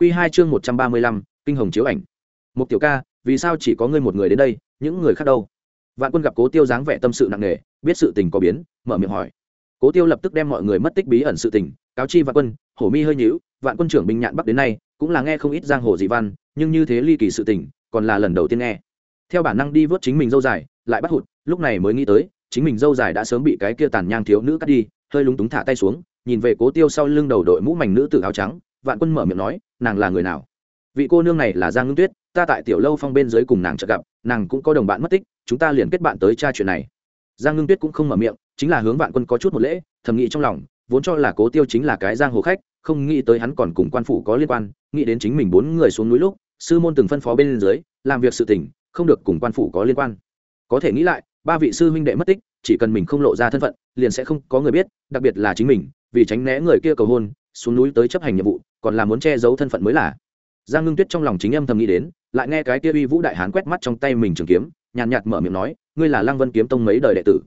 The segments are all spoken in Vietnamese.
Quy hai chương một trăm ba mươi lăm, kinh hồng chiếu ảnh. Một tiểu ca, vì sao chỉ có ngươi một người đến đây, những người khác đâu? Vạn quân gặp cố tiêu dáng vẻ tâm sự nặng nề, biết sự tình có biến, mở miệng hỏi. Cố tiêu lập tức đem mọi người mất tích bí ẩn sự tình, cáo chi vạn quân, hổ mi hơi nhíu, vạn quân trưởng binh nhạn bắc đến nay, cũng là nghe không ít giang hồ dị văn, nhưng như thế ly kỳ sự tình, còn là lần đầu tiên nghe. Theo bản năng đi vớt chính mình dâu dài, lại bắt hụt, lúc này mới nghĩ tới, chính mình dâu dài đã sớm bị cái kia tàn nhang thiếu nữ cắt đi, hơi lúng túng thả tay xuống, nhìn về cố tiêu sau lưng đầu đội mũ mảnh nữ tử áo trắng vạn quân mở miệng nói, nàng là người nào? Vị cô nương này là giang ngưng tuyết, ta tại tiểu lâu phong bên dưới cùng nàng chợt gặp, nàng cũng có đồng bạn mất tích, chúng ta liền kết bạn tới tra chuyện này. Giang ngưng tuyết cũng không mở miệng, chính là hướng vạn quân có chút một lễ, thầm nghĩ trong lòng, vốn cho là cố tiêu chính là cái giang hồ khách, không nghĩ tới hắn còn cùng quan phủ có liên quan, nghĩ đến chính mình bốn người xuống núi lúc, sư môn từng phân phó bên dưới, làm việc sự tình, không được cùng quan phủ có liên quan. Có thể nghĩ lại, ba vị sư huynh đệ mất tích, chỉ cần mình không lộ ra thân phận, liền sẽ không có người biết, đặc biệt là chính mình, vì tránh né người kia cầu hôn, xuống núi tới chấp hành nhiệm vụ còn là muốn che giấu thân phận mới là. Giang ngưng tuyết trong lòng chính âm thầm nghĩ đến, lại nghe cái kia uy vũ đại hán quét mắt trong tay mình trường kiếm, nhàn nhạt mở miệng nói, ngươi là lăng vân kiếm tông mấy đời đệ tử?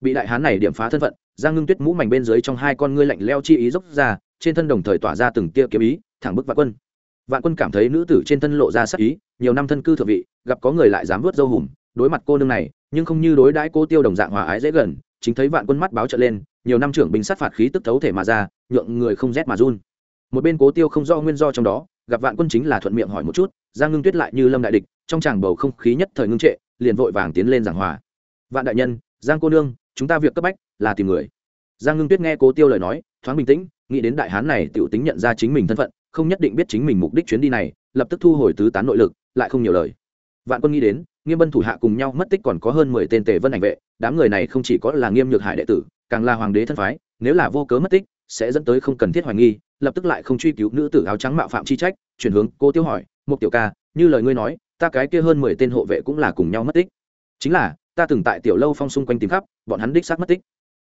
Bị đại hán này điểm phá thân phận, giang ngưng tuyết mũ mảnh bên dưới trong hai con ngươi lạnh leo chi ý dốc ra, trên thân đồng thời tỏa ra từng tia kiếm ý, thẳng bức vạn quân. Vạn quân cảm thấy nữ tử trên thân lộ ra sắc ý, nhiều năm thân cư thượng vị, gặp có người lại dám vớt dâu hùm, đối mặt cô nương này, nhưng không như đối đãi cô tiêu đồng dạng hòa ái dễ gần, chính thấy vạn quân mắt báo trợ lên, nhiều năm trưởng binh sát phạt khí tức thấu thể mà ra, nhượng người không rét mà run một bên cố tiêu không do nguyên do trong đó, gặp vạn quân chính là thuận miệng hỏi một chút, giang ngưng tuyết lại như lâm đại địch, trong tràng bầu không khí nhất thời ngưng trệ, liền vội vàng tiến lên giảng hòa. Vạn đại nhân, giang cô nương, chúng ta việc cấp bách là tìm người. Giang ngưng tuyết nghe cố tiêu lời nói, thoáng bình tĩnh, nghĩ đến đại hán này t tính nhận ra chính mình thân phận, không nhất định biết chính mình mục đích chuyến đi này, lập tức thu hồi tứ tán nội lực, lại không nhiều lời. Vạn quân nghĩ đến, nghiêm bân thủ hạ cùng nhau mất tích còn có hơn mười tên tề vân ảnh vệ, đám người này không chỉ có là nghiêm nhược hải đệ tử, càng là hoàng đế thân phái, nếu là vô cớ mất tích sẽ dẫn tới không cần thiết hoài nghi, lập tức lại không truy cứu nữ tử áo trắng mạo phạm chi trách, chuyển hướng cô tiêu hỏi một tiểu ca, như lời ngươi nói, ta cái kia hơn mười tên hộ vệ cũng là cùng nhau mất tích. Chính là, ta từng tại tiểu lâu phong xung quanh tìm khắp, bọn hắn đích xác mất tích.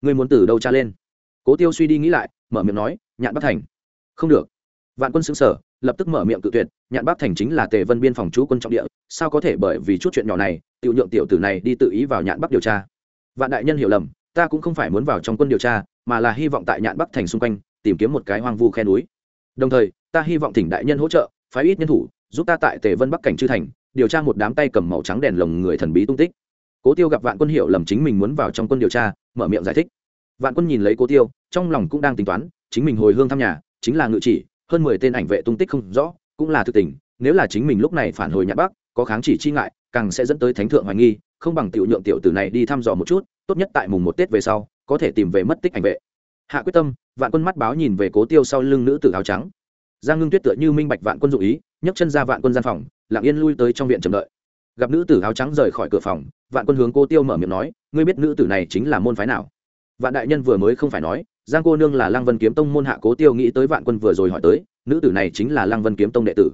Ngươi muốn từ đâu tra lên? Cố tiêu suy đi nghĩ lại, mở miệng nói, nhạn bắc thành. Không được. Vạn quân xứng sở lập tức mở miệng cự tuyệt, nhạn bắc thành chính là tề vân biên phòng chú quân trọng địa, sao có thể bởi vì chút chuyện nhỏ này tự nhượng tiểu tử này đi tự ý vào nhạn bắc điều tra? Vạn đại nhân hiểu lầm, ta cũng không phải muốn vào trong quân điều tra mà là hy vọng tại nhạn bắc thành xung quanh, tìm kiếm một cái hoang vu khe núi. Đồng thời, ta hy vọng thỉnh đại nhân hỗ trợ, phái ít nhân thủ, giúp ta tại tề vân bắc cảnh chư thành, điều tra một đám tay cầm màu trắng đèn lồng người thần bí tung tích. Cố tiêu gặp vạn quân hiệu lầm chính mình muốn vào trong quân điều tra, mở miệng giải thích. Vạn quân nhìn lấy cố tiêu, trong lòng cũng đang tính toán, chính mình hồi hương thăm nhà, chính là ngự chỉ, hơn mười tên ảnh vệ tung tích không rõ, cũng là thực tình, nếu là chính mình lúc này phản hồi nhạn bắc, có kháng chỉ chi ngại, càng sẽ dẫn tới thánh thượng hoài nghi, không bằng tiểu nhượng tiểu tử này đi thăm dò một chút, tốt nhất tại mùng một tết về sau có thể tìm về mất tích ảnh vệ. Hạ quyết tâm, vạn quân mắt báo nhìn về cố tiêu sau lưng nữ tử áo trắng. Giang ngưng tuyết tựa như minh bạch vạn quân dụ ý, nhấc chân ra vạn quân gian phòng, lặng yên lui tới trong viện chờ đợi. Gặp nữ tử áo trắng rời khỏi cửa phòng, vạn quân hướng cô tiêu mở miệng nói, ngươi biết nữ tử này chính là môn phái nào? Vạn đại nhân vừa mới không phải nói, giang cô nương là lăng vân kiếm tông môn hạ cố tiêu nghĩ tới vạn quân vừa rồi hỏi tới, nữ tử này chính là lăng vân kiếm tông đệ tử.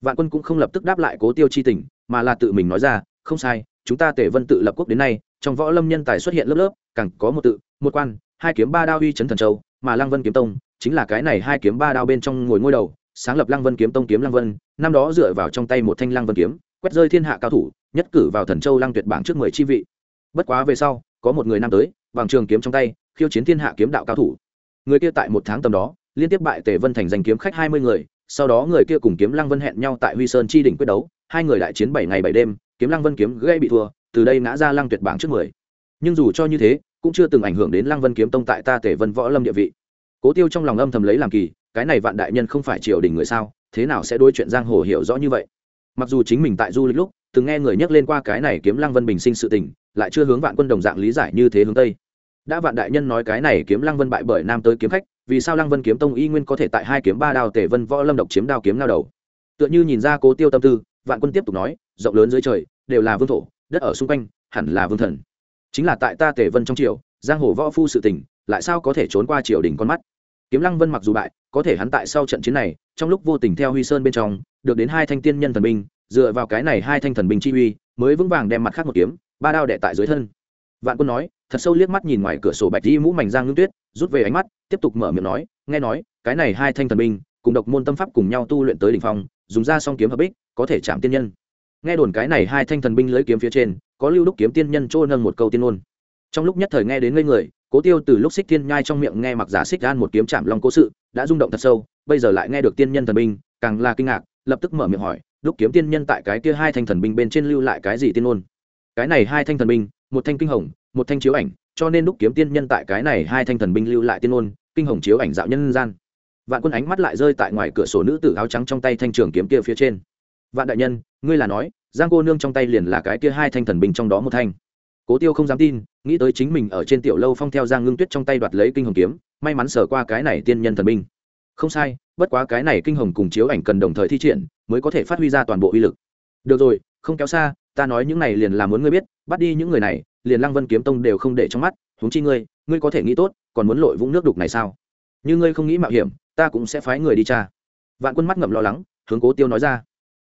Vạn quân cũng không lập tức đáp lại cố tiêu chi tình, mà là tự mình nói ra, không sai, chúng ta tể vân tự lập quốc đến nay trong võ lâm nhân tài xuất hiện lớp lớp, càng có một tự, một quan, hai kiếm ba đao uy chấn thần châu, mà lăng vân kiếm tông, chính là cái này hai kiếm ba đao bên trong ngồi ngôi đầu, sáng lập lăng vân kiếm tông kiếm lăng vân, năm đó dựa vào trong tay một thanh lăng vân kiếm, quét rơi thiên hạ cao thủ, nhất cử vào thần châu lăng tuyệt bảng trước mười chi vị. Bất quá về sau, có một người nam tới bằng trường kiếm trong tay, khiêu chiến thiên hạ kiếm đạo cao thủ. Người kia tại một tháng tầm đó, liên tiếp bại tề vân thành giành kiếm khách hai mươi người, sau đó người kia cùng kiếm lăng vân hẹn nhau tại huy sơn chi đỉnh quyết đấu, hai người đại chiến bảy ngày bảy đêm, kiếm lăng vân kiếm gây bị thua từ đây ngã ra lăng tuyệt bảng trước mười. Nhưng dù cho như thế, cũng chưa từng ảnh hưởng đến lăng vân kiếm tông tại ta tề vân võ lâm địa vị. Cố tiêu trong lòng âm thầm lấy làm kỳ, cái này vạn đại nhân không phải triều đình người sao, thế nào sẽ đối chuyện giang hồ hiểu rõ như vậy? Mặc dù chính mình tại du lịch lúc, từng nghe người nhắc lên qua cái này kiếm lăng vân bình sinh sự tình, lại chưa hướng vạn quân đồng dạng lý giải như thế hướng tây. Đã vạn đại nhân nói cái này kiếm lăng vân bại bởi nam tới kiếm khách, vì sao lăng vân kiếm tông y nguyên có thể tại hai kiếm ba đao tể vân võ lâm độc chiếm đao kiếm lao đầu? Tựa như nhìn ra cố tiêu tâm tư, vạn quân tiếp tục nói, rộng lớn dưới trời, đều là vương thổ đất ở xung quanh, hẳn là vương thần. Chính là tại ta tể vân trong triều, giang hồ võ phu sự tình, lại sao có thể trốn qua triều đình con mắt? Kiếm lăng vân mặc dù bại, có thể hắn tại sau trận chiến này, trong lúc vô tình theo huy sơn bên trong, được đến hai thanh tiên nhân thần binh, dựa vào cái này hai thanh thần binh chi uy, mới vững vàng đem mặt khác một kiếm, ba đao đệ tại dưới thân. Vạn quân nói, thật sâu liếc mắt nhìn ngoài cửa sổ bạch di mũ mảnh giang ngưng tuyết, rút về ánh mắt, tiếp tục mở miệng nói, nghe nói, cái này hai thanh thần binh, cùng độc môn tâm pháp cùng nhau tu luyện tới đỉnh phong, dùng ra song kiếm hợp ích có thể chạm tiên nhân nghe đồn cái này hai thanh thần binh lưới kiếm phía trên, có lưu đúc kiếm tiên nhân trôi nâng một câu tiên ngôn. Trong lúc nhất thời nghe đến ngây người, cố tiêu từ lúc xích tiên nhai trong miệng nghe mặc giả xích gan một kiếm chạm long cố sự, đã rung động thật sâu, bây giờ lại nghe được tiên nhân thần binh, càng là kinh ngạc, lập tức mở miệng hỏi, đúc kiếm tiên nhân tại cái kia hai thanh thần binh bên trên lưu lại cái gì tiên ngôn? Cái này hai thanh thần binh, một thanh kinh hồng, một thanh chiếu ảnh, cho nên đúc kiếm tiên nhân tại cái này hai thanh thần binh lưu lại tiên ngôn, kinh hồng chiếu ảnh dạo nhân gian. Vạn quân ánh mắt lại rơi tại ngoài cửa sổ nữ tử áo trắng trong tay thanh trường kiếm kia phía trên vạn đại nhân, ngươi là nói, giang cô nương trong tay liền là cái kia hai thanh thần binh trong đó một thanh. Cố tiêu không dám tin, nghĩ tới chính mình ở trên tiểu lâu phong theo giang ngưng tuyết trong tay đoạt lấy kinh hồng kiếm, may mắn sở qua cái này tiên nhân thần binh. Không sai, bất quá cái này kinh hồng cùng chiếu ảnh cần đồng thời thi triển, mới có thể phát huy ra toàn bộ uy lực. Được rồi, không kéo xa, ta nói những này liền là muốn ngươi biết, bắt đi những người này, liền lăng vân kiếm tông đều không để trong mắt, huống chi ngươi ngươi có thể nghĩ tốt, còn muốn lội vũng nước đục này sao? Như ngươi không nghĩ mạo hiểm, ta cũng sẽ phái người đi tra. Vạn quân mắt ngậm lo lắng, hướng cố tiêu nói ra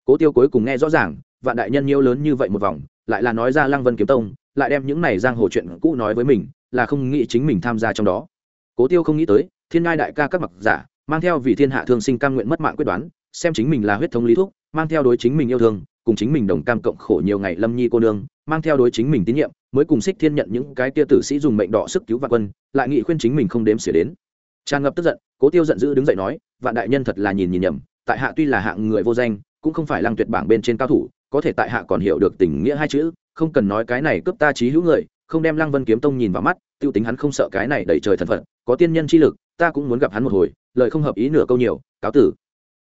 cố tiêu cuối cùng nghe rõ ràng, vạn đại nhân nhiêu lớn như vậy một vòng, lại là nói ra lăng vân kiếm tông, lại đem những này giang hồ chuyện cũ nói với mình, là không nghĩ chính mình tham gia trong đó. Cố tiêu không nghĩ tới, thiên ngai đại ca các mặc giả, mang theo vị thiên hạ thương sinh cam nguyện mất mạng quyết đoán, xem chính mình là huyết thống lý thúc, mang theo đối chính mình yêu thương, cùng chính mình đồng cam cộng khổ nhiều ngày lâm nhi cô nương, mang theo đối chính mình tín nhiệm, mới cùng xích thiên nhận những cái tia tử sĩ dùng mệnh đỏ sức cứu vạn quân, lại nghị khuyên chính mình không đếm xỉa đến. Tràn ngập tức giận, cố tiêu giận dữ đứng dậy nói, vạn đại nhân thật là nhìn nhìn nhầm, tại hạ tuy là hạng người vô danh cũng không phải lăng tuyệt bảng bên trên cao thủ, có thể tại hạ còn hiểu được tình nghĩa hai chữ, không cần nói cái này cướp ta trí hữu người, không đem lăng vân kiếm tông nhìn vào mắt, tiêu tính hắn không sợ cái này đẩy trời thần phật, có tiên nhân chi lực, ta cũng muốn gặp hắn một hồi, lời không hợp ý nửa câu nhiều, cáo tử.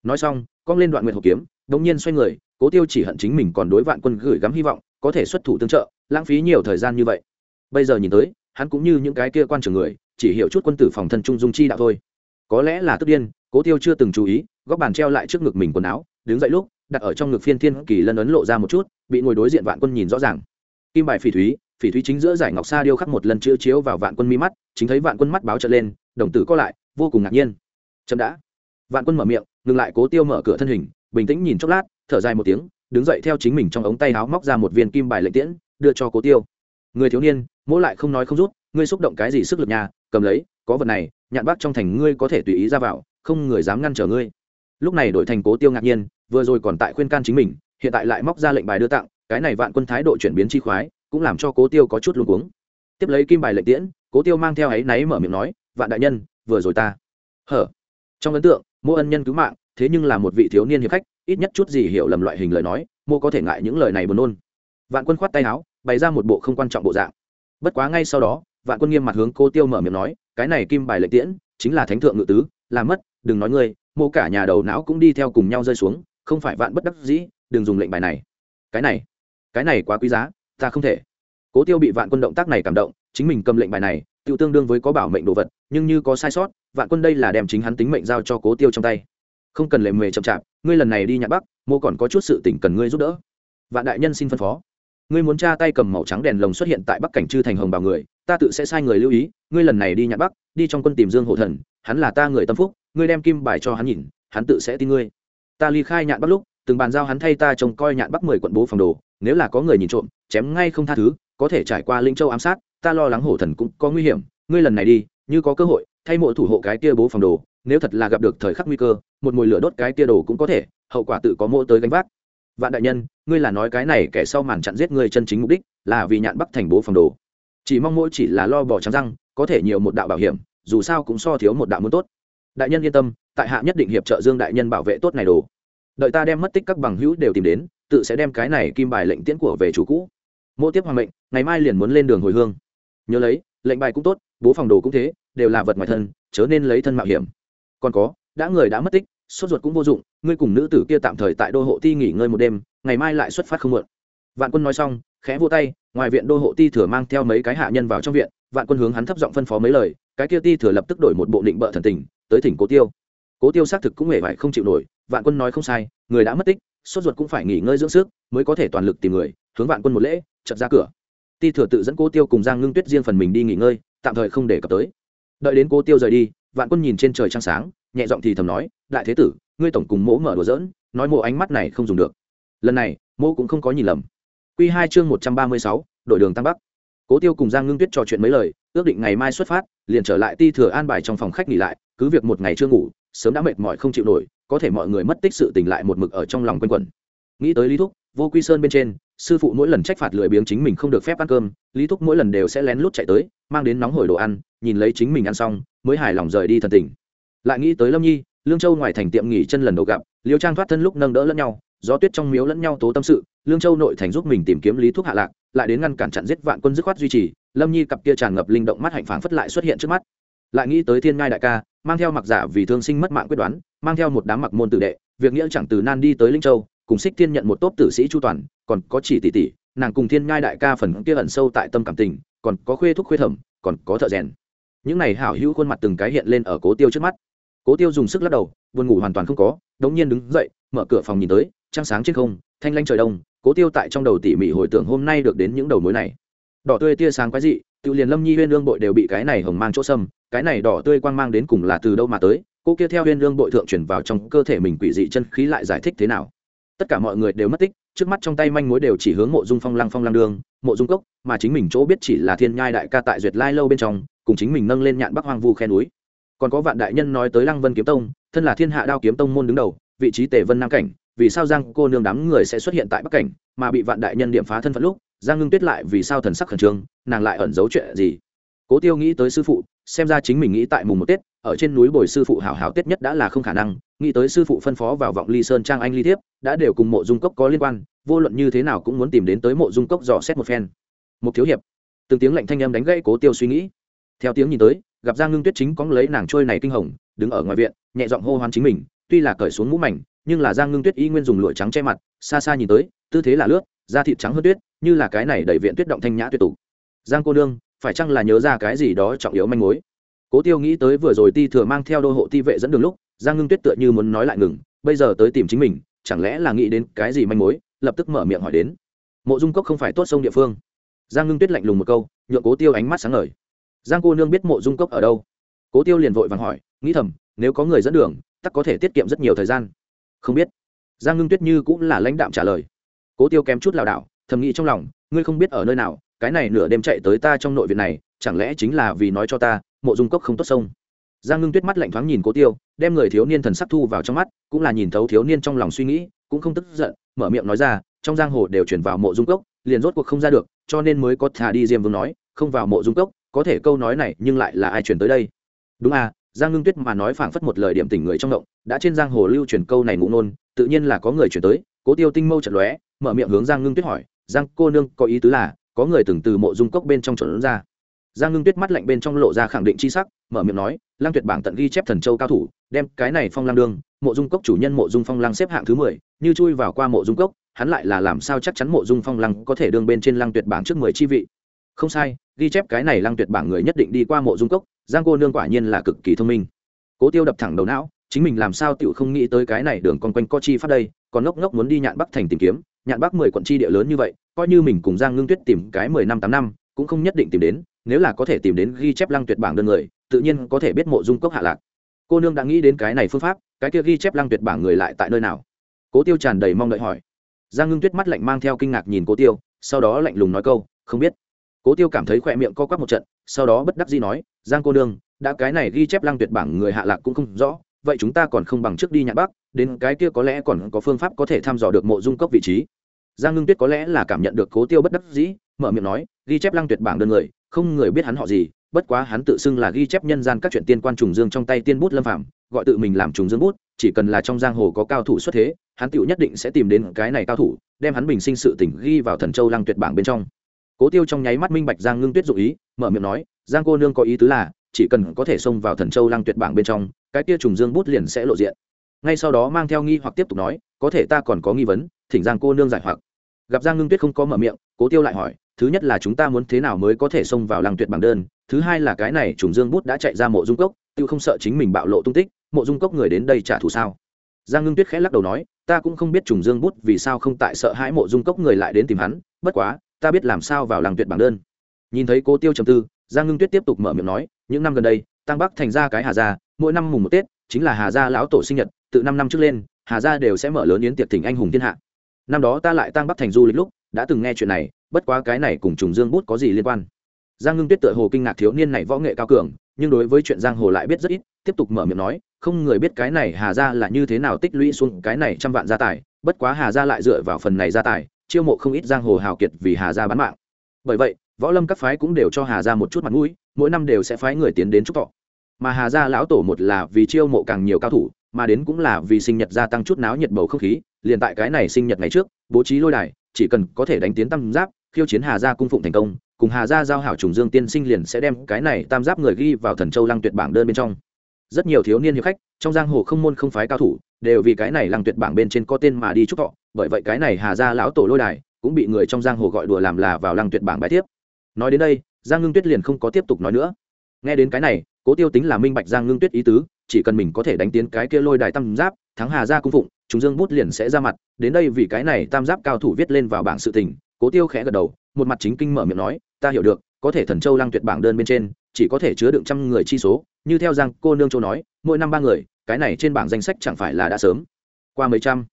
Nói xong, cong lên đoạn nguyện hộp kiếm, đống nhiên xoay người, cố tiêu chỉ hận chính mình còn đối vạn quân gửi gắm hy vọng, có thể xuất thủ tương trợ, lãng phí nhiều thời gian như vậy. Bây giờ nhìn tới, hắn cũng như những cái kia quan trường người, chỉ hiểu chút quân tử phòng thân trung dung chi đạo thôi. Có lẽ là tức điên, cố tiêu chưa từng chú ý, góc bàn treo lại trước ngực mình quần áo đứng dậy lúc, đặt ở trong ngực phiên thiên kỳ lân ấn lộ ra một chút, bị ngồi đối diện vạn quân nhìn rõ ràng. Kim bài phỉ thúy phỉ thúy chính giữa giải ngọc sa điêu khắc một lần chữa chiếu vào vạn quân mi mắt, chính thấy vạn quân mắt báo trở lên, đồng tử co lại, vô cùng ngạc nhiên. Chậm đã. Vạn quân mở miệng, ngừng lại cố tiêu mở cửa thân hình, bình tĩnh nhìn chốc lát, thở dài một tiếng, đứng dậy theo chính mình trong ống tay áo móc ra một viên kim bài lệnh tiễn, đưa cho cố tiêu. Người thiếu niên, mỗi lại không nói không rút, ngươi xúc động cái gì sức lực nhà cầm lấy, có vật này, nhạn bác trong thành ngươi có thể tùy ý ra vào, không người dám ngăn trở ngươi lúc này đổi thành cố tiêu ngạc nhiên, vừa rồi còn tại khuyên can chính mình, hiện tại lại móc ra lệnh bài đưa tặng, cái này vạn quân thái độ chuyển biến chi khoái, cũng làm cho cố tiêu có chút luống cuống. Tiếp lấy kim bài lệnh tiễn, cố tiêu mang theo ấy náy mở miệng nói, vạn đại nhân, vừa rồi ta hở. Trong ấn tượng mô ân nhân cứu mạng, thế nhưng là một vị thiếu niên hiệp khách, ít nhất chút gì hiểu lầm loại hình lời nói mô có thể ngại những lời này buồn nôn. Vạn quân khoát tay áo, bày ra một bộ không quan trọng bộ dạng. Bất quá ngay sau đó, vạn quân nghiêm mặt hướng cô tiêu mở miệng nói, cái này kim bài lệnh tiễn, chính là thánh thượng ngự tứ, làm mất, đừng nói ngươi mô cả nhà đầu não cũng đi theo cùng nhau rơi xuống, không phải vạn bất đắc dĩ, đừng dùng lệnh bài này. Cái này cái này quá quý giá, ta không thể. Cố tiêu bị vạn quân động tác này cảm động, chính mình cầm lệnh bài này tự tương đương với có bảo mệnh đồ vật, nhưng như có sai sót, vạn quân đây là đem chính hắn tính mệnh giao cho cố tiêu trong tay. Không cần lệ mề chậm chạp, ngươi lần này đi nhạc bắc mô còn có chút sự tỉnh cần ngươi giúp đỡ. Vạn đại nhân xin phân phó. Ngươi muốn tra tay cầm màu trắng đèn lồng xuất hiện tại bắc cảnh chư thành hồng bào người, ta tự sẽ sai người lưu ý, ngươi lần này đi nhạc bắc đi trong quân tìm dương hổ thần, hắn là ta người tâm phúc ngươi đem kim bài cho hắn nhìn, hắn tự sẽ tin ngươi. Ta ly khai nhạn bắc lúc, từng bàn giao hắn thay ta trông coi nhạn bắc mười quận bố phòng đồ, nếu là có người nhìn trộm, chém ngay không tha thứ, có thể trải qua linh châu ám sát, ta lo lắng hổ thần cũng có nguy hiểm, ngươi lần này đi, như có cơ hội, thay mộ thủ hộ cái kia bố phòng đồ, nếu thật là gặp được thời khắc nguy cơ, một mùi lửa đốt cái kia đồ cũng có thể, hậu quả tự có mỗ tới gánh vác. Vạn đại nhân, ngươi là nói cái này kẻ sau màn chặn giết ngươi chân chính mục đích, là vì nhạn bắc thành bố phòng đồ. Chỉ mong mỗi chỉ là lo bỏ trắng răng, có thể nhiều một đạo bảo hiểm, dù sao cũng so thiếu một đạo muốn tốt đại nhân yên tâm, tại hạ nhất định hiệp trợ dương đại nhân bảo vệ tốt này đồ. Đợi ta đem mất tích các bằng hữu đều tìm đến, tự sẽ đem cái này kim bài lệnh tiễn của về chủ cũ. Mô tiếp hoàng mệnh, ngày mai liền muốn lên đường hồi hương. Nhớ lấy, lệnh bài cũng tốt, bố phòng đồ cũng thế, đều là vật ngoài thân, chớ nên lấy thân mạo hiểm. Còn có, đã người đã mất tích, sốt ruột cũng vô dụng, ngươi cùng nữ tử kia tạm thời tại đô hộ ti nghỉ ngơi một đêm, ngày mai lại xuất phát không muộn. Vạn quân nói xong, khẽ vô tay, ngoài viện đô hộ ti thừa mang theo mấy cái hạ nhân vào trong viện, vạn quân hướng hắn thấp giọng phân phó mấy lời, cái kia ti thừa lập tức đổi một bộ định bợ thần tình tới thỉnh cố tiêu. Cố tiêu xác thực cũng hề vải không chịu nổi, vạn quân nói không sai, người đã mất tích, sốt ruột cũng phải nghỉ ngơi dưỡng sức mới có thể toàn lực tìm người, hướng vạn quân một lễ chật ra cửa. Ti thừa tự dẫn cố tiêu cùng giang ngưng tuyết riêng phần mình đi nghỉ ngơi, tạm thời không để cập tới. Đợi đến cố tiêu rời đi, vạn quân nhìn trên trời trăng sáng, nhẹ giọng thì thầm nói, đại thế tử, ngươi tổng cùng mỗ mở đùa dỡn nói mộ ánh mắt này không dùng được. Lần này, mỗ cũng không có nhìn lầm. Q hai chương một trăm ba mươi sáu đội đường tăng bắc. Cố tiêu cùng giang ngưng tuyết trò chuyện mấy lời, ước định ngày mai xuất phát, liền trở lại ti thừa an bài trong phòng khách nghỉ lại cứ việc một ngày chưa ngủ, sớm đã mệt mỏi không chịu nổi, có thể mọi người mất tích sự tỉnh lại một mực ở trong lòng quanh quẩn. Nghĩ tới lý thúc, vô quy sơn bên trên, sư phụ mỗi lần trách phạt lười biếng chính mình không được phép ăn cơm, lý thúc mỗi lần đều sẽ lén lút chạy tới, mang đến nóng hổi đồ ăn, nhìn lấy chính mình ăn xong, mới hài lòng rời đi thần tình lại nghĩ tới lâm nhi, lương châu ngoài thành tiệm nghỉ chân lần đầu gặp, liêu trang thoát thân lúc nâng đỡ lẫn nhau, gió tuyết trong miếu lẫn nhau tố tâm sự, lương châu nội thành giúp mình tìm kiếm lý thuốc hạ lạc, lại đến ngăn cản chặn giết vạn quân dứt khoát duy trì, lâm nhi cặp kia tràn ngập linh động mắt hạnh phán phất lại xuất hiện trước mắt. Lại nghĩ tới thiên ngai đại ca mang theo mặc giả vì thương sinh mất mạng quyết đoán, mang theo một đám mặc môn tử đệ, việc nghĩa chẳng từ nan đi tới linh châu, cùng xích thiên nhận một tốp tử sĩ chu toàn, còn có chỉ tỷ tỷ, nàng cùng thiên ngai đại ca phần kia ẩn sâu tại tâm cảm tình, còn có khuê thúc khuê thẩm, còn có thợ rèn. Những này hảo hữu khuôn mặt từng cái hiện lên ở cố tiêu trước mắt. Cố tiêu dùng sức lắc đầu, buồn ngủ hoàn toàn không có, đống nhiên đứng dậy, mở cửa phòng nhìn tới, trăng sáng trên không, thanh lanh trời đông, cố tiêu tại trong đầu tỉ mỉ hồi tưởng hôm nay được đến những đầu mối này. Đỏ tươi tia sáng quái dị tự liền lâm nhi huyên lương bội đều bị cái này hồng mang chỗ sâm, cái này đỏ tươi quang mang đến cùng là từ đâu mà tới, cô kia theo huyên lương bội thượng chuyển vào trong cơ thể mình quỷ dị chân khí lại giải thích thế nào. Tất cả mọi người đều mất tích, trước mắt trong tay manh mối đều chỉ hướng mộ dung phong lăng phong lăng đường, mộ dung cốc, mà chính mình chỗ biết chỉ là thiên nhai đại ca tại duyệt lai lâu bên trong, cùng chính mình nâng lên nhạn bắc hoang vu khe núi. Còn có vạn đại nhân nói tới lăng vân kiếm tông, thân là thiên hạ đao kiếm tông môn đứng đầu, vị trí tề vân nam cảnh, vì sao giang cô nương đám người sẽ xuất hiện tại bắc cảnh, mà bị vạn đại nhân điểm phá thân phận lúc giang ngưng tuyết lại vì sao thần sắc khẩn trương, nàng lại ẩn giấu chuyện gì? Cố tiêu nghĩ tới sư phụ, xem ra chính mình nghĩ tại mùng một tết, ở trên núi bồi sư phụ hảo hảo tết nhất đã là không khả năng, nghĩ tới sư phụ phân phó vào vọng ly sơn trang anh ly thiếp, đã đều cùng mộ dung cốc có liên quan, vô luận như thế nào cũng muốn tìm đến tới mộ dung cốc dò xét một phen. Một thiếu hiệp, từng tiếng lạnh thanh âm đánh gãy cố tiêu suy nghĩ. Theo tiếng nhìn tới, gặp giang ngưng tuyết chính có lấy nàng trôi này kinh hồng, đứng ở ngoài viện, nhẹ giọng hô hoán chính mình, tuy là cởi xuống mũ mảnh nhưng là giang ngưng tuyết y nguyên dùng lụa trắng che mặt, xa xa nhìn tới, tư thế là lướt, da thịt trắng hơn tuyết, như là cái này đẩy viện tuyết động thanh nhã tuyệt tục. Giang cô nương, phải chăng là nhớ ra cái gì đó trọng yếu manh mối? Cố tiêu nghĩ tới vừa rồi ti thừa mang theo đô hộ ti vệ dẫn đường lúc, giang ngưng tuyết tựa như muốn nói lại ngừng, bây giờ tới tìm chính mình, chẳng lẽ là nghĩ đến cái gì manh mối, lập tức mở miệng hỏi đến. Mộ dung cốc không phải tốt sông địa phương. Giang ngưng tuyết lạnh lùng một câu, nhượng cố tiêu ánh mắt sáng ngời. Giang cô nương biết mộ dung cốc ở đâu? Cố tiêu liền vội vàng hỏi, nghĩ thầm, nếu có người dẫn đường, tắc có thể tiết kiệm rất nhiều thời gian không biết. Giang ngưng tuyết như cũng là lãnh đạm trả lời. Cố tiêu kém chút lảo đảo, thầm nghĩ trong lòng, ngươi không biết ở nơi nào, cái này nửa đêm chạy tới ta trong nội viện này, chẳng lẽ chính là vì nói cho ta, mộ dung cốc không tốt sông? Giang ngưng tuyết mắt lạnh thoáng nhìn cố tiêu, đem người thiếu niên thần sắc thu vào trong mắt, cũng là nhìn thấu thiếu niên trong lòng suy nghĩ, cũng không tức giận, mở miệng nói ra, trong giang hồ đều chuyển vào mộ dung cốc, liền rốt cuộc không ra được, cho nên mới có thà đi diêm vương nói, không vào mộ dung cốc, có thể câu nói này nhưng lại là ai chuyển tới đây? Đúng à giang ngưng tuyết mà nói phảng phất một lời điểm tỉnh người trong động, đã trên giang hồ lưu truyền câu này ngụ nôn tự nhiên là có người chuyển tới, cố tiêu tinh mâu trận lóe, mở miệng hướng giang ngưng tuyết hỏi, giang cô nương, có ý tứ là, có người từng từ mộ dung cốc bên trong chuẩn ra? Giang ngưng tuyết mắt lạnh bên trong lộ ra khẳng định c h i sắc, mở miệng nói, lang tuyệt bảng tận ghi chép thần châu cao thủ, đem cái này phong lang đương mộ dung cốc chủ nhân mộ dung phong lang xếp hạng thứ mười, như chui vào qua mộ dung cốc, hắn lại là làm sao chắc chắn mộ dung phong lăng có thể đương bên trên lăng tuyệt bảng trước mười chi vị? Không sai, ghi chép cái này lăng tuyệt bảng người nhất định đi qua mộ dung cốc, giang cô nương quả nhiên là cực kỳ thông minh. Cố tiêu đập thẳng đầu não, chính mình làm sao tựu không nghĩ tới cái này đường con quanh co chi phát đây, còn ngốc ngốc muốn đi nhạn bắc thành tìm kiếm, nhạn bắc mười quận chi địa lớn như vậy, coi như mình cùng giang ngưng tuyết tìm cái mười năm, tám năm, cũng không nhất định tìm đến, nếu là có thể tìm đến ghi chép lăng tuyệt bảng đơn người, tự nhiên có thể biết mộ dung cốc hạ lạc. Cô nương đã nghĩ đến cái này phương pháp, cái kia ghi chép lăng tuyệt bảng người lại tại nơi nào? Cố tiêu tràn đầy mong đợi hỏi. Giang ngưng tuyết mắt lạnh mang theo kinh ngạc nhìn cố tiêu, sau đó lạnh lùng nói câu, không biết cố tiêu cảm thấy khỏe miệng co quắp một trận, sau đó bất đắc dĩ nói, giang cô nương, đã cái này ghi chép lăng tuyệt bảng người hạ lạc cũng không rõ, vậy chúng ta còn không bằng trước đi nhạn bắc, đến cái kia có lẽ còn có phương pháp có thể thăm dò được mộ dung cốc vị trí. Giang ngưng tuyết có lẽ là cảm nhận được cố tiêu bất đắc dĩ, mở miệng nói, ghi chép lăng tuyệt bảng đơn người, không người biết hắn họ gì, bất quá hắn tự xưng là ghi chép nhân gian các chuyện tiên quan trùng dương trong tay tiên bút lâm phạm gọi tự mình làm trùng dương bút, chỉ cần là trong giang hồ có cao thủ xuất thế, hắn tựu nhất định sẽ tìm đến cái này cao thủ, đem hắn bình sinh sự tỉnh ghi vào thần châu lăng tuyệt bảng bên trong cố tiêu trong nháy mắt minh bạch giang ngưng tuyết dụ ý, mở miệng nói, giang cô nương có ý tứ là, chỉ cần có thể xông vào thần châu lăng tuyệt bảng bên trong, cái kia trùng dương bút liền sẽ lộ diện. Ngay sau đó mang theo nghi hoặc tiếp tục nói, có thể ta còn có nghi vấn, thỉnh giang cô nương giải hoặc. Gặp giang ngưng tuyết không có mở miệng, cố tiêu lại hỏi, thứ nhất là chúng ta muốn thế nào mới có thể xông vào lăng tuyệt bảng đơn? Thứ hai là cái này trùng dương bút đã chạy ra mộ dung cốc, tiêu không sợ chính mình bạo lộ tung tích, mộ dung cốc người đến đây trả thù sao? Giang ngưng tuyết khẽ lắc đầu nói, ta cũng không biết trùng dương bút vì sao không tại sợ hãi mộ dung cốc người lại đến tìm hắn, bất quá ta biết làm sao vào làng tuyệt bảng đơn. Nhìn thấy cô tiêu trầm tư, giang ngưng tuyết tiếp tục mở miệng nói, những năm gần đây, tăng bắc thành ra cái hà gia, mỗi năm mùng một tết, chính là hà gia lão tổ sinh nhật từ năm năm trước lên, hà gia đều sẽ mở lớn yến tiệc thỉnh anh hùng thiên hạ. Năm đó ta lại tăng bắc thành du lịch lúc, đã từng nghe chuyện này, bất quá cái này cùng trùng dương bút có gì liên quan. Giang ngưng tuyết tựa hồ kinh ngạc thiếu niên này võ nghệ cao cường, nhưng đối với chuyện giang hồ lại biết rất ít, tiếp tục mở miệng nói, không người biết cái này hà gia là như thế nào tích lũy xuống cái này trăm vạn gia tài, bất quá hà gia lại dựa vào phần này gia tài chiêu mộ không ít giang hồ hào kiệt vì hà gia bán mạng. Bởi vậy, võ lâm các phái cũng đều cho hà gia một chút mặt mũi, mỗi năm đều sẽ phái người tiến đến chúc thọ. Mà hà gia lão tổ một là vì chiêu mộ càng nhiều cao thủ, mà đến cũng là vì sinh nhật gia tăng chút náo nhiệt bầu không khí, liền tại cái này sinh nhật ngày trước, bố trí lôi đài, chỉ cần có thể đánh tiến tam giáp, khiêu chiến hà gia cung phụng thành công, cùng hà gia giao hảo trùng dương tiên sinh liền sẽ đem cái này tam giáp người ghi vào thần châu lăng tuyệt bảng đơn bên trong. Rất nhiều thiếu niên hiệp khách, trong giang hồ không môn không phái cao thủ, đều vì cái này lăng tuyệt bảng bên trên có tên mà đi chúc thọ bởi vậy cái này hà gia lão tổ lôi đài cũng bị người trong giang hồ gọi đùa làm là vào lăng tuyệt bảng bài tiếp nói đến đây, giang ngưng tuyết liền không có tiếp tục nói nữa. Nghe đến cái này, cố tiêu tính là minh bạch giang ngưng tuyết ý tứ, chỉ cần mình có thể đánh tiến cái kia lôi đài tam giáp, thắng hà gia cung phụng, chúng dương bút liền sẽ ra mặt. Đến đây vì cái này tam giáp cao thủ viết lên vào bảng sự tình, cố tiêu khẽ gật đầu, một mặt chính kinh mở miệng nói, ta hiểu được, có thể thần châu lăng tuyệt bảng đơn bên trên, chỉ có thể chứa đựng trăm người chi số, như theo giang cô nương châu nói, mỗi năm ba người, cái này trên bảng danh sách chẳng phải là đã sớm qua mấy trăm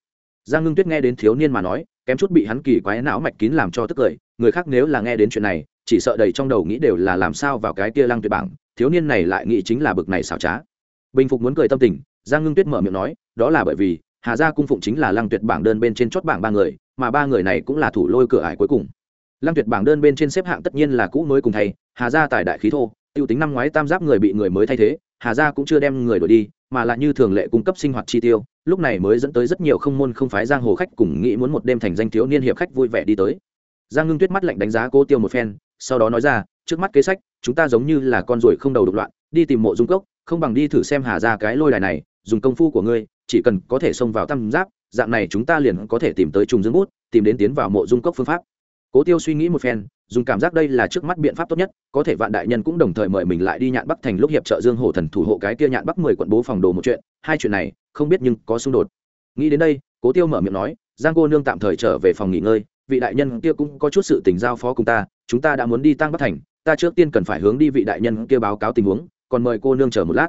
giang ngưng tuyết nghe đến thiếu niên mà nói, kém chút bị hắn kỳ quái não mạch kín làm cho tức cười, người khác nếu là nghe đến chuyện này, chỉ sợ đầy trong đầu nghĩ đều là làm sao vào cái kia lăng tuyệt bảng, thiếu niên này lại nghĩ chính là bực này xảo trá. Bình phục muốn cười tâm tình, giang ngưng tuyết mở miệng nói, đó là bởi vì, hà gia cung phụng chính là lăng tuyệt bảng đơn bên trên chót bảng ba người, mà ba người này cũng là thủ lôi cửa ải cuối cùng. Lăng tuyệt bảng đơn bên trên xếp hạng tất nhiên là cũ mới cùng thầy hà gia tài đại khí thô, tiêu tính năm ngoái tam giáp người bị người mới thay thế, hà gia cũng chưa đem người đổi đi mà lại như thường lệ cung cấp sinh hoạt chi tiêu, lúc này mới dẫn tới rất nhiều không môn không phái giang hồ khách cùng nghĩ muốn một đêm thành danh thiếu niên hiệp khách vui vẻ đi tới. Giang ngưng tuyết mắt lạnh đánh giá cô tiêu một phen, sau đó nói ra, trước mắt kế sách, chúng ta giống như là con ruồi không đầu đục loạn, đi tìm mộ dung cốc, không bằng đi thử xem hà ra cái lôi đài này, dùng công phu của ngươi, chỉ cần có thể xông vào tam giáp, dạng này chúng ta liền có thể tìm tới trùng dương bút, tìm đến tiến vào mộ dung cốc phương pháp. Cố tiêu suy nghĩ một phen dùng cảm giác đây là trước mắt biện pháp tốt nhất, có thể vạn đại nhân cũng đồng thời mời mình lại đi nhạn bắc thành lúc hiệp trợ dương hổ thần thủ hộ cái kia nhạn bắc mười quận bố phòng đồ một chuyện, hai chuyện này, không biết nhưng có xung đột. Nghĩ đến đây, cố tiêu mở miệng nói, giang cô nương tạm thời trở về phòng nghỉ ngơi, vị đại nhân kia cũng có chút sự tình giao phó cùng ta, chúng ta đã muốn đi tăng bắc thành, ta trước tiên cần phải hướng đi vị đại nhân kia báo cáo tình huống, còn mời cô nương chờ một lát.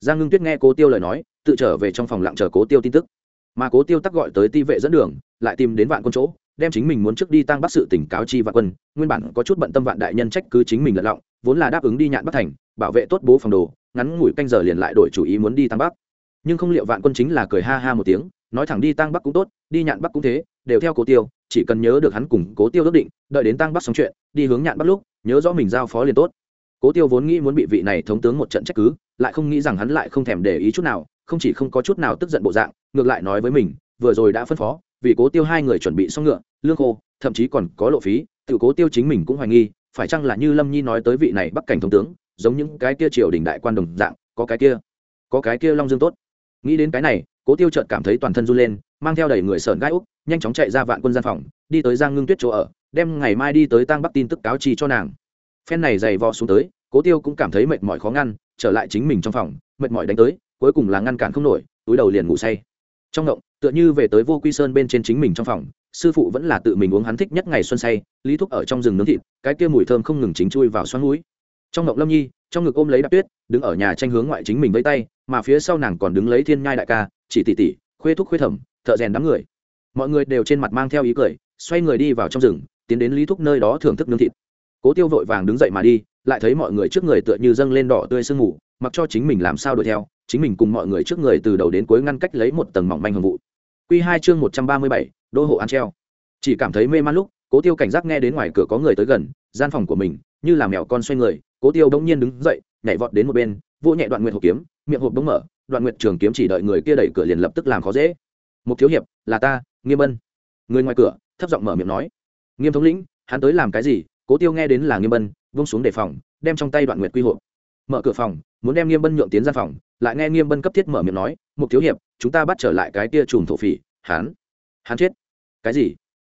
Giang ngưng tuyết nghe cố tiêu lời nói, tự trở về trong phòng lặng chờ cố tiêu tin tức. Mà cố tiêu tắc gọi tới ti vệ dẫn đường, lại tìm đến vạn quân chỗ đem chính mình muốn trước đi tăng bắt sự tỉnh cáo chi vạn quân, nguyên bản có chút bận tâm vạn đại nhân trách cứ chính mình lật lọng, vốn là đáp ứng đi nhạn bắc thành, bảo vệ tốt bố phòng đồ, ngắn ngủi canh giờ liền lại đổi chủ ý muốn đi tăng bắc. Nhưng không liệu vạn quân chính là cười ha ha một tiếng, nói thẳng đi tăng bắc cũng tốt, đi nhạn bắc cũng thế, đều theo cố tiêu, chỉ cần nhớ được hắn cùng cố tiêu ước định, đợi đến tăng bắc xong chuyện, đi hướng nhạn bắc lúc, nhớ rõ mình giao phó liền tốt. Cố tiêu vốn nghĩ muốn bị vị này thống tướng một trận trách cứ, lại không nghĩ rằng hắn lại không thèm để ý chút nào, không chỉ không có chút nào tức giận bộ dạng, ngược lại nói với mình, vừa rồi đã phân phó, vì cố tiêu hai người chuẩn bị xong ngựa lương khô, thậm chí còn có lộ phí, tự cố tiêu chính mình cũng hoài nghi, phải chăng là như lâm nhi nói tới vị này bắc cảnh thống tướng, giống những cái kia triều đình đại quan đồng dạng, có cái kia, có cái kia long dương tốt. Nghĩ đến cái này, cố tiêu chợt cảm thấy toàn thân run lên, mang theo đầy người sờn gai úc, nhanh chóng chạy ra vạn quân gian phòng, đi tới giang ngưng tuyết chỗ ở, đem ngày mai đi tới tăng bắc tin tức cáo trì cho nàng. Phen này dày vò xuống tới, cố tiêu cũng cảm thấy mệt mỏi khó ngăn, trở lại chính mình trong phòng, mệt mỏi đánh tới, cuối cùng là ngăn cản không nổi, túi đầu liền ngủ say. Trong động, tựa như về tới vô quy sơn bên trên chính mình trong phòng sư phụ vẫn là tự mình uống hắn thích nhất ngày xuân say, lý thúc ở trong rừng nướng thịt, cái kia mùi thơm không ngừng chính chui vào xoắn núi trong ngọc lâm nhi, trong ngực ôm lấy đạp tuyết, đứng ở nhà tranh hướng ngoại chính mình vây tay, mà phía sau nàng còn đứng lấy thiên nhai đại ca, chỉ tỉ tỉ, khuê thúc khuê thẩm, thợ rèn đám người. Mọi người đều trên mặt mang theo ý cười, xoay người đi vào trong rừng, tiến đến lý thúc nơi đó thưởng thức nướng thịt. Cố tiêu vội vàng đứng dậy mà đi, lại thấy mọi người trước người tựa như dâng lên đỏ tươi sương mù, mặc cho chính mình làm sao đuổi theo, chính mình cùng mọi người trước người từ đầu đến cuối ngăn cách lấy một tầng mỏng manh hồng vụ. Q hai chương một trăm ba mươi bảy đô hộ an treo. Chỉ cảm thấy mê man lúc, cố tiêu cảnh giác nghe đến ngoài cửa có người tới gần, gian phòng của mình, như là mèo con xoay người, cố tiêu bỗng nhiên đứng dậy, nhảy vọt đến một bên vô nhẹ đoạn nguyện hộp kiếm, miệng hộp bỗng mở, đoạn nguyện trường kiếm chỉ đợi người kia đẩy cửa liền lập tức làm khó dễ. Một thiếu hiệp, là ta, nghiêm ân. Người ngoài cửa, thấp giọng mở miệng nói. Nghiêm thống lĩnh, hắn tới làm cái gì? Cố tiêu nghe đến là nghiêm ân, vung xuống đề phòng, đem trong tay đoạn nguyệt quy hộp. Mở cửa phòng, muốn đem nghiêm bân nhượng tiến ra phòng, lại nghe nghiêm bân cấp thiết mở miệng nói. Một thiếu hiệp, chúng ta bắt trở lại cái tia chùm thổ phỉ, hắn hắn chết. Cái gì?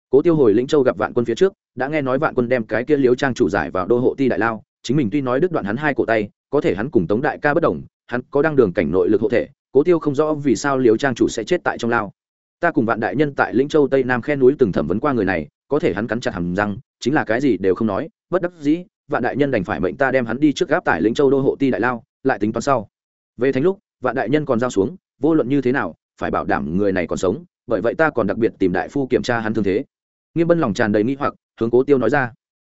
Cố tiêu hồi lĩnh châu gặp vạn quân phía trước, đã nghe nói vạn quân đem cái kia liếu trang chủ giải vào đô hộ ti đại lao, chính mình tuy nói đứt đoạn hắn hai cổ tay, có thể hắn cùng tống đại ca bất đồng, hắn có đăng đường cảnh nội lực hộ thể, cố tiêu không rõ vì sao liếu trang chủ sẽ chết tại trong lao. Ta cùng vạn đại nhân tại lĩnh châu tây nam khe núi từng thẩm vấn qua người này, có thể hắn cắn chặt hầm răng, chính là cái gì đều không nói, bất đắc dĩ, vạn đại nhân đành phải mệnh ta đem hắn đi trước gáp tải lĩnh châu đô hộ ti đại lao, lại tính toán sau. Về thánh lúc, vạn đại nhân còn giao xuống, vô luận như thế nào, phải bảo đảm người này còn sống bởi vậy ta còn đặc biệt tìm đại phu kiểm tra hắn thương thế. Nghiêm bân lòng tràn đầy nghi hoặc, hướng cố tiêu nói ra.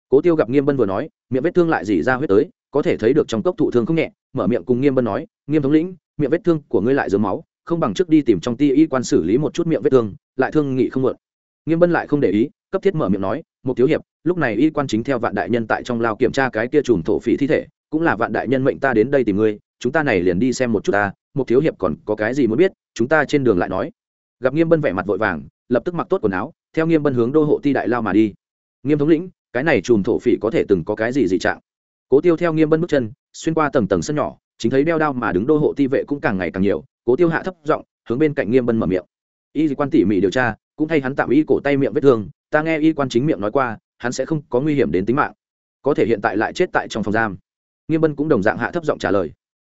Cố tiêu gặp nghiêm bân vừa nói, miệng vết thương lại dỉ ra huyết tới, có thể thấy được trong cốc thụ thương không nhẹ, mở miệng cùng nghiêm bân nói, nghiêm thống lĩnh, miệng vết thương của ngươi lại dớm máu, không bằng trước đi tìm trong ti y quan xử lý một chút miệng vết thương, lại thương nghị không mượn. Nghiêm bân lại không để ý, cấp thiết mở miệng nói một thiếu hiệp, lúc này y quan chính theo vạn đại nhân tại trong lao kiểm tra cái kia trùm thổ phỉ thi thể, cũng là vạn đại nhân mệnh ta đến đây tìm ngươi, chúng ta này liền đi xem một chút ta một thiếu hiệp còn có cái gì muốn biết, chúng ta trên đường lại nói gặp nghiêm bân vẻ mặt vội vàng, lập tức mặc tốt quần áo, theo nghiêm bân hướng đô hộ ti đại lao mà đi. Nghiêm thống lĩnh, cái này chùm thổ phỉ có thể từng có cái gì dị trạng? Cố tiêu theo nghiêm bân bước chân, xuyên qua tầng tầng sân nhỏ, chính thấy đeo đao mà đứng đô hộ ti vệ cũng càng ngày càng nhiều, cố tiêu hạ thấp giọng, hướng bên cạnh nghiêm bân mở miệng. Y quan tỉ mỉ điều tra, cũng thay hắn tạm y cổ tay miệng vết thương, ta nghe y quan chính miệng nói qua, hắn sẽ không có nguy hiểm đến tính mạng. Có thể hiện tại lại chết tại trong phòng giam. Nghiêm bân cũng đồng dạng hạ thấp giọng trả lời.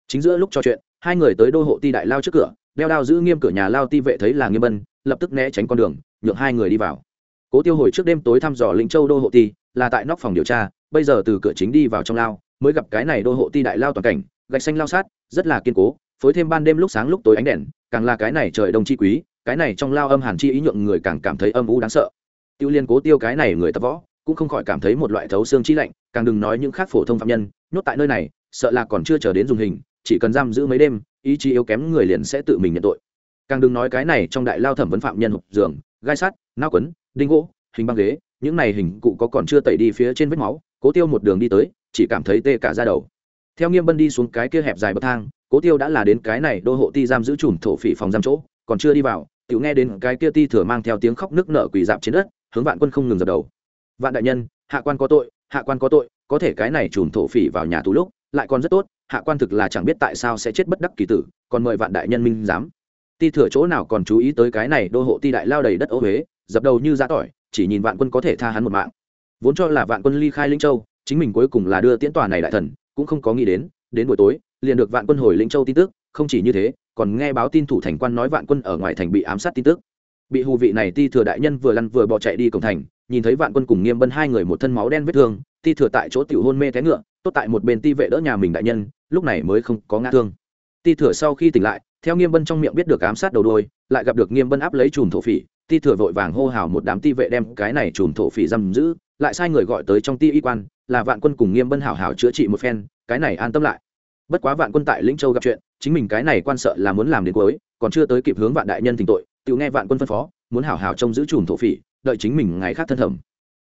Chính giữa lúc trò chuyện, hai người tới đô hộ ti đại lao trước cửa đeo đao giữ nghiêm cửa nhà lao ti vệ thấy là nghiêm bân lập tức né tránh con đường, nhượng hai người đi vào. Cố tiêu hồi trước đêm tối thăm dò lĩnh châu đô hộ ti, là tại nóc phòng điều tra, bây giờ từ cửa chính đi vào trong lao, mới gặp cái này đô hộ ti đại lao toàn cảnh, gạch xanh lao sát, rất là kiên cố, phối thêm ban đêm lúc sáng lúc tối ánh đèn, càng là cái này trời đông chi quý, cái này trong lao âm hàn chi ý nhượng người càng cảm thấy âm u đáng sợ. Tiêu liên cố tiêu cái này người tập võ, cũng không khỏi cảm thấy một loại thấu xương chi lạnh, càng đừng nói những khác phổ thông phạm nhân, nhốt tại nơi này, sợ là còn chưa chờ đến dùng hình, chỉ cần giam giữ mấy đêm ý chí yếu kém người liền sẽ tự mình nhận tội. Càng đừng nói cái này trong đại lao thẩm vấn phạm nhân hộp giường, gai sắt, nao quấn, đinh gỗ, hình băng ghế, những này hình cụ có còn chưa tẩy đi phía trên vết máu, cố tiêu một đường đi tới, chỉ cảm thấy tê cả ra đầu. Theo nghiêm bân đi xuống cái kia hẹp dài bậc thang, cố tiêu đã là đến cái này đô hộ ti giam giữ chùm thổ phỉ phòng giam chỗ, còn chưa đi vào tự nghe đến cái kia ti thừa mang theo tiếng khóc nước nở quỳ dạp trên đất, hướng vạn quân không ngừng dập đầu. Vạn đại nhân, hạ quan có tội, hạ quan có tội, có thể cái này chùm thổ phỉ vào nhà tù lúc, lại còn rất tốt hạ quan thực là chẳng biết tại sao sẽ chết bất đắc kỳ tử, còn mời vạn đại nhân minh giám. Ti thừa chỗ nào còn chú ý tới cái này đô hộ ti đại lao đầy đất ô huế, dập đầu như giã tỏi, chỉ nhìn vạn quân có thể tha hắn một mạng. Vốn cho là vạn quân ly khai linh châu, chính mình cuối cùng là đưa tiễn tòa này đại thần, cũng không có nghĩ đến đến buổi tối, liền được vạn quân hồi linh châu tin tức, không chỉ như thế, còn nghe báo tin thủ thành quan nói vạn quân ở ngoài thành bị ám sát tin tức. Bị hù vị này ti thừa đại nhân vừa lăn vừa bỏ chạy đi cổng thành, nhìn thấy vạn quân cùng nghiêm bân hai người một thân máu đen vết thương, ti thừa tại chỗ tiểu hôn mê té ngựa, tốt tại một bên ti vệ đỡ nhà mình đại nhân lúc này mới không có ngã thương. Ti thừa sau khi tỉnh lại, theo nghiêm bân trong miệng biết được ám sát đầu đôi lại gặp được nghiêm bân áp lấy chùm thổ phỉ. Ti thừa vội vàng hô hào một đám ti vệ đem cái này chùm thổ phỉ giam giữ, lại sai người gọi tới trong ti y quan, là vạn quân cùng nghiêm bân hảo hảo chữa trị một phen, cái này an tâm lại. Bất quá vạn quân tại lĩnh châu gặp chuyện, chính mình cái này quan sợ là muốn làm đến cuối, còn chưa tới kịp hướng vạn đại nhân thỉnh tội, tự nghe vạn quân phân phó, muốn hảo hảo trông giữ chùm thổ phỉ, đợi chính mình ngày khác thân thẩm.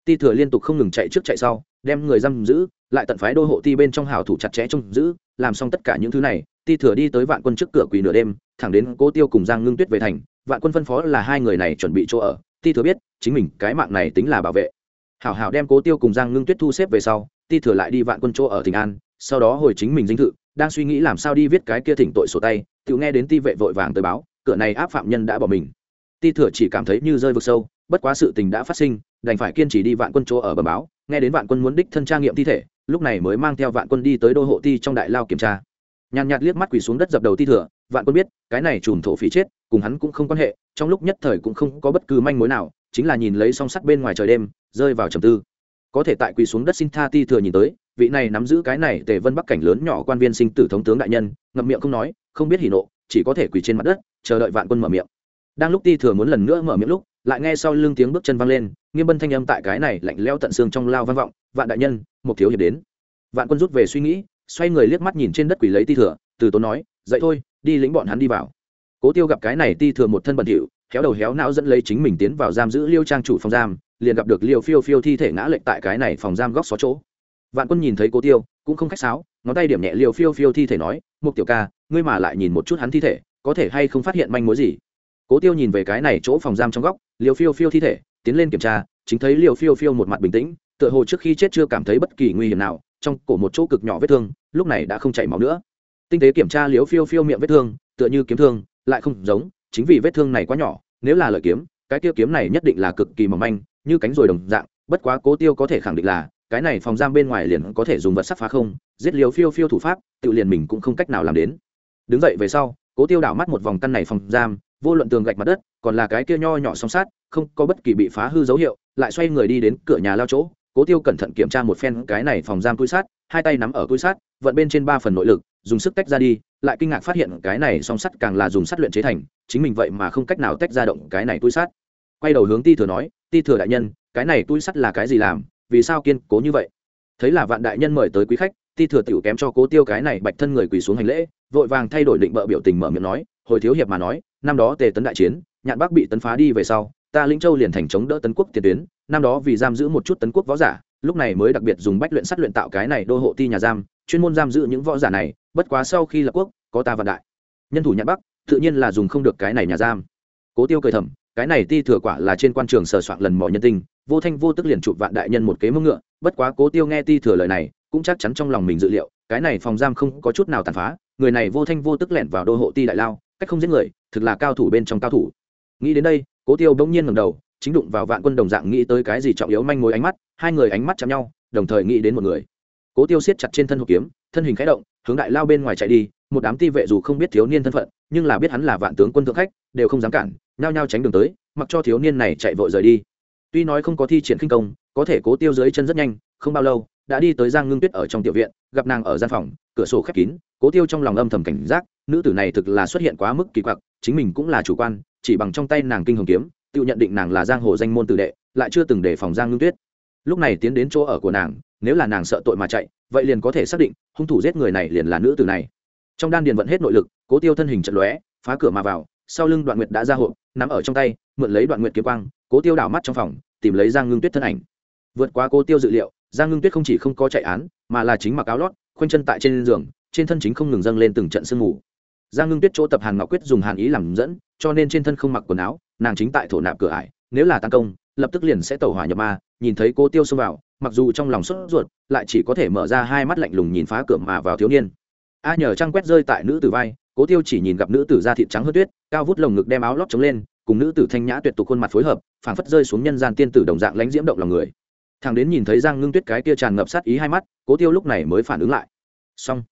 Ti thừa liên tục không ngừng chạy trước chạy sau, đem người giam giữ lại tận phái đô hộ ti bên trong hảo thủ chặt chẽ trông giữ, làm xong tất cả những thứ này, ti thừa đi tới vạn quân trước cửa quỳ nửa đêm, thẳng đến cố tiêu cùng giang ngưng tuyết về thành, vạn quân phân phó là hai người này chuẩn bị chỗ ở, ti thừa biết, chính mình cái mạng này tính là bảo vệ. Hảo hảo đem cố tiêu cùng giang ngưng tuyết thu xếp về sau, ti thừa lại đi vạn quân chỗ ở thịnh an, sau đó hồi chính mình dinh thự, đang suy nghĩ làm sao đi viết cái kia thỉnh tội sổ tay, tự nghe đến ti vệ vội vàng tới báo, cửa này áp phạm nhân đã bỏ mình. Ti thừa chỉ cảm thấy như rơi vực sâu bất quá sự tình đã phát sinh, đành phải kiên trì đi vạn quân chỗ ở bờ báo, nghe đến vạn quân muốn đích thân tra nghiệm thi thể, lúc này mới mang theo vạn quân đi tới đô hộ ti trong đại lao kiểm tra. Nhàn nhạt liếc mắt quỳ xuống đất dập đầu ti thừa, vạn quân biết, cái này chùm thổ phỉ chết, cùng hắn cũng không quan hệ, trong lúc nhất thời cũng không có bất cứ manh mối nào, chính là nhìn lấy song sắt bên ngoài trời đêm, rơi vào trầm tư. Có thể tại quỳ xuống đất xin tha ti thừa nhìn tới, vị này nắm giữ cái này tề vân bắc cảnh lớn nhỏ quan viên sinh tử thống tướng đại nhân, ngậm miệng không nói, không biết hỉ nộ, chỉ có thể quỳ trên mặt đất, chờ đợi vạn quân mở miệng. Đang lúc ti thừa muốn lần nữa mở miệng lúc lại nghe sau lưng tiếng bước chân vang lên, nghiêm bân thanh âm tại cái này lạnh leo tận xương trong lao vang vọng, vạn đại nhân, một thiếu hiệp đến. Vạn quân rút về suy nghĩ, xoay người liếc mắt nhìn trên đất quỷ lấy ti thừa, từ tốn nói, dậy thôi, đi lĩnh bọn hắn đi vào. Cố tiêu gặp cái này ti thừa một thân bẩn thỉu héo đầu héo não dẫn lấy chính mình tiến vào giam giữ liêu trang chủ phòng giam, liền gặp được liêu phiêu phiêu thi thể ngã lệch tại cái này phòng giam góc xó chỗ. Vạn quân nhìn thấy cố tiêu, cũng không khách sáo, ngón tay điểm nhẹ liêu phiêu phiêu thi thể nói, mục tiểu ca, ngươi mà lại nhìn một chút hắn thi thể, có thể hay không phát hiện manh mối gì? Cố tiêu nhìn về cái này chỗ phòng giam trong góc liều phiêu phiêu thi thể, tiến lên kiểm tra, chính thấy liều phiêu phiêu một mặt bình tĩnh, tựa hồ trước khi chết chưa cảm thấy bất kỳ nguy hiểm nào, trong cổ một chỗ cực nhỏ vết thương, lúc này đã không chảy máu nữa. Tinh tế kiểm tra liều phiêu phiêu miệng vết thương, tựa như kiếm thương, lại không giống, chính vì vết thương này quá nhỏ, nếu là lợi kiếm, cái tiêu kiếm này nhất định là cực kỳ mỏng manh, như cánh rồi đồng dạng, bất quá cố tiêu có thể khẳng định là, cái này phòng giam bên ngoài liền có thể dùng vật sắc phá không, giết liều phiêu phiêu thủ pháp, tự liền mình cũng không cách nào làm đến. Đứng dậy về sau, cố tiêu đảo mắt một vòng căn này phòng giam vô luận tường gạch mặt đất, còn là cái kia nho nhỏ song sát, không có bất kỳ bị phá hư dấu hiệu, lại xoay người đi đến cửa nhà lao chỗ, cố tiêu cẩn thận kiểm tra một phen cái này phòng giam túi sát, hai tay nắm ở túi sát, vận bên trên ba phần nội lực, dùng sức tách ra đi, lại kinh ngạc phát hiện cái này song sắt càng là dùng sắt luyện chế thành, chính mình vậy mà không cách nào tách ra động cái này túi sát. Quay đầu hướng ti thừa nói, ti thừa đại nhân, cái này túi sắt là cái gì làm? Vì sao kiên cố như vậy? Thấy là vạn đại nhân mời tới quý khách, ti thừa tiểu kém cho cố tiêu cái này bạch thân người quỳ xuống hành lễ, vội vàng thay đổi định bợ biểu tình mở miệng nói hồi thiếu hiệp mà nói, năm đó tề tấn đại chiến, nhạn bắc bị tấn phá đi về sau, ta lĩnh châu liền thành chống đỡ tấn quốc tiền tuyến, năm đó vì giam giữ một chút tấn quốc võ giả, lúc này mới đặc biệt dùng bách luyện sắt luyện tạo cái này đô hộ ti nhà giam, chuyên môn giam giữ những võ giả này, bất quá sau khi lập quốc, có ta vạn đại. Nhân thủ nhạn bắc, tự nhiên là dùng không được cái này nhà giam. Cố tiêu cười thầm, cái này ti thừa quả là trên quan trường sờ soạn lần mò nhân tinh, vô thanh vô tức liền chụp vạn đại nhân một kế mông ngựa, bất quá cố tiêu nghe ti thừa lời này, cũng chắc chắn trong lòng mình dự liệu, cái này phòng giam không có chút nào tàn phá, người này vô thanh vô tức lẻn vào đô hộ ti đại lao cách không giết người, thực là cao thủ bên trong cao thủ. Nghĩ đến đây, cố tiêu bỗng nhiên ngầm đầu, chính đụng vào vạn quân đồng dạng nghĩ tới cái gì trọng yếu manh mối ánh mắt, hai người ánh mắt chạm nhau, đồng thời nghĩ đến một người. Cố tiêu siết chặt trên thân hộp kiếm, thân hình khẽ động, hướng đại lao bên ngoài chạy đi, một đám ti vệ dù không biết thiếu niên thân phận, nhưng là biết hắn là vạn tướng quân thượng khách, đều không dám cản, nhao nhao tránh đường tới, mặc cho thiếu niên này chạy vội rời đi. Tuy nói không có thi triển khinh công, có thể cố tiêu dưới chân rất nhanh, không bao lâu đã đi tới giang ngưng tuyết ở trong tiểu viện, gặp nàng ở gian phòng, cửa sổ khép kín, cố tiêu trong lòng âm thầm cảnh giác, nữ tử này thực là xuất hiện quá mức kỳ quặc, chính mình cũng là chủ quan, chỉ bằng trong tay nàng kinh hồng kiếm, tự nhận định nàng là giang hồ danh môn tử đệ, lại chưa từng đề phòng giang ngưng tuyết. Lúc này tiến đến chỗ ở của nàng, nếu là nàng sợ tội mà chạy, vậy liền có thể xác định, hung thủ giết người này liền là nữ tử này. Trong đan điền vận hết nội lực, cố tiêu thân hình trận lóe, phá cửa mà vào, sau lưng đoạn nguyệt đã ra hộp, nắm ở trong tay, mượn lấy đoạn nguyệt kiếm quang, cố tiêu đảo mắt trong phòng, tìm lấy giang ngưng tuyết thân ảnh. Vượt qua cố tiêu dự liệu giang ngưng tuyết không chỉ không có chạy án, mà là chính mặc áo lót, khoanh chân tại trên giường, trên thân chính không ngừng dâng lên từng trận sương mù. Giang ngưng tuyết chỗ tập hàn ngọc quyết dùng hàn ý làm dẫn, cho nên trên thân không mặc quần áo, nàng chính tại thổ nạp cửa ải, nếu là tăng công, lập tức liền sẽ tẩu hỏa nhập ma, nhìn thấy cô tiêu xông vào, mặc dù trong lòng sốt ruột, lại chỉ có thể mở ra hai mắt lạnh lùng nhìn phá cửa mà vào thiếu niên. A nhờ trăng quét rơi tại nữ tử vai cố tiêu chỉ nhìn gặp nữ tử da thịt trắng hơn tuyết, cao vút lồng ngực đem áo lót chống lên, cùng nữ tử thanh nhã tuyệt tục khuôn mặt phối hợp, phảng phất rơi xuống nhân gian tiên tử đồng dạng lãnh diễm động lòng người thằng đến nhìn thấy giang ngưng tuyết cái kia tràn ngập sát ý hai mắt, cố tiêu lúc này mới phản ứng lại. Xong.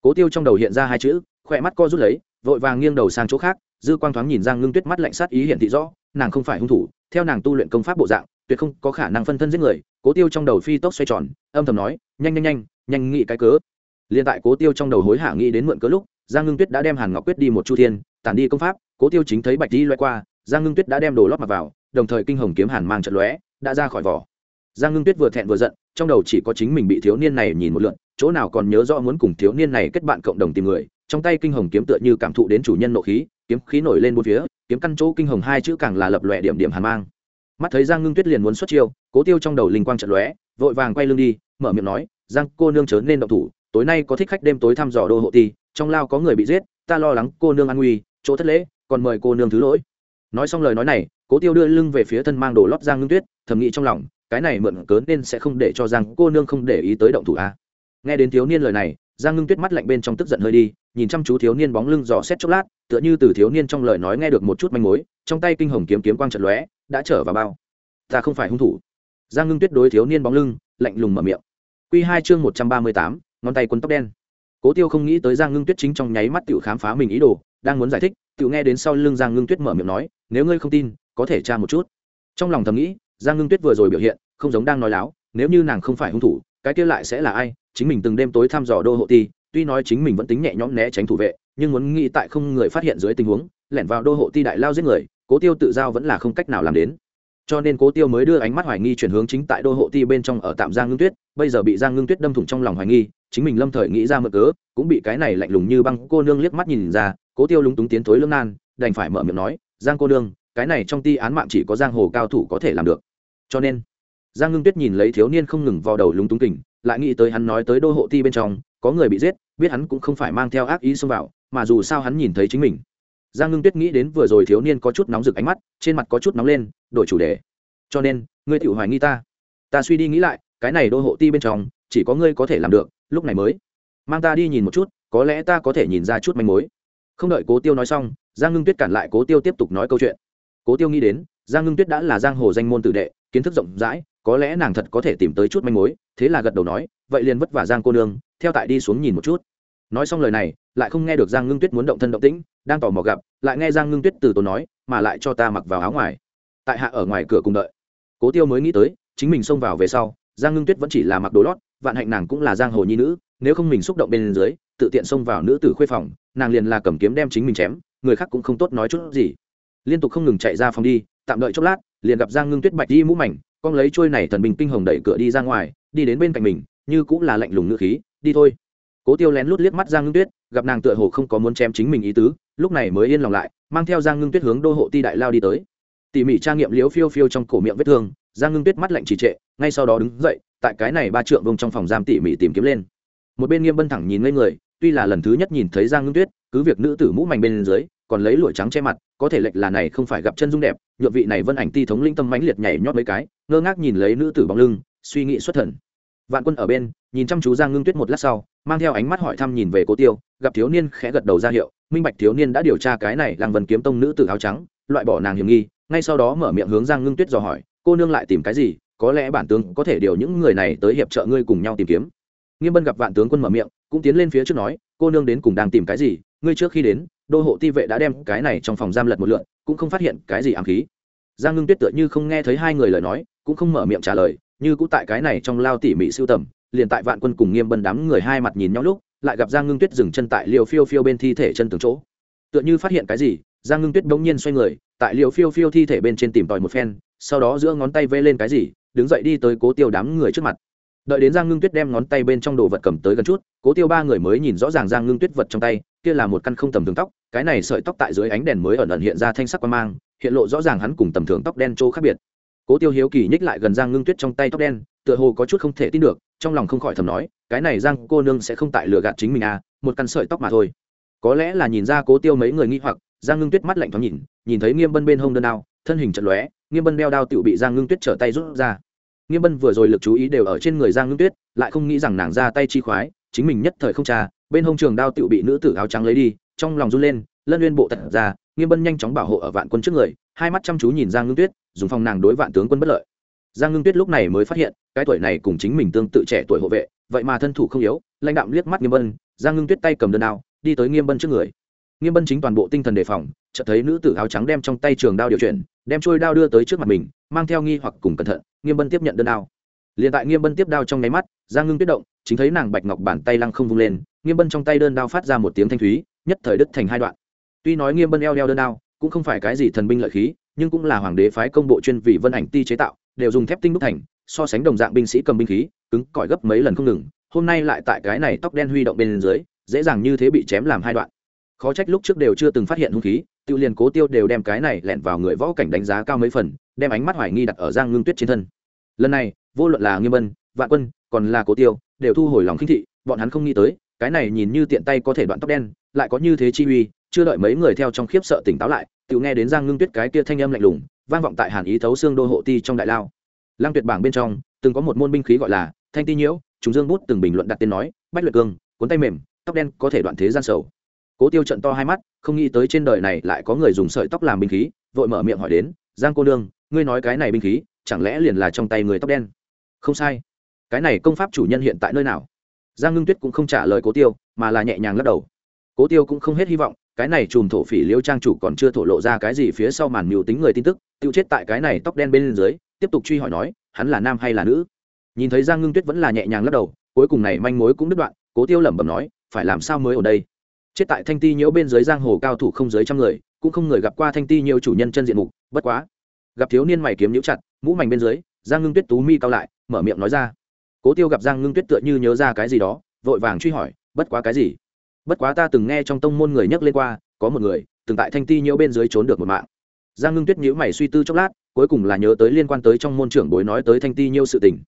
Cố tiêu trong đầu hiện ra hai chữ, khỏe mắt co rút lấy, vội vàng nghiêng đầu sang chỗ khác, dư quang thoáng nhìn giang ngưng tuyết mắt lạnh sát ý hiện thị rõ, nàng không phải hung thủ, theo nàng tu luyện công pháp bộ dạng, tuyệt không có khả năng phân thân giết người. Cố tiêu trong đầu phi tốc xoay tròn, âm thầm nói, nhanh nhanh nhanh nhanh nghĩ cái cớ. Liền tại cố tiêu trong đầu hối hả nghĩ đến mượn cớ lúc, giang ngưng tuyết đã đem hàn ngọc quyết đi một chu thiên, tản đi công pháp, cố tiêu chính thấy bạch đi loay qua, giang ngưng tuyết đã đem đồ lót mặc vào, đồng thời kinh hồng kiếm hàn mang trận lóe, đã ra khỏi vỏ giang ngưng tuyết vừa thẹn vừa giận, trong đầu chỉ có chính mình bị thiếu niên này nhìn một lượn, chỗ nào còn nhớ rõ muốn cùng thiếu niên này kết bạn cộng đồng tìm người. Trong tay kinh hồng kiếm tựa như cảm thụ đến chủ nhân nộ khí, kiếm khí nổi lên bốn phía, kiếm căn chỗ kinh hồng hai chữ càng là lập lòe điểm điểm hàn mang. Mắt thấy giang ngưng tuyết liền muốn xuất chiêu, cố tiêu trong đầu linh quang trận lóe, vội vàng quay lưng đi, mở miệng nói, giang cô nương chớ nên động thủ, tối nay có thích khách đêm tối thăm dò đô hộ ti, trong lao có người bị giết, ta lo lắng cô nương an nguy, chỗ thất lễ, còn mời cô nương thứ lỗi. Nói xong lời nói này, cố tiêu đưa lưng về phía thân mang đồ lót giang ngưng tuyết, thầm nghĩ trong lòng cái này mượn cớ nên sẽ không để cho giang cô nương không để ý tới động thủ a. Nghe đến thiếu niên lời này, giang ngưng tuyết mắt lạnh bên trong tức giận hơi đi, nhìn chăm chú thiếu niên bóng lưng dò xét chốc lát, tựa như từ thiếu niên trong lời nói nghe được một chút manh mối, trong tay kinh hồng kiếm kiếm quang trận lóe, đã trở vào bao. Ta không phải hung thủ. Giang ngưng tuyết đối thiếu niên bóng lưng, lạnh lùng mở miệng. Q hai chương một trăm ba mươi tám, ngón tay quấn tóc đen. Cố tiêu không nghĩ tới giang ngưng tuyết chính trong nháy mắt tự khám phá mình ý đồ, đang muốn giải thích, tự nghe đến sau lưng giang ngưng tuyết mở miệng nói, nếu ngươi không tin, có thể tra một chút. Trong lòng thầm nghĩ giang ngưng tuyết vừa rồi biểu hiện, không giống đang nói láo, nếu như nàng không phải hung thủ, cái kia lại sẽ là ai? Chính mình từng đêm tối thăm dò đô hộ ti, tuy nói chính mình vẫn tính nhẹ nhõm né tránh thủ vệ, nhưng muốn nghĩ tại không người phát hiện dưới tình huống, lẻn vào đô hộ ti đại lao giết người, cố tiêu tự giao vẫn là không cách nào làm đến. Cho nên cố tiêu mới đưa ánh mắt hoài nghi chuyển hướng chính tại đô hộ ti bên trong ở tạm giang ngưng tuyết, bây giờ bị giang ngưng tuyết đâm thủng trong lòng hoài nghi, chính mình lâm thời nghĩ ra mượn cớ, cũng bị cái này lạnh lùng như băng cô nương liếc mắt nhìn ra, cố tiêu lúng túng tiến thối lương nan, đành phải mở miệng nói, giang cô nương, cái này trong ti án mạng chỉ có giang hồ cao thủ có thể làm được cho nên, giang ngưng tuyết nhìn lấy thiếu niên không ngừng vào đầu lúng túng tỉnh lại nghĩ tới hắn nói tới đô hộ ti bên trong, có người bị giết, biết hắn cũng không phải mang theo ác ý xông vào, mà dù sao hắn nhìn thấy chính mình. Giang ngưng tuyết nghĩ đến vừa rồi thiếu niên có chút nóng rực ánh mắt, trên mặt có chút nóng lên, đổi chủ đề. Cho nên, ngươi tự hoài nghi ta. Ta suy đi nghĩ lại, cái này đô hộ ti bên trong, chỉ có ngươi có thể làm được, lúc này mới. Mang ta đi nhìn một chút, có lẽ ta có thể nhìn ra chút manh mối. Không đợi cố tiêu nói xong, giang ngưng tuyết cản lại cố tiêu tiếp tục nói câu chuyện. Cố tiêu nghĩ đến, giang ngưng tuyết đã là giang hồ danh môn tử đệ kiến thức rộng rãi, có lẽ nàng thật có thể tìm tới chút manh mối, thế là gật đầu nói, vậy liền vất vả giang cô nương, theo tại đi xuống nhìn một chút. Nói xong lời này, lại không nghe được giang ngưng tuyết muốn động thân động tĩnh, đang tò mò gặp, lại nghe giang ngưng tuyết từ tốn nói, mà lại cho ta mặc vào áo ngoài. Tại hạ ở ngoài cửa cùng đợi. Cố tiêu mới nghĩ tới, chính mình xông vào về sau, giang ngưng tuyết vẫn chỉ là mặc đồ lót, vạn hạnh nàng cũng là giang hồ nhi nữ, nếu không mình xúc động bên dưới, tự tiện xông vào nữ tử khuê phòng, nàng liền là cầm kiếm đem chính mình chém, người khác cũng không tốt nói chút gì. Liên tục không ngừng chạy ra phòng đi, tạm đợi chốc lát liền gặp giang ngưng tuyết bạch đi mũ mảnh, con lấy trôi này thần bình kinh hồng đẩy cửa đi ra ngoài, đi đến bên cạnh mình, như cũng là lạnh lùng nữ khí, đi thôi. Cố tiêu lén lút liếc mắt giang ngưng tuyết, gặp nàng tựa hồ không có muốn chém chính mình ý tứ, lúc này mới yên lòng lại, mang theo giang ngưng tuyết hướng đô hộ ti đại lao đi tới. Tỉ mỉ tra nghiệm liếu phiêu phiêu trong cổ miệng vết thương, giang ngưng tuyết mắt lạnh trì trệ, ngay sau đó đứng dậy, tại cái này ba trượng vông trong phòng giam tỉ mỉ tìm kiếm lên. Một bên nghiêm bân thẳng nhìn ngây người, tuy là lần thứ nhất nhìn thấy giang ngưng tuyết, cứ việc nữ tử mũ mảnh bên dưới còn lấy lụa trắng che mặt, có thể lệch là này không phải gặp chân dung đẹp nhuộm vị này vân ảnh ti thống linh tâm mãnh liệt nhảy nhót mấy cái, ngơ ngác nhìn lấy nữ tử bóng lưng, suy nghĩ xuất thần. Vạn quân ở bên, nhìn chăm chú giang ngưng tuyết một lát sau, mang theo ánh mắt hỏi thăm nhìn về cố tiêu, gặp thiếu niên khẽ gật đầu ra hiệu, minh bạch thiếu niên đã điều tra cái này làng vân kiếm tông nữ tử áo trắng, loại bỏ nàng hiểm nghi, ngay sau đó mở miệng hướng giang ngưng tuyết dò hỏi, cô nương lại tìm cái gì? Có lẽ bản tướng có thể điều những người này tới hiệp trợ ngươi cùng nhau tìm kiếm. Nghiêm bân gặp vạn tướng quân mở miệng, cũng tiến lên phía trước nói, cô nương đến cùng đang tìm cái gì? Ngươi trước khi đến đô hộ ti vệ đã đem cái này trong phòng giam lật một lượn, cũng không phát hiện cái gì ám khí. Giang ngưng tuyết tựa như không nghe thấy hai người lời nói, cũng không mở miệng trả lời, như cũng tại cái này trong lao tỉ mỉ siêu tầm, liền tại vạn quân cùng nghiêm bân đám người hai mặt nhìn nhau lúc, lại gặp giang ngưng tuyết dừng chân tại liều phiêu phiêu bên thi thể chân tường chỗ. Tựa như phát hiện cái gì, giang ngưng tuyết bỗng nhiên xoay người, tại liều phiêu phiêu thi thể bên trên tìm tòi một phen, sau đó giữa ngón tay vê lên cái gì, đứng dậy đi tới cố tiêu đám người trước mặt đợi đến giang ngưng tuyết đem ngón tay bên trong đồ vật cầm tới gần chút, cố tiêu ba người mới nhìn rõ ràng giang ngưng tuyết vật trong tay, kia là một căn không tầm thường tóc, cái này sợi tóc tại dưới ánh đèn mới ẩn ẩn hiện ra thanh sắc quan mang, hiện lộ rõ ràng hắn cùng tầm thường tóc đen chỗ khác biệt. Cố tiêu hiếu kỳ nhích lại gần giang ngưng tuyết trong tay tóc đen, tựa hồ có chút không thể tin được, trong lòng không khỏi thầm nói, cái này giang cô nương sẽ không tại lừa gạt chính mình à một căn sợi tóc mà thôi. Có lẽ là nhìn ra cố tiêu mấy người nghi hoặc, giang ngưng tuyết mắt lạnh thoáng nhìn nhìn thấy nghiêm bân bên hông đơn đao, thân hình trận lóe, nghiêm bân đeo đao tựu bị giang ngưng tuyết trở tay rút ra nghiêm bân vừa rồi lực chú ý đều ở trên người giang ngưng tuyết, lại không nghĩ rằng nàng ra tay chi khoái, chính mình nhất thời không trà, bên hông trường đao tự bị nữ tử áo trắng lấy đi, trong lòng run lên, lân uyên bộ tật ra, nghiêm bân nhanh chóng bảo hộ ở vạn quân trước người, hai mắt chăm chú nhìn giang ngưng tuyết, dùng phòng nàng đối vạn tướng quân bất lợi. Giang ngưng tuyết lúc này mới phát hiện, cái tuổi này cùng chính mình tương tự trẻ tuổi hộ vệ, vậy mà thân thủ không yếu, lãnh đạm liếc mắt nghiêm bân, giang ngưng tuyết tay cầm đơn đao, đi tới nghiêm bân trước người. Nghiêm bân chính toàn bộ tinh thần đề phòng chợt thấy nữ tử áo trắng đem trong tay trường đao điều chuyển, đem trôi đao đưa tới trước mặt mình, mang theo nghi hoặc cùng cẩn thận, nghiêm bân tiếp nhận đơn đao. Liền tại nghiêm bân tiếp đao trong nháy mắt, giang ngưng tuyết động, chính thấy nàng bạch ngọc bàn tay lăng không vung lên, nghiêm bân trong tay đơn đao phát ra một tiếng thanh thúy, nhất thời đứt thành hai đoạn. Tuy nói nghiêm bân eo đeo đơn đao, cũng không phải cái gì thần binh lợi khí, nhưng cũng là hoàng đế phái công bộ chuyên vị vân ảnh ti chế tạo, đều dùng thép tinh đúc thành, so sánh đồng dạng binh sĩ cầm binh khí, cứng cỏi gấp mấy lần không ngừng, hôm nay lại tại cái này tóc đen huy động bên dưới, dễ dàng như thế bị chém làm hai đoạn. Khó trách lúc trước đều chưa từng phát hiện hung khí tiêu liền cố tiêu đều đem cái này lẹn vào người võ cảnh đánh giá cao mấy phần, đem ánh mắt hoài nghi đặt ở giang ngưng tuyết trên thân. Lần này, vô luận là nghiêm bân vạn quân, còn là cố tiêu, đều thu hồi lòng khinh thị, bọn hắn không nghĩ tới, cái này nhìn như tiện tay có thể đoạn tóc đen, lại có như thế chi uy, chưa đợi mấy người theo trong khiếp sợ tỉnh táo lại tự nghe đến giang ngưng tuyết cái kia thanh âm lạnh lùng, vang vọng tại hàn ý thấu xương đô hộ ti trong đại lao. Lăng tuyệt bảng bên trong, từng có một môn binh khí gọi là thanh ti nhiễu chúng dương bút từng bình luận đặt tên nói, bách luyện cương cuốn tay mềm, tóc đen có thể đoạn thế gian sầu cố tiêu trận to hai mắt, không nghĩ tới trên đời này lại có người dùng sợi tóc làm binh khí, vội mở miệng hỏi đến, giang cô nương, ngươi nói cái này binh khí, chẳng lẽ liền là trong tay người tóc đen? Không sai. Cái này công pháp chủ nhân hiện tại nơi nào? Giang ngưng tuyết cũng không trả lời cố tiêu, mà là nhẹ nhàng lắc đầu. Cố tiêu cũng không hết hy vọng, cái này chùm thổ phỉ liêu trang chủ còn chưa thổ lộ ra cái gì phía sau màn mưu tính người tin tức, tiêu chết tại cái này tóc đen bên dưới, tiếp tục truy hỏi nói, hắn là nam hay là nữ? Nhìn thấy giang ngưng tuyết vẫn là nhẹ nhàng lắc đầu, cuối cùng này manh mối cũng đứt đoạn, cố tiêu lẩm bẩm nói, phải làm sao mới ở đây? Chết tại thanh ti nhiễu bên dưới giang hồ cao thủ không dưới trăm người, cũng không người gặp qua thanh ti nhiễu chủ nhân chân diện mục, bất quá. Gặp thiếu niên mày kiếm nhiễu chặt, mũ mảnh bên dưới, giang ngưng tuyết tú mi cao lại, mở miệng nói ra. Cố tiêu gặp giang ngưng tuyết tựa như nhớ ra cái gì đó, vội vàng truy hỏi, bất quá cái gì? Bất quá ta từng nghe trong tông môn người nhắc lên qua, có một người, từng tại thanh ti nhiễu bên dưới trốn được một mạng. Giang ngưng tuyết nhíu mày suy tư chốc lát, cuối cùng là nhớ tới liên quan tới trong môn trưởng bối nói tới thanh ti nhiễu sự tình.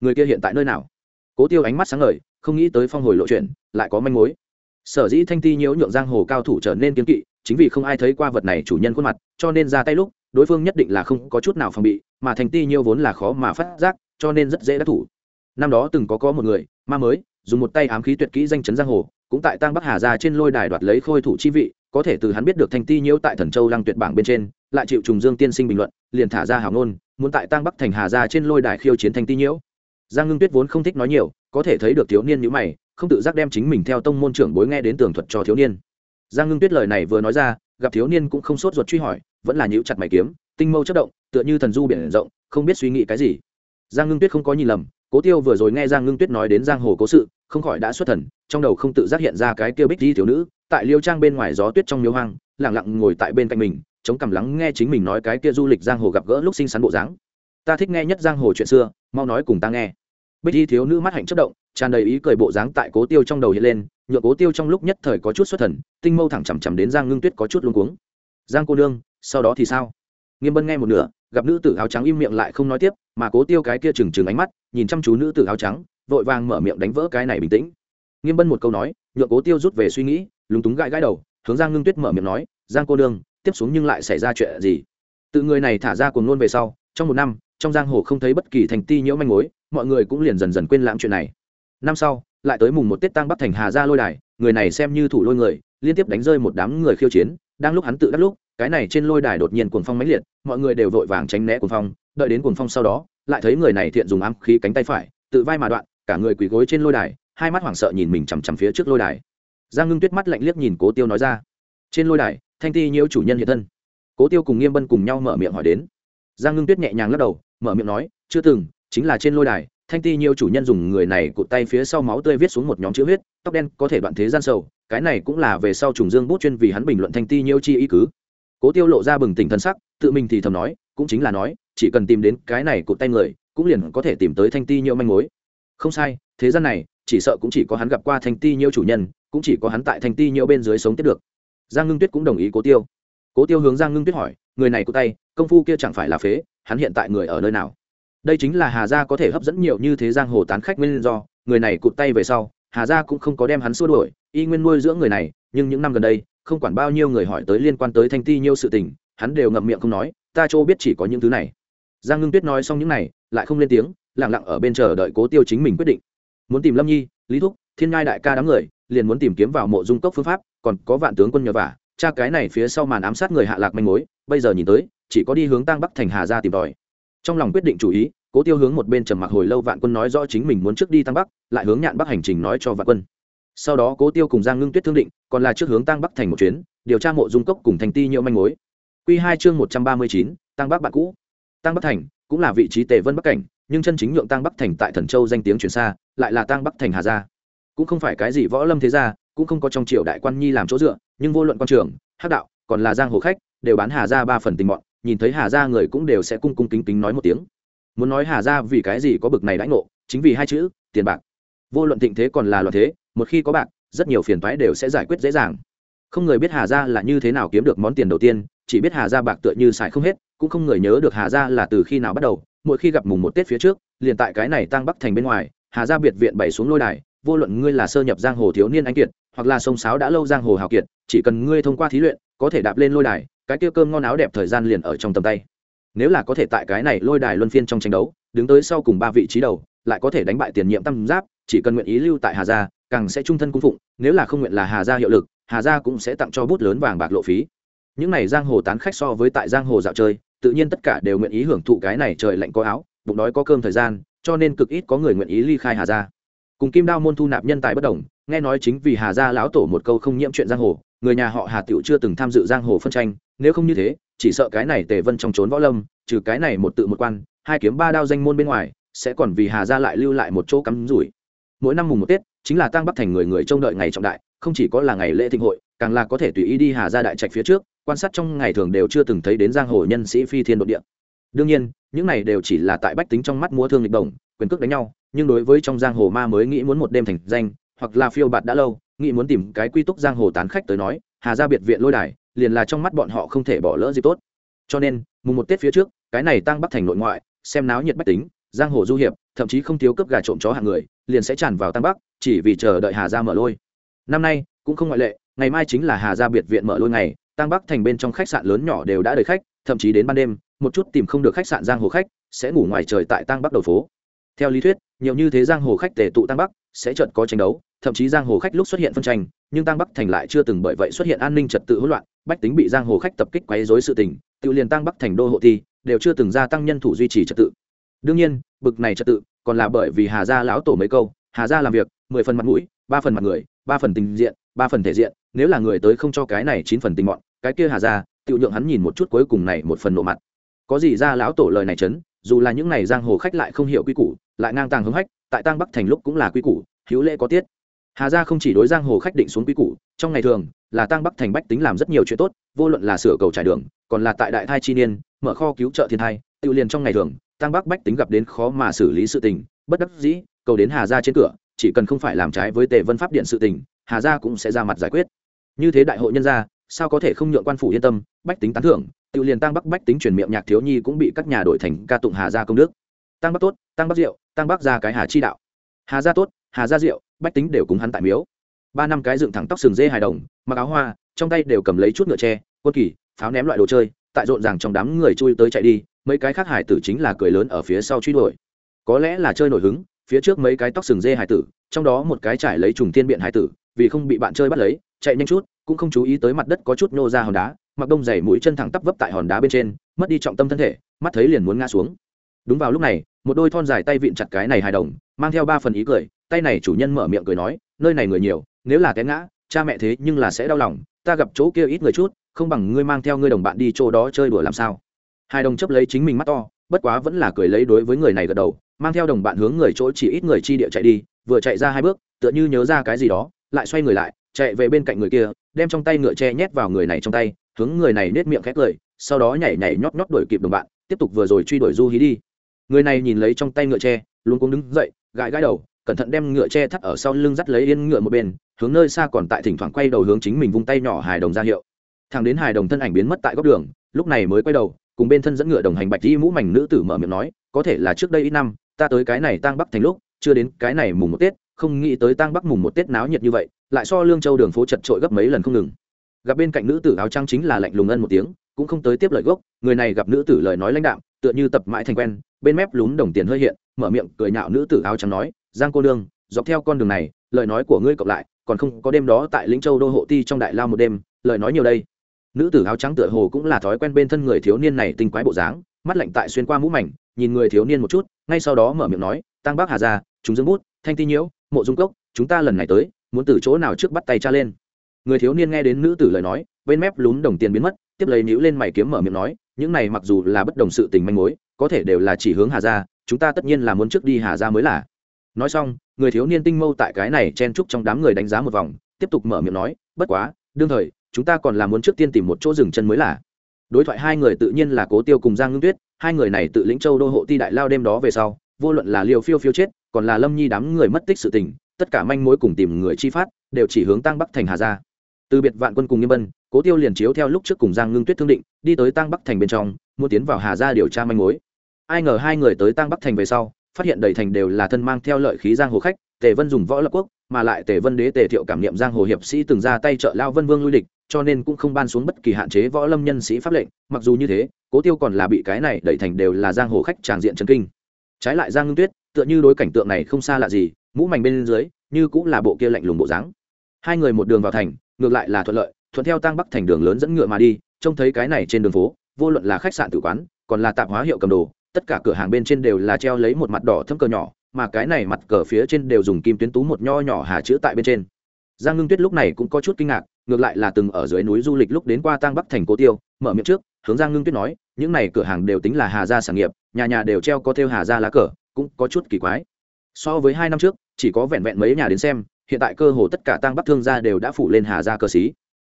Người kia hiện tại nơi nào? Cố tiêu ánh mắt sáng ngời, không nghĩ tới phong hồi lộ chuyện, lại có manh mối sở dĩ thanh ti nhiễu nhượng giang hồ cao thủ trở nên kiếm kỵ, chính vì không ai thấy qua vật này chủ nhân khuôn mặt, cho nên ra tay lúc, đối phương nhất định là không có chút nào phòng bị, mà thanh ti nhiễu vốn là khó mà phát giác, cho nên rất dễ đắc thủ. Năm đó từng có có một người, ma mới, dùng một tay ám khí tuyệt kỹ danh chấn giang hồ, cũng tại tăng bắc hà ra trên lôi đài đoạt lấy khôi thủ chi vị, có thể từ hắn biết được thanh ti nhiễu tại thần châu lăng tuyệt bảng bên trên, lại chịu trùng dương tiên sinh bình luận, liền thả ra hào ngôn, muốn tại tăng bắc thành hà ra trên lôi đài khiêu chiến thanh ti nhiễu. Giang ngưng tuyết vốn không thích nói nhiều, có thể thấy được thiếu niên nhữ mày không tự giác đem chính mình theo tông môn trưởng bối nghe đến tường thuật cho thiếu niên. Giang ngưng tuyết lời này vừa nói ra, gặp thiếu niên cũng không sốt ruột truy hỏi, vẫn là nhíu chặt mày kiếm, tinh mâu chất động, tựa như thần du biển rộng, không biết suy nghĩ cái gì. Giang ngưng tuyết không có nhìn lầm, cố tiêu vừa rồi nghe giang ngưng tuyết nói đến giang hồ cố sự, không khỏi đã xuất thần, trong đầu không tự giác hiện ra cái kêu bích di thiếu nữ, tại liêu trang bên ngoài gió tuyết trong miếu hoang lẳng lặng ngồi tại bên cạnh mình, chống cằm lắng nghe chính mình nói cái kia du lịch giang hồ gặp gỡ lúc sinh sắn bộ dáng. Ta thích nghe nhất giang hồ chuyện xưa, mau nói cùng ta nghe bích y thiếu nữ mắt hạnh chất động, tràn đầy ý cười bộ dáng tại cố tiêu trong đầu hiện lên, nhựa cố tiêu trong lúc nhất thời có chút xuất thần, tinh mâu thẳng chằm chằm đến giang ngưng tuyết có chút luống cuống. Giang cô nương, sau đó thì sao? Nghiêm bân nghe một nửa, gặp nữ tử áo trắng im miệng lại không nói tiếp, mà cố tiêu cái kia trừng trừng ánh mắt, nhìn chăm chú nữ tử áo trắng, vội vàng mở miệng đánh vỡ cái này bình tĩnh. Nghiêm bân một câu nói nhượng cố tiêu rút về suy nghĩ, lúng túng gãi gãi đầu, hướng giang ngưng tuyết mở miệng nói, giang cô đương tiếp xuống nhưng lại xảy ra chuyện gì? Tự người này thả ra cuồng luôn về sau, trong một năm, trong giang hồ không thấy bất kỳ thành ti nhiễu manh mối mọi người cũng liền dần dần quên lãng chuyện này. Năm sau, lại tới mùng một tết tăng bắc thành hà ra lôi đài, người này xem như thủ lôi người, liên tiếp đánh rơi một đám người khiêu chiến, đang lúc hắn tự đắc lúc, cái này trên lôi đài đột nhiên cuồng phong mãnh liệt, mọi người đều vội vàng tránh né cuồng phong, đợi đến cuồng phong sau đó, lại thấy người này thiện dùng ám khí cánh tay phải, tự vai mà đoạn, cả người quỳ gối trên lôi đài, hai mắt hoảng sợ nhìn mình chằm chằm phía trước lôi đài. Giang ngưng tuyết mắt lạnh liếc nhìn cố tiêu nói ra. Trên lôi đài, thanh ti nhiễu chủ nhân hiện thân. Cố tiêu cùng nghiêm bân cùng nhau mở miệng hỏi đến. Giang ngưng tuyết nhẹ nhàng lắc đầu, mở miệng nói, chưa từng chính là trên lôi đài, thanh ti nhiều chủ nhân dùng người này cụt tay phía sau máu tươi viết xuống một nhóm chữ huyết tóc đen có thể đoạn thế gian sầu, cái này cũng là về sau trùng dương bút chuyên vì hắn bình luận thanh ti nhiều chi ý cứ. Cố tiêu lộ ra bừng tỉnh thân sắc, tự mình thì thầm nói, cũng chính là nói, chỉ cần tìm đến cái này cụt tay người, cũng liền có thể tìm tới thanh ti nhiều manh mối. Không sai, thế gian này, chỉ sợ cũng chỉ có hắn gặp qua thanh ti nhiều chủ nhân, cũng chỉ có hắn tại thanh ti nhiều bên dưới sống tiếp được. Giang ngưng tuyết cũng đồng ý cố tiêu. Cố tiêu hướng giang ngưng tuyết hỏi, người này cụt tay, công phu kia chẳng phải là phế, hắn hiện tại người ở nơi nào? Đây chính là hà gia có thể hấp dẫn nhiều như thế giang hồ tán khách nguyên do. Người này cụt tay về sau, hà gia cũng không có đem hắn xua đuổi, y nguyên nuôi dưỡng người này, nhưng những năm gần đây, không quản bao nhiêu người hỏi tới liên quan tới thanh ti nhiêu sự tình, hắn đều ngậm miệng không nói, ta chỗ biết chỉ có những thứ này. Giang ngưng tuyết nói xong những này, lại không lên tiếng lẳng lặng ở bên chờ đợi cố tiêu chính mình quyết định. Muốn tìm lâm nhi, lý thúc, thiên ngai đại ca đám người, liền muốn tìm kiếm vào mộ dung cốc phương pháp, còn có vạn tướng quân nhờ vả, cha cái này phía sau màn ám sát người hạ lạc manh mối, bây giờ nhìn tới, chỉ có đi hướng tăng bắc thành hà ra tìm tòi trong lòng quyết định chủ ý, cố tiêu hướng một bên trầm mặc hồi lâu vạn quân nói rõ chính mình muốn trước đi tăng bắc, lại hướng nhạn bắc hành trình nói cho vạn quân. Sau đó cố tiêu cùng giang ngưng tuyết thương định, còn là trước hướng tăng bắc thành một chuyến, điều tra mộ dung cốc cùng thành ti nhiễu manh mối. Q hai chương một trăm ba mươi chín, tăng bắc bạn cũ. Tăng bắc thành cũng là vị trí tề vân bắc cảnh, nhưng chân chính nhượng tăng bắc thành tại thần châu danh tiếng truyền xa, lại là tăng bắc thành hà gia. Cũng không phải cái gì võ lâm thế gia, cũng không có trong triều đại quan nhi làm chỗ dựa, nhưng vô luận quan trường, hắc đạo, còn là giang hồ khách, đều bán hà gia ba phần tình bọn nhìn thấy hà gia người cũng đều sẽ cung cung kính kính nói một tiếng. Muốn nói hà gia vì cái gì có bực này đãi ngộ, chính vì hai chữ, tiền bạc. Vô luận thịnh thế còn là loạn thế, một khi có bạc, rất nhiều phiền toái đều sẽ giải quyết dễ dàng. Không người biết hà gia là như thế nào kiếm được món tiền đầu tiên, chỉ biết hà gia bạc tựa như xài không hết, cũng không người nhớ được hà gia là từ khi nào bắt đầu. Mỗi khi gặp mùng một tết phía trước, liền tại cái này tăng bắc thành bên ngoài, hà gia biệt viện bày xuống lôi đài, vô luận ngươi là sơ nhập giang hồ thiếu niên anh kiệt, hoặc là sông sáo đã lâu giang hồ hào kiệt, chỉ cần ngươi thông qua thí luyện, có thể đạp lên lôi đài cái tiêu cơm ngon áo đẹp thời gian liền ở trong tầm tay. Nếu là có thể tại cái này lôi đài luân phiên trong tranh đấu, đứng tới sau cùng ba vị trí đầu, lại có thể đánh bại tiền nhiệm tam giáp, chỉ cần nguyện ý lưu tại hà gia, càng sẽ trung thân cung phụng, nếu là không nguyện là hà gia hiệu lực, hà gia cũng sẽ tặng cho bút lớn vàng bạc lộ phí. Những này giang hồ tán khách so với tại giang hồ dạo chơi, tự nhiên tất cả đều nguyện ý hưởng thụ cái này trời lạnh có áo, bụng đói có cơm thời gian, cho nên cực ít có người nguyện ý ly khai hà gia. Cùng kim đao môn thu nạp nhân tài bất đồng, nghe nói chính vì hà gia lão tổ một câu không nhiễm chuyện giang hồ người nhà họ hà tiểu chưa từng tham dự giang hồ phân tranh, nếu không như thế, chỉ sợ cái này tề vân trong trốn võ lâm, trừ cái này một tự một quan, hai kiếm ba đao danh môn bên ngoài, sẽ còn vì hà gia lại lưu lại một chỗ cắm rủi. Mỗi năm mùng một tết, chính là tăng bắc thành người người trông đợi ngày trọng đại, không chỉ có là ngày lễ thịnh hội, càng là có thể tùy ý đi hà gia đại trạch phía trước, quan sát trong ngày thường đều chưa từng thấy đến giang hồ nhân sĩ phi thiên đột địa. Đương nhiên, những này đều chỉ là tại bách tính trong mắt mua thương lịch đồng quyền cước đánh nhau, nhưng đối với trong giang hồ ma mới nghĩ muốn một đêm thành danh hoặc là phiêu bạt đã lâu, nghĩ muốn tìm cái quy túc giang hồ tán khách tới nói, hà gia biệt viện lôi đài, liền là trong mắt bọn họ không thể bỏ lỡ gì tốt. Cho nên, mùng một tết phía trước, cái này tăng bắc thành nội ngoại, xem náo nhiệt bách tính, giang hồ du hiệp, thậm chí không thiếu cướp gà trộm chó hạng người, liền sẽ tràn vào tăng bắc, chỉ vì chờ đợi hà gia mở lôi. Năm nay, cũng không ngoại lệ, ngày mai chính là hà gia biệt viện mở lôi ngày tăng bắc thành bên trong khách sạn lớn nhỏ đều đã đầy khách, thậm chí đến ban đêm, một chút tìm không được khách sạn giang hồ khách, sẽ ngủ ngoài trời tại tăng bắc đầu phố. Theo lý thuyết, nhiều như thế giang hồ khách tề tụ tăng bắc sẽ chợt có tranh đấu, thậm chí giang hồ khách lúc xuất hiện phân tranh, nhưng tăng bắc thành lại chưa từng bởi vậy xuất hiện an ninh trật tự hỗn loạn, bách tính bị giang hồ khách tập kích quấy rối sự tình, tự liền tăng bắc thành đô hộ thi, đều chưa từng gia tăng nhân thủ duy trì trật tự. Đương nhiên, bực này trật tự còn là bởi vì hà gia lão tổ mấy câu, hà gia làm việc, mười phần mặt mũi, ba phần mặt người, ba phần tình diện, ba phần thể diện, nếu là người tới không cho cái này chín phần tình mọn, cái kia hà gia tự nhượng hắn nhìn một chút cuối cùng này một phần nộ mặt. Có gì ra lão tổ lời này chấn, dù là những này giang hồ khách lại không hiểu quy củ, lại ngang tàng hứng hách tại tăng bắc thành lúc cũng là quy củ, hữu lễ có tiết. Hà gia không chỉ đối giang hồ khách định xuống quy củ, trong ngày thường, là tăng bắc thành bách tính làm rất nhiều chuyện tốt, vô luận là sửa cầu trải đường, còn là tại đại thai chi niên, mở kho cứu trợ thiên thai tự liền trong ngày thường tăng bắc bách tính gặp đến khó mà xử lý sự tình, bất đắc dĩ, cầu đến hà gia trên cửa, chỉ cần không phải làm trái với tề vân pháp điện sự tình, hà gia cũng sẽ ra mặt giải quyết. Như thế đại hội nhân gia, sao có thể không nhượng quan phủ yên tâm, bách tính tán thưởng tự liền tăng bắc bách tính truyền miệng nhạc thiếu nhi cũng bị các nhà đổi thành ca tụng hà gia công đức tăng bắc tốt, tăng bắc diệu tăng bắc ra cái hà chi đạo. Hà gia tốt, hà gia diệu bách tính đều cùng hắn tại miếu. Ba năm cái dựng thẳng tóc sừng dê hài đồng, mặc áo hoa, trong tay đều cầm lấy chút ngựa tre, quân kỳ, pháo ném loại đồ chơi, tại rộn ràng trong đám người chui tới chạy đi, mấy cái khác hải tử chính là cười lớn ở phía sau truy đuổi. Có lẽ là chơi nổi hứng, phía trước mấy cái tóc sừng dê hải tử, trong đó một cái trải lấy trùng thiên biện hải tử, vì không bị bạn chơi bắt lấy, chạy nhanh chút, cũng không chú ý tới mặt đất có chút nô ra hòn đá, mặc đông dày mũi chân thẳng tắp vấp tại hòn đá bên trên, mất đi trọng tâm thân thể, mắt thấy liền muốn ngã xuống. Đúng vào lúc này một đôi thon dài tay vịn chặt cái này hài đồng, mang theo ba phần ý cười, tay này chủ nhân mở miệng cười nói, nơi này người nhiều, nếu là té ngã, cha mẹ thế nhưng là sẽ đau lòng, ta gặp chỗ kia ít người chút, không bằng ngươi mang theo ngươi đồng bạn đi chỗ đó chơi đùa làm sao? Hài đồng chấp lấy chính mình mắt to, bất quá vẫn là cười lấy đối với người này gật đầu, mang theo đồng bạn hướng người chỗ chỉ ít người chi địa chạy đi, vừa chạy ra hai bước, tựa như nhớ ra cái gì đó, lại xoay người lại, chạy về bên cạnh người kia, đem trong tay ngựa tre nhét vào người này trong tay, hướng người này nết miệng khét cười, sau đó nhảy nhảy nhót nhót đuổi kịp đồng bạn, tiếp tục vừa rồi truy đuổi du hí đi người này nhìn lấy trong tay ngựa tre luôn cũng đứng dậy, gãi gãi đầu, cẩn thận đem ngựa tre thắt ở sau lưng dắt lấy yên ngựa một bên, hướng nơi xa còn tại thỉnh thoảng quay đầu hướng chính mình vung tay nhỏ hài đồng ra hiệu. Thằng đến hài đồng thân ảnh biến mất tại góc đường, lúc này mới quay đầu, cùng bên thân dẫn ngựa đồng hành bạch di mũ mảnh nữ tử mở miệng nói, có thể là trước đây ít năm, ta tới cái này tang bắc thành lúc, chưa đến cái này mùng một tết, không nghĩ tới tang bắc mùng một tết náo nhiệt như vậy, lại so lương châu đường phố chật trội gấp mấy lần không ngừng. Gặp bên cạnh nữ tử áo trang chính là lạnh lùng ân một tiếng, cũng không tới tiếp lời gốc, người này gặp nữ tử lời nói lãnh đạm, tựa như tập mãi thành quen bên mép lún đồng tiền hơi hiện, mở miệng cười nhạo nữ tử áo trắng nói, giang cô nương, dọc theo con đường này, lời nói của ngươi cộng lại, còn không có đêm đó tại lĩnh châu đô hộ ti trong đại lao một đêm, lời nói nhiều đây. Nữ tử áo trắng tựa hồ cũng là thói quen bên thân người thiếu niên này tinh quái bộ dáng, mắt lạnh tại xuyên qua mũ mảnh, nhìn người thiếu niên một chút, ngay sau đó mở miệng nói tăng bác hà ra chúng dương bút, thanh ti nhiễu, mộ dung cốc, chúng ta lần này tới, muốn từ chỗ nào trước bắt tay cha lên? Người thiếu niên nghe đến nữ tử lời nói, bên mép lún đồng tiền biến mất, tiếp lấy nhíu lên mày kiếm mở miệng nói, những này mặc dù là bất đồng sự tình manh mối có thể đều là chỉ hướng hà ra chúng ta tất nhiên là muốn trước đi hà ra mới là. Nói xong, người thiếu niên tinh mâu tại cái này chen trúc trong đám người đánh giá một vòng, tiếp tục mở miệng nói, bất quá, đương thời, chúng ta còn là muốn trước tiên tìm một chỗ dừng chân mới là. Đối thoại hai người tự nhiên là cố tiêu cùng giang ngưng tuyết, hai người này tự lĩnh châu đô hộ ti đại lao đêm đó về sau, vô luận là liều phiêu phiêu chết, còn là lâm nhi đám người mất tích sự tình, tất cả manh mối cùng tìm người chi phát, đều chỉ hướng tăng bắc thành hà ra từ biệt vạn quân cùng nghiêm bân cố tiêu liền chiếu theo lúc trước cùng giang ngưng tuyết thương định, đi tới tăng bắc thành bên trong muốn tiến vào hà ra điều tra manh mối. Ai ngờ hai người tới tăng bắc thành về sau, phát hiện đầy thành đều là thân mang theo lợi khí giang hồ khách, tề vân dùng võ lập quốc, mà lại tề vân đế tề thiệu cảm niệm giang hồ hiệp sĩ từng ra tay trợ lao vân vương lui địch, cho nên cũng không ban xuống bất kỳ hạn chế võ lâm nhân sĩ pháp lệnh, mặc dù như thế, cố tiêu còn là bị cái này đẩy thành đều là giang hồ khách tràng diện trần kinh. Trái lại giang ngưng tuyết, tựa như đối cảnh tượng này không xa lạ gì, mũ mảnh bên dưới, như cũng là bộ kia lạnh lùng bộ dáng. Hai người một đường vào thành, ngược lại là thuận lợi, thuận theo tăng bắc thành đường lớn dẫn ngựa mà đi, trông thấy cái này trên đường phố vô luận là khách sạn tử quán, còn là tạp hóa hiệu cầm đồ, tất cả cửa hàng bên trên đều là treo lấy một mặt đỏ thâm cờ nhỏ, mà cái này mặt cờ phía trên đều dùng kim tuyến tú một nho nhỏ hà chữ tại bên trên. Giang ngưng tuyết lúc này cũng có chút kinh ngạc, ngược lại là từng ở dưới núi du lịch lúc đến qua tang bắc thành cố tiêu, mở miệng trước, hướng giang ngưng tuyết nói, những này cửa hàng đều tính là hà gia sản nghiệp, nhà nhà đều treo có thêu hà gia lá cờ, cũng có chút kỳ quái. So với hai năm trước, chỉ có vẹn vẹn mấy nhà đến xem, hiện tại cơ hồ tất cả tang bắc thương gia đều đã phủ lên hà gia cơ xí.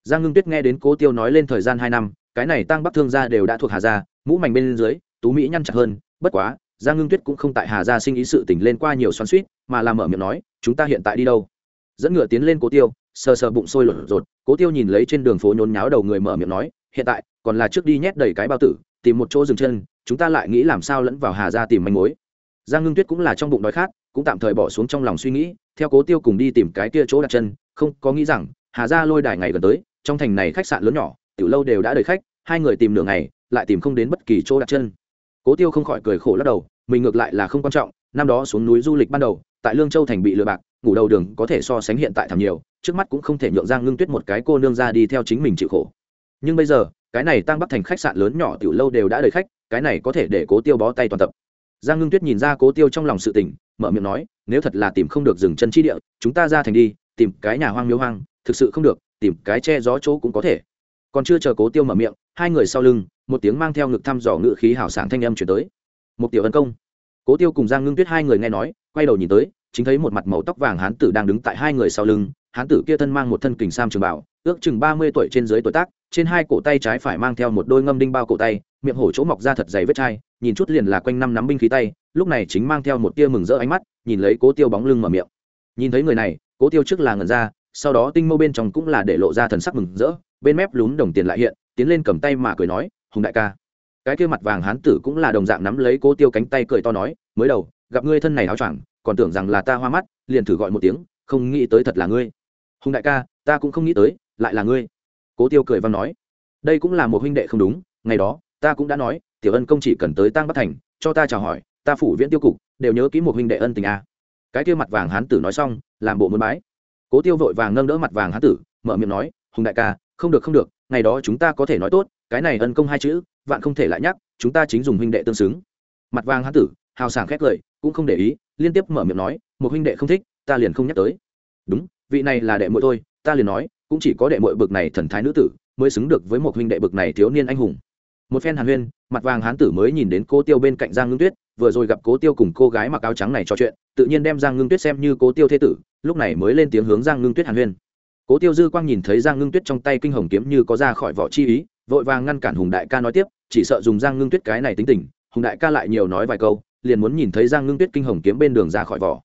Giang ngưng tuyết nghe đến cố tiêu nói lên thời gian hai năm cái này tăng bắc thương gia đều đã thuộc hà gia, mũ mảnh bên dưới, tú mỹ nhăn chặt hơn, bất quá, giang ngưng tuyết cũng không tại hà gia sinh ý sự tỉnh lên qua nhiều xoắn suýt mà làm mở miệng nói, chúng ta hiện tại đi đâu? Dẫn ngựa tiến lên cố tiêu, sờ sờ bụng sôi lột rột, cố tiêu nhìn lấy trên đường phố nhốn nháo đầu người mở miệng nói, hiện tại, còn là trước đi nhét đầy cái bao tử, tìm một chỗ dừng chân, chúng ta lại nghĩ làm sao lẫn vào hà gia tìm manh mối. Giang ngưng tuyết cũng là trong bụng đói khát, cũng tạm thời bỏ xuống trong lòng suy nghĩ, theo cố tiêu cùng đi tìm cái kia chỗ đặt chân, không có nghĩ rằng, hà gia lôi đài ngày gần tới, trong thành này khách sạn lớn nhỏ tiểu lâu đều đã đầy khách, hai người tìm nửa ngày, lại tìm không đến bất kỳ chỗ đặt chân. Cố tiêu không khỏi cười khổ lắc đầu, mình ngược lại là không quan trọng, năm đó xuống núi du lịch ban đầu, tại lương châu thành bị lừa bạc, ngủ đầu đường có thể so sánh hiện tại thảm nhiều, trước mắt cũng không thể nhượng giang ngưng tuyết một cái cô nương ra đi theo chính mình chịu khổ. Nhưng bây giờ, cái này tăng bắc thành khách sạn lớn nhỏ tiểu lâu đều đã đầy khách, cái này có thể để cố tiêu bó tay toàn tập. Giang ngưng tuyết nhìn ra cố tiêu trong lòng sự tình, mở miệng nói, nếu thật là tìm không được dừng chân chi địa, chúng ta ra thành đi, tìm cái nhà hoang miếu hoang, thực sự không được, tìm cái che gió chỗ cũng có thể còn chưa chờ cố tiêu mở miệng, hai người sau lưng, một tiếng mang theo ngực thăm dò ngự khí hảo sảng thanh âm chuyển tới. Một tiểu ấn công. Cố tiêu cùng giang ngưng tuyết hai người nghe nói, quay đầu nhìn tới, chính thấy một mặt màu tóc vàng hán tử đang đứng tại hai người sau lưng, hán tử kia thân mang một thân kình sam trường bảo, ước chừng ba mươi tuổi trên dưới tuổi tác, trên hai cổ tay trái phải mang theo một đôi ngâm đinh bao cổ tay, miệng hổ chỗ mọc ra thật dày vết chai, nhìn chút liền là quanh năm nắm binh khí tay, lúc này chính mang theo một tia mừng rỡ ánh mắt, nhìn lấy cố tiêu bóng lưng mở miệng. Nhìn thấy người này, cố tiêu trước là ngần ra, sau đó tinh mâu bên trong cũng là để lộ ra thần sắc mừng rỡ bên mép lún đồng tiền lại hiện, tiến lên cầm tay mà cười nói, hùng đại ca. Cái kia mặt vàng hán tử cũng là đồng dạng nắm lấy cố tiêu cánh tay cười to nói, mới đầu, gặp ngươi thân này áo choàng, còn tưởng rằng là ta hoa mắt, liền thử gọi một tiếng, không nghĩ tới thật là ngươi. Hùng đại ca, ta cũng không nghĩ tới, lại là ngươi. Cố tiêu cười văn nói, đây cũng là một huynh đệ không đúng, ngày đó, ta cũng đã nói, tiểu ân công chỉ cần tới tăng bắc thành, cho ta chào hỏi, ta phủ viễn tiêu cục, đều nhớ kỹ một huynh đệ ân tình a. Cái kia mặt vàng hán tử nói xong, làm bộ muốn bái. Cố tiêu vội vàng nâng đỡ mặt vàng hán tử, mở miệng nói, hùng đại ca không được không được, ngày đó chúng ta có thể nói tốt, cái này ân công hai chữ, vạn không thể lại nhắc, chúng ta chính dùng huynh đệ tương xứng. Mặt vàng hán tử, hào sảng khét lời cũng không để ý, liên tiếp mở miệng nói, một huynh đệ không thích, ta liền không nhắc tới. Đúng, vị này là đệ muội thôi ta liền nói, cũng chỉ có đệ muội bực này thần thái nữ tử, mới xứng được với một huynh đệ bực này thiếu niên anh hùng. Một phen hàn huyên, mặt vàng hán tử mới nhìn đến cô tiêu bên cạnh giang ngưng tuyết, vừa rồi gặp cố tiêu cùng cô gái mặc áo trắng này trò chuyện, tự nhiên đem giang ngưng tuyết xem như cố tiêu thế tử, lúc này mới lên tiếng hướng giang ngưng tuyết hàn huyên cố tiêu dư quang nhìn thấy giang ngưng tuyết trong tay kinh hồng kiếm như có ra khỏi vỏ chi ý, vội vàng ngăn cản hùng đại ca nói tiếp, chỉ sợ dùng giang ngưng tuyết cái này tính tình, hùng đại ca lại nhiều nói vài câu, liền muốn nhìn thấy giang ngưng tuyết kinh hồng kiếm bên đường ra khỏi vỏ.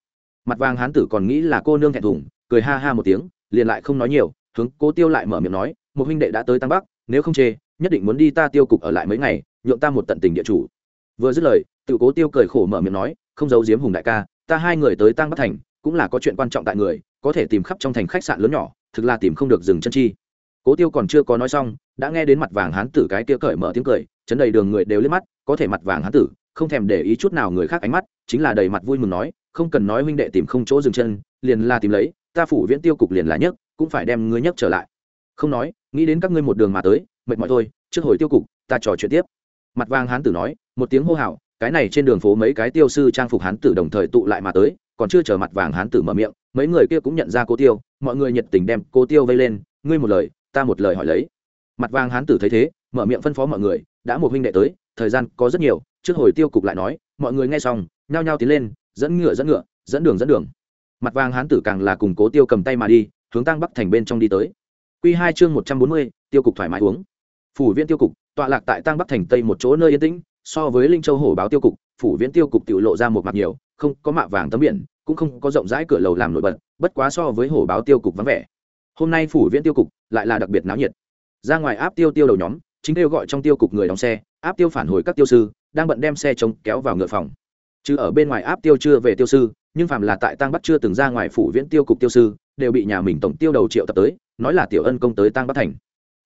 Mặt vàng hán tử còn nghĩ là cô nương thẹn thùng, cười ha ha một tiếng, liền lại không nói nhiều, hướng cố tiêu lại mở miệng nói, một huynh đệ đã tới tăng bắc, nếu không chê, nhất định muốn đi ta tiêu cục ở lại mấy ngày, nhượng ta một tận tình địa chủ. Vừa dứt lời tự cố tiêu cười khổ mở miệng nói, không giấu giếm hùng đại ca, ta hai người tới tăng bắc thành, cũng là có chuyện quan trọng tại người, có thể tìm khắp trong thành khách sạn lớn nhỏ thực là tìm không được dừng chân chi. Cố tiêu còn chưa có nói xong, đã nghe đến mặt vàng hán tử cái kia cởi mở tiếng cười, chấn đầy đường người đều liếc mắt, có thể mặt vàng hán tử, không thèm để ý chút nào người khác ánh mắt, chính là đầy mặt vui mừng nói, không cần nói huynh đệ tìm không chỗ dừng chân, liền là tìm lấy, ta phủ viễn tiêu cục liền là nhất cũng phải đem ngươi nhấc trở lại. Không nói, nghĩ đến các ngươi một đường mà tới, mệt mỏi thôi, trước hồi tiêu cục, ta trò chuyện tiếp. Mặt vàng hán tử nói, một tiếng hô hào, cái này trên đường phố mấy cái tiêu sư trang phục hán tử đồng thời tụ lại mà tới còn chưa chờ mặt vàng hán tử mở miệng, mấy người kia cũng nhận ra cô tiêu, mọi người nhiệt tình đem cô tiêu vây lên, ngươi một lời, ta một lời hỏi lấy. Mặt vàng hán tử thấy thế, mở miệng phân phó mọi người, đã một huynh đệ tới, thời gian có rất nhiều, trước hồi tiêu cục lại nói, mọi người nghe xong, nhao nhao tiến lên, dẫn ngựa dẫn ngựa, dẫn đường dẫn đường. Mặt vàng hán tử càng là cùng cố tiêu cầm tay mà đi, hướng tăng bắc thành bên trong đi tới. Q hai chương một trăm bốn mươi, tiêu cục thoải mái uống. Phủ viên tiêu cục, tọa lạc tại tăng bắc thành tây một chỗ nơi yên tĩnh, so với linh châu hổ báo tiêu cục, phủ viễn tiêu cục tự lộ ra một mặt nhiều không có mạ vàng tấm biển, cũng không có rộng rãi cửa lầu làm nổi bật, bất quá so với hổ báo tiêu cục vắng vẻ. Hôm nay phủ viễn tiêu cục lại là đặc biệt náo nhiệt. Ra ngoài áp tiêu tiêu đầu nhóm, chính kêu gọi trong tiêu cục người đóng xe, áp tiêu phản hồi các tiêu sư, đang bận đem xe chống kéo vào ngựa phòng. Chứ ở bên ngoài áp tiêu chưa về tiêu sư, nhưng phàm là tại tăng bắc chưa từng ra ngoài phủ viễn tiêu cục tiêu sư, đều bị nhà mình tổng tiêu đầu triệu tập tới, nói là tiểu ân công tới tăng bắc thành.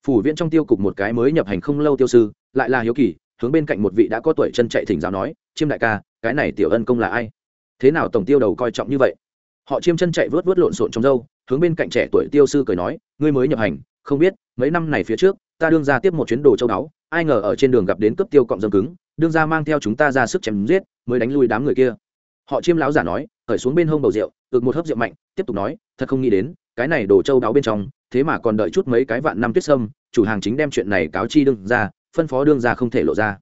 Phủ viễn trong tiêu cục một cái mới nhập hành không lâu tiêu sư, lại là hiếu kỳ, hướng bên cạnh một vị đã có tuổi chân chạy thỉnh giáo nói, chiêm đại ca, cái này tiểu ân công là ai? Thế nào tổng tiêu đầu coi trọng như vậy? Họ chiêm chân chạy vớt vớt lộn xộn trong dâu hướng bên cạnh trẻ tuổi tiêu sư cười nói, ngươi mới nhập hành, không biết, mấy năm này phía trước, ta đương ra tiếp một chuyến đồ châu đáo ai ngờ ở trên đường gặp đến cướp tiêu cọng dâm cứng, đương ra mang theo chúng ta ra sức chém giết, mới đánh lui đám người kia. Họ chiêm lão giả nói khởi xuống bên hông bầu rượu, ực một hớp rượu mạnh, tiếp tục nói, thật không nghĩ đến, cái này đồ châu đáo bên trong, thế mà còn đợi chút mấy cái vạn năm tuyết sâm, chủ hàng chính đem chuyện này cáo chi đương ra phân phó đương ra không thể lộ ra.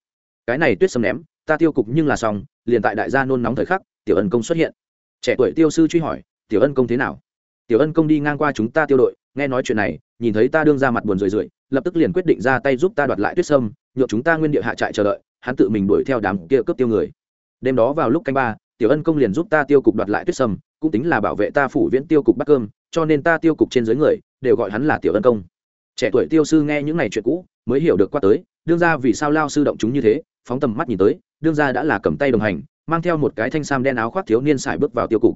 Cái này tuyết sâm ném, ta tiêu cục nhưng là xong, liền tại đại gia nôn nóng thời khắc tiểu ân công xuất hiện. Trẻ tuổi tiêu sư truy hỏi, tiểu ân công thế nào? Tiểu ân công đi ngang qua chúng ta tiêu đội, nghe nói chuyện này, nhìn thấy ta đương ra mặt buồn rười rượi, lập tức liền quyết định ra tay giúp ta đoạt lại tuyết sâm nhộn chúng ta nguyên địa hạ trại chờ đợi, hắn tự mình đuổi theo đám kia cướp tiêu người. Đêm đó vào lúc canh ba, tiểu ân công liền giúp ta tiêu cục đoạt lại tuyết sâm, cũng tính là bảo vệ ta phủ viễn tiêu cục bắt cơm, cho nên ta tiêu cục trên dưới người, đều gọi hắn là tiểu ân công. Trẻ tuổi tiêu sư nghe những ngày chuyện cũ, mới hiểu được qua tới, đương ra vì sao lao sư động chúng như thế, phóng tầm mắt nhìn tới, đương ra đã là cầm tay đồng hành mang theo một cái thanh sam đen áo khoác thiếu niên xài bước vào tiêu cục.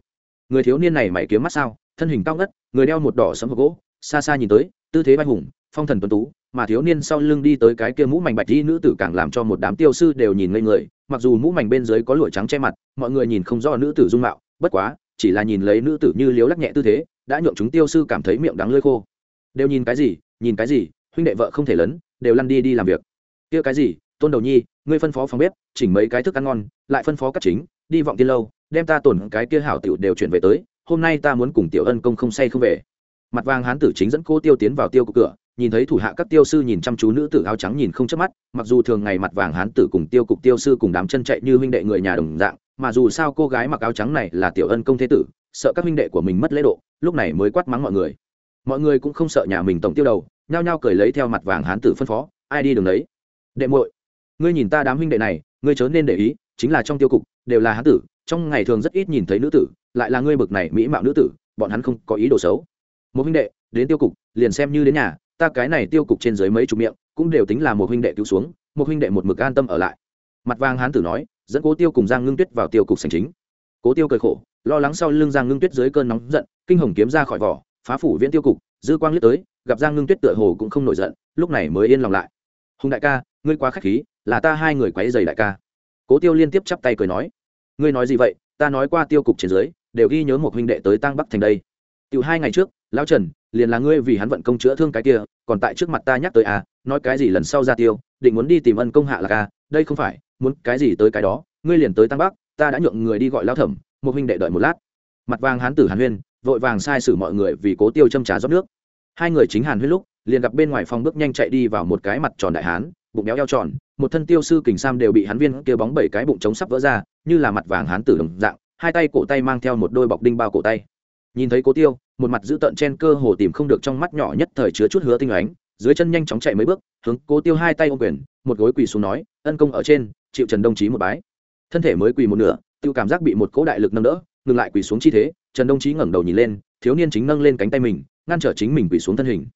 Người thiếu niên này mày kiếm mắt sao, thân hình cao ngất, người đeo một đỏ sấm hộp gỗ, xa xa nhìn tới, tư thế vai hùng, phong thần tuấn tú, mà thiếu niên sau lưng đi tới cái kia mũ mảnh bạch y nữ tử càng làm cho một đám tiêu sư đều nhìn ngây người, mặc dù mũ mảnh bên dưới có lụa trắng che mặt, mọi người nhìn không rõ nữ tử dung mạo, bất quá, chỉ là nhìn lấy nữ tử như liếu lắc nhẹ tư thế, đã nhượng chúng tiêu sư cảm thấy miệng đắng lơi khô. Đều nhìn cái gì, nhìn cái gì, huynh đệ vợ không thể lớn, đều lăn đi đi làm việc. Kia cái gì tôn đầu nhi, ngươi phân phó phòng bếp, chỉnh mấy cái thức ăn ngon, lại phân phó các chính, đi vọng tiên lâu, đem ta tổn cái kia hảo tiểu đều chuyển về tới, hôm nay ta muốn cùng tiểu ân công không say không về. Mặt vàng hán tử chính dẫn cô tiêu tiến vào tiêu cục cửa, nhìn thấy thủ hạ các tiêu sư nhìn chăm chú nữ tử áo trắng nhìn không chớp mắt, mặc dù thường ngày mặt vàng hán tử cùng tiêu cục tiêu sư cùng đám chân chạy như huynh đệ người nhà đồng dạng, mà dù sao cô gái mặc áo trắng này là tiểu ân công thế tử, sợ các huynh đệ của mình mất lễ độ, lúc này mới quát mắng mọi người. Mọi người cũng không sợ nhà mình tổng tiêu đầu, nhao nhao cười lấy theo mặt vàng hán tử phân phó, ai đi đường đấy? Đệ muội ngươi nhìn ta đám huynh đệ này, ngươi chớ nên để ý, chính là trong tiêu cục, đều là hán tử, trong ngày thường rất ít nhìn thấy nữ tử, lại là ngươi bực này mỹ mạo nữ tử, bọn hắn không có ý đồ xấu. Một huynh đệ, đến tiêu cục, liền xem như đến nhà, ta cái này tiêu cục trên dưới mấy chục miệng, cũng đều tính là một huynh đệ cứu xuống, một huynh đệ một mực an tâm ở lại. Mặt vàng hán tử nói, dẫn cố tiêu cùng giang ngưng tuyết vào tiêu cục sành chính. Cố tiêu cười khổ, lo lắng sau lưng giang ngưng tuyết dưới cơn nóng giận, kinh hồng kiếm ra khỏi vỏ, phá phủ viễn tiêu cục, dư quang liếc tới, gặp giang ngưng tuyết tựa hồ cũng không nổi giận, lúc này mới yên lòng lại. Hùng đại ca ngươi quá k h á c h khí, là ta hai người quáy dày đại ca. Cố tiêu liên tiếp chắp tay cười nói. Ngươi nói gì vậy? Ta nói qua tiêu cục trên dưới, đều ghi nhớ một huynh đệ tới tăng bắc thành đây. Tiêu hai ngày trước, lão trần, liền là ngươi vì hắn vận công chữa thương cái kia, còn tại trước mặt ta nhắc tới à nói cái gì lần sau ra tiêu, định muốn đi tìm ân công hạ là ca đây không phải, muốn cái gì tới cái đó, ngươi liền tới tăng bắc, ta đã nhượng người đi gọi lao thẩm, một huynh đệ đợi một lát. Mặt vàng hán tử hàn huyên, vội vàng sai sử mọi người vì cố tiêu châm trà rót nước. Hai người chính hàn huyên lúc, liền gặp bên ngoài phòng bước nhanh chạy đi vào một cái mặt tròn đại hán bụng béo eo tròn, một thân tiêu sư kình sam đều bị hắn viên kia bóng bảy cái bụng trống sắp vỡ ra, như là mặt vàng hán tử đồng dạng, hai tay cổ tay mang theo một đôi bọc đinh bao cổ tay. Nhìn thấy cố tiêu, một mặt giữ tợn trên cơ hồ tìm không được trong mắt nhỏ nhất thời chứa chút hứa tinh ánh, dưới chân nhanh chóng chạy mấy bước, hướng cố tiêu hai tay ôm quyền, một gối quỳ xuống nói, ân công ở trên, chịu trần đông chí một bái. Thân thể mới quỳ một nửa, tiêu cảm giác bị một cỗ đại lực nâng đỡ, ngừng lại quỳ xuống chi thế, trần đông chí ngẩng đầu nhìn lên, thiếu niên chính nâng lên cánh tay mình, ngăn trở chính mình quỳ xuống thân hình.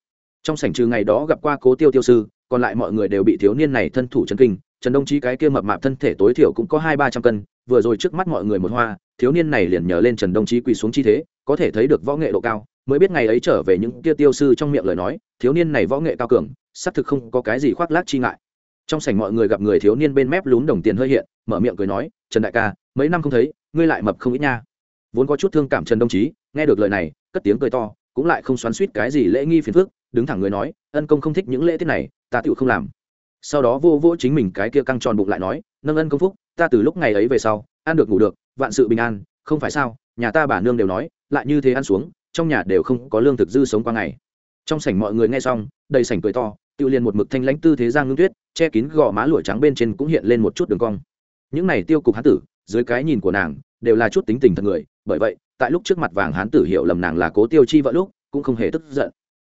Trong sảnh trừ ngày đó gặp qua cố tiêu tiêu sư còn lại mọi người đều bị thiếu niên này thân thủ chân kinh, trần đông chí cái kia mập mạp thân thể tối thiểu cũng có hai ba trăm cân, vừa rồi trước mắt mọi người một hoa, thiếu niên này liền nhờ lên trần đông chí quỳ xuống chi thế, có thể thấy được võ nghệ độ cao, mới biết ngày ấy trở về những kia tiêu sư trong miệng lời nói, thiếu niên này võ nghệ cao cường, xác thực không có cái gì khoác lác chi ngại. Trong sảnh mọi người gặp người thiếu niên bên mép lún đồng tiền hơi hiện, mở miệng cười nói, trần đại ca, mấy năm không thấy, ngươi lại mập không ít nha. Vốn có chút thương cảm trần đông chí, nghe được lời này, cất tiếng cười to, cũng lại không xoắn suýt cái gì lễ nghi phiền phức đứng thẳng người nói, ân công không thích những lễ tiết này, ta tựu không làm. Sau đó vô vô chính mình cái kia căng tròn bụng lại nói, nâng ân công phúc, ta từ lúc ngày ấy về sau, ăn được ngủ được, vạn sự bình an, không phải sao? Nhà ta bà nương đều nói, lại như thế ăn xuống, trong nhà đều không có lương thực dư sống qua ngày. Trong sảnh mọi người nghe xong, đầy sảnh cười to tự liền một mực thanh lãnh tư thế giang ngưng tuyết, che kín gò má lụa trắng bên trên cũng hiện lên một chút đường cong. Những này tiêu cục hán tử, dưới cái nhìn của nàng, đều là chút tính tình thật người, bởi vậy, tại lúc trước mặt vàng hán tử hiểu lầm nàng là cố tiêu chi vợ lúc, cũng không hề tức giận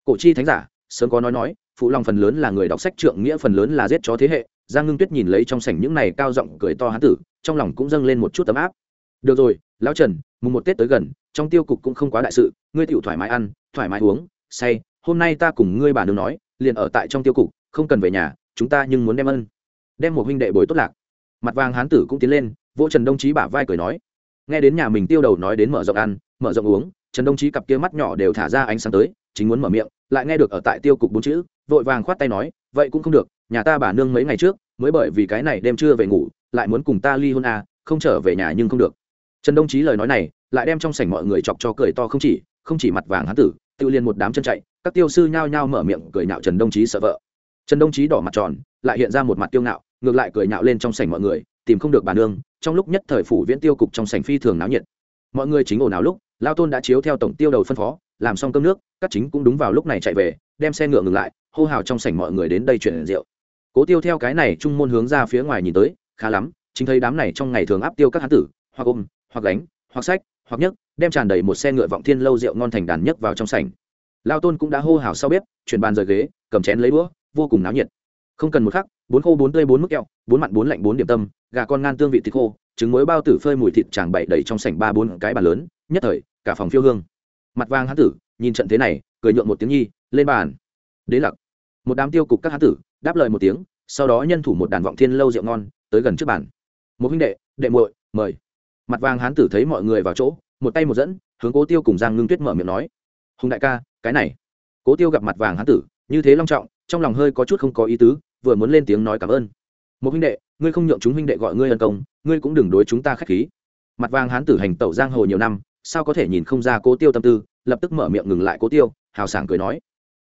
cổ chi thánh giả, sớm có nói nói, phụ long phần lớn là người đọc sách trượng nghĩa, phần lớn là giết chó thế hệ. Giang ngưng tuyết nhìn lấy trong sảnh những này cao giọng cười to hán tử, trong lòng cũng dâng lên một chút tấm áp. Được rồi, lão trần, mùng một tết tới gần, trong tiêu cục cũng không quá đại sự, ngươi tựu thoải mái ăn, thoải mái uống, say, hôm nay ta cùng ngươi bà nương nói, liền ở tại trong tiêu cục, không cần về nhà, chúng ta nhưng muốn đem ân, đem một huynh đệ bồi tốt lạc. Mặt vàng hán tử cũng tiến lên, vỗ trần đông chí bả vai cười nói, nghe đến nhà mình tiêu đầu nói đến mở rộng ăn, mở rộng uống, trần đông chí cặp kia mắt nhỏ đều thả ra ánh sáng tới chính muốn mở miệng, lại nghe được ở tại tiêu cục bốn chữ, vội vàng khoát tay nói, vậy cũng không được, nhà ta bà nương mấy ngày trước, mới bởi vì cái này đêm chưa về ngủ, lại muốn cùng ta ly hôn à không trở về nhà nhưng không được. Trần đông chí lời nói này, lại đem trong sảnh mọi người chọc cho cười to không chỉ không chỉ mặt vàng hán tử, tự liền một đám chân chạy, các tiêu sư nhao nhao mở miệng cười nhạo trần đông chí sợ vợ. Trần đông chí đỏ mặt tròn, lại hiện ra một mặt tiêu ngạo, ngược lại cười nhạo lên trong sảnh mọi người, tìm không được bà nương, trong lúc nhất thời phủ viễn tiêu cục trong sảnh phi thường náo nhiệt. Mọi người chính ồn ào lúc, lao tôn đã chiếu theo tổng tiêu đầu phân phó làm xong cơm nước, các chính cũng đúng vào lúc này chạy về, đem xe ngựa ngừng lại, hô hào trong sảnh mọi người đến đây chuyển rượu. Cố tiêu theo cái này trung môn hướng ra phía ngoài nhìn tới, khá lắm, chính thấy đám này trong ngày thường áp tiêu các hán tử, hoặc ôm, hoặc đánh hoặc sách, hoặc nhấc, đem tràn đầy một xe ngựa vọng thiên lâu rượu ngon thành đàn nhấc vào trong sảnh. Lao tôn cũng đã hô hào sau bếp, chuyển bàn rời ghế, cầm chén lấy đũa, vô cùng náo nhiệt. Không cần một khắc, bốn khô, bốn tươi, bốn mức kẹo, bốn mặn, bốn lạnh, bốn điểm tâm, gà con ngan tương vị thịt khô, trứng muối bao tử phơi mùi thịt tràng bậy đầy trong sảnh ba, bốn cái bàn lớn, nhất thời, cả phòng phiêu hương mặt vàng hán tử, nhìn trận thế này, cười nhượng một tiếng nhi, lên bàn. Đế lặc. Một đám tiêu cục các hán tử, đáp lời một tiếng, sau đó nhân thủ một đàn vọng thiên lâu rượu ngon, tới gần trước bàn. Một huynh đệ đệ muội, mời. Mặt vàng hán tử thấy mọi người vào chỗ, một tay một dẫn, hướng cố tiêu cùng giang ngưng tuyết mở miệng nói. Hùng đại ca, cái này. Cố tiêu gặp mặt vàng hán tử, như thế long trọng, trong lòng hơi có chút không có ý tứ, vừa muốn lên tiếng nói cảm ơn. Một huynh đệ, ngươi không nhượng chúng huynh đệ gọi ngươi ân công, ngươi cũng đừng đối chúng ta k h á c h khí. Mặt vàng hán tử hành tẩu giang hồ nhiều năm sao có thể nhìn không ra cố tiêu tâm tư, lập tức mở miệng ngừng lại cố tiêu, hào sảng cười nói.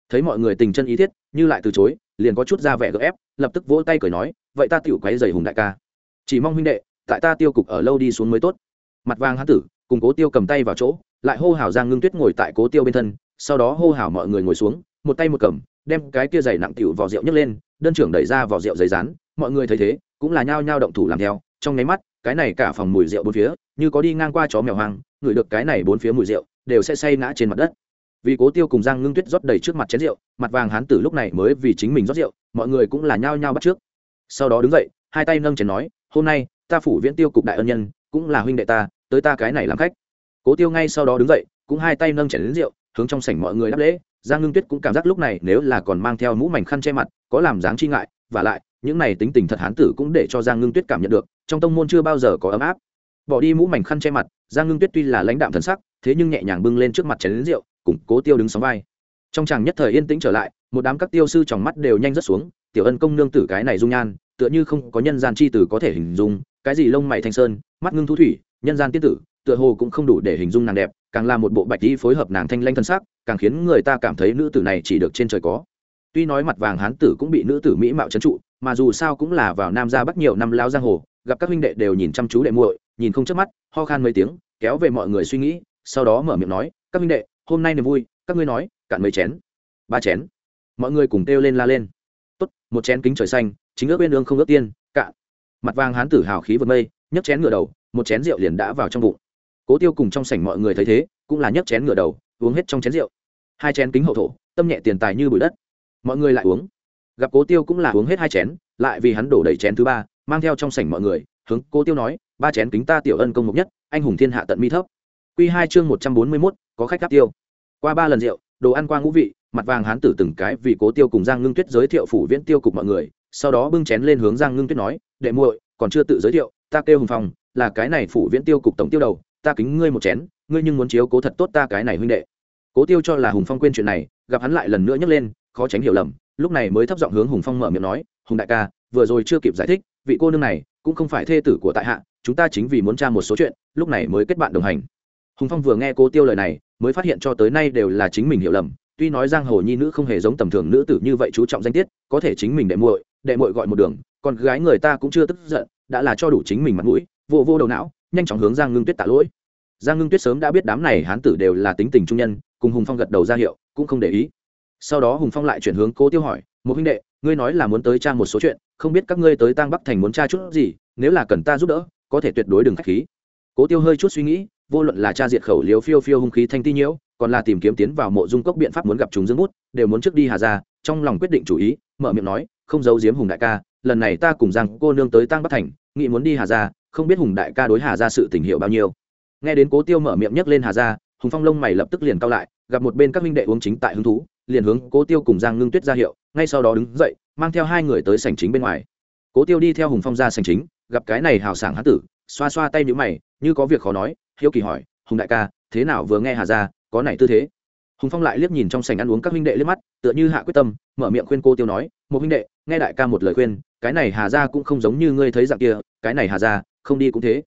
Thấy mọi người tình chân ý thiết, như lại từ chối, liền có chút ra vẻ gợ ép, lập tức vỗ tay cười nói, vậy ta tiểu quấy dày hùng đại ca. Chỉ mong huynh đệ, tại ta tiêu cục ở lâu đi xuống mới tốt. Mặt vàng hán tử, cùng cố tiêu cầm tay vào chỗ, lại hô hào giang ngưng tuyết ngồi tại cố tiêu bên thân, sau đó hô hào mọi người ngồi xuống, một tay một cầm, đem cái kia dày nặng tiểu vỏ rượu nhấc lên, đơn trưởng đẩy ra vỏ rượu giấy rán mọi người thấy thế, cũng là nhao nhao động thủ làm theo, trong nháy mắt cái này cả phòng mùi rượu bốn phía, như có đi ngang qua chó mèo hoang, ngửi được cái này bốn phía mùi rượu, đều sẽ say ngã trên mặt đất. Vì cố tiêu cùng giang ngưng tuyết rót đầy trước mặt chén rượu, mặt vàng hán tử lúc này mới vì chính mình rót rượu, mọi người cũng là nhao nhao bắt trước. Sau đó đứng dậy, hai tay nâng chén nói, hôm nay, ta phủ viễn tiêu cục đại ân nhân, cũng là huynh đệ ta, tới ta cái này làm khách. Cố tiêu ngay sau đó đứng dậy, cũng hai tay nâng chén đến rượu, hướng trong sảnh mọi người đáp lễ. Giang ngưng tuyết cũng cảm giác lúc này nếu là còn mang theo mũ mảnh khăn che mặt, có làm dáng chi ngại và lại những này tính tình thật hán tử cũng để cho giang ngưng tuyết cảm nhận được, trong tông môn chưa bao giờ có ấm áp. Bỏ đi mũ mảnh khăn che mặt, giang ngưng tuyết tuy là lãnh đạm thần sắc, thế nhưng nhẹ nhàng bưng lên trước mặt chén đến rượu củng cố tiêu đứng sóng vai. Trong chàng nhất thời yên tĩnh trở lại, một đám các tiêu sư trong mắt đều nhanh rất xuống, tiểu ân công nương tử cái này dung nhan, tựa như không có nhân gian chi tử có thể hình dung, cái gì lông mày thanh sơn, mắt ngưng thu thủy, nhân gian tiên tử, tựa hồ cũng không đủ để hình dung nàng đẹp, càng là một bộ bạch đi phối hợp nàng thanh lanh thân sắc, càng khiến người ta cảm thấy nữ tử này chỉ được trên trời có. Tuy nói mặt vàng hán tử cũng bị nữ tử mỹ mạo trấn trụ mà dù sao cũng là vào nam ra bắc nhiều năm lao giang hồ, gặp các huynh đệ đều nhìn chăm chú đệ muội, nhìn không chớp mắt, ho khan mấy tiếng, kéo về mọi người suy nghĩ, sau đó mở miệng nói, các huynh đệ, hôm nay niềm vui, các ngươi nói, cạn mấy chén. Ba chén. Mọi người cùng kêu lên la lên. Tốt, một chén kính trời xanh, chính ước bên đường không ước tiên, cạn. Mặt vàng hán tử hào khí vượt mây, nhấc chén ngửa đầu, một chén rượu liền đã vào trong bụng. Cố tiêu cùng trong sảnh mọi người thấy thế, cũng là nhấc chén ngửa đầu, uống hết trong chén rượu. Hai chén kính hậu thổ, tâm nhẹ tiền tài như bụi đất. Mọi người lại uống gặp cố tiêu cũng là uống hết hai chén, lại vì hắn đổ đầy chén thứ ba, mang theo trong sảnh mọi người, hướng cố tiêu nói, ba chén kính ta tiểu ân công mục nhất, anh hùng thiên hạ tận mi thấp. Q hai chương một trăm bốn mươi mốt, có khách đáp tiêu. Qua ba lần rượu, đồ ăn qua ngũ vị, mặt vàng hán tử từng cái vì cố tiêu cùng giang ngưng tuyết giới thiệu phủ viễn tiêu cục mọi người, sau đó bưng chén lên hướng giang ngưng tuyết nói, đệ muội, còn chưa tự giới thiệu, ta kêu hùng phong, là cái này phủ viễn tiêu cục tổng tiêu đầu, ta kính ngươi một chén, ngươi nhưng muốn chiếu cố thật tốt ta cái này huynh đệ. Cố tiêu cho là hùng phong quên chuyện này, gặp hắn lại lần nữa nhắc lên, khó tránh hiểu lầm lúc này mới thấp giọng hướng hùng phong mở miệng nói, hùng đại ca, vừa rồi chưa kịp giải thích, vị cô nương này cũng không phải thê tử của tại hạ, chúng ta chính vì muốn tra một số chuyện, lúc này mới kết bạn đồng hành. Hùng phong vừa nghe cô tiêu lời này, mới phát hiện cho tới nay đều là chính mình hiểu lầm, tuy nói giang hồ nhi nữ không hề giống tầm thường nữ tử như vậy chú trọng danh tiết, có thể chính mình đệ muội đệ muội gọi một đường còn gái người ta cũng chưa tức giận, đã là cho đủ chính mình mặt mũi, vô vô đầu não, nhanh chóng hướng giang ngưng tuyết tạ lỗi. Giang ngưng tuyết sớm đã biết đám này hán tử đều là tính tình trung nhân, cùng hùng phong gật đầu ra hiệu, cũng không để ý sau đó hùng phong lại chuyển hướng cố tiêu hỏi, một huynh đệ, ngươi nói là muốn tới tra một số chuyện, không biết các ngươi tới tăng bắc thành muốn tra chút gì, nếu là cần ta giúp đỡ, có thể tuyệt đối đừng k h á c h khí. Cố tiêu hơi chút suy nghĩ, vô luận là cha diệt khẩu liều phiêu phiêu hung khí thanh ti nhiễu, còn là tìm kiếm tiến vào mộ dung cốc biện pháp muốn gặp chúng dương bút, đều muốn trước đi hà ra, trong lòng quyết định chủ ý, mở miệng nói, không giấu giếm hùng đại ca, lần này ta cùng rằng cô nương tới tăng bắc thành nghị muốn đi hà ra, không biết hùng đại ca đối hà ra sự tình hiệu bao nhiêu. Nghe đến cố tiêu mở miệng nhấc lên hà ra, hùng phong lông mày lập tức liền cao lại, gặp một bên các minh đệ uống chính tại hứng thú liền hướng cố tiêu cùng giang ngưng tuyết ra hiệu, ngay sau đó đứng dậy, mang theo hai người tới sảnh chính bên ngoài. Cố tiêu đi theo hùng phong ra sảnh chính, gặp cái này hào sảng hán tử, xoa xoa tay nhữ mày, như có việc khó nói, hiếu kỳ hỏi, hùng đại ca, thế nào vừa nghe hà ra có này tư thế? Hùng phong lại liếc nhìn trong sảnh ăn uống các huynh đệ liếc mắt, tựa như hạ quyết tâm, mở miệng khuyên cô tiêu nói, một huynh đệ, nghe đại ca một lời khuyên, cái này hà ra cũng không giống như ngươi thấy dạng kia, cái này hà ra không đi cũng thế.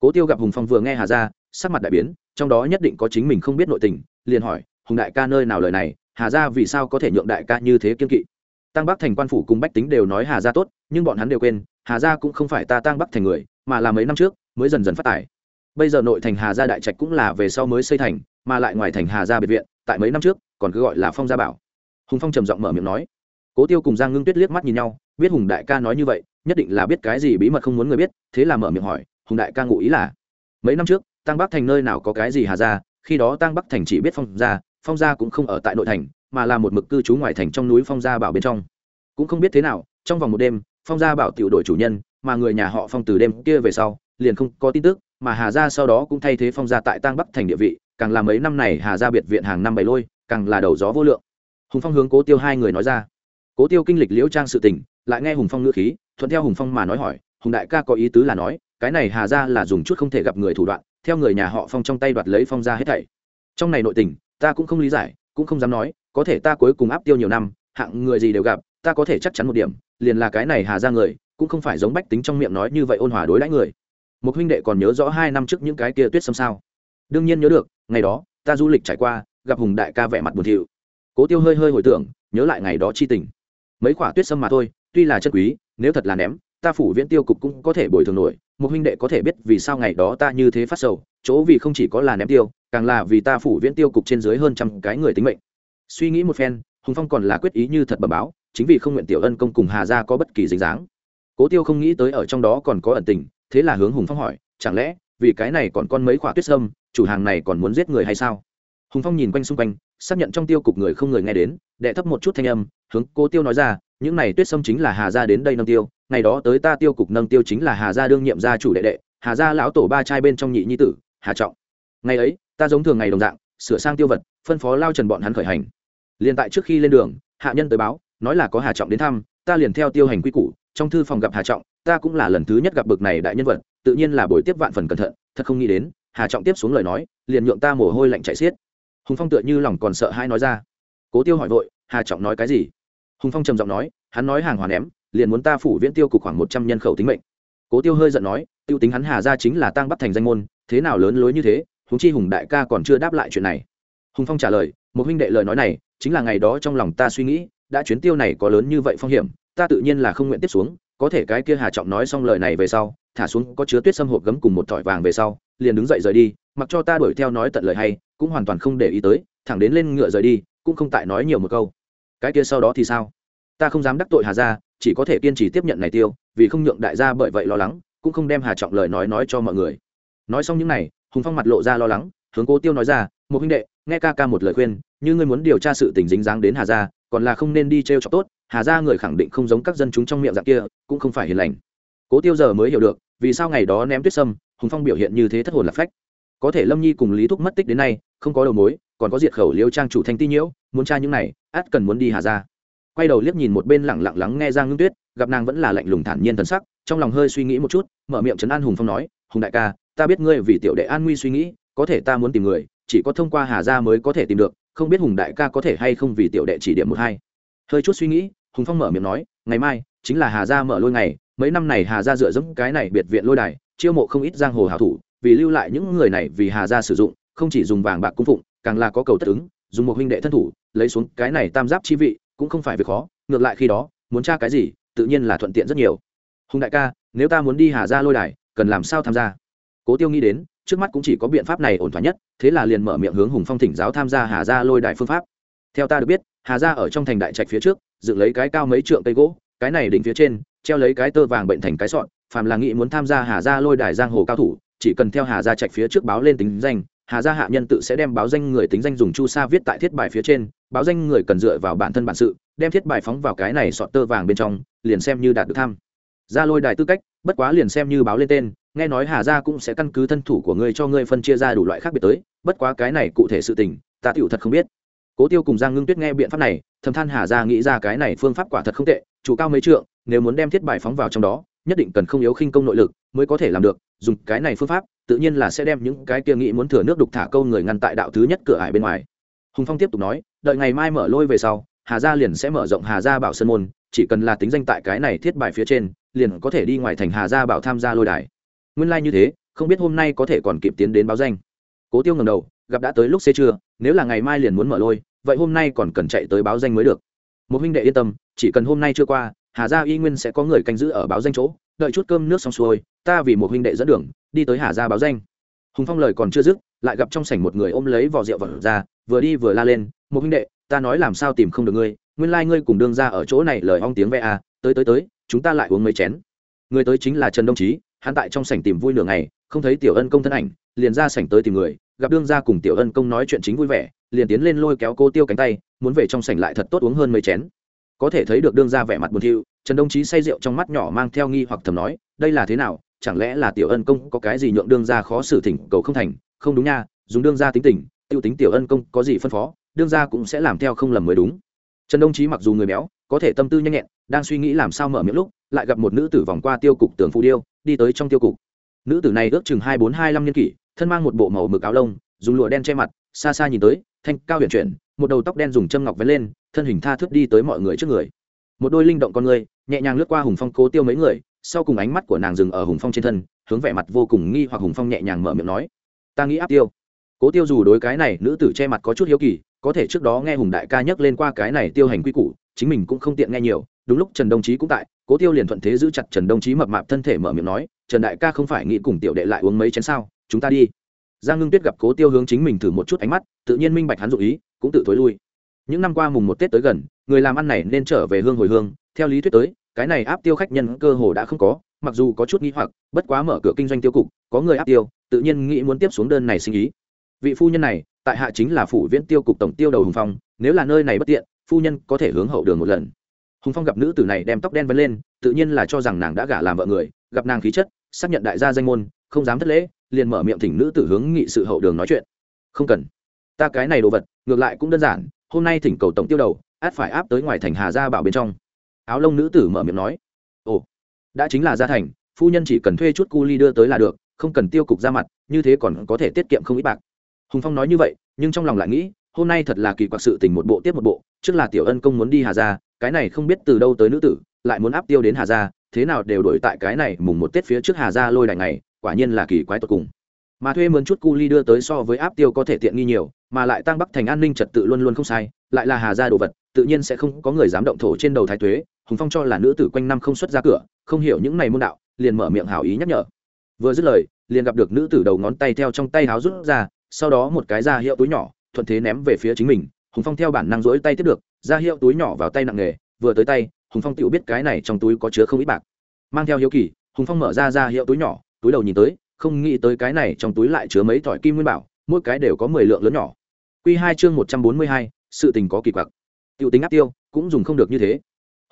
Cố tiêu gặp hùng phong vừa nghe hà ra sắc mặt đại biến, trong đó nhất định có chính mình không biết nội tình, liền hỏi, hùng đại ca nơi nào lời này hà Gia vì sao có thể nhượng đại ca như thế kiên kỵ? Tăng bắc thành quan phủ cùng bách tính đều nói hà Gia tốt, nhưng bọn hắn đều quên, hà Gia cũng không phải ta tăng bắc thành người, mà là mấy năm trước, mới dần dần phát tài. Bây giờ nội thành hà gia đại trạch cũng là về sau mới xây thành, mà lại ngoài thành hà gia biệt viện, tại mấy năm trước, còn cứ gọi là phong gia bảo. Hùng phong trầm giọng mở miệng nói. Cố tiêu cùng giang ngưng tuyết liếc mắt nhìn nhau, biết hùng đại ca nói như vậy, nhất định là biết cái gì bí mật không muốn người biết, thế là mở miệng hỏi, hùng đại ca ngụ ý là, mấy năm trước, tăng bắc thành nơi nào có cái gì hà gia, khi đó tăng bắc thành chỉ biết phong gia phong gia cũng không ở tại nội thành, mà là một mực cư trú ngoài thành trong núi phong gia bảo bên trong. Cũng không biết thế nào, trong vòng một đêm, phong gia bảo tiểu đội chủ nhân, mà người nhà họ phong từ đêm kia về sau, liền không có tin tức, mà hà gia sau đó cũng thay thế phong gia tại tăng bắc thành địa vị, càng là mấy năm này hà gia biệt viện hàng năm bày lôi, càng là đầu gió vô lượng. Hùng phong hướng cố tiêu hai người nói ra. Cố tiêu kinh lịch liễu trang sự tình, lại nghe hùng phong ngữ khí, thuận theo hùng phong mà nói hỏi, hùng đại ca có ý tứ là nói, cái này hà gia là dùng chút không thể gặp người thủ đoạn, theo người nhà họ phong trong tay đoạt lấy phong gia hết thảy. Trong này nội tình ta cũng không lý giải, cũng không dám nói, có thể ta cuối cùng áp tiêu nhiều năm, hạng người gì đều gặp, ta có thể chắc chắn một điểm, liền là cái này hà ra người, cũng không phải giống bách tính trong miệng nói như vậy ôn hòa đối đãi người. Một huynh đệ còn nhớ rõ hai năm trước những cái kia tuyết xâm sao? Đương nhiên nhớ được, ngày đó, ta du lịch trải qua, gặp hùng đại ca vẻ mặt buồn thiệu cố tiêu hơi hơi hồi tưởng, nhớ lại ngày đó chi tình. Mấy quả tuyết xâm mà thôi, tuy là chất quý, nếu thật là ném, ta phủ viễn tiêu cục cũng có thể bồi thường nổi, một huynh đệ có thể biết vì sao ngày đó ta như thế phát sầu, chỗ vì không chỉ có là ném tiêu càng là vì ta phủ viễn tiêu cục trên dưới hơn trăm cái người tính mệnh. Suy nghĩ một phen, hùng phong còn là quyết ý như thật bẩm báo, chính vì không nguyện tiểu ân công cùng hà gia có bất kỳ dính dáng. Cố tiêu không nghĩ tới ở trong đó còn có ẩn tình, thế là hướng hùng phong hỏi, chẳng lẽ, vì cái này còn con mấy quả tuyết sâm, chủ hàng này còn muốn giết người hay sao? Hùng phong nhìn quanh xung quanh, xác nhận trong tiêu cục người không người nghe đến, đệ thấp một chút thanh âm, hướng cố tiêu nói ra, những này tuyết sâm chính là hà gia đến đây nâng tiêu, ngày đó tới ta tiêu cục nâng tiêu chính là hà gia đương nhiệm gia chủ đệ đệ, hà gia lão tổ ba trai bên trong nhị nhi tử, hà trọng. Ngày ấy ta giống thường ngày đồng dạng, sửa sang tiêu vật, phân phó lao trần bọn hắn khởi hành. Liền tại trước khi lên đường, hạ nhân tới báo, nói là có hà trọng đến thăm, ta liền theo tiêu hành quy củ, trong thư phòng gặp hà trọng, ta cũng là lần thứ nhất gặp bực này đại nhân vật, tự nhiên là buổi tiếp vạn phần cẩn thận, thật không nghĩ đến, hà trọng tiếp xuống lời nói, liền nhượng ta mồ hôi lạnh chảy xiết. Hùng phong tựa như lòng còn sợ hai nói ra. Cố tiêu hỏi vội, hà trọng nói cái gì? Hùng phong trầm giọng nói, hắn nói hàng hòa ném, liền muốn ta phủ viễn tiêu cục khoảng một trăm nhân khẩu tính mệnh. Cố tiêu hơi giận nói, tiêu tính hắn hà ra chính là tăng bắt thành danh môn, thế nào lớn lối như thế húng chi hùng đại ca còn chưa đáp lại chuyện này. Hùng phong trả lời, một huynh đệ lời nói này, chính là ngày đó trong lòng ta suy nghĩ, đã chuyến tiêu này có lớn như vậy phong hiểm, ta tự nhiên là không nguyện tiếp xuống, có thể cái kia hà trọng nói xong lời này về sau, thả xuống có chứa tuyết xâm hộp gấm cùng một thỏi vàng về sau, liền đứng dậy rời đi, mặc cho ta đuổi theo nói tận lời hay, cũng hoàn toàn không để ý tới, thẳng đến lên ngựa rời đi, cũng không tại nói nhiều một câu. Cái kia sau đó thì sao? Ta không dám đắc tội hà gia, chỉ có thể kiên trì tiếp nhận này tiêu, vì không nhượng đại gia bởi vậy lo lắng, cũng không đem hà trọng lời nói nói cho mọi người. Nói xong những này hùng phong mặt lộ ra lo lắng, hướng cố tiêu nói ra, một huynh đệ, nghe ca ca một lời khuyên, như ngươi muốn điều tra sự tình dính dáng đến hà gia, còn là không nên đi t r e o cho tốt, hà gia người khẳng định không giống các dân chúng trong miệng dạng kia, cũng không phải hiền lành. Cố tiêu giờ mới hiểu được, vì sao ngày đó ném tuyết sâm, hùng phong biểu hiện như thế thất hồn lạc phách. Có thể lâm nhi cùng lý thúc mất tích đến nay, không có đầu mối, còn có diệt khẩu liêu trang chủ thanh ti nhiễu, muốn tra những này át cần muốn đi hà gia. Quay đầu liếc nhìn một bên lẳng lặng lắng nghe giang ngưng tuyết, gặp nàng vẫn là lạnh lùng thản nhiên thần sắc, trong lòng hơi suy nghĩ một chút, mở miệng trấn an hùng phong nói, hùng đại ca ta biết ngươi vì tiểu đệ an nguy suy nghĩ, có thể ta muốn tìm người, chỉ có thông qua hà gia mới có thể tìm được, không biết hùng đại ca có thể hay không vì tiểu đệ chỉ điểm một hai. Hơi chút suy nghĩ, hùng phong mở miệng nói, ngày mai, chính là hà gia mở lôi ngày, mấy năm này hà gia dựa dẫm cái này biệt viện lôi đài, chiêu mộ không ít giang hồ hảo thủ, vì lưu lại những người này vì hà gia sử dụng, không chỉ dùng vàng bạc cung phụng, càng là có cầu tất ứng, dùng một huynh đệ thân thủ, lấy xuống cái này tam giáp chi vị, cũng không phải việc khó, ngược lại khi đó, muốn tra cái gì, tự nhiên là thuận tiện rất nhiều. Hùng đại ca, nếu ta muốn đi hà gia lôi đài, cần làm sao tham gia? Cố tiêu nghĩ đến, trước mắt cũng chỉ có biện pháp này ổn thỏa nhất, thế là liền mở miệng hướng hùng phong thỉnh giáo tham gia hà gia lôi đài phương pháp. Theo ta được biết, hà gia ở trong thành đại trạch phía trước, dựng lấy cái cao mấy trượng cây gỗ, cái này đỉnh phía trên, treo lấy cái tơ vàng bệnh thành cái sọn, phàm là nghị muốn tham gia hà gia lôi đài giang hồ cao thủ, chỉ cần theo hà gia trạch phía trước báo lên tính danh, hà gia hạ nhân tự sẽ đem báo danh người tính danh dùng chu sa viết tại thiết bài phía trên, báo danh người cần dựa vào bản thân bản sự, đem thiết bài phóng vào cái này sọt tơ vàng bên trong, liền xem như đạt được tham. Gia lôi đài tư cách, bất quá liền xem như báo lên tên nghe nói hà gia cũng sẽ căn cứ thân thủ của ngươi cho ngươi phân chia ra đủ loại khác biệt tới, bất quá cái này cụ thể sự tình, ta tựu thật không biết. Cố tiêu cùng giang ngưng tuyết nghe biện pháp này, thầm than hà gia nghĩ ra cái này phương pháp quả thật không tệ, chủ cao mấy trượng, nếu muốn đem thiết bài phóng vào trong đó, nhất định cần không yếu khinh công nội lực mới có thể làm được, dùng cái này phương pháp, tự nhiên là sẽ đem những cái kia nghĩ muốn thừa nước đục thả câu người ngăn tại đạo thứ nhất cửa ải bên ngoài. Hùng phong tiếp tục nói, đợi ngày mai mở lôi về sau, hà gia liền sẽ mở rộng hà gia bảo sơn môn, chỉ cần là tính danh tại cái này thiết bài phía trên, liền có thể đi ngoài thành hà gia bảo tham gia lôi đài nguyên lai、like、như thế không biết hôm nay có thể còn kịp tiến đến báo danh. Cố tiêu ngầm đầu gặp đã tới lúc xế trưa nếu là ngày mai liền muốn mở lôi vậy hôm nay còn cần chạy tới báo danh mới được. Một huynh đệ yên tâm chỉ cần hôm nay chưa qua hà gia y nguyên sẽ có người canh giữ ở báo danh chỗ đợi chút cơm nước xong xuôi ta vì một huynh đệ dẫn đường đi tới hà gia báo danh. Hùng phong lời còn chưa dứt lại gặp trong sảnh một người ôm lấy vỏ rượu vật ra vừa đi vừa la lên một huynh đệ ta nói làm sao tìm không được ngươi nguyên lai、like、ngươi cùng đương ra ở chỗ này lời ong tiếng ve à, tới tới tới chúng ta lại uống mấy chén. Người tới chính là trần đông trí hắn tại trong sảnh tìm vui nửa ngày, không thấy tiểu ân công thân ảnh, liền ra sảnh tới tìm người, gặp đương Gia cùng tiểu ân công nói chuyện chính vui vẻ, liền tiến lên lôi kéo cô tiêu cánh tay, muốn về trong sảnh lại thật tốt uống hơn mấy chén. Có thể thấy được đương Gia vẻ mặt buồn thiu, trần đông Chí say rượu trong mắt nhỏ mang theo nghi hoặc thầm nói, đây là thế nào, chẳng lẽ là tiểu ân công có cái gì nhượng đương Gia khó xử thỉnh cầu không thành? Không đúng nha, dùng đương Gia tính tình, tiêu tính tiểu ân công có gì phân phó, đương Gia cũng sẽ làm theo không lầm mới đúng. Trần đông Chí mặc dù người béo, có thể tâm tư nhanh nhẹn, đang suy nghĩ làm sao mở miệng lúc, lại gặp một nữ tử vòng qua tiêu cục tường phù điêu đi tới trong tiêu cục. Nữ tử này ước chừng hai bốn hai năm niên kỷ, thân mang một bộ màu mực áo lông, dùng lụa đen che mặt, xa xa nhìn tới, thanh cao huyền chuyển, một đầu tóc đen dùng châm ngọc vén lên, thân hình tha thước đi tới mọi người trước người. Một đôi linh động con người, nhẹ nhàng lướt qua hùng phong cố tiêu mấy người, sau cùng ánh mắt của nàng dừng ở hùng phong trên thân, hướng vẻ mặt vô cùng nghi hoặc hùng phong nhẹ nhàng mở miệng nói, ta nghĩ áp tiêu. Cố tiêu dù đối cái này nữ tử che mặt có chút hiếu kỳ, có thể trước đó nghe hùng đại ca nhắc lên qua cái này tiêu hành quy củ, chính mình cũng không tiện nghe nhiều, đúng lúc trần đồng chí cũng tại cố tiêu liền thuận thế giữ chặt trần đồng chí mập mạp thân thể mở miệng nói, trần đại ca không phải nghĩ cùng tiểu đệ lại uống mấy chén sao? Chúng ta đi. Giang ngưng tuyết gặp cố tiêu hướng chính mình thử một chút ánh mắt, tự nhiên minh bạch hắn dụ ý, cũng tự thối lui. Những năm qua mùng một tết tới gần, người làm ăn này nên trở về hương hồi hương. Theo lý thuyết tới, cái này áp tiêu khách nhân cơ hồ đã không có, mặc dù có chút nghi hoặc, bất quá mở cửa kinh doanh tiêu cục, có người áp tiêu, tự nhiên nghĩ muốn tiếp xuống đơn này sinh ý. Vị phu nhân này, tại hạ chính là phủ viễn tiêu cục tổng tiêu đầu hùng phong, nếu là nơi này bất tiện, phu nhân có thể hướng hậu đường một lần hùng phong gặp nữ tử này đem tóc đen vấn lên, tự nhiên là cho rằng nàng đã gả làm vợ người, gặp nàng khí chất, xác nhận đại gia danh môn, không dám thất lễ, liền mở miệng thỉnh nữ tử hướng nghị sự hậu đường nói chuyện. Không cần. Ta cái này đồ vật, ngược lại cũng đơn giản, hôm nay thỉnh cầu tổng tiêu đầu, át phải áp tới ngoài thành hà gia bảo bên trong. Áo lông nữ tử mở miệng nói. Ồ, đã chính là gia thành, phu nhân chỉ cần thuê chút cu ly đưa tới là được, không cần tiêu cục ra mặt, như thế còn có thể tiết kiệm không ít bạc. Hùng phong nói như vậy, nhưng trong lòng lại nghĩ, hôm nay thật là kỳ quặc sự tình một bộ tiếp một bộ, trước là tiểu ân công muốn đi hà gia cái này không biết từ đâu tới nữ tử, lại muốn áp tiêu đến hà gia, thế nào đều đổi tại cái này mùng một tết phía trước hà gia lôi đài này quả nhiên là kỳ quái tột cùng. Mà thuê mướn chút cu ly đưa tới so với áp tiêu có thể tiện nghi nhiều, mà lại tăng bắc thành an ninh trật tự luôn luôn không sai, lại là hà gia đồ vật, tự nhiên sẽ không có người dám động thổ trên đầu thái thuế hùng phong cho là nữ tử quanh năm không xuất ra cửa, không hiểu những này môn đạo, liền mở miệng hào ý nhắc nhở. Vừa dứt lời, liền gặp được nữ tử đầu ngón tay theo trong tay háo rút ra, sau đó một cái ra hiệu túi nhỏ, thuận thế ném về phía chính mình, hùng phong theo bản năng rỗi tay tiếp được ra hiệu túi nhỏ vào tay nặng nghề, vừa tới tay, hùng phong tự biết cái này trong túi có chứa không ít bạc. Mang theo hiếu kỳ, hùng phong mở ra ra hiệu túi nhỏ, túi đầu nhìn tới, không nghĩ tới cái này trong túi lại chứa mấy thỏi kim nguyên bảo, mỗi cái đều có mười lượng lớn nhỏ. Q hai chương một trăm bốn mươi hai, sự tình có kỳ quặc. T tính áp tiêu, cũng dùng không được như thế.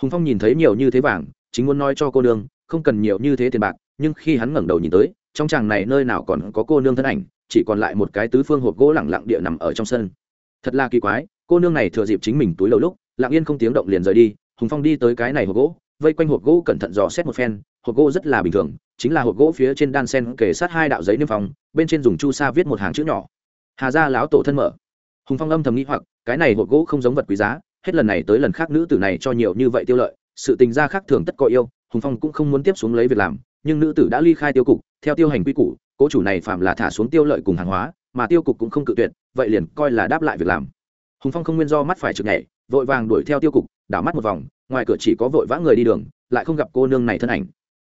Hùng phong nhìn thấy nhiều như thế vàng, chính muốn nói cho cô nương, không cần nhiều như thế tiền bạc, nhưng khi hắn ngẩng đầu nhìn tới, trong tràng này nơi nào còn có cô nương thân ảnh, chỉ còn lại một cái tứ phương hộp gỗ lẳng lặng địa nằm ở trong sân. Thật là kỳ quái cô nương này thừa dịp chính mình túi lâu lúc, lặng yên không tiếng động liền rời đi, hùng phong đi tới cái này hộp gỗ, vây quanh hộp gỗ cẩn thận dò xét một phen, hộp gỗ rất là bình thường, chính là hộp gỗ phía trên đan sen kề sát hai đạo giấy niêm phong, bên trên dùng chu sa viết một hàng chữ nhỏ. Hà gia lão tổ thân mở. Hùng phong âm thầm nghĩ hoặc, cái này hộp gỗ không giống vật quý giá, hết lần này tới lần khác nữ tử này cho nhiều như vậy tiêu lợi, sự tình gia khác thường tất có yêu, hùng phong cũng không muốn tiếp xuống lấy việc làm, nhưng nữ tử đã ly khai tiêu cục, theo tiêu hành quy củ, cố chủ này phạm là thả xuống tiêu lợi cùng hàng hóa, mà tiêu cục cũng không cự tuyệt, vậy liền coi là đáp lại việc làm hùng phong không nguyên do mắt phải trực nhảy, vội vàng đuổi theo tiêu cục, đảo mắt một vòng, ngoài cửa chỉ có vội vã người đi đường, lại không gặp cô nương này thân ảnh.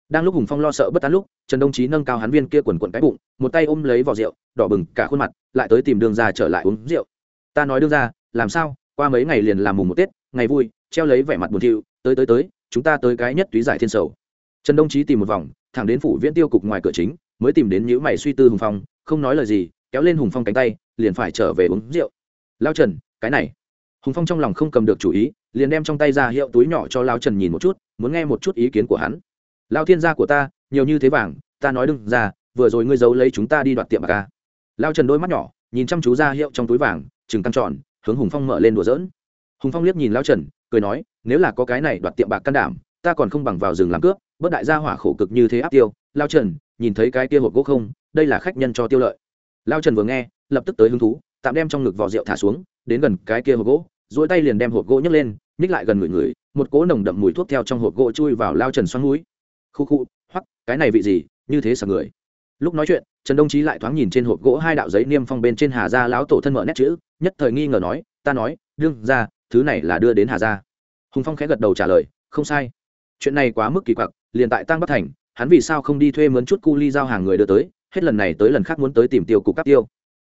Đang lúc hùng phong lo sợ bất tán lúc, trần đông chí nâng cao hắn viên kia quần quần cái bụng, một tay ôm lấy vỏ rượu, đỏ bừng cả khuôn mặt, lại tới tìm đường ra trở lại uống rượu. Ta nói đương ra, làm sao? Qua mấy ngày liền làm mùng một tết, ngày vui, treo lấy vẻ mặt buồn thiu, tới tới tới, chúng ta tới cái nhất túy giải thiên sầu. Trần đông chí tìm một vòng, thẳng đến phủ viễn tiêu cục ngoài cửa chính, mới tìm đến những mày suy tư hùng phong, không nói lời gì, kéo lên hùng phong cánh tay, liền phải trở về uống rượu. Lao trần cái này. Hùng phong trong lòng không cầm được chủ ý, liền đem trong tay ra hiệu túi nhỏ cho lao trần nhìn một chút, muốn nghe một chút ý kiến của hắn. Lao thiên gia của ta, nhiều như thế vàng, ta nói đừng ra, vừa rồi ngươi giấu lấy chúng ta đi đoạt tiệm bạc à. ca lao trần đôi mắt nhỏ, nhìn chăm chú ra hiệu trong túi vàng, chừng căng tròn, hướng hùng phong mở lên đùa dỡn hùng phong liếc nhìn lao trần, cười nói, nếu là có cái này đoạt tiệm bạc can đảm, ta còn không bằng vào rừng làm cướp bớt đại gia hỏa khổ cực như thế áp tiêu. Lao trần, nhìn thấy cái kia hộp gỗ không, đây là khách nhân cho tiêu lợi. Lao trần vừa nghe, lập tức tới hứng thú, tạm đem trong ngực vỏ rượu thả xuống đến gần cái kia hộp gỗ, duỗi tay liền đem hộp gỗ nhấc lên, nhích lại gần người người, một cỗ nồng đậm mùi thuốc theo trong hộp gỗ chui vào lao trần xoắn mũi khu khu, hoắc, cái này vị gì, như thế sặc người. Lúc nói chuyện, trần đông chí lại thoáng nhìn trên hộp gỗ hai đạo giấy niêm phong bên trên hà gia lão tổ thân mở nét chữ, nhất thời nghi ngờ nói, ta nói, đương ra, thứ này là đưa đến hà gia. Hùng phong khẽ gật đầu trả lời, không sai. Chuyện này quá mức kỳ quặc, liền tại tăng bắc thành, hắn vì sao không đi thuê mướn chút cu ly giao hàng người đưa tới, hết lần này tới lần khác muốn tới tìm tiêu cục cắp tiêu.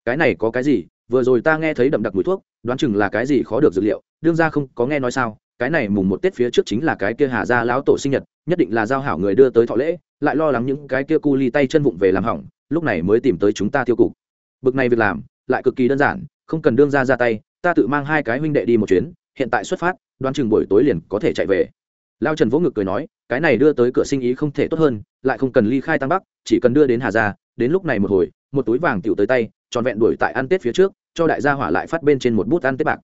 Cái này có cái gì vừa rồi ta nghe thấy đậm đặc mùi thuốc, đoán chừng là cái gì khó được dược liệu, đương ra không có nghe nói sao, cái này mùng một tết phía trước chính là cái kia hà gia lão tổ sinh nhật, nhất định là giao hảo người đưa tới thọ lễ, lại lo lắng những cái kia cu ly tay chân vụng về làm hỏng, lúc này mới tìm tới chúng ta tiêu cục. Bực này việc làm, lại cực kỳ đơn giản, không cần đương ra ra tay, ta tự mang hai cái huynh đệ đi một chuyến, hiện tại xuất phát, đoán chừng buổi tối liền có thể chạy về. Lao trần vỗ ngực cười nói, cái này đưa tới cửa sinh ý không thể tốt hơn, lại không cần ly khai tăng bắc, chỉ cần đưa đến hà gia, đến lúc này một hồi, một túi vàng tiểu tới tay tròn vẹn đuổi tại ăn tết phía trước, cho đại gia hỏa lại phát bên trên một bút ăn tết bạc.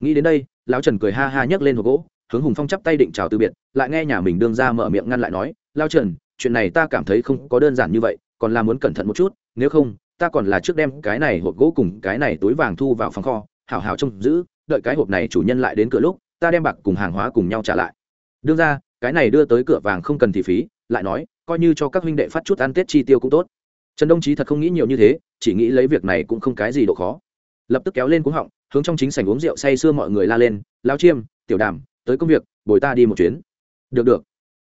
Nghĩ đến đây, lão trần cười ha ha nhấc lên hộp gỗ, hướng hùng phong chắp tay định chào từ biệt, lại nghe nhà mình đương ra mở miệng ngăn lại nói lao trần, chuyện này ta cảm thấy không có đơn giản như vậy, còn là muốn cẩn thận một chút, nếu không, ta còn là trước đem cái này hộp gỗ cùng cái này túi vàng thu vào phòng kho, hảo hảo trông giữ, đợi cái hộp này chủ nhân lại đến cửa lúc, ta đem bạc cùng hàng hóa cùng nhau trả lại. Đương ra cái này đưa tới cửa vàng không cần thì phí, lại nói, coi như cho các huynh đệ phát chút ăn tết chi tiêu cũng tốt trần đông chí thật không nghĩ nhiều như thế, chỉ nghĩ lấy việc này cũng không cái gì độ khó. Lập tức kéo lên cuống họng, hướng trong chính sảnh uống rượu say sưa mọi người la lên, lao chiêm, tiểu đàm, tới công việc, bồi ta đi một chuyến. Được được.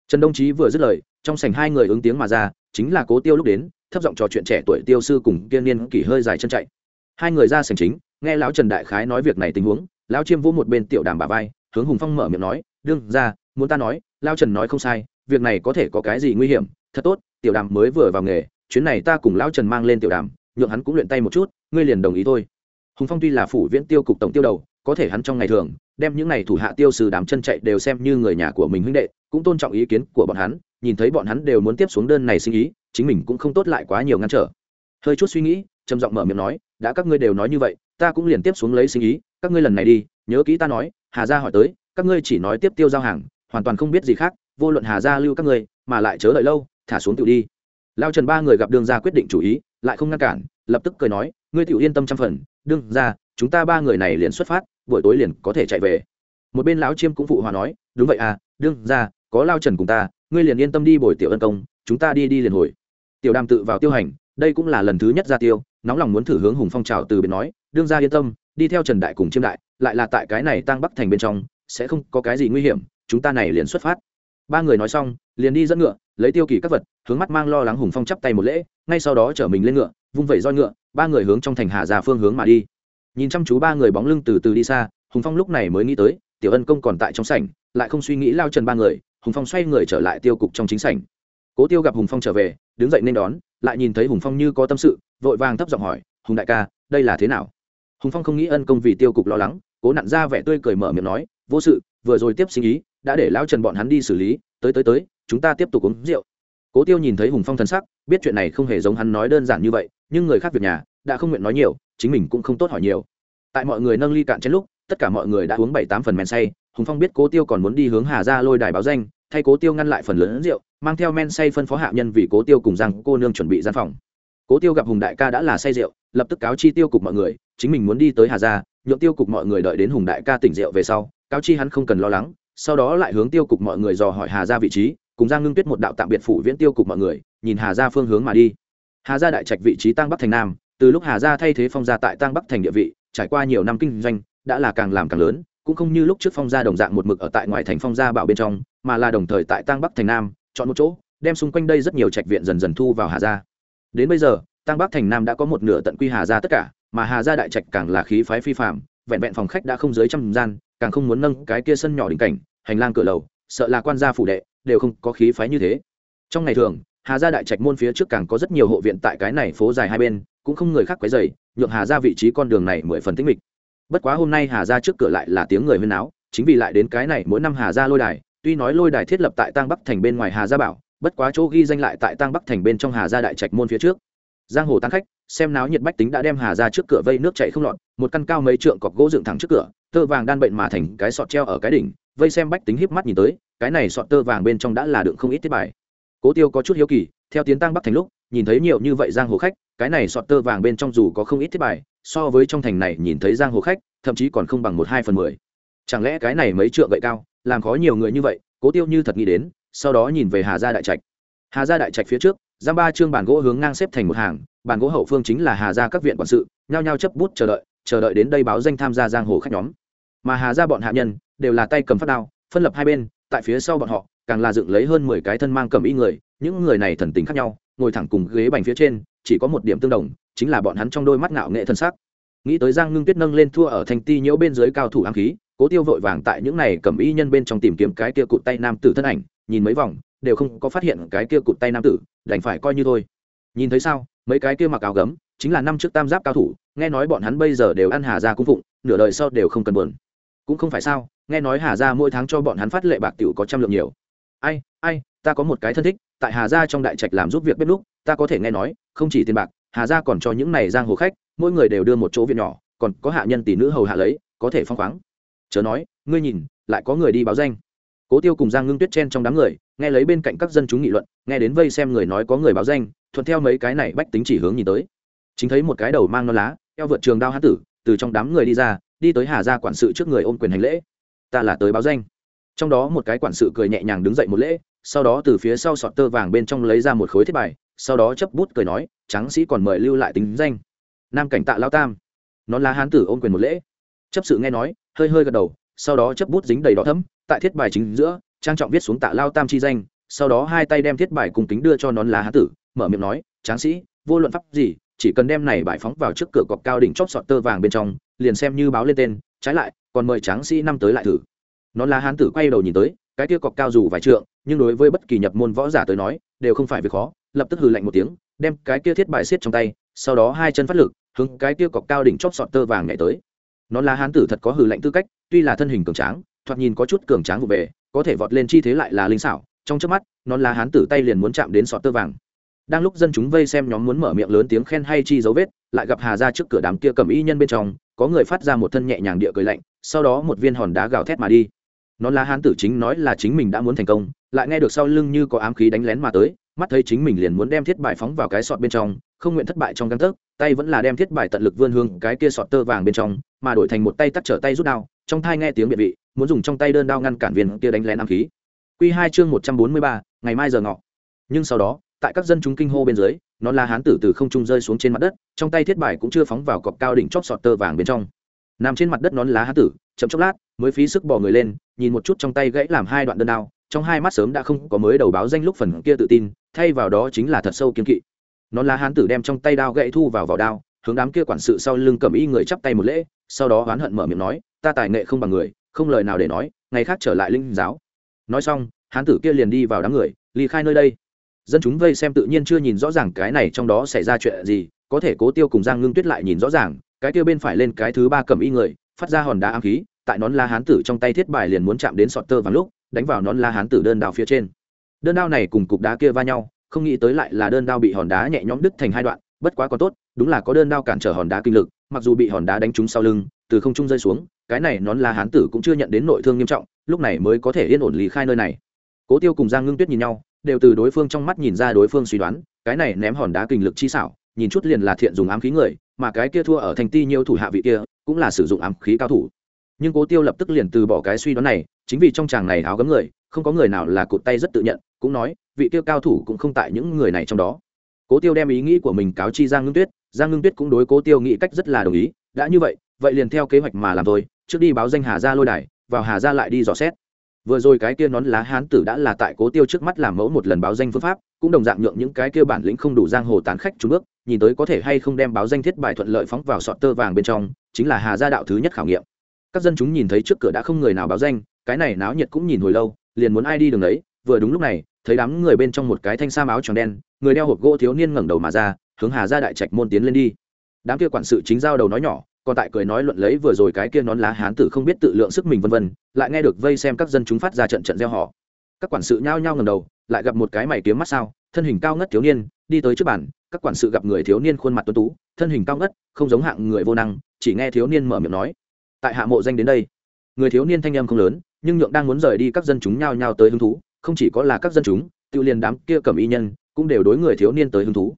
Trần đông chí vừa dứt lời, trong sảnh hai người ứng tiếng mà ra, chính là cố tiêu lúc đến, thấp giọng trò chuyện trẻ tuổi tiêu sư cùng kiên niên kỷ hơi dài chân chạy. Hai người ra sảnh chính, nghe lão trần đại khái nói việc này tình huống, lão chiêm vỗ một bên tiểu đàm bà vai, hướng hùng phong mở miệng nói, đương ra, muốn ta nói lao trần nói không sai, việc này có thể có cái gì nguy hiểm, thật tốt, tiểu đàm mới vừa vào nghề chuyến này ta cùng lão trần mang lên tiểu đàm, nhượng hắn cũng luyện tay một chút, ngươi liền đồng ý thôi. Hùng phong tuy là phủ viễn tiêu cục tổng tiêu đầu, có thể hắn trong ngày thường, đem những này thủ hạ tiêu sử đám chân chạy đều xem như người nhà của mình huynh đệ, cũng tôn trọng ý kiến của bọn hắn, nhìn thấy bọn hắn đều muốn tiếp xuống đơn này sinh ý, chính mình cũng không tốt lại quá nhiều ngăn trở. Hơi chút suy nghĩ, trầm giọng mở miệng nói, đã các ngươi đều nói như vậy, ta cũng liền tiếp xuống lấy sinh ý, các ngươi lần này đi, nhớ kỹ ta nói, hà gia hỏi tới, các ngươi chỉ nói tiếp tiêu giao hàng, hoàn toàn không biết gì khác, vô luận hà gia lưu các ngươi, mà lại chớ đợi lâu, thả xuống tự đi lao trần ba người gặp đương gia quyết định chủ ý, lại không ngăn cản, lập tức cười nói, ngươi tiểu yên tâm trăm phần đương ra chúng ta ba người này liền xuất phát, buổi tối liền có thể chạy về. Một bên lão chiêm cũng phụ hòa nói, đúng vậy à đương ra có lao trần cùng ta, ngươi liền yên tâm đi bồi tiểu ân công, chúng ta đi đi liền hồi. Tiểu đàm tự vào tiêu hành, đây cũng là lần thứ nhất ra tiêu, nóng lòng muốn thử hướng hùng phong trào từ biệt nói đương ra yên tâm, đi theo trần đại cùng chiêm đại, lại là tại cái này tăng bắc thành bên trong, sẽ không có cái gì nguy hiểm, chúng ta này liền xuất phát ba người nói xong, liền đi dẫn ngựa, lấy tiêu kỳ các vật, hướng mắt mang lo lắng hùng phong chắp tay một lễ, ngay sau đó chở mình lên ngựa, vung vẩy roi ngựa, ba người hướng trong thành hà già phương hướng mà đi. Nhìn chăm chú ba người bóng lưng từ từ đi xa, hùng phong lúc này mới nghĩ tới, tiểu ân công còn tại trong sảnh, lại không suy nghĩ lao trần ba người, hùng phong xoay người trở lại tiêu cục trong chính sảnh. Cố tiêu gặp hùng phong trở về, đứng dậy nên đón, lại nhìn thấy hùng phong như có tâm sự, vội vàng thấp giọng hỏi, hùng đại ca, đây là thế nào? Hùng phong không nghĩ ân công vì tiêu cục lo lắng, cố nặn ra vẻ tươi cười mở miệng nói, vô sự, vừa rồi tiếp sinh ý đã để lão trần bọn hắn đi xử lý, tới tới tới, chúng ta tiếp tục uống rượu. Cố tiêu nhìn thấy hùng phong thân sắc, biết chuyện này không hề giống hắn nói đơn giản như vậy, nhưng người khác việc nhà, đã không nguyện nói nhiều, chính mình cũng không tốt hỏi nhiều. Tại mọi người nâng ly cạn trên lúc, tất cả mọi người đã uống bảy, tám phần men say, hùng phong biết cố tiêu còn muốn đi hướng hà ra lôi đài báo danh, thay cố tiêu ngăn lại phần lớn rượu, mang theo men say phân phó hạ nhân vì cố tiêu cùng rằng cô nương chuẩn bị gian phòng. Cố tiêu gặp hùng đại ca đã là say rượu, lập tức cáo chi tiêu cục mọi người, chính mình muốn đi tới hà gia, nhượng tiêu cục mọi người đợi đến hùng đại ca tỉnh rượu về sau, cáo chi hắn không cần lo lắng sau đó lại hướng tiêu cục mọi người dò hỏi hà gia vị trí, cùng giang ngưng tuyết một đạo tạm biệt phủ viễn tiêu cục mọi người, nhìn hà gia phương hướng mà đi. Hà gia đại trạch vị trí tăng bắc thành nam, từ lúc hà gia thay thế phong gia tại tăng bắc thành địa vị, trải qua nhiều năm kinh doanh, đã là càng làm càng lớn, cũng không như lúc trước phong gia đồng dạng một mực ở tại ngoại thành phong gia bảo bên trong, mà là đồng thời tại tăng bắc thành nam, chọn một chỗ, đem xung quanh đây rất nhiều trạch viện dần dần thu vào hà gia. Đến bây giờ, tăng bắc thành nam đã có một nửa tận quy hà gia tất cả, mà hà gia đại trạch càng là khí phái phi phạm vẹn vẹn phòng khách đã không dưới trăm gian càng không muốn nâng cái kia sân nhỏ đỉnh cảnh, hành lang cửa lầu, sợ là quan gia phủ đệ, đều không có khí phái như thế. Trong ngày thường, hà gia đại trạch môn phía trước càng có rất nhiều hộ viện tại cái này phố dài hai bên, cũng không người khác quấy dày nhượng hà gia vị trí con đường này mười phần tĩnh mịch. Bất quá hôm nay hà gia trước cửa lại là tiếng người huyên áo chính vì lại đến cái này mỗi năm hà gia lôi đài, tuy nói lôi đài thiết lập tại tăng bắc thành bên ngoài hà gia bảo, bất quá chỗ ghi danh lại tại tăng bắc thành bên trong hà gia đại trạch môn phía trước. Giang hồ tan khách, xem náo nhiệt bách tính đã đem hà ra trước cửa vây nước chạy không lọt, một căn cao mấy trượng cọc gỗ dựng thẳng trước cửa tơ vàng đan bệnh mà thành cái sọt treo ở cái đỉnh, vây xem bách tính híp mắt nhìn tới, cái này sọt tơ vàng bên trong đã là đựng không ít tiết bài. Cố tiêu có chút hiếu kỳ, theo tiến tăng bắc thành lúc, nhìn thấy nhiều như vậy giang hồ khách, cái này sọt tơ vàng bên trong dù có không ít tiết bài, so với trong thành này nhìn thấy giang hồ khách, thậm chí còn không bằng một hai phần mười. Chẳng lẽ cái này mấy trượng gậy cao, làm khó nhiều người như vậy? Cố tiêu như thật nghĩ đến, sau đó nhìn về hà gia đại trạch. Hà gia đại trạch phía trước giam ba trương bàn gỗ hướng ngang xếp thành một hàng bàn gỗ hậu phương chính là hà gia các viện quản sự, nhao nhao chấp bút chờ đợi chờ đợi đến đây báo danh tham gia giang hồ khách nhóm mà hà gia bọn hạ nhân đều là tay cầm phát đao, phân lập hai bên, tại phía sau bọn họ, càng là dựng lấy hơn mười cái thân mang cầm y người, những người này thần tính khác nhau, ngồi thẳng cùng ghế bành phía trên, chỉ có một điểm tương đồng, chính là bọn hắn trong đôi mắt ngạo nghệ thân sắc. Nghĩ tới giang ngưng tuyết nâng lên thua ở thành ti nhiễu bên dưới cao thủ ám khí, cố tiêu vội vàng tại những này cầm y nhân bên trong tìm kiếm cái kia cụt tay nam tử thân ảnh, nhìn mấy vòng, đều không có phát hiện cái kia cụt tay nam tử, đành phải coi như thôi. Nhìn thấy sao, mấy cái kia mặc áo gấm, chính là năm trước tam giáp cao thủ, nghe nói bọn hắn bây giờ đều ăn hà gia cung phụng, nửa đời sau đều không cần buồn cũng không phải sao, nghe nói hà gia mỗi tháng cho bọn hắn phát lệ bạc tiểu có trăm lượng nhiều. Ai ai, ta có một cái thân thích, tại hà gia trong đại trạch làm giúp việc bếp lúc ta có thể nghe nói, không chỉ tiền bạc, hà gia còn cho những này giang hồ khách, mỗi người đều đưa một chỗ viện nhỏ, còn có hạ nhân tỷ nữ hầu hạ lấy, có thể phong khoáng. Chớ nói, ngươi nhìn, lại có người đi báo danh. Cố tiêu cùng giang ngưng tuyết chen trong đám người, nghe lấy bên cạnh các dân chúng nghị luận, nghe đến vây xem người nói có người báo danh, thuận theo mấy cái này bách tính chỉ hướng nhìn tới. Chính thấy một cái đầu mang non lá, eo vượt trường đao hát tử, từ trong đám người đi ra đi tới hà gia quản sự trước người ôm quyền hành lễ. Ta là tới báo danh. Trong đó một cái quản sự cười nhẹ nhàng đứng dậy một lễ, sau đó từ phía sau sọt tơ vàng bên trong lấy ra một khối thiết bài, sau đó chấp bút cười nói, tráng sĩ còn mời lưu lại tính danh. Nam cảnh tạ lao tam. Nón lá hán tử ôm quyền một lễ. Chấp sự nghe nói, hơi hơi gật đầu, sau đó chấp bút dính đầy đỏ thấm tại thiết bài chính giữa, trang trọng viết xuống tạ lao tam chi danh, sau đó hai tay đem thiết bài cùng kính đưa cho nón lá hán tử, mở miệng nói, tráng sĩ, vô luận pháp gì, chỉ cần đem này bài phóng vào trước cửa cọc cao đỉnh chóp sọt tơ vàng bên trong liền xem như báo lên tên, trái lại, còn mời tráng sĩ năm tới lại thử. Nó là hán tử quay đầu nhìn tới, cái kia cọc cao dù vài trượng, nhưng đối với bất kỳ nhập môn võ giả tới nói, đều không phải việc khó, lập tức hừ lạnh một tiếng, đem cái kia thiết bài xiết trong tay, sau đó hai chân phát lực, hướng cái kia cọc cao đỉnh chóp sọt tơ vàng nhảy tới. Nó là hán tử thật có hừ lạnh tư cách, tuy là thân hình cường tráng, thoạt nhìn có chút cường tráng vụ về, có thể vọt lên chi thế lại là linh xảo, trong trước mắt, nó là hán tử tay liền muốn chạm đến sọt tơ vàng. Đang lúc dân chúng vây xem nhóm muốn mở miệng lớn tiếng khen hay chi dấu vết, lại gặp hà ra trước cửa đám kia cầm y nhân bên trong có người phát ra một thân nhẹ nhàng địa cười lạnh, sau đó một viên hòn đá gào thét mà đi. Nón lá hán tử chính nói là chính mình đã muốn thành công, lại nghe được sau lưng như có ám khí đánh lén mà tới, mắt thấy chính mình liền muốn đem thiết bài phóng vào cái sọt bên trong, không nguyện thất bại trong găng tấc, tay vẫn là đem thiết bài tận lực vươn hương cái kia sọt tơ vàng bên trong, mà đổi thành một tay tắt trở tay rút đao, trong thai nghe tiếng biệt vị, muốn dùng trong tay đơn đao ngăn cản viên kia đánh lén ám khí. Quy hai chương một trăm bốn mươi ba, ngày mai giờ ngọ. Nhưng sau đó tại các dân chúng kinh hô bên dưới, nó là hán tử từ không trung rơi xuống trên mặt đất, trong tay thiết bài cũng chưa phóng vào cọc cao đỉnh chóp sọt tơ vàng bên trong. Nằm trên mặt đất nón lá hán tử, chậm chốc lát, mới phí sức bỏ người lên, nhìn một chút trong tay gãy làm hai đoạn đơn đao, trong hai mắt sớm đã không có mới đầu báo danh lúc phần kia tự tin, thay vào đó chính là thật sâu kiên kỵ. Nón lá hán tử đem trong tay đao gãy thu vào vào đao, hướng đám kia quản sự sau lưng cầm y người chắp tay một lễ, sau đó oán hận mở miệng nói, ta tài nghệ không bằng người, không lời nào để nói, ngày khác trở lại linh giáo. Nói xong, hán tử kia liền đi vào đám người, ly khai nơi đây dân chúng vây xem tự nhiên chưa nhìn rõ ràng cái này trong đó xảy ra chuyện gì, có thể cố tiêu cùng giang ngưng tuyết lại nhìn rõ ràng, cái kia bên phải lên cái thứ ba cầm y người, phát ra hòn đá ám khí, tại nón la hán tử trong tay thiết bài liền muốn chạm đến sọt tơ vào lúc, đánh vào nón la hán tử đơn đào phía trên. Đơn đao này cùng cục đá kia va nhau, không nghĩ tới lại là đơn đao bị hòn đá nhẹ nhõm đứt thành hai đoạn, bất quá có tốt, đúng là có đơn đao cản trở hòn đá kinh lực, mặc dù bị hòn đá đánh trúng sau lưng, từ không trung rơi xuống, cái này nón la hán tử cũng chưa nhận đến nội thương nghiêm trọng, lúc này mới có thể yên ổn lý khai nơi này. Cố tiêu cùng giang ngưng tuyết nhìn nhau đều từ đối phương trong mắt nhìn ra đối phương suy đoán, cái này ném hòn đá kinh lực chi xảo, nhìn chút liền là thiện dùng ám khí người, mà cái kia thua ở thành ti nhiều thủ hạ vị kia, cũng là sử dụng ám khí cao thủ. Nhưng cố tiêu lập tức liền từ bỏ cái suy đoán này, chính vì trong chàng này áo gấm người, không có người nào là cụt tay rất tự nhận, cũng nói, vị tiêu cao thủ cũng không tại những người này trong đó. Cố tiêu đem ý nghĩ của mình cáo chi giang ngưng tuyết, giang ngưng tuyết cũng đối cố tiêu nghĩ cách rất là đồng ý, đã như vậy vậy liền theo kế hoạch mà làm thôi, trước đi báo danh hà gia lôi đài, vào hà gia lại đi dò xét vừa rồi cái kia nón lá hán tử đã là tại cố tiêu trước mắt làm mẫu một lần báo danh phương pháp, cũng đồng dạng nhượng những cái kia bản lĩnh không đủ giang hồ tán khách trúng bước, nhìn tới có thể hay không đem báo danh thiết bài thuận lợi phóng vào sọt tơ vàng bên trong, chính là hà gia đạo thứ nhất khảo nghiệm. Các dân chúng nhìn thấy trước cửa đã không người nào báo danh, cái này náo nhiệt cũng nhìn hồi lâu, liền muốn ai đi đường đấy, vừa đúng lúc này, thấy đám người bên trong một cái thanh sam áo tròn đen, người đeo hộp gỗ thiếu niên ngẩng đầu mà ra, hướng hà gia đại trạch môn tiến lên đi. Đám kia quản sự chính giao đầu nói nhỏ còn tại cười nói luận lấy vừa rồi cái kia nón lá hán tử không biết tự lượng sức mình vân vân, lại nghe được vây xem các dân chúng phát ra trận trận gieo họ các quản sự nhao nhao ngầm đầu, lại gặp một cái mày kiếm mắt sao, thân hình cao ngất thiếu niên, đi tới trước bàn, các quản sự gặp người thiếu niên khuôn mặt tuấn tú, thân hình cao ngất, không giống hạng người vô năng, chỉ nghe thiếu niên mở miệng nói, tại hạ mộ danh đến đây. Người thiếu niên thanh âm không lớn, nhưng nhượng đang muốn rời đi các dân chúng nhao nhao tới hứng thú, không chỉ có là các dân chúng, tự liền đám kia cầm y nhân, cũng đều đối người thiếu niên tới hứng thú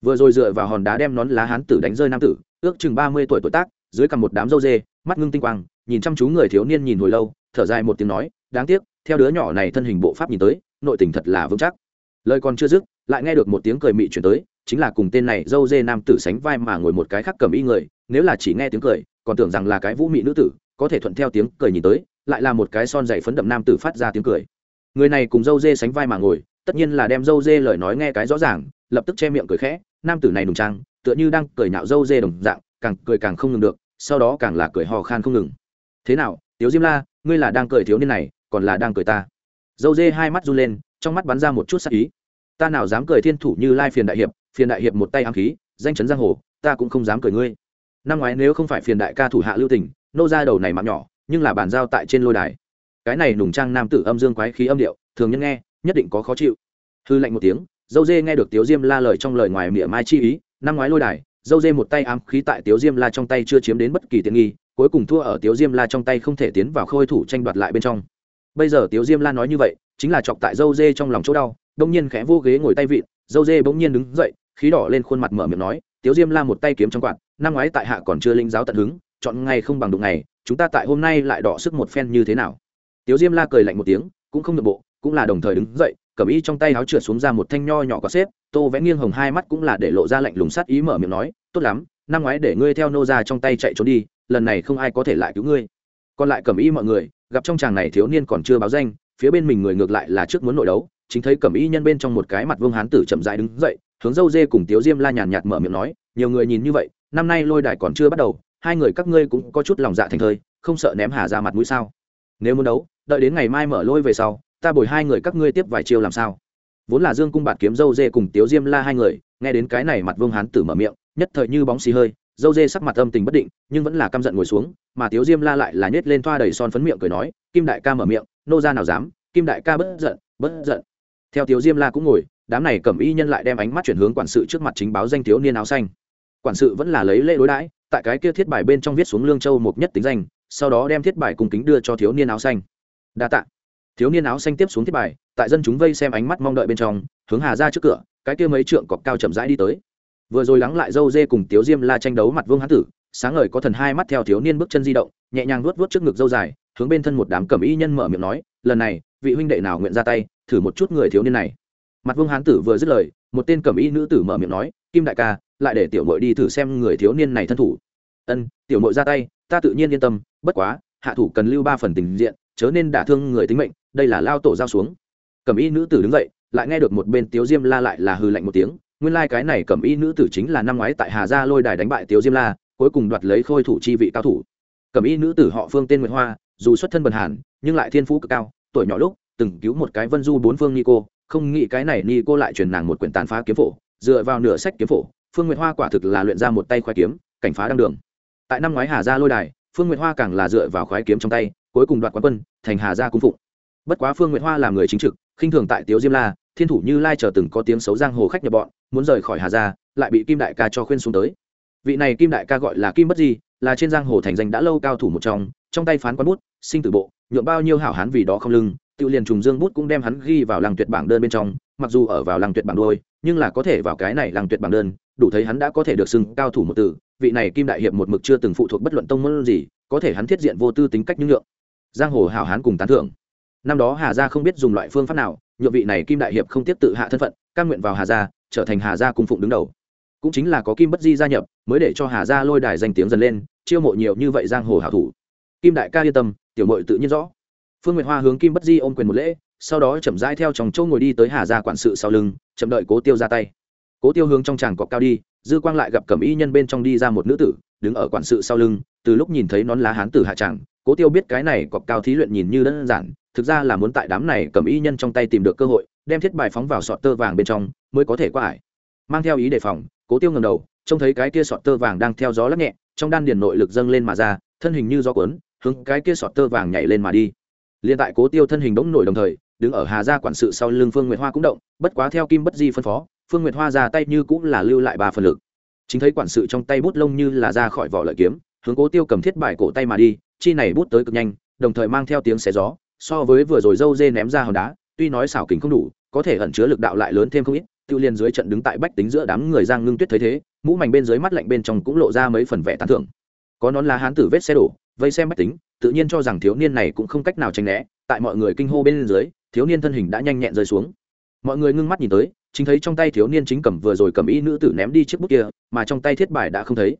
vừa rồi dựa vào hòn đá đem nón lá hán tử đánh rơi nam tử, ước chừng ba mươi tuổi tuổi tác, dưới cầm một đám râu dê, mắt ngưng tinh quang, nhìn chăm chú người thiếu niên nhìn hồi lâu, thở dài một tiếng nói, đáng tiếc, theo đứa nhỏ này thân hình bộ pháp nhìn tới, nội tình thật là vững chắc. Lời còn chưa dứt, lại nghe được một tiếng cười mị chuyển tới, chính là cùng tên này dâu dê nam tử sánh vai mà ngồi một cái khác cầm y người, nếu là chỉ nghe tiếng cười, còn tưởng rằng là cái vũ mị nữ tử, có thể thuận theo tiếng cười nhìn tới, lại là một cái son dày phấn đậm nam tử phát ra tiếng cười. Người này cùng dâu dê sánh vai mà ngồi, tất nhiên là đem dâu dê lời nói nghe cái rõ ràng, lập tức che miệng cười khẽ nam tử này nùng trang, tựa như đang cười nhạo dâu dê đồng dạng, càng cười càng không ngừng được, sau đó càng là cười hò khan không ngừng. Thế nào, tiếu diêm la, ngươi là đang cười thiếu niên này, còn là đang cười ta? Dâu dê hai mắt run lên, trong mắt bắn ra một chút sắc ý. Ta nào dám cười thiên thủ như lai phiền đại hiệp, phiền đại hiệp một tay ám khí, danh chấn giang hồ, ta cũng không dám cười ngươi. Năm ngoái nếu không phải phiền đại ca thủ hạ lưu tình, nô ra đầu này mạng nhỏ, nhưng là bàn giao tại trên lôi đài. Cái này nùng trang nam tử âm dương quái khí âm điệu, thường nhân nghe, nhất định có khó chịu. Hư lạnh một tiếng dâu dê nghe được tiếu diêm la lời trong lời ngoài miệng mai chi ý, năm ngoái lôi đài, dâu dê một tay ám khí tại tiếu diêm la trong tay chưa chiếm đến bất kỳ tiện nghi, cuối cùng thua ở tiếu diêm la trong tay không thể tiến vào khôi thủ tranh đoạt lại bên trong. Bây giờ tiếu diêm la nói như vậy, chính là chọc tại dâu dê trong lòng chỗ đau, đông nhiên khẽ vô ghế ngồi tay vịn, dâu dê bỗng nhiên đứng dậy, khí đỏ lên khuôn mặt mở miệng nói, tiếu diêm la một tay kiếm trong quạt, năm ngoái tại hạ còn chưa linh giáo tận hứng, chọn ngày không bằng đụng ngày, chúng ta tại hôm nay lại đỏ sức một phen như thế nào? Tiếu diêm la cười lạnh một tiếng, cũng không được bộ, cũng là đồng thời đứng dậy Cẩm y trong tay áo trượt xuống ra một thanh nho nhỏ có xếp, tô vẽ nghiêng hồng hai mắt cũng là để lộ ra lạnh lùng sát ý mở miệng nói, tốt lắm, năm ngoái để ngươi theo nô ra trong tay chạy trốn đi, lần này không ai có thể lại cứu ngươi. Còn lại Cẩm y mọi người, gặp trong chàng này thiếu niên còn chưa báo danh, phía bên mình người ngược lại là trước muốn nội đấu, chính thấy Cẩm y nhân bên trong một cái mặt vương hán tử chậm dại đứng dậy, hướng dâu dê cùng tiếu diêm la nhàn nhạt mở miệng nói, nhiều người nhìn như vậy, năm nay lôi đài còn chưa bắt đầu, hai người các ngươi cũng có chút lòng dạ thành thơi, không sợ ném hà ra mặt mũi sao? Nếu muốn đấu, đợi đến ngày mai mở lôi về sau ta bồi hai người các ngươi tiếp vài chiêu làm sao? Vốn là dương cung bạt kiếm dâu dê cùng tiếu diêm la hai người, nghe đến cái này mặt vương hán tử mở miệng, nhất thời như bóng xì hơi, dâu dê sắc mặt âm tình bất định, nhưng vẫn là căm giận ngồi xuống, mà tiếu diêm la lại là nhét lên thoa đầy son phấn miệng cười nói, kim đại ca mở miệng, nô ra nào dám, kim đại ca bất giận bất giận. Theo tiếu diêm la cũng ngồi, đám này cầm y nhân lại đem ánh mắt chuyển hướng quản sự trước mặt chính báo danh thiếu niên áo xanh. Quản sự vẫn là lấy lễ đối đãi, tại cái kia thiết bài bên trong viết xuống lương châu một nhất tính danh, sau đó đem thiết bài cung kính đưa cho thiếu niên áo xanh. Đa tạ thiếu niên áo xanh tiếp xuống thiết bài, tại dân chúng vây xem ánh mắt mong đợi bên trong, hướng hà ra trước cửa, cái kia mấy trượng cọc cao chậm rãi đi tới. Vừa rồi lắng lại dâu dê cùng tiếu diêm la tranh đấu mặt vương hán tử, sáng ngời có thần hai mắt theo thiếu niên bước chân di động, nhẹ nhàng vuốt vuốt trước ngực dâu dài, hướng bên thân một đám cẩm y nhân mở miệng nói, lần này, vị huynh đệ nào nguyện ra tay, thử một chút người thiếu niên này. Mặt vương hán tử vừa dứt lời, một tên cẩm y nữ tử mở miệng nói, kim đại ca, lại để tiểu mội đi thử xem người thiếu niên này thân thủ. Ân, tiểu mội ra tay, ta tự nhiên yên tâm, bất quá, hạ thủ cần lưu ba phần tình diện chớ nên đả thương người tính mệnh, đây là lao tổ giao xuống. Cẩm y nữ tử đứng dậy, lại nghe được một bên tiếu diêm la lại là hư lạnh một tiếng, nguyên lai、like、cái này cẩm y nữ tử chính là năm ngoái tại hà gia lôi đài đánh bại tiếu diêm la, cuối cùng đoạt lấy khôi thủ chi vị cao thủ. Cẩm y nữ tử họ phương tên nguyễn hoa, dù xuất thân bần hàn, nhưng lại thiên phú cực cao, tuổi nhỏ lúc, từng cứu một cái vân du bốn phương ni cô, không nghĩ cái này ni cô lại truyền nàng một quyển tàn phá kiếm phổ, dựa vào nửa sách kiếm phổ, phương nguyệt hoa quả thực là luyện ra một tay khoái kiếm, cảnh phá đăng đường. Tại năm ngoái hà gia lôi đài, phương nguyệt hoa càng là dựa vào khoái kiếm trong tay cuối cùng đoạt quán quân, thành hà gia cung phụng. Bất quá phương nguyệt hoa làm người chính trực, khinh thường tại tiếu diêm la, thiên thủ như lai chờ từng có tiếng xấu giang hồ khách nhập bọn, muốn rời khỏi hà gia, lại bị kim đại ca cho khuyên xuống tới. Vị này kim đại ca gọi là kim bất di, là trên giang hồ thành danh đã lâu cao thủ một trong trong tay phán quán bút, sinh tử bộ, nhuộm bao nhiêu hảo hán vì đó không lưng tự liền trùng dương bút cũng đem hắn ghi vào làng tuyệt bảng đơn bên trong, mặc dù ở vào làng tuyệt bảng đôi, nhưng là có thể vào cái này làng tuyệt bảng đơn, đủ thấy hắn đã có thể được xưng cao thủ một từ vị này kim đại hiệp một mực chưa từng phụ thuộc bất luận tông môn gì, có thể hắn thiết diện vô tư tính cách như lượng giang hồ hảo hán cùng tán thưởng. Năm đó hà gia không biết dùng loại phương pháp nào, nhượng vị này kim đại hiệp không tiếp tự hạ thân phận căn nguyện vào hà gia, trở thành hà gia cung phụng đứng đầu. Cũng chính là có kim bất di gia nhập, mới để cho hà gia lôi đài danh tiếng dần lên, chiêu mộ nhiều như vậy giang hồ hảo thủ. Kim đại ca yên tâm, tiểu mội tự nhiên rõ. Phương nguyệt hoa hướng kim bất di ôm quyền một lễ, sau đó chậm rãi theo chồng châu ngồi đi tới hà gia quản sự sau lưng, chậm đợi cố tiêu ra tay. Cố tiêu hướng trong tràng cọc cao đi, dư quang lại gặp cẩm y nhân bên trong đi ra một nữ tử, đứng ở quản sự sau lưng, từ lúc nhìn thấy nón lá hán tử hạ tràng cố tiêu biết cái này cọc cao thí luyện nhìn như đơn giản, thực ra là muốn tại đám này cầm y nhân trong tay tìm được cơ hội, đem thiết bài phóng vào sọt tơ vàng bên trong, mới có thể qua ải. Mang theo ý đề phòng, cố tiêu ngầm đầu, trông thấy cái kia sọt tơ vàng đang theo gió lắc nhẹ, trong đan điền nội lực dâng lên mà ra, thân hình như gió cuốn, hướng cái kia sọt tơ vàng nhảy lên mà đi. Liên tại cố tiêu thân hình đống nổi đồng thời, đứng ở hà gia quản sự sau lưng phương nguyệt hoa cũng động, bất quá theo kim bất di phân phó, phương nguyệt hoa ra tay như cũng là lưu lại ba phần lực. Chính thấy quản sự trong tay bút lông như là ra khỏi vỏ lợi kiếm, hướng cố tiêu cầm thiết bài cổ tay mà đi chi này bút tới cực nhanh, đồng thời mang theo tiếng xé gió, so với vừa rồi dâu dê ném ra hòn đá, tuy nói xảo kính không đủ, có thể ẩn chứa lực đạo lại lớn thêm không ít, tiêu liên dưới trận đứng tại bách tính giữa đám người giang ngưng tuyết thấy thế, mũ mảnh bên dưới mắt lạnh bên trong cũng lộ ra mấy phần vẻ tán thưởng. Có nón lá hán tử vết xe đổ, vây xem bách tính, tự nhiên cho rằng thiếu niên này cũng không cách nào tránh né, tại mọi người kinh hô bên dưới, thiếu niên thân hình đã nhanh nhẹn rơi xuống. Mọi người ngưng mắt nhìn tới, chính thấy trong tay thiếu niên chính cầm vừa rồi cầm y nữ tử ném đi chiếc bút kia, mà trong tay thiết bài đã không thấy.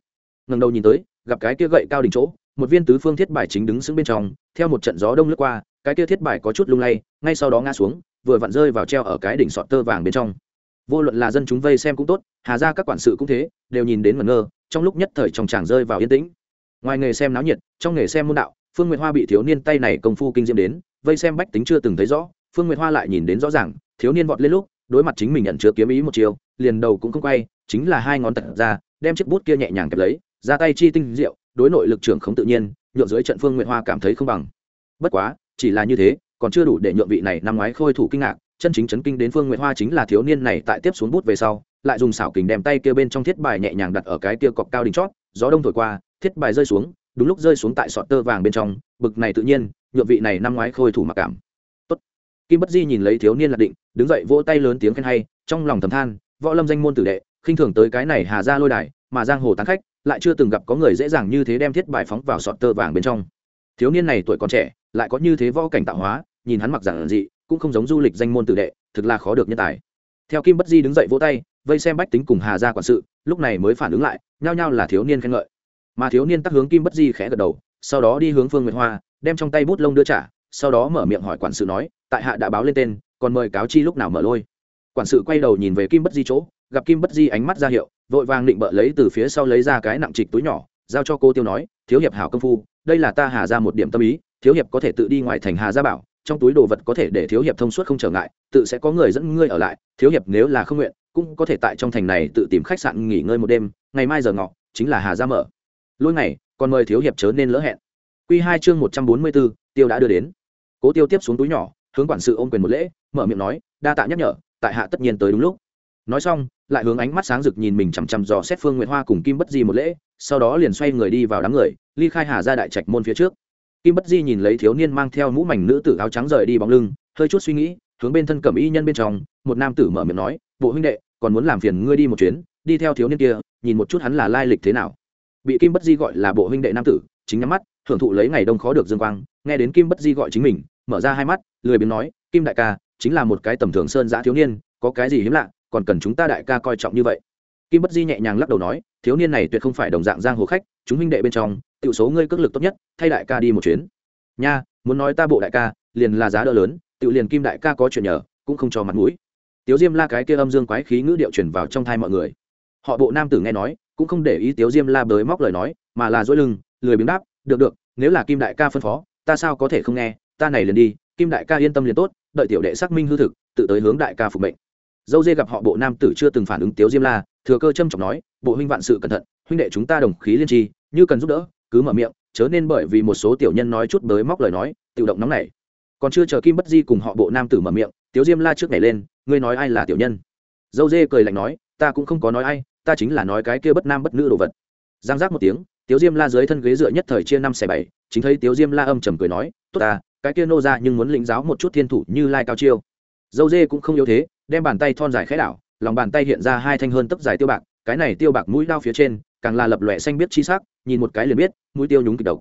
Ngần đầu nhìn tới, gặp cái kia gậy cao đỉnh chỗ một viên tứ phương thiết bài chính đứng sững bên trong, theo một trận gió đông lướt qua, cái kia thiết bài có chút lung lay, ngay sau đó ngã xuống, vừa vặn rơi vào treo ở cái đỉnh sọt tơ vàng bên trong. Vô luận là dân chúng vây xem cũng tốt, hà ra các quản sự cũng thế, đều nhìn đến ngẩn ngơ, trong lúc nhất thời trong tràng rơi vào yên tĩnh. Ngoài nghề xem náo nhiệt, trong nghề xem môn đạo, phương nguyệt hoa bị thiếu niên tay này công phu kinh diễm đến, vây xem bách tính chưa từng thấy rõ, phương nguyệt hoa lại nhìn đến rõ ràng, thiếu niên vọt lên lúc, đối mặt chính mình nhận chứa kiếm ý một chiều, liền đầu cũng không quay, chính là hai ngón tật ra, đem chiếc bút kia nhẹ nhàng kẹp lấy, ra tay chi tinh diệu đối nội lực trưởng không tự nhiên, nhượng dưới trận phương nguyện hoa cảm thấy không bằng bất quá, chỉ là như thế, còn chưa đủ để nhượng vị này năm ngoái khôi thủ kinh ngạc, chân chính chấn kinh đến phương nguyện hoa chính là thiếu niên này tại tiếp xuống bút về sau, lại dùng xảo kình đem tay kia bên trong thiết bài nhẹ nhàng đặt ở cái kia cọc cao đỉnh chót, gió đông thổi qua, thiết bài rơi xuống, đúng lúc rơi xuống tại sọt tơ vàng bên trong, bực này tự nhiên, nhượng vị này năm ngoái khôi thủ mặc cảm Tốt. kim bất di nhìn lấy thiếu niên lạc định, đứng dậy vỗ tay lớn tiếng khen hay, trong lòng thầm than, võ lâm danh môn tử đệ, khinh thường tới cái này hà ra lôi đài, mà giang hồ tán khách lại chưa từng gặp có người dễ dàng như thế đem thiết bài phóng vào sọt tơ vàng bên trong. Thiếu niên này tuổi còn trẻ, lại có như thế võ cảnh tạo hóa, nhìn hắn mặc giản dị, cũng không giống du lịch danh môn tử đệ, thực là khó được nhân tài. Theo kim bất di đứng dậy vỗ tay, vây xem bách tính cùng hà ra quản sự, lúc này mới phản ứng lại, nhao nhao là thiếu niên khen ngợi. Mà thiếu niên tắc hướng kim bất di khẽ gật đầu, sau đó đi hướng phương nguyệt hoa, đem trong tay bút lông đưa trả, sau đó mở miệng hỏi quản sự nói, tại hạ đã báo lên tên, còn mời cáo chi lúc nào mở lôi? Quản sự quay đầu nhìn về kim bất di chỗ gặp kim bất di ánh mắt ra hiệu vội vàng định bợ lấy từ phía sau lấy ra cái nặng trịch túi nhỏ giao cho cô tiêu nói thiếu hiệp hảo công phu đây là ta hà ra một điểm tâm ý thiếu hiệp có thể tự đi ngoài thành hà gia bảo trong túi đồ vật có thể để thiếu hiệp thông suốt không trở ngại tự sẽ có người dẫn ngươi ở lại thiếu hiệp nếu là không nguyện cũng có thể tại trong thành này tự tìm khách sạn nghỉ ngơi một đêm ngày mai giờ ngọ chính là hà gia mở. Lôi này còn mời thiếu hiệp chớ nên lỡ hẹn. Q hai chương một trăm bốn mươi bốn, tiêu đã đưa đến. Cố tiêu tiếp xuống túi nhỏ hướng quản sự ôm quyền một lễ mở miệng nói đa tạ nhắc nhở tại hạ tất nhiên tới đúng lúc. Nói xong lại hướng ánh mắt sáng rực nhìn mình chằm chằm dò xét phương nguyệt hoa cùng kim bất di một lễ, sau đó liền xoay người đi vào đám người, ly khai hà ra đại trạch môn phía trước. Kim bất di nhìn lấy thiếu niên mang theo mũ mảnh nữ tử áo trắng rời đi bóng lưng, hơi chút suy nghĩ, hướng bên thân cẩm y nhân bên trong, một nam tử mở miệng nói, bộ huynh đệ, còn muốn làm phiền ngươi đi một chuyến, đi theo thiếu niên kia, nhìn một chút hắn là lai lịch thế nào. Bị kim bất di gọi là bộ huynh đệ nam tử, chính nhắm mắt, hưởng thụ lấy ngày đông khó được dương quang, nghe đến kim bất di gọi chính mình, mở ra hai mắt, lười biếng nói, kim đại ca, chính là một cái tầm thường sơn giã thiếu niên, có cái gì hiếm lạ còn cần chúng ta đại ca coi trọng như vậy. Kim bất di nhẹ nhàng lắc đầu nói, thiếu niên này tuyệt không phải đồng dạng giang hồ khách, chúng huynh đệ bên trong, tiểu số ngươi cước lực tốt nhất, thay đại ca đi một chuyến. Nha, muốn nói ta bộ đại ca, liền là giá đỡ lớn, tiểu liền kim đại ca có chuyện nhờ, cũng không cho mặt mũi. Tiếu diêm la cái kia âm dương quái khí ngữ điệu chuyển vào trong thai mọi người. Họ bộ nam tử nghe nói, cũng không để ý tiếu diêm la bới móc lời nói, mà là dỗi lưng, lười biếng đáp, được được, nếu là kim đại ca phân phó, ta sao có thể không nghe, ta này liền đi, kim đại ca yên tâm liền tốt, đợi tiểu đệ xác minh hư thực, tự tới hướng đại ca phục mệnh dâu dê gặp họ bộ nam tử chưa từng phản ứng tiếu diêm la, thừa cơ trâm trọng nói, bộ huynh vạn sự cẩn thận, huynh đệ chúng ta đồng khí liên tri, như cần giúp đỡ, cứ mở miệng, chớ nên bởi vì một số tiểu nhân nói chút bới móc lời nói, tự động nóng này còn chưa chờ kim bất di cùng họ bộ nam tử mở miệng, tiếu diêm la trước nhảy lên, ngươi nói ai là tiểu nhân? Dâu dê cười lạnh nói, ta cũng không có nói ai, ta chính là nói cái kia bất nam bất nữ đồ vật. Giang giác một tiếng, tiếu diêm la dưới thân ghế dựa nhất thời chia năm xẻ bảy, chính thấy tiếu diêm la âm trầm cười nói, tốt ta, cái kia nô ra nhưng muốn lĩnh giáo một chút thiên thủ như lai cao chiêu. Dâu dê cũng không yếu thế đem bàn tay thon dài khẽ đảo, lòng bàn tay hiện ra hai thanh hơn tấc dài tiêu bạc, cái này tiêu bạc mũi đao phía trên, càng là lập lòe xanh biết chi sắc, nhìn một cái liền biết, mũi tiêu nhúng kịch độc.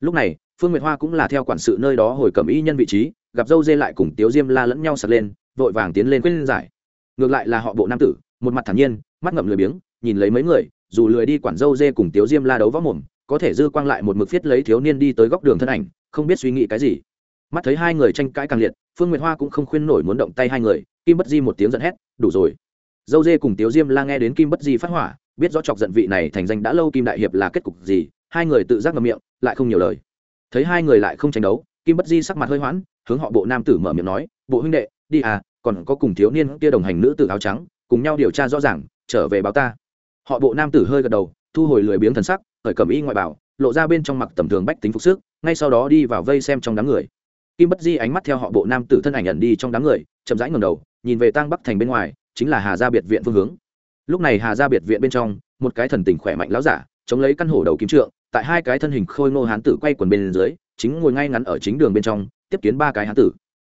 Lúc này, phương nguyệt hoa cũng là theo quản sự nơi đó hồi cầm y nhân vị trí, gặp dâu dê lại cùng tiếu diêm la lẫn nhau sật lên, vội vàng tiến lên quyết giải. Ngược lại là họ bộ nam tử, một mặt thản nhiên, mắt ngậm lười biếng, nhìn lấy mấy người, dù lười đi quản dâu dê cùng tiếu diêm la đấu võ mồm, có thể dư quang lại một mực viết lấy thiếu niên đi tới góc đường thân ảnh, không biết suy nghĩ cái gì. Mắt thấy hai người tranh cãi càng liệt phương nguyệt hoa cũng không khuyên nổi muốn động tay hai người, kim bất di một tiếng giận hét, đủ rồi. Dâu dê cùng tiếu diêm la nghe đến kim bất di phát hỏa, biết rõ chọc giận vị này thành danh đã lâu kim đại hiệp là kết cục gì, hai người tự giác ngậm miệng, lại không nhiều lời. Thấy hai người lại không tranh đấu, kim bất di sắc mặt hơi hoãn, hướng họ bộ nam tử mở miệng nói, bộ huynh đệ, đi à còn có cùng thiếu niên kia đồng hành nữ tử áo trắng, cùng nhau điều tra rõ ràng, trở về báo ta. Họ bộ nam tử hơi gật đầu, thu hồi lười biếng thần sắc, khởi cầm y ngoại bảo, lộ ra bên trong mặc tầm thường bách tính phục sức, ngay sau đó đi vào vây xem trong đám người kim bất di ánh mắt theo họ bộ nam tử thân ảnh ẩn đi trong đám người, chậm rãi ngầm đầu, nhìn về tang bắc thành bên ngoài, chính là hà gia biệt viện phương hướng. Lúc này hà gia biệt viện bên trong, một cái thần tình khỏe mạnh láo giả, chống lấy căn hổ đầu kim trượng, tại hai cái thân hình khôi ngô hán tử quay quần bên dưới, chính ngồi ngay ngắn ở chính đường bên trong, tiếp kiến ba cái hán tử.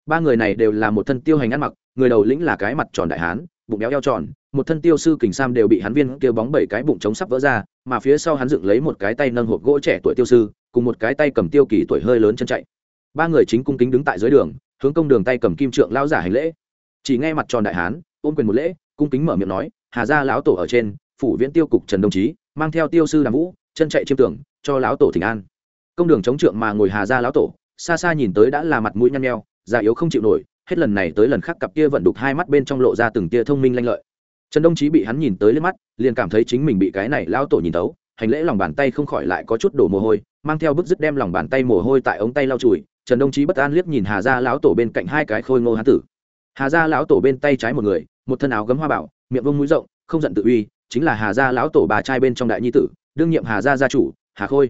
Ba người này đều là một thân tiêu hành ăn mặc, người đầu lĩnh là cái mặt tròn đại hán, bụng béo eo tròn, một thân tiêu sư kình sam đều bị hắn viên kêu bóng bảy cái bụng trống sắp vỡ ra, mà phía sau hắn dựng lấy một cái tay nâng hộp gỗ trẻ tuổi tiêu sư, cùng một cái tay cầm tiêu kỳ tuổi hơi lớn chân chạy ba người chính cung kính đứng tại dưới đường, hướng công đường tay cầm kim trượng lao giả hành lễ. Chỉ nghe mặt tròn đại hán, ôm quyền một lễ, cung kính mở miệng nói, hà gia lão tổ ở trên, phủ viễn tiêu cục trần đồng chí, mang theo tiêu sư đàm vũ, chân chạy chiêm tưởng, cho lão tổ thỉnh an. Công đường chống trượng mà ngồi hà gia lão tổ, xa xa nhìn tới đã là mặt mũi nhăn nheo, già yếu không chịu nổi, hết lần này tới lần khác cặp kia vận đục hai mắt bên trong lộ ra từng tia thông minh lanh lợi. Trần đông chí bị hắn nhìn tới lên mắt, liền cảm thấy chính mình bị cái này lão tổ nhìn tấu hành lễ lòng bàn tay không khỏi lại có chút đổ mồ hôi, mang theo bức dứt đem lòng bàn tay mồ hôi tại ống tay lau chùi, trần đông chí bất an liếc nhìn hà gia lão tổ bên cạnh hai cái khôi ngô hán tử. Hà gia lão tổ bên tay trái một người, một thân áo gấm hoa bảo, miệng vông mũi rộng, không giận tự uy, chính là hà gia lão tổ bà trai bên trong đại nhi tử, đương nhiệm hà gia gia chủ, hà khôi.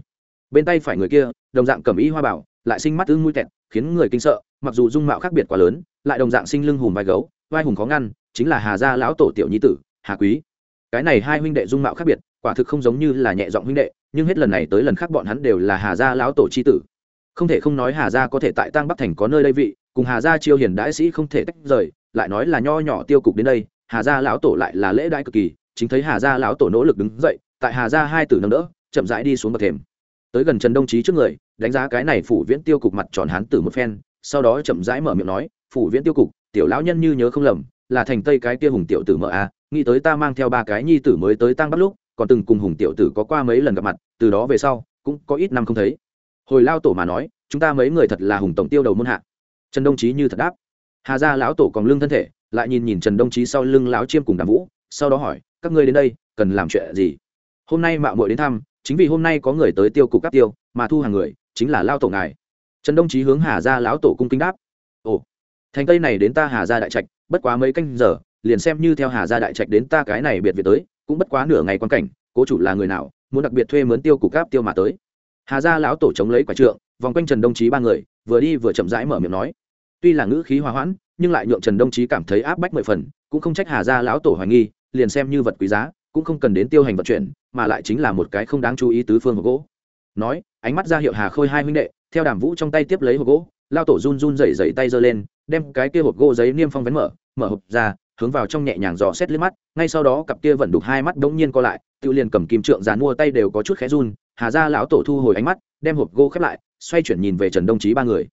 Bên tay phải người kia, đồng dạng cầm y hoa bảo, lại sinh mắt ưng mũi tẹt, khiến người kinh sợ, mặc dù dung mạo khác biệt quá lớn, lại đồng dạng sinh lưng hùm vai gấu, vai hùng khó ngăn, chính là hà gia lão tổ tiểu nhi tử, hà quý. Cái này hai huynh đệ dung mạo khác biệt quả thực không giống như là nhẹ giọng huynh đệ, nhưng hết lần này tới lần khác bọn hắn đều là hà gia lão tổ c h i tử. Không thể không nói hà gia có thể tại tăng bắc thành có nơi đây vị, cùng hà gia chiêu hiền đại sĩ không thể tách rời, lại nói là nho nhỏ tiêu cục đến đây, hà gia lão tổ lại là lễ đại cực kỳ, chính thấy hà gia lão tổ nỗ lực đứng dậy, tại hà gia hai tử nâng đỡ, chậm rãi đi xuống bậc thềm. Tới gần trần đông trí trước người, đánh giá cái này phủ viễn tiêu cục mặt tròn hán tử một phen, sau đó chậm rãi mở miệng nói, phủ viễn tiêu cục, tiểu lão nhân như nhớ không lầm, là thành tây cái kia hùng tiểu tử mở a, nghĩ tới ta mang theo ba cái nhi tử mới tới tăng bắt lúc còn từng cùng hùng tiểu tử có qua mấy lần gặp mặt, từ đó về sau, cũng có ít năm không thấy. Hồi lao tổ mà nói, chúng ta mấy người thật là hùng tổng tiêu đầu môn hạ. Trần đông chí như thật đáp. Hà gia lão tổ còn lưng thân thể, lại nhìn nhìn trần đông chí sau lưng lão chiêm cùng đàm vũ, sau đó hỏi, các ngươi đến đây, cần làm chuyện gì? Hôm nay mạo muội đến thăm, chính vì hôm nay có người tới tiêu cục các tiêu, mà thu hàng người, chính là lao tổ ngài. Trần đông chí hướng hà gia lão tổ cung kính đáp. Ồ, thành tây này đến ta hà gia đại trạch, bất quá mấy canh giờ, liền xem như theo hà gia đại trạch đến ta cái này biệt việt tới cũng bất quá nửa ngày quan cảnh, cố chủ là người nào, muốn đặc biệt thuê mướn tiêu cục cáp tiêu mà tới. Hà gia lão tổ chống lấy quả trượng, vòng quanh trần đông chí ba người, vừa đi vừa chậm rãi mở miệng nói. Tuy là ngữ khí hòa hoãn, nhưng lại nhượng trần đông chí cảm thấy áp bách mười phần, cũng không trách hà gia lão tổ hoài nghi, liền xem như vật quý giá, cũng không cần đến tiêu hành vận chuyển, mà lại chính là một cái không đáng chú ý tứ phương hộp gỗ. Nói, ánh mắt ra hiệu hà khôi hai huynh đệ, theo đàm vũ trong tay tiếp lấy hộp gỗ lao tổ run run rẩy rẩy tay giơ lên, đem cái kia hộp gỗ giấy niêm phong vén mở mở hộp ra hướng vào trong nhẹ nhàng dò xét liếc mắt, ngay sau đó cặp kia vẫn đục hai mắt đống nhiên co lại, tự liền cầm kim trượng dàn mua tay đều có chút khẽ run, hà ra lão tổ thu hồi ánh mắt, đem hộp gỗ khép lại, xoay chuyển nhìn về trần đông chí ba người.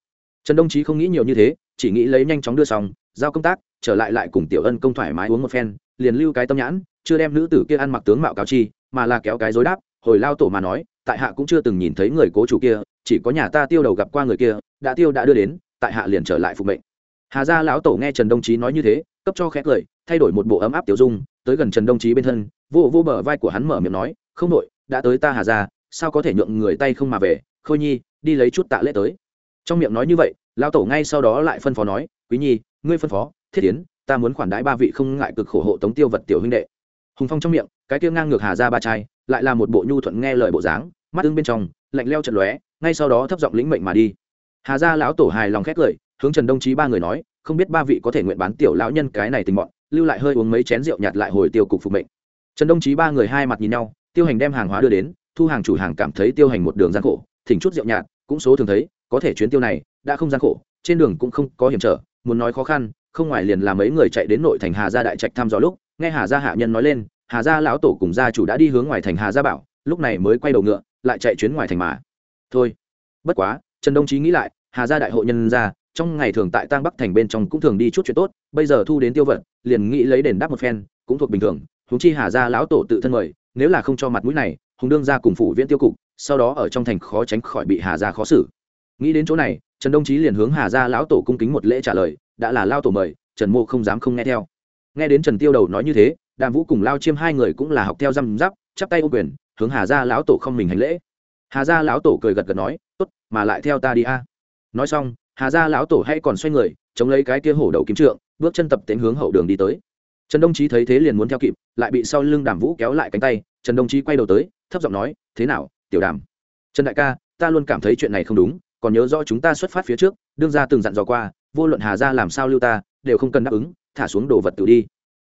Trần đông chí không nghĩ nhiều như thế, chỉ nghĩ lấy nhanh chóng đưa xong, giao công tác, trở lại lại cùng tiểu ân công thoải mái uống một phen, liền lưu cái tâm nhãn, chưa đem nữ tử kia ăn mặc tướng mạo cáo chi, mà là kéo cái dối đáp, hồi lao tổ mà nói, tại hạ cũng chưa từng nhìn thấy người cố chủ kia, chỉ có nhà ta tiêu đầu gặp qua người kia, đã tiêu đã đưa đến, tại hạ liền trở lại phục mệnh. Hà gia lão tổ nghe trần đông chí nói như thế cấp cho khẽ cười, thay đổi một bộ ấm áp tiểu dung, tới gần trần đông chí bên thân, vô vô bờ vai của hắn mở miệng nói, không nội đã tới ta hà gia, sao có thể nhượng người tay không mà về? Khôi nhi, đi lấy chút tạ lễ tới. Trong miệng nói như vậy, lão tổ ngay sau đó lại phân phó nói, quý nhi, ngươi phân phó, thiết tiến ta muốn khoản đãi ba vị không ngại cực khổ hộ tống tiêu vật tiểu huynh đệ. Hùng phong trong miệng, cái kia ngang ngược hà ra ba trai, lại là một bộ nhu thuận nghe lời bộ dáng, mắt ưng bên trong, lạnh leo trận lóe, ngay sau đó thấp giọng lĩnh mệnh mà đi. Hà gia lão tổ hài lòng khét cười, hướng trần đông chí ba người nói không biết ba vị có thể nguyện bán tiểu lão nhân cái này tình bọn lưu lại hơi uống mấy chén rượu nhạt lại hồi tiêu cục phục mệnh. Trần đông chí ba người hai mặt nhìn nhau, tiêu hành đem hàng hóa đưa đến, thu hàng chủ hàng cảm thấy tiêu hành một đường gian khổ, thỉnh chút rượu nhạt, cũng số thường thấy, có thể chuyến tiêu này, đã không gian khổ, trên đường cũng không có hiểm trở, muốn nói khó khăn, không ngoài liền là mấy người chạy đến nội thành hà gia đại trạch thăm dò lúc, nghe hà gia hạ nhân nói lên, hà gia lão tổ cùng gia chủ đã đi hướng ngoài thành hà gia bảo, lúc này mới quay đầu ngựa, lại chạy chuyến ngoài thành mà. Thôi, bất quá, trần đông chí nghĩ lại, hà gia đại hội nhân gia trong ngày thường tại tang bắc thành bên trong cũng thường đi chút chuyện tốt, bây giờ thu đến tiêu vật, liền nghĩ lấy đền đáp một phen, cũng thuộc bình thường, huống chi hà gia lão tổ tự thân mời, nếu là không cho mặt mũi này, hùng đương gia cùng phủ viễn tiêu cục, sau đó ở trong thành khó tránh khỏi bị hà gia khó xử. Nghĩ đến chỗ này, trần đông chí liền hướng hà gia lão tổ cung kính một lễ trả lời, đã là lao tổ mời, trần mô không dám không nghe theo. Nghe đến trần tiêu đầu nói như thế, đàm vũ cùng lao chiêm hai người cũng là học theo răm giáp chắp tay ô quyền, hướng hà gia lão tổ không mình hành lễ. Hà gia lão tổ cười gật gật nói, tốt, mà lại theo ta đi a. Nói xong hà gia lão tổ hay còn xoay người, chống lấy cái kia hổ đầu kiếm trượng, bước chân tập tiến hướng hậu đường đi tới. Trần đông chí thấy thế liền muốn theo kịp, lại bị sau lưng đàm vũ kéo lại cánh tay, trần đông chí quay đầu tới, thấp giọng nói, thế nào, tiểu đàm? Trần đại ca, ta luôn cảm thấy chuyện này không đúng, còn nhớ rõ chúng ta xuất phát phía trước, đương ra từng dặn dò qua, vô luận hà gia làm sao lưu ta, đều không cần đáp ứng, thả xuống đồ vật tự đi.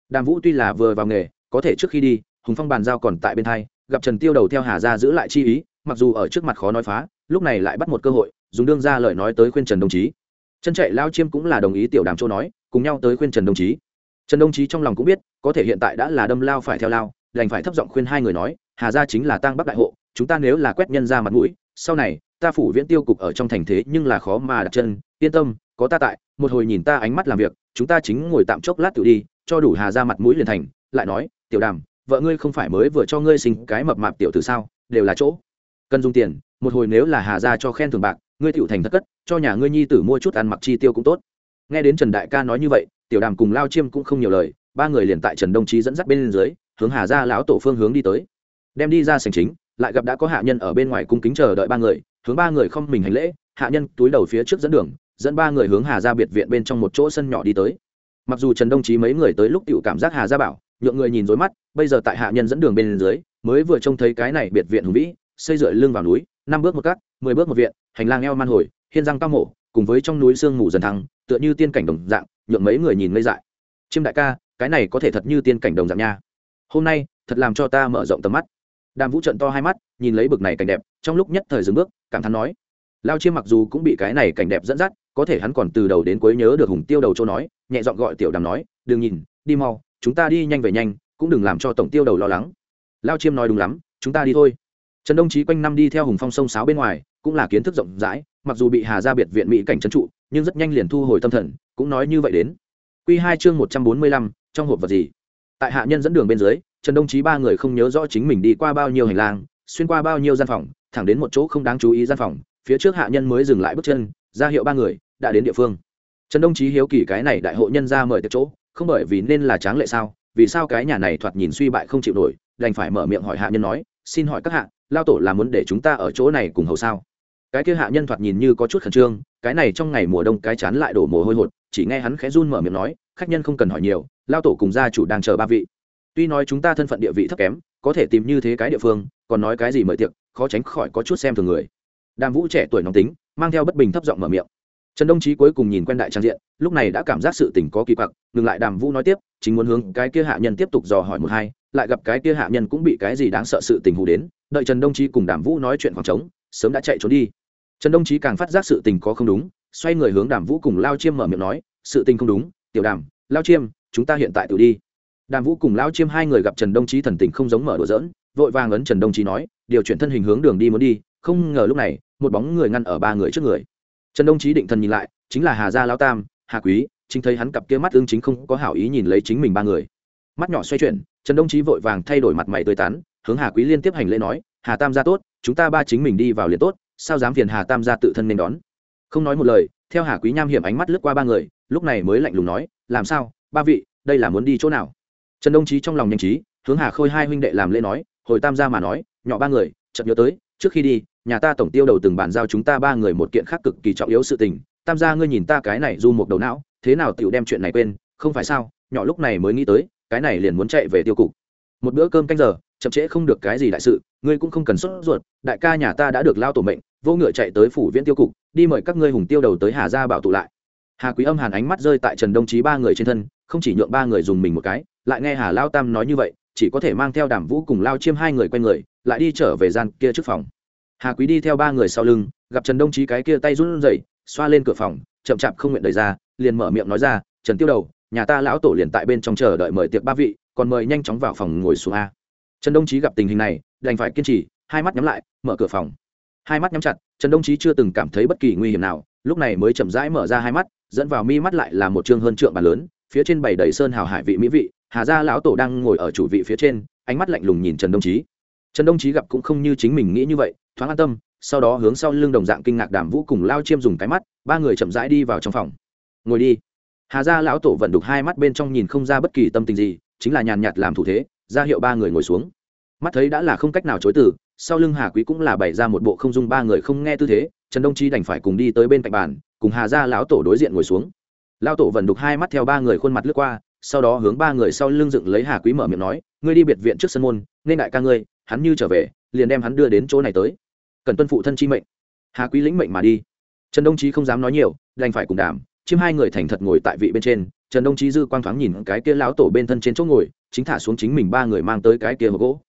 Đàm vũ tuy là vừa vào nghề, có thể trước khi đi, hùng phong bàn giao còn tại bên thay gặp trần tiêu đầu theo hà gia giữ lại chi ý, mặc dù ở trước mặt khó nói phá, lúc này lại bắt một cơ hội dùng đương ra lời nói tới khuyên trần đồng chí. Chân chạy lao chiêm cũng là đồng ý tiểu đàm châu nói, cùng nhau tới khuyên trần đồng chí. Trần đồng chí trong lòng cũng biết, có thể hiện tại đã là đâm lao phải theo lao, đành phải thấp giọng khuyên hai người nói, hà gia chính là tang bắc đại hộ, chúng ta nếu là quét nhân ra mặt mũi, sau này, ta phủ viễn tiêu cục ở trong thành thế nhưng là khó mà đặt chân, yên tâm, có ta tại, một hồi nhìn ta ánh mắt làm việc, chúng ta chính ngồi tạm chốc lát tự đi, cho đủ hà ra mặt mũi liền thành. Lại nói, tiểu đàm, vợ ngươi không phải mới vừa cho ngươi sinh cái mập mạp tiểu từ sao, đều là chỗ cần dùng tiền, một hồi nếu là hà ra cho khen thường bạc ngươi tiểu thành thất cất, cho nhà ngươi nhi tử mua chút ăn mặc chi tiêu cũng tốt. Nghe đến trần đại ca nói như vậy, tiểu đàm cùng lao chiêm cũng không nhiều lời, ba người liền tại trần đông chí dẫn dắt bên dưới, hướng hà ra lão tổ phương hướng đi tới. Đem đi ra sành chính, lại gặp đã có hạ nhân ở bên ngoài cung kính chờ đợi ba người, hướng ba người không mình hành lễ, hạ nhân túi đầu phía trước dẫn đường, dẫn ba người hướng hà ra biệt viện bên trong một chỗ sân nhỏ đi tới. Mặc dù trần đông chí mấy người tới lúc tiểu cảm giác hà ra bảo, nhượng người nhìn rối mắt, bây giờ tại hạ nhân dẫn đường bên dưới, mới vừa trông thấy cái này biệt viện hùng vĩ, xây dựa lưng vào núi, năm bước một cắt mười bước một viện hành lang eo man hồi, hiên răng cao mổ, cùng với trong núi sương mù dần thăng, tựa như tiên cảnh đồng dạng, nhượng mấy người nhìn ngây dại. Chiêm đại ca, cái này có thể thật như tiên cảnh đồng dạng nha. Hôm nay, thật làm cho ta mở rộng tầm mắt. Đàm vũ trận to hai mắt, nhìn lấy bực này cảnh đẹp, trong lúc nhất thời dừng bước, cảm thán nói. Lao chiêm mặc dù cũng bị cái này cảnh đẹp dẫn dắt, có thể hắn còn từ đầu đến cuối nhớ được hùng tiêu đầu châu nói, nhẹ giọng gọi tiểu đàm nói, đừng nhìn, đi mau, chúng ta đi nhanh về nhanh, cũng đừng làm cho tổng tiêu đầu lo lắng. Lao chiêm nói đúng lắm, chúng ta đi thôi. Trần đông chí quanh năm đi theo hùng phong sông sáo bên ngoài cũng là kiến thức rộng rãi, mặc dù bị hà ra biệt viện mỹ cảnh trấn trụ, nhưng rất nhanh liền thu hồi tâm thần, cũng nói như vậy đến. Q hai chương một trăm bốn mươi lăm, trong hộp vật gì? Tại hạ nhân dẫn đường bên dưới, trần đông chí ba người không nhớ rõ chính mình đi qua bao nhiêu hành lang, xuyên qua bao nhiêu gian phòng, thẳng đến một chỗ không đáng chú ý gian phòng, phía trước hạ nhân mới dừng lại bước chân, ra hiệu ba người, đã đến địa phương. Trần đông chí hiếu kỳ cái này đại hộ nhân ra mời tiệc chỗ, không bởi vì nên là tráng lệ sao, vì sao cái nhà này thoạt nhìn suy bại không chịu nổi, đành phải mở miệng hỏi hạ nhân nói, xin hỏi các hạ, lao tổ là muốn để chúng ta ở chỗ này cùng hầu sao? Cái kia hạ nhân thoạt nhìn như có chút khẩn trương, cái này trong ngày mùa đông cái chán lại đổ mồ hôi hột, chỉ nghe hắn khẽ run mở miệng nói, khách nhân không cần hỏi nhiều, lao tổ cùng gia chủ đang chờ ba vị. Tuy nói chúng ta thân phận địa vị thấp kém, có thể tìm như thế cái địa phương, còn nói cái gì mời tiệc, khó tránh khỏi có chút xem thường người. Đàm vũ trẻ tuổi nóng tính, mang theo bất bình thấp giọng mở miệng. Trần đông chí cuối cùng nhìn quen đại trang diện, lúc này đã cảm giác sự tình có kỳ quặc, ngừng lại đàm vũ nói tiếp, chính muốn hướng cái kia hạ nhân tiếp tục dò hỏi một hai, lại gặp cái kia hạ nhân cũng bị cái gì đáng sợ sự tình hù đến, đợi trần đông chí cùng đàm vũ nói chuyện khoảng trống, sớm đã chạy trốn đi trần đông chí càng phát giác sự tình có không đúng, xoay người hướng đàm vũ cùng lao chiêm mở miệng nói, sự tình không đúng, tiểu đàm, lao chiêm, chúng ta hiện tại tự đi. Đàm vũ cùng lão chiêm hai người gặp trần đông chí thần tình không giống mở đùa dỡn vội vàng ấn trần đông chí nói, điều chuyển thân hình hướng đường đi muốn đi, không ngờ lúc này, một bóng người ngăn ở ba người trước người. Trần đông chí định thần nhìn lại, chính là hà gia lão tam, hà quý, chính thấy hắn cặp kia mắt ương chính không có hảo ý nhìn lấy chính mình ba người. Mắt nhỏ xoay chuyển, trần đông chí vội vàng thay đổi mặt mày tươi tán hướng hà quý liên tiếp hành lễ nói, hà tam gia tốt, chúng ta ba chính mình đi vào liền tốt sao dám phiền hà tam gia tự thân nên đón? Không nói một lời, theo hà quý nham hiểm ánh mắt lướt qua ba người, lúc này mới lạnh lùng nói, làm sao? Ba vị, đây là muốn đi chỗ nào? Trần đông chí trong lòng nhanh trí, hướng hà khôi hai huynh đệ làm lễ nói, hồi tam gia mà nói, nhỏ ba người, chợt nhớ tới, trước khi đi, nhà ta tổng tiêu đầu từng bàn giao chúng ta ba người một kiện khác cực kỳ trọng yếu sự tình. Tam gia ngươi nhìn ta cái này du một đầu não, thế nào tiểu đem chuyện này quên, không phải sao? Nhỏ lúc này mới nghĩ tới, cái này liền muốn chạy về tiêu cục. Một bữa cơm canh giờ, chậm trễ không được cái gì đại sự, ngươi cũng không cần sốt ruột, đại ca nhà ta đã được lao tổ mệnh vô ngựa chạy tới phủ viễn tiêu cục, đi mời các ngươi hùng tiêu đầu tới hà gia bảo tụ lại. Hà quý âm hàn ánh mắt rơi tại trần đông chí ba người trên thân, không chỉ nhượng ba người dùng mình một cái, lại nghe hà lao tam nói như vậy, chỉ có thể mang theo đàm vũ cùng lao chiêm hai người q u a n người, lại đi trở về gian kia trước phòng. Hà quý đi theo ba người sau lưng, gặp trần đông chí cái kia tay run rẩy, xoa lên cửa phòng, chậm chạp không nguyện đời ra, liền mở miệng nói ra, trần tiêu đầu, nhà ta lão tổ liền tại bên trong chờ đợi mời tiệc ba vị, còn mời nhanh chóng vào phòng ngồi xuống a. Trần đông chí gặp tình hình này, đành phải kiên trì, hai mắt nhắm lại, mở cửa phòng hai mắt nhắm chặt, trần đông chí chưa từng cảm thấy bất kỳ nguy hiểm nào, lúc này mới chậm rãi mở ra hai mắt, dẫn vào mi mắt lại là một chương hơn trượng bàn lớn, phía trên bảy đầy sơn hào hải vị mỹ vị, hà gia lão tổ đang ngồi ở chủ vị phía trên, ánh mắt lạnh lùng nhìn trần đông chí. Trần đông chí gặp cũng không như chính mình nghĩ như vậy, thoáng an tâm, sau đó hướng sau lưng đồng dạng kinh ngạc đàm vũ cùng lao chiêm dùng cái mắt, ba người chậm rãi đi vào trong phòng. Ngồi đi. Hà gia lão tổ vận đục hai mắt bên trong nhìn không ra bất kỳ tâm tình gì, chính là nhàn nhạt làm thủ thế, ra hiệu ba người ngồi xuống. Mắt thấy đã là không cách nào chối từ sau lưng hà quý cũng là bày ra một bộ không dung ba người không nghe tư thế, trần đông chi đành phải cùng đi tới bên cạnh bàn, cùng hà gia lão tổ đối diện ngồi xuống. Lão tổ vần đục hai mắt theo ba người khuôn mặt lướt qua, sau đó hướng ba người sau lưng dựng lấy hà quý mở miệng nói, ngươi đi biệt viện trước sân môn, nên đại ca ngươi, hắn như trở về, liền đem hắn đưa đến chỗ này tới. Cần tuân phụ thân chi mệnh. Hà quý lĩnh mệnh mà đi. Trần đông chí không dám nói nhiều, đành phải cùng đảm chiếm hai người thành thật ngồi tại vị bên trên. Trần đông chí dư quang thoáng nhìn cái kia lão tổ bên thân trên chỗ ngồi, chính thả xuống chính mình ba người mang tới cái kia hộp gỗ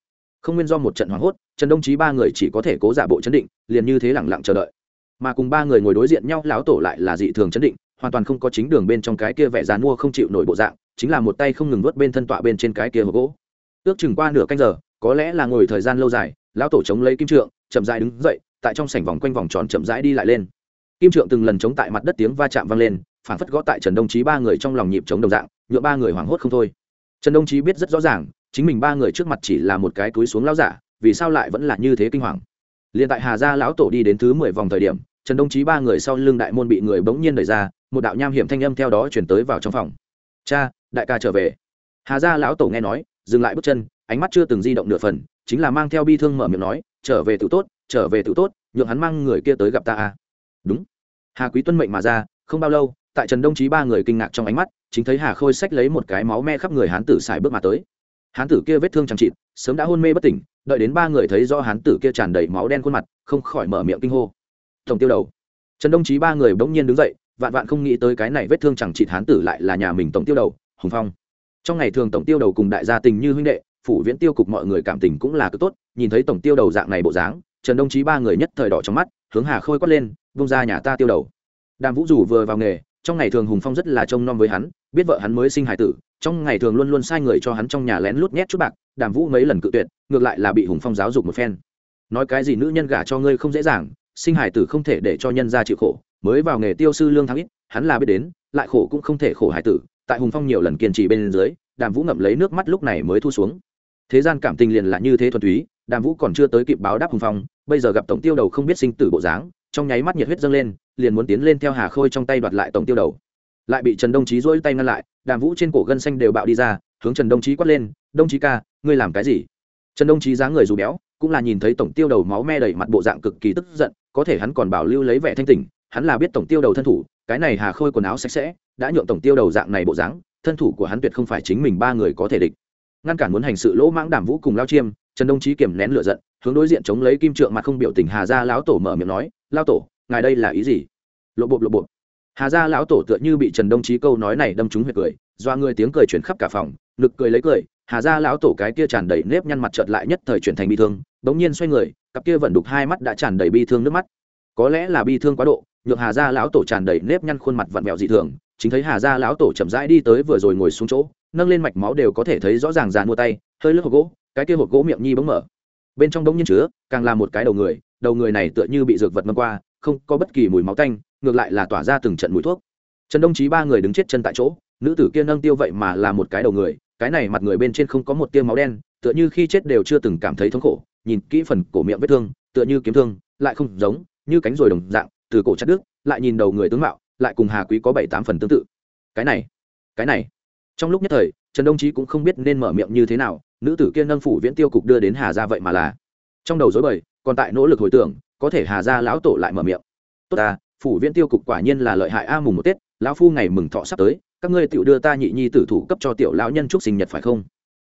không nguyên do một trận hoảng hốt, trần đông chí ba người chỉ có thể cố giả bộ chấn định, liền như thế lẳng lặng chờ đợi. Mà cùng ba người ngồi đối diện nhau, lão tổ lại là dị thường chấn định, hoàn toàn không có chính đường bên trong cái kia vẻ dàn mua không chịu nổi bộ dạng, chính là một tay không ngừng nuốt bên thân tọa bên trên cái kia hộp gỗ. Ước chừng qua nửa canh giờ, có lẽ là ngồi thời gian lâu dài, lão tổ chống lấy kim trượng, chậm rãi đứng dậy, tại trong sảnh vòng quanh vòng tròn chậm rãi đi lại lên. Kim trượng từng lần chống tại mặt đất tiếng va chạm vang lên phản phất gõ tại trần đông chí ba người trong lòng nhịp chống đồng dạng nhựa ba người hoảng hốt không thôi. Trần đông chí biết rất rõ ràng chính mình ba người trước mặt chỉ là một cái túi xuống lão giả, vì sao lại vẫn là như thế kinh hoàng? Liền tại hà gia lão tổ đi đến thứ mười vòng thời điểm, trần đông chí ba người sau lưng đại môn bị người bỗng nhiên đẩy ra, một đạo nham hiểm thanh âm theo đó chuyển tới vào trong phòng. Cha, đại ca trở về. Hà gia lão tổ nghe nói, dừng lại bước chân, ánh mắt chưa từng di động nửa phần, chính là mang theo bi thương mở miệng nói, trở về tự tốt, trở về tự tốt, nhượng hắn mang người kia tới gặp ta à đúng. Hà quý tuân mệnh mà ra, không bao lâu, tại trần đông chí ba người kinh ngạc trong ánh mắt, chính thấy hà khôi xách lấy một cái máu me khắp người hán tử xài bước mà tới hán tử kia vết thương chẳng chịt, sớm đã hôn mê bất tỉnh, đợi đến ba người thấy do hán tử kia tràn đầy máu đen khuôn mặt, không khỏi mở miệng kinh hô. Tổng tiêu đầu. Trần đông chí ba người bỗng nhiên đứng dậy, vạn vạn không nghĩ tới cái này vết thương chẳng chịt hán tử lại là nhà mình tổng tiêu đầu, hùng phong. Trong ngày thường tổng tiêu đầu cùng đại gia tình như huynh đệ, phủ viễn tiêu cục mọi người cảm tình cũng là cực tốt, nhìn thấy tổng tiêu đầu dạng này bộ dáng, trần đông chí ba người nhất thời đỏ trong mắt, hướng hà khôi quát lên, vung ra nhà ta tiêu đầu. Đàm vũ dù vừa vào nghề trong ngày thường hùng phong rất là trông nom với hắn, biết vợ hắn mới sinh hải tử, trong ngày thường luôn luôn sai người cho hắn trong nhà lén lút nhét chút bạc, đàm vũ mấy lần cự tuyệt, ngược lại là bị hùng phong giáo dục một phen. Nói cái gì nữ nhân gả cho ngươi không dễ dàng, sinh hải tử không thể để cho nhân ra chịu khổ, mới vào nghề tiêu sư lương thắng ít, hắn là biết đến, lại khổ cũng không thể khổ hải tử, tại hùng phong nhiều lần kiên trì bên dưới, đàm vũ ngậm lấy nước mắt lúc này mới thu xuống. Thế gian cảm tình liền là như thế thuần túy, đàm vũ còn chưa tới kịp báo đáp hùng phong, bây giờ gặp tổng tiêu đầu không biết sinh tử bộ dáng, trong nháy mắt nhiệt huyết dâng lên liền muốn tiến lên theo hà khôi trong tay đoạt lại tổng tiêu đầu. Lại bị trần đông chí dỗi tay ngăn lại, đàm vũ trên cổ gân xanh đều bạo đi ra, hướng trần đông chí quát lên, đông chí ca, ngươi làm cái gì? Trần đông chí dáng người dù béo, cũng là nhìn thấy tổng tiêu đầu máu me đầy mặt bộ dạng cực kỳ tức giận, có thể hắn còn bảo lưu lấy vẻ thanh tỉnh, hắn là biết tổng tiêu đầu thân thủ, cái này hà khôi quần áo sạch sẽ, đã nhượng tổng tiêu đầu dạng này bộ dáng, thân thủ của hắn tuyệt không phải chính mình ba người có thể địch. Ngăn cản muốn hành sự lỗ mãng đàm vũ cùng lao chiêm, trần đông chí kiềm nén lửa giận, hướng đối diện chống lấy kim trượng mặt không biểu tình hà gia lão tổ mở miệng nói, lao tổ ngài đây là ý gì? Lộ bộ lộ bộ hà gia lão tổ tựa như bị trần đông chí câu nói này đâm trúng huyệt cười, doa người tiếng cười chuyển khắp cả phòng nực cười lấy cười, hà gia lão tổ cái kia tràn đầy nếp nhăn mặt chợt lại nhất thời chuyển thành bi thương, bỗng nhiên xoay người, cặp kia vẫn đục hai mắt đã tràn đầy bi thương nước mắt. Có lẽ là bi thương quá độ, nhượng hà gia lão tổ tràn đầy nếp nhăn khuôn mặt vặn vẹo dị thường, chính thấy hà gia lão tổ chậm rãi đi tới vừa rồi ngồi xuống chỗ, nâng lên mạch máu đều có thể thấy rõ ràng dàn mua tay, hơi lướt hộp gỗ, cái kia hộp gỗ miệng nhi bỗng mở. Bên trong đống nhiên chứa, càng là một cái đầu người đầu người này tựa như bị dược vật ngâm qua không có bất kỳ mùi máu tanh, ngược lại là tỏa ra từng trận mùi thuốc. Trần đông chí ba người đứng chết chân tại chỗ, nữ tử kia nâng tiêu vậy mà là một cái đầu người, cái này mặt người bên trên không có một tiêu máu đen, tựa như khi chết đều chưa từng cảm thấy thống khổ, nhìn kỹ phần cổ miệng vết thương, tựa như kiếm thương, lại không giống, như cánh rồi đồng dạng, từ cổ chặt đứt, lại nhìn đầu người tướng mạo, lại cùng hà quý có bảy tám phần tương tự. Cái này cái này. Trong lúc nhất thời, trần đông chí cũng không biết nên mở miệng như thế nào, nữ tử kia nâng phủ viễn tiêu cục đưa đến hà ra vậy mà là. Trong đầu dối bời, còn tại nỗ lực hồi tưởng có thể hà ra lão tổ lại mở miệng. Tốt ta, phủ viễn tiêu cục quả nhiên là lợi hại a, mùng một tết, lão phu ngày mừng thọ sắp tới, các ngươi tự đưa ta nhị nhi tử thủ cấp cho tiểu lão nhân chúc sinh nhật phải không?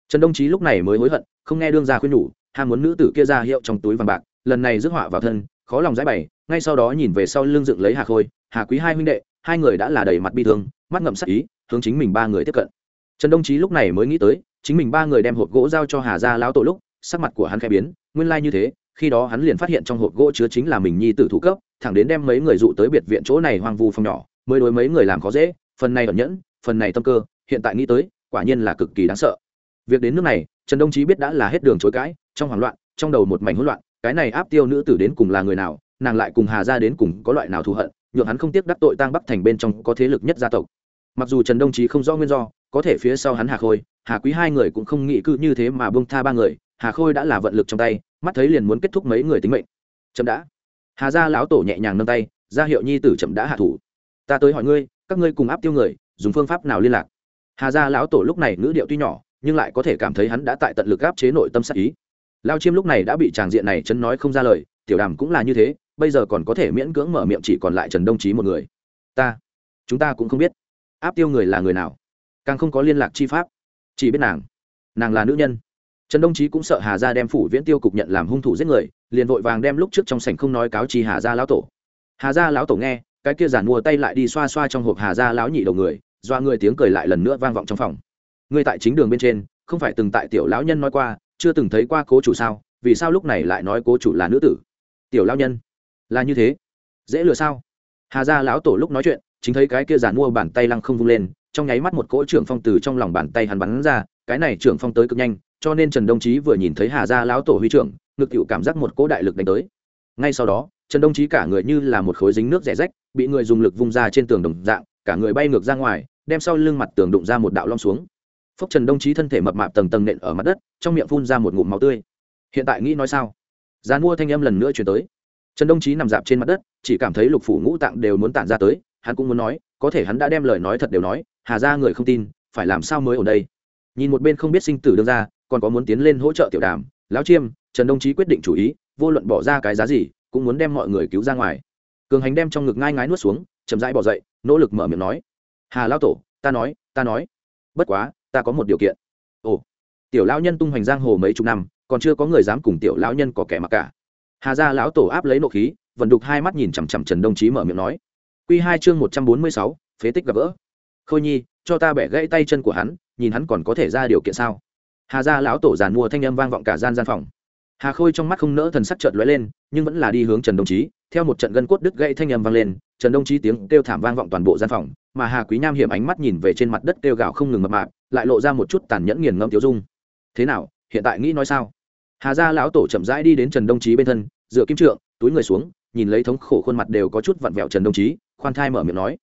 Trần đông chí lúc này mới hối hận, không nghe đương gia khuyên nhủ, ham muốn nữ tử kia ra hiệu trong túi vàng bạc, lần này rước họa vào thân, khó lòng giải bày, ngay sau đó nhìn về sau lưng dựng lấy hà khôi, hà quý hai huynh đệ, hai người đã là đầy mặt bi thương, mắt ngậm sắc ý, hướng chính mình ba người tiếp cận. Trần đông chí lúc này mới nghĩ tới, chính mình ba người đem hộp gỗ giao cho hà gia lão tổ lúc, sắc mặt của hắn khẽ biến, nguyên lai như thế khi đó hắn liền phát hiện trong hộp gỗ chứa chính là mình nhi tử thủ cấp, thẳng đến đem mấy người dụ tới biệt viện chỗ này hoang vu phòng nhỏ, mới đối mấy người làm khó dễ, phần này ẩn nhẫn, phần này tâm cơ, hiện tại nghĩ tới, quả nhiên là cực kỳ đáng sợ. Việc đến nước này, trần đông chí biết đã là hết đường chối cãi, trong hoảng loạn, trong đầu một mảnh hỗn loạn, cái này áp tiêu nữ tử đến cùng là người nào, nàng lại cùng hà ra đến cùng có loại nào thù hận, nhượng hắn không tiếc đắc tội tang bắc thành bên trong có thế lực nhất gia tộc. Mặc dù trần đông chí không rõ nguyên do, có thể phía sau hắn hà khôi, hà quý hai người cũng không nghĩ cự như thế mà bông tha ba người, hà khôi đã là vận lực trong tay mắt thấy liền muốn kết thúc mấy người tính mệnh. Chậm đã. Hà gia lão tổ nhẹ nhàng nâng tay ra hiệu nhi tử chậm đã hạ thủ. Ta tới hỏi ngươi, các ngươi cùng áp tiêu người, dùng phương pháp nào liên lạc? Hà gia lão tổ lúc này ngữ điệu tuy nhỏ, nhưng lại có thể cảm thấy hắn đã tại tận lực áp chế nội tâm sắc ý. Lao chiêm lúc này đã bị tràng diện này chấn nói không ra lời, tiểu đàm cũng là như thế, bây giờ còn có thể miễn cưỡng mở miệng chỉ còn lại trần đông trí một người. Ta, chúng ta cũng không biết, áp tiêu người là người nào, càng không có liên lạc chi pháp. Chỉ biết nàng nàng là nữ nhân trần đông trí cũng sợ hà gia đem phủ viễn tiêu cục nhận làm hung thủ giết người, liền vội vàng đem lúc trước trong sảnh không nói cáo chi hà gia lão tổ. Hà gia lão tổ nghe, cái kia giản mua tay lại đi xoa xoa trong hộp hà gia lão nhị đầu người, doa người tiếng cười lại lần nữa vang vọng trong phòng. Ngươi tại chính đường bên trên, không phải từng tại tiểu lão nhân nói qua, chưa từng thấy qua cố chủ sao, vì sao lúc này lại nói cố chủ là nữ tử? Tiểu lão nhân, là như thế, dễ lừa sao? Hà gia lão tổ lúc nói chuyện, chính thấy cái kia giản mua bàn tay lăng không vung lên, trong nháy mắt một cỗ trưởng phong từ trong lòng bàn tay hắn bắn ra, cái này trưởng phong tới cực nhanh cho nên trần đông chí vừa nhìn thấy hà gia lão tổ huy trưởng, ngực cựu cảm giác một cỗ đại lực đánh tới. Ngay sau đó, trần đông chí cả người như là một khối dính nước rẻ rách, bị người dùng lực vung ra trên tường đồng dạng, cả người bay ngược ra ngoài, đem sau lưng mặt tường đụng ra một đạo long xuống. Phốc trần đông chí thân thể mập mạp tầng tầng nện ở mặt đất, trong miệng phun ra một ngụm máu tươi. Hiện tại nghĩ nói sao? Gian mua thanh âm lần nữa chuyển tới. Trần đông chí nằm dạp trên mặt đất, chỉ cảm thấy lục phủ ngũ tạng đều muốn tản ra tới, hắn cũng muốn nói, có thể hắn đã đem lời nói thật đều nói, hà ra người không tin, phải làm sao mới ở đây? Nhìn một bên không biết sinh tử đương ra còn có muốn tiến lên hỗ trợ tiểu đàm, lão chiêm, trần đông chí quyết định chủ ý, vô luận bỏ ra cái giá gì, cũng muốn đem mọi người cứu ra ngoài. Cường hành đem trong ngực ngai ngái nuốt xuống, chậm rãi bỏ dậy, nỗ lực mở miệng nói, hà lão tổ, ta nói ta nói. Bất quá, ta có một điều kiện. Ồ. Tiểu lão nhân tung hoành giang hồ mấy chục năm, còn chưa có người dám cùng tiểu lão nhân có kẻ mặc cả. Hà gia lão tổ áp lấy nộ khí vần đục hai mắt nhìn chằm chằm trần đông chí mở miệng nói q hai chương một trăm bốn mươi sáu, phế tích gặp gỡ. Khôi nhi, cho ta bẻ gãy tay chân của hắn, nhìn hắn còn có thể ra điều kiện sao? Hà gia lão tổ giàn mua thanh âm vang vọng cả gian gian phòng hà khôi trong mắt không nỡ thần sắc chợt lóe lên nhưng vẫn là đi hướng trần đông chí theo một trận gân cốt đứt gãy thanh âm vang lên trần đông chí tiếng kêu thảm vang vọng toàn bộ gian phòng mà hà quý nam hiểm ánh mắt nhìn về trên mặt đất kêu gào không ngừng mập mạp lại lộ ra một chút tàn nhẫn nghiền ngẫm tiêu dung thế nào hiện tại nghĩ nói sao hà gia lão tổ chậm rãi đi đến trần đông chí bên thân dựa kim trượng túi người xuống nhìn lấy thống khổ khuôn mặt đều có chút vặn vẹo trần đông chí khoan thai mở miệng nói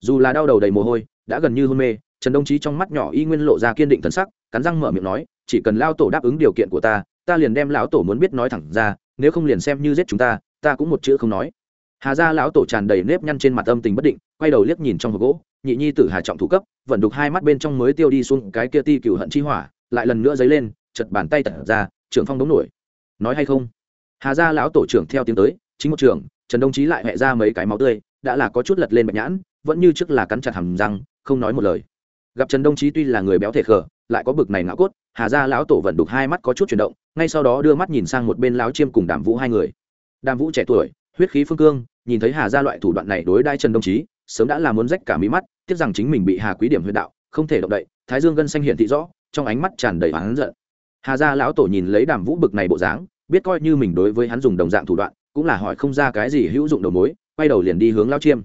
dù là đau đầu đầy mồ hôi đã gần như hôn mê trần đông chí trong mắt nhỏ y nguyên lộ ra kiên định thần sắc, cắn răng mở miệng nói, chỉ cần lao tổ đáp ứng điều kiện của ta ta liền đem lão tổ muốn biết nói thẳng ra, nếu không liền xem như giết chúng ta ta cũng một chữ không nói. Hà gia lão tổ tràn đầy nếp nhăn trên mặt âm tình bất định, quay đầu liếc nhìn trong hộp gỗ, nhị nhi tử hà trọng thủ cấp, vẫn đục hai mắt bên trong mới tiêu đi xuống cái kia ti cựu hận chi hỏa, lại lần nữa dấy lên, chật bàn tay tật ra, trưởng phong đống nổi. Nói hay không? Hà gia lão tổ trưởng theo tiếng tới, chính một trưởng, trần đông chí lại hẹ ra mấy cái máu tươi, đã là có chút lật lên bạch nhãn, vẫn như trước là cắn chặt hầm răng, không nói một lời gặp trần đông chí tuy là người béo thể khờ, lại có bực này ngã cốt, hà gia lão tổ vẫn đục hai mắt có chút chuyển động, ngay sau đó đưa mắt nhìn sang một bên lão chiêm cùng đàm vũ hai người. Đàm vũ trẻ tuổi, huyết khí phương cương, nhìn thấy hà gia loại thủ đoạn này đối đai trần đông chí, sớm đã là muốn rách cả mí mắt, tiếc rằng chính mình bị hà quý điểm huyệt đạo, không thể động đậy, thái dương gân xanh hiện thị rõ, trong ánh mắt tràn đầy oán giận. Hà gia lão tổ nhìn lấy đàm vũ bực này bộ dáng, biết coi như mình đối với hắn dùng đồng dạng thủ đoạn, cũng là hỏi không ra cái gì hữu dụng đầu mối, quay đầu liền đi hướng lao chiêm.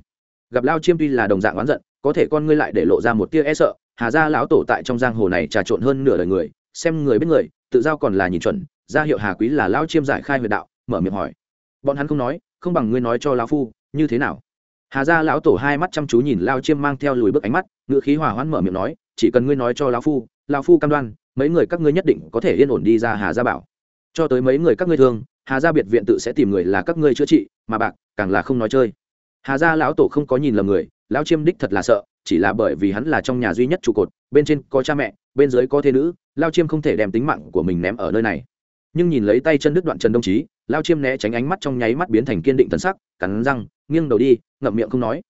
Gặp lao chiêm tuy là đồng dạng oán giận có thể con ngươi lại để lộ ra một tia e sợ, hà gia lão tổ tại trong giang hồ này trà trộn hơn nửa đời người, xem người biết người, tự giao còn là nhìn chuẩn ra hiệu hà quý là lão chiêm giải khai huyệt đạo, mở miệng hỏi. Bọn hắn không nói, không bằng ngươi nói cho lão phu, như thế nào? Hà gia lão tổ hai mắt chăm chú nhìn lao chiêm mang theo lùi bước ánh mắt ngựa khí hòa hoãn mở miệng nói, chỉ cần ngươi nói cho lão phu lão phu cam đoan, mấy người các ngươi nhất định có thể yên ổn đi ra hà gia bảo. Cho tới mấy người các ngươi thương, hà gia biệt viện tự sẽ tìm người là các ngươi chữa trị, mà bạc, càng là không nói chơi. Hà gia lão tổ không có nhìn lầm người lão chiêm đích thật là sợ, chỉ là bởi vì hắn là trong nhà duy nhất trụ cột, bên trên có cha mẹ, bên dưới có thế nữ lao chiêm không thể đem tính mạng của mình ném ở nơi này. Nhưng nhìn lấy tay chân đứt đoạn trần đông chí lao chiêm né tránh ánh mắt trong nháy mắt biến thành kiên định tân sắc, cắn răng, nghiêng đầu đi, ngậm miệng không nói.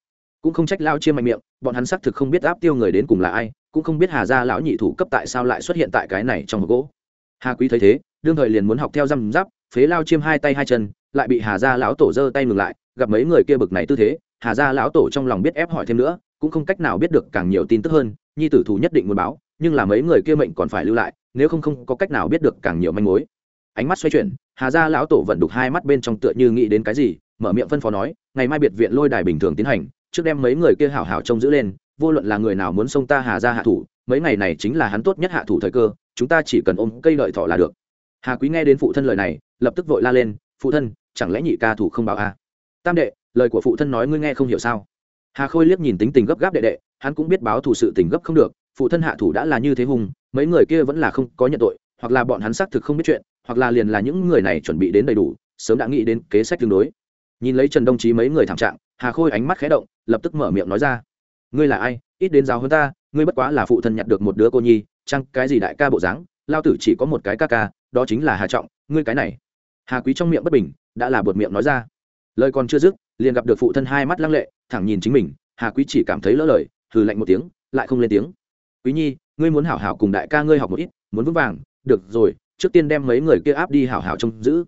Cũng không trách lao chiêm mạnh miệng, bọn hắn xác thực không biết áp tiêu người đến cùng là ai, cũng không biết hà gia lão nhị thủ cấp tại sao lại xuất hiện tại cái này trong hộp gỗ. Hà quý thấy thế, đương thời liền muốn học theo răm giáp, phế lao chiêm hai tay hai chân, lại bị hà gia lão tổ giơ tay ngừng lại gặp mấy người kia bực này tư thế, hà gia lão tổ trong lòng biết ép hỏi thêm nữa, cũng không cách nào biết được càng nhiều tin tức hơn, nhi tử thủ nhất định muốn báo, nhưng là mấy người kia mệnh còn phải lưu lại, nếu không không có cách nào biết được càng nhiều manh mối ánh mắt xoay chuyển, hà gia lão tổ vận đục hai mắt bên trong tựa như nghĩ đến cái gì, mở miệng phân phó nói, ngày mai biệt viện lôi đài bình thường tiến hành, trước đem mấy người kia hảo hảo trông giữ lên, vô luận là người nào muốn xông ta hà gia hạ thủ, mấy ngày này chính là hắn tốt nhất hạ thủ thời cơ, chúng ta chỉ cần ôm cây lợi thọ là được hà quý nghe đến phụ thân lời này, lập tức vội la lên, phụ thân, chẳng lẽ nhị ca thủ không báo a à? Tam đệ, lời của phụ thân nói ngươi nghe không hiểu sao? Hà khôi liếc nhìn tính tình gấp gáp đệ đệ, hắn cũng biết báo thủ sự tình gấp không được, phụ thân hạ thủ đã là như thế hùng, mấy người kia vẫn là không có nhận tội, hoặc là bọn hắn xác thực không biết chuyện, hoặc là liền là những người này chuẩn bị đến đầy đủ, sớm đã nghĩ đến kế sách tương đối. Nhìn lấy trần đông chí mấy người thảm trạng, hà khôi ánh mắt khé động, lập tức mở miệng nói ra. Ngươi là ai? Ít đến giáo hơn ta, ngươi bất quá là phụ thân nhặt được một đứa cô nhi, chăng cái gì đại ca bộ dáng, lao tử chỉ có một cái ca ca, đó chính là hà trọng, ngươi cái này. Hà quý trong miệng bất bình, đã là buột miệng nói ra lời còn chưa dứt, liền gặp được phụ thân hai mắt lăng lệ, thẳng nhìn chính mình, hà quý chỉ cảm thấy lỡ lời, hừ lạnh một tiếng, lại không lên tiếng. Quý nhi, ngươi muốn hảo hảo cùng đại ca ngươi học một ít, muốn vững vàng, được rồi, trước tiên đem mấy người kia áp đi hảo hảo trông giữ.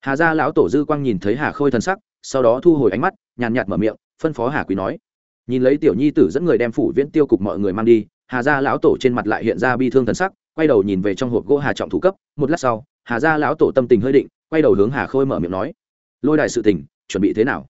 Hà gia lão tổ dư quang nhìn thấy hà khôi thân sắc, sau đó thu hồi ánh mắt, nhàn nhạt mở miệng, phân phó hà quý nói. Nhìn lấy tiểu nhi tử dẫn người đem phủ viễn tiêu cục mọi người mang đi, hà gia lão tổ trên mặt lại hiện ra bi thương thần sắc, quay đầu nhìn về trong hộp gỗ hà trọng thủ cấp, một lát sau, hà gia lão tổ tâm tình hơi định, quay đầu hướng hà khôi mở miệng nói. Lôi đài sự tình chuẩn bị thế nào?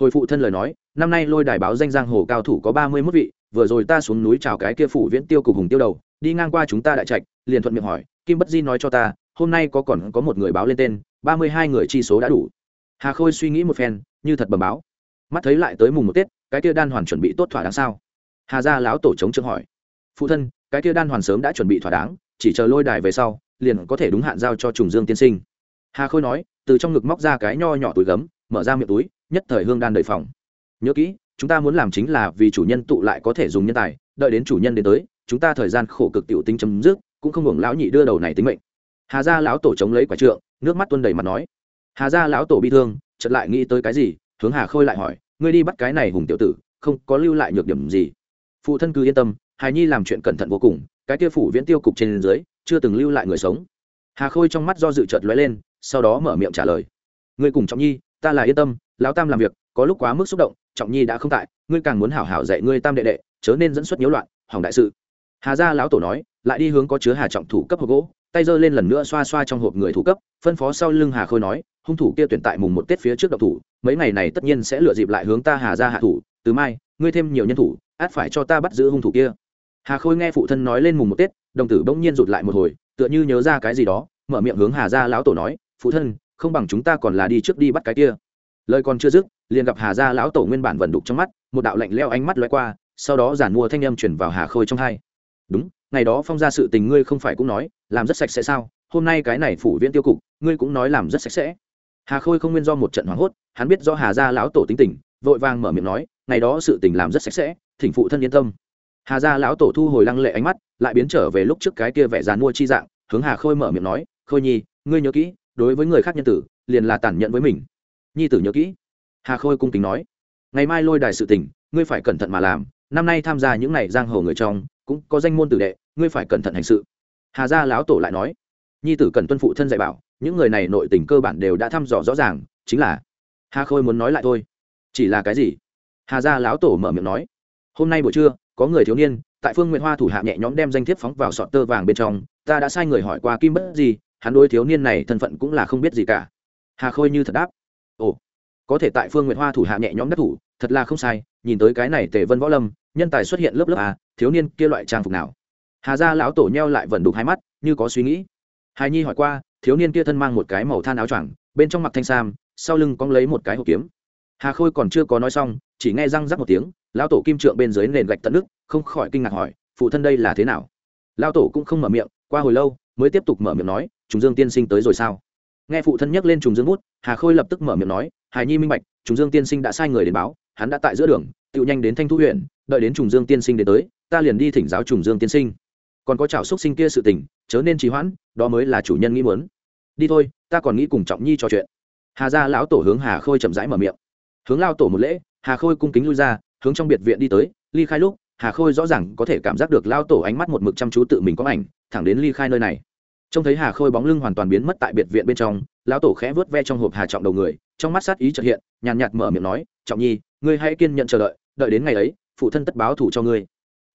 Hồi phụ thân lời nói, năm nay lôi đài báo danh giang hồ cao thủ có ba mươi mốt vị, vừa rồi ta xuống núi chào cái kia phủ viễn tiêu cục hùng tiêu đầu, đi ngang qua chúng ta đại trạch, liền thuận miệng hỏi, kim bất di nói cho ta, hôm nay có còn có một người báo lên tên, ba mươi hai người chi số đã đủ. Hà khôi suy nghĩ một phen, như thật bầm báo. Mắt thấy lại tới mùng một tết, cái kia đan hoàn chuẩn bị tốt thỏa đáng sao? Hà gia lão tổ chống chương hỏi. Phụ thân, cái kia đan hoàn sớm đã chuẩn bị thỏa đáng, chỉ chờ lôi đài về sau, liền có thể đúng hạn giao cho trùng dương tiên sinh. Hà khôi nói, từ trong ngực móc ra cái nho nhỏ túi gấm mở ra miệng túi, nhất thời hương đan đầy phòng. Nhớ kỹ, chúng ta muốn làm chính là vì chủ nhân tụ lại có thể dùng nhân tài, đợi đến chủ nhân đến tới, chúng ta thời gian khổ cực tiểu tinh chấm dứt, cũng không hưởng lão nhị đưa đầu này tính mệnh. Hà gia lão tổ chống lấy quả trượng, nước mắt tuôn đầy mặt nói. Hà gia lão tổ bi thương, chợt lại nghĩ tới cái gì, hướng hà khôi lại hỏi, ngươi đi bắt cái này hùng tiểu tử, không có lưu lại nhược điểm gì? Phụ thân cứ yên tâm hài nhi làm chuyện cẩn thận vô cùng, cái kia phủ viễn tiêu cục trên dưới, chưa từng lưu lại người sống. Hà khôi trong mắt do dự chợt lóe lên, sau đó mở miệng trả lời. Ngươi cùng trọng nhi ta là yên tâm, lão tam làm việc, có lúc quá mức xúc động, trọng nhi đã không tại, ngươi càng muốn hảo hảo dạy ngươi tam đệ đệ, chớ nên dẫn xuất nhiễu loạn, hỏng đại sự. Hà gia lão tổ nói, lại đi hướng có chứa hà trọng thủ cấp hộp gỗ, tay giơ lên lần nữa xoa xoa trong hộp người thủ cấp, phân phó sau lưng hà khôi nói, hung thủ kia tuyển tại mùng một tết phía trước độc thủ, mấy ngày này tất nhiên sẽ lựa dịp lại hướng ta hà gia hạ thủ, từ mai, ngươi thêm nhiều nhân thủ, át phải cho ta bắt giữ hung thủ kia. Hà khôi nghe phụ thân nói lên mùng một tết, đồng tử bỗng nhiên rụt lại một hồi, tựa như nhớ ra cái gì đó, mở miệng hướng hà gia lão tổ nói, phụ thân không bằng chúng ta còn là đi trước đi bắt cái kia. Lời còn chưa dứt, liền gặp hà gia lão tổ nguyên bản vần đục trong mắt, một đạo lạnh leo ánh mắt lóe qua, sau đó giản mua thanh âm chuyển vào hà khôi trong hai. Đúng, ngày đó phong ra sự tình ngươi không phải cũng nói, làm rất sạch sẽ sao? Hôm nay cái này phủ viễn tiêu cục, ngươi cũng nói làm rất sạch sẽ. Hà khôi không nguyên do một trận hoảng hốt, hắn biết do hà gia lão tổ tính tình, vội vàng mở miệng nói, ngày đó sự tình làm rất sạch sẽ, thỉnh phụ thân yên tâm. Hà gia lão tổ thu hồi lăng lệ ánh mắt, lại biến trở về lúc trước cái kia vẻ dàn mua chi dạng, hướng hà khôi mở miệng nói, khôi nhi, ngươi nhớ kỹ đối với người khác nhân tử, liền là tàn nhẫn với mình. Nhi tử nhớ kỹ. Hà khôi cung kính nói, ngày mai lôi đài sự tình, ngươi phải cẩn thận mà làm. Năm nay tham gia những n à y giang hồ người trong, cũng có danh môn tử đệ, ngươi phải cẩn thận hành sự. Hà gia lão tổ lại nói, nhi tử cần tuân phụ thân dạy bảo, những người này nội tình cơ bản đều đã thăm dò rõ ràng, chính là hà khôi muốn nói lại thôi. Chỉ là cái gì? Hà gia lão tổ mở miệng nói, hôm nay buổi trưa, có người thiếu niên, tại phương nguyện hoa thủ hạ nhẹ nhõm đem danh thiếp phóng vào sọt tơ vàng bên trong, ta đã sai người hỏi qua kim bất gì hắn đối thiếu niên này thân phận cũng là không biết gì cả. Hà khôi như thật đáp, ồ, có thể tại phương nguyện hoa thủ hạ nhẹ nhõm đắc thủ, thật là không sai, nhìn tới cái này tề vân võ lâm, nhân tài xuất hiện lớp lớp à thiếu niên kia loại trang phục nào? Hà gia lão tổ nheo lại vẫn đục hai mắt, như có suy nghĩ. Hài nhi hỏi qua, thiếu niên kia thân mang một cái màu than áo choàng, bên trong mặt thanh sam, sau lưng cong lấy một cái hộp kiếm. Hà khôi còn chưa có nói xong, chỉ nghe răng rắc một tiếng, lão tổ kim trượng bên dưới nền gạch tận nước, không khỏi kinh ngạc hỏi, phụ thân đây là thế nào? Lão tổ cũng không mở miệng, qua hồi lâu, mới tiếp tục mở miệng nói trùng dương tiên sinh tới rồi sao? Nghe phụ thân nhắc lên trùng dương bút, hà khôi lập tức mở miệng nói hài nhi minh bạch, trùng dương tiên sinh đã sai người đến báo, hắn đã tại giữa đường tự nhanh đến thanh thu huyện, đợi đến trùng dương tiên sinh đến tới, ta liền đi thỉnh giáo trùng dương tiên sinh. Còn có chảo xúc sinh kia sự tình, chớ nên trì hoãn, đó mới là chủ nhân nghĩ muốn. Đi thôi, ta còn nghĩ cùng trọng nhi trò chuyện. Hà gia lão tổ hướng hà khôi chậm rãi mở miệng. Hướng lao tổ một lễ, hà khôi cung kính lui ra, hướng trong biệt viện đi tới, ly khai lúc, hà khôi rõ ràng có thể cảm giác được lao tổ ánh mắt một mực chăm chú tự mình có ảnh, thẳng đến ly khai nơi này trông thấy hà khôi bóng lưng hoàn toàn biến mất tại biệt viện bên trong, lão tổ khẽ vớt ve trong hộp hà trọng đầu người, trong mắt sát ý trật hiện, nhàn nhạt mở miệng nói, trọng nhi, ngươi hãy kiên nhận chờ đợi đợi đến ngày ấy, phụ thân tất báo thủ cho ngươi.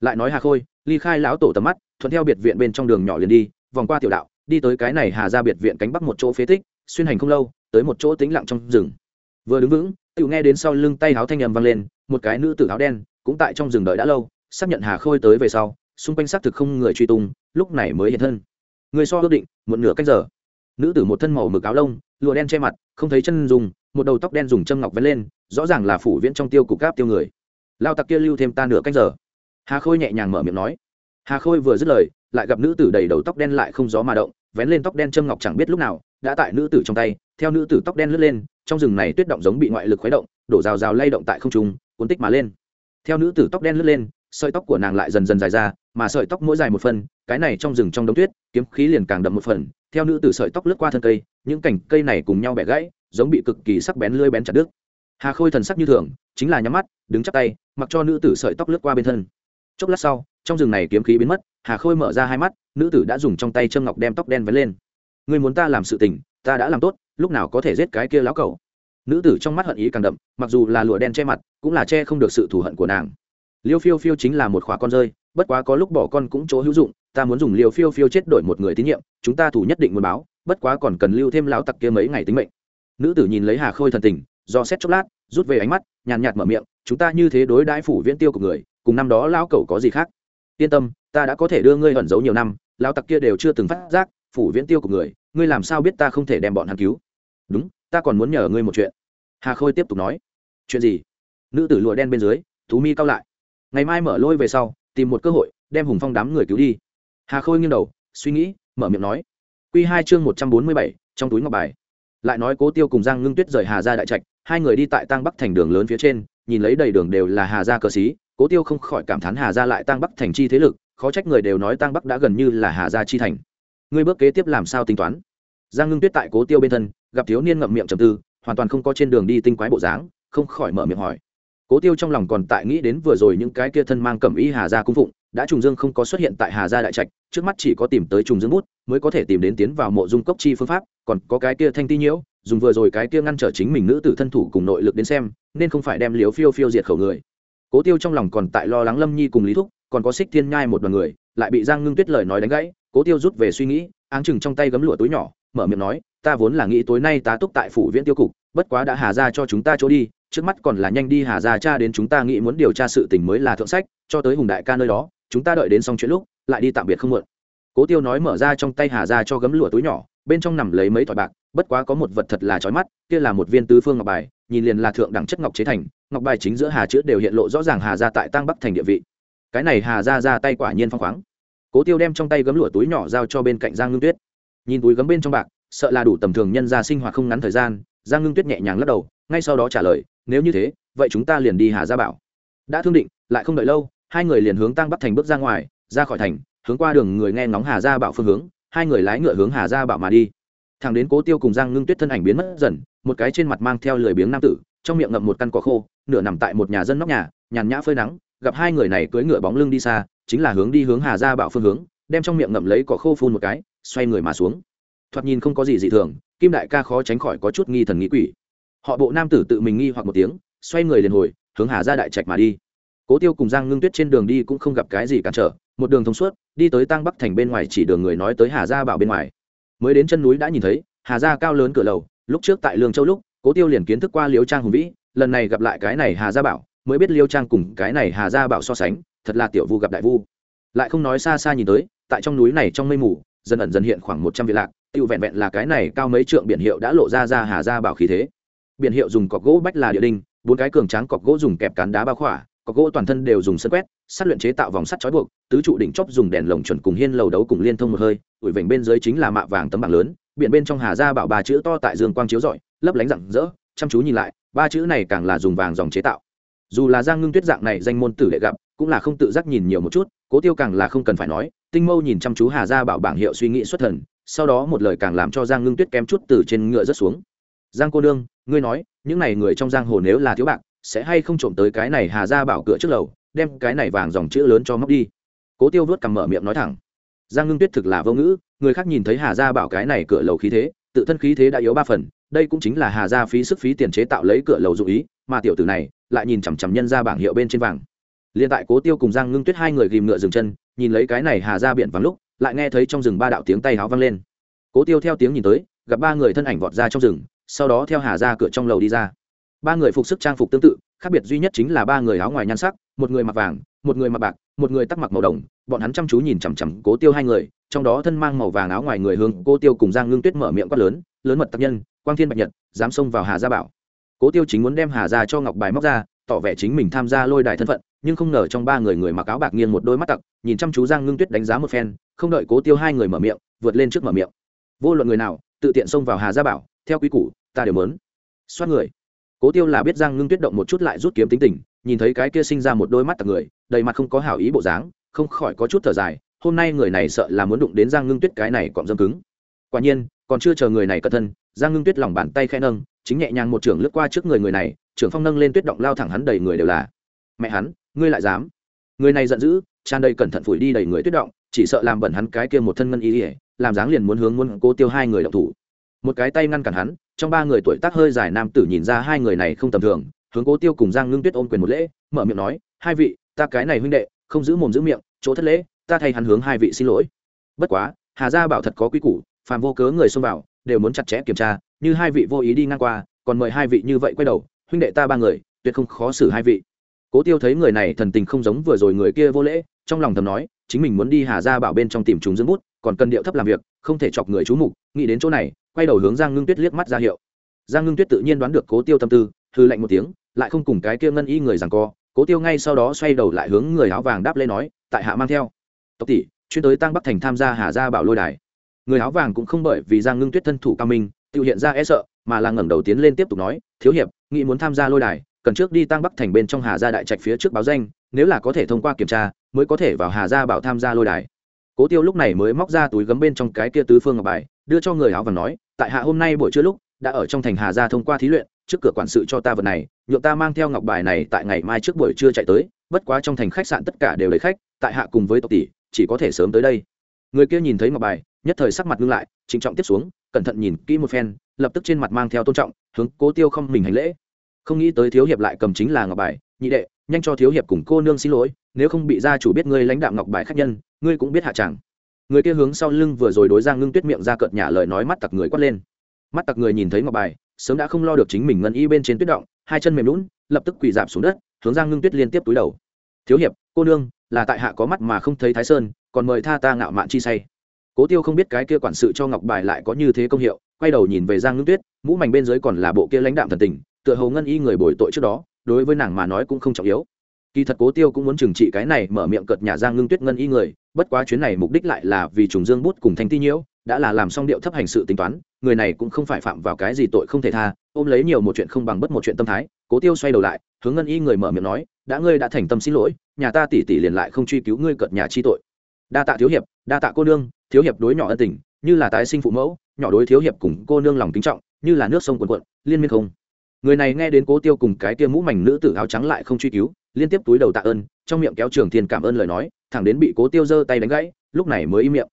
Lại nói hà khôi, ly khai lão tổ tầm mắt, thuận theo biệt viện bên trong đường nhỏ liền đi, vòng qua tiểu đạo, đi tới cái này hà ra biệt viện cánh bắc một chỗ phế tích, xuyên hành không lâu, tới một chỗ tĩnh lặng trong rừng. Vừa đứng vững tự nghe đến sau lưng tay áo thanh nhầm vang lên, một cái nữ tử áo đen, cũng tại trong rừng đợi đã lâu, xác nhận hà khôi tới về sau, xung quanh xác thực không người truy tung, lúc này mới hiện thân người so ước định, một nửa cách giờ. Nữ tử một thân màu mực áo lông, lụa đen che mặt, không thấy chân dùng một đầu tóc đen dùng châm ngọc vén lên, rõ ràng là phủ viễn trong tiêu cục cáp tiêu người. Lao tặc kia lưu thêm ta nửa cách giờ. Hà khôi nhẹ nhàng mở miệng nói. Hà khôi vừa dứt lời, lại gặp nữ tử đầy đầu tóc đen lại không gió mà động, vén lên tóc đen châm ngọc chẳng biết lúc nào, đã tại nữ tử trong tay, theo nữ tử tóc đen lướt lên, trong rừng này tuyết động giống bị ngoại lực khuấy động, đổ rào rào lay động tại không trung, cuốn tích mà lên. Theo nữ tử tóc đen lướt lên, sợi tóc của nàng lại dần dần dài ra, mà sợi tóc mỗi dài một phần cái này trong rừng trong đống tuyết, kiếm khí liền càng đậm một phần, theo nữ tử sợi tóc lướt qua thân cây, những cành cây này cùng nhau bẻ gãy, giống bị cực kỳ sắc bén lưỡi bén chặt đứt. Hà khôi thần sắc như thường, chính là nhắm mắt, đứng chắp tay, mặc cho nữ tử sợi tóc lướt qua bên thân. Chốc lát sau, trong rừng này kiếm khí biến mất, hà khôi mở ra hai mắt, nữ tử đã dùng trong tay châm ngọc đem tóc đen vén lên. Người muốn ta làm sự tình, ta đã làm tốt, lúc nào có thể giết cái kia lão cầu nữ tử trong mắt hận ý càng đậm, mặc dù là lụa đen che mặt, cũng là che không được sự thù hận của nàng. Liêu phiêu phiêu chính là một khóa con rơi, bất quá có lúc bỏ con cũng chỗ hữu dụng ta muốn dùng liều phiêu phiêu chết đổi một người tín nhiệm, chúng ta thủ nhất định muốn báo, bất quá còn cần lưu thêm lão tặc kia mấy ngày tính mệnh. Nữ tử nhìn lấy hà khôi thần tình, do xét chốc lát, rút về ánh mắt, nhàn nhạt mở miệng, chúng ta như thế đối đãi phủ viễn tiêu của người, cùng năm đó lão cẩu có gì khác? Yên tâm, ta đã có thể đưa ngươi ẩn giấu nhiều năm, lão tặc kia đều chưa từng phát giác, phủ viễn tiêu của người, ngươi làm sao biết ta không thể đem bọn hắn cứu? Đúng, ta còn muốn nhờ ngươi một chuyện. Hà khôi tiếp tục nói. Chuyện gì? Nữ tử lụa đen bên dưới, thú mi cao lại. Ngày mai mở lôi về sau, tìm một cơ hội, đem hùng phong đám người cứu đi hà khôi nghiêng đầu, suy nghĩ, mở miệng nói. Q hai chương một trăm bốn mươi bảy, trong túi ngọc bài. Lại nói cố tiêu cùng giang ngưng tuyết rời hà ra đại trạch, hai người đi tại tăng bắc thành đường lớn phía trên, nhìn lấy đầy đường đều là hà gia cờ xí cố tiêu không khỏi cảm thán hà gia lại tăng bắc thành chi thế lực, khó trách người đều nói tăng bắc đã gần như là hà gia chi thành. Ngươi bước kế tiếp làm sao tính toán? Giang ngưng tuyết tại cố tiêu bên thân, gặp thiếu niên ngậm miệng trầm tư, hoàn toàn không có trên đường đi tinh quái bộ dáng, không khỏi mở miệng hỏi cố tiêu trong lòng còn tại nghĩ đến vừa rồi những cái kia thân mang cẩm y hà gia cung phụng, đã trùng dương không có xuất hiện tại hà gia đại trạch, trước mắt chỉ có tìm tới trùng dương bút, mới có thể tìm đến tiến vào mộ dung cốc chi phương pháp, còn có cái kia thanh ti nhiễu, dùng vừa rồi cái kia ngăn trở chính mình nữ tử thân thủ cùng nội lực đến xem, nên không phải đem liếu phiêu phiêu diệt khẩu người. Cố tiêu trong lòng còn tại lo lắng lâm nhi cùng lý thúc, còn có xích thiên nhai một đoàn người, lại bị giang ngưng tuyết lời nói đánh gãy, cố tiêu rút về suy nghĩ, áng chừng trong tay gấm lụa túi nhỏ, mở miệng nói ta vốn là nghĩ tối nay tá túc tại phủ viễn tiêu cục, bất quá đã hà ra cho chúng ta chỗ đi, trước mắt còn là nhanh đi hà ra cha đến chúng ta nghĩ muốn điều tra sự tình mới là thượng sách, cho tới hùng đại ca nơi đó, chúng ta đợi đến xong chuyện lúc, lại đi tạm biệt không muộn. Cố tiêu nói mở ra trong tay hà ra cho gấm lụa túi nhỏ, bên trong nằm lấy mấy thỏi bạc, bất quá có một vật thật là trói mắt, kia là một viên tứ phương ngọc bài, nhìn liền là thượng đẳng chất ngọc chế thành, ngọc bài chính giữa hà chữ đều hiện lộ rõ ràng hà ra tại tăng bắc thành địa vị. Cái này hà ra ra tay quả nhiên phong khoáng. Cố tiêu đem trong tay gấm lụa túi nhỏ giao cho bên cạnh giang ngưng tuyết. Nhìn túi gấm bên trong bạc sợ là đủ tầm thường nhân ra sinh hoạt không ngắn thời gian, giang ngưng tuyết nhẹ nhàng lắc đầu, ngay sau đó trả lời, nếu như thế, vậy chúng ta liền đi hà gia bảo. Đã thương định, lại không đợi lâu, hai người liền hướng tăng bắc thành bước ra ngoài, ra khỏi thành, hướng qua đường người nghe ngóng hà gia bảo phương hướng, hai người lái ngựa hướng hà gia bảo mà đi. Thằng đến cố tiêu cùng giang ngưng tuyết thân ảnh biến mất dần, một cái trên mặt mang theo lười biếng nam tử, trong miệng ngậm một căn cỏ khô, nửa nằm tại một nhà dân nóc nhà, nhàn nhã phơi nắng, gặp hai người này cưỡi ngựa bóng lưng đi xa, chính là hướng đi hướng hà gia bảo phương hướng, đem trong miệng ngậm lấy cỏ khô phun một cái, xoay người mà xuống thoạt nhìn không có gì dị thường, kim đại ca khó tránh khỏi có chút nghi thần nghĩ quỷ. Họ bộ nam tử tự mình nghi hoặc một tiếng, xoay người liền hồi, hướng hà gia đại trạch mà đi. Cố tiêu cùng giang ngưng tuyết trên đường đi cũng không gặp cái gì cản trở, một đường thông suốt, đi tới tăng bắc thành bên ngoài chỉ đường người nói tới hà gia bảo bên ngoài. Mới đến chân núi đã nhìn thấy, hà gia cao lớn cửa lầu, lúc trước tại lương châu lúc, cố tiêu liền kiến thức qua Liêu trang hùng vĩ, lần này gặp lại cái này hà gia bảo, mới biết liêu trang cùng cái này hà gia bảo so sánh, thật là tiểu vu gặp đại vu. Lại không nói xa xa nhìn tới, tại trong núi này trong mây mù dần ẩn dần hiện khoảng một trăm vị lạc tiêu vẹn vẹn là cái này cao mấy trượng biển hiệu đã lộ ra ra hà ra bảo khí thế. Biển hiệu dùng cọc gỗ bách là địa đinh, bốn cái cường tráng cọc gỗ dùng kẹp cán đá bao khỏa, cọc gỗ toàn thân đều dùng sân quét, sắt luyện chế tạo vòng sắt trói buộc, tứ trụ đỉnh chóp dùng đèn lồng chuẩn cùng hiên lầu đấu cùng liên thông một hơi, ủi vểnh bên dưới chính là mạ vàng tấm bảng lớn, biển bên trong hà ra bảo ba chữ to tại dương quang chiếu rọi, lấp lánh rạng rỡ, chăm chú nhìn lại, ba chữ này càng là dùng vàng dòng chế tạo. Dù là giang ngưng tuyết dạng này danh môn tử đệ gặp, cũng là không tự giác nhìn nhiều một chút, cố tiêu càng là không cần phải nói tinh mâu nhìn chăm chú hà gia bảo bảng hiệu suy nghĩ xuất thần, sau đó một lời càng làm cho giang ngưng tuyết kém chút từ trên ngựa rớt xuống. Giang cô đương ngươi nói, những này người trong giang hồ nếu là thiếu bạc, sẽ hay không trộm tới cái này hà gia bảo cửa trước lầu, đem cái này vàng dòng chữ lớn cho móc đi? Cố tiêu vớt cầm mở miệng nói thẳng. Giang ngưng tuyết thực là vô ngữ, người khác nhìn thấy hà gia bảo cái này cửa lầu khí thế, tự thân khí thế đã yếu ba phần, đây cũng chính là hà gia phí sức phí tiền chế tạo lấy cửa lầu dụ ý, mà tiểu tử này lại nhìn chằm chằm nhân ra bảng hiệu bên trên vàng liền tại cố tiêu cùng giang ngưng tuyết hai người ghìm ngựa dừng chân, nhìn lấy cái này hà ra biển vắng lúc, lại nghe thấy trong rừng ba đạo tiếng tay háo vang lên. Cố tiêu theo tiếng nhìn tới, gặp ba người thân ảnh vọt ra trong rừng, sau đó theo hà ra cửa trong lầu đi ra. Ba người phục sức trang phục tương tự, khác biệt duy nhất chính là ba người áo ngoài nhan sắc, một người mặc vàng, một người mặc bạc, một người tắc mặc màu đồng, bọn hắn chăm chú nhìn chằm chằm cố tiêu hai người, trong đó thân mang màu vàng áo ngoài người hướng cố tiêu cùng giang ngưng tuyết mở miệng quát lớn lớn mật tác nhân, quang thiên bạch nhật, dám xông vào hà gia bảo. Cố tiêu chính muốn đem hà gia cho ngọc bài móc ra, tỏ vẻ chính mình tham gia lôi đài thân phận nhưng không ngờ trong ba người người mặc áo bạc nghiêng một đôi mắt tặc, nhìn chăm chú giang ngưng tuyết đánh giá một phen, không đợi cố tiêu hai người mở miệng, vượt lên trước mở miệng. Vô luận người nào, tự tiện xông vào hà gia bảo, theo quy củ, ta đều mớn xoát người. Cố tiêu là biết giang ngưng tuyết động một chút lại rút kiếm tính tình, nhìn thấy cái kia sinh ra một đôi mắt tặc người, đầy mặt không có hảo ý bộ dáng, không khỏi có chút thở dài, hôm nay người này sợ là muốn đụng đến giang ngưng tuyết cái này còn dâm cứng. Quả nhiên, còn chưa chờ người này cẩn thân giang ngưng tuyết lòng bàn tay khẽ nâng, chính nhẹ nhàng một trưởng lướt qua trước người người này trưởng phong nâng lên tuyết động lao thẳng hắn đầy người đều là mẹ hắn, ngươi lại dám. Người này giận dữ, tràn đầy cẩn thận phủi đi đầy người tuyết động, chỉ sợ làm bẩn hắn cái kia một thân ngân ý ỉa, làm dáng liền muốn hướng muốn cố tiêu hai người động thủ. Một cái tay ngăn cản hắn, trong ba người tuổi tác hơi dài nam tử nhìn ra hai người này không tầm thường, hướng cố tiêu cùng giang ngưng tuyết ôm quyền một lễ, mở miệng nói, hai vị, ta cái này huynh đệ, không giữ mồm giữ miệng, chỗ thất lễ, ta thay hắn hướng hai vị xin lỗi. Bất quá, hà gia bảo thật có quy củ, phàm vô cớ người xông vào, đều muốn chặt chẽ kiểm tra, như hai vị vô ý đi ngang qua, còn mời hai vị như vậy quay đầu, huynh đệ ta ba người, tuyệt không khó xử hai vị cố tiêu thấy người này thần tình không giống vừa rồi người kia vô lễ, trong lòng thầm nói, chính mình muốn đi hà ra bảo bên trong tìm chúng dưỡng bút, còn cần điệu thấp làm việc, không thể chọc người chú mục, nghĩ đến chỗ này, quay đầu hướng giang ngưng tuyết liếc mắt ra hiệu. Giang ngưng tuyết tự nhiên đoán được cố tiêu tâm tư hư lạnh một tiếng, lại không cùng cái kia ngân y người rằng co. Cố tiêu ngay sau đó xoay đầu lại hướng người áo vàng đáp lên nói, tại hạ mang theo. Tộc tỷ, chuyên tới tăng bắc thành tham gia hà gia bảo lôi đài. Người áo vàng cũng không bởi vì giang ngưng tuyết thân thủ cao minh tự hiện ra e sợ, mà là ngẩng đầu tiến lên tiếp tục nói, thiếu hiệp, nghĩ muốn tham gia lôi đài cần trước đi tăng bắc thành bên trong hà gia đại trạch phía trước báo danh, nếu là có thể thông qua kiểm tra, mới có thể vào hà gia bảo tham gia lôi đài. Cố tiêu lúc này mới móc ra túi gấm bên trong cái kia tứ phương ngọc bài, đưa cho người áo và nói, tại hạ hôm nay buổi trưa lúc, đã ở trong thành hà gia thông qua thí luyện, trước cửa quản sự cho ta vật này, nhượng ta mang theo ngọc bài này tại ngày mai trước buổi trưa chạy tới, bất quá trong thành khách sạn tất cả đều lấy khách, tại hạ cùng với tộc tỷ, chỉ có thể sớm tới đây. Người kia nhìn thấy ngọc bài, nhất thời sắc mặt ngưng lại, trịnh trọng tiếp xuống, cẩn thận nhìn kỹ một phen, lập tức trên mặt mang theo tôn trọng, hướng cố tiêu không mình hành lễ không nghĩ tới thiếu hiệp lại cầm chính là ngọc bài. Nhị đệ, nhanh cho thiếu hiệp cùng cô nương xin lỗi, nếu không bị gia chủ biết ngươi lãnh đạo ngọc bài khách nhân, ngươi cũng biết hạ chẳng. Người kia hướng sau lưng vừa rồi đối giang ngưng tuyết miệng ra cợt nhả lời nói mắt tặc người quát lên. Mắt tặc người nhìn thấy ngọc bài, sớm đã không lo được chính mình ngân y bên trên tuyết động, hai chân mềm lún, lập tức quỳ dạp xuống đất, hướng giang ngưng tuyết liên tiếp túi đầu. Thiếu hiệp, cô nương, là tại hạ có mắt mà không thấy thái sơn, còn mời tha ta ngạo mạn chi say. Cố tiêu không biết cái kia quản sự cho ngọc bài lại có như thế công hiệu, quay đầu nhìn về giang ngưng tuyết, mũ mảnh bên dưới còn là bộ kia lãnh đạm thần tình tựa hồ ngân y người bồi tội trước đó, đối với nàng mà nói cũng không trọng yếu. Kỳ thật cố tiêu cũng muốn trừng trị cái này, mở miệng cợt nhà giang ngưng tuyết ngân y người, bất quá chuyến này mục đích lại là vì trùng dương bút cùng thanh ti nhiễu, đã là làm xong điệu thấp hành sự tính toán, người này cũng không phải phạm vào cái gì tội không thể tha, ôm lấy nhiều một chuyện không bằng bất một chuyện tâm thái. Cố tiêu xoay đầu lại, hướng ngân y người mở miệng nói, đã ngươi đã thành tâm xin lỗi, nhà ta tỷ tỷ liền lại không truy cứu ngươi cợt nhà chi tội. Đa tạ thiếu hiệp, đa tạ cô nương, thiếu hiệp đối nhỏ ân tình, như là tái sinh phụ mẫu, nhỏ đối thiếu hiệp cùng cô nương lòng kính trọng, như là nước sông quần quận liên miên không người này nghe đến cố tiêu cùng cái tia mũ mảnh nữ tử áo trắng lại không truy cứu, liên tiếp túi đầu tạ ơn, trong miệng kéo trường thiên cảm ơn lời nói, thẳng đến bị cố tiêu giơ tay đánh gãy, lúc này mới im miệng.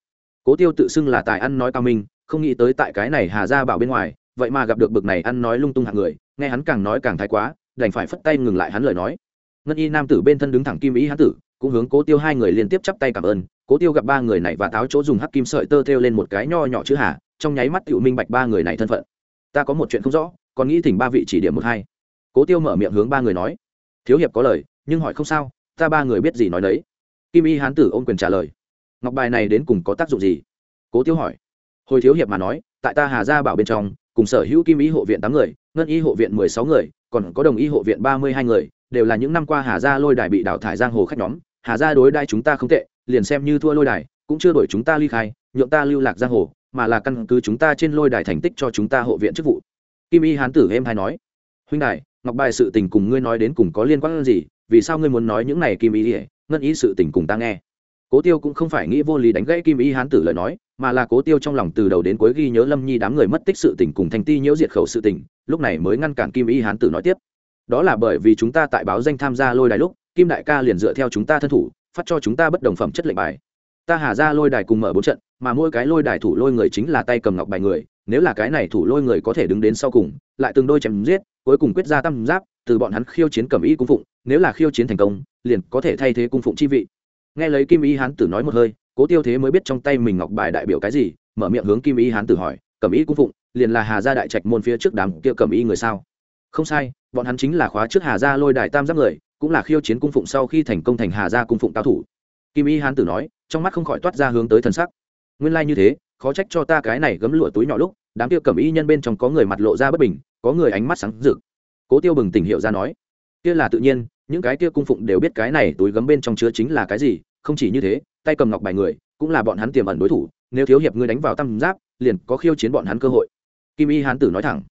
Cố tiêu tự xưng là tài ăn nói cao minh, không nghĩ tới tại cái này hà ra bảo bên ngoài, vậy mà gặp được bực này ăn nói lung tung hạng người, nghe hắn càng nói càng thái quá, đành phải phất tay ngừng lại hắn lời nói. Ngân y nam tử bên thân đứng thẳng kim ý hắn tử, cũng hướng cố tiêu hai người liên tiếp chắp tay cảm ơn, cố tiêu gặp ba người này và tháo chỗ dùng hắc kim sợi tơ thêu lên một cái nho nhỏ chữ hà, trong nháy mắt tự minh bạch ba người này thân phận. Ta có một chuyện không rõ còn nghĩ thỉnh ba vị chỉ điểm một hai. Cố tiêu mở miệng hướng ba người nói, thiếu hiệp có lời, nhưng hỏi không sao, ta ba người biết gì nói đấy kim y hán tử ôm quyền trả lời, ngọc bài này đến cùng có tác dụng gì? Cố tiêu hỏi, hồi thiếu hiệp mà nói, tại ta hà gia bảo bên trong, cùng sở hữu kim y hộ viện tám người, ngân y hộ viện mười sáu người, còn có đồng y hộ viện ba mươi hai người, đều là những năm qua hà gia lôi đài bị đào thải giang hồ khách nhóm. Hà gia đối đại chúng ta không tệ, liền xem như thua lôi đài, cũng chưa đổi chúng ta ly khai, nhượng ta lưu lạc giang hồ, mà là căn cứ chúng ta trên lôi đài thành tích cho chúng ta hộ viện chức vụ kim y hán tử em hay nói, huynh đài, ngọc bài sự tình cùng ngươi nói đến cùng có liên quan gì? Vì sao ngươi muốn nói những này, kim y ỉa ngân ý sự tình cùng ta nghe. Cố tiêu cũng không phải nghĩ vô lý đánh gãy kim y hán tử lời nói, mà là cố tiêu trong lòng từ đầu đến cuối ghi nhớ lâm nhi đám người mất tích sự tình cùng thành ti nhiễu diệt khẩu sự tình, lúc này mới ngăn cản kim y hán tử nói tiếp. Đó là bởi vì chúng ta tại báo danh tham gia lôi đài lúc, kim đại ca liền dựa theo chúng ta thân thủ, phát cho chúng ta bất đồng phẩm chất lệnh bài. Ta hà ra lôi đài cùng mở bốn trận mà mỗi cái lôi đài thủ lôi người chính là tay cầm ngọc bài người, nếu là cái này thủ lôi người có thể đứng đến sau cùng, lại từng đôi chém giết, cuối cùng quyết ra tam giáp, từ bọn hắn khiêu chiến cầm y cung phụng, nếu là khiêu chiến thành công, liền có thể thay thế cung phụng chi vị. Nghe lấy kim y hán tử nói một hơi, cố tiêu thế mới biết trong tay mình ngọc bài đại biểu cái gì, mở miệng hướng kim y hán tử hỏi cầm y cung phụng, liền là hà gia đại trạch môn phía trước đám kia cầm y người sao? Không sai, bọn hắn chính là khóa trước hà gia lôi đài tam giáp người, cũng là khiêu chiến cung phụng sau khi thành công thành hà gia cung phụng cao thủ. Kim y hán tử nói, trong mắt không khỏi toát ra hướng tới thần sắc nguyên lai như thế, khó trách cho ta cái này gấm lụa túi nhỏ lúc, đám kia cầm y nhân bên trong có người mặt lộ ra bất bình, có người ánh mắt sáng rực. Cố tiêu bừng tỉnh hiệu ra nói, kia là tự nhiên, những cái kia cung phụng đều biết cái này túi gấm bên trong chứa chính là cái gì, không chỉ như thế, tay cầm ngọc bài người, cũng là bọn hắn tiềm ẩn đối thủ, nếu thiếu hiệp ngươi đánh vào tam giáp, liền có khiêu chiến bọn hắn cơ hội. Kim y hán tử nói thẳng,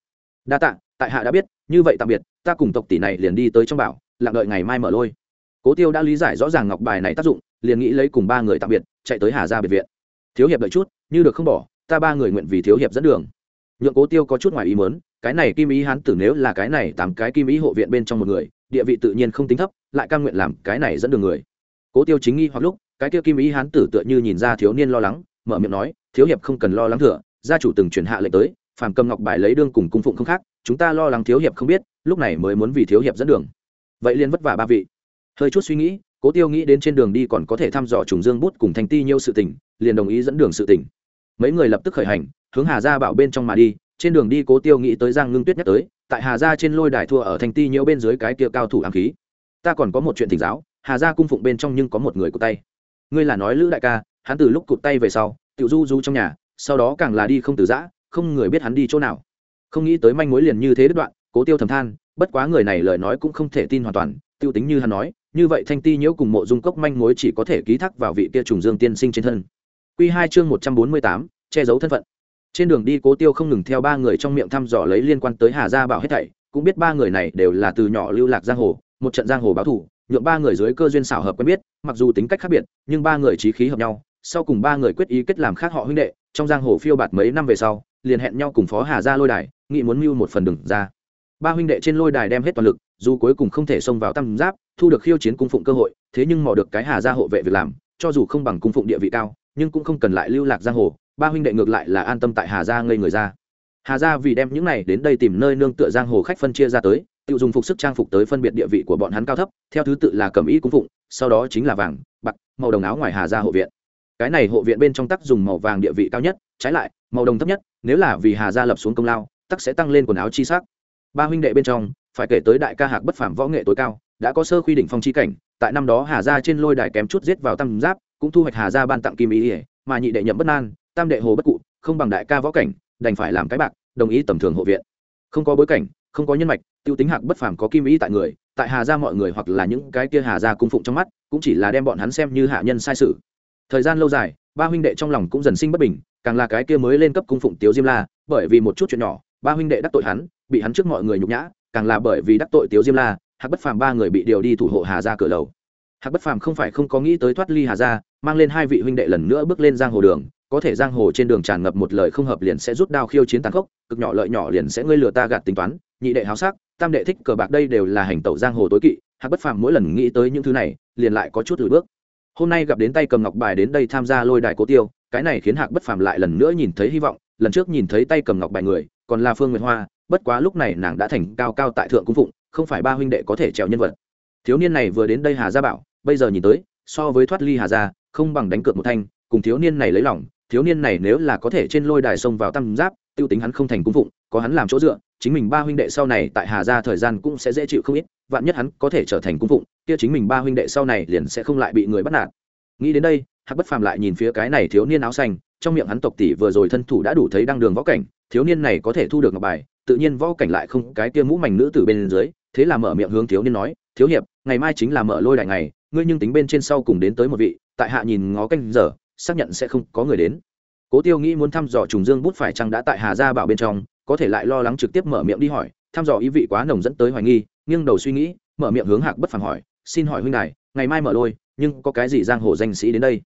đa tạ, tại hạ đã biết, như vậy tạm biệt, ta cùng tộc tỷ này liền đi tới trong bảo, lặng đợi ngày mai mở lôi. Cố tiêu đã lý giải rõ ràng ngọc bài này tác dụng, liền nghĩ lấy cùng ba người tạm biệt, chạy tới hà gia biệt viện thiếu hiệp đợi chút, như được không bỏ, ta ba người nguyện vì thiếu hiệp dẫn đường. Nhượng cố tiêu có chút ngoài ý mớn cái này kim ý hán tử nếu là cái này tám cái kim ý hộ viện bên trong một người, địa vị tự nhiên không tính thấp, lại căn nguyện làm cái này dẫn đường người. Cố tiêu chính nghi hoặc lúc, cái kia kim ý hán tử tựa như nhìn ra thiếu niên lo lắng, mở miệng nói, thiếu hiệp không cần lo lắng thừa, gia chủ từng truyền hạ lệnh tới, phàm cầm ngọc bài lấy đương cùng cung phụng không khác, chúng ta lo lắng thiếu hiệp không biết, lúc này mới muốn vì thiếu hiệp dẫn đường. Vậy liền vất vả ba vị. Hơi chút suy nghĩ cố tiêu nghĩ đến trên đường đi còn có thể thăm dò trùng dương bút cùng Thanh ti nhiêu sự tỉnh liền đồng ý dẫn đường sự Tỉnh. mấy người lập tức khởi hành, hướng hà gia bảo bên trong mà đi, trên đường đi cố tiêu nghĩ tới giang ngưng tuyết nhắc tới, tại hà gia trên lôi đài thua ở Thanh ti nhiễu bên dưới cái kia cao thủ ám khí. Ta còn có một chuyện thỉnh giáo, hà gia cung phụng bên trong nhưng có một người cụt tay. Ngươi là nói lữ đại ca, hắn từ lúc cụt tay về sau tự du du trong nhà, sau đó càng là đi không từ giã, không người biết hắn đi chỗ nào. Không nghĩ tới manh mối liền như thế đứt đoạn, cố tiêu thầm than, bất quá người này lời nói cũng không thể tin hoàn toàn, tiêu tính như hắn nói như vậy thanh ti nhiễu cùng mộ dung cốc manh mối chỉ có thể ký thác vào vị kia trùng dương tiên sinh trên thân. Quy hai chương một trăm bốn mươi tám, che giấu thân phận. Trên đường đi, cố tiêu không ngừng theo ba người trong miệng thăm dò lấy liên quan tới hà gia bảo hết thảy, cũng biết ba người này đều là từ nhỏ lưu lạc giang hồ, một trận giang hồ báo thủ nhượng ba người dưới cơ duyên xảo hợp quen biết, mặc dù tính cách khác biệt, nhưng ba người trí khí hợp nhau. Sau cùng ba người quyết ý kết làm khác họ huynh đệ, trong giang hồ phiêu bạt mấy năm về sau, liền hẹn nhau cùng phó hà gia lôi đài, nghị muốn mưu một phần đừng ra. Ba huynh đệ trên lôi đài đem hết toàn lực dù cuối cùng không thể xông vào tam giáp, thu được khiêu chiến cung phụng cơ hội, thế nhưng mò được cái hà gia hộ vệ việc làm, cho dù không bằng cung phụng địa vị cao, nhưng cũng không cần lại lưu lạc giang hồ, ba huynh đệ ngược lại là an tâm tại hà gia ngây người ra. Hà gia vì đem những này đến đây tìm nơi nương tựa giang hồ khách phân chia ra tới tự dùng phục sức trang phục tới phân biệt địa vị của bọn hắn cao thấp, theo thứ tự là cầm ý cung phụng, sau đó chính là vàng, bạc, màu đồng áo ngoài hà gia hộ viện. Cái này hộ viện bên trong tắc dùng màu vàng địa vị cao nhất, trái lại, màu đồng thấp nhất, nếu là vì hà gia lập xuống công lao, tắc sẽ tăng lên quần áo chi sắc. Ba huynh đệ bên trong phải kể tới đại ca hạc bất phàm võ nghệ tối cao đã có sơ quy định phong chi cảnh tại năm đó hà gia trên lôi đài kém chút giết vào tam giáp cũng thu hoạch hà gia ban tặng kim ý ỉa mà nhị đệ nhậm bất an, tam đệ hồ bất cụ không bằng đại ca võ cảnh đành phải làm cái bạc đồng ý tầm thường hộ viện. Không có bối cảnh không có nhân mạch tiêu tính hạc bất phàm có kim ý tại người tại hà gia mọi người hoặc là những cái kia hà gia cung phụng trong mắt cũng chỉ là đem bọn hắn xem như hạ nhân sai sự. Thời gian lâu dài ba huynh đệ trong lòng cũng dần sinh bất bình càng là cái kia mới lên cấp cung phụng tiếu diêm la bởi vì một chút chuyện nhỏ ba huynh đệ đắc tội hắn bị hắn trước mọi người nhục nhã càng là bởi vì đắc tội tiếu diêm la, hạc bất phàm ba người bị điều đi thủ hộ hà gia cửa lầu. Hạc bất phàm không phải không có nghĩ tới thoát ly hà gia, mang lên hai vị huynh đệ lần nữa bước lên giang hồ đường, có thể giang hồ trên đường tràn ngập một lời không hợp liền sẽ rút đao khiêu chiến tàn khốc, cực nhỏ lợi nhỏ liền sẽ ngươi lừa ta gạt tính toán, nhị đệ háo sắc, tam đệ thích cờ bạc đây đều là hành tẩu giang hồ tối kỵ, hạc bất phàm mỗi lần nghĩ tới những thứ này, liền lại có chút lùi bước. Hôm nay gặp đến tay cầm ngọc bài đến đây tham gia lôi đài cố tiêu, cái này khiến hạc bất phàm lại lần nữa nhìn thấy hy vọng, lần trước nhìn thấy tay cầm ngọc bài người, còn là phương nguyệt hoa bất quá lúc này nàng đã thành cao cao tại thượng cung phụng, không phải ba huynh đệ có thể trèo nhân vật. Thiếu niên này vừa đến đây hà gia bảo, bây giờ nhìn tới, so với thoát ly hà gia, không bằng đánh cược một thanh, cùng thiếu niên này lấy lòng. Thiếu niên này nếu là có thể trên lôi đài sông vào tam giáp, tiêu tính hắn không thành cung phụng, có hắn làm chỗ dựa, chính mình ba huynh đệ sau này tại hà gia thời gian cũng sẽ dễ chịu không ít, vạn nhất hắn có thể trở thành cung phụng, kia chính mình ba huynh đệ sau này liền sẽ không lại bị người bắt nạt. Nghĩ đến đây hạc bất phàm lại nhìn phía cái này thiếu niên áo xanh, trong miệng hắn tộc tỷ vừa rồi thân thủ đã đủ thấy đăng đường võ cảnh, thiếu niên này có thể thu được ngọc bài tự nhiên võ cảnh lại không cái kia mũ mảnh nữ tử bên dưới, thế là mở miệng hướng thiếu niên nói, thiếu hiệp, ngày mai chính là mở lôi đại ngày, ngươi nhưng tính bên trên sau cùng đến tới một vị, tại hạ nhìn ngó canh giờ, xác nhận sẽ không có người đến. Cố tiêu nghĩ muốn thăm dò trùng dương bút phải chăng đã tại hà gia bảo bên trong, có thể lại lo lắng trực tiếp mở miệng đi hỏi, thăm dò ý vị quá nồng dẫn tới hoài nghi, nghiêng đầu suy nghĩ, mở miệng hướng hạc bất phàm hỏi, xin hỏi huynh này ngày mai mở lôi, nhưng có cái gì giang hồ danh sĩ đến đây?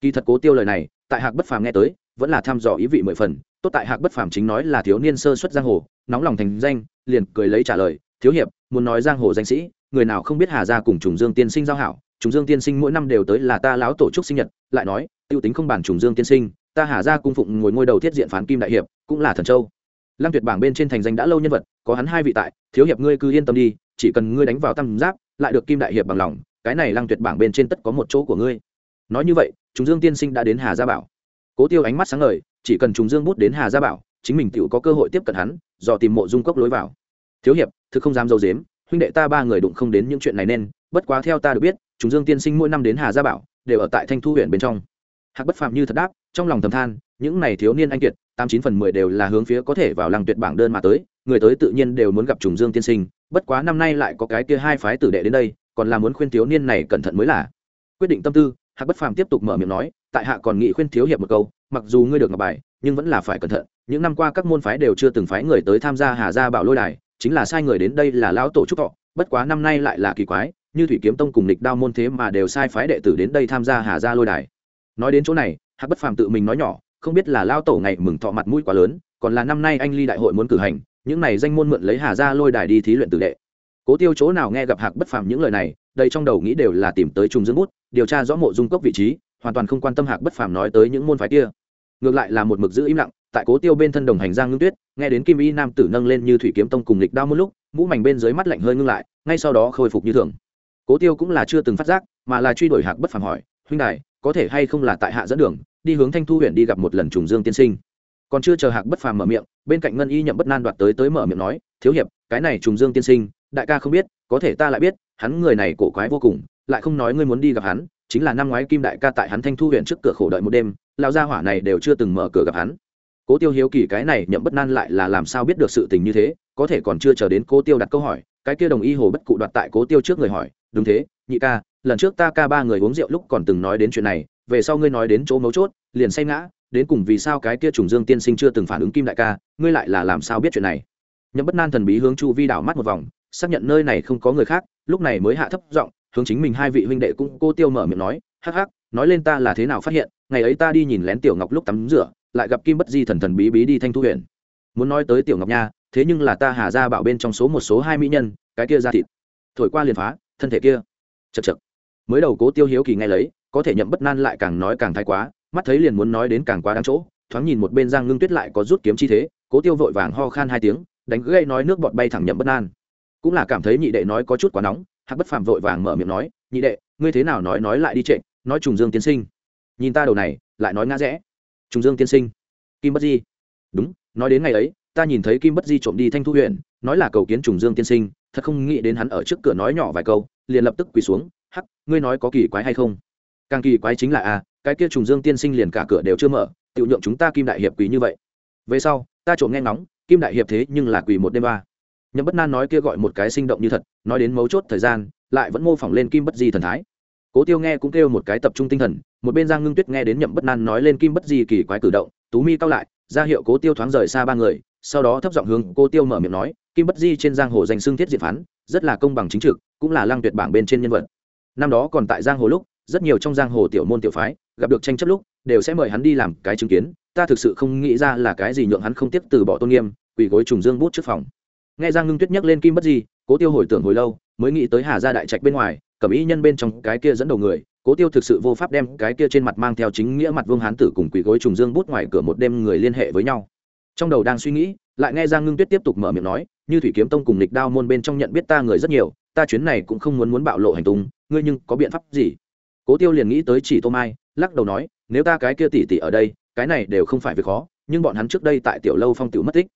Kỳ thật cố tiêu lời này, tại hạc bất phàm nghe tới, vẫn là thăm dò ý vị mười phần tốt tại hạc bất phàm chính nói là thiếu niên sơ xuất giang hồ, nóng lòng thành danh, liền cười lấy trả lời, thiếu hiệp, muốn nói giang hồ danh sĩ, người nào không biết hà gia cùng trùng dương tiên sinh giao hảo, trùng dương tiên sinh mỗi năm đều tới là ta láo tổ chức sinh nhật, lại nói, tiêu tính không bản trùng dương tiên sinh, ta hà gia cung phụng ngồi ngôi đầu thiết diện phán kim đại hiệp, cũng là thần châu. Lăng tuyệt bảng bên trên thành danh đã lâu nhân vật, có hắn hai vị tại, thiếu hiệp ngươi cứ yên tâm đi, chỉ cần ngươi đánh vào tam giáp, lại được kim đại hiệp bằng lòng, cái này lăng tuyệt bảng bên trên tất có một chỗ của ngươi. Nói như vậy, trùng dương tiên sinh đã đến hà gia bảo cố tiêu ánh mắt sáng ngời, chỉ cần trùng dương bút đến hà gia bảo, chính mình tự có cơ hội tiếp cận hắn, dò tìm mộ dung cốc lối vào. Thiếu hiệp, thực không dám dâu dếm, huynh đệ ta ba người đụng không đến những chuyện này nên, bất quá theo ta được biết, trùng dương tiên sinh mỗi năm đến hà gia bảo, đều ở tại thanh thu huyện bên trong. Hạc bất phạm như thật đáp, trong lòng thầm than, những này thiếu niên anh kiệt, tám chín phần mười đều là hướng phía có thể vào lăng tuyệt bảng đơn mà tới, người tới tự nhiên đều muốn gặp trùng dương tiên sinh, bất quá năm nay lại có cái kia hai phái tử đệ đến đây, còn là muốn khuyên thiếu niên này cẩn thận mới là. Quyết định tâm tư, hạc bất phàm tiếp tục mở miệng nói tại hạ còn nghị khuyên thiếu hiệp một câu, mặc dù ngươi được ngọc bài, nhưng vẫn là phải cẩn thận. Những năm qua các môn phái đều chưa từng phái người tới tham gia hà gia bảo lôi đài, chính là sai người đến đây là lão tổ trúc thọ. Bất quá năm nay lại là kỳ quái, như thủy kiếm tông cùng lịch đao môn thế mà đều sai phái đệ tử đến đây tham gia hà gia lôi đài. Nói đến chỗ này hạc bất phàm tự mình nói nhỏ, không biết là lao tổ ngày mừng thọ mặt mũi quá lớn, còn là năm nay anh ly đại hội muốn cử hành, những này danh môn mượn lấy hà gia lôi đài đi thí luyện tử đệ. Cố tiêu chỗ nào nghe gặp hạc bất phàm những lời này đây trong đầu nghĩ đều là tìm tới trùng dương bút, điều tra rõ mộ dung cốc vị trí hoàn toàn không quan tâm hạc bất phàm nói tới những môn phái kia. Ngược lại là một mực giữ im lặng, tại cố tiêu bên thân đồng hành giang ngưng tuyết, nghe đến kim y nam tử nâng lên như thủy kiếm tông cùng lịch đao một lúc, mũ mảnh bên dưới mắt lạnh hơi ngưng lại, ngay sau đó khôi phục như thường. Cố tiêu cũng là chưa từng phát giác, mà là truy đuổi hạc bất phàm hỏi, huynh đài, có thể hay không là tại hạ dẫn đường, đi hướng thanh thu huyện đi gặp một lần trùng dương tiên sinh? Còn chưa chờ hạc bất phàm mở miệng, bên cạnh ngân y nhậm bất nan đoạt tới tới mở miệng nói, thiếu hiệp, cái này trùng dương tiên sinh, đại ca không biết, có thể ta lại biết, hắn người này cổ quái vô cùng, lại không nói ngươi muốn đi gặp hắn chính là năm ngoái kim đại ca tại hắn thanh thu huyện trước cửa khổ đợi một đêm, lão gia hỏa này đều chưa từng mở cửa gặp hắn. Cố tiêu hiếu kỳ cái này nhậm bất nan lại là làm sao biết được sự tình như thế, có thể còn chưa chờ đến cố tiêu đặt câu hỏi, cái kia đồng y hồ bất cụ đoạt tại cố tiêu trước người hỏi, đúng thế, nhị ca, lần trước ta ca ba người uống rượu lúc còn từng nói đến chuyện này, về sau ngươi nói đến chỗ mấu chốt, liền say ngã, đến cùng vì sao cái kia trùng dương tiên sinh chưa từng phản ứng kim đại ca, ngươi lại là làm sao biết chuyện này? Nhậm bất nan thần bí hướng chu vi đảo mắt một vòng, xác nhận nơi này không có người khác, lúc này mới hạ thấp giọng hướng chính mình hai vị huynh đệ cũng cô tiêu mở miệng nói, hắc hắc, nói lên ta là thế nào phát hiện, ngày ấy ta đi nhìn lén tiểu ngọc lúc tắm rửa, lại gặp kim bất di thần thần bí bí đi thanh thu huyện. Muốn nói tới tiểu ngọc nha, thế nhưng là ta hà ra bảo bên trong số một số hai mỹ nhân, cái kia ra thịt. Thổi qua liền phá, thân thể kia. Chật chật mới đầu cố tiêu hiếu kỳ ngay lấy, có thể nhậm bất nan lại càng nói càng thái quá, mắt thấy liền muốn nói đến càng quá đáng chỗ, thoáng nhìn một bên giang ngưng tuyết lại có rút kiếm chi thế, cố tiêu vội vàng ho khan hai tiếng, đánh gây nói nước bọt bay thẳng nhậm bất nan. Cũng là cảm thấy nhị đệ nói có chút quá nóng hạc bất phàm vội vàng mở miệng nói nhị đệ ngươi thế nào nói nói lại đi trệ nói trùng dương tiên sinh. Nhìn ta đầu này lại nói ngã rẽ. Trùng dương tiên sinh kim bất di. Đúng nói đến ngày ấy ta nhìn thấy kim bất di trộm đi thanh thu huyện nói là cầu kiến trùng dương tiên sinh thật không nghĩ đến hắn ở trước cửa nói nhỏ vài câu liền lập tức quỳ xuống hắc ngươi nói có kỳ quái hay không? Càng kỳ quái chính là a à, cái kia trùng dương tiên sinh liền cả cửa đều chưa mở tự nhượng chúng ta kim đại hiệp quỳ như vậy. Về sau ta trộm nghe ngóng kim đại hiệp thế nhưng là quỳ một đêm ba nhậm bất nan nói kia gọi một cái sinh động như thật, nói đến mấu chốt thời gian, lại vẫn mô phỏng lên kim bất di thần thái. Cố tiêu nghe cũng kêu một cái tập trung tinh thần, một bên giang ngưng tuyết nghe đến nhậm bất nan nói lên kim bất di kỳ quái cử động, tú mi cao lại, ra hiệu cố tiêu thoáng rời xa ba người, sau đó thấp giọng hướng cô tiêu mở miệng nói, kim bất di trên giang hồ danh xương thiết diện phán, rất là công bằng chính trực, cũng là lăng tuyệt bảng bên trên nhân vật. Năm đó còn tại giang hồ lúc, rất nhiều trong giang hồ tiểu môn tiểu phái, gặp được tranh chấp lúc, đều sẽ mời hắn đi làm cái chứng kiến, ta thực sự không nghĩ ra là cái gì nhượng hắn không tiếp từ bỏ tôn nghiêm, quỳ gối trùng dương bút trước phòng nghe giang ngưng tuyết nhắc lên kim bất di, cố tiêu hồi tưởng hồi lâu, mới nghĩ tới hà gia đại trạch bên ngoài, cẩm ý nhân bên trong cái kia dẫn đầu người, cố tiêu thực sự vô pháp đem cái kia trên mặt mang theo chính nghĩa mặt vương hán tử cùng quỳ gối trùng dương bút ngoài cửa một đêm người liên hệ với nhau. Trong đầu đang suy nghĩ, lại nghe giang ngưng tuyết tiếp tục mở miệng nói, như thủy kiếm tông cùng lịch đao môn bên trong nhận biết ta người rất nhiều, ta chuyến này cũng không muốn muốn bạo lộ hành tung, ngươi nhưng có biện pháp gì? Cố tiêu liền nghĩ tới chỉ tô mai, lắc đầu nói, nếu ta cái kia tỉ tỉ ở đây, cái này đều không phải việc khó, nhưng bọn hắn trước đây tại tiểu lâu phong tiểu mất tích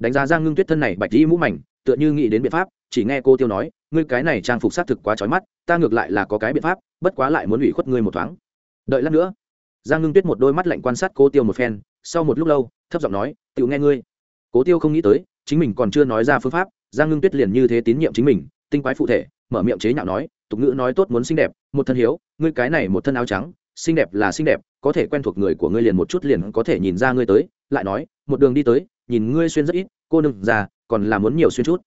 đánh giá giang ngưng tuyết thân này bạch dĩ mũ mảnh, tựa như nghĩ đến biện pháp, chỉ nghe cô tiêu nói, ngươi cái này trang phục xác thực quá trói mắt, ta ngược lại là có cái biện pháp, bất quá lại muốn ủy khuất ngươi một thoáng. Đợi lát nữa. Giang ngưng tuyết một đôi mắt lạnh quan sát cô tiêu một phen, sau một lúc lâu, thấp giọng nói tự nghe ngươi. Cố tiêu không nghĩ tới, chính mình còn chưa nói ra phương pháp, giang ngưng tuyết liền như thế tín nhiệm chính mình, tinh quái phụ thể, mở miệng chế nhạo nói, tục ngữ nói tốt muốn xinh đẹp, một thân hiếu, ngươi cái này một thân áo trắng xinh đẹp là xinh đẹp, có thể quen thuộc người của ngươi liền một chút liền có thể nhìn ra ngươi tới, lại nói, một đường đi tới, nhìn ngươi xuyên rất ít, cô nương già, còn là muốn nhiều xuyên chút.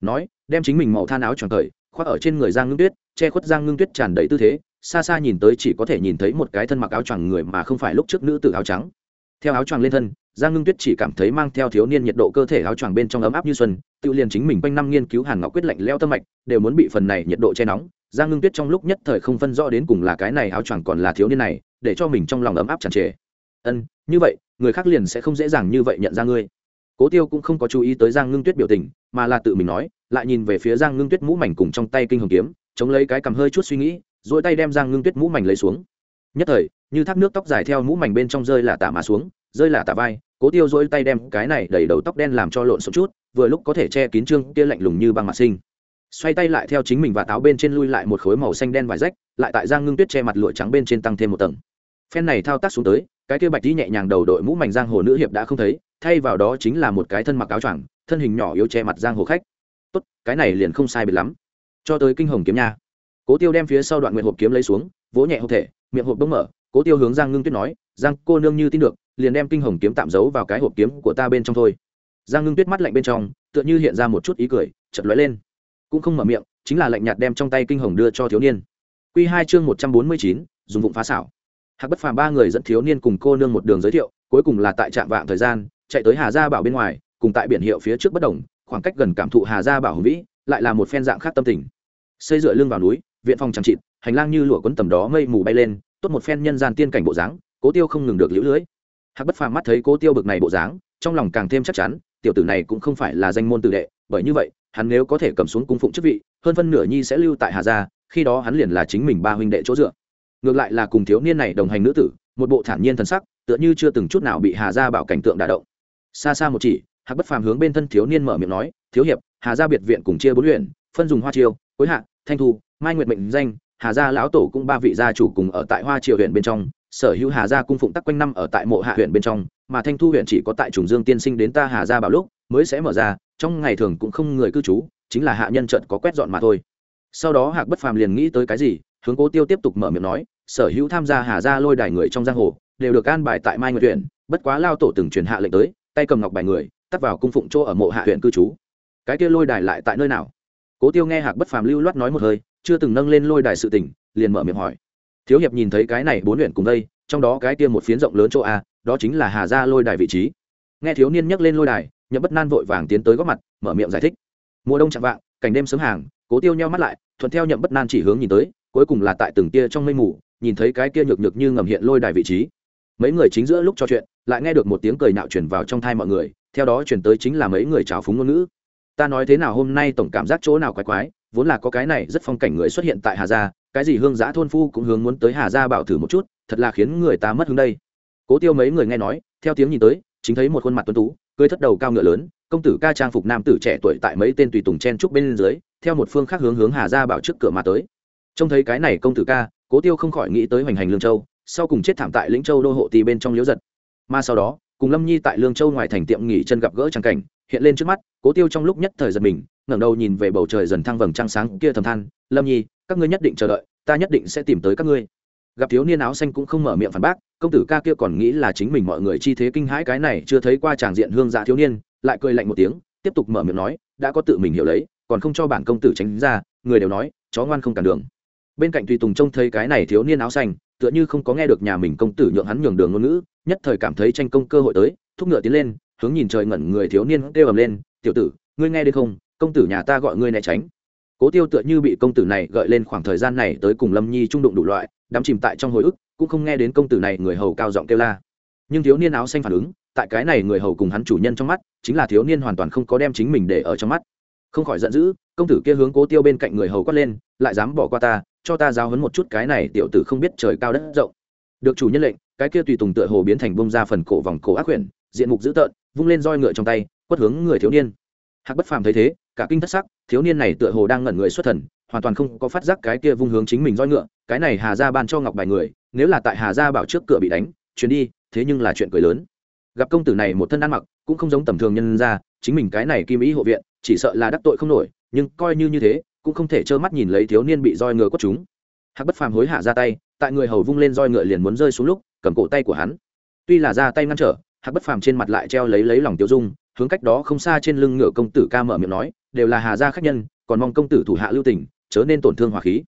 Nói, đem chính mình màu than áo tròn thời khoác ở trên người giang ngưng tuyết, che khuất giang ngưng tuyết tràn đầy tư thế, xa xa nhìn tới chỉ có thể nhìn thấy một cái thân mặc áo choàng người mà không phải lúc trước nữ tử áo trắng. Theo áo choàng lên thân, giang ngưng tuyết chỉ cảm thấy mang theo thiếu niên nhiệt độ cơ thể áo choàng bên trong ấm áp như xuân, tự liền chính mình quanh năm nghiên cứu hàn ngọc quyết lạnh leo tâm mạch, đều muốn bị phần này nhiệt độ che nóng giang ngưng tuyết trong lúc nhất thời không phân rõ đến cùng là cái này áo choàng còn là thiếu niên này, để cho mình trong lòng ấm áp tràn trề. Ân, như vậy, người khác liền sẽ không dễ dàng như vậy nhận ra ngươi. Cố tiêu cũng không có chú ý tới giang ngưng tuyết biểu tình, mà là tự mình nói, lại nhìn về phía giang ngưng tuyết mũ mảnh cùng trong tay kinh hồng kiếm, chống lấy cái cầm hơi chút suy nghĩ dỗi tay đem giang ngưng tuyết mũ mảnh lấy xuống. Nhất thời, như thác nước tóc dài theo mũ mảnh bên trong rơi là tả mà xuống, rơi là tả vai, cố tiêu dỗi tay đem cái này đẩy đầu tóc đen làm cho lộn xộn chút, vừa lúc có thể che kín trương kia lạnh lùng như băng mặt sinh xoay tay lại theo chính mình và táo bên trên lui lại một khối màu xanh đen vải rách, lại tại giang ngưng tuyết che mặt lụa trắng bên trên tăng thêm một tầng. Phen này thao tác xuống tới, cái kia bạch tí nhẹ nhàng đầu đội mũ mảnh giang hồ nữ hiệp đã không thấy, thay vào đó chính là một cái thân mặc áo choàng, thân hình nhỏ yếu che mặt giang hồ khách. Tốt, cái này liền không sai biệt lắm. Cho tới kinh hồng kiếm nha. Cố tiêu đem phía sau đoạn nguyện hộp kiếm lấy xuống, vỗ nhẹ hộp thể, miệng hộp bỗng mở, cố tiêu hướng giang ngưng tuyết nói, giang cô nương như tin được, liền đem kinh hồng kiếm tạm giấu vào cái hộp kiếm của ta bên trong thôi. Giang ngưng tuyết mắt lạnh bên trong, tựa như hiện ra một chút ý cười chật lóe lên cũng không mở miệng chính là lạnh nhạt đem trong tay kinh hồng đưa cho thiếu niên. Q hai chương một trăm bốn mươi chín dùng vụng phá xảo. Hạc bất phàm ba người dẫn thiếu niên cùng cô nương một đường giới thiệu cuối cùng là tại trạm vạng thời gian chạy tới hà gia bảo bên ngoài cùng tại biển hiệu phía trước bất đồng khoảng cách gần cảm thụ hà gia bảo hùng vĩ lại là một phen dạng khác tâm tình. Xây dựa lưng vào núi viện phòng chẳng trị, hành lang như lụa quấn tầm đó mây mù bay lên tốt một phen nhân gian tiên cảnh bộ dáng cố tiêu không ngừng được liễu lưới. Hạc bất phàm mắt thấy cố tiêu bực này bộ dáng trong lòng càng thêm chắc chắn tiểu tử này cũng không phải là danh môn tử đệ bởi như vậy hắn nếu có thể cầm xuống cung phụng chức vị hơn phân nửa nhi sẽ lưu tại hà gia khi đó hắn liền là chính mình ba huynh đệ chỗ dựa. Ngược lại là cùng thiếu niên này đồng hành nữ tử một bộ thản nhiên thần sắc tựa như chưa từng chút nào bị hà gia bảo cảnh tượng đả động. Xa xa một chỉ hạc bất phàm hướng bên thân thiếu niên mở miệng nói thiếu hiệp hà gia biệt viện cùng chia bốn luyện, phân dùng hoa chiêu cuối hạ thanh thu mai nguyệt mệnh danh hà gia lão tổ cũng ba vị gia chủ cùng ở tại hoa triều huyện bên trong sở hữu hà gia cung phụng tắc quanh năm ở tại mộ hạ huyện bên trong mà thanh thu huyện chỉ có tại trùng dương tiên sinh đến ta hà gia bảo lúc mới sẽ mở ra, trong ngày thường cũng không người cư trú, chính là hạ nhân trận có quét dọn mà thôi. Sau đó hạc bất phàm liền nghĩ tới cái gì, hướng cố tiêu tiếp tục mở miệng nói, sở hữu tham gia hà gia lôi đài người trong giang hồ, đều được an bài tại mai nguyệt huyện, bất quá lao tổ từng truyền hạ lệnh tới, tay cầm ngọc bài người, tắt vào cung phụng chỗ ở mộ hạ huyện cư trú. Cái kia lôi đài lại tại nơi nào? Cố tiêu nghe hạc bất phàm lưu loát nói một hơi, chưa từng nâng lên lôi đài sự tình, liền mở miệng hỏi. Thiếu hiệp nhìn thấy cái này bốn huyện cùng đây, trong đó cái kia một phiến rộng lớn chỗ a, đó chính là hà gia lôi đài vị trí. Nghe thiếu niên nhắc lên lôi đài nhậm bất nan vội vàng tiến tới góp mặt, mở miệng giải thích. Mùa đông chạm vạng, cảnh đêm sớm hàng, cố tiêu nheo mắt lại, thuận theo nhậm bất nan chỉ hướng nhìn tới, cuối cùng là tại từng tia trong mây mù, nhìn thấy cái kia nhược nhược như ngầm hiện lôi đài vị trí. Mấy người chính giữa lúc trò chuyện, lại nghe được một tiếng cười nạo truyền vào trong thai mọi người, theo đó chuyển tới chính là mấy người trào phúng ngôn ngữ. Ta nói thế nào hôm nay tổng cảm giác chỗ nào quái quái, vốn là có cái này rất phong cảnh người xuất hiện tại hà gia, cái gì hương giã thôn phu cũng hướng muốn tới hà gia bảo thử một chút, thật là khiến người ta mất hứng đây. Cố tiêu mấy người nghe nói, theo tiếng nhìn tới chính thấy một khuôn mặt tuấn tú, cưới thất đầu cao ngựa lớn, công tử ca trang phục nam tử trẻ tuổi tại mấy tên tùy tùng chen trúc bên dưới, theo một phương khác hướng hướng hà gia bảo trước cửa mà tới. Trông thấy cái này công tử ca, cố tiêu không khỏi nghĩ tới hoành hành lương châu, sau cùng chết thảm tại lĩnh châu đô hộ tì bên trong liễu giật. Mà sau đó, cùng lâm nhi tại lương châu ngoài thành tiệm nghỉ chân gặp gỡ trang cảnh, hiện lên trước mắt, cố tiêu trong lúc nhất thời giật mình, ngẩng đầu nhìn về bầu trời dần thăng vầng trăng sáng kia thầm than, lâm nhi, các ngươi nhất định chờ đợi, ta nhất định sẽ tìm tới các ngươi. Gặp thiếu niên áo xanh cũng không mở miệng phản bác công tử ca kia còn nghĩ là chính mình mọi người chi thế kinh hãi cái này chưa thấy qua tràng diện hương dạ thiếu niên, lại cười lạnh một tiếng, tiếp tục mở miệng nói, đã có tự mình hiểu lấy, còn không cho bản công tử tránh ra, người đều nói, chó ngoan không cản đường. Bên cạnh tùy tùng trông thấy cái này thiếu niên áo xanh, tựa như không có nghe được nhà mình công tử nhượng hắn nhường đường ngôn ngữ, nhất thời cảm thấy tranh công cơ hội tới, thúc ngựa tiến lên, hướng nhìn trời ngẩn người thiếu niên kêu ầm lên, tiểu tử, ngươi nghe được không? Công tử nhà ta gọi ngươi né tránh cố tiêu tựa như bị công tử này gợi lên khoảng thời gian này tới cùng lâm nhi trung đụng đủ loại, đắm chìm tại trong hồi ức, cũng không nghe đến công tử này người hầu cao giọng kêu la. Nhưng thiếu niên áo xanh phản ứng, tại cái này người hầu cùng hắn chủ nhân trong mắt, chính là thiếu niên hoàn toàn không có đem chính mình để ở trong mắt. Không khỏi giận dữ, công tử kia hướng cố tiêu bên cạnh người hầu quát lên, lại dám bỏ qua ta, cho ta giáo hấn một chút cái này tiểu tử không biết trời cao đất rộng. Được chủ nhân lệnh, cái kia tùy tùng tựa hồ biến thành bông ra phần cổ vòng cổ ác quyển diện mục dữ tợn, vung lên roi ngựa trong tay, quất hướng người thiếu niên. Hạc bất phàm thấy thế, cả kinh thất sắc thiếu niên này tựa hồ đang ngẩn người xuất thần, hoàn toàn không có phát giác cái kia vung hướng chính mình roi ngựa, cái này hà gia ban cho ngọc bài người, nếu là tại hà gia bảo trước cửa bị đánh, chuyến đi, thế nhưng là chuyện cười lớn. Gặp công tử này một thân ăn mặc, cũng không giống tầm thường nhân ra, chính mình cái này kim ý hộ viện, chỉ sợ là đắc tội không nổi, nhưng coi như như thế, cũng không thể trơ mắt nhìn lấy thiếu niên bị roi ngựa quất chúng. Hạc bất phàm hối hạ ra tay, tại người hầu vung lên roi ngựa liền muốn rơi xuống lúc, cầm cổ tay của hắn. Tuy là ra tay ngăn trở hạc bất phàm trên mặt lại treo lấy lấy lòng tiêu dung hướng cách đó không xa trên lưng ngựa công tử ca mở miệng nói, đều là hà gia khách nhân, còn mong công tử thủ hạ lưu tình, chớ nên tổn thương hỏa khí.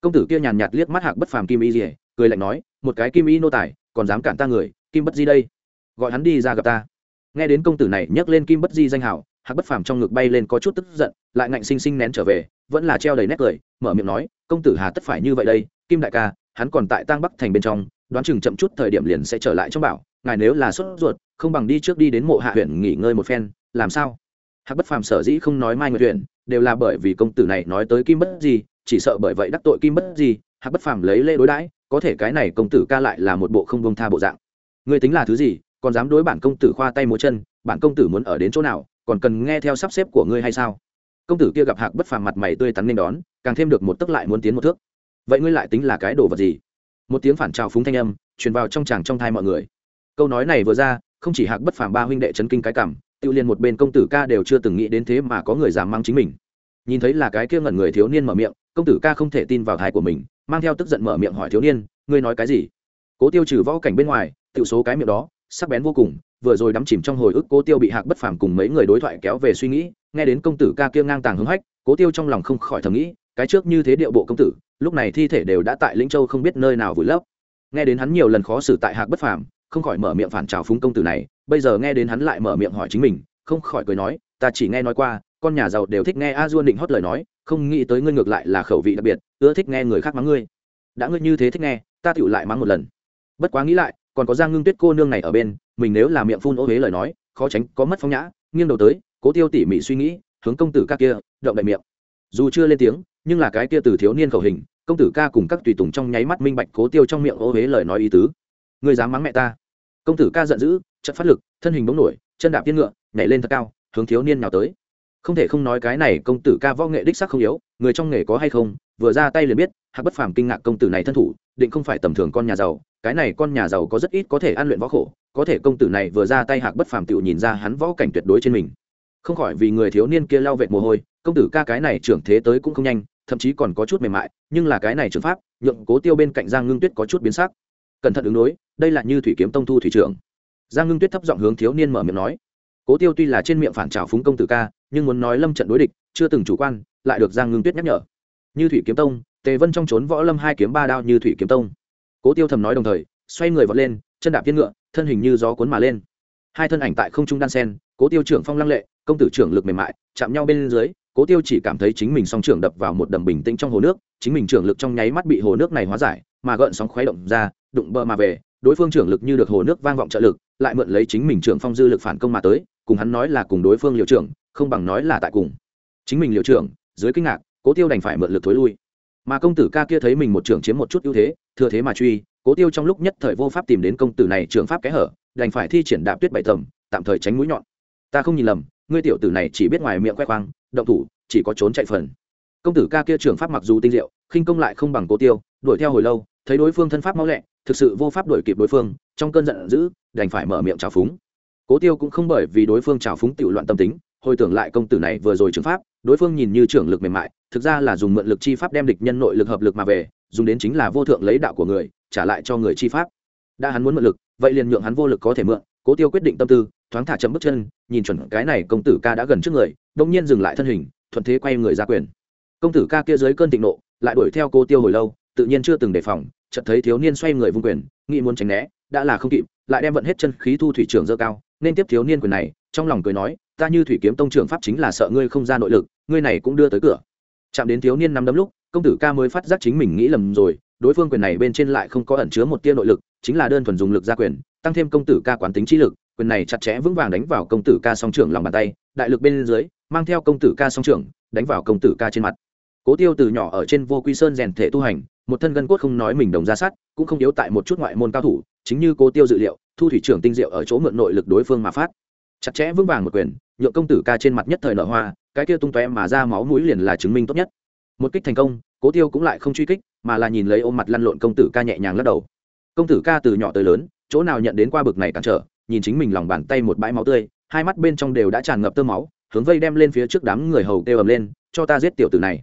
Công tử kia nhàn nhạt liếc mắt hạc bất phàm kim y rỉa cười lạnh nói, một cái kim y nô tài, còn dám cản ta người, kim bất di đây? Gọi hắn đi ra gặp ta. Nghe đến công tử này nhắc lên kim bất di danh hảo hạc bất phàm trong ngực bay lên có chút tức giận, lại ngạnh sinh sinh nén trở về, vẫn là treo đầy nét cười, mở miệng nói, công tử hà tất phải như vậy đây, kim đại ca, hắn còn tại tang bắc thành bên trong, đoán chừng chậm chút thời điểm liền sẽ trở lại trong bảo ngài nếu là sốt ruột, không bằng đi trước đi đến mộ hạ huyện nghỉ ngơi một phen, làm sao? Hạc bất phàm sở dĩ không nói mai nguyệt huyện, đều là bởi vì công tử này nói tới kim bất gì chỉ sợ bởi vậy đắc tội kim bất gì hạc bất phàm lấy lễ đối đãi, có thể cái này công tử ca lại là một bộ không bông tha bộ dạng. Ngươi tính là thứ gì, còn dám đối bản công tử khoa tay múa chân, bản công tử muốn ở đến chỗ nào, còn cần nghe theo sắp xếp của ngươi hay sao? Công tử kia gặp hạc bất phàm mặt mày tươi tắn nên đón, càng thêm được một tức lại muốn tiến một thước. Vậy ngươi lại tính là cái đồ vật gì? Một tiếng phản trào phúng thanh âm, truyền vào trong tràng trong thai mọi người câu nói này vừa ra, không chỉ hạc bất phàm ba huynh đệ chấn kinh cái cảm, Tiêu Liên một bên công tử ca đều chưa từng nghĩ đến thế mà có người dám mang chính mình. Nhìn thấy là cái kia ngẩn người thiếu niên mở miệng, công tử ca không thể tin vào thái của mình, mang theo tức giận mở miệng hỏi thiếu niên, ngươi nói cái gì? Cố tiêu trừ võ cảnh bên ngoài tự số cái miệng đó, sắc bén vô cùng, vừa rồi đắm chìm trong hồi ức cố tiêu bị hạc bất phàm cùng mấy người đối thoại kéo về suy nghĩ, nghe đến công tử ca kia ngang tàng hứng hách, cố tiêu trong lòng không khỏi thầm nghĩ, cái trước như thế điệu bộ công tử, lúc này thi thể đều đã tại lĩnh châu không biết nơi nào vùi lấp. Nghe đến hắn nhiều lần khó xử tại hạc bất phàm không khỏi mở miệng phản trào phúng công tử này, bây giờ nghe đến hắn lại mở miệng hỏi chính mình, không khỏi cười nói, ta chỉ nghe nói qua, con nhà giàu đều thích nghe a duôn định hót lời nói, không nghĩ tới ngươi ngược lại là khẩu vị đặc biệt, ưa thích nghe người khác mắng ngươi. Đã ngươi như thế thích nghe, ta tựu lại mắng một lần. Bất quá nghĩ lại, còn có giang ngưng tuyết cô nương này ở bên, mình nếu là miệng phun ô huế lời nói, khó tránh, có mất phong nhã, nghiêng đầu tới, cố tiêu tỉ mỉ suy nghĩ, hướng công tử ca kia, động đại miệng. Dù chưa lên tiếng, nhưng là cái kia từ thiếu niên khẩu hình, công tử ca cùng các tùy tùng trong nháy mắt minh bạch cố tiêu trong miệng ô huế lời nói ý tứ người dám mắng mẹ ta. Công tử ca giận dữ chất phát lực, thân hình bóng nổi, chân đạp tiên ngựa, nhảy lên thật cao, hướng thiếu niên nào tới. Không thể không nói cái này, công tử ca võ nghệ đích sắc không yếu, người trong nghề có hay không? Vừa ra tay liền biết, hạc bất phàm kinh ngạc công tử này thân thủ, định không phải tầm thường con nhà giàu, cái này con nhà giàu có rất ít có thể ăn luyện võ khổ, có thể công tử này vừa ra tay hạc bất phàm tựu nhìn ra hắn võ cảnh tuyệt đối trên mình. Không khỏi vì người thiếu niên kia lau vệt mồ hôi, công tử ca cái này trưởng thế tới cũng không nhanh, thậm chí còn có chút mềm mại, nhưng là cái này trưởng pháp, nhượng cố tiêu bên cạnh giang ngưng tuyết có chút biến sắc cẩn thận ứng đối, đây là như thủy kiếm tông thu thủy trưởng. Giang ngưng tuyết thấp giọng hướng thiếu niên mở miệng nói, cố tiêu tuy là trên miệng phản trào phúng công tử ca, nhưng muốn nói lâm trận đối địch, chưa từng chủ quan, lại được giang ngưng tuyết nhắc nhở. Như thủy kiếm tông, tề vân trong trốn võ lâm hai kiếm ba đao như thủy kiếm tông. Cố tiêu thầm nói đồng thời, xoay người vọt lên, chân đạp tiên ngựa, thân hình như gió cuốn mà lên. Hai thân ảnh tại không trung đan sen, cố tiêu trưởng phong lăng lệ, công tử trưởng lực mềm mại, chạm nhau bên dưới, cố tiêu chỉ cảm thấy chính mình song trưởng đập vào một đầm bình tĩnh trong hồ nước, chính mình trưởng lực trong nháy mắt bị hồ nước này hóa giải mà gợn sóng khuấy động ra, đụng bờ mà về, đối phương trưởng lực như được hồ nước vang vọng trợ lực, lại mượn lấy chính mình trưởng phong dư lực phản công mà tới, cùng hắn nói là cùng đối phương liều trưởng, không bằng nói là tại cùng. Chính mình liều trưởng, dưới kinh ngạc, cố tiêu đành phải mượn lực thối lui. Mà công tử ca kia thấy mình một trưởng chiếm một chút ưu thế, thừa thế mà truy, cố tiêu trong lúc nhất thời vô pháp tìm đến công tử này trưởng pháp kẽ hở, đành phải thi triển đạp tuyết bảy tầm, tạm thời tránh mũi nhọn. Ta không nhìn lầm, ngươi tiểu tử này chỉ biết ngoài miệng khoe khoang, động thủ, chỉ có trốn chạy phần. Công tử ca kia trưởng pháp mặc dù tinh diệu, khinh công lại không bằng cố tiêu đuổi theo hồi lâu, thấy đối phương thân pháp mau lẹ, thực sự vô pháp đuổi kịp đối phương, trong cơn giận dữ, đành phải mở miệng trào phúng. Cố tiêu cũng không bởi vì đối phương trào phúng tiểu loạn tâm tính, hồi tưởng lại công tử này vừa rồi trường pháp, đối phương nhìn như trưởng lực mềm mại, thực ra là dùng mượn lực chi pháp đem địch nhân nội lực hợp lực mà về, dùng đến chính là vô thượng lấy đạo của người, trả lại cho người chi pháp. Đã hắn muốn mượn lực, vậy liền nhượng hắn vô lực có thể mượn, cố tiêu quyết định tâm tư, thoáng thả chậm bước chân, nhìn chuẩn cái này công tử ca đã gần trước người đông nhiên dừng lại thân hình, thuận thế quay người ra quyền. Công tử ca kia dưới cơn thịnh nộ, lại đuổi theo cô tiêu hồi lâu tự nhiên chưa từng đề phòng, chợt thấy thiếu niên xoay người vung quyền, nghĩ muốn tránh né, đã là không kịp, lại đem vận hết chân khí thu thủy trưởng dơ cao, nên tiếp thiếu niên quyền này, trong lòng cười nói, ta như thủy kiếm tông trưởng pháp chính là sợ ngươi không ra nội lực, ngươi này cũng đưa tới cửa. Chạm đến thiếu niên năm đấm lúc, công tử ca mới phát giác chính mình nghĩ lầm rồi, đối phương quyền này bên trên lại không có ẩn chứa một tia nội lực, chính là đơn thuần dùng lực ra quyền, tăng thêm công tử ca quán tính trí lực, quyền này chặt chẽ vững vàng đánh vào công tử ca song trưởng lòng bàn tay, đại lực bên dưới, mang theo công tử ca song trưởng, đánh vào công tử ca trên mặt. Cố tiêu từ nhỏ ở trên vô quy sơn rèn thể tu hành một thân gân cốt không nói mình đồng ra sát, cũng không yếu tại một chút ngoại môn cao thủ, chính như cố tiêu dự liệu, thu thủy trưởng tinh diệu ở chỗ mượn nội lực đối phương mà phát. Chặt chẽ vững vàng một quyền, nhượng công tử ca trên mặt nhất thời nở hoa, cái kia tung tóe mà ra máu mũi liền là chứng minh tốt nhất. Một kích thành công, cố tiêu cũng lại không truy kích, mà là nhìn lấy ôm mặt lăn lộn công tử ca nhẹ nhàng lắc đầu. Công tử ca từ nhỏ tới lớn, chỗ nào nhận đến qua bực này cản trở, nhìn chính mình lòng bàn tay một bãi máu tươi, hai mắt bên trong đều đã tràn ngập tơ máu, hướng vây đem lên phía trước đám người hầu kêu ầm lên, cho ta giết tiểu tử này.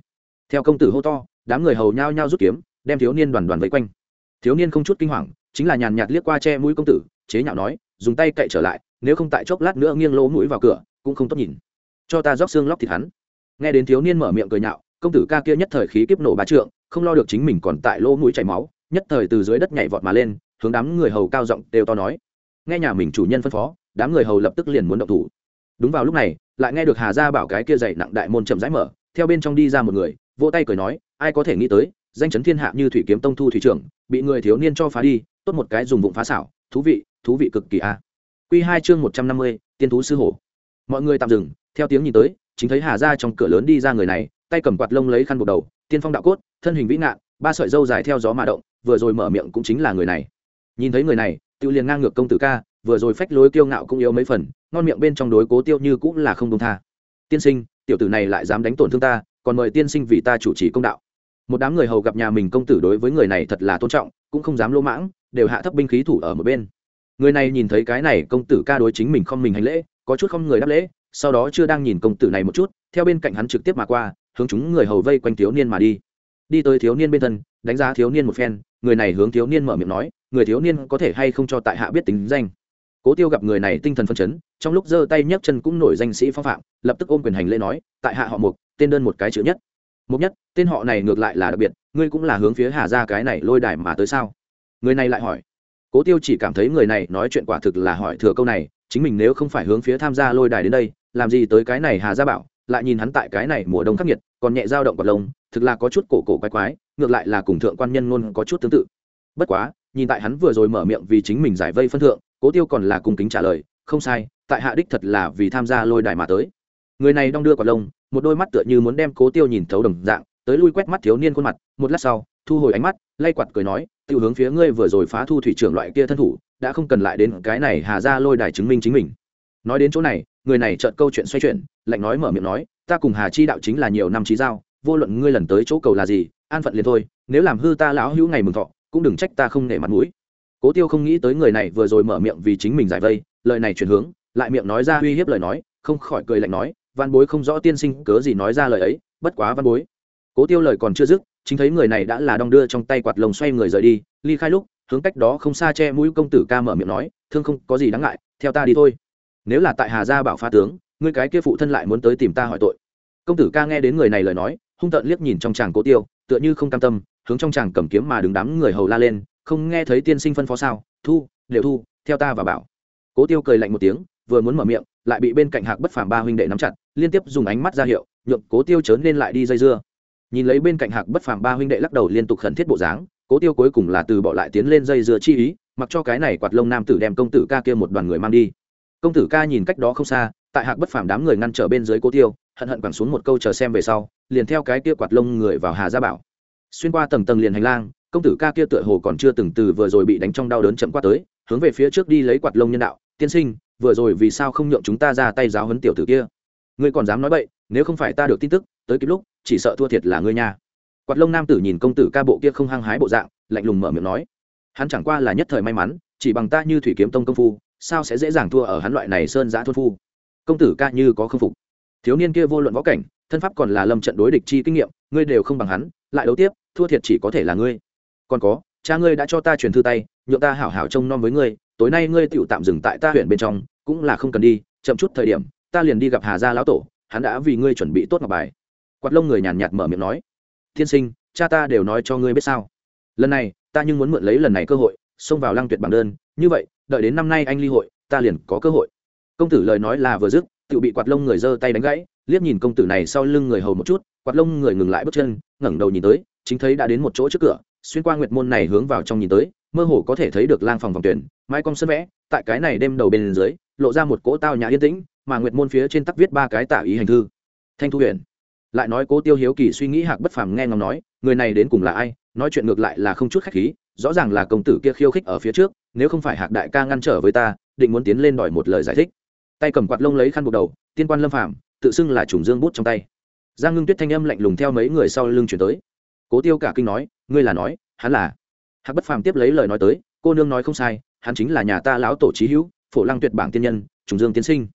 Theo công tử hô to, đám người hầu nhao nhao rút kiếm đem thiếu niên đoàn đoàn vây quanh. Thiếu niên không chút kinh hoàng, chính là nhàn nhạt liếc qua che mũi công tử, chế nhạo nói, dùng tay cậy trở lại, nếu không tại chốc lát nữa nghiêng lỗ mũi vào cửa, cũng không tốt nhìn. Cho ta róc xương lóc thịt hắn. Nghe đến thiếu niên mở miệng cười nhạo, công tử ca kia nhất thời khí kiếp nổ bá trượng, không lo được chính mình còn tại lỗ mũi chảy máu, nhất thời từ dưới đất nhảy vọt mà lên, hướng đám người hầu cao giọng đều to nói. Nghe nhà mình chủ nhân phân phó, đám người hầu lập tức liền muốn động thủ. Đúng vào lúc này, lại nghe được hà gia bảo cái kia dậy nặng đại môn chậm rãi mở, theo bên trong đi ra một người, vỗ tay cười nói, ai có thể nghĩ tới danh chấn thiên hạ như thủy kiếm tông thu thủy trưởng, bị người thiếu niên cho phá đi, tốt một cái dùng vụng phá xảo, thú vị thú vị cực kỳ a. Q hai chương một trăm năm mươi, tiên thú sư hổ. Mọi người tạm dừng, theo tiếng nhìn tới, chính thấy hà ra trong cửa lớn đi ra người này, tay cầm quạt lông lấy khăn buộc đầu, tiên phong đạo cốt, thân hình vĩ ngạn, ba sợi dâu dài theo gió mà động, vừa rồi mở miệng cũng chính là người này. Nhìn thấy người này, tiêu liền ngang ngược công tử ca, vừa rồi phách lối kiêu ngạo cũng yếu mấy phần, ngon miệng bên trong đối cố tiêu như cũng là không công tha. Tiên sinh, tiểu tử này lại dám đánh tổn thương ta, còn mời tiên sinh vì ta chủ trì công đạo một đám người hầu gặp nhà mình công tử đối với người này thật là tôn trọng, cũng không dám lỗ mãng, đều hạ thấp binh khí thủ ở một bên. Người này nhìn thấy cái này, công tử ca đối chính mình không mình hành lễ, có chút không người đáp lễ, sau đó chưa đang nhìn công tử này một chút, theo bên cạnh hắn trực tiếp mà qua, hướng chúng người hầu vây quanh thiếu niên mà đi. Đi tới thiếu niên bên thân, đánh giá thiếu niên một phen, người này hướng thiếu niên mở miệng nói, người thiếu niên có thể hay không cho tại hạ biết tính danh. Cố tiêu gặp người này tinh thần phân chấn, trong lúc giơ tay nhấc chân cũng nổi danh sĩ phong phạm, lập tức ôm quyền hành lễ nói, tại hạ họ mục, tên đơn một cái chữ nhất mục nhất, tên họ này ngược lại là đặc biệt, ngươi cũng là hướng phía hà ra cái này lôi đài mà tới sao? Người này lại hỏi. Cố tiêu chỉ cảm thấy người này nói chuyện quả thực là hỏi thừa câu này, chính mình nếu không phải hướng phía tham gia lôi đài đến đây, làm gì tới cái này hà gia bảo, lại nhìn hắn tại cái này mùa đông khắc nghiệt, còn nhẹ dao động quạt lông, thực là có chút cổ cổ quái quái, ngược lại là cùng thượng quan nhân ngôn có chút tương tự. Bất quá, nhìn tại hắn vừa rồi mở miệng vì chính mình giải vây phân thượng, cố tiêu còn là cung kính trả lời, không sai, tại hạ đích thật là vì tham gia lôi đài mà tới. Người này đong đưa quạt lông một đôi mắt tựa như muốn đem cố tiêu nhìn thấu đồng dạng, tới lui quét mắt thiếu niên khuôn mặt, một lát sau, thu hồi ánh mắt, lay quạt cười nói tự hướng phía ngươi vừa rồi phá thu thủy trưởng loại kia thân thủ, đã không cần lại đến cái này hà ra lôi đài chứng minh chính mình. Nói đến chỗ này, người này chợt câu chuyện xoay chuyển, lạnh nói mở miệng nói, ta cùng hà chi đạo chính là nhiều năm trí giao, vô luận ngươi lần tới chỗ cầu là gì, an phận liền thôi, nếu làm hư ta lão hữu ngày mừng thọ, cũng đừng trách ta không nể mặt mũi. Cố tiêu không nghĩ tới người này vừa rồi mở miệng vì chính mình giải vây, lời này chuyển hướng, lại miệng nói ra uy hiếp lời nói, không khỏi cười lạnh nói văn bối không rõ tiên sinh cớ gì nói ra lời ấy, bất quá văn bối. Cố tiêu lời còn chưa dứt, chính thấy người này đã là đong đưa trong tay quạt lồng xoay người rời đi, ly khai lúc, hướng cách đó không xa che mũi công tử ca mở miệng nói, thương không, có gì đáng ngại, theo ta đi thôi. Nếu là tại hà gia bảo pha tướng, ngươi cái kia phụ thân lại muốn tới tìm ta hỏi tội. Công tử ca nghe đến người này lời nói, hung tợn liếc nhìn trong chàng cố tiêu, tựa như không cam tâm, hướng trong chàng cầm kiếm mà đứng đám người hầu la lên, không nghe thấy tiên sinh phân phó sao? Thu, đều thu, theo ta và bảo. Cố tiêu cười lạnh một tiếng, vừa muốn mở miệng, lại bị bên cạnh hạc bất phàm ba huynh đệ nắm chặt liên tiếp dùng ánh mắt ra hiệu, nhượng cố tiêu chớn nên lại đi dây dưa. Nhìn lấy bên cạnh hạc bất phàm ba huynh đệ lắc đầu liên tục khẩn thiết bộ dáng, cố tiêu cuối cùng là từ bỏ lại tiến lên dây dưa chi ý, mặc cho cái này quạt lông nam tử đem công tử ca kia một đoàn người mang đi. Công tử ca nhìn cách đó không xa, tại hạc bất phàm đám người ngăn trở bên dưới cố tiêu, hận hận quẳng xuống một câu chờ xem về sau, liền theo cái kia quạt lông người vào hà gia bảo. Xuyên qua tầng tầng liền hành lang, công tử ca kia tựa hồ còn chưa từng từ vừa rồi bị đánh trong đau đớn chậm qua tới, hướng về phía trước đi lấy quạt lông nhân đạo, tiên sinh, vừa rồi vì sao không nhượng chúng ta ra tay giáo huấn tiểu tử kia? Ngươi còn dám nói bậy, nếu không phải ta được tin tức, tới kịp lúc, chỉ sợ thua thiệt là ngươi nha. Quạt lông nam tử nhìn công tử ca bộ kia không hăng hái bộ dạng, lạnh lùng mở miệng nói, hắn chẳng qua là nhất thời may mắn, chỉ bằng ta như thủy kiếm tông công phu, sao sẽ dễ dàng thua ở hắn loại này sơn giã thôn phu? Công tử ca như có k phục. Thiếu niên kia vô luận võ cảnh, thân pháp còn là lâm trận đối địch chi kinh nghiệm, ngươi đều không bằng hắn, lại đấu tiếp, thua thiệt chỉ có thể là ngươi. Còn có, cha ngươi đã cho ta truyền thư tay, nhượng ta hảo hảo trông nom với ngươi, tối nay ngươi tựu tạm dừng tại ta huyện bên trong, cũng là không cần đi, chậm chút thời điểm ta liền đi gặp hà gia lão tổ, hắn đã vì ngươi chuẩn bị tốt ngọc bài. Quạt lông người nhàn nhạt mở miệng nói tiên sinh, cha ta đều nói cho ngươi biết sao? Lần này, ta nhưng muốn mượn lấy lần này cơ hội, xông vào lăng tuyệt bảng đơn. Như vậy, đợi đến năm nay anh ly hội, ta liền có cơ hội. Công tử lời nói là vừa dứt tự bị quạt lông người giơ tay đánh gãy. Liếc nhìn công tử này sau lưng người hầu một chút, quạt lông người ngừng lại bước chân, ngẩng đầu nhìn tới, chính thấy đã đến một chỗ trước cửa, xuyên qua nguyệt môn này hướng vào trong nhìn tới, mơ hồ có thể thấy được lang phòng vòng tuyển, mai cong sân vẽ, tại cái này đêm đầu bên dưới, lộ ra một cỗ tao nhã yên tĩnh mà nguyệt môn phía trên tắc viết ba cái tả ý hành thư. Thanh thu huyện lại nói cố tiêu hiếu kỳ suy nghĩ hạc bất phàm nghe ngóng nói, người này đến cùng là ai? Nói chuyện ngược lại là không chút khách khí, rõ ràng là công tử kia khiêu khích ở phía trước, nếu không phải hạc đại ca ngăn trở với ta, định muốn tiến lên đòi một lời giải thích. Tay cầm quạt lông lấy khăn buộc đầu, tiên quan lâm phàm, tự xưng là trùng dương bút trong tay. Giang ngưng tuyết thanh âm lạnh lùng theo mấy người sau lưng chuyển tới. Cố tiêu cả kinh nói, ngươi là nói, hắn là. Hạc bất phàm tiếp lấy lời nói tới, cô nương nói không sai, hắn chính là nhà ta lão tổ trí hữu, phổ lăng tuyệt bảng tiên nhân, trùng dương tiến sinh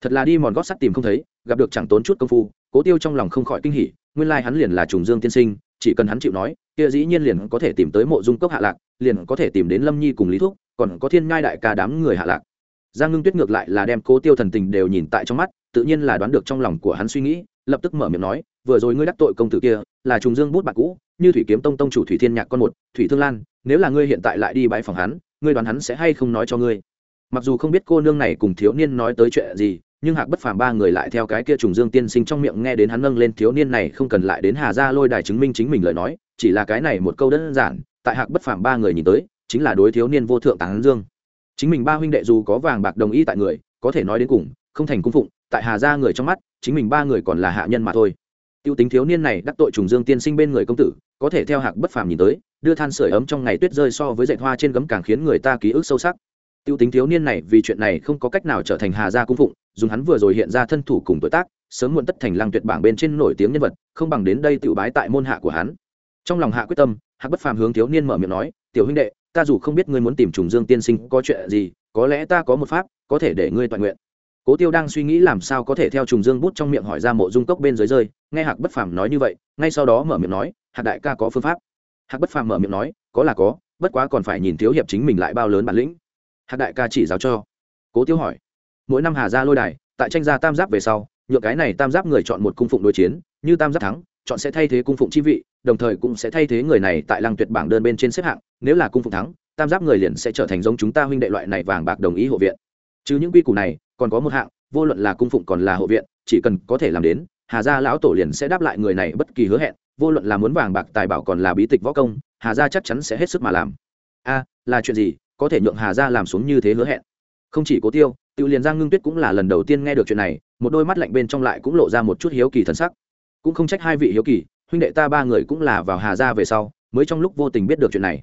thật là đi mòn gót sắt tìm không thấy, gặp được chẳng tốn chút công phu, cố tiêu trong lòng không khỏi kinh hỉ, nguyên lai hắn liền là trùng dương tiên sinh, chỉ cần hắn chịu nói, kia dĩ nhiên liền có thể tìm tới mộ dung cốc hạ lạc, liền có thể tìm đến lâm nhi cùng lý thúc, còn có thiên ngai đại ca đám người hạ lạc. Giang ngưng tuyết ngược lại là đem cố tiêu thần tình đều nhìn tại trong mắt, tự nhiên là đoán được trong lòng của hắn suy nghĩ, lập tức mở miệng nói, vừa rồi ngươi đắc tội công tử kia, là trùng dương bút bạc cũ, như thủy kiếm tông tông chủ thủy thiên nhạc con một, thủy thương lan, nếu là ngươi hiện tại lại đi bãi phòng hắn, ngươi đoán hắn sẽ hay không nói cho ngươi? Mặc dù không biết cô nương này cùng thiếu niên nói tới chuyện gì nhưng hạc bất phàm ba người lại theo cái kia trùng dương tiên sinh trong miệng nghe đến hắn nâng lên thiếu niên này không cần lại đến hà gia lôi đài chứng minh chính mình lời nói, chỉ là cái này một câu đơn giản, tại hạc bất phàm ba người nhìn tới, chính là đối thiếu niên vô thượng tán dương. Chính mình ba huynh đệ dù có vàng bạc đồng ý tại người, có thể nói đến cùng, không thành cung phụng, tại hà gia người trong mắt, chính mình ba người còn là hạ nhân mà thôi. Tiêu tính thiếu niên này đắc tội trùng dương tiên sinh bên người công tử, có thể theo hạc bất phàm nhìn tới, đưa than sửa ấm trong ngày tuyết rơi so với dạy hoa trên gấm càng khiến người ta ký ức sâu sắc. Tiêu tính thiếu niên này vì chuyện này không có cách nào trở thành hà gia cung phụng dùng hắn vừa rồi hiện ra thân thủ cùng tuổi tác, sớm muộn tất thành lăng tuyệt bảng bên trên nổi tiếng nhân vật, không bằng đến đây tự bái tại môn hạ của hắn. Trong lòng hạ quyết tâm, hạc bất phàm hướng thiếu niên mở miệng nói, tiểu huynh đệ, ta dù không biết ngươi muốn tìm trùng dương tiên sinh có chuyện gì, có lẽ ta có một pháp, có thể để ngươi toàn nguyện. Cố tiêu đang suy nghĩ làm sao có thể theo trùng dương bút trong miệng hỏi ra mộ dung cốc bên dưới rơi, nghe hạc bất phàm nói như vậy, ngay sau đó mở miệng nói, hạc đại ca có phương pháp. Hạc bất phàm mở miệng nói, có là có, bất quá còn phải nhìn thiếu hiệp chính mình lại bao lớn bản lĩnh. Hạc đại ca chỉ giáo cho. Cố tiêu hỏi mỗi năm hà ra lôi đài, tại tranh gia tam giáp về sau nhựa cái này tam giáp người chọn một cung phụng đối chiến, như tam giáp thắng, chọn sẽ thay thế cung phụng chi vị, đồng thời cũng sẽ thay thế người này tại lăng tuyệt bảng đơn bên trên xếp hạng, nếu là cung phụng thắng, tam giáp người liền sẽ trở thành giống chúng ta huynh đệ loại này vàng bạc đồng ý hộ viện. Chứ những quy củ này, còn có một hạng, vô luận là cung phụng còn là hộ viện, chỉ cần có thể làm đến, hà gia lão tổ liền sẽ đáp lại người này bất kỳ hứa hẹn, vô luận là muốn vàng bạc tài bảo còn là bí tịch võ công, hà gia chắc chắn sẽ hết sức mà làm. A, là chuyện gì? Có thể nhượng hà gia làm xuống như thế hứa hẹn không chỉ cố tiêu tự liền giang ngưng tuyết cũng là lần đầu tiên nghe được chuyện này, một đôi mắt lạnh bên trong lại cũng lộ ra một chút hiếu kỳ thân sắc. Cũng không trách hai vị hiếu kỳ, huynh đệ ta ba người cũng là vào hà gia về sau, mới trong lúc vô tình biết được chuyện này.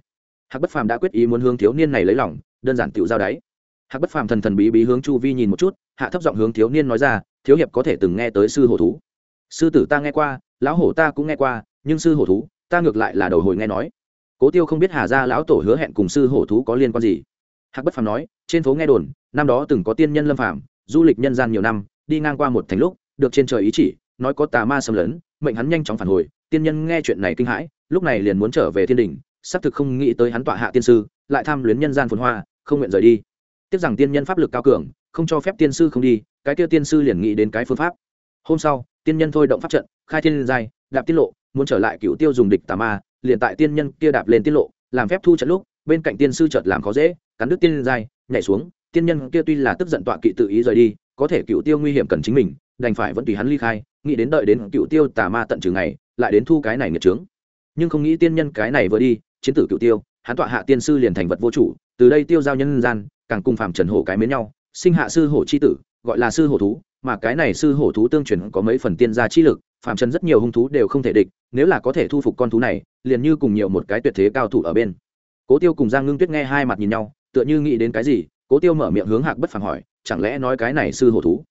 Hạc bất phàm đã quyết ý muốn hướng thiếu niên này lấy lòng, đơn giản tự giao đáy. Hạc bất phàm thần thần bí bí hướng chu vi nhìn một chút, hạ thấp giọng hướng thiếu niên nói ra, thiếu hiệp có thể từng nghe tới sư hổ thú. Sư tử ta nghe qua, lão hổ ta cũng nghe qua, nhưng sư hổ thú, ta ngược lại là đầu hồi nghe nói. Cố tiêu không biết hà gia lão tổ hứa hẹn cùng sư hổ thú có liên quan gì. Hạc bất phàm nói trên phố nghe đồn, năm đó từng có tiên nhân lâm phạm du lịch nhân gian nhiều năm, đi ngang qua một thành lúc, được trên trời ý chỉ, nói có tà ma xâm lấn, mệnh hắn nhanh chóng phản hồi. Tiên nhân nghe chuyện này kinh hãi, lúc này liền muốn trở về thiên đình, xác thực không nghĩ tới hắn tọa hạ tiên sư, lại tham luyến nhân gian phồn hoa, không nguyện rời đi. Tiếc rằng tiên nhân pháp lực cao cường, không cho phép tiên sư không đi, cái kia tiên sư liền nghĩ đến cái phương pháp. Hôm sau, tiên nhân thôi động pháp trận, khai thiên giai, đạp tiết lộ, muốn trở lại cựu tiêu dùng địch tà ma, liền tại tiên nhân kia đạp lên tiết lộ, làm phép thu trận lúc bên cạnh tiên sư chợt làm khó dễ, cắn đứt tiên giai, nhảy xuống, tiên nhân kia tuy là tức giận tọa kỵ tự ý rời đi, có thể cựu tiêu nguy hiểm cần chính mình, đành phải vẫn tùy hắn ly khai, nghĩ đến đợi đến cựu tiêu tà ma tận trừ ngày, lại đến thu cái này nghiệt trướng nhưng không nghĩ tiên nhân cái này vừa đi, chiến tử cựu tiêu, hắn tọa hạ tiên sư liền thành vật vô chủ, từ đây tiêu giao nhân gian, càng cùng phạm trần hổ cái mến nhau, sinh hạ sư hổ c h i tử, gọi là sư hổ thú, mà cái này sư hổ thú tương truyền có mấy phần tiên gia chi lực phạm trần rất nhiều hung thú đều không thể địch, nếu là có thể thu phục con thú này, liền như cùng nhiều một cái tuyệt thế cao thủ ở bên cố tiêu cùng giang ngưng tuyết nghe hai mặt nhìn nhau, tựa như nghĩ đến cái gì, cố tiêu mở miệng hướng hạc bất phẳng hỏi, chẳng lẽ nói cái này sư hổ thú?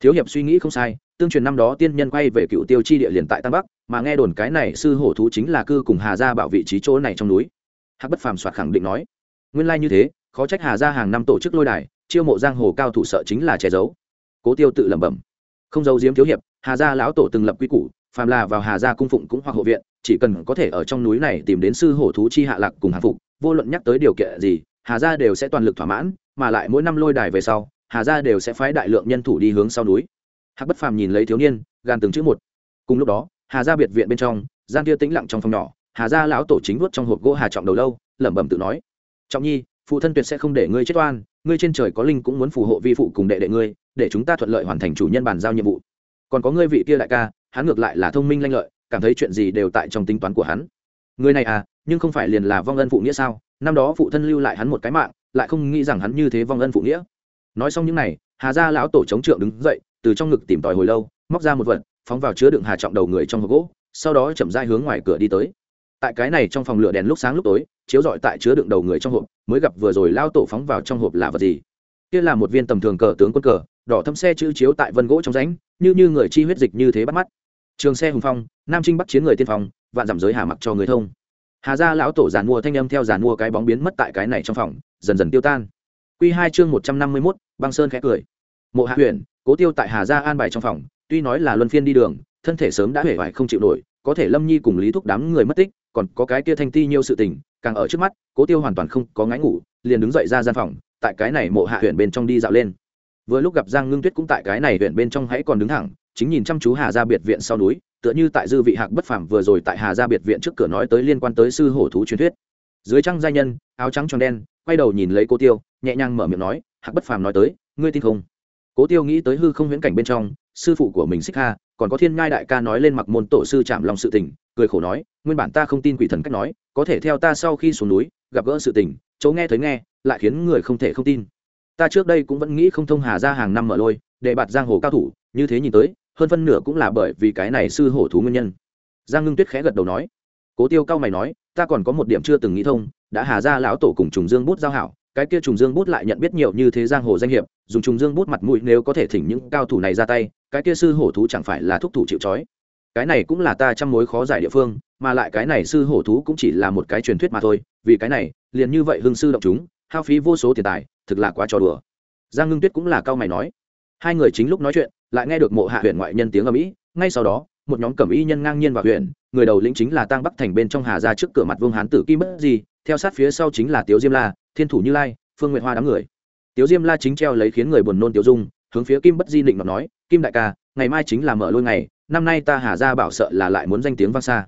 Thiếu hiệp suy nghĩ không sai, tương truyền năm đó tiên nhân quay về cựu tiêu chi địa liền tại tam bắc, mà nghe đồn cái này sư hổ thú chính là cư cùng hà gia bảo vị trí chỗ này trong núi. Hạc bất phàm soạt khẳng định nói, nguyên lai như thế, khó trách hà gia hàng năm tổ chức lôi đài, chiêu mộ giang hồ cao thủ sợ chính là che giấu. Cố tiêu tự lẩm bẩm, không giấu diếm thiếu hiệp, hà gia lão tổ từng lập quy củ phàm là vào hà gia cung phụng cũng hoặc hộ viện, chỉ cần có thể ở trong núi này tìm đến sư hổ thú chi hạ lạc cùng hạ phục, vô luận nhắc tới điều kiện gì, hà gia đều sẽ toàn lực thỏa mãn, mà lại mỗi năm lôi đài về sau, hà gia đều sẽ phái đại lượng nhân thủ đi hướng sau núi. Hạc bất phàm nhìn lấy thiếu niên, gan từng chữ một. Cùng lúc đó, hà gia biệt viện bên trong gian kia tĩnh lặng trong phòng nhỏ, hà gia lão tổ chính vuốt trong hộp gỗ hà trọng đầu lâu, lẩm bẩm tự nói, trọng nhi, phụ thân tuyệt sẽ không để ngươi chết oan, ngươi trên trời có linh cũng muốn phù hộ vi phụ cùng đệ đệ ngươi, để chúng ta thuận lợi hoàn thành chủ nhân bàn giao nhiệm vụ. Còn có ngươi vị kia đại ca hắn ngược lại là thông minh lanh lợi, cảm thấy chuyện gì đều tại trong tính toán của hắn. Người này à nhưng không phải liền là vong ân phụ nghĩa sao? Năm đó phụ thân lưu lại hắn một cái mạng, lại không nghĩ rằng hắn như thế vong ân phụ nghĩa. Nói xong những này, hà gia lão tổ chống trượng đứng dậy, từ trong ngực tìm tòi hồi lâu, móc ra một vật, phóng vào chứa đựng hà trọng đầu người trong hộp gỗ, sau đó chậm dai hướng ngoài cửa đi tới. Tại cái này trong phòng lửa đèn lúc sáng lúc tối, chiếu dọi tại chứa đựng đầu người trong hộp, mới gặp vừa rồi lao tổ phóng vào trong hộp là vật gì? Kia là một viên tầm thường cờ tướng quân cờ, đỏ thâm xe chữ chiếu tại vân gỗ trong ránh như như người chi huyết dịch như thế bắt mắt trường xe hùng phong, nam trinh bắc chiến người tiên phong, vạn giảm giới hà mặc cho người thông. Hà gia lão tổ giàn mua thanh âm theo giàn mua cái bóng biến mất tại cái này trong phòng, dần dần tiêu tan. Q hai chương một trăm năm mươi mốt, băng sơn khẽ cười. Mộ hạ Huyền, cố tiêu tại hà gia an bài trong phòng, tuy nói là luân phiên đi đường, thân thể sớm đã hể vải không chịu nổi, có thể lâm nhi cùng lý thúc đám người mất tích, còn có cái kia thanh ti nhiều sự tình, càng ở trước mắt, cố tiêu hoàn toàn không có ngáy ngủ, liền đứng dậy ra gian phòng, tại cái này mộ hạ huyện bên trong đi dạo lên. Vừa lúc gặp giang ngưng tuyết cũng tại cái này huyện bên trong hãy còn đứng thẳng chính nhìn chăm chú hà gia biệt viện sau núi, tựa như tại dư vị hạc bất phàm vừa rồi tại hà gia biệt viện trước cửa nói tới liên quan tới sư hổ thú truyền thuyết. Dưới trăng gia nhân, áo trắng tròn đen, quay đầu nhìn lấy cô tiêu, nhẹ nhàng mở miệng nói, hạc bất phàm nói tới, ngươi tin không? Cố tiêu nghĩ tới hư không huyễn cảnh bên trong, sư phụ của mình xích ha còn có thiên ngai đại ca nói lên mặc môn tổ sư chạm lòng sự tình, cười khổ nói, nguyên bản ta không tin quỷ thần cách nói, có thể theo ta sau khi xuống núi, gặp gỡ sự tình, chỗ nghe thấy nghe, lại khiến người không thể không tin. Ta trước đây cũng vẫn nghĩ không thông hà ra hàng năm mở lôi, để bạt giang hồ cao thủ, như thế nhìn tới hơn phân nửa cũng là bởi vì cái này sư hổ thú nguyên nhân. Giang ngưng tuyết khẽ gật đầu nói, cố tiêu cao mày nói, ta còn có một điểm chưa từng nghĩ thông, đã hà ra lão tổ cùng trùng dương bút giao hảo, cái kia trùng dương bút lại nhận biết nhiều như thế giang hồ danh hiệp, dùng trùng dương bút mặt mũi nếu có thể thỉnh những cao thủ này ra tay, cái kia sư hổ thú chẳng phải là thúc thủ chịu trói. Cái này cũng là ta trăm mối khó giải địa phương, mà lại cái này sư hổ thú cũng chỉ là một cái truyền thuyết mà thôi, vì cái này, liền như vậy hương sư động chúng, hao phí vô số tiền tài, thực là quá trò đùa. Giang ngưng tuyết cũng là cao mày nói. Hai người chính lúc nói chuyện lại nghe được mộ hạ huyện ngoại nhân tiếng ở mỹ ngay sau đó, một nhóm cẩm y nhân ngang nhiên vào huyện người đầu lĩnh chính là tăng bắc thành bên trong hà ra trước cửa mặt vương hán tử kim bất gì theo sát phía sau chính là tiếu diêm la, thiên thủ như lai, phương nguyện hoa đám người. Tiếu diêm la chính treo lấy khiến người buồn nôn tiêu dung, hướng phía kim bất di định nói, kim đại ca, ngày mai chính là mở lôi ngày, năm nay ta hà ra bảo sợ là lại muốn danh tiếng vang xa.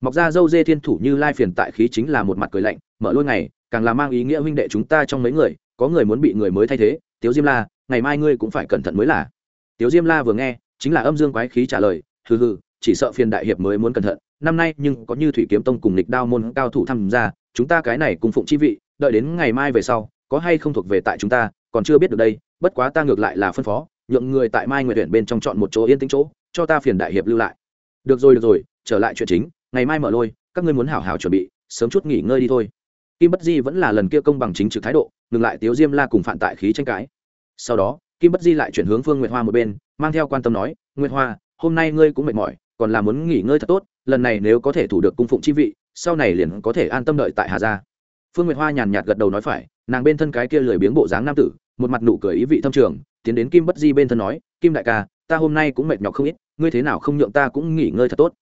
Mọc ra dâu dê thiên thủ như lai phiền tại khí chính là một mặt cười lạnh, mở lôi ngày, càng là mang ý nghĩa huynh đệ chúng ta trong mấy người, có người muốn bị người mới thay thế, tiếu diêm la, ngày mai ngươi cũng phải cẩn thận mới là tiếu diêm la vừa nghe, chính là âm dương quái khí trả lời, hừ hừ, chỉ sợ phiền đại hiệp mới muốn cẩn thận, năm nay nhưng có như thủy kiếm tông cùng lịch đao môn cao thủ tham gia, chúng ta cái này cùng phụng chi vị, đợi đến ngày mai về sau, có hay không thuộc về tại chúng ta, còn chưa biết được đây, bất quá ta ngược lại là phân phó, nhượng người tại mai nguyện huyện bên trong chọn một chỗ yên tĩnh chỗ, cho ta phiền đại hiệp lưu lại. Được rồi được rồi, trở lại chuyện chính, ngày mai mở lôi, các ngươi muốn hảo hảo chuẩn bị, sớm chút nghỉ ngơi đi thôi. Kim bất di vẫn là lần kia công bằng chính trực thái độ, ngừng lại tiếu diêm la cùng phản tại khí tranh cãi. Sau đó kim bất di lại chuyển hướng phương nguyệt hoa một bên, mang theo quan tâm nói, nguyệt hoa, hôm nay ngươi cũng mệt mỏi, còn là muốn nghỉ ngơi thật tốt, lần này nếu có thể thủ được cung phụng chi vị, sau này liền có thể an tâm đợi tại hà gia. Phương nguyệt hoa nhàn nhạt gật đầu nói phải, nàng bên thân cái kia lười biếng bộ dáng nam tử, một mặt nụ cười ý vị thâm trường, tiến đến kim bất di bên thân nói, kim đại ca, ta hôm nay cũng mệt nhọc không ít, ngươi thế nào không nhượng ta cũng nghỉ ngơi thật tốt.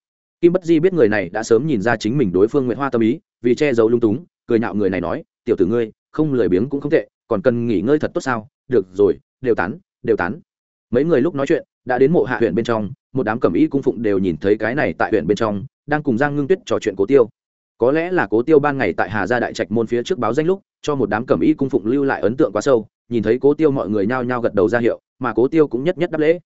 Kim bất di biết người này đã sớm nhìn ra chính mình đối phương nguyệt hoa tâm ý, vì che giấu lung túng, cười nhạo người này nói, tiểu tử ngươi, không lười biếng cũng không tệ, còn cần nghỉ ngơi thật tốt sao? Được rồi đều tán đều tán. Mấy người lúc nói chuyện, đã đến mộ hạ huyện bên trong, một đám cẩm y cung phụng đều nhìn thấy cái này tại huyện bên trong, đang cùng giang ngưng tuyết trò chuyện cố tiêu. Có lẽ là cố tiêu ban ngày tại hà gia đại trạch môn phía trước báo danh lúc, cho một đám cẩm y cung phụng lưu lại ấn tượng quá sâu, nhìn thấy cố tiêu mọi người nhao nhao gật đầu ra hiệu, mà cố tiêu cũng nhất nhất đáp lễ.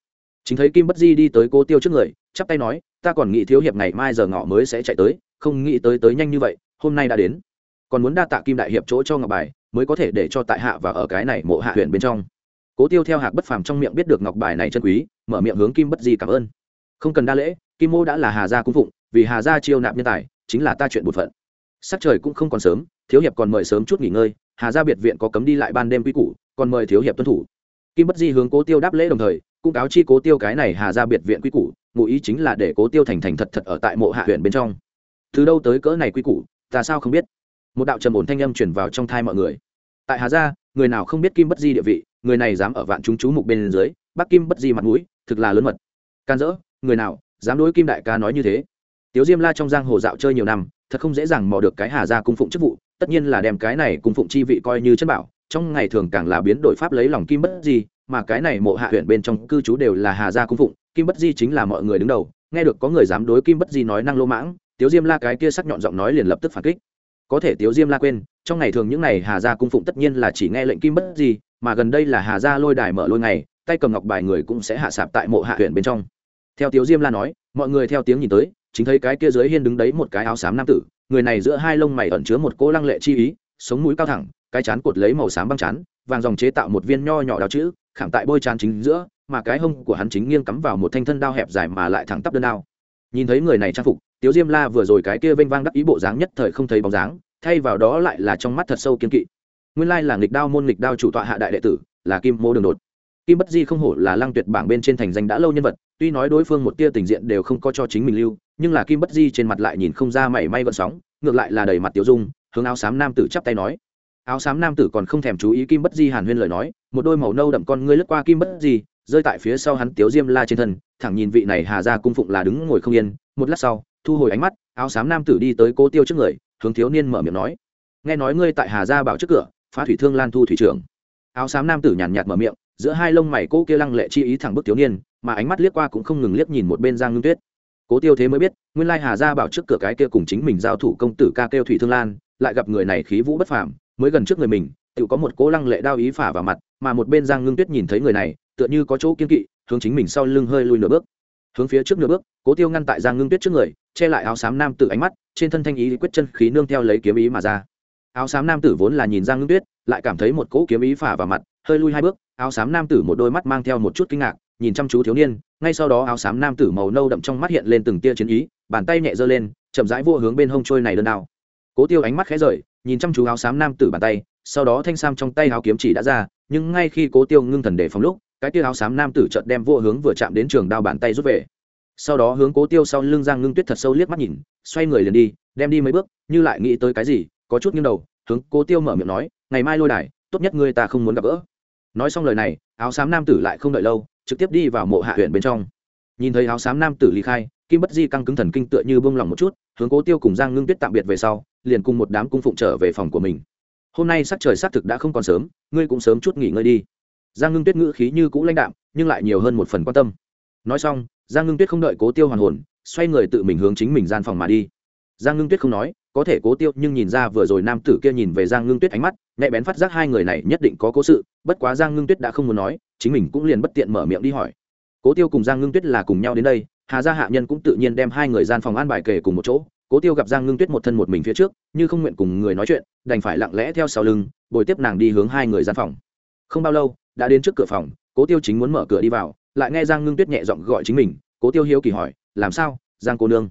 Chính thấy kim bất di đi tới cố tiêu trước người, chắp tay nói, ta còn nghĩ thiếu hiệp ngày mai giờ ngọ mới sẽ chạy tới, không nghĩ tới tới nhanh như vậy, hôm nay đã đến. Còn muốn đa tạ kim đại hiệp chỗ cho ngọc bài, mới có thể để cho tại hạ và ở cái này mộ hạ huyện bên trong cố tiêu theo hạc bất phàm trong miệng biết được ngọc bài này chân quý, mở miệng hướng kim bất di cảm ơn. Không cần đa lễ, kim mô đã là hà gia cung phụng, vì hà gia chiêu nạp nhân tài, chính là ta chuyện bột phận. Sắc trời cũng không còn sớm, thiếu hiệp còn mời sớm chút nghỉ ngơi, hà gia biệt viện có cấm đi lại ban đêm quy củ, còn mời thiếu hiệp tuân thủ. Kim bất di hướng cố tiêu đáp lễ đồng thời, cũng cáo chi cố tiêu cái này hà gia biệt viện quy củ, ngụ ý chính là để cố tiêu thành thành thật thật ở tại mộ hạ huyện bên trong. Từ đâu tới cỡ này quy củ, ta sao không biết? Một đạo trầm ổn thanh âm chuyển vào trong thai mọi người. Tại hà gia, người nào không biết kim bất di địa vị người này dám ở vạn chúng chú mục bên dưới, bắc kim bất di mặt mũi, thực là lớn mật. Can dỡ, người nào, dám đối kim đại ca nói như thế? Tiếu diêm la trong giang hồ dạo chơi nhiều năm, thật không dễ dàng mò được cái hà gia cung phụng chức vụ, tất nhiên là đem cái này cung phụng chi vị coi như chân bảo, trong ngày thường càng là biến đổi pháp lấy lòng kim bất di, mà cái này mộ hạ huyện bên trong cư trú đều là hà gia cung phụng, kim bất di chính là mọi người đứng đầu, nghe được có người dám đối kim bất di nói năng lô mãng, tiếu diêm la cái kia sắc nhọn giọng nói liền lập tức phản kích. Có thể tiếu diêm la quên, trong ngày thường những ngày hà gia cung phụng tất nhiên là chỉ nghe lệnh kim bất di mà gần đây là hà gia lôi đài mở lôi ngày, tay cầm ngọc bài người cũng sẽ hạ sạp tại mộ hạ huyện bên trong. Theo tiếu diêm la nói, mọi người theo tiếng nhìn tới, chính thấy cái kia dưới hiên đứng đấy một cái áo xám nam tử, người này giữa hai lông mày ẩn chứa một cỗ lăng lệ chi ý, sống mũi cao thẳng, cái chán cột lấy màu xám băng chán, vàng dòng chế tạo một viên nho nhỏ đào chữ, khảm tại bôi chán chính giữa, mà cái hông của hắn chính nghiêng cắm vào một thanh thân đao hẹp dài mà lại thẳng tắp đơn đao. Nhìn thấy người này trang phục, tiếu diêm la vừa rồi cái kia vênh vang đắc ý bộ dáng nhất thời không thấy bóng dáng, thay vào đó lại là trong mắt thật sâu kiên kỵ nguyên lai là nghịch đao môn nghịch đao chủ tọa hạ đại đệ tử, là kim mô đường đột. Kim bất di không hổ là lăng tuyệt bảng bên trên thành danh đã lâu nhân vật, tuy nói đối phương một tia tình diện đều không có cho chính mình lưu, nhưng là kim bất di trên mặt lại nhìn không ra mảy may gợn sóng, ngược lại là đầy mặt tiểu dung, hướng áo xám nam tử chắp tay nói. Áo xám nam tử còn không thèm chú ý kim bất di hàn huyên lời nói, một đôi màu nâu đậm con ngươi lướt qua kim bất di, rơi tại phía sau hắn tiếu diêm la trên thân, thẳng nhìn vị này hà ra cung phụng là đứng ngồi không yên, một lát sau, thu hồi ánh mắt, áo xám nam tử đi tới cô tiêu trước người, hướng thiếu niên mở miệng nói. Nghe nói ngươi tại hà gia bảo trước cửa phá thủy thương lan thu thủy trưởng. Áo xám nam tử nhàn nhạt mở miệng, giữa hai lông mày cô kia lăng lệ chi ý thẳng bức thiếu niên, mà ánh mắt liếc qua cũng không ngừng liếc nhìn một bên giang ngưng tuyết. Cố tiêu thế mới biết, nguyên lai hà gia bảo trước cửa cái kia cùng chính mình giao thủ công tử ca kêu thủy thương lan, lại gặp người này khí vũ bất phàm, mới gần trước người mình tự có một cố lăng lệ đao ý phả vào mặt, mà một bên giang ngưng tuyết nhìn thấy người này, tựa như có chỗ kiên kỵ, hướng chính mình sau lưng hơi lùi nửa bước. Hướng phía trước nửa bước, cố tiêu ngăn tại giang ngưng tuyết trước người, che lại áo xám nam tử ánh mắt, trên thân thanh ý quyết chân khí nương theo lấy kiếm ý mà ra áo xám nam tử vốn là nhìn giang ngưng tuyết, lại cảm thấy một cỗ kiếm ý phả vào mặt, hơi lui hai bước, áo xám nam tử một đôi mắt mang theo một chút kinh ngạc, nhìn chăm chú thiếu niên, ngay sau đó áo xám nam tử màu nâu đậm trong mắt hiện lên từng tia chiến ý, bàn tay nhẹ giơ lên, chậm rãi vua hướng bên hông trôi này đơn đao. Cố tiêu ánh mắt khẽ rời, nhìn chăm chú áo xám nam tử bàn tay, sau đó thanh sam trong tay áo kiếm chỉ đã ra, nhưng ngay khi cố tiêu ngưng thần để phòng lúc, cái tia áo xám nam tử chợt đem vua hướng vừa chạm đến trường đao bàn tay rút về. Sau đó hướng cố tiêu sau lưng giang ngưng tuyết thật sâu liếc mắt nhìn, xoay người liền đi, đem đi mấy bước, như lại nghĩ tới cái gì có chút nghiêng đầu, hướng cố tiêu mở miệng nói, ngày mai lôi đài, tốt nhất ngươi ta không muốn gặp gỡ. Nói xong lời này, áo xám nam tử lại không đợi lâu, trực tiếp đi vào mộ hạ huyện bên trong. Nhìn thấy áo xám nam tử ly khai, kim bất di căng cứng thần kinh tựa như bông lòng một chút, hướng cố tiêu cùng giang ngưng tuyết tạm biệt về sau, liền cùng một đám cung phụng trở về phòng của mình. Hôm nay sắc trời xác thực đã không còn sớm, ngươi cũng sớm chút nghỉ ngơi đi. Giang ngưng tuyết ngữ khí như cũ lãnh đạm, nhưng lại nhiều hơn một phần quan tâm. Nói xong, giang ngưng tuyết không đợi cố tiêu hoàn hồn, xoay người tự mình hướng chính mình gian phòng mà đi. Giang ngưng tuyết không nói có thể cố tiêu, nhưng nhìn ra vừa rồi nam tử kia nhìn về giang ngưng tuyết ánh mắt, nhạy bén phát giác hai người này nhất định có cố sự, bất quá giang ngưng tuyết đã không muốn nói, chính mình cũng liền bất tiện mở miệng đi hỏi. Cố tiêu cùng giang ngưng tuyết là cùng nhau đến đây, hà gia hạ nhân cũng tự nhiên đem hai người gian phòng an bài kể cùng một chỗ. Cố tiêu gặp giang ngưng tuyết một thân một mình phía trước, như không nguyện cùng người nói chuyện, đành phải lặng lẽ theo sau lưng, bồi tiếp nàng đi hướng hai người gian phòng. Không bao lâu, đã đến trước cửa phòng, cố tiêu chính muốn mở cửa đi vào, lại nghe giang ngưng tuyết nhẹ giọng gọi chính mình, cố tiêu hiếu kỳ hỏi, làm sao, giang cô nương?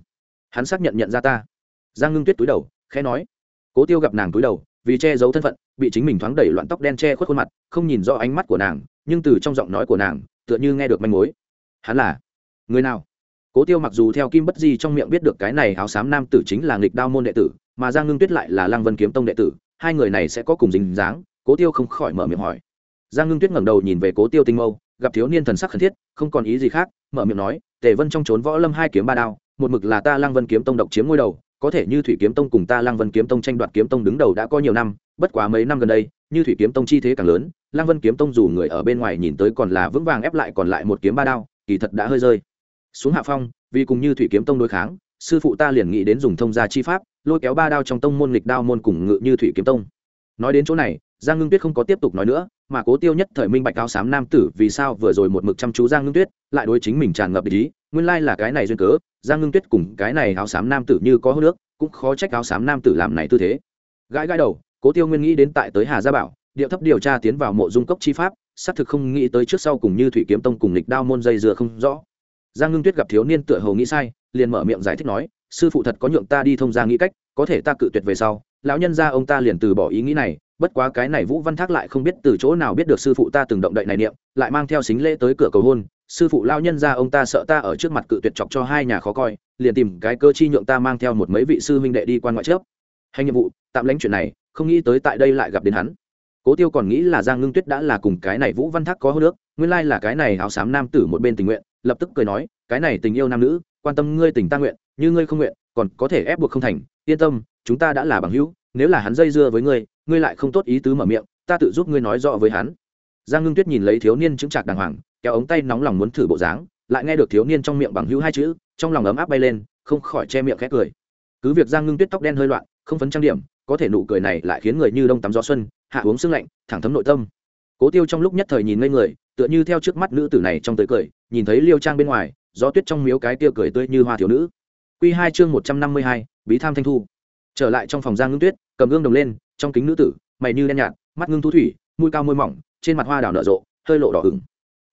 Hắn xác nhận nhận ra ta giang ngưng tuyết túi đầu, khẽ nói, cố tiêu gặp nàng túi đầu, vì che giấu thân phận, bị chính mình thoáng đẩy loạn tóc đen che khuất khuôn mặt, không nhìn rõ ánh mắt của nàng, nhưng từ trong giọng nói của nàng, tựa như nghe được manh mối. Hắn là người nào? Cố tiêu mặc dù theo kim bất di trong miệng biết được cái này áo xám nam tử chính là nghịch đao môn đệ tử, mà giang ngưng tuyết lại là lăng vân kiếm tông đệ tử, hai người này sẽ có cùng dính dáng, cố tiêu không khỏi mở miệng hỏi. Giang ngưng tuyết ngẩng đầu nhìn về cố tiêu tinh mâu, gặp thiếu niên thần sắc khẩn thiết, không còn ý gì khác, mở miệng nói, tề vân trong trốn võ lâm hai kiếm ba đao, một mực là ta lăng vân kiếm tông độc chiếm ngôi đầu có thể như thủy kiếm tông cùng ta lăng vân kiếm tông tranh đoạt kiếm tông đứng đầu đã có nhiều năm, bất quá mấy năm gần đây, như thủy kiếm tông chi thế càng lớn, lăng vân kiếm tông dù người ở bên ngoài nhìn tới còn là vững vàng ép lại còn lại một kiếm ba đao, kỳ thật đã hơi rơi. Xuống hạ phong, vì cùng như thủy kiếm tông đối kháng, sư phụ ta liền nghĩ đến dùng thông gia chi pháp, lôi kéo ba đao trong tông môn lịch đao môn cùng ngự như thủy kiếm tông. Nói đến chỗ này, giang ngưng tuyết không có tiếp tục nói nữa mà cố tiêu nhất thời minh bạch áo xám nam tử vì sao vừa rồi một mực chăm chú giang ngưng tuyết, lại đối chính mình tràn ngập ý. Nguyên lai là cái này duyên cớ, giang ngưng tuyết cùng cái này áo xám nam tử như có hô nước, cũng khó trách áo xám nam tử làm này tư thế. Gãi gãi đầu, cố tiêu nguyên nghĩ đến tại tới hà gia bảo, điệu thấp điều tra tiến vào mộ dung cốc chi pháp, xác thực không nghĩ tới trước sau cùng như thủy kiếm tông cùng lịch đao môn dây dừa không rõ. Giang ngưng tuyết gặp thiếu niên tựa hồ nghĩ sai, liền mở miệng giải thích nói, sư phụ thật có nhượng ta đi thông gia nghĩ cách, có thể ta cự tuyệt về sau, lão nhân gia ông ta liền từ bỏ ý nghĩ này bất quá cái này vũ văn thác lại không biết từ chỗ nào biết được sư phụ ta từng động đậy này niệm, lại mang theo xính lễ tới cửa cầu hôn. Sư phụ lao nhân ra ông ta sợ ta ở trước mặt cự tuyệt chọc cho hai nhà khó coi, liền tìm cái cơ chi nhượng ta mang theo một mấy vị sư huynh đệ đi quan ngoại trước. Hay nhiệm vụ, tạm lãnh chuyện này, không nghĩ tới tại đây lại gặp đến hắn. Cố tiêu còn nghĩ là giang ngưng tuyết đã là cùng cái này vũ văn thác có hô nước nguyên lai là cái này áo xám nam tử một bên tình nguyện, lập tức cười nói, cái này tình yêu nam nữ, quan tâm ngươi tình ta nguyện, như ngươi không nguyện, còn có thể ép buộc không thành, yên tâm, chúng ta đã là bằng hữu, nếu là hắn dây dưa với ngươi ngươi lại không tốt ý tứ mở miệng, ta tự giúp ngươi nói rõ với hắn. Giang ngưng tuyết nhìn lấy thiếu niên chứng trạc đàng hoàng, kéo ống tay nóng lòng muốn thử bộ dáng, lại nghe được thiếu niên trong miệng bằng hữu hai chữ, trong lòng ấm áp bay lên, không khỏi che miệng khét cười. Cứ việc giang ngưng tuyết tóc đen hơi loạn, không phấn trang điểm, có thể nụ cười này lại khiến người như đông tắm gió xuân, hạ uống sương lạnh, thẳng thấm nội tâm. Cố tiêu trong lúc nhất thời nhìn ngây người, tựa như theo trước mắt nữ tử này trong tới cười, nhìn thấy liêu trang bên ngoài, gió tuyết trong miếu cái tiêu cười tươi như hoa thiếu nữ. Q hai chương một trăm năm mươi hai, bí tham thanh thu. Trở lại trong phòng giang ngưng tuyết, cầm gương đồng lên trong kính nữ tử, mày như đen nhạt, mắt ngưng thu thủy, mũi cao môi mỏng, trên mặt hoa đào nở rộ, hơi lộ đỏ hừng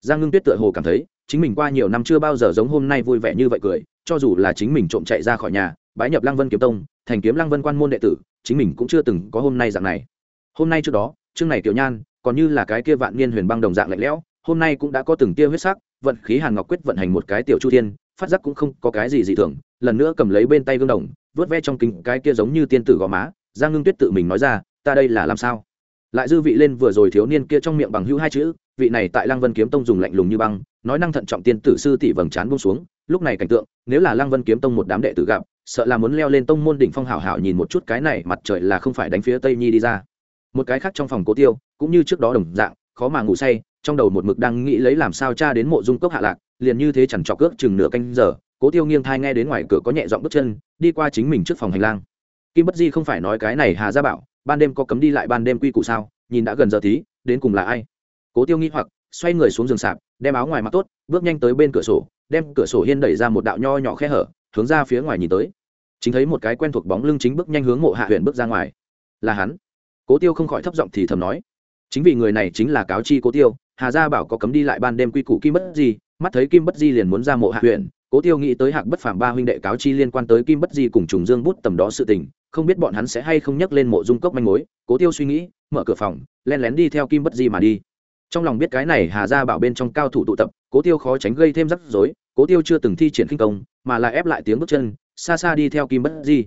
giang ngưng tuyết tựa hồ cảm thấy, chính mình qua nhiều năm chưa bao giờ giống hôm nay vui vẻ như vậy cười, cho dù là chính mình trộm chạy ra khỏi nhà, bái nhập lăng vân kiếm tông, thành kiếm lăng vân quan môn đệ tử, chính mình cũng chưa từng có hôm nay dạng này. Hôm nay trước đó, chương này kiểu nhan, còn như là cái kia vạn niên huyền băng đồng dạng lạnh lẽo, hôm nay cũng đã có từng tia huyết sắc, vận khí hàn ngọc quyết vận hành một cái tiểu chu thiên, phát giác cũng không có cái gì dị thường, lần nữa cầm lấy bên tay gương đồng, vớt ve trong kính cái kia giống như tiên tử gò má giang ngưng tuyết tự mình nói ra, ta đây là làm sao? Lại dư vị lên vừa rồi thiếu niên kia trong miệng bằng hữu hai chữ, vị này tại lăng vân kiếm tông dùng lạnh lùng như băng, nói năng thận trọng tiên tử sư tỷ vầng trán buông xuống, lúc này cảnh tượng, nếu là lăng vân kiếm tông một đám đệ tử gặp, sợ là muốn leo lên tông môn đỉnh phong hảo hảo nhìn một chút cái này mặt trời là không phải đánh phía tây nhi đi ra. Một cái khác trong phòng cố tiêu, cũng như trước đó đồng dạng, khó mà ngủ say, trong đầu một mực đang nghĩ lấy làm sao cha đến mộ dung cốc hạ lạc, liền như thế chẳng trọc cước chừng nửa canh giờ, cố tiêu nghiêng thai nghe đến ngoài cửa có nhẹ giọng bước chân, đi qua chính mình trước phòng hành lang kim bất di không phải nói cái này hà gia bảo, ban đêm có cấm đi lại ban đêm quy củ sao, nhìn đã gần giờ tí đến cùng là ai? Cố tiêu nghĩ hoặc, xoay người xuống giường sạp, đem áo ngoài mặc tốt, bước nhanh tới bên cửa sổ, đem cửa sổ hiên đẩy ra một đạo nho nhỏ khe hở, hướng ra phía ngoài nhìn tới. Chính thấy một cái quen thuộc bóng lưng chính bước nhanh hướng mộ hạ huyện bước ra ngoài. Là hắn. Cố tiêu không khỏi thấp giọng thì thầm nói. Chính vì người này chính là cáo chi cố tiêu, hà gia bảo có cấm đi lại ban đêm quy củ kim bất di, mắt thấy kim bất di liền muốn ra mộ hạ huyện cố tiêu nghĩ tới hạc bất phàm ba huynh đệ cáo chi liên quan tới kim bất di cùng trùng dương bút tầm đó sự tình không biết bọn hắn sẽ hay không nhắc lên mộ dung cốc manh mối, cố tiêu suy nghĩ, mở cửa phòng, len lén đi theo kim bất di mà đi. Trong lòng biết cái này hà gia bảo bên trong cao thủ tụ tập, cố tiêu khó tránh gây thêm rắc rối, cố tiêu chưa từng thi triển kinh công, mà là ép lại tiếng bước chân, xa xa đi theo kim bất di.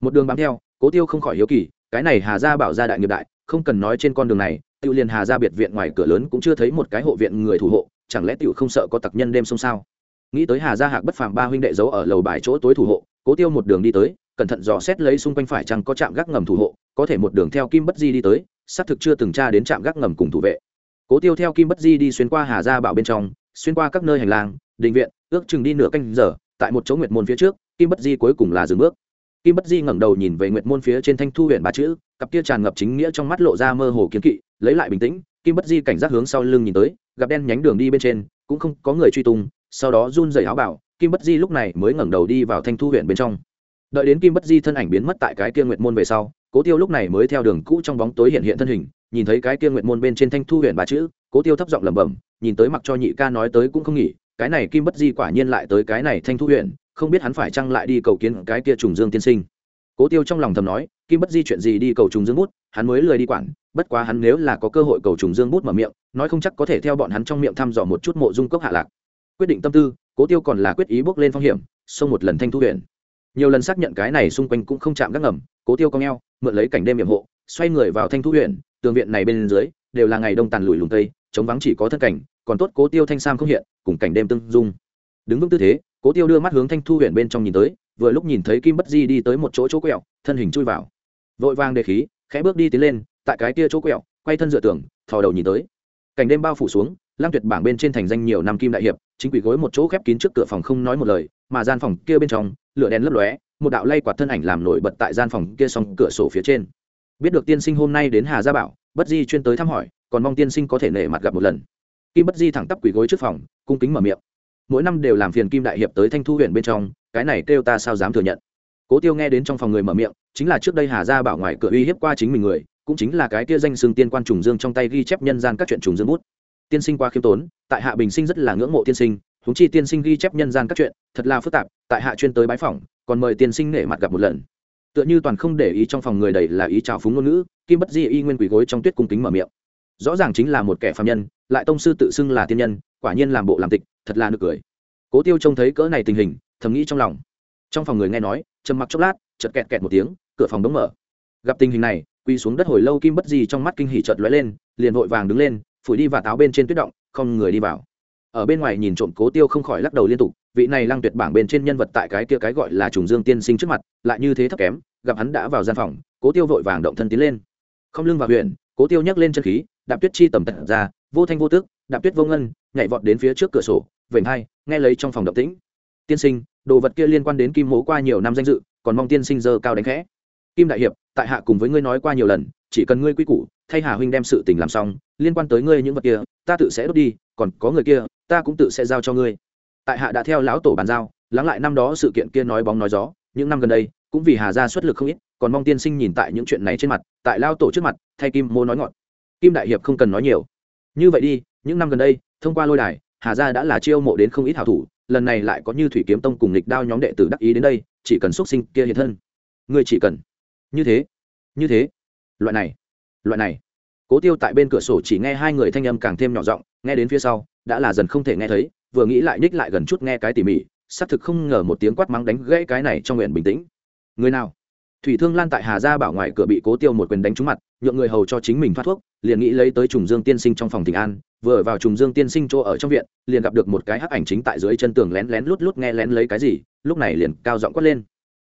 Một đường bám theo, cố tiêu không khỏi hiếu kỳ, cái này hà gia bảo ra đại nghiệp đại, không cần nói trên con đường này, tự liền hà gia biệt viện ngoài cửa lớn cũng chưa thấy một cái hộ viện người thủ hộ, chẳng lẽ tiểu không sợ có tặc nhân đêm xông sao? Nghĩ tới hà gia hạc bất phàm ba huynh đệ giấu ở lầu bài chỗ tối thủ hộ, cố tiêu một đường đi tới cẩn thận dò xét lấy xung quanh phải chăng có trạm gác ngầm thủ hộ, có thể một đường theo kim bất di đi tới, xác thực chưa từng tra đến trạm gác ngầm cùng thủ vệ. Cố tiêu theo kim bất di đi xuyên qua hà gia bảo bên trong, xuyên qua các nơi hành lang định viện, ước chừng đi nửa canh giờ, tại một chỗ nguyệt môn phía trước, kim bất di cuối cùng là dừng bước. Kim bất di ngẩng đầu nhìn về nguyệt môn phía trên thanh thu huyện ba chữ, cặp kia tràn ngập chính nghĩa trong mắt lộ ra mơ hồ kiến kỵ, lấy lại bình tĩnh, kim bất di cảnh giác hướng sau lưng nhìn tới, gặp đen nhánh đường đi bên trên, cũng không có người truy tung, sau đó run rẩy áo bảo, kim bất di lúc này mới ngẩng đầu đi vào thanh thu huyện bên trong đợi đến kim bất di thân ảnh biến mất tại cái kia nguyệt môn về sau, cố tiêu lúc này mới theo đường cũ trong bóng tối hiện hiện thân hình, nhìn thấy cái kia nguyệt môn bên trên thanh thu huyện ba chữ, cố tiêu thấp giọng lẩm bẩm, nhìn tới mặc cho nhị ca nói tới cũng không nghỉ, cái này kim bất di quả nhiên lại tới cái này thanh thu huyện không biết hắn phải chăng lại đi cầu kiến cái kia trùng dương tiên sinh. Cố tiêu trong lòng thầm nói, kim bất di chuyện gì đi cầu trùng dương bút, hắn mới lười đi quản, bất quá hắn nếu là có cơ hội cầu trùng dương bút mở miệng, nói không chắc có thể theo bọn hắn trong miệng thăm dò một chút mộ dung cốc hạ lạc. Quyết định tâm tư, cố tiêu còn là quyết ý bước lên phong hiểm, xông một lần thanh thu huyện nhiều lần xác nhận cái này xung quanh cũng không chạm gác ngầm, cố tiêu cong eo, mượn lấy cảnh đêm hiểm hộ, xoay người vào thanh thu huyện, tường viện này bên dưới, đều là ngày đông tàn lùi lùng tây chống vắng chỉ có thân cảnh, còn tốt cố tiêu thanh sam không hiện, cùng cảnh đêm tương dung. Đứng vững tư thế, cố tiêu đưa mắt hướng thanh thu huyện bên trong nhìn tới, vừa lúc nhìn thấy kim bất di đi tới một chỗ chỗ quẹo, thân hình chui vào. Vội vàng đề khí, khẽ bước đi tiến lên, tại cái kia chỗ quẹo, quay thân dựa tường, thò đầu nhìn tới. Cảnh đêm bao phủ xuống, lăng tuyệt bảng bên trên thành danh nhiều năm kim đại hiệp, chính quỷ gối một chỗ khép kín trước cửa phòng không nói một lời mà gian phòng kia bên trong, lửa đèn lấp lóe, một đạo lay quạt thân ảnh làm nổi bật tại gian phòng kia song cửa sổ phía trên. Biết được tiên sinh hôm nay đến hà gia bảo, bất di chuyên tới thăm hỏi, còn mong tiên sinh có thể nể mặt gặp một lần. Kim bất di thẳng tắp quỷ gối trước phòng, cung kính mở miệng. Mỗi năm đều làm phiền kim đại hiệp tới thanh thu huyện bên trong, cái này kêu ta sao dám thừa nhận. Cố tiêu nghe đến trong phòng người mở miệng, chính là trước đây hà gia bảo ngoài cửa uy hiếp qua chính mình người, cũng chính là cái kia danh xương tiên quan trùng dương trong tay ghi chép nhân gian các chuyện trùng dương bút. Tiên sinh qua khiêm tốn, tại hạ bình sinh rất là ngưỡng mộ tiên sinh húng chi tiên sinh ghi chép nhân gian các chuyện, thật là phức tạp, tại hạ chuyên tới bái phỏng, còn mời tiên sinh nể mặt gặp một lần. Tựa như toàn không để ý trong phòng người đầy là ý trào phúng ngôn ngữ, kim bất di y nguyên quỳ gối trong tuyết cung kính mở miệng. Rõ ràng chính là một kẻ phạm nhân, lại tông sư tự xưng là tiên nhân, quả nhiên làm bộ làm tịch, thật là nực cười. Cố tiêu trông thấy cỡ này tình hình, thầm nghĩ trong lòng. Trong phòng người nghe nói, trầm mặc chốc lát, chợt kẹt kẹt một tiếng, cửa phòng đóng mở. Gặp tình hình này quy xuống đất hồi lâu kim bất di trong mắt kinh hỉ chợt lóe lên, liền vội vàng đứng lên, phủi đi và táo bên trên tuyết động, không người đi vào ở bên ngoài nhìn trộm cố tiêu không khỏi lắc đầu liên tục, vị này lăng tuyệt bảng bên trên nhân vật tại cái kia cái gọi là trùng dương tiên sinh trước mặt, lại như thế thấp kém, gặp hắn đã vào gian phòng, cố tiêu vội vàng động thân tiến lên. Không lưng vào huyện, cố tiêu nhấc lên chân khí, đạp tuyết chi tầm tật ra, vô thanh vô tức, đạp tuyết vô ngân, nhảy vọt đến phía trước cửa sổ, vểnh hai, nghe lấy trong phòng động tĩnh. Tiên sinh, đồ vật kia liên quan đến kim mố qua nhiều năm danh dự, còn mong tiên sinh dơ cao đánh khẽ kim đại hiệp, tại hạ cùng với ngươi nói qua nhiều lần, chỉ cần ngươi quy củ, thay hà huynh đem sự tình làm xong, liên quan tới ngươi những vật kia, ta tự sẽ đốt đi, còn có người kia, ta cũng tự sẽ giao cho ngươi. Tại hạ đã theo lão tổ bàn giao, lắng lại năm đó sự kiện kia nói bóng nói gió, những năm gần đây, cũng vì hà gia xuất lực không ít, còn mong tiên sinh nhìn tại những chuyện này trên mặt, tại lao tổ trước mặt, thay kim mô nói ngọn. Kim đại hiệp không cần nói nhiều. Như vậy đi, những năm gần đây, thông qua lôi đài, hà gia đã là chiêu mộ đến không ít hảo thủ, lần này lại có như thủy kiếm tông cùng lịch đao nhóm đệ tử đắc ý đến đây, chỉ cần xuất sinh kia hiện thân. Ngươi chỉ cần như thế như thế. Loại này loại này. Cố tiêu tại bên cửa sổ chỉ nghe hai người thanh âm càng thêm nhỏ giọng, nghe đến phía sau, đã là dần không thể nghe thấy, vừa nghĩ lại ních lại gần chút nghe cái tỉ mỉ, xác thực không ngờ một tiếng quát mắng đánh gãy cái này trong nguyện bình tĩnh. Người nào? Thủy thương lan tại hà gia bảo ngoài cửa bị cố tiêu một quyền đánh trúng mặt, nhượng người hầu cho chính mình thoát thuốc, liền nghĩ lấy tới trùng dương tiên sinh trong phòng tỉnh an, vừa vào trùng dương tiên sinh chỗ ở trong viện, liền gặp được một cái hắc ảnh chính tại dưới chân tường lén lén lút lút nghe lén lấy cái gì, lúc này liền cao giọng quát lên.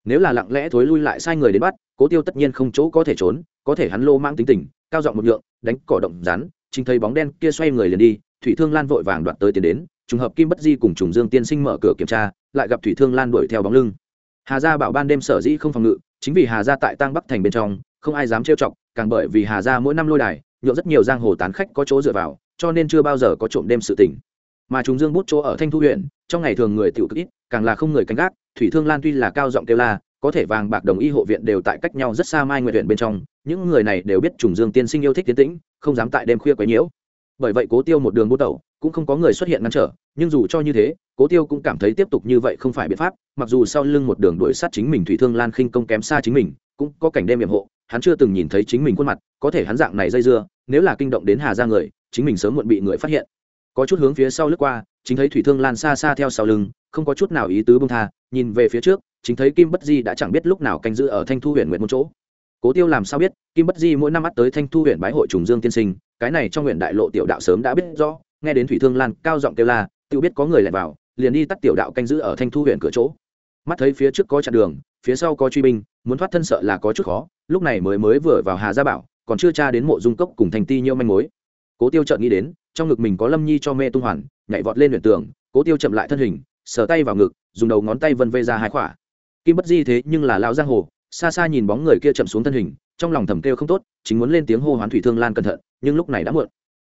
Nếu là lặng lẽ thối lui lại sai người đến bắt cố tiêu tất nhiên không chỗ có thể trốn, có thể hắn lô mang tính tình, cao giọng một nhượng, đánh cỏ động rắn, chính thấy bóng đen kia xoay người liền đi, thủy thương lan vội vàng đoạt tới tiền đến, trùng hợp kim bất di cùng trùng dương tiên sinh mở cửa kiểm tra, lại gặp thủy thương lan đuổi theo bóng lưng. Hà gia bảo ban đêm sở dĩ không phòng ngự, chính vì hà gia tại tăng bắc thành bên trong, không ai dám trêu chọc, càng bởi vì hà gia mỗi năm lôi đài, nhượng rất nhiều giang hồ tán khách có chỗ dựa vào, cho nên chưa bao giờ có trộm đêm sự tỉnh mà trùng dương bút chỗ ở thanh thu huyện, trong ngày thường người tiểu cực ít, càng là không người canh gác, thủy thương lan tuy là cao giọng kêu la có thể vàng bạc đồng y hộ viện đều tại cách nhau rất xa mai nguyện huyện bên trong, những người này đều biết trùng dương tiên sinh yêu thích tiến tĩnh, không dám tại đêm khuya quấy nhiễu. Bởi vậy cố tiêu một đường bút tẩu, cũng không có người xuất hiện ngăn trở, nhưng dù cho như thế, cố tiêu cũng cảm thấy tiếp tục như vậy không phải biện pháp, mặc dù sau lưng một đường đuổi sát chính mình thủy thương lan khinh công kém xa chính mình, cũng có cảnh đêm hiểm hộ, hắn chưa từng nhìn thấy chính mình khuôn mặt, có thể hắn dạng này dây dưa, nếu là kinh động đến hà ra người, chính mình sớm muộn bị người phát hiện. Có chút hướng phía sau lướt qua, chính thấy thủy thương lan xa xa theo sau lưng, không có chút nào ý tứ bông tha, nhìn về phía trước chính thấy kim bất di đã chẳng biết lúc nào canh giữ ở thanh thu huyện nguyện một chỗ. Cố tiêu làm sao biết, kim bất di mỗi năm mắt tới thanh thu huyện bái hội trùng dương tiên sinh, cái này trong nguyện đại lộ tiểu đạo sớm đã biết rõ, nghe đến thủy thương lan, cao giọng kêu la, tự biết có người lẻn vào, liền đi tắt tiểu đạo canh giữ ở thanh thu huyện cửa chỗ. Mắt thấy phía trước có chặn đường, phía sau có truy binh, muốn thoát thân sợ là có chút khó, lúc này mới mới vừa vào hà gia bảo, còn chưa tra đến mộ dung cốc cùng thành ti nhiêu manh mối. Cố tiêu chợt nghĩ đến, trong ngực mình có lâm nhi cho mê tung hoàn, nhảy vọt lên huyện tường, cố tiêu chậm lại thân hình, sờ tay vào ngực, dùng đầu ngón tay vân vây ra hai khỏa kim bất di thế nhưng là lão giang hồ, xa xa nhìn bóng người kia chậm xuống thân hình, trong lòng thầm kêu không tốt, chính muốn lên tiếng hô hoán thủy thương lan cẩn thận, nhưng lúc này đã muộn.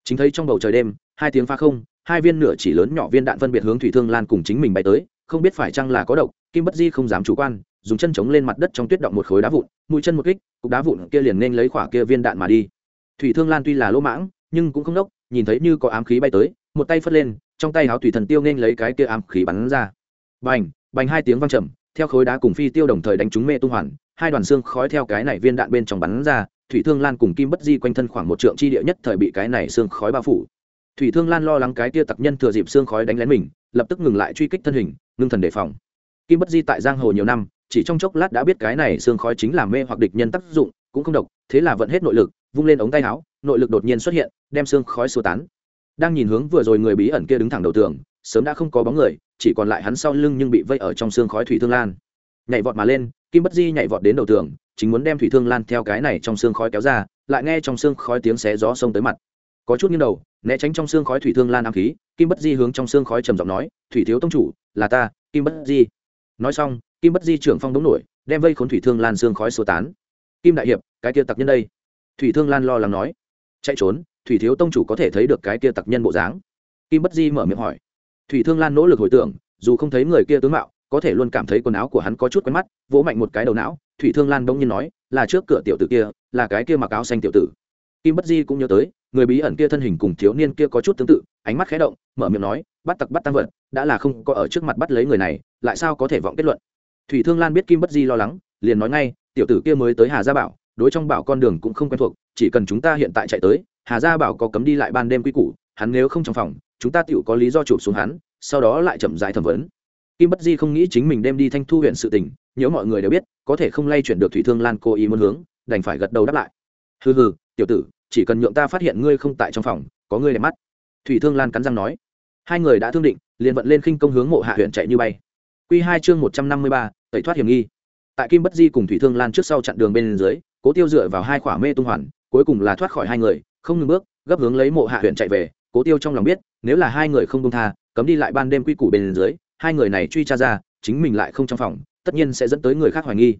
Chính thấy trong bầu trời đêm, hai tiếng pha không, hai viên nửa chỉ lớn nhỏ viên đạn phân biệt hướng thủy thương lan cùng chính mình bay tới, không biết phải chăng là có độc, kim bất di không dám chủ quan, dùng chân chống lên mặt đất trong tuyết động một khối đá vụn, mũi chân một kích, cục đá vụn kia liền nên lấy khỏa kia viên đạn mà đi. Thủy thương lan tuy là lỗ mãng, nhưng cũng không đốc, nhìn thấy như có ám khí bay tới, một tay phất lên, trong tay háo thủy thần tiêu nên lấy cái kia ám khí bắn ra. Bành bành hai tiếng vang trầm theo khối đá cùng phi tiêu đồng thời đánh trúng mê tung hoàn, hai đoàn xương khói theo cái này viên đạn bên trong bắn ra, thủy thương lan cùng kim bất di quanh thân khoảng một trượng chi địa nhất thời bị cái này xương khói bao phủ. Thủy thương lan lo lắng cái kia tặc nhân thừa dịp xương khói đánh lén mình, lập tức ngừng lại truy kích thân hình, ngưng thần đề phòng. Kim bất di tại giang hồ nhiều năm, chỉ trong chốc lát đã biết cái này xương khói chính là mê hoặc địch nhân tác dụng, cũng không độc, thế là vận hết nội lực, vung lên ống tay áo, nội lực đột nhiên xuất hiện, đem xương khói xua tán. Đang nhìn hướng vừa rồi người bí ẩn kia đứng thẳng đầu tường sớm đã không có bóng người, chỉ còn lại hắn sau lưng nhưng bị vây ở trong xương khói thủy thương lan. Nhảy vọt mà lên, kim bất di nhảy vọt đến đầu tường, chính muốn đem thủy thương lan theo cái này trong xương khói kéo ra, lại nghe trong xương khói tiếng xé gió xông tới mặt. Có chút nghiêng đầu, né tránh trong xương khói thủy thương lan ám khí, kim bất di hướng trong xương khói trầm giọng nói, thủy thiếu tông chủ, là ta, kim bất di. Nói xong, kim bất di trưởng phong đống nổi, đem vây khốn thủy thương lan xương khói sơ tán. Kim đại hiệp, cái kia tặc nhân đây. Thủy thương lan lo lắng nói. Chạy trốn, thủy thiếu tông chủ có thể thấy được cái kia tặc nhân bộ dáng. Kim bất di mở miệng hỏi thủy thương lan nỗ lực hồi tưởng, dù không thấy người kia tướng mạo, có thể luôn cảm thấy quần áo của hắn có chút quen mắt, vỗ mạnh một cái đầu não, thủy thương lan bỗng nhiên nói, là trước cửa tiểu tử kia, là cái kia mặc áo xanh tiểu tử. Kim bất di cũng nhớ tới, người bí ẩn kia thân hình cùng thiếu niên kia có chút tương tự, ánh mắt khé động, mở miệng nói, bắt tặc bắt tăng vật, đã là không có ở trước mặt bắt lấy người này, lại sao có thể vọng kết luận? Thủy thương lan biết kim bất di lo lắng, liền nói ngay, tiểu tử kia mới tới hà gia bảo, đối trong bảo con đường cũng không quen thuộc, chỉ cần chúng ta hiện tại chạy tới, hà gia bảo có cấm đi lại ban đêm quy củ hắn nếu không trong phòng, chúng ta tựu có lý do chụp xuống hắn, sau đó lại chậm rãi thẩm vấn. Kim bất di không nghĩ chính mình đem đi thanh thu huyện sự tình nếu mọi người đều biết, có thể không lay chuyển được thủy thương lan cố ý muốn hướng, đành phải gật đầu đáp lại. Hừ hừ, tiểu tử, chỉ cần nhượng ta phát hiện ngươi không tại trong phòng, có ngươi đẹp mắt. Thủy thương lan cắn răng nói. Hai người đã thương định, liền vận lên khinh công hướng mộ hạ huyện chạy như bay. Q hai chương một trăm năm mươi ba, tẩy thoát hiểm nghi. Tại kim bất di cùng thủy thương lan trước sau chặn đường bên dưới, cố tiêu dựa vào hai khỏa mê tung hoàn, cuối cùng là thoát khỏi hai người, không ngừng bước, gấp hướng lấy mộ hạ huyện chạy về cố tiêu trong lòng biết, nếu là hai người không công tha, cấm đi lại ban đêm quy củ bên dưới, hai người này truy tra ra, chính mình lại không trong phòng, tất nhiên sẽ dẫn tới người khác hoài nghi.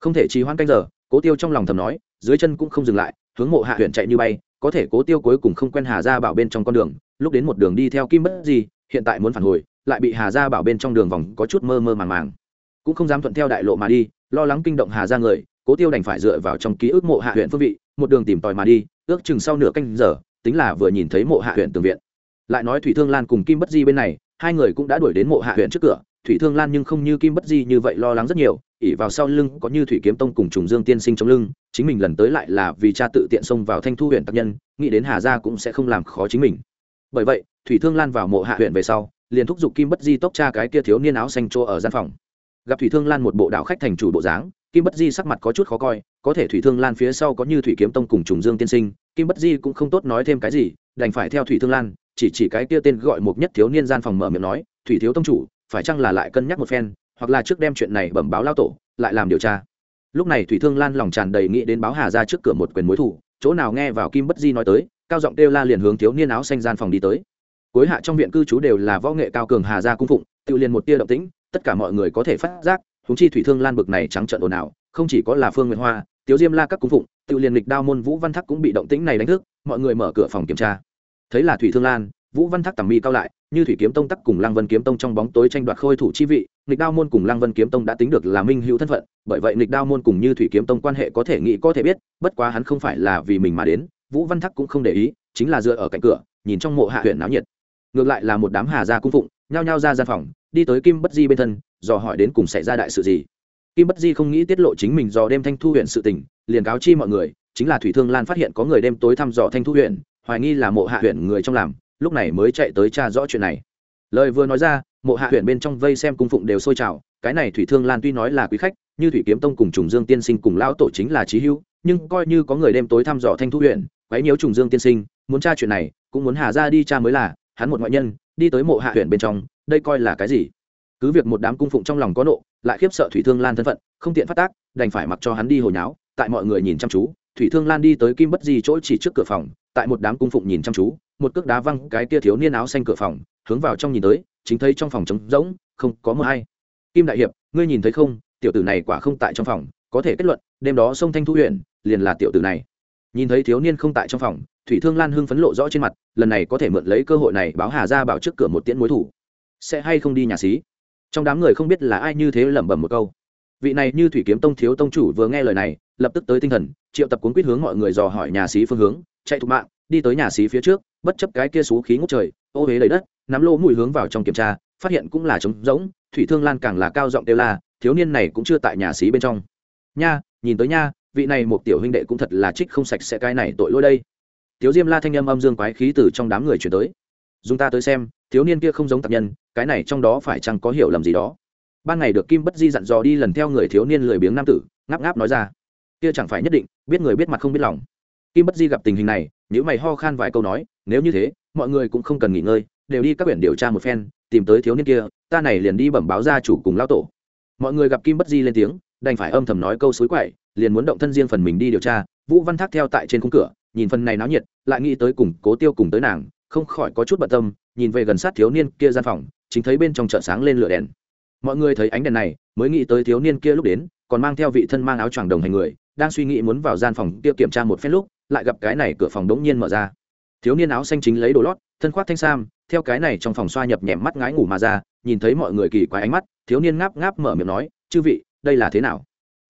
Không thể trì hoãn canh giờ, cố tiêu trong lòng thầm nói, dưới chân cũng không dừng lại, hướng mộ hạ huyện chạy như bay, có thể cố tiêu cuối cùng không quen hà ra bảo bên trong con đường, lúc đến một đường đi theo kim bất gì hiện tại muốn phản hồi, lại bị hà ra bảo bên trong đường vòng có chút mơ mơ màng màng. Cũng không dám thuận theo đại lộ mà đi, lo lắng kinh động hà ra người, cố tiêu đành phải dựa vào trong ký ức mộ hạ huyện phương vị, một đường tìm tòi mà đi, ước chừng sau nửa canh giờ tính là vừa nhìn thấy mộ hạ huyện tường viện. Lại nói thủy thương lan cùng kim bất di bên này, hai người cũng đã đuổi đến mộ hạ huyện trước cửa. Thủy thương lan nhưng không như kim bất di như vậy lo lắng rất nhiều, ỉ vào sau lưng có như thủy kiếm tông cùng trùng dương tiên sinh trong lưng, chính mình lần tới lại là vì cha tự tiện xông vào thanh thu huyện tác nhân, nghĩ đến hà gia cũng sẽ không làm khó chính mình. Bởi vậy, thủy thương lan vào mộ hạ huyện về sau, liền thúc giục kim bất di tốc cha cái kia thiếu niên áo xanh chỗ ở gian phòng. Gặp thủy thương lan một bộ đạo khách thành chủ bộ dáng, kim bất di sắc mặt có chút khó coi, có thể thủy thương lan phía sau có như thủy kiếm tông cùng trùng dương tiên sinh kim bất di cũng không tốt nói thêm cái gì, đành phải theo thủy thương lan, chỉ chỉ cái kia tên gọi một nhất thiếu niên gian phòng mở miệng nói, thủy thiếu tông chủ, phải chăng là lại cân nhắc một phen, hoặc là trước đem chuyện này bẩm báo lao tổ, lại làm điều tra? Lúc này thủy thương lan lòng tràn đầy nghĩ đến báo hà ra trước cửa một quyền mối thủ, chỗ nào nghe vào kim bất di nói tới, cao giọng kêu la liền hướng thiếu niên áo xanh gian phòng đi tới. Cuối hạ trong viện cư trú đều là võ nghệ cao cường hà gia cung phụng, tự liền một tia động tĩnh, tất cả mọi người có thể phát giác húng chi thủy thương lan bực này trắng trợn ồn ào, không chỉ có là phương nguyện hoa, tiếu diêm la các cung phụng tự liền lịch đao môn vũ văn thắc cũng bị động tĩnh này đánh thức, mọi người mở cửa phòng kiểm tra. Thấy là thủy thương lan, vũ văn thắc tầm mi cao lại, như thủy kiếm tông tắc cùng lăng vân kiếm tông trong bóng tối tranh đoạt khôi thủ chi vị lịch đao môn cùng lăng vân kiếm tông đã tính được là minh hữu thân phận, bởi vậy lịch đao môn cùng như thủy kiếm tông quan hệ có thể nghĩ có thể biết, bất quá hắn không phải là vì mình mà đến, vũ văn thắc cũng không để ý, chính là dựa ở cạnh cửa, nhìn trong mộ hạ huyện náo nhiệt. Ngược lại là một đám hà gia cung phụng, nhao nhao ra gian phòng, đi tới kim bất di bên thân, dò hỏi đến cùng xảy ra đại sự gì kim bất di không nghĩ tiết lộ chính mình do đêm thanh thu huyện sự tình, liền cáo chi mọi người, chính là thủy thương lan phát hiện có người đêm tối thăm dò thanh thu huyện hoài nghi là mộ hạ huyện người trong làm, lúc này mới chạy tới tra rõ chuyện này. Lời vừa nói ra, mộ hạ huyện bên trong vây xem cung phụng đều sôi trào, cái này thủy thương lan tuy nói là quý khách, như thủy kiếm tông cùng trùng dương tiên sinh cùng lão tổ chính là trí hữu, nhưng coi như có người đêm tối thăm dò thanh thu huyện quấy nhiễu trùng dương tiên sinh, muốn tra chuyện này, cũng muốn hà ra đi tra mới là, hắn một ngoại nhân, đi tới mộ hạ huyện bên trong, đây coi là cái gì? Cứ việc một đám cung phụng trong lòng có nộ, lại khiếp sợ thủy thương lan thân phận, không tiện phát tác, đành phải mặc cho hắn đi hồi nháo, tại mọi người nhìn chăm chú, thủy thương lan đi tới kim bất di chỗ chỉ trước cửa phòng, tại một đám cung phụng nhìn chăm chú, một cước đá văng cái kia thiếu niên áo xanh cửa phòng, hướng vào trong nhìn tới, chính thấy trong phòng trống rỗng, không có mưa hay. Kim đại hiệp, ngươi nhìn thấy không? Tiểu tử này quả không tại trong phòng, có thể kết luận, đêm đó sông thanh thu huyện liền là tiểu tử này. Nhìn thấy thiếu niên không tại trong phòng, thủy thương lan hưng phấn lộ rõ trên mặt, lần này có thể mượn lấy cơ hội này báo hà ra bảo trước cửa một tiễn mối thủ. Sẽ hay không đi nhà xí? Trong đám người không biết là ai như thế lẩm bẩm một câu. Vị này như thủy kiếm tông thiếu tông chủ vừa nghe lời này, lập tức tới tinh thần, triệu tập cuốn quýt hướng mọi người dò hỏi nhà xí phương hướng, chạy thục mạng, đi tới nhà xí phía trước, bất chấp cái kia xú khí ngút trời, ô huế lấy đất, nắm lỗ mùi hướng vào trong kiểm tra, phát hiện cũng là trống rỗng, thủy thương lan càng là cao giọng kêu la, thiếu niên này cũng chưa tại nhà xí bên trong. Nha, nhìn tới nha, vị này một tiểu huynh đệ cũng thật là trích không sạch sẽ cái này tội lỗi đây. Thiếu diêm la thanh âm âm dương quái khí từ trong đám người chuyển tới dùng ta tới xem, thiếu niên kia không giống tạp nhân, cái này trong đó phải chăng có hiểu lầm gì đó? Ban ngày được kim bất di dặn dò đi lần theo người thiếu niên lười biếng nam tử, ngáp ngáp nói ra. Kia chẳng phải nhất định, biết người biết mặt không biết lòng. Kim bất di gặp tình hình này nếu mày ho khan vài câu nói, nếu như thế, mọi người cũng không cần nghỉ ngơi, đều đi các biển điều tra một phen, tìm tới thiếu niên kia, ta này liền đi bẩm báo gia chủ cùng lao tổ. Mọi người gặp kim bất di lên tiếng, đành phải âm thầm nói câu xối quậy, liền muốn động thân riêng phần mình đi điều tra, vũ văn thác theo tại trên khung cửa, nhìn phần này náo nhiệt, lại nghĩ tới cùng cố tiêu cùng tới nàng không khỏi có chút bận tâm, nhìn về gần sát thiếu niên kia gian phòng, chính thấy bên trong chợ sáng lên lửa đèn. Mọi người thấy ánh đèn này, mới nghĩ tới thiếu niên kia lúc đến, còn mang theo vị thân mang áo choàng đồng hành người, đang suy nghĩ muốn vào gian phòng kia kiểm tra một phen lúc, lại gặp cái này cửa phòng đống nhiên mở ra. Thiếu niên áo xanh chính lấy đồ lót, thân khoác thanh sam, theo cái này trong phòng xoa nhập nhẹm mắt ngái ngủ mà ra, nhìn thấy mọi người kỳ quái ánh mắt, thiếu niên ngáp ngáp mở miệng nói, chư vị, đây là thế nào?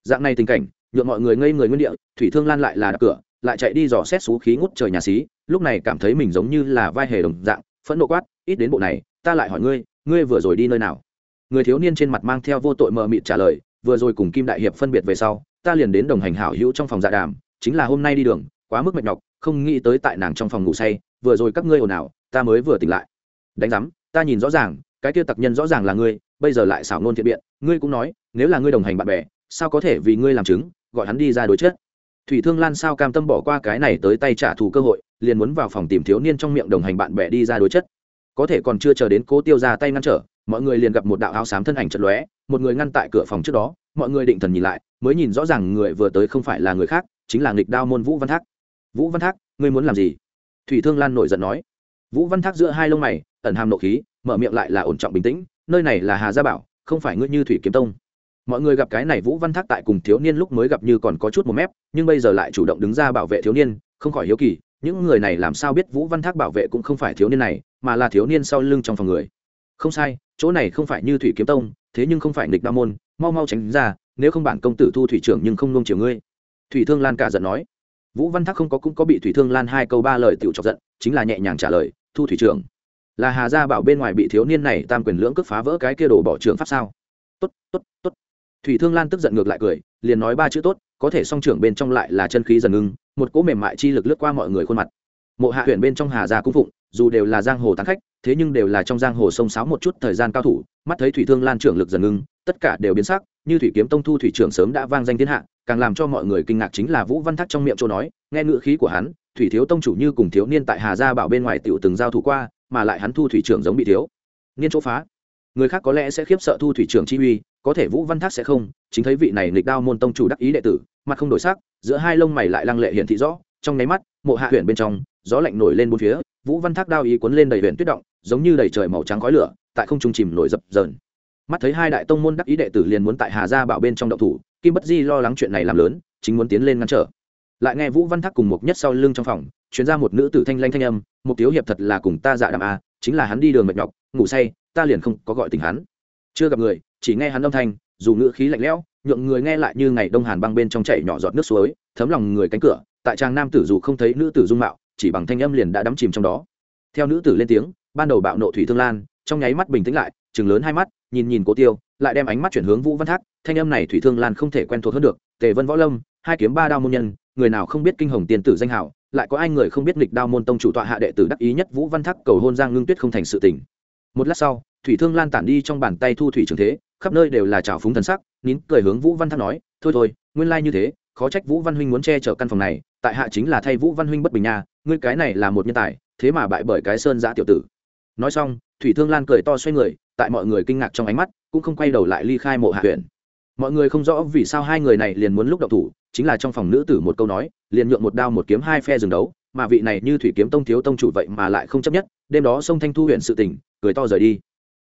Dạng này tình cảnh nhuộm mọi người ngây người nguyên địa, thủy thương lan lại là đập cửa lại chạy đi dò xét xú khí ngút trời nhà xí, lúc này cảm thấy mình giống như là vai hề đồng dạng, phẫn nộ quát, ít đến bộ này, ta lại hỏi ngươi ngươi vừa rồi đi nơi nào? Người thiếu niên trên mặt mang theo vô tội mờ mịt trả lời, vừa rồi cùng kim đại hiệp phân biệt về sau, ta liền đến đồng hành hảo hữu trong phòng dạ đàm, chính là hôm nay đi đường, quá mức mệt nhọc, không nghĩ tới tại nàng trong phòng ngủ say, vừa rồi các ngươi ồn ào, ta mới vừa tỉnh lại. Đánh giám, ta nhìn rõ ràng, cái kia tặc nhân rõ ràng là ngươi, bây giờ lại xảo nôn thiện biện, ngươi cũng nói, nếu là ngươi đồng hành bạn bè, sao có thể vì ngươi làm chứng, gọi hắn đi ra đối chết thủy thương lan sao cam tâm bỏ qua cái này tới tay trả thù cơ hội, liền muốn vào phòng tìm thiếu niên trong miệng đồng hành bạn bè đi ra đối chất. Có thể còn chưa chờ đến cố tiêu ra tay ngăn trở, mọi người liền gặp một đạo áo xám thân ảnh chật lóe, một người ngăn tại cửa phòng trước đó, mọi người định thần nhìn lại, mới nhìn rõ ràng người vừa tới không phải là người khác, chính là nghịch đao môn vũ văn thác. Vũ văn thác, ngươi muốn làm gì? Thủy thương lan nổi giận nói. Vũ văn thác giữa hai lông mày, ẩn hàm nộ khí, mở miệng lại là ổn trọng bình tĩnh, nơi này là hà gia bảo, không phải ngươi như thủy kiếm tông mọi người gặp cái này vũ văn thác tại cùng thiếu niên lúc mới gặp như còn có chút một mép, nhưng bây giờ lại chủ động đứng ra bảo vệ thiếu niên, không khỏi hiếu kỳ, những người này làm sao biết vũ văn thác bảo vệ cũng không phải thiếu niên này, mà là thiếu niên sau lưng trong phòng người. Không sai, chỗ này không phải như thủy kiếm tông, thế nhưng không phải nghịch đa môn, mau mau tránh ra, nếu không bản công tử thu thủy trưởng nhưng không nung chiều ngươi. Thủy thương lan cả giận nói. Vũ văn thác không có cũng có bị thủy thương lan hai câu ba lời tiểu chọc giận, chính là nhẹ nhàng trả lời, thu thủy trưởng, là hà gia bảo bên ngoài bị thiếu niên này tam quyền lưỡng cướp phá vỡ cái kia đồ bỏ trường pháp sao? Tốt tốt tốt thủy thương lan tức giận ngược lại cười, liền nói ba chữ tốt, có thể song trưởng bên trong lại là chân khí dần ngưng, một cỗ mềm mại chi lực lướt qua mọi người khuôn mặt. Mộ hạ huyện bên trong hà gia cung phụng, dù đều là giang hồ tán khách, thế nhưng đều là trong giang hồ sông sáo một chút thời gian cao thủ, mắt thấy thủy thương lan trưởng lực dần ngưng, tất cả đều biến sắc, như thủy kiếm tông thu thủy trưởng sớm đã vang danh thiên hạ, càng làm cho mọi người kinh ngạc chính là vũ văn thắc trong miệng châu nói, nghe ngữ khí của hắn, thủy thiếu tông chủ như cùng thiếu niên tại hà gia bảo bên ngoài tiểu từng giao thủ qua, mà lại hắn thu thủy trưởng giống bị thiếu. Niên chỗ phá người khác có lẽ sẽ khiếp sợ thu thủy trưởng chi uy, có thể vũ văn thác sẽ không, chính thấy vị này nghịch đao môn tông chủ đắc ý đệ tử, mặt không đổi sắc, giữa hai lông mày lại lăng lệ hiện thị rõ, trong nháy mắt, mộ hạ huyện bên trong, gió lạnh nổi lên bốn phía, vũ văn thác đao ý cuốn lên đầy huyện tuyết động, giống như đầy trời màu trắng khói lửa, tại không trung chìm nổi dập dờn. Mắt thấy hai đại tông môn đắc ý đệ tử liền muốn tại hà gia bảo bên trong động thủ, kim bất di lo lắng chuyện này làm lớn, chính muốn tiến lên ngăn trở. Lại nghe vũ văn thác cùng một nhất sau lưng trong phòng chuyến ra một nữ tử thanh lanh thanh âm một tiếu hiệp thật là cùng ta dạ đàm a à, chính là hắn đi đường mệt nhọc, ngủ say ta liền không có gọi tình hắn. Chưa gặp người, chỉ nghe hắn âm thanh, dù ngữ khí lạnh lẽo, nhượng người nghe lại như ngày đông hàn băng bên trong chảy nhỏ giọt nước suối, thấm lòng người cánh cửa, tại trang nam tử dù không thấy nữ tử dung mạo, chỉ bằng thanh âm liền đã đắm chìm trong đó. Theo nữ tử lên tiếng, ban đầu bạo nộ thủy thương lan, trong nháy mắt bình tĩnh lại chừng lớn hai mắt, nhìn nhìn cố tiêu, lại đem ánh mắt chuyển hướng vũ văn thác, thanh âm này thủy thương lan không thể quen thuộc hơn được, tề vân võ lâm, hai kiếm ba đao môn nhân, người nào không biết kinh hồng tiền tử danh hảo, lại có ai người không biết nghịch đao môn tông chủ tọa hạ đệ tử đắc ý nhất vũ văn thác cầu hôn giang ngưng tuyết không thành sự tình một lát sau, thủy thương lan tản đi trong bàn tay thu thủy trường thế, khắp nơi đều là trào phúng thần sắc, nín cười hướng vũ văn thác nói, thôi thôi, nguyên lai như thế, khó trách vũ văn huynh muốn che chở căn phòng này, tại hạ chính là thay vũ văn huynh bất bình nha, ngươi cái này là một nhân tài, thế mà bại bởi cái sơn giã tiểu tử. Nói xong, thủy thương lan cười to xoay người, tại mọi người kinh ngạc trong ánh mắt, cũng không quay đầu lại ly khai mộ hạ huyện. Mọi người không rõ vì sao hai người này liền muốn lúc đậu thủ, chính là trong phòng nữ tử một câu nói, liền nhượng một đao một kiếm hai phe dừng đấu mà vị này như thủy kiếm tông thiếu tông chủ vậy mà lại không chấp nhất, đêm đó sông thanh thu huyện sự tỉnh, cười to rời đi.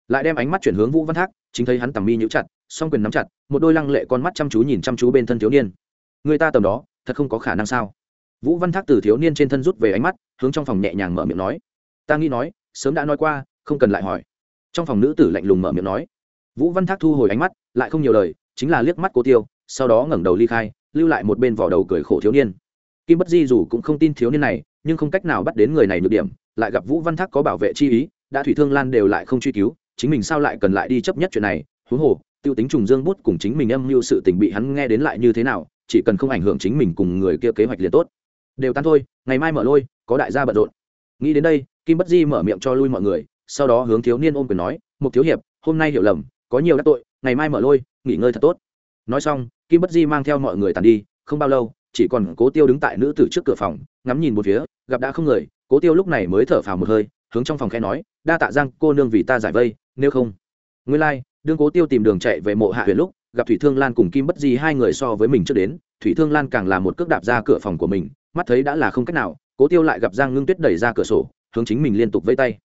Lại đem ánh mắt chuyển hướng vũ văn thác, chính thấy hắn tầm mi nhũ chặt, song quyền nắm chặt, một đôi lăng lệ con mắt chăm chú nhìn chăm chú bên thân thiếu niên. Người ta tầm đó, thật không có khả năng sao? Vũ văn thác từ thiếu niên trên thân rút về ánh mắt, hướng trong phòng nhẹ nhàng mở miệng nói. Ta nghĩ nói, sớm đã nói qua, không cần lại hỏi. Trong phòng nữ tử lạnh lùng mở miệng nói. Vũ văn thác thu hồi ánh mắt, lại không nhiều lời, chính là liếc mắt cố tiêu, sau đó ngẩng đầu ly khai, lưu lại một bên vỏ đầu cười khổ thiếu niên kim bất di dù cũng không tin thiếu niên này, nhưng không cách nào bắt đến người này nhược điểm, lại gặp vũ văn thác có bảo vệ chi ý, đã thủy thương lan đều lại không truy cứu, chính mình sao lại cần lại đi chấp nhất chuyện này? Huống hồ, tiêu tính trùng dương bút cùng chính mình âm mưu sự tình bị hắn nghe đến lại như thế nào, chỉ cần không ảnh hưởng chính mình cùng người kia kế hoạch liền tốt. Đều tan thôi, ngày mai mở lôi, có đại gia bận rộn. Nghĩ đến đây, kim bất di mở miệng cho lui mọi người, sau đó hướng thiếu niên ôm quyền nói một thiếu hiệp, hôm nay hiểu lầm, có nhiều đắc tội, ngày mai mở lôi, nghỉ ngơi thật tốt. Nói xong, kim bất di mang theo mọi người tàn đi, không bao lâu chỉ còn cố tiêu đứng tại nữ tử trước cửa phòng ngắm nhìn một phía gặp đã không người cố tiêu lúc này mới thở phào một hơi hướng trong phòng khe nói đa tạ giang cô nương vì ta giải vây nếu không. Nguyên lai、like, đương cố tiêu tìm đường chạy về mộ hạ huyện lúc gặp thủy thương lan cùng kim bất di hai người so với mình trước đến thủy thương lan càng là một cước đạp ra cửa phòng của mình mắt thấy đã là không cách nào cố tiêu lại gặp giang ngưng tuyết đẩy ra cửa sổ hướng chính mình liên tục vây tay.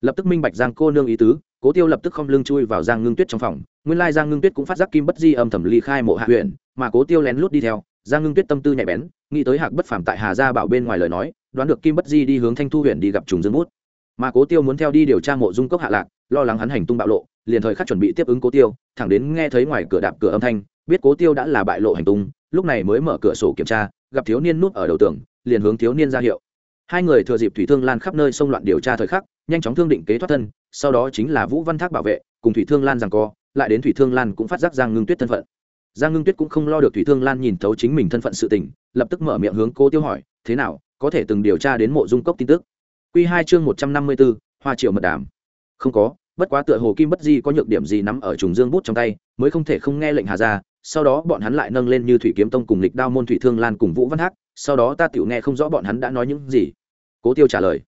Lập tức minh bạch giang cô nương ý tứ cố tiêu lập tức không lưng chui vào giang ngưng tuyết trong phòng nguyên lai giang ngưng tuyết cũng phát giác kim bất di âm thầm ly khai mộ hạ huyện mà cố tiêu lén lút đi theo giang ngưng tuyết tâm tư nhạy bén, nghĩ tới hạc bất phàm tại hà gia bảo bên ngoài lời nói, đoán được kim bất di đi hướng thanh thu huyện đi gặp trùng dương bút. Mà cố tiêu muốn theo đi điều tra mộ dung cốc hạ lạc, lo lắng hắn hành tung bạo lộ, liền thời khắc chuẩn bị tiếp ứng cố tiêu, thẳng đến nghe thấy ngoài cửa đạp cửa âm thanh, biết cố tiêu đã là bại lộ hành tung, lúc này mới mở cửa sổ kiểm tra, gặp thiếu niên núp ở đầu tường, liền hướng thiếu niên ra hiệu. Hai người thừa dịp thủy thương lan khắp nơi xông loạn điều tra thời khắc, nhanh chóng thương định kế thoát thân, sau đó chính là vũ văn thác bảo vệ, cùng thủy thương lan rằng co, lại đến thủy thương lan cũng phát giác giang ngưng tuyết thân phận giang ngưng tuyết cũng không lo được thủy thương lan nhìn thấu chính mình thân phận sự tình, lập tức mở miệng hướng cô tiêu hỏi, thế nào, có thể từng điều tra đến mộ dung cốc tin tức? Q hai chương một trăm năm mươi b ố hoa triệu mật đàm. Không có, bất quá tựa hồ kim bất di có nhược điểm gì nắm ở trùng dương bút trong tay, mới không thể không nghe lệnh hà ra sau đó bọn hắn lại nâng lên như thủy kiếm tông cùng lịch đao môn thủy thương lan cùng vũ văn hắc, sau đó ta tiểu nghe không rõ bọn hắn đã nói những gì. Cố tiêu trả lời.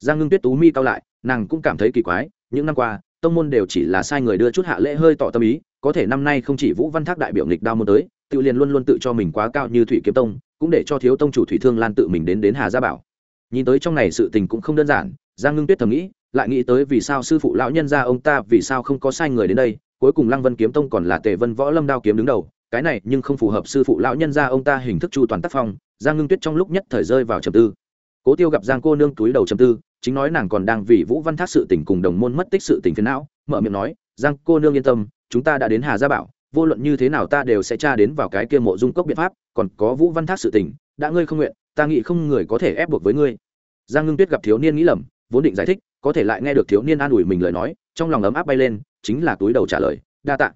Giang ngưng tuyết tú mi cao lại, nàng cũng cảm thấy kỳ quái, những năm qua, tông môn đều chỉ là sai người đưa chút hạ lễ hơi tỏ tâm ý có thể năm nay không chỉ vũ văn thác đại biểu nghịch đao môn tới tự liền luôn luôn tự cho mình quá cao như thủy kiếm tông, cũng để cho thiếu tông chủ thủy thương lan tự mình đến đến hà gia bảo. Nhìn tới trong này sự tình cũng không đơn giản, giang ngưng tuyết thầm nghĩ, lại nghĩ tới vì sao sư phụ lão nhân gia ông ta vì sao không có sai người đến đây, cuối cùng lăng vân kiếm tông còn là tề vân võ lâm đao kiếm đứng đầu, cái này nhưng không phù hợp sư phụ lão nhân gia ông ta hình thức chu toàn tác phong, giang ngưng tuyết trong lúc nhất thời rơi vào trầm tư. Cố tiêu gặp giang cô nương túi đầu trầm tư, chính nói nàng còn đang vì vũ văn thác sự tình cùng đồng môn mất tích sự tình phiền não, mở miệng nói, giang cô nương yên tâm chúng ta đã đến hà gia bảo, vô luận như thế nào ta đều sẽ tra đến vào cái kia mộ dung cốc biện pháp, còn có vũ văn thác sự tình, đã ngươi không nguyện, ta nghĩ không người có thể ép buộc với ngươi. Giang ngưng tuyết gặp thiếu niên nghĩ lầm, vốn định giải thích, có thể lại nghe được thiếu niên an ủi mình lời nói, trong lòng ấm áp bay lên, chính là túi đầu trả lời, đa tạ.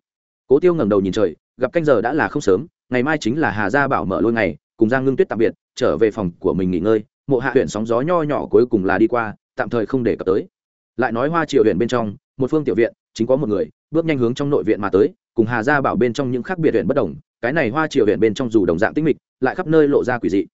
Cố tiêu ngẩng đầu nhìn trời, gặp canh giờ đã là không sớm, ngày mai chính là hà gia bảo mở lôi ngày, cùng giang ngưng tuyết tạm biệt, trở về phòng của mình nghỉ ngơi, mộ hạ huyện sóng gió nho nhỏ cuối cùng là đi qua, tạm thời không để cập tới. Lại nói hoa triều huyện bên trong, một phương tiểu viện, chính có một người bước nhanh hướng trong nội viện mà tới, cùng hà gia bảo bên trong những khác biệt huyện bất đồng, cái này hoa triều huyện bên trong dù đồng dạng tinh mịch, lại khắp nơi lộ ra quỷ dị.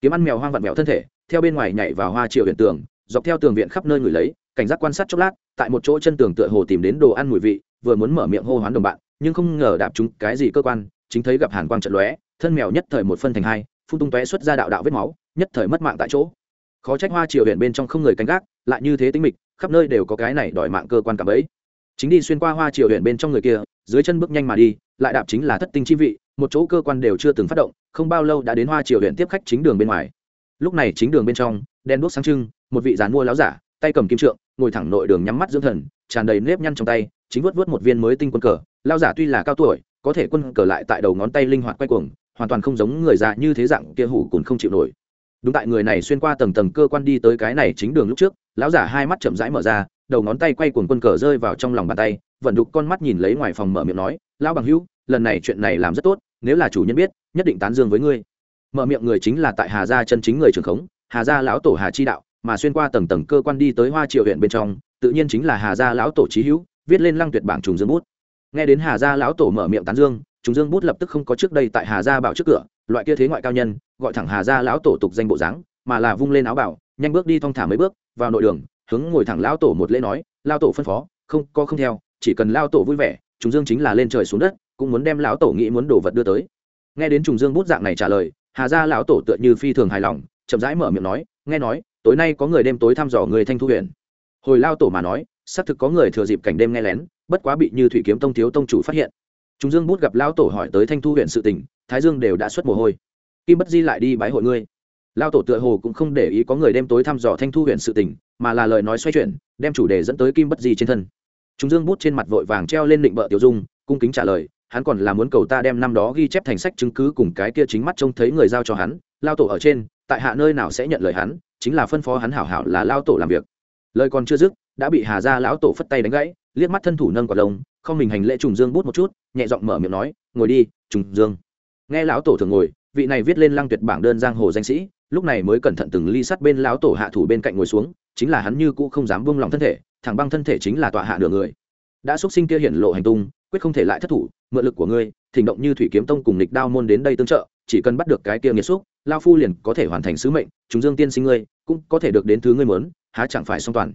Kiếm ăn mèo hoang vặn mèo thân thể, theo bên ngoài nhảy vào hoa triều huyện tường, dọc theo tường viện khắp nơi người lấy, cảnh giác quan sát chốc lát, tại một chỗ chân tường tựa hồ tìm đến đồ ăn mùi vị, vừa muốn mở miệng hô hoán đồng bạn, nhưng không ngờ đạp chúng cái gì cơ quan, chính thấy gặp hàn quang trận lóe, thân mèo nhất thời một phân thành hai, phun tung tóe xuất ra đạo đạo vết máu, nhất thời mất mạng tại chỗ. Khó trách hoa triều huyện bên trong không người canh gác, lại như thế tính mịch, khắp nơi đều có cái này đòi mạng cơ quan cả bấy chính đi xuyên qua hoa triều huyện bên trong người kia, dưới chân bước nhanh mà đi, lại đạp chính là thất tinh chi vị, một chỗ cơ quan đều chưa từng phát động, không bao lâu đã đến hoa triều huyện tiếp khách chính đường bên ngoài. Lúc này chính đường bên trong đen đuốc sáng trưng, một vị dàn mua láo giả, tay cầm kim trượng, ngồi thẳng nội đường nhắm mắt dưỡng thần, tràn đầy nếp nhăn trong tay, chính vớt vớt một viên mới tinh quân cờ. Lao giả tuy là cao tuổi, có thể quân cờ lại tại đầu ngón tay linh hoạt quay cuồng, hoàn toàn không giống người già như thế dạng kia hủ cùn không chịu nổi đúng tại người này xuyên qua tầng tầng cơ quan đi tới cái này chính đường lúc trước, lão giả hai mắt chậm rãi mở ra, đầu ngón tay quay cuồng quân cờ rơi vào trong lòng bàn tay, vận đục con mắt nhìn lấy ngoài phòng mở miệng nói, lão bằng hữu, lần này chuyện này làm rất tốt, nếu là chủ nhân biết, nhất định tán dương với ngươi. Mở miệng người chính là tại hà gia chân chính người trưởng khống, hà gia lão tổ hà chi đạo, mà xuyên qua tầng tầng cơ quan đi tới hoa triệu huyện bên trong, tự nhiên chính là hà gia lão tổ trí hữu, viết lên lăng tuyệt bảng trùng dương bút. Nghe đến hà gia lão tổ mở miệng tán dương, trùng dương bút lập tức không có trước đây tại hà gia bảo trước cửa loại kia thế ngoại cao nhân, gọi thẳng hà gia lão tổ tục danh bộ dáng, mà là vung lên áo bảo, nhanh bước đi thong thả mấy bước, vào nội đường, hướng ngồi thẳng lão tổ một lễ nói lao tổ phân phó, không, có không theo, chỉ cần lao tổ vui vẻ, trùng dương chính là lên trời xuống đất, cũng muốn đem lão tổ nghĩ muốn đồ vật đưa tới. Nghe đến trùng dương bút dạng này trả lời, hà gia lão tổ tựa như phi thường hài lòng, chậm rãi mở miệng nói, nghe nói, tối nay có người đêm tối thăm dò người thanh thu huyện. Hồi lao tổ mà nói, xác thực có người thừa dịp cảnh đêm nghe lén, bất quá bị như thủy kiếm tông thiếu tông chủ phát hiện. Chúng dương bút gặp lao tổ hỏi tới thanh thu huyện sự tình thái dương đều đã xuất mồ hôi. Kim bất di lại đi bái hội ngươi. Lao tổ tựa hồ cũng không để ý có người đêm tối thăm dò thanh thu huyện sự tình, mà là lời nói xoay chuyển, đem chủ đề dẫn tới kim bất di trên thân. Chúng dương bút trên mặt vội vàng treo lên định bợ tiểu dung, cung kính trả lời, hắn còn là muốn cầu ta đem năm đó ghi chép thành sách chứng cứ cùng cái kia chính mắt trông thấy người giao cho hắn, lao tổ ở trên, tại hạ nơi nào sẽ nhận lời hắn, chính là phân phó hắn hảo hảo là lao tổ làm việc. Lời còn chưa dứt, đã bị hà gia lão tổ phất tay đánh gãy, liếc mắt thân thủ nâng quả lông, không mình hành lễ trùng dương bút một chút, nhẹ giọng mở miệng nói, ngồi đi trùng dương nghe lão tổ thường ngồi, vị này viết lên lăng tuyệt bảng đơn giang hồ danh sĩ, lúc này mới cẩn thận từng ly sắt bên lão tổ hạ thủ bên cạnh ngồi xuống, chính là hắn như cũ không dám buông lòng thân thể, thẳng băng thân thể chính là tọa hạ nửa người. Đã xuất sinh kia hiển lộ hành tung, quyết không thể lại thất thủ, mượn lực của ngươi, thỉnh động như thủy kiếm tông cùng nịch đao môn đến đây tương trợ, chỉ cần bắt được cái kia nghiệt xúc lao phu liền có thể hoàn thành sứ mệnh, chúng dương tiên sinh ngươi, cũng có thể được đến thứ ngươi mớn há chẳng phải song toàn.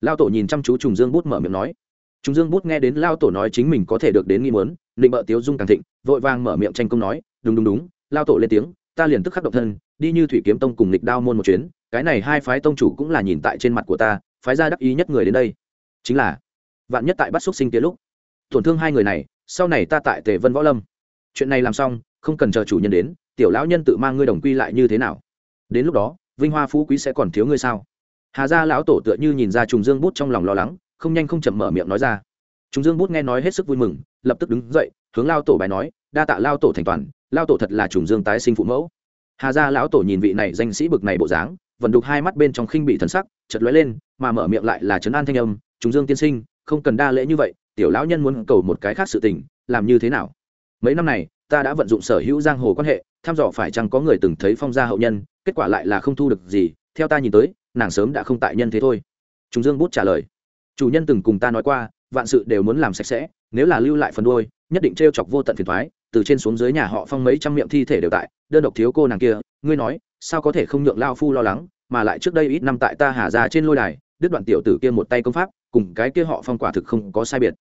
Lao tổ nhìn chăm chú trùng dương bút mở miệng nói. Trùng dương bút nghe đến lao tổ nói chính mình có thể được đến nghi mớn định bợ tiếu dung càng thịnh, vội vàng mở miệng tranh công nói đúng đúng đúng, lao tổ lên tiếng, ta liền tức khắc động thân, đi như thủy kiếm tông cùng lịch đao môn một chuyến, cái này hai phái tông chủ cũng là nhìn tại trên mặt của ta, phái ra đắc ý nhất người đến đây. Chính là, vạn nhất tại bắt xúc sinh kia lúc, tổn thương hai người này, sau này ta tại tề vân võ lâm. Chuyện này làm xong, không cần chờ chủ nhân đến, tiểu lão nhân tự mang ngươi đồng quy lại như thế nào? Đến lúc đó, vinh hoa phú quý sẽ còn thiếu ngươi sao? Hà gia lão tổ tựa như nhìn ra trùng dương bút trong lòng lo lắng, không nhanh không chậm mở miệng nói ra. Trùng dương bút nghe nói hết sức vui mừng, lập tức đứng dậy, hướng lao tổ bài nói, đa tạ lao tổ thành toàn lao tổ thật là trùng dương tái sinh phụ mẫu. Hà gia lão tổ nhìn vị này danh sĩ bực này bộ dáng, vẫn đục hai mắt bên trong khinh bị thần sắc chật lóe lên, mà mở miệng lại là trấn an thanh âm, trùng dương tiên sinh, không cần đa lễ như vậy, tiểu lão nhân muốn cầu một cái khác sự tình, làm như thế nào? Mấy năm này, ta đã vận dụng sở hữu giang hồ quan hệ, thăm dò phải chăng có người từng thấy phong gia hậu nhân, kết quả lại là không thu được gì, theo ta nhìn tới, nàng sớm đã không tại nhân thế thôi. Chúng dương bút trả lời. Chủ nhân từng cùng ta nói qua, vạn sự đều muốn làm sạch sẽ, nếu là lưu lại phần đôi nhất định t r e o chọc vô tận phiền thoái từ trên xuống dưới nhà họ phong mấy trăm miệng thi thể đều tại, đơn độc thiếu cô nàng kia, ngươi nói, sao có thể không nhượng lao phu lo lắng, mà lại trước đây ít năm tại ta hà ra trên lôi đài, đứt đoạn tiểu tử kia một tay công pháp, cùng cái kia họ phong quả thực không có sai biệt.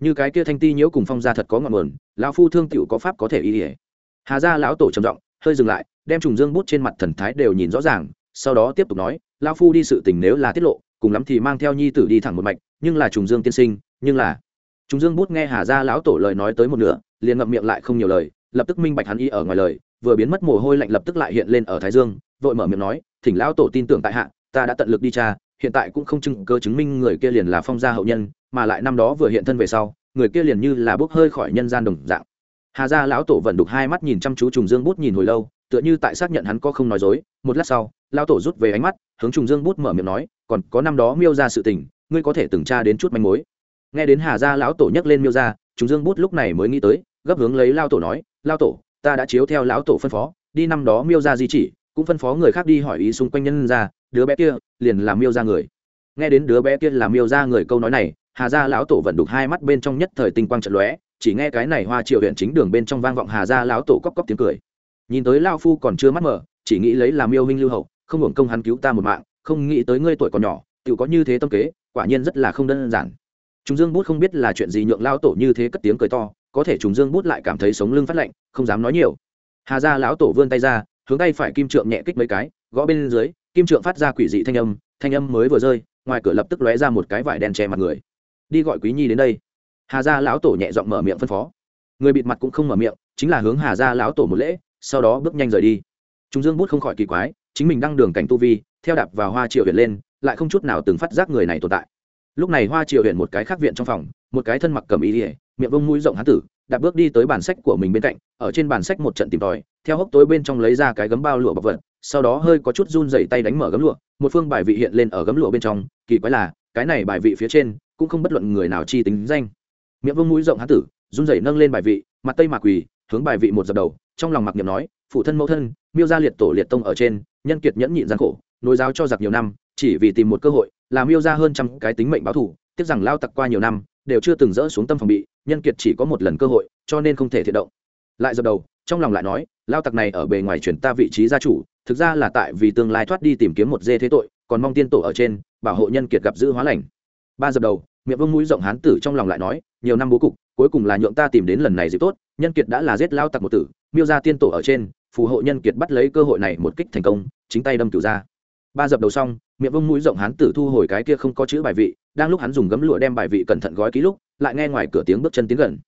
Như cái kia thanh ti nhiễu cùng phong gia thật có ngọn nguồn lão phu thương tiểu có pháp có thể y ỉa hà gia lão tổ trầm giọng, hơi dừng lại, đem trùng dương bút trên mặt thần thái đều nhìn rõ ràng, sau đó tiếp tục nói lão phu đi sự tình nếu là tiết lộ, cùng lắm thì mang theo nhi tử đi thẳng một mạch, nhưng là trùng dương tiên sinh, nhưng là. Trùng dương bút nghe hà gia lão tổ lời nói tới một nửa liền ngậm miệng lại không nhiều lời, lập tức minh bạch hắn y ở ngoài lời, vừa biến mất mồ hôi lạnh lập tức lại hiện lên ở thái dương, vội mở miệng nói, thỉnh lão tổ tin tưởng tại hạ, ta đã tận lực đi tra, hiện tại cũng không chứng cơ chứng minh người kia liền là phong gia hậu nhân, mà lại năm đó vừa hiện thân về sau, người kia liền như là bốc hơi khỏi nhân gian đồng dạng. Hà gia lão tổ vẫn đục hai mắt nhìn chăm chú trùng dương bút nhìn hồi lâu, tựa như tại xác nhận hắn có không nói dối, một lát sau, lão tổ rút về ánh mắt, hướng trùng dương bút mở miệng nói, còn có năm đó miêu ra sự tình, ngươi có thể từng tra đến chút manh mối. Nghe đến hà gia lão tổ nhắc lên miêu ra, Trùng dương bút lúc này mới nghĩ tới gấp hướng lấy lao tổ nói, lao tổ, ta đã chiếu theo lão tổ phân phó, đi năm đó miêu ra di chỉ, cũng phân phó người khác đi hỏi ý xung quanh nhân ra, đứa bé kia liền làm miêu ra người. Nghe đến đứa bé kia làm miêu ra người câu nói này, hà gia lão tổ vẫn đục hai mắt bên trong nhất thời tinh quang trận lóe, chỉ nghe cái này hoa triệu huyện chính đường bên trong vang vọng hà gia lão tổ cóc cóc tiếng cười. Nhìn tới lao phu còn chưa mắt mở, chỉ nghĩ lấy làm miêu huynh lưu hậu, không hưởng công hắn cứu ta một mạng, không nghĩ tới ngươi tuổi còn nhỏ tự có như thế tâm kế, quả nhiên rất là không đơn giản. Chúng dương bút không biết là chuyện gì nhượng lao tổ như thế cất tiếng cười to có thể chúng dương bút lại cảm thấy sống lưng phát lạnh, không dám nói nhiều. Hà gia lão tổ vươn tay ra, hướng tay phải kim trượng nhẹ kích mấy cái, gõ bên dưới, kim trượng phát ra quỷ dị thanh âm thanh âm mới vừa rơi, ngoài cửa lập tức lóe ra một cái vải đen che mặt người. Đi gọi quý nhi đến đây. Hà gia lão tổ nhẹ giọng mở miệng phân phó. Người bịt mặt cũng không mở miệng, chính là hướng hà gia lão tổ một lễ, sau đó bước nhanh rời đi. Chúng dương bút không khỏi kỳ quái, chính mình đang đường cảnh tu vi, theo đạp vào hoa triệu huyện lên, lại không chút nào từng phát giác người này tồn tại. Lúc này hoa triệu huyện một cái khác viện trong phòng, một cái thân mặc cầm y ỉa miệng vông mũi rộng hán tử, đạp bước đi tới bản sách của mình bên cạnh, ở trên bản sách một trận tìm tòi, theo hốc tối bên trong lấy ra cái gấm bao lụa bọc vật, sau đó hơi có chút run dày tay đánh mở gấm lụa, một phương bài vị hiện lên ở gấm lụa bên trong, kỳ quái là, cái này bài vị phía trên cũng không bất luận người nào chi tính danh. Miệng vương mũi rộng hán tử, run rẩy nâng lên bài vị, mặt tây mạc quỳ, hướng bài vị một dập đầu, trong lòng mặc niệm nói, phụ thân mẫu thân, miêu gia liệt tổ liệt tông ở trên, nhân kiệt nhẫn nhịn gian khổ, nối giáo cho giặc nhiều năm, chỉ vì tìm một cơ hội, làm miêu gia hơn trăm cái tính mệnh báo thủ tiếc rằng lao tặc qua nhiều năm, đều chưa từng dỡ xuống tâm phòng bị nhân kiệt chỉ có một lần cơ hội, cho nên không thể thiện động. Lại dập đầu, trong lòng lại nói, lao tặc này ở bề ngoài chuyển ta vị trí gia chủ, thực ra là tại vì tương lai thoát đi tìm kiếm một dê thế tội, còn mong tiên tổ ở trên, bảo hộ nhân kiệt gặp giữ hóa lành. Ba dập đầu, miệng vương mũi rộng hán tử trong lòng lại nói, nhiều năm bố cục, cuối cùng là nhượng ta tìm đến lần này dịp tốt, nhân kiệt đã là giết lao tặc một tử, miêu ra tiên tổ ở trên, phù hộ nhân kiệt bắt lấy cơ hội này một kích thành công, chính tay đâm cửu ra ba dập đầu xong, miệng vương mũi rộng hán tử thu hồi cái kia không có chữ bài vị, đang lúc hắn dùng gấm lụa đem bài vị cẩn thận gói ký lúc lại nghe ngoài cửa tiếng bước chân tiến gần.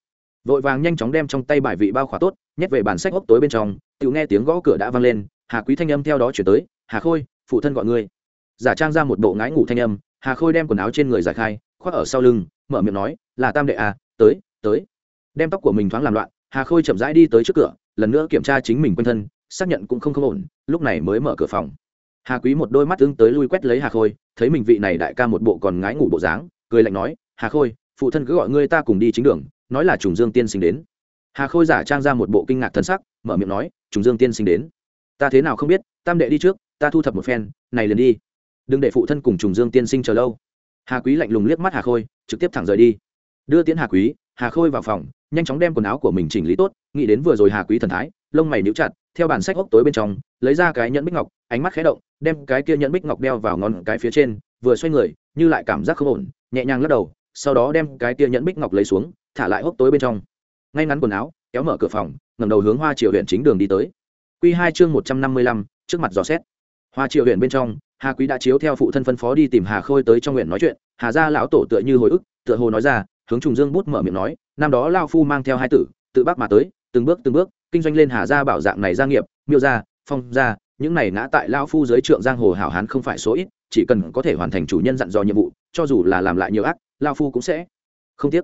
Vội vàng nhanh chóng đem trong tay bài vị bao khỏa tốt, nhét về bản sách ốc tối bên trong tự nghe tiếng gõ cửa đã vang lên, hà quý thanh âm theo đó chuyển tới, hà khôi, phụ thân gọi ngươi. Giả trang ra một bộ ngái ngủ thanh âm, hà khôi đem quần áo trên người giải khai, khoác ở sau lưng, mở miệng nói, là tam đệ à tới tới. Đem tóc của mình thoáng làm loạn, hà khôi chậm rãi đi tới trước cửa, lần nữa kiểm tra chính mình quanh thân, xác nhận cũng không không ổn, lúc này mới mở cửa phòng. Hà quý một đôi mắt tương tới lui quét lấy hà khôi, thấy mình vị này đại ca một bộ còn ngái ngủ bộ dáng, cười lạnh nói, hà khôi phụ thân cứ gọi ngươi ta cùng đi chính đường, nói là trùng dương tiên sinh đến. Hà khôi giả trang ra một bộ kinh ngạc thân sắc, mở miệng nói, trùng dương tiên sinh đến. Ta thế nào không biết, tam đệ đi trước, ta thu thập một phen, này liền đi. Đừng để phụ thân cùng trùng dương tiên sinh chờ lâu. Hà quý lạnh lùng liếc mắt hà khôi, trực tiếp thẳng rời đi. Đưa tiễn hà quý, hà khôi vào phòng, nhanh chóng đem quần áo của mình chỉnh lý tốt, nghĩ đến vừa rồi hà quý thần thái, lông mày níu chặt, theo bản sách hốc tối bên trong, lấy ra cái nhẫn bích ngọc, ánh mắt khé động, đem cái kia nhẫn bích ngọc đeo vào ngón cái phía trên, vừa xoay người, như lại cảm giác không ổn, nhẹ nhàng lắc đầu sau đó đem cái kia nhẫn bích ngọc lấy xuống, thả lại hốc tối bên trong. Ngay ngắn quần áo, kéo mở cửa phòng ngầm đầu hướng hoa triều huyện chính đường đi tới. Q hai chương một trăm năm mươi lăm, trước mặt dò xét. Hoa triều huyện bên trong, hà quý đã chiếu theo phụ thân phân phó đi tìm hà khôi tới trong huyện nói chuyện. Hà gia lão tổ tựa như hồi ức, tựa hồ nói ra, hướng trùng dương bút mở miệng nói, năm đó lao phu mang theo hai tử, tự bắc mà tới, từng bước từng bước, kinh doanh lên hà gia bảo dạng này gia nghiệp, miêu gia, phong gia, những này ngã tại lao phu dưới trượng giang hồ hảo hán không phải số ít, chỉ cần có thể hoàn thành chủ nhân dặn dò nhiệm vụ, cho dù là làm lại nhiều ác lao phu cũng sẽ. Không tiếc.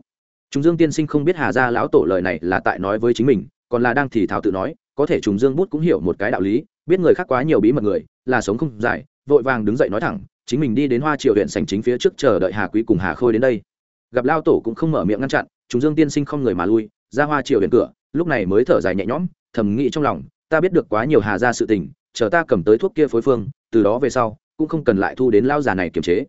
Trùng dương tiên sinh không biết hà gia lão tổ lời này là tại nói với chính mình, còn là đang thì thảo tự nói, có thể trùng dương bút cũng hiểu một cái đạo lý, biết người khác quá nhiều bí mật người, là sống không dài vội vàng đứng dậy nói thẳng, chính mình đi đến hoa triều huyện sành chính phía trước chờ đợi hà quý cùng hà khôi đến đây. Gặp lao tổ cũng không mở miệng ngăn chặn chúng dương tiên sinh không người mà lui, ra hoa triều huyện cửa, lúc này mới thở dài nhẹ nhõm, thầm nghĩ trong lòng, ta biết được quá nhiều hà ra sự tình, chờ ta cầm tới thuốc kia phối phương, từ đó về sau, cũng không cần lại thu đến lao già này kiềm chế.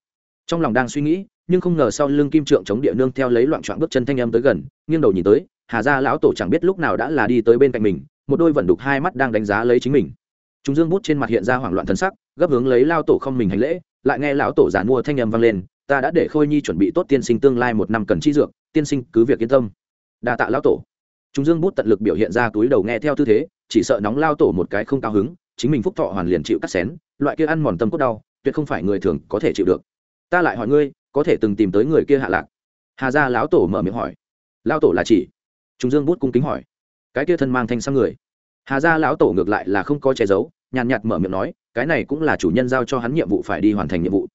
Trong lòng đang suy nghĩ nhưng không ngờ sau lưng kim trượng chống địa nương theo lấy loạn trọn bước chân thanh âm tới gần, nghiêng đầu nhìn tới, hà gia lão tổ chẳng biết lúc nào đã là đi tới bên cạnh mình, một đôi vận đục hai mắt đang đánh giá lấy chính mình. Chúng dương bút trên mặt hiện ra hoảng loạn thân sắc, gấp hướng lấy lao tổ không mình hành lễ, lại nghe lão tổ giản mua thanh âm vang lên, ta đã để khôi nhi chuẩn bị tốt tiên sinh tương lai một năm cần chi dược, tiên sinh cứ việc yên tâm. Đa tạ lão tổ. Chúng dương bút tận lực biểu hiện ra túi đầu nghe theo tư thế, chỉ sợ nóng lao tổ một cái không cao hứng, chính mình phúc thọ hoàn liền chịu cắt xén, loại kia ăn mòn tâm cốt đau, tuyệt không phải người thường có thể chịu được. Ta lại hỏi ngươi có thể từng tìm tới người kia hạ lạc. Hà gia lão tổ mở miệng hỏi. Lão tổ là chỉ. Chúng dương bút cung kính hỏi. Cái kia thân mang thanh sang người. Hà gia lão tổ ngược lại là không có che giấu, nhàn nhạt mở miệng nói, cái này cũng là chủ nhân giao cho hắn nhiệm vụ phải đi hoàn thành nhiệm vụ.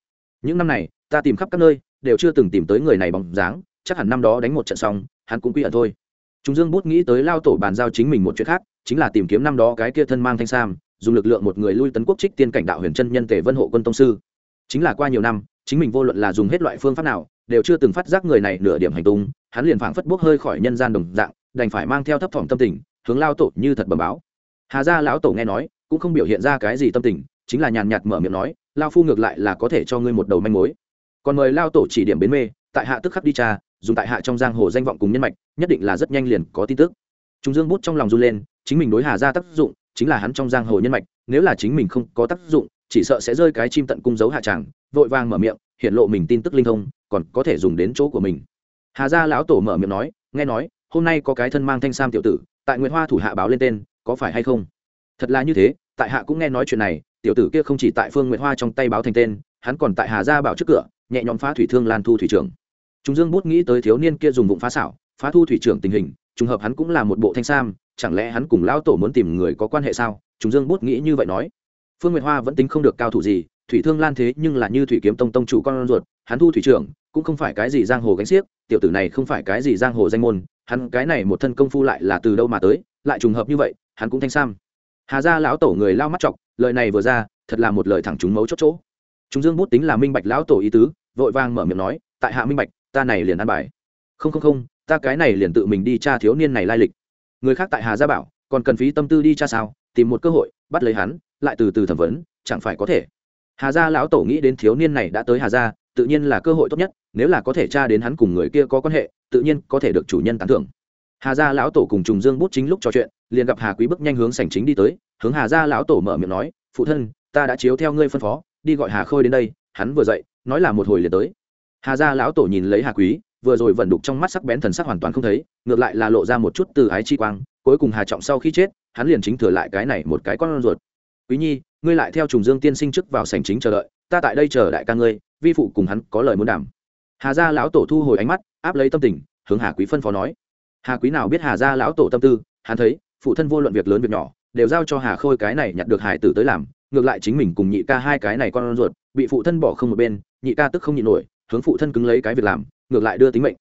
Những năm này, ta tìm khắp các nơi, đều chưa từng tìm tới người này bóng dáng, chắc hẳn năm đó đánh một trận xong, hắn cũng quy ẩn thôi. Chúng dương bút nghĩ tới lao tổ bàn giao chính mình một chuyện khác, chính là tìm kiếm năm đó cái kia thân mang thanh sam, dùng lực lượng một người lui tấn quốc trích tiên cảnh đạo huyền chân nhân tề vân hộ quân tông sư. Chính là qua nhiều năm chính mình vô luận là dùng hết loại phương pháp nào, đều chưa từng phát giác người này nửa điểm hành tung, hắn liền phảng phất bốc hơi khỏi nhân gian đồng dạng, đành phải mang theo thấp thỏm tâm tình, hướng lao tổ như thật bẩm báo. Hà gia lão tổ nghe nói, cũng không biểu hiện ra cái gì tâm tình, chính là nhàn nhạt mở miệng nói lao phu ngược lại là có thể cho ngươi một đầu manh mối. Còn mời lao tổ chỉ điểm bến mê, tại hạ tức khắc đi cha dùng tại hạ trong giang hồ danh vọng cùng nhân mạch, nhất định là rất nhanh liền có tin tức. Trung dương bút trong lòng run lên, chính mình đối hà gia tác dụng, chính là hắn trong giang hồ nhân mạch, nếu là chính mình không có tác dụng chỉ sợ sẽ rơi cái chim tận cung giấu hạ tràng, vội vàng mở miệng hiện lộ mình tin tức linh thông, còn có thể dùng đến chỗ của mình. Hà gia lão tổ mở miệng nói, nghe nói, hôm nay có cái thân mang thanh sam tiểu tử, tại nguyệt hoa thủ hạ báo lên tên, có phải hay không? Thật là như thế, tại hạ cũng nghe nói chuyện này, tiểu tử kia không chỉ tại phương nguyệt hoa trong tay báo thành tên, hắn còn tại hà gia bảo trước cửa, nhẹ nhõm phá thủy thương lan thu thủy trưởng. Chúng dương bút nghĩ tới thiếu niên kia dùng vụng phá xảo, phá thu thủy trưởng tình hình, trùng hợp hắn cũng là một bộ thanh sam, chẳng lẽ hắn cùng lão tổ muốn tìm người có quan hệ sao? Chúng dương bút nghĩ như vậy nói phương nguyệt hoa vẫn tính không được cao thủ gì, thủy thương lan thế nhưng là như thủy kiếm tông tông chủ con ruột, hắn thu thủy trưởng, cũng không phải cái gì giang hồ gánh xiếc, tiểu tử này không phải cái gì giang hồ danh môn, hắn cái này một thân công phu lại là từ đâu mà tới, lại trùng hợp như vậy, hắn cũng thanh sam. Hà gia lão tổ người lao mắt chọc, lời này vừa ra, thật là một lời thẳng trúng mấu chốt chỗ. Chúng dương bút tính là minh bạch lão tổ ý tứ, vội vàng mở miệng nói, tại hạ minh bạch, ta này liền ăn bài. Không không không, ta cái này liền tự mình đi tra thiếu niên này lai lịch. Người khác tại hà gia bảo, còn cần phí tâm tư đi tra sao? Tìm một cơ hội, bắt lấy hắn, lại từ từ thẩm vấn, chẳng phải có thể. Hà gia lão tổ nghĩ đến thiếu niên này đã tới hà gia, tự nhiên là cơ hội tốt nhất, nếu là có thể tra đến hắn cùng người kia có quan hệ, tự nhiên có thể được chủ nhân tán thưởng. Hà gia lão tổ cùng trùng dương bút chính lúc trò chuyện, liền gặp hà quý bước nhanh hướng sảnh chính đi tới, hướng hà gia lão tổ mở miệng nói, phụ thân, ta đã chiếu theo ngươi phân phó, đi gọi hà khôi đến đây, hắn vừa dậy, nói là một hồi liền tới. Hà gia lão tổ nhìn lấy hà quý, vừa rồi vận đục trong mắt sắc bén thần sắc hoàn toàn không thấy, ngược lại là lộ ra một chút từ ái chi quang, cuối cùng hà trọng sau khi chết hắn liền chính thừa lại cái này một cái con ruột. Quý nhi, ngươi lại theo trùng dương tiên sinh trước vào sảnh chính chờ đợi, ta tại đây chờ đại ca ngươi, vi phụ cùng hắn có lời muốn đảm. hà gia lão tổ thu hồi ánh mắt, áp lấy tâm tình, hướng hà quý phân phó nói. Hà quý nào biết hà gia lão tổ tâm tư, hắn thấy, phụ thân vô luận việc lớn việc nhỏ, đều giao cho hà khôi cái này nhặt được hải tử tới làm, ngược lại chính mình cùng nhị ca hai cái này con ruột, bị phụ thân bỏ không một bên, nhị ca tức không nhịn nổi, hướng phụ thân cứng lấy cái việc làm, ngược lại đưa tính mệnh.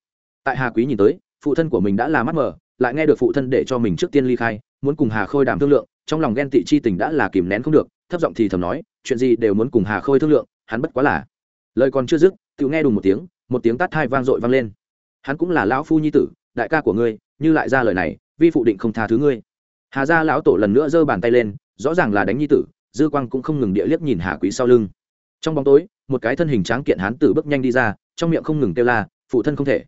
Tại hà quý nhìn tới, phụ thân của mình đã là mắt mờ lại nghe được phụ thân để cho mình trước tiên ly khai, muốn cùng hà khôi đàm thương lượng, trong lòng ghen tị chi tình đã là kìm nén không được, thấp giọng thì thầm nói, chuyện gì đều muốn cùng hà khôi thương lượng, hắn bất quá là. Lời còn chưa dứt tự nghe đùng một tiếng một tiếng tắt thai vang dội vang lên. Hắn cũng là lão phu nhi tử, đại ca của ngươi, như lại ra lời này, vi phụ định không tha thứ ngươi. Hà gia lão tổ lần nữa giơ bàn tay lên, rõ ràng là đánh nhi tử, dư quang cũng không ngừng địa liếc nhìn hà quý sau lưng. Trong bóng tối, một cái thân hình tráng kiện hán tử bước nhanh đi ra, trong miệng không ngừng kêu la, phụ thân không thể.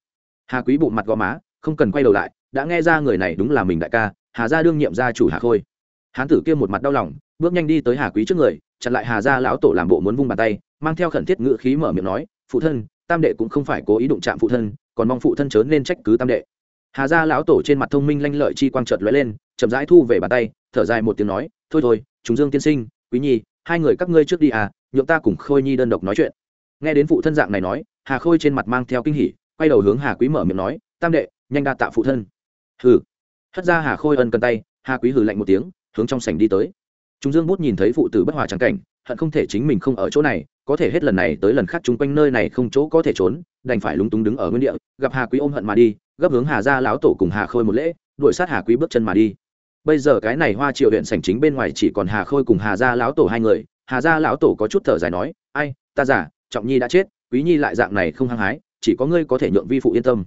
Hà quý bụng mặt gò má không cần quay đầu lại, đã nghe ra người này đúng là mình đại ca, hà gia đương nhiệm gia chủ hà khôi. Hán tử kia một mặt đau lòng, bước nhanh đi tới hà quý trước người, chặn lại hà gia lão tổ làm bộ muốn vung bàn tay, mang theo khẩn thiết ngữ khí mở miệng nói, phụ thân, tam đệ cũng không phải cố ý đụng chạm phụ thân, còn mong phụ thân chớ nên trách cứ tam đệ. Hà gia lão tổ trên mặt thông minh lanh lợi chi quang trợt lóe lên, chậm rãi thu về bàn tay, thở dài một tiếng nói, thôi thôi, chúng dương tiên sinh, quý nhi, hai người các ngươi trước đi à nhượng ta cùng khôi nhi đơn độc nói chuyện. Nghe đến phụ thân dạng này nói, hà khôi trên mặt mang theo kinh hỉ, quay đầu hướng hà quý mở miệng nói, tam đệ nhanh đa tạ phụ thân. Hừ. Hất ra hà khôi ân cần tay, hà quý hừ lạnh một tiếng, hướng trong sảnh đi tới. Chúng dương bút nhìn thấy phụ tử bất hòa trắng cảnh, hận không thể chính mình không ở chỗ này, có thể hết lần này tới lần khác chung quanh nơi này không chỗ có thể trốn, đành phải lúng túng đứng ở nguyên địa, gặp hà quý ôm hận mà đi, gấp hướng hà ra lão tổ cùng hà khôi một lễ, đuổi sát hà quý bước chân mà đi. Bây giờ cái này hoa triều huyện sảnh chính bên ngoài chỉ còn hà khôi cùng hà gia lão tổ hai người, hà gia lão tổ có chút thở dài nói, ai, ta giả trọng nhi đã chết, quý nhi lại dạng này không hăng hái, chỉ có ngươi có thể nhượng vi phụ yên tâm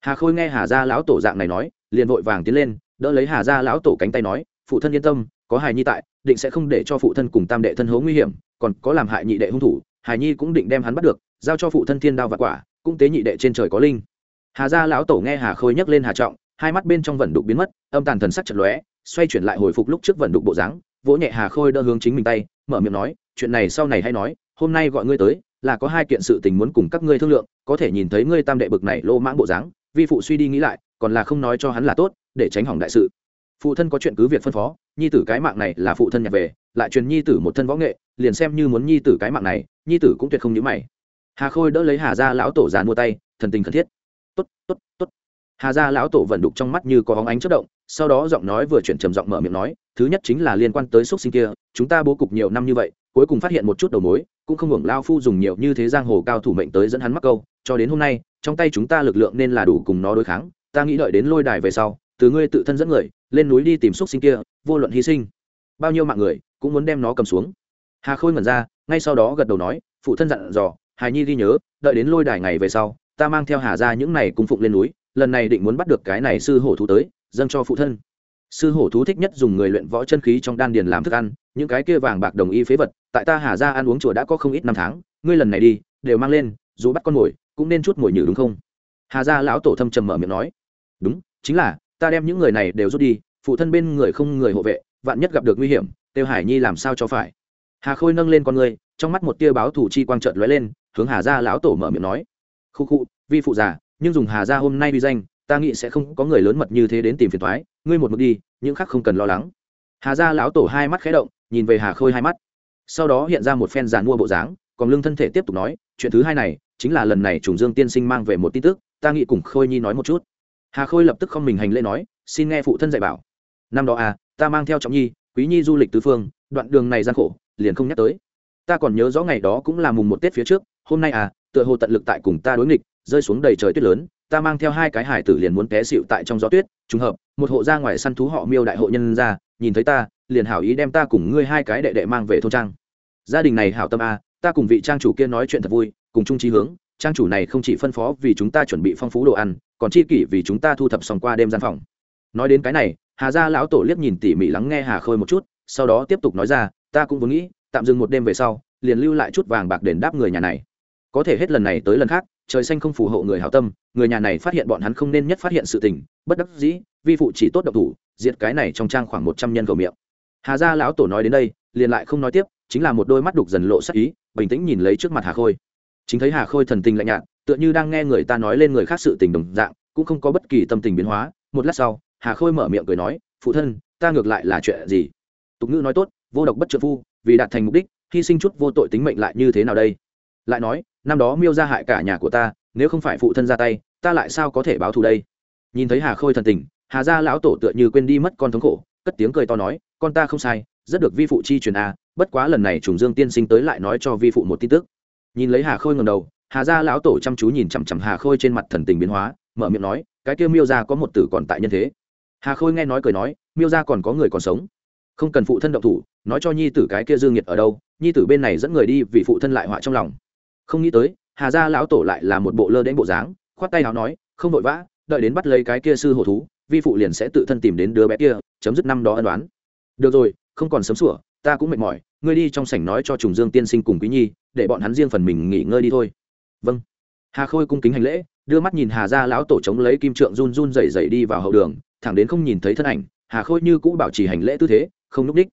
hà khôi nghe hà gia lão tổ dạng này nói liền vội vàng tiến lên đỡ lấy hà gia lão tổ cánh tay nói phụ thân yên tâm có hài nhi tại định sẽ không để cho phụ thân cùng tam đệ thân hố nguy hiểm còn có làm hại nhị đệ hung thủ hài nhi cũng định đem hắn bắt được giao cho phụ thân thiên đao và quả cũng tế nhị đệ trên trời có linh hà gia lão tổ nghe hà khôi nhấc lên hà trọng hai mắt bên trong vẩn đục biến mất âm tàn thần sắc chật lóe xoay chuyển lại hồi phục lúc trước vẩn đục bộ dáng vỗ nhẹ hà khôi đỡ hướng chính mình tay mở miệng nói chuyện này sau này hay nói hôm nay gọi ngươi tới là có hai kiện sự tình muốn cùng các ngươi thương lượng có thể nhìn thấy ngươi tam đệ bực này lô mãng bộ dáng vi phụ suy đi nghĩ lại, còn là không nói cho hắn là tốt, để tránh hỏng đại sự. Phụ thân có chuyện cứ việc phân phó, nhi tử cái mạng này là phụ thân nhặt về, lại truyền nhi tử một thân võ nghệ, liền xem như muốn nhi tử cái mạng này, nhi tử cũng tuyệt không nhớ mày. Hà khôi đỡ lấy hà gia lão tổ giàn mua tay, thần tình cần thiết. Tốt tốt tốt. Hà gia lão tổ vận đục trong mắt như có hóng ánh chất động, sau đó giọng nói vừa chuyển trầm giọng mở miệng nói, thứ nhất chính là liên quan tới xúc sinh kia, chúng ta bố cục nhiều năm như vậy, cuối cùng phát hiện một chút đầu mối, cũng không hưởng lao phu dùng nhiều như thế giang hồ cao thủ mệnh tới dẫn hắn mắc câu cho đến hôm nay, trong tay chúng ta lực lượng nên là đủ cùng nó đối kháng. Ta nghĩ đợi đến lôi đài về sau, từ ngươi tự thân dẫn người, lên núi đi tìm xúc sinh kia, vô luận hy sinh. Bao nhiêu mạng người, cũng muốn đem nó cầm xuống. Hà khôi ngẩn ra, ngay sau đó gật đầu nói, phụ thân dặn dò, hài nhi ghi nhớ, đợi đến lôi đài ngày về sau, ta mang theo hà ra những này cùng phụng lên núi, lần này định muốn bắt được cái này sư hổ thú tới, dâng cho phụ thân. Sư hổ thú thích nhất dùng người luyện võ chân khí trong đan điền làm thức ăn, những cái kia vàng bạc đồng y phế vật, tại ta hà ra ăn uống chùa đã có không ít năm tháng, ngươi lần này đi, đều mang lên, dù bắt con mồi cũng nên chút mồi nhử đúng không? Hà gia lão tổ thâm trầm mở miệng nói. Đúng, chính là, ta đem những người này đều rút đi, phụ thân bên người không người hộ vệ, vạn nhất gặp được nguy hiểm, tiêu hải nhi làm sao cho phải? Hà khôi nâng lên con người trong mắt một tia báo thủ chi quang trợt lóe lên, hướng hà gia lão tổ mở miệng nói. Khu khu, vi phụ già, nhưng dùng hà gia hôm nay vi danh, ta nghĩ sẽ không có người lớn mật như thế đến tìm phiền thoái ngươi một mực đi, những khác không cần lo lắng. Hà gia lão tổ hai mắt khé động, nhìn về hà khôi hai mắt. Sau đó hiện ra một phen giàn mua bộ dáng, còn lưng thân thể tiếp tục nói, chuyện thứ hai này chính là lần này trùng dương tiên sinh mang về một tin tức ta nghĩ cùng khôi nhi nói một chút. Hà khôi lập tức không mình hành lễ nói xin nghe phụ thân dạy bảo. Năm đó à ta mang theo trọng nhi quý nhi du lịch tứ phương đoạn đường này gian khổ liền không nhắc tới. Ta còn nhớ rõ ngày đó cũng là mùng một tết phía trước hôm nay à tựa hồ tận lực tại cùng ta đối nghịch rơi xuống đầy trời tuyết lớn ta mang theo hai cái hải tử liền muốn té xịu tại trong gió tuyết trùng hợp một hộ ra ngoài săn thú họ miêu đại hộ nhân ra nhìn thấy ta liền hảo ý đem ta cùng ngươi hai cái đệ đệ mang về thôn trang. Gia đình này hảo tâm à, ta cùng vị trang chủ kia nói chuyện thật vui cùng chung trí hướng, trang chủ này không chỉ phân phó vì chúng ta chuẩn bị phong phú đồ ăn, còn chi kỷ vì chúng ta thu thập xong qua đêm gian phòng. Nói đến cái này, hà gia lão tổ liếc nhìn tỉ mỉ lắng nghe hà khôi một chút, sau đó tiếp tục nói ra, ta cũng vốn nghĩ, tạm dừng một đêm về sau, liền lưu lại chút vàng bạc đền đáp người nhà này. Có thể hết lần này tới lần khác, trời xanh không phù hộ người hảo tâm, người nhà này phát hiện bọn hắn không nên nhất phát hiện sự tình, bất đắc dĩ, vi phụ chỉ tốt độc thủ, diệt cái này trong trang khoảng một trăm nhân cầu miệng. Hà gia lão tổ nói đến đây, liền lại không nói tiếp, chính là một đôi mắt đục dần lộ sắc ý, bình tĩnh nhìn lấy trước mặt hà khôi chính thấy hà khôi thần tình lạnh nhạt, tựa như đang nghe người ta nói lên người khác sự tình đồng dạng, cũng không có bất kỳ tâm tình biến hóa. Một lát sau, hà khôi mở miệng cười nói, phụ thân, ta ngược lại là chuyện gì? Tục ngữ nói tốt, vô độc bất trợ phu, vì đạt thành mục đích, hy sinh chút vô tội tính mệnh lại như thế nào đây? Lại nói, năm đó miêu ra hại cả nhà của ta, nếu không phải phụ thân ra tay, ta lại sao có thể báo thù đây? Nhìn thấy hà khôi thần tình, hà gia lão tổ tựa như quên đi mất con thống khổ, cất tiếng cười to nói, con ta không sai, rất được vi phụ chi truyền a, bất quá lần này trùng dương tiên sinh tới lại nói cho vi phụ một tin tức nhìn lấy hà khôi ngầm đầu, hà gia lão tổ chăm chú nhìn chằm chằm hà khôi trên mặt thần tình biến hóa, mở miệng nói, cái kia miêu ra có một tử còn tại nhân thế. Hà khôi nghe nói cười nói, miêu ra còn có người còn sống. Không cần phụ thân động thủ, nói cho nhi tử cái kia dương nhiệt ở đâu, nhi tử bên này dẫn người đi vì phụ thân lại họa trong lòng. Không nghĩ tới, hà gia lão tổ lại là một bộ lơ đến bộ dáng, khoát tay áo nói, không vội vã, đợi đến bắt lấy cái kia sư hổ thú, vi phụ liền sẽ tự thân tìm đến đứa bé kia, chấm dứt năm đó ân đoán được rồi, không còn sớm sủa, ta cũng mệt mỏi, ngươi đi trong sảnh nói cho trùng dương tiên sinh cùng quý nhi để bọn hắn riêng phần mình nghỉ ngơi đi thôi. Vâng. Hà khôi cung kính hành lễ, đưa mắt nhìn hà gia lão tổ chống lấy kim trượng run run dày dày đi vào hậu đường, thẳng đến không nhìn thấy thân ảnh, hà khôi như cũ bảo trì hành lễ tư thế, không núp đích.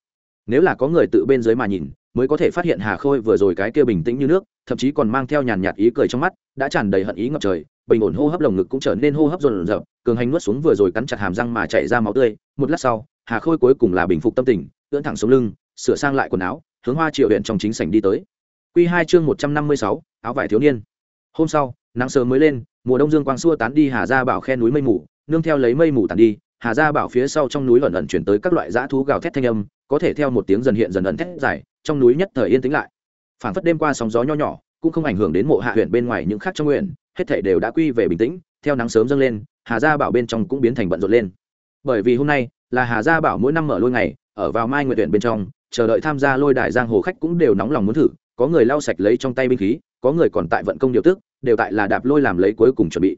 Nếu là có người tự bên dưới mà nhìn, mới có thể phát hiện hà khôi vừa rồi cái kia bình tĩnh như nước, thậm chí còn mang theo nhàn nhạt ý cười trong mắt, đã tràn đầy hận ý ngập trời, bình ổn hô hấp lồng ngực cũng trở nên hô hấp rộn rợp cường hành nuốt xuống vừa rồi cắn chặt hàm răng mà chảy ra máu tươi. Một lát sau, hà khôi cuối cùng là bình phục tâm tình, ưỡn thẳng xuống lưng, sửa sang lại quần áo, hướng hoa triệu huyện trong chính sảnh đi tới quy hai chương một trăm năm mươi sáu, áo vải thiếu niên. Hôm sau, nắng sớm mới lên, mùa đông dương quang xua tán đi, hà Gia bảo khe núi mây mù, nương theo lấy mây mù tản đi, hà Gia bảo phía sau trong núi ẩn ẩn chuyển tới các loại dã thú gào thét thanh âm, có thể theo một tiếng dần hiện dần ẩn thét dài, trong núi nhất thời yên tĩnh lại. Phảng phất đêm qua sóng gió nho nhỏ, cũng không ảnh hưởng đến mộ hạ huyện bên ngoài những khác trong nguyện hết thảy đều đã quy về bình tĩnh, theo nắng sớm dâng lên, hà gia bảo bên trong cũng biến thành bận rộn lên. Bởi vì hôm nay là hà gia bảo mỗi năm mở lôi ngày, ở vào mai nguyện huyện bên trong, chờ đợi tham gia lôi đài giang hồ khách cũng đều nóng lòng muốn thử có người lau sạch lấy trong tay binh khí, có người còn tại vận công điều tức, đều tại là đạp lôi làm lấy cuối cùng chuẩn bị.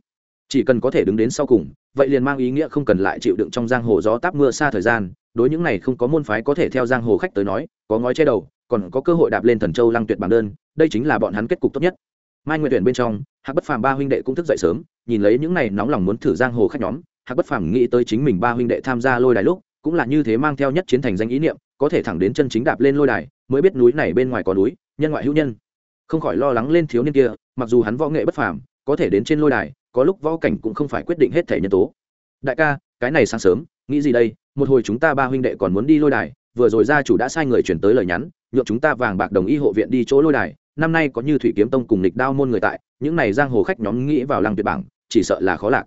Chỉ cần có thể đứng đến sau cùng, vậy liền mang ý nghĩa không cần lại chịu đựng trong giang hồ gió táp mưa xa thời gian, đối những này không có môn phái có thể theo giang hồ khách tới nói, có ngói che đầu, còn có cơ hội đạp lên thần châu lăng tuyệt bảng đơn, đây chính là bọn hắn kết cục tốt nhất. Mai nguyện tuyển bên trong, hạc bất phàm ba huynh đệ cũng thức dậy sớm, nhìn lấy những này nóng lòng muốn thử giang hồ khách nhóm, hạc bất phàm nghĩ tới chính mình ba huynh đệ tham gia lôi đài lúc, cũng là như thế mang theo nhất chiến thành danh ý niệm, có thể thẳng đến chân chính đạp lên lôi đài mới biết núi này bên ngoài có núi, nhân ngoại hữu nhân. Không khỏi lo lắng lên thiếu niên kia, mặc dù hắn võ nghệ bất phàm, có thể đến trên lôi đài, có lúc võ cảnh cũng không phải quyết định hết thể nhân tố. Đại ca, cái này sáng sớm, nghĩ gì đây? Một hồi chúng ta ba huynh đệ còn muốn đi lôi đài, vừa rồi gia chủ đã sai người chuyển tới lời nhắn, nhượng chúng ta vàng bạc đồng y hộ viện đi chỗ lôi đài. Năm nay có như thủy kiếm tông cùng lịch đao môn người tại, những này giang hồ khách nhóm nghĩ vào lăng tuyệt bảng, chỉ sợ là khó lạc.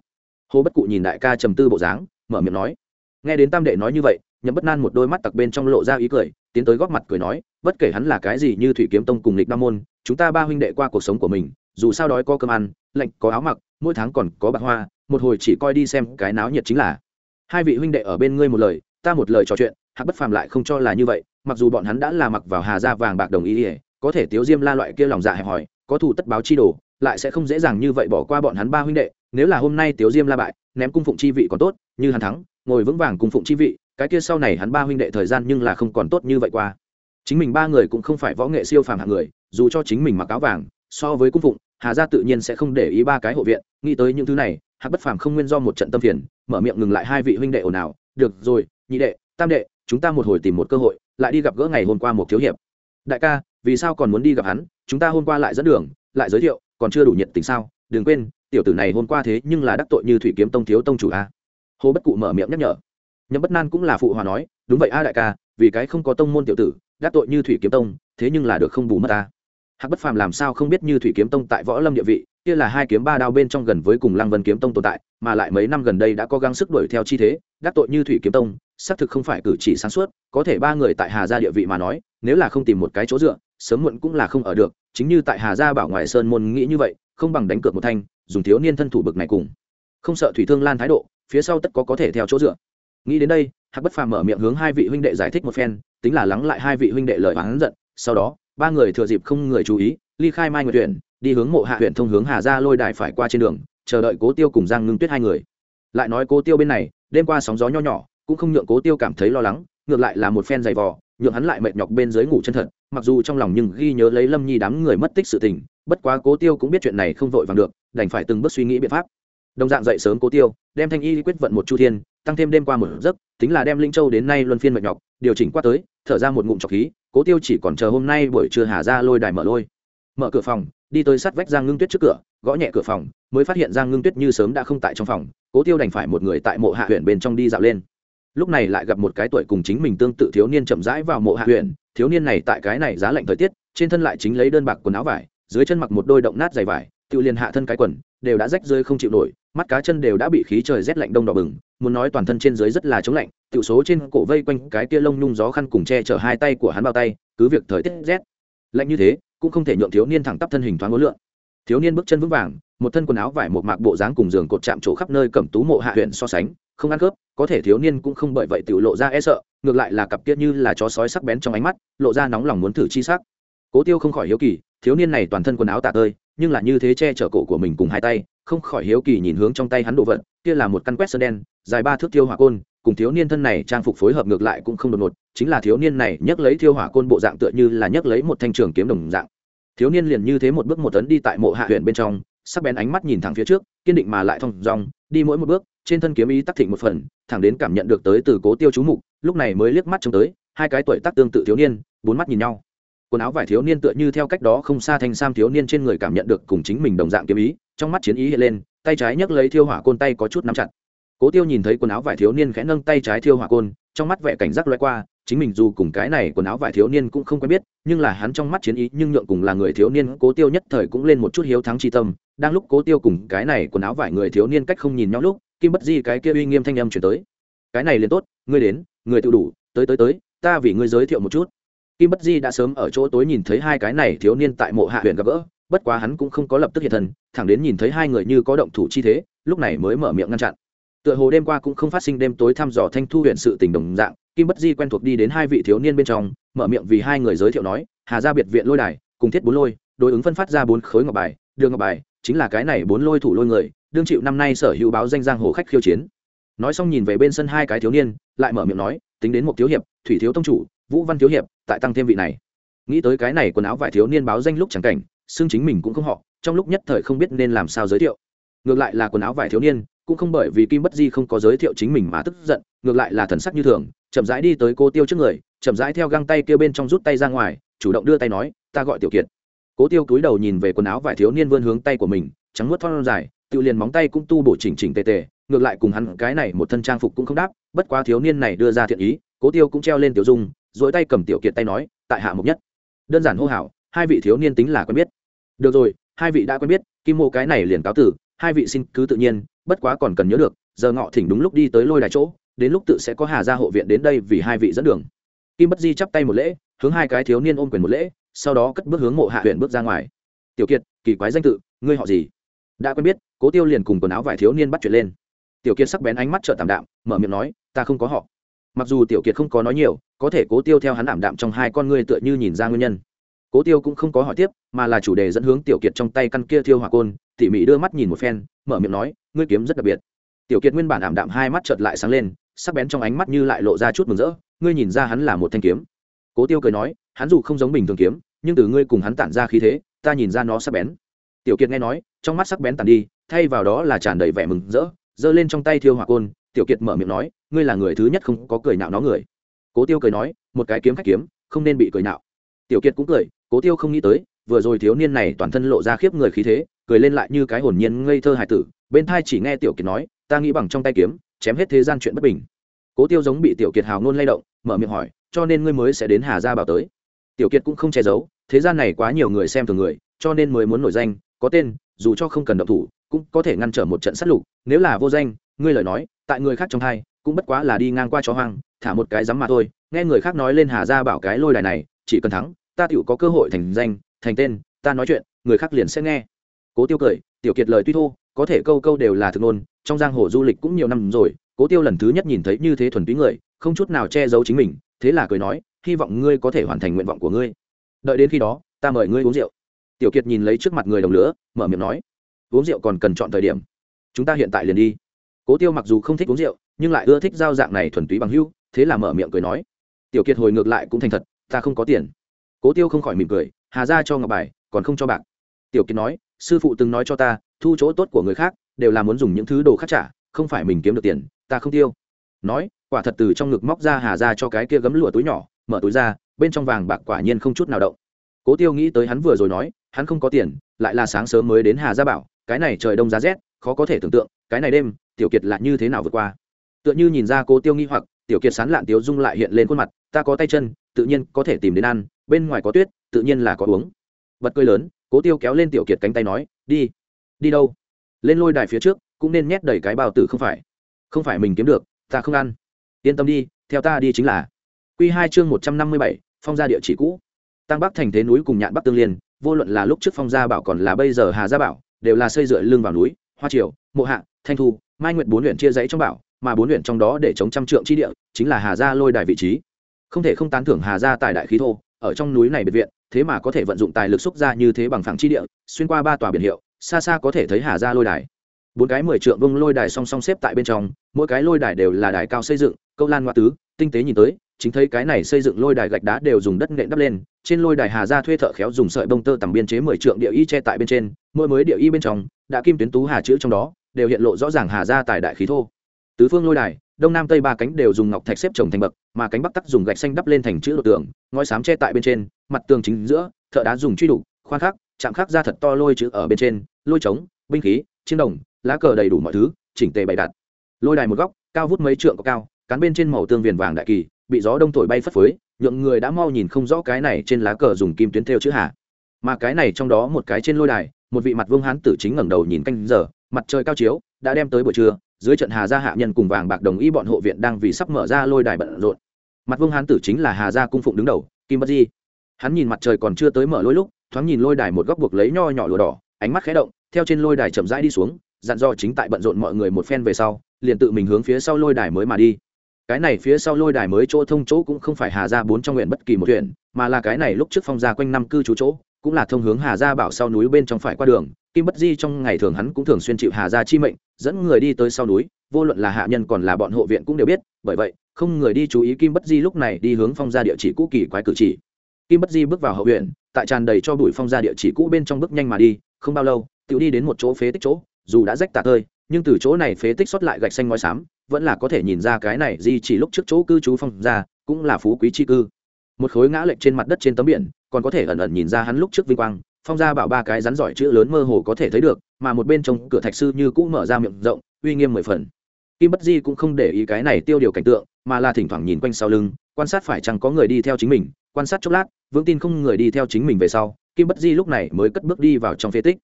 Hồ bất cụ nhìn đại ca trầm tư bộ dáng, mở miệng nói. Nghe đến tam đệ nói như vậy, nhậm bất nan một đôi mắt tặc bên trong lộ ra ý cười tiến tới góp mặt cười nói, bất kể hắn là cái gì như thủy kiếm tông cùng lịch nam môn, chúng ta ba huynh đệ qua cuộc sống của mình, dù sao đói có cơm ăn, lạnh có áo mặc, mỗi tháng còn có bạc hoa, một hồi chỉ coi đi xem cái náo nhiệt chính là. Hai vị huynh đệ ở bên ngươi một lời, ta một lời trò chuyện, hạc bất phàm lại không cho là như vậy, mặc dù bọn hắn đã là mặc vào hà gia vàng bạc đồng ý ỉa có thể tiếu diêm la loại kia lòng dạ hẹp hòi, có thù tất báo chi đồ, lại sẽ không dễ dàng như vậy bỏ qua bọn hắn ba huynh đệ, nếu là hôm nay tiếu diêm la bại, ném cung phụng chi vị còn tốt, như hắn thắng, ngồi vững vàng cung phụng chi vị cái kia sau này hắn ba huynh đệ thời gian nhưng là không còn tốt như vậy qua. Chính mình ba người cũng không phải võ nghệ siêu phàm hạng người, dù cho chính mình mặc áo vàng, so với cung phụng, hà gia tự nhiên sẽ không để ý ba cái hộ viện, nghĩ tới những thứ này, hạc bất phàm không nguyên do một trận tâm phiền, mở miệng ngừng lại hai vị huynh đệ ồn ào, được rồi, nhị đệ, tam đệ, chúng ta một hồi tìm một cơ hội, lại đi gặp gỡ ngày hôm qua một thiếu hiệp. Đại ca, vì sao còn muốn đi gặp hắn? Chúng ta hôm qua lại dẫn đường, lại giới thiệu, còn chưa đủ nhiệt tình sao? Đừng quên, tiểu tử này hôm qua thế nhưng là đắc tội như thủy kiếm tông thiếu tông chủ a. Hồ bất cụ mở miệng nhắc nhở nhậm bất nan cũng là phụ hòa nói, đúng vậy a đại ca, vì cái không có tông môn tiểu tử, đắc tội như thủy kiếm tông, thế nhưng là được không bù mất ta. Hạc bất phàm làm sao không biết như thủy kiếm tông tại võ lâm địa vị, kia là hai kiếm ba đao bên trong gần với cùng lăng vân kiếm tông tồn tại, mà lại mấy năm gần đây đã có gắng sức đuổi theo chi thế, đắc tội như thủy kiếm tông, xác thực không phải cử chỉ sáng suốt, có thể ba người tại hà gia địa vị mà nói, nếu là không tìm một cái chỗ dựa, sớm muộn cũng là không ở được, chính như tại hà gia bảo ngoài sơn môn nghĩ như vậy, không bằng đánh cược một thanh, dùng thiếu niên thân thủ bực này cùng. Không sợ thủy thương lan thái độ, phía sau tất có có thể theo chỗ dựa nghĩ đến đây, hạc bất phàm mở miệng hướng hai vị huynh đệ giải thích một phen, tính là lắng lại hai vị huynh đệ lời oán giận, sau đó, ba người thừa dịp không người chú ý, ly khai mai nguyệt huyện đi hướng mộ hạ huyện thông hướng hà gia lôi đài phải qua trên đường, chờ đợi cố tiêu cùng giang ngưng tuyết hai người. Lại nói cố tiêu bên này, đêm qua sóng gió nho nhỏ, cũng không nhượng cố tiêu cảm thấy lo lắng, ngược lại là một phen dày vò, nhượng hắn lại mệt nhọc bên dưới ngủ chân thật, mặc dù trong lòng nhưng ghi nhớ lấy lâm nhi đám người mất tích sự tình, bất quá cố tiêu cũng biết chuyện này không vội vàng được, đành phải từng bước suy nghĩ biện pháp. Đồng dạng dậy sớm cố tiêu, đem thanh y quyết vận một chu thiên tăng thêm đêm qua một giấc, tính là đem linh châu đến nay luân phiên mệt nhọc, điều chỉnh qua tới, thở ra một ngụm trọc khí, cố tiêu chỉ còn chờ hôm nay buổi trưa hà ra lôi đài mở lôi. Mở cửa phòng, đi tới sát vách giang ngưng tuyết trước cửa, gõ nhẹ cửa phòng, mới phát hiện giang ngưng tuyết như sớm đã không tại trong phòng, cố tiêu đành phải một người tại mộ hạ huyện bên trong đi dạo lên. Lúc này lại gặp một cái tuổi cùng chính mình tương tự thiếu niên chậm rãi vào mộ hạ huyện, thiếu niên này tại cái này giá lạnh thời tiết, trên thân lại chính lấy đơn bạc quần áo vải, dưới chân mặc một đôi động nát dày vải tự liền hạ thân cái quần, đều đã rách rơi không chịu nổi, mắt cá chân đều đã bị khí trời rét lạnh đông đỏ bừng, muốn nói toàn thân trên dưới rất là chống lạnh tiểu số trên cổ vây quanh cái kia lông nhung gió khăn cùng che chở hai tay của hắn bao tay, cứ việc thời tiết rét. Lạnh như thế, cũng không thể nhượng thiếu niên thẳng tắp thân hình thoáng ngối lượn. Thiếu niên bước chân vững vàng, một thân quần áo vải một mạc bộ dáng cùng giường cột chạm chỗ khắp nơi cẩm tú mộ hạ huyện so sánh, không ăn cướp, có thể thiếu niên cũng không bởi vậy tự lộ ra e sợ, ngược lại là cặp kia như là chó sói sắc bén trong ánh mắt, lộ ra nóng lòng muốn thử chi sắc. Cố tiêu không khỏi hiếu kỳ, thiếu niên này toàn thân quần áo tả tơi nhưng là như thế che chở cổ của mình cùng hai tay, không khỏi hiếu kỳ nhìn hướng trong tay hắn đồ vật, kia là một căn quét sơn đen, dài ba thước tiêu hỏa côn, cùng thiếu niên thân này trang phục phối hợp ngược lại cũng không đột ngột, chính là thiếu niên này nhấc lấy thiêu hỏa côn bộ dạng tựa như là nhấc lấy một thanh trường kiếm đồng dạng. Thiếu niên liền như thế một bước một tấn đi tại mộ hạ huyện bên trong, sắc bén ánh mắt nhìn thẳng phía trước, kiên định mà lại thong dong, đi mỗi một bước, trên thân kiếm ý tắc thịnh một phần, thẳng đến cảm nhận được tới từ cố tiêu chú mục, lúc này mới liếc mắt trông tới, hai cái tuổi tác tương tự thiếu niên, bốn mắt nhìn nhau quần áo vải thiếu niên tựa như theo cách đó không xa thanh sam thiếu niên trên người cảm nhận được cùng chính mình đồng dạng kiếm ý, trong mắt chiến ý hiện lên, tay trái nhấc lấy thiêu hỏa côn tay có chút nắm chặt. Cố tiêu nhìn thấy quần áo vải thiếu niên khẽ nâng tay trái thiêu hỏa côn, trong mắt vẻ cảnh giác loay qua, chính mình dù cùng cái này quần áo vải thiếu niên cũng không quen biết, nhưng là hắn trong mắt chiến ý nhưng nhượng cùng là người thiếu niên cố tiêu nhất thời cũng lên một chút hiếu thắng chi tâm, đang lúc cố tiêu cùng cái này quần áo vải người thiếu niên cách không nhìn nhau lúc, kim bất di cái kia uy nghiêm thanh âm chuyển tới. Cái này liền tốt, ngươi đến, người tự đủ, tới tới tới, ta vì ngươi giới thiệu một chút kim bất di đã sớm ở chỗ tối nhìn thấy hai cái này thiếu niên tại mộ hạ huyện gặp gỡ, bất quá hắn cũng không có lập tức hiện thân, thẳng đến nhìn thấy hai người như có động thủ chi thế, lúc này mới mở miệng ngăn chặn. Tựa hồ đêm qua cũng không phát sinh đêm tối thăm dò thanh thu huyện sự tình đồng dạng, kim bất di quen thuộc đi đến hai vị thiếu niên bên trong, mở miệng vì hai người giới thiệu nói, hà ra biệt viện lôi đài, cùng thiết bốn lôi, đối ứng phân phát ra bốn khối ngọc bài đường ngọc bài, chính là cái này bốn lôi thủ lôi người, đương chịu năm nay sở hữu báo danh giang hồ khách khiêu chiến. Nói xong nhìn về bên sân hai cái thiếu niên, lại mở miệng nói, tính đến một thiếu hiệp, thủy thiếu tông chủ, vũ văn thiếu hiệp tại tăng thêm vị này. Nghĩ tới cái này quần áo vải thiếu niên báo danh lúc chẳng cảnh xương chính mình cũng không họ, trong lúc nhất thời không biết nên làm sao giới thiệu. Ngược lại là quần áo vải thiếu niên, cũng không bởi vì kim bất di không có giới thiệu chính mình mà tức giận, ngược lại là thần sắc như thường, chậm rãi đi tới cô tiêu trước người, chậm rãi theo găng tay kia bên trong rút tay ra ngoài, chủ động đưa tay nói, ta gọi tiểu kiệt. Cố tiêu cúi đầu nhìn về quần áo vải thiếu niên vươn hướng tay của mình, trắng nuốt thon dài, tự liền móng tay cũng tu bổ chỉnh chỉnh tề tề, ngược lại cùng hắn cái này một thân trang phục cũng không đáp, bất quá thiếu niên này đưa ra thiện ý, cố tiêu cũng treo lên tiểu dung dỗi tay cầm tiểu kiệt tay nói, tại hạ mục nhất. Đơn giản hô hào, hai vị thiếu niên tính là quen biết. Được rồi, hai vị đã quen biết, kim mô cái này liền cáo tử, hai vị xin cứ tự nhiên, bất quá còn cần nhớ được, giờ ngọ thỉnh đúng lúc đi tới lôi đài chỗ, đến lúc tự sẽ có hà gia hộ viện đến đây vì hai vị dẫn đường. Kim bất di chắp tay một lễ, hướng hai cái thiếu niên ôm quyền một lễ, sau đó cất bước hướng mộ hạ huyện bước ra ngoài. Tiểu kiệt, kỳ quái danh tự, ngươi họ gì? Đã quen biết, cố tiêu liền cùng quần áo vài thiếu niên bắt chuyện lên. Tiểu kiệt sắc bén ánh mắt trợ tạm đạm, mở miệng nói, ta không có họ. Mặc dù tiểu kiệt không có nói nhiều có thể cố tiêu theo hắn ảm đạm trong hai con ngươi tựa như nhìn ra nguyên nhân. Cố tiêu cũng không có hỏi tiếp, mà là chủ đề dẫn hướng tiểu kiệt trong tay căn kia thiêu hỏa côn, tỉ mỉ đưa mắt nhìn một phen, mở miệng nói, ngươi kiếm rất đặc biệt. Tiểu kiệt nguyên bản ảm đạm hai mắt chợt lại sáng lên, sắc bén trong ánh mắt như lại lộ ra chút mừng rỡ, ngươi nhìn ra hắn là một thanh kiếm. Cố tiêu cười nói, hắn dù không giống bình thường kiếm, nhưng từ ngươi cùng hắn tản ra khí thế, ta nhìn ra nó sắc bén. Tiểu kiệt nghe nói, trong mắt sắc bén tàn đi, thay vào đó là tràn đầy vẻ mừng rỡ, giơ lên trong tay thiêu hỏa côn, tiểu kiệt mở miệng nói, ngươi là người thứ nhất không có cười nạo nó người cố tiêu cười nói, một cái kiếm khách kiếm, không nên bị cười nạo tiểu kiệt cũng cười, cố tiêu không nghĩ tới, vừa rồi thiếu niên này toàn thân lộ ra khiếp người khí thế, cười lên lại như cái hồn nhiên ngây thơ hài tử, bên thai chỉ nghe tiểu kiệt nói, ta nghĩ bằng trong tay kiếm, chém hết thế gian chuyện bất bình. Cố tiêu giống bị tiểu kiệt hào ngôn lay động, mở miệng hỏi, cho nên ngươi mới sẽ đến hà gia bảo tới? Tiểu kiệt cũng không che giấu, thế gian này quá nhiều người xem thường người, cho nên mới muốn nổi danh, có tên, dù cho không cần động thủ, cũng có thể ngăn trở một trận sát lục, nếu là vô danh, ngươi lời nói, tại người khác trong hai cũng bất quá là đi ngang qua chó hoang, thả một cái rắm mà thôi, nghe người khác nói lên hà gia bảo cái lôi đài này, chỉ cần thắng, ta tựu có cơ hội thành danh, thành tên, ta nói chuyện, người khác liền sẽ nghe. Cố tiêu cười, tiểu kiệt lời tuy thô, có thể câu câu đều là thực nôn, trong giang hồ du lịch cũng nhiều năm rồi, cố tiêu lần thứ nhất nhìn thấy như thế thuần túy người, không chút nào che giấu chính mình, thế là cười nói, hy vọng ngươi có thể hoàn thành nguyện vọng của ngươi. Đợi đến khi đó, ta mời ngươi uống rượu. Tiểu kiệt nhìn lấy trước mặt người đồng lửa, mở miệng nói, uống rượu còn cần chọn thời điểm. Chúng ta hiện tại liền đi. Cố tiêu mặc dù không thích uống rượu nhưng lại ưa thích giao dạng này thuần túy bằng hữu, thế là mở miệng cười nói tiểu kiệt hồi ngược lại cũng thành thật ta không có tiền. Cố tiêu không khỏi mỉm cười hà ra cho ngọc bài còn không cho bạc. Tiểu kiệt nói sư phụ từng nói cho ta thu chỗ tốt của người khác đều là muốn dùng những thứ đồ khác trả không phải mình kiếm được tiền ta không tiêu. Nói quả thật từ trong ngực móc ra hà ra cho cái kia gấm lụa túi nhỏ mở túi ra bên trong vàng bạc quả nhiên không chút nào động. Cố tiêu nghĩ tới hắn vừa rồi nói hắn không có tiền lại là sáng sớm mới đến hà gia bảo cái này trời đông giá rét khó có thể tưởng tượng cái này đêm tiểu kiệt là như thế nào vượt qua? Tựa như nhìn ra cố tiêu nghi hoặc, tiểu kiệt sán lạn tiếu dung lại hiện lên khuôn mặt, ta có tay chân, tự nhiên có thể tìm đến ăn, bên ngoài có tuyết, tự nhiên là có uống. Bật cười lớn, cố tiêu kéo lên tiểu kiệt cánh tay nói, đi đi đâu? Lên lôi đài phía trước, cũng nên nhét đầy cái bao tử không phải. Không phải mình kiếm được, ta không ăn. Yên tâm đi, theo ta đi chính là. Q hai chương một trăm năm mươi bảy, phong gia địa chỉ cũ. Tăng bắc thành thế núi cùng nhạn bắc tương liên, vô luận là lúc trước phong gia bảo còn là bây giờ hà gia bảo, đều là xây dựa lưng vào núi, hoa triều, mộ hạ, thanh thu, mai nguyện bốn huyện chia dãy trong bảo mà bốn huyện trong đó để chống trăm trượng chi địa chính là hà gia lôi đài vị trí. Không thể không tán thưởng hà gia tài đại khí thô, ở trong núi này biệt viện, thế mà có thể vận dụng tài lực xúc ra như thế bằng phẳng chi địa, xuyên qua ba tòa biển hiệu, xa xa có thể thấy hà gia lôi đài. Bốn cái mười trượng vông lôi đài song song xếp tại bên trong, mỗi cái lôi đài đều là đài cao xây dựng, câu lan ngoa tứ, tinh tế nhìn tới, chính thấy cái này xây dựng lôi đài gạch đá đều dùng đất nện đắp lên, trên lôi đài hà gia thuê thợ khéo dùng sợi bông tơ tầm biên chế mười trượng địa y che tại bên trên, mỗi mới địa y bên trong, đã kim tuyến tú hà chữ trong đó, đều hiện lộ rõ ràng hà gia tài đại khí thô tứ phương lôi đài, đông nam tây ba cánh đều dùng ngọc thạch xếp trồng thành bậc, mà cánh bắc tắc dùng gạch xanh đắp lên thành chữ đột tường, ngói xám che tại bên trên, mặt tường chính giữa, thợ đá dùng truy đục, khoan khắc, chạm khắc ra thật to lôi chữ ở bên trên, lôi trống, binh khí, chiến đồng, lá cờ đầy đủ mọi thứ, chỉnh tề bày đặt. Lôi đài một góc, cao vút mấy trượng có cao, cán bên trên màu tương viền vàng đại kỳ, bị gió đông thổi bay phất phới, nhượng người đã mau nhìn không rõ cái này trên lá cờ dùng kim tuyến thêu chữ hà. Mà cái này trong đó một cái trên lôi đài, một vị mặt vương hán tử chính ngẩng đầu nhìn canh giờ, mặt trời cao chiếu, đã đem tới buổi trưa dưới trận hà gia hạ nhân cùng vàng bạc đồng ý bọn hộ viện đang vì sắp mở ra lôi đài bận rộn. Mặt vương hán tử chính là hà gia cung phụng đứng đầu, kim bất di. Hắn nhìn mặt trời còn chưa tới mở lôi lúc, thoáng nhìn lôi đài một góc buộc lấy nho nhỏ lụa đỏ, ánh mắt khẽ động, theo trên lôi đài chậm rãi đi xuống, dặn dò chính tại bận rộn mọi người một phen về sau, liền tự mình hướng phía sau lôi đài mới mà đi. Cái này phía sau lôi đài mới chỗ thông chỗ cũng không phải hà gia bốn trong nguyện bất kỳ một huyện mà là cái này lúc trước phong gia quanh năm cư trú chỗ, cũng là thông hướng hà gia bảo sau núi bên trong phải qua đường kim bất di trong ngày thường hắn cũng thường xuyên chịu hà gia chi mệnh dẫn người đi tới sau núi vô luận là hạ nhân còn là bọn hộ viện cũng đều biết bởi vậy không người đi chú ý kim bất di lúc này đi hướng phong gia địa chỉ cũ kỳ quái cử chỉ. Kim bất di bước vào hậu viện, tại tràn đầy cho bụi phong gia địa chỉ cũ bên trong bước nhanh mà đi không bao lâu tự đi đến một chỗ phế tích chỗ dù đã rách tạc tơi nhưng từ chỗ này phế tích xuất lại gạch xanh ngói xám vẫn là có thể nhìn ra cái này di chỉ lúc trước chỗ cư trú phong gia cũng là phú quý chi cư. Một khối ngã lệch trên mặt đất trên tấm biển còn có thể ẩn ẩn nhìn ra hắn lúc trước vinh quang phong gia bảo ba cái rắn giỏi chữ lớn mơ hồ có thể thấy được, mà một bên trong cửa thạch sư như cũ mở ra miệng rộng, uy nghiêm mười phần. Kim bất di cũng không để ý cái này tiêu điều cảnh tượng, mà là thỉnh thoảng nhìn quanh sau lưng, quan sát phải chăng có người đi theo chính mình, quan sát chốc lát, vững tin không người đi theo chính mình về sau, kim bất di lúc này mới cất bước đi vào trong phế tích.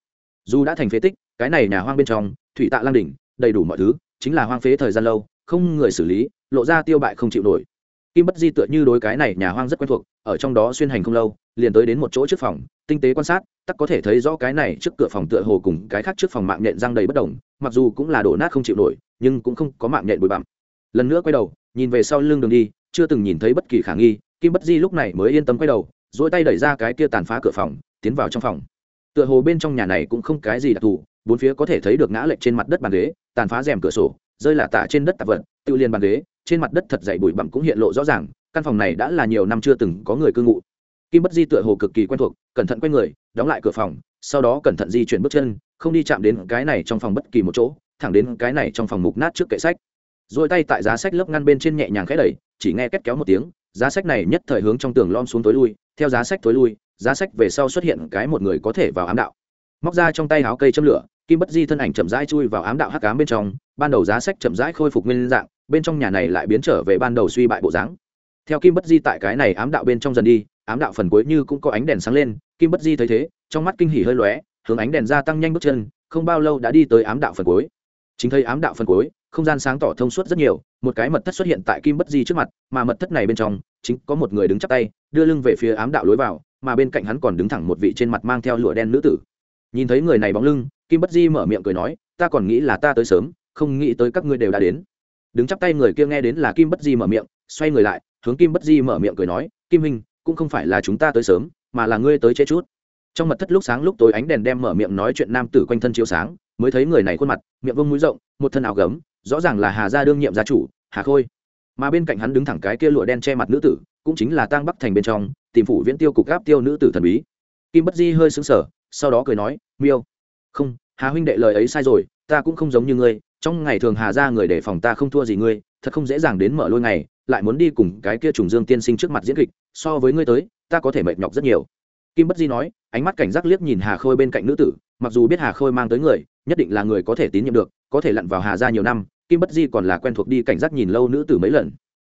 Dù đã thành phế tích, cái này nhà hoang bên trong, thủy tạ lang đỉnh, đầy đủ mọi thứ, chính là hoang phế thời gian lâu, không người xử lý, lộ ra tiêu bại không chịu nổi. Kim bất di tựa như đối cái này nhà hoang rất quen thuộc, ở trong đó xuyên hành không lâu liền tới đến một chỗ trước phòng, tinh tế quan sát, tắc có thể thấy rõ cái này trước cửa phòng tựa hồ cùng cái khác trước phòng mạng nhện răng đầy bất đồng, mặc dù cũng là đổ nát không chịu nổi, nhưng cũng không có mạng nhện bụi bặm. Lần nữa quay đầu, nhìn về sau lưng đường đi, chưa từng nhìn thấy bất kỳ khả nghi, kim bất di lúc này mới yên tâm quay đầu dỗi tay đẩy ra cái kia tàn phá cửa phòng, tiến vào trong phòng. Tựa hồ bên trong nhà này cũng không cái gì đặc thù, bốn phía có thể thấy được ngã lệch trên mặt đất bàn ghế, tàn phá rèm cửa sổ, rơi là tả trên đất tạp vật, tự liền bàn ghế, trên mặt đất thật dày bụi bặm cũng hiện lộ rõ ràng, căn phòng này đã là nhiều năm chưa từng có người cư ngụ kim bất di tựa hồ cực kỳ quen thuộc, cẩn thận quay người, đóng lại cửa phòng, sau đó cẩn thận di chuyển bước chân, không đi chạm đến cái này trong phòng bất kỳ một chỗ, thẳng đến cái này trong phòng mục nát trước kệ sách. Rồi tay tại giá sách lớp ngăn bên trên nhẹ nhàng khẽ đẩy, chỉ nghe két kéo một tiếng, giá sách này nhất thời hướng trong tường lom xuống tối lui, theo giá sách tối lui, giá sách về sau xuất hiện cái một người có thể vào ám đạo. Móc ra trong tay áo cây châm lửa, kim bất di thân ảnh chậm rãi chui vào ám đạo hắc ám bên trong, ban đầu giá sách chậm rãi khôi phục nguyên dạng, bên trong nhà này lại biến trở về ban đầu suy bại bộ dáng. Theo kim bất di tại cái này ám đạo bên trong dần đi ám đạo phần cuối như cũng có ánh đèn sáng lên, kim bất di thấy thế, trong mắt kinh hỉ hơi lóe, hướng ánh đèn gia tăng nhanh bước chân, không bao lâu đã đi tới ám đạo phần cuối. Chính thấy ám đạo phần cuối, không gian sáng tỏ thông suốt rất nhiều, một cái mật thất xuất hiện tại kim bất di trước mặt, mà mật thất này bên trong, chính có một người đứng chắp tay, đưa lưng về phía ám đạo lối vào, mà bên cạnh hắn còn đứng thẳng một vị trên mặt mang theo lụa đen nữ tử. Nhìn thấy người này bóng lưng, kim bất di mở miệng cười nói, ta còn nghĩ là ta tới sớm, không nghĩ tới các ngươi đều đã đến. Đứng chắp tay người kia nghe đến là kim bất di mở miệng, xoay người lại, hướng kim bất di mở miệng cười nói, kim hình cũng không phải là chúng ta tới sớm, mà là ngươi tới chế chút. Trong mật thất lúc sáng lúc tối ánh đèn đem mở miệng nói chuyện nam tử quanh thân chiếu sáng, mới thấy người này khuôn mặt, miệng vông mũi rộng, một thân áo gấm, rõ ràng là hà gia đương nhiệm gia chủ, hà khôi. Mà bên cạnh hắn đứng thẳng cái kia lụa đen che mặt nữ tử, cũng chính là tang bắc thành bên trong, tìm phủ viễn tiêu cục gáp tiêu nữ tử thần bí. Kim bất di hơi xứng sờ, sau đó cười nói, miêu, không, hà huynh đệ lời ấy sai rồi, ta cũng không giống như ngươi, trong ngày thường hà ra người để phòng ta không thua gì ngươi, thật không dễ dàng đến mở lôi ngày lại muốn đi cùng cái kia trùng dương tiên sinh trước mặt diễn kịch, so với ngươi tới, ta có thể mệt nhọc rất nhiều. Kim bất di nói, ánh mắt cảnh giác liếc nhìn hà khôi bên cạnh nữ tử, mặc dù biết hà khôi mang tới người, nhất định là người có thể tín nhiệm được, có thể lặn vào hà ra nhiều năm, kim bất di còn là quen thuộc đi cảnh giác nhìn lâu nữ tử mấy lần.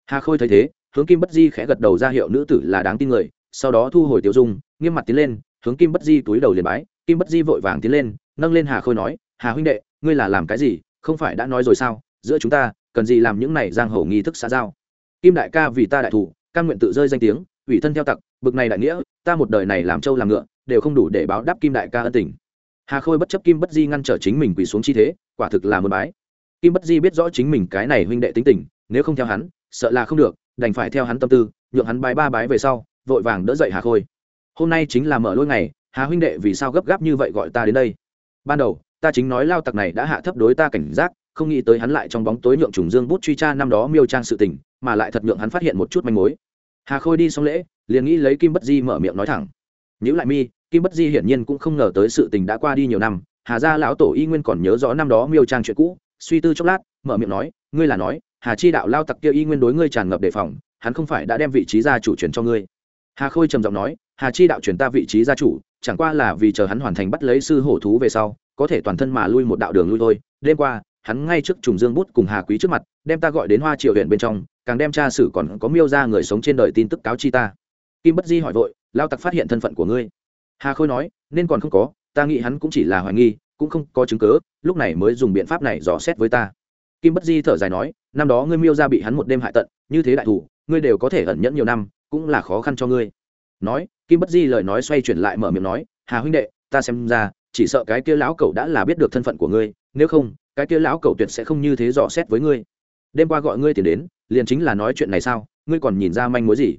Hà khôi thấy thế, hướng kim bất di khẽ gật đầu ra hiệu nữ tử là đáng tin người, sau đó thu hồi tiêu dung, nghiêm mặt tiến lên, hướng kim bất di túi đầu liền bái, kim bất di vội vàng tiến lên, nâng lên hà khôi nói, hà huynh đệ, ngươi là làm cái gì? Không phải đã nói rồi sao? Giữa chúng ta, cần gì làm những này giang hồ nghi thức xã giao? Kim đại ca vì ta đại thủ căn nguyện tự rơi danh tiếng, ủy thân theo tặc, bực này đại nghĩa, ta một đời này làm trâu làm ngựa, đều không đủ để báo đáp kim đại ca ân tình. Hà khôi bất chấp kim bất di ngăn trở chính mình quỳ xuống chi thế, quả thực là một bái. Kim bất di biết rõ chính mình cái này huynh đệ tính tình, nếu không theo hắn, sợ là không được, đành phải theo hắn tâm tư, nhượng hắn bái ba bái về sau, vội vàng đỡ dậy hà khôi. Hôm nay chính là mở lôi ngày, hà huynh đệ vì sao gấp gáp như vậy gọi ta đến đây? Ban đầu, ta chính nói lao tặc này đã hạ thấp đối ta cảnh giác, không nghĩ tới hắn lại trong bóng tối nhượng trùng dương bút truy tra năm đó miêu trang sự tình mà lại thật nhượng hắn phát hiện một chút manh mối. Hà khôi đi xong lễ, liền nghĩ lấy kim bất di mở miệng nói thẳng. Nhữ lại mi, kim bất di hiển nhiên cũng không ngờ tới sự tình đã qua đi nhiều năm, hà gia lão tổ y nguyên còn nhớ rõ năm đó miêu trang chuyện cũ, suy tư chốc lát, mở miệng nói, ngươi là nói, hà chi đạo lao tặc kia y nguyên đối ngươi tràn ngập đề phòng, hắn không phải đã đem vị trí gia chủ chuyển cho ngươi? Hà khôi trầm giọng nói, hà chi đạo chuyển ta vị trí gia chủ, chẳng qua là vì chờ hắn hoàn thành bắt lấy sư hổ thú về sau, có thể toàn thân mà lui một đạo đường lui thôi. Đêm qua hắn ngay trước trùng dương bút cùng hà quý trước mặt, đem ta gọi đến hoa Triệu huyện bên trong, càng đem tra sử còn có miêu ra người sống trên đời tin tức cáo chi ta. Kim bất di hỏi vội, lao tặc phát hiện thân phận của ngươi? Hà khôi nói, nên còn không có, ta nghĩ hắn cũng chỉ là hoài nghi, cũng không có chứng cớ lúc này mới dùng biện pháp này dò xét với ta. Kim bất di thở dài nói, năm đó ngươi miêu ra bị hắn một đêm hại tận, như thế đại thủ, ngươi đều có thể ẩn nhẫn nhiều năm, cũng là khó khăn cho ngươi. Nói, kim bất di lời nói xoay chuyển lại mở miệng nói, hà huynh đệ, ta xem ra, chỉ sợ cái kia lão cậu đã là biết được thân phận của ngươi, nếu không cái kia lão cậu tuyệt sẽ không như thế dò xét với ngươi. Đêm qua gọi ngươi tiền đến, liền chính là nói chuyện này sao, ngươi còn nhìn ra manh mối gì?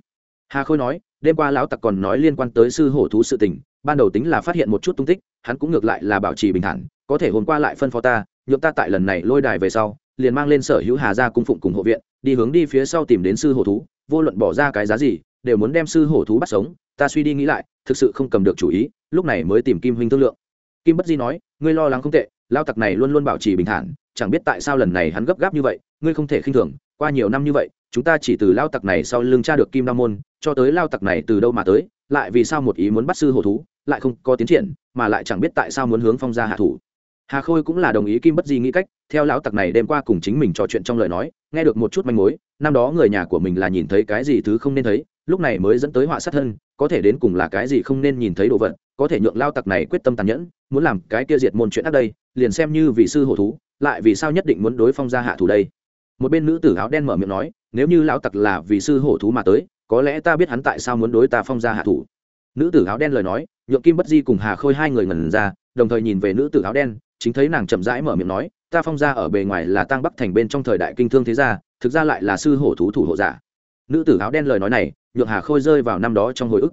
Hà khôi nói, đêm qua lão tặc còn nói liên quan tới sư hổ thú sự tình, ban đầu tính là phát hiện một chút tung tích, hắn cũng ngược lại là bảo trì bình thản, có thể hôm qua lại phân phó ta, nhượng ta tại lần này lôi đài về sau, liền mang lên sở hữu hà gia cung phụng cùng hộ viện, đi hướng đi phía sau tìm đến sư hổ thú, vô luận bỏ ra cái giá gì, đều muốn đem sư hổ thú bắt sống, ta suy đi nghĩ lại, thực sự không cầm được chủ ý, lúc này mới tìm kim huynh thương lượng kim bất di nói, ngươi lo lắng không tệ, lao tặc này luôn luôn bảo trì bình thản, chẳng biết tại sao lần này hắn gấp gáp như vậy, ngươi không thể khinh thường, qua nhiều năm như vậy, chúng ta chỉ từ lao tặc này sau lưng tra được kim đa môn, cho tới lao tặc này từ đâu mà tới, lại vì sao một ý muốn bắt sư hổ thú, lại không có tiến triển, mà lại chẳng biết tại sao muốn hướng phong ra hạ thủ. Hà khôi cũng là đồng ý kim bất di nghĩ cách, theo lão tặc này đêm qua cùng chính mình trò chuyện trong lời nói, nghe được một chút manh mối, năm đó người nhà của mình là nhìn thấy cái gì thứ không nên thấy, lúc này mới dẫn tới họa sát thân, có thể đến cùng là cái gì không nên nhìn thấy đồ vật có thể nhượng lao tặc này quyết tâm tàn nhẫn, muốn làm cái kia diệt môn chuyện ác đây, liền xem như vị sư hổ thú, lại vì sao nhất định muốn đối phong ra hạ thủ đây. Một bên nữ tử áo đen mở miệng nói, nếu như lão tặc là vì sư hổ thú mà tới, có lẽ ta biết hắn tại sao muốn đối ta phong ra hạ thủ. Nữ tử áo đen lời nói, nhượng kim bất di cùng hà khôi hai người ngần ra, đồng thời nhìn về nữ tử áo đen, chính thấy nàng chậm rãi mở miệng nói, ta phong ra ở bề ngoài là tang bắc thành bên trong thời đại kinh thương thế gia, thực ra lại là sư hổ thú thủ hộ giả. Nữ tử áo đen lời nói này, nhượng hà khôi rơi vào năm đó trong hồi ức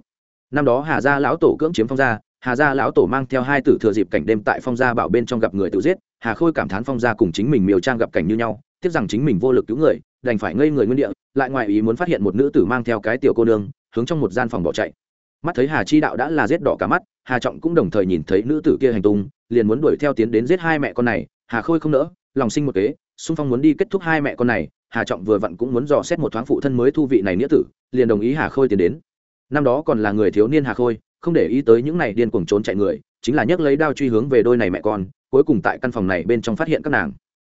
năm đó hà gia lão tổ cưỡng chiếm phong gia, hà gia lão tổ mang theo hai tử thừa dịp cảnh đêm tại phong gia bảo bên trong gặp người tự giết, hà khôi cảm thán phong gia cùng chính mình miều trang gặp cảnh như nhau, tiếc rằng chính mình vô lực cứu người, đành phải ngây người nguyên địa, lại ngoài ý muốn phát hiện một nữ tử mang theo cái tiểu cô nương, hướng trong một gian phòng bỏ chạy. Mắt thấy hà chi đạo đã là giết đỏ cả mắt, hà trọng cũng đồng thời nhìn thấy nữ tử kia hành tung, liền muốn đuổi theo tiến đến giết hai mẹ con này, hà khôi không nỡ, lòng sinh một kế, xung phong muốn đi kết thúc hai mẹ con này, hà trọng vừa vặn cũng muốn dò xét một thoáng phụ thân mới thu vị này nghĩa tử, liền đồng ý hà khôi tiến đến năm đó còn là người thiếu niên hà khôi, không để ý tới những này điên cuồng trốn chạy người, chính là nhấc lấy đao truy hướng về đôi này mẹ con, cuối cùng tại căn phòng này bên trong phát hiện các nàng.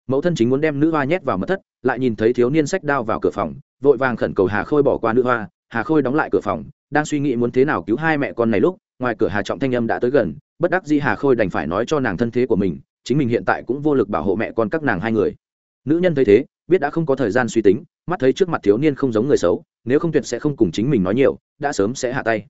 Mẫu thân chính muốn đem nữ hoa nhét vào mật thất, lại nhìn thấy thiếu niên sách đao vào cửa phòng, vội vàng khẩn cầu hà khôi bỏ qua nữ hoa, hà khôi đóng lại cửa phòng, đang suy nghĩ muốn thế nào cứu hai mẹ con này lúc, ngoài cửa hà trọng thanh âm đã tới gần, bất đắc dĩ hà khôi đành phải nói cho nàng thân thế của mình, chính mình hiện tại cũng vô lực bảo hộ mẹ con các nàng hai người. Nữ nhân thấy thế, biết đã không có thời gian suy tính, mắt thấy trước mặt thiếu niên không giống người xấu nếu không tuyệt sẽ không cùng chính mình nói nhiều, đã sớm sẽ hạ tay.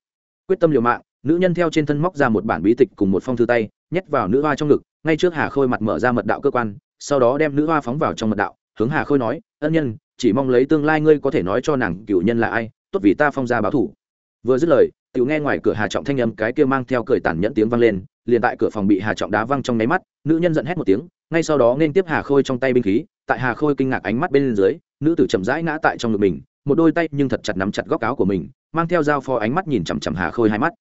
Quyết tâm liều mạng, nữ nhân theo trên thân móc ra một bản bí tịch cùng một phong thư tay, nhét vào nữ hoa trong ngực, ngay trước hà khôi mặt mở ra mật đạo cơ quan, sau đó đem nữ hoa phóng vào trong mật đạo, hướng hà khôi nói, ân nhân, chỉ mong lấy tương lai ngươi có thể nói cho nàng cựu nhân là ai, tốt vì ta phong ra báo thủ. Vừa dứt lời, tiểu nghe ngoài cửa hà trọng thanh âm cái kia mang theo cười tản nhẫn tiếng vang lên, liền tại cửa phòng bị hà trọng đá văng trong nháy mắt, nữ nhân giận hét một tiếng, ngay sau đó nên tiếp hà khôi trong tay binh khí, tại hà khôi kinh ngạc ánh mắt bên dưới, nữ tử chậm rãi ngã tại trong ngực mình một đôi tay nhưng thật chặt nắm chặt góc áo của mình, mang theo dao phó ánh mắt nhìn chằm chằm hà khôi hai mắt.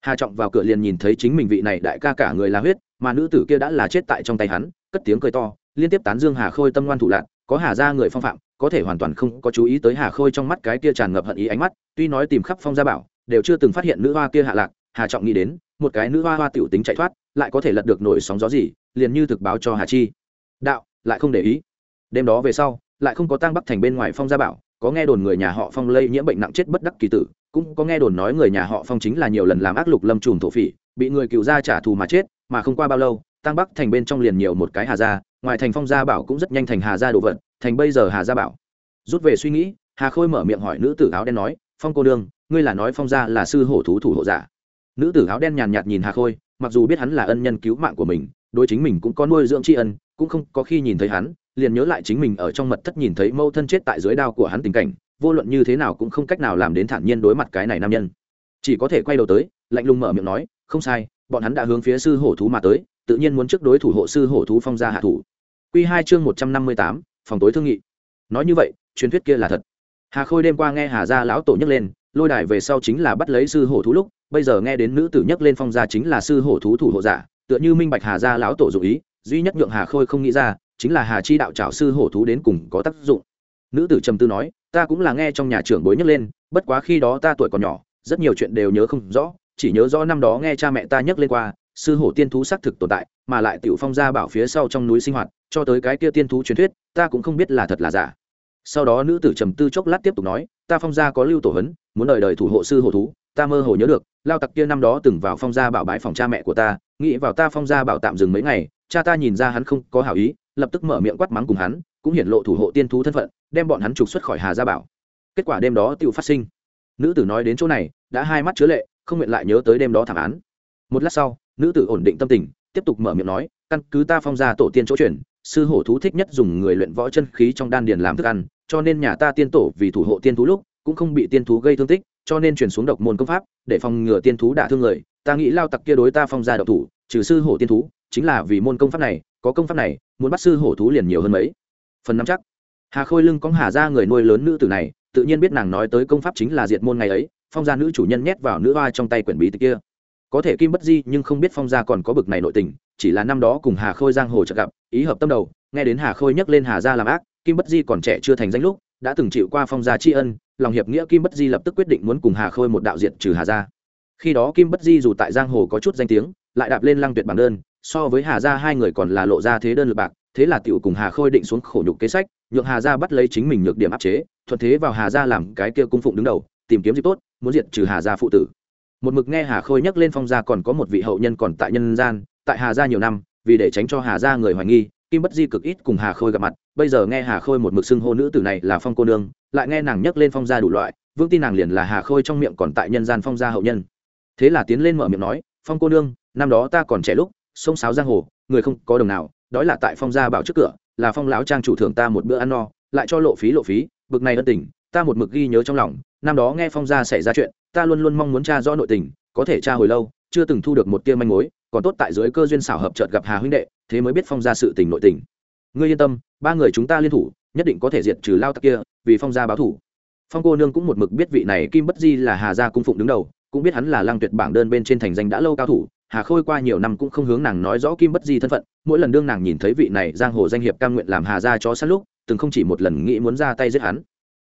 Hà trọng vào cửa liền nhìn thấy chính mình vị này đại ca cả người là huyết, mà nữ tử kia đã là chết tại trong tay hắn, cất tiếng cười to, liên tiếp tán dương hà khôi tâm ngoan thủ lạc, có hà ra người phong phạm, có thể hoàn toàn không có chú ý tới hà khôi trong mắt cái kia tràn ngập hận ý ánh mắt, tuy nói tìm khắp phong gia bảo, đều chưa từng phát hiện nữ hoa kia hạ lạc, hà trọng nghĩ đến, một cái nữ hoa hoa tiểu tính chạy thoát, lại có thể lật được nổi sóng gió gì, liền như thực báo cho hà chi. Đạo, lại không để ý. Đêm đó về sau, lại không có tang bắc thành bên ngoài phong gia bảo có nghe đồn người nhà họ phong lây nhiễm bệnh nặng chết bất đắc kỳ tử, cũng có nghe đồn nói người nhà họ phong chính là nhiều lần làm ác lục lâm trùm thổ phỉ, bị người cựu gia trả thù mà chết, mà không qua bao lâu tăng bắc thành bên trong liền nhiều một cái hà gia, ngoài thành phong gia bảo cũng rất nhanh thành hà gia đồ vật, thành bây giờ hà gia bảo. Rút về suy nghĩ, hà khôi mở miệng hỏi nữ tử áo đen nói, phong cô đương, ngươi là nói phong gia là sư hổ thú thủ hộ giả? Nữ tử áo đen nhàn nhạt nhìn hà khôi, mặc dù biết hắn là ân nhân cứu mạng của mình đôi chính mình cũng có nuôi dưỡng tri ân, cũng không có khi nhìn thấy hắn liền nhớ lại chính mình ở trong mật thất nhìn thấy mâu thân chết tại dưới đao của hắn tình cảnh, vô luận như thế nào cũng không cách nào làm đến thản nhiên đối mặt cái này nam nhân. Chỉ có thể quay đầu tới, lạnh lùng mở miệng nói, không sai, bọn hắn đã hướng phía sư hổ thú mà tới, tự nhiên muốn trước đối thủ hộ sư hổ thú phong gia hạ thủ. Q hai chương một trăm năm mươi tám, phòng tối thương nghị. Nói như vậy, truyền thuyết kia là thật. Hà khôi đêm qua nghe hà gia lão tổ nhấc lên, lôi đài về sau chính là bắt lấy sư hổ thú lúc, bây giờ nghe đến nữ tử nhấc lên phong gia chính là sư hổ thú thủ hộ giả, tựa như minh bạch hà gia lão tổ dụ ý, duy nhất nhượng hà khôi không nghĩ ra chính là hà chi đạo trảo sư hổ thú đến cùng có tác dụng. Nữ tử trầm tư nói, ta cũng là nghe trong nhà trưởng bối nhắc lên, bất quá khi đó ta tuổi còn nhỏ, rất nhiều chuyện đều nhớ không rõ, chỉ nhớ rõ năm đó nghe cha mẹ ta nhắc lên qua, sư hổ tiên thú xác thực tồn tại, mà lại tiểu phong gia bảo phía sau trong núi sinh hoạt, cho tới cái kia tiên thú truyền thuyết, ta cũng không biết là thật là giả. Sau đó nữ tử trầm tư chốc lát tiếp tục nói, ta phong gia có lưu tổ hấn, muốn đợi đời thủ hộ sư hổ thú, ta mơ hồ nhớ được, lao tặc kia năm đó từng vào phong gia bảo bái phòng cha mẹ của ta, nghĩ vào ta phong gia bảo tạm dừng mấy ngày, cha ta nhìn ra hắn không có hảo ý lập tức mở miệng quát mắng cùng hắn, cũng hiển lộ thủ hộ tiên thú thân phận, đem bọn hắn trục xuất khỏi hà gia bảo. Kết quả đêm đó tự phát sinh. Nữ tử nói đến chỗ này, đã hai mắt chứa lệ, không nguyện lại nhớ tới đêm đó thảm án. Một lát sau, nữ tử ổn định tâm tình, tiếp tục mở miệng nói, căn cứ ta phong ra tổ tiên chỗ chuyển sư hổ thú thích nhất dùng người luyện võ chân khí trong đan điền làm thức ăn, cho nên nhà ta tiên tổ vì thủ hộ tiên thú lúc, cũng không bị tiên thú gây thương tích, cho nên truyền xuống độc môn công pháp, để phòng ngừa tiên thú đả thương người. Ta nghĩ lao tặc kia đối ta phong ra độc thủ, trừ sư hổ tiên thú, chính là vì môn công pháp này, có công pháp này muốn bắt sư hổ thú liền nhiều hơn mấy. Phần năm chắc. Hà khôi lưng cóng hà ra người nuôi lớn nữ tử này, tự nhiên biết nàng nói tới công pháp chính là diệt môn ngày ấy, phong gia nữ chủ nhân nhét vào nữ hoa trong tay quyển bí tịch kia. Có thể kim bất di, nhưng không biết phong gia còn có bực này nội tình, chỉ là năm đó cùng hà khôi giang hồ chợt gặp, ý hợp tâm đầu, nghe đến hà khôi nhắc lên hà gia làm ác, kim bất di còn trẻ chưa thành danh lúc, đã từng chịu qua phong gia tri ân, lòng hiệp nghĩa kim bất di lập tức quyết định muốn cùng hà khôi một đạo diện trừ hà gia khi đó kim bất di dù tại giang hồ có chút danh tiếng, lại đạp lên lăng tuyệt bản đơn so với hà gia hai người còn là lộ ra thế đơn lực bạc, thế là tiểu cùng hà khôi định xuống khổ nhục kế sách, nhượng hà gia bắt lấy chính mình nhược điểm áp chế, thuận thế vào hà gia làm cái kia cung phụng đứng đầu, tìm kiếm dịp tốt, muốn diệt trừ hà gia phụ tử. Một mực nghe hà khôi nhắc lên phong gia còn có một vị hậu nhân còn tại nhân gian, tại hà gia nhiều năm, vì để tránh cho hà gia người hoài nghi, kim bất di cực ít cùng hà khôi gặp mặt, bây giờ nghe hà khôi một mực xưng hô nữ tử này là phong cô nương, lại nghe nàng nhắc lên phong gia đủ loại, vương tin nàng liền là hà khôi trong miệng còn tại nhân gian phong gia hậu nhân. Thế là tiến lên mở miệng nói, phong cô nương, năm đó ta còn trẻ lúc sông sáo giang hồ, người không có đồng nào đói là tại phong gia bảo trước cửa, là phong lão trang chủ thưởng ta một bữa ăn no, lại cho lộ phí lộ phí, bực này ân tình, ta một mực ghi nhớ trong lòng, năm đó nghe phong gia xảy ra chuyện, ta luôn luôn mong muốn tra rõ nội tình, có thể tra hồi lâu, chưa từng thu được một tia manh mối, còn tốt tại dưới cơ duyên xảo hợp chợt gặp hà huynh đệ, thế mới biết phong gia sự tình nội tình. Ngươi yên tâm, ba người chúng ta liên thủ, nhất định có thể diệt trừ lao tặc kia, vì phong gia báo thủ. Phong cô nương cũng một mực biết vị này kim bất di là hà gia cung phụng đứng đầu, cũng biết hắn là lang tuyệt bảng đơn bên trên thành danh đã lâu cao thủ hà khôi qua nhiều năm cũng không hướng nàng nói rõ kim bất di thân phận, mỗi lần đương nàng nhìn thấy vị này giang hồ danh hiệp cam nguyện làm hà gia chó sát lúc, từng không chỉ một lần nghĩ muốn ra tay giết hắn.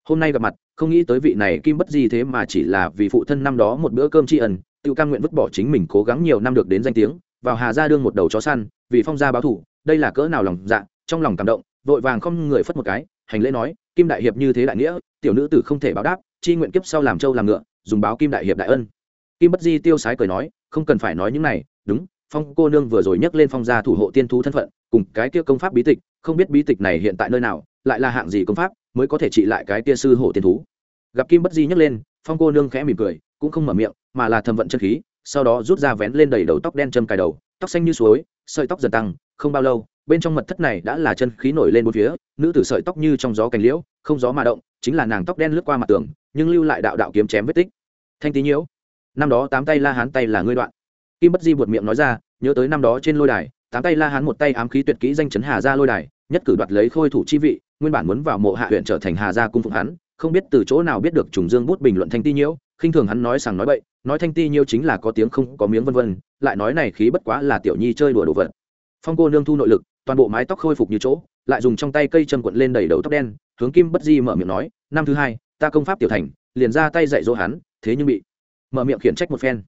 Hôm nay gặp mặt, không nghĩ tới vị này kim bất di thế mà chỉ là vì phụ thân năm đó một bữa cơm tri ân, tự cam nguyện vứt bỏ chính mình cố gắng nhiều năm được đến danh tiếng, vào hà gia đương một đầu chó săn, vì phong gia báo thủ, đây là cỡ nào lòng dạ trong lòng cảm động, vội vàng không người phất một cái, hành lễ nói, kim đại hiệp như thế đại nghĩa, tiểu nữ tử không thể báo đáp, chi nguyện kiếp sau làm trâu làm ngựa, dùng báo kim đại hiệp đại ân. Kim bất di tiêu sái cười nói không cần phải nói những này, đúng, phong cô nương vừa rồi nhắc lên phong gia thủ hộ tiên thú thân phận, cùng cái kia công pháp bí tịch, không biết bí tịch này hiện tại nơi nào, lại là hạng gì công pháp mới có thể trị lại cái kia sư hộ tiên thú. Gặp kim bất di nhắc lên, phong cô nương khẽ mỉm cười, cũng không mở miệng, mà là thầm vận chân khí, sau đó rút ra vén lên đầy đầu tóc đen châm cài đầu, tóc xanh như suối, sợi tóc dần tăng, không bao lâu, bên trong mật thất này đã là chân khí nổi lên bốn phía, nữ tử sợi tóc như trong gió cành liễu, không gió mà động, chính là nàng tóc đen lướt qua mặt tường, nhưng lưu lại đạo đạo kiếm chém vết tích. Thanh tí nhiễu năm đó tám tay la hán tay là ngươi đoạn. Kim bất di buột miệng nói ra, nhớ tới năm đó trên lôi đài, tám tay la hán một tay ám khí tuyệt kỹ danh chấn hà ra lôi đài, nhất cử đoạt lấy khôi thủ chi vị, nguyên bản muốn vào mộ hạ huyện trở thành hà gia cung phụng hắn, không biết từ chỗ nào biết được trùng dương bút bình luận thanh ti nhiễu, khinh thường hắn nói rằng nói bậy, nói thanh ti nhiễu chính là có tiếng không, có miếng vân vân, lại nói này khí bất quá là tiểu nhi chơi đùa đồ vật. Phong cô nương thu nội lực, toàn bộ mái tóc khôi phục như chỗ, lại dùng trong tay cây châm quận lên đầy đầu tóc đen, hướng kim bất di mở miệng nói, năm thứ hai, ta công pháp tiểu thành, liền ra tay dạy dỗ hắn, thế nhưng bị mở miệng khiển trách một phen.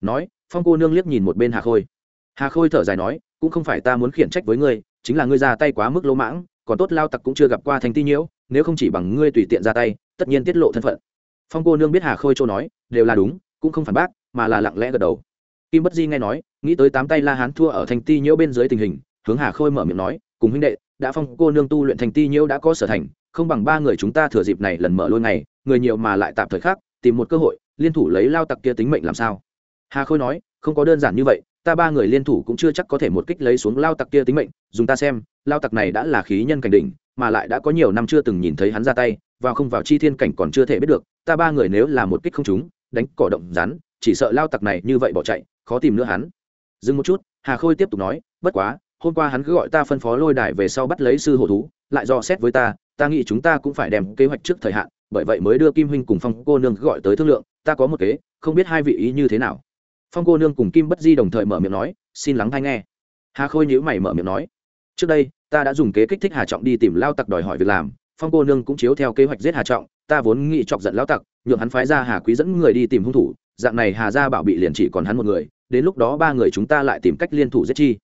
Nói, phong cô nương liếc nhìn một bên hà khôi. Hà khôi thở dài nói, cũng không phải ta muốn khiển trách với ngươi, chính là ngươi ra tay quá mức lỗ mãng, còn tốt lao tặc cũng chưa gặp qua thành ti nhiễu, nếu không chỉ bằng ngươi tùy tiện ra tay, tất nhiên tiết lộ thân phận. Phong cô nương biết hà khôi châu nói, đều là đúng, cũng không phản bác, mà là lặng lẽ gật đầu. Kim bất di nghe nói, nghĩ tới tám tay la hán thua ở thành ti nhiễu bên dưới tình hình, hướng hà khôi mở miệng nói, cùng huynh đệ, đã phong cô nương tu luyện thành ti nhiễu đã có sở thành, không bằng ba người chúng ta thừa dịp này lần mở lôi này người nhiều mà lại tạm thời khác, tìm một cơ hội liên thủ lấy lao tặc kia tính mệnh làm sao? Hà khôi nói, không có đơn giản như vậy, ta ba người liên thủ cũng chưa chắc có thể một kích lấy xuống lao tặc kia tính mệnh, dùng ta xem, lao tặc này đã là khí nhân cảnh đỉnh, mà lại đã có nhiều năm chưa từng nhìn thấy hắn ra tay, vào không vào chi thiên cảnh còn chưa thể biết được, ta ba người nếu là một kích không chúng đánh cỏ động rắn, chỉ sợ lao tặc này như vậy bỏ chạy, khó tìm nữa hắn. Dừng một chút, hà khôi tiếp tục nói, bất quá, hôm qua hắn cứ gọi ta phân phó lôi đài về sau bắt lấy sư hổ thú, lại do xét với ta ta nghĩ chúng ta cũng phải đem kế hoạch trước thời hạn, bởi vậy mới đưa kim huynh cùng phong cô nương gọi tới thương lượng ta có một kế, không biết hai vị ý như thế nào. Phong cô nương cùng kim bất di đồng thời mở miệng nói, xin lắng hay nghe. Hà khôi nhữ mày mở miệng nói, trước đây, ta đã dùng kế kích thích hà trọng đi tìm lao tặc đòi hỏi việc làm, phong cô nương cũng chiếu theo kế hoạch giết hà trọng, ta vốn nghĩ chọc giận lao tặc, nhượng hắn phái ra hà quý dẫn người đi tìm hung thủ, dạng này hà gia bảo bị liền chỉ còn hắn một người, đến lúc đó ba người chúng ta lại tìm cách liên thủ giết chi.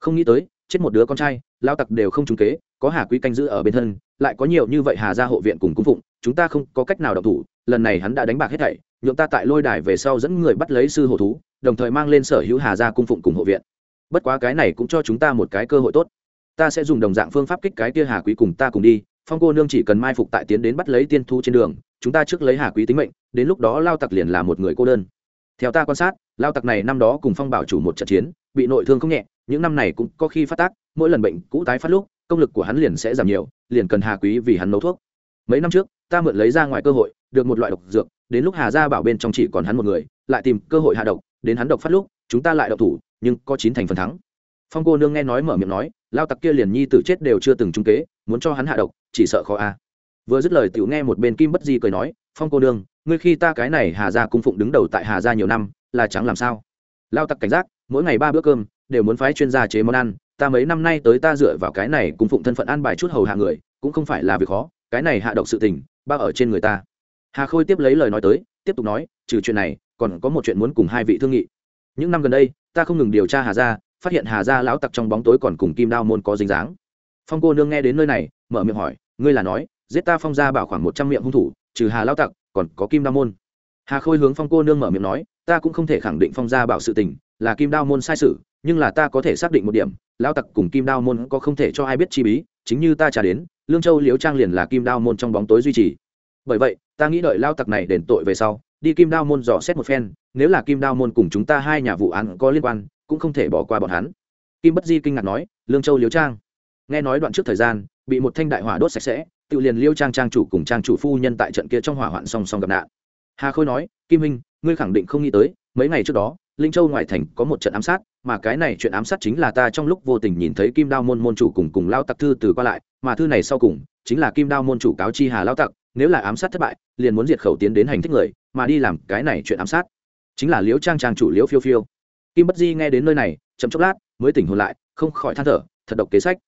Không nghĩ tới, chết một đứa con trai, lao tặc đều không trúng kế, có hà quý canh giữ ở bên thân, lại có nhiều như vậy hà gia hộ viện cùng cung phụng, chúng ta không có cách nào đọc thủ, lần này hắn đã đánh bạc hết thảy nhượng ta tại lôi đài về sau dẫn người bắt lấy sư hộ thú, đồng thời mang lên sở hữu hà gia cung phụng cùng hộ viện. Bất quá cái này cũng cho chúng ta một cái cơ hội tốt. Ta sẽ dùng đồng dạng phương pháp kích cái kia hà quý cùng ta cùng đi, phong cô nương chỉ cần mai phục tại tiến đến bắt lấy tiên thu trên đường, chúng ta trước lấy hà quý tính mệnh, đến lúc đó lao tặc liền là một người cô đơn. Theo ta quan sát, lao tặc này năm đó cùng phong bảo chủ một trận chiến, bị nội thương không nhẹ, những năm này cũng có khi phát tác, mỗi lần bệnh cũ tái phát lúc, công lực của hắn liền sẽ giảm nhiều, liền cần hà quý vì hắn nấu thuốc. Mấy năm trước, ta mượn lấy ra ngoài cơ hội, được một loại độc dược đến lúc hà gia bảo bên trong chỉ còn hắn một người, lại tìm cơ hội hạ độc, đến hắn độc phát lúc, chúng ta lại độc thủ, nhưng có chín thành phần thắng. Phong cô nương nghe nói mở miệng nói, lao tặc kia liền nhi tử chết đều chưa từng trung kế, muốn cho hắn hạ độc, chỉ sợ khó a. Vừa dứt lời tiểu nghe một bên kim bất di cười nói, phong cô nương, ngươi khi ta cái này hà gia cung phụng đứng đầu tại hà gia nhiều năm, là chẳng làm sao? Lao tặc cảnh giác, mỗi ngày ba bữa cơm, đều muốn phái chuyên gia chế món ăn, ta mấy năm nay tới ta dựa vào cái này cung phụng thân phận ăn bài chút hầu hạ người, cũng không phải là việc khó, cái này hạ độc sự tình ba ở trên người ta hà khôi tiếp lấy lời nói tới, tiếp tục nói, trừ chuyện này, còn có một chuyện muốn cùng hai vị thương nghị. Những năm gần đây, ta không ngừng điều tra hà gia, phát hiện hà gia lão tặc trong bóng tối còn cùng kim đao môn có dính dáng. Phong cô nương nghe đến nơi này, mở miệng hỏi, ngươi là nói, giết ta phong gia bảo khoảng một trăm miệng hung thủ, trừ hà lão tặc, còn có kim đao môn. Hà khôi hướng phong cô nương mở miệng nói, ta cũng không thể khẳng định phong gia bảo sự tình, là kim đao môn sai sự, nhưng là ta có thể xác định một điểm, lão tặc cùng kim đao môn có không thể cho ai biết chi bí, chính như ta trả đến, lương châu liễu trang liền là kim đao môn trong bóng tối duy trì. Bởi vậy ta nghĩ đợi lao tặc này đền tội về sau đi kim đao môn dò xét một phen nếu là kim đao môn cùng chúng ta hai nhà vụ án có liên quan cũng không thể bỏ qua bọn hắn. Kim bất di kinh ngạc nói lương châu liêu trang. Nghe nói đoạn trước thời gian bị một thanh đại hỏa đốt sạch sẽ tự liền liêu trang trang chủ cùng trang chủ phu nhân tại trận kia trong hỏa hoạn song song gặp nạn. Hà khôi nói kim minh, ngươi khẳng định không nghĩ tới mấy ngày trước đó linh châu ngoại thành có một trận ám sát mà cái này chuyện ám sát chính là ta trong lúc vô tình nhìn thấy kim đao môn môn chủ cùng cùng lao tặc thư từ qua lại mà thư này sau cùng chính là kim đao môn chủ cáo chi hà lao tặc nếu là ám sát thất bại, liền muốn diệt khẩu tiến đến hành thích người, mà đi làm cái này chuyện ám sát. Chính là liễu trang trang chủ liễu phiêu phiêu. Kim bất di nghe đến nơi này, chậm chốc lát, mới tỉnh hồn lại, không khỏi than thở, thật độc kế sách.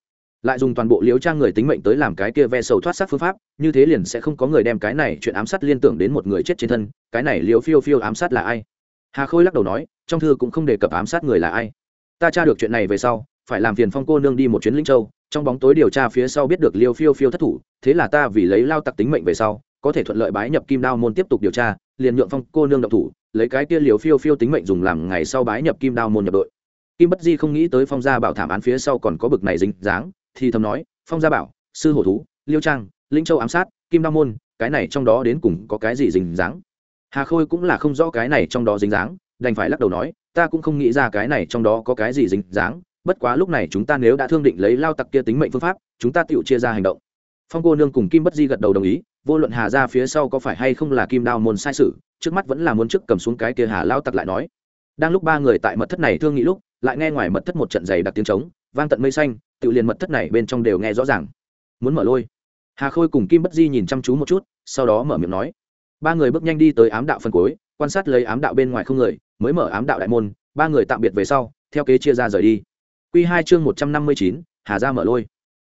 Lại dùng toàn bộ liễu trang người tính mệnh tới làm cái kia ve sầu thoát sát phương pháp, như thế liền sẽ không có người đem cái này chuyện ám sát liên tưởng đến một người chết trên thân, cái này liễu phiêu phiêu ám sát là ai? Hà khôi lắc đầu nói, trong thư cũng không đề cập ám sát người là ai. Ta tra được chuyện này về sau, phải làm phiền phong cô nương đi một chuyến linh châu, trong bóng tối điều tra phía sau biết được liêu phiêu phiêu thất thủ thế là ta vì lấy lao tặc tính mệnh về sau, có thể thuận lợi bái nhập kim đao môn tiếp tục điều tra, liền nhượng phong cô nương động thủ, lấy cái kia liều phiêu phiêu tính mệnh dùng làm ngày sau bái nhập kim đao môn nhập đội. Kim bất di không nghĩ tới phong gia bảo thảm án phía sau còn có bực này dính dáng, thì thầm nói, phong gia bảo, sư hổ thú, liêu trang linh châu ám sát, kim đao môn, cái này trong đó đến cùng có cái gì dính dáng? Hà khôi cũng là không rõ cái này trong đó dính dáng, đành phải lắc đầu nói, ta cũng không nghĩ ra cái này trong đó có cái gì dính dáng, bất quá lúc này chúng ta nếu đã thương định lấy lao tặc kia tính mệnh phương pháp, chúng ta tự chia ra hành động phong cô nương cùng kim bất di gật đầu đồng ý, vô luận hà ra phía sau có phải hay không là kim đao môn sai sự, trước mắt vẫn là muốn trước cầm xuống cái kia hà lao tặc lại nói. Đang lúc ba người tại mật thất này thương nghĩ lúc, lại nghe ngoài mật thất một trận giày đặc tiếng trống, vang tận mây xanh, tự liền mật thất này bên trong đều nghe rõ ràng. Muốn mở lôi. Hà khôi cùng kim bất di nhìn chăm chú một chút, sau đó mở miệng nói. Ba người bước nhanh đi tới ám đạo phân cối quan sát lấy ám đạo bên ngoài không người, mới mở ám đạo đại môn, ba người tạm biệt về sau, theo kế chia ra rời đi. Q hai chương một trăm năm mươi chín, hà ra mở lôi.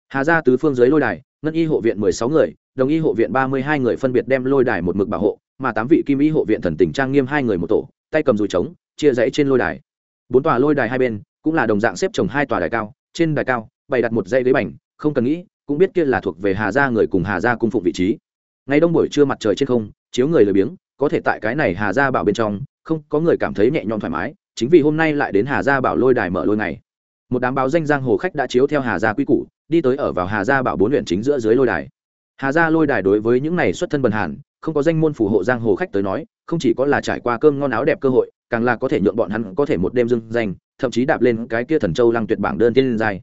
Hà ra tứ phương dưới lôi đài ngân y hộ viện mười sáu người, đồng y hộ viện ba mươi hai người phân biệt đem lôi đài một mực bảo hộ, mà tám vị kim y hộ viện thần tình trang nghiêm hai người một tổ, tay cầm dùi trống, chia dãy trên lôi đài. Bốn tòa lôi đài hai bên, cũng là đồng dạng xếp trồng hai tòa đài cao, trên đài cao, bày đặt một dãy ghế bành, không cần nghĩ, cũng biết kia là thuộc về hà gia người cùng hà gia cung phụng vị trí. Ngày đông buổi trưa mặt trời trên không, chiếu người lười biếng, có thể tại cái này hà gia bảo bên trong, không có người cảm thấy nhẹ nhõm thoải mái, chính vì hôm nay lại đến hà gia bảo lôi đài mở lôi này một đám báo danh giang hồ khách đã chiếu theo hà gia quy củ đi tới ở vào hà gia bảo bốn huyện chính giữa dưới lôi đài. Hà gia lôi đài đối với những này xuất thân bần hàn, không có danh môn phù hộ giang hồ khách tới nói, không chỉ có là trải qua cơm ngon áo đẹp cơ hội, càng là có thể nhượng bọn hắn có thể một đêm dưng danh, thậm chí đạp lên cái kia thần châu lăng tuyệt bảng đơn tiên lên dài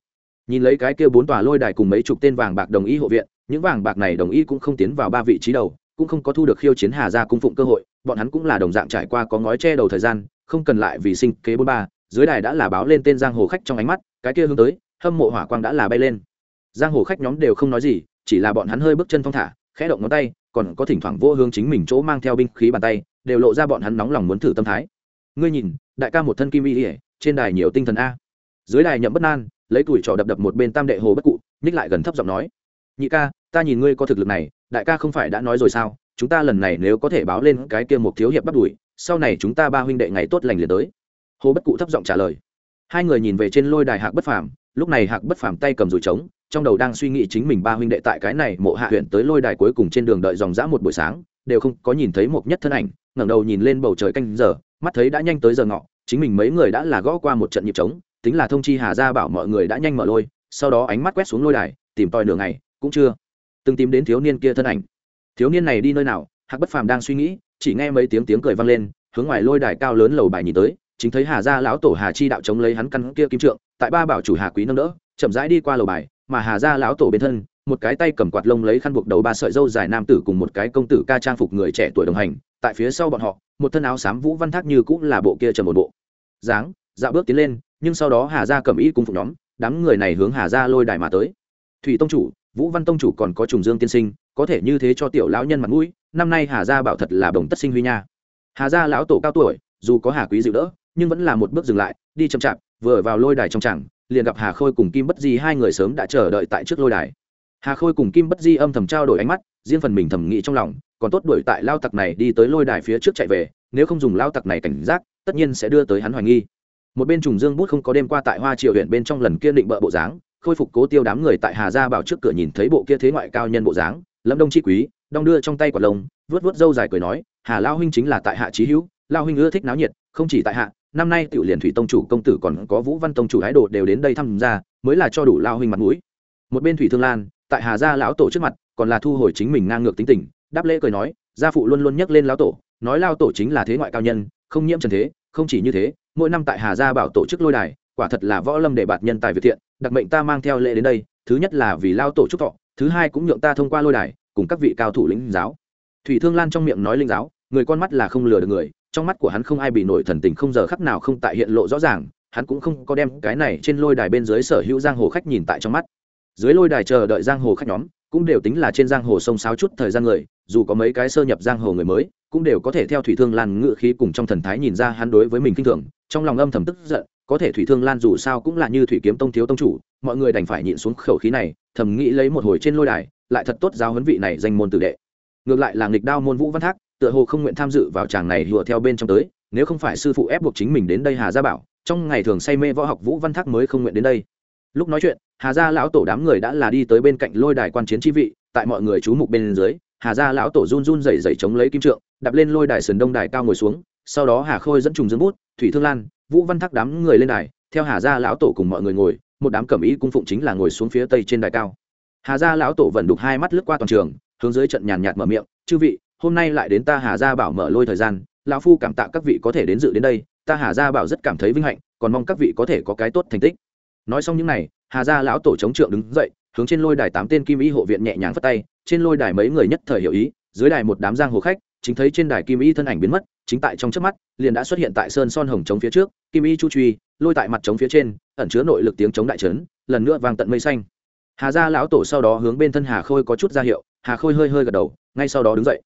nhìn lấy cái kia bốn tòa lôi đài cùng mấy chục tên vàng bạc đồng ý hộ viện, những vàng bạc này đồng ý cũng không tiến vào ba vị trí đầu, cũng không có thu được khiêu chiến hà gia cung phụng cơ hội, bọn hắn cũng là đồng dạng trải qua có ngói che đầu thời gian, không cần lại vì sinh kế bốn ba, dưới đài đã là báo lên tên giang hồ khách trong ánh mắt, cái kia hướng tới, hâm mộ hỏa quang đã là bay lên giang hồ khách nhóm đều không nói gì, chỉ là bọn hắn hơi bước chân thong thả, khẽ động ngón tay, còn có thỉnh thoảng vô hướng chính mình chỗ mang theo binh khí bàn tay, đều lộ ra bọn hắn nóng lòng muốn thử tâm thái. Ngươi nhìn, đại ca một thân kim y ỉa trên đài nhiều tinh thần a. Dưới đài nhậm bất nan, lấy tuổi trò đập đập một bên tam đệ hồ bất cụ ních lại gần thấp giọng nói. Nhị ca, ta nhìn ngươi có thực lực này, đại ca không phải đã nói rồi sao? Chúng ta lần này nếu có thể báo lên cái kia một thiếu hiệp bắt đuổi, sau này chúng ta ba huynh đệ ngày tốt lành liền tới. Hồ bất cụ thấp giọng trả lời. Hai người nhìn về trên lôi đài hạc bất phàm, lúc này hạc bất phàm tay cầm rủi trống trong đầu đang suy nghĩ chính mình ba huynh đệ tại cái này mộ hạ huyện tới lôi đài cuối cùng trên đường đợi dòng dã một buổi sáng, đều không có nhìn thấy một nhất thân ảnh, ngẩng đầu nhìn lên bầu trời canh giờ, mắt thấy đã nhanh tới giờ ngọ, chính mình mấy người đã là gõ qua một trận nhịp trống, tính là thông chi hà gia bảo mọi người đã nhanh mở lôi, sau đó ánh mắt quét xuống lôi đài, tìm tòi nửa ngày, cũng chưa từng tìm đến thiếu niên kia thân ảnh. Thiếu niên này đi nơi nào, hạc bất phàm đang suy nghĩ, chỉ nghe mấy tiếng tiếng cười vang lên, hướng ngoài lôi đài cao lớn lầu bài nhìn tới, chính thấy hà gia lão tổ hà chi đạo chống lấy hắn căn kia kim trượng, tại ba bảo chủ hà quý nâng đỡ, chậm rãi đi qua lầu bài mà hà gia lão tổ bên thân, một cái tay cầm quạt lông lấy khăn buộc đầu ba sợi dâu dài nam tử cùng một cái công tử ca trang phục người trẻ tuổi đồng hành, tại phía sau bọn họ, một thân áo xám vũ văn thác như cũng là bộ kia trầm một bộ. Dáng dạo bước tiến lên, nhưng sau đó hà gia cầm ý cùng phục nhóm, đám người này hướng hà gia lôi đài mà tới. Thủy tông chủ, vũ văn tông chủ còn có trùng dương tiên sinh, có thể như thế cho tiểu lão nhân mặt mũi, năm nay hà gia bảo thật là đồng tất sinh huy nha. Hà gia lão tổ cao tuổi, dù có hà quý dịu đỡ, nhưng vẫn là một bước dừng lại, đi chậm chạp, vừa vào lôi đài trong chẳng liền gặp hà khôi cùng kim bất di hai người sớm đã chờ đợi tại trước lôi đài. Hà khôi cùng kim bất di âm thầm trao đổi ánh mắt, riêng phần mình thầm nghĩ trong lòng, còn tốt đuổi tại lao tặc này đi tới lôi đài phía trước chạy về, nếu không dùng lao tặc này cảnh giác, tất nhiên sẽ đưa tới hắn hoài nghi. Một bên trùng dương bút không có đêm qua tại hoa triều huyện bên trong lần kia định bợ bộ dáng, khôi phục cố tiêu đám người tại hà gia bảo trước cửa nhìn thấy bộ kia thế ngoại cao nhân bộ dáng, lâm đông chi quý, đong đưa trong tay quả lông vớt vớt dâu dài cười nói, hà lao huynh chính là tại hạ trí hữu, lao huynh ưa thích náo nhiệt, không chỉ tại hạ năm nay tiểu liền thủy tông chủ công tử còn có vũ văn tông chủ hái đồ đều đến đây tham gia mới là cho đủ lao huynh mặt mũi. Một bên thủy thương lan, tại hà gia lão tổ trước mặt, còn là thu hồi chính mình ngang ngược tính tình, đáp lễ cười nói, gia phụ luôn luôn nhắc lên lão tổ, nói lao tổ chính là thế ngoại cao nhân, không nhiễm trần thế, không chỉ như thế, mỗi năm tại hà gia bảo tổ chức lôi đài, quả thật là võ lâm để bạt nhân tài việt thiện, đặc mệnh ta mang theo lễ đến đây, thứ nhất là vì lao tổ chúc thọ, thứ hai cũng nhượng ta thông qua lôi đài, cùng các vị cao thủ lĩnh giáo. Thủy thương lan trong miệng nói linh giáo, người con mắt là không lừa được người trong mắt của hắn không ai bị nổi thần tình không giờ khắc nào không tại hiện lộ rõ ràng, hắn cũng không có đem cái này trên lôi đài bên dưới sở hữu giang hồ khách nhìn tại trong mắt. Dưới lôi đài chờ đợi giang hồ khách nhóm, cũng đều tính là trên giang hồ sông sáo chút thời gian người, dù có mấy cái sơ nhập giang hồ người mới, cũng đều có thể theo thủy thương lan ngự khí cùng trong thần thái nhìn ra hắn đối với mình kinh thường, trong lòng âm thầm tức giận, có thể thủy thương lan dù sao cũng là như thủy kiếm tông thiếu tông chủ, mọi người đành phải nhịn xuống khẩu khí này, thầm nghĩ lấy một hồi trên lôi đài, lại thật tốt giáo huấn vị này danh môn tử đệ. Ngược lại là nghịch đao môn vũ văn thác tựa hồ không nguyện tham dự vào chàng này lùa theo bên trong tới, nếu không phải sư phụ ép buộc chính mình đến đây hà gia bảo, trong ngày thường say mê võ học vũ văn thác mới không nguyện đến đây. Lúc nói chuyện, hà gia lão tổ đám người đã là đi tới bên cạnh lôi đài quan chiến chi vị, tại mọi người chú mục bên dưới, hà gia lão tổ run run rẩy rẩy chống lấy kim trượng đập lên lôi đài sườn đông đài cao ngồi xuống, sau đó hà khôi dẫn trùng dương bút, thủy thương lan, vũ văn thác đám người lên đài, theo hà gia lão tổ cùng mọi người ngồi, một đám cẩm ý cung phụng chính là ngồi xuống phía tây trên đài cao. Hà gia lão tổ vẫn đục hai mắt lướt qua toàn trường, hướng dưới trận nhàn nhạt mở miệng, chư vị hôm nay lại đến ta hà gia bảo mở lôi thời gian, lão phu cảm tạ các vị có thể đến dự đến đây, ta hà gia bảo rất cảm thấy vinh hạnh, còn mong các vị có thể có cái tốt thành tích. Nói xong những này, hà gia lão tổ chống trượng đứng dậy, hướng trên lôi đài tám tên kim y hộ viện nhẹ nhàng phất tay, trên lôi đài mấy người nhất thời hiểu ý, dưới đài một đám giang hồ khách, chính thấy trên đài kim y thân ảnh biến mất, chính tại trong trước mắt, liền đã xuất hiện tại sơn son hồng chống phía trước, kim y chu truy, lôi tại mặt chống phía trên, ẩn chứa nội lực tiếng chống đại trấn lần nữa vang tận mây xanh. Hà gia lão tổ sau đó hướng bên thân hà khôi có chút ra hiệu, hà khôi hơi hơi gật đầu, ngay sau đó đứng dậy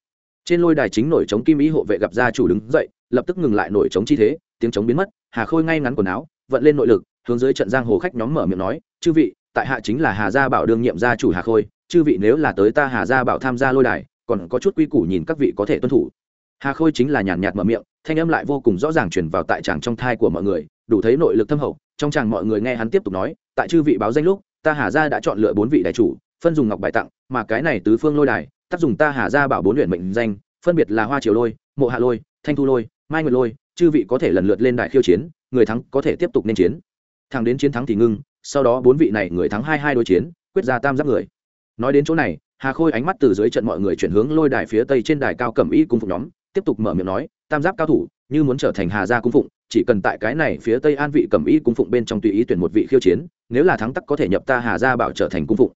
trên lôi đài chính nổi chống kim ý hộ vệ gặp gia chủ đứng dậy, lập tức ngừng lại nổi chống chi thế, tiếng chống biến mất, hà khôi ngay ngắn quần áo, vận lên nội lực, hướng dưới trận giang hồ khách nhóm mở miệng nói, chư vị, tại hạ chính là hà gia bảo đương nhiệm gia chủ hà khôi, chư vị nếu là tới ta hà gia bảo tham gia lôi đài, còn có chút quy củ nhìn các vị có thể tuân thủ. Hà khôi chính là nhàn nhạt mở miệng, thanh âm lại vô cùng rõ ràng truyền vào tại tràng trong thai của mọi người, đủ thấy nội lực thâm hậu, trong tràng mọi người nghe hắn tiếp tục nói, tại chư vị báo danh lúc, ta hà gia đã chọn lựa bốn vị đại chủ, phân dùng ngọc bài tặng, mà cái này tứ phương lôi đài tác dùng ta hà gia bảo bốn luyện mệnh danh, phân biệt là hoa triều lôi, mộ hạ lôi, thanh thu lôi, mai nguyệt lôi, chư vị có thể lần lượt lên đại khiêu chiến, người thắng có thể tiếp tục nên chiến. Thẳng đến chiến thắng thì ngưng, sau đó bốn vị này người thắng hai hai đối chiến, quyết ra tam giáp người. Nói đến chỗ này, hà khôi ánh mắt từ dưới trận mọi người chuyển hướng lôi đài phía tây trên đài cao cẩm y cung phục nhóm, tiếp tục mở miệng nói, tam giáp cao thủ, như muốn trở thành hà gia cung phụng, chỉ cần tại cái này phía tây an vị cẩm y cung phụng bên trong tùy ý tuyển một vị khiêu chiến, nếu là thắng tắc có thể nhập ta hà gia bảo trở thành cung phụng.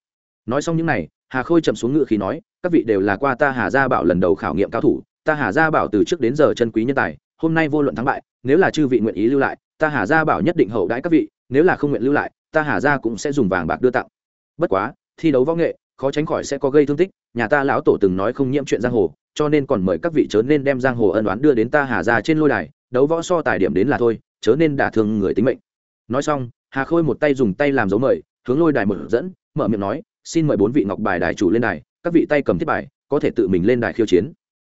Nói xong những này hà khôi chậm xuống ngựa khí nói, các vị đều là qua ta hà gia bảo lần đầu khảo nghiệm cao thủ, ta hà gia bảo từ trước đến giờ chân quý nhân tài, hôm nay vô luận thắng bại, nếu là chư vị nguyện ý lưu lại, ta hà gia bảo nhất định hậu đãi các vị, nếu là không nguyện lưu lại, ta hà gia cũng sẽ dùng vàng bạc đưa tặng. Bất quá, thi đấu võ nghệ, khó tránh khỏi sẽ có gây thương tích, nhà ta lão tổ từng nói không nhiễm chuyện giang hồ, cho nên còn mời các vị chớ nên đem giang hồ ân đoán đưa đến ta hà gia trên lôi đài, đấu võ so tài điểm đến là thôi, chớ nên đả thương người tính mệnh. Nói xong, hà khôi một tay dùng tay làm dấu mời, hướng lôi đài mở dẫn, mở miệng nói xin mời bốn vị ngọc bài đài chủ lên đài, các vị tay cầm thiết bài, có thể tự mình lên đài khiêu chiến.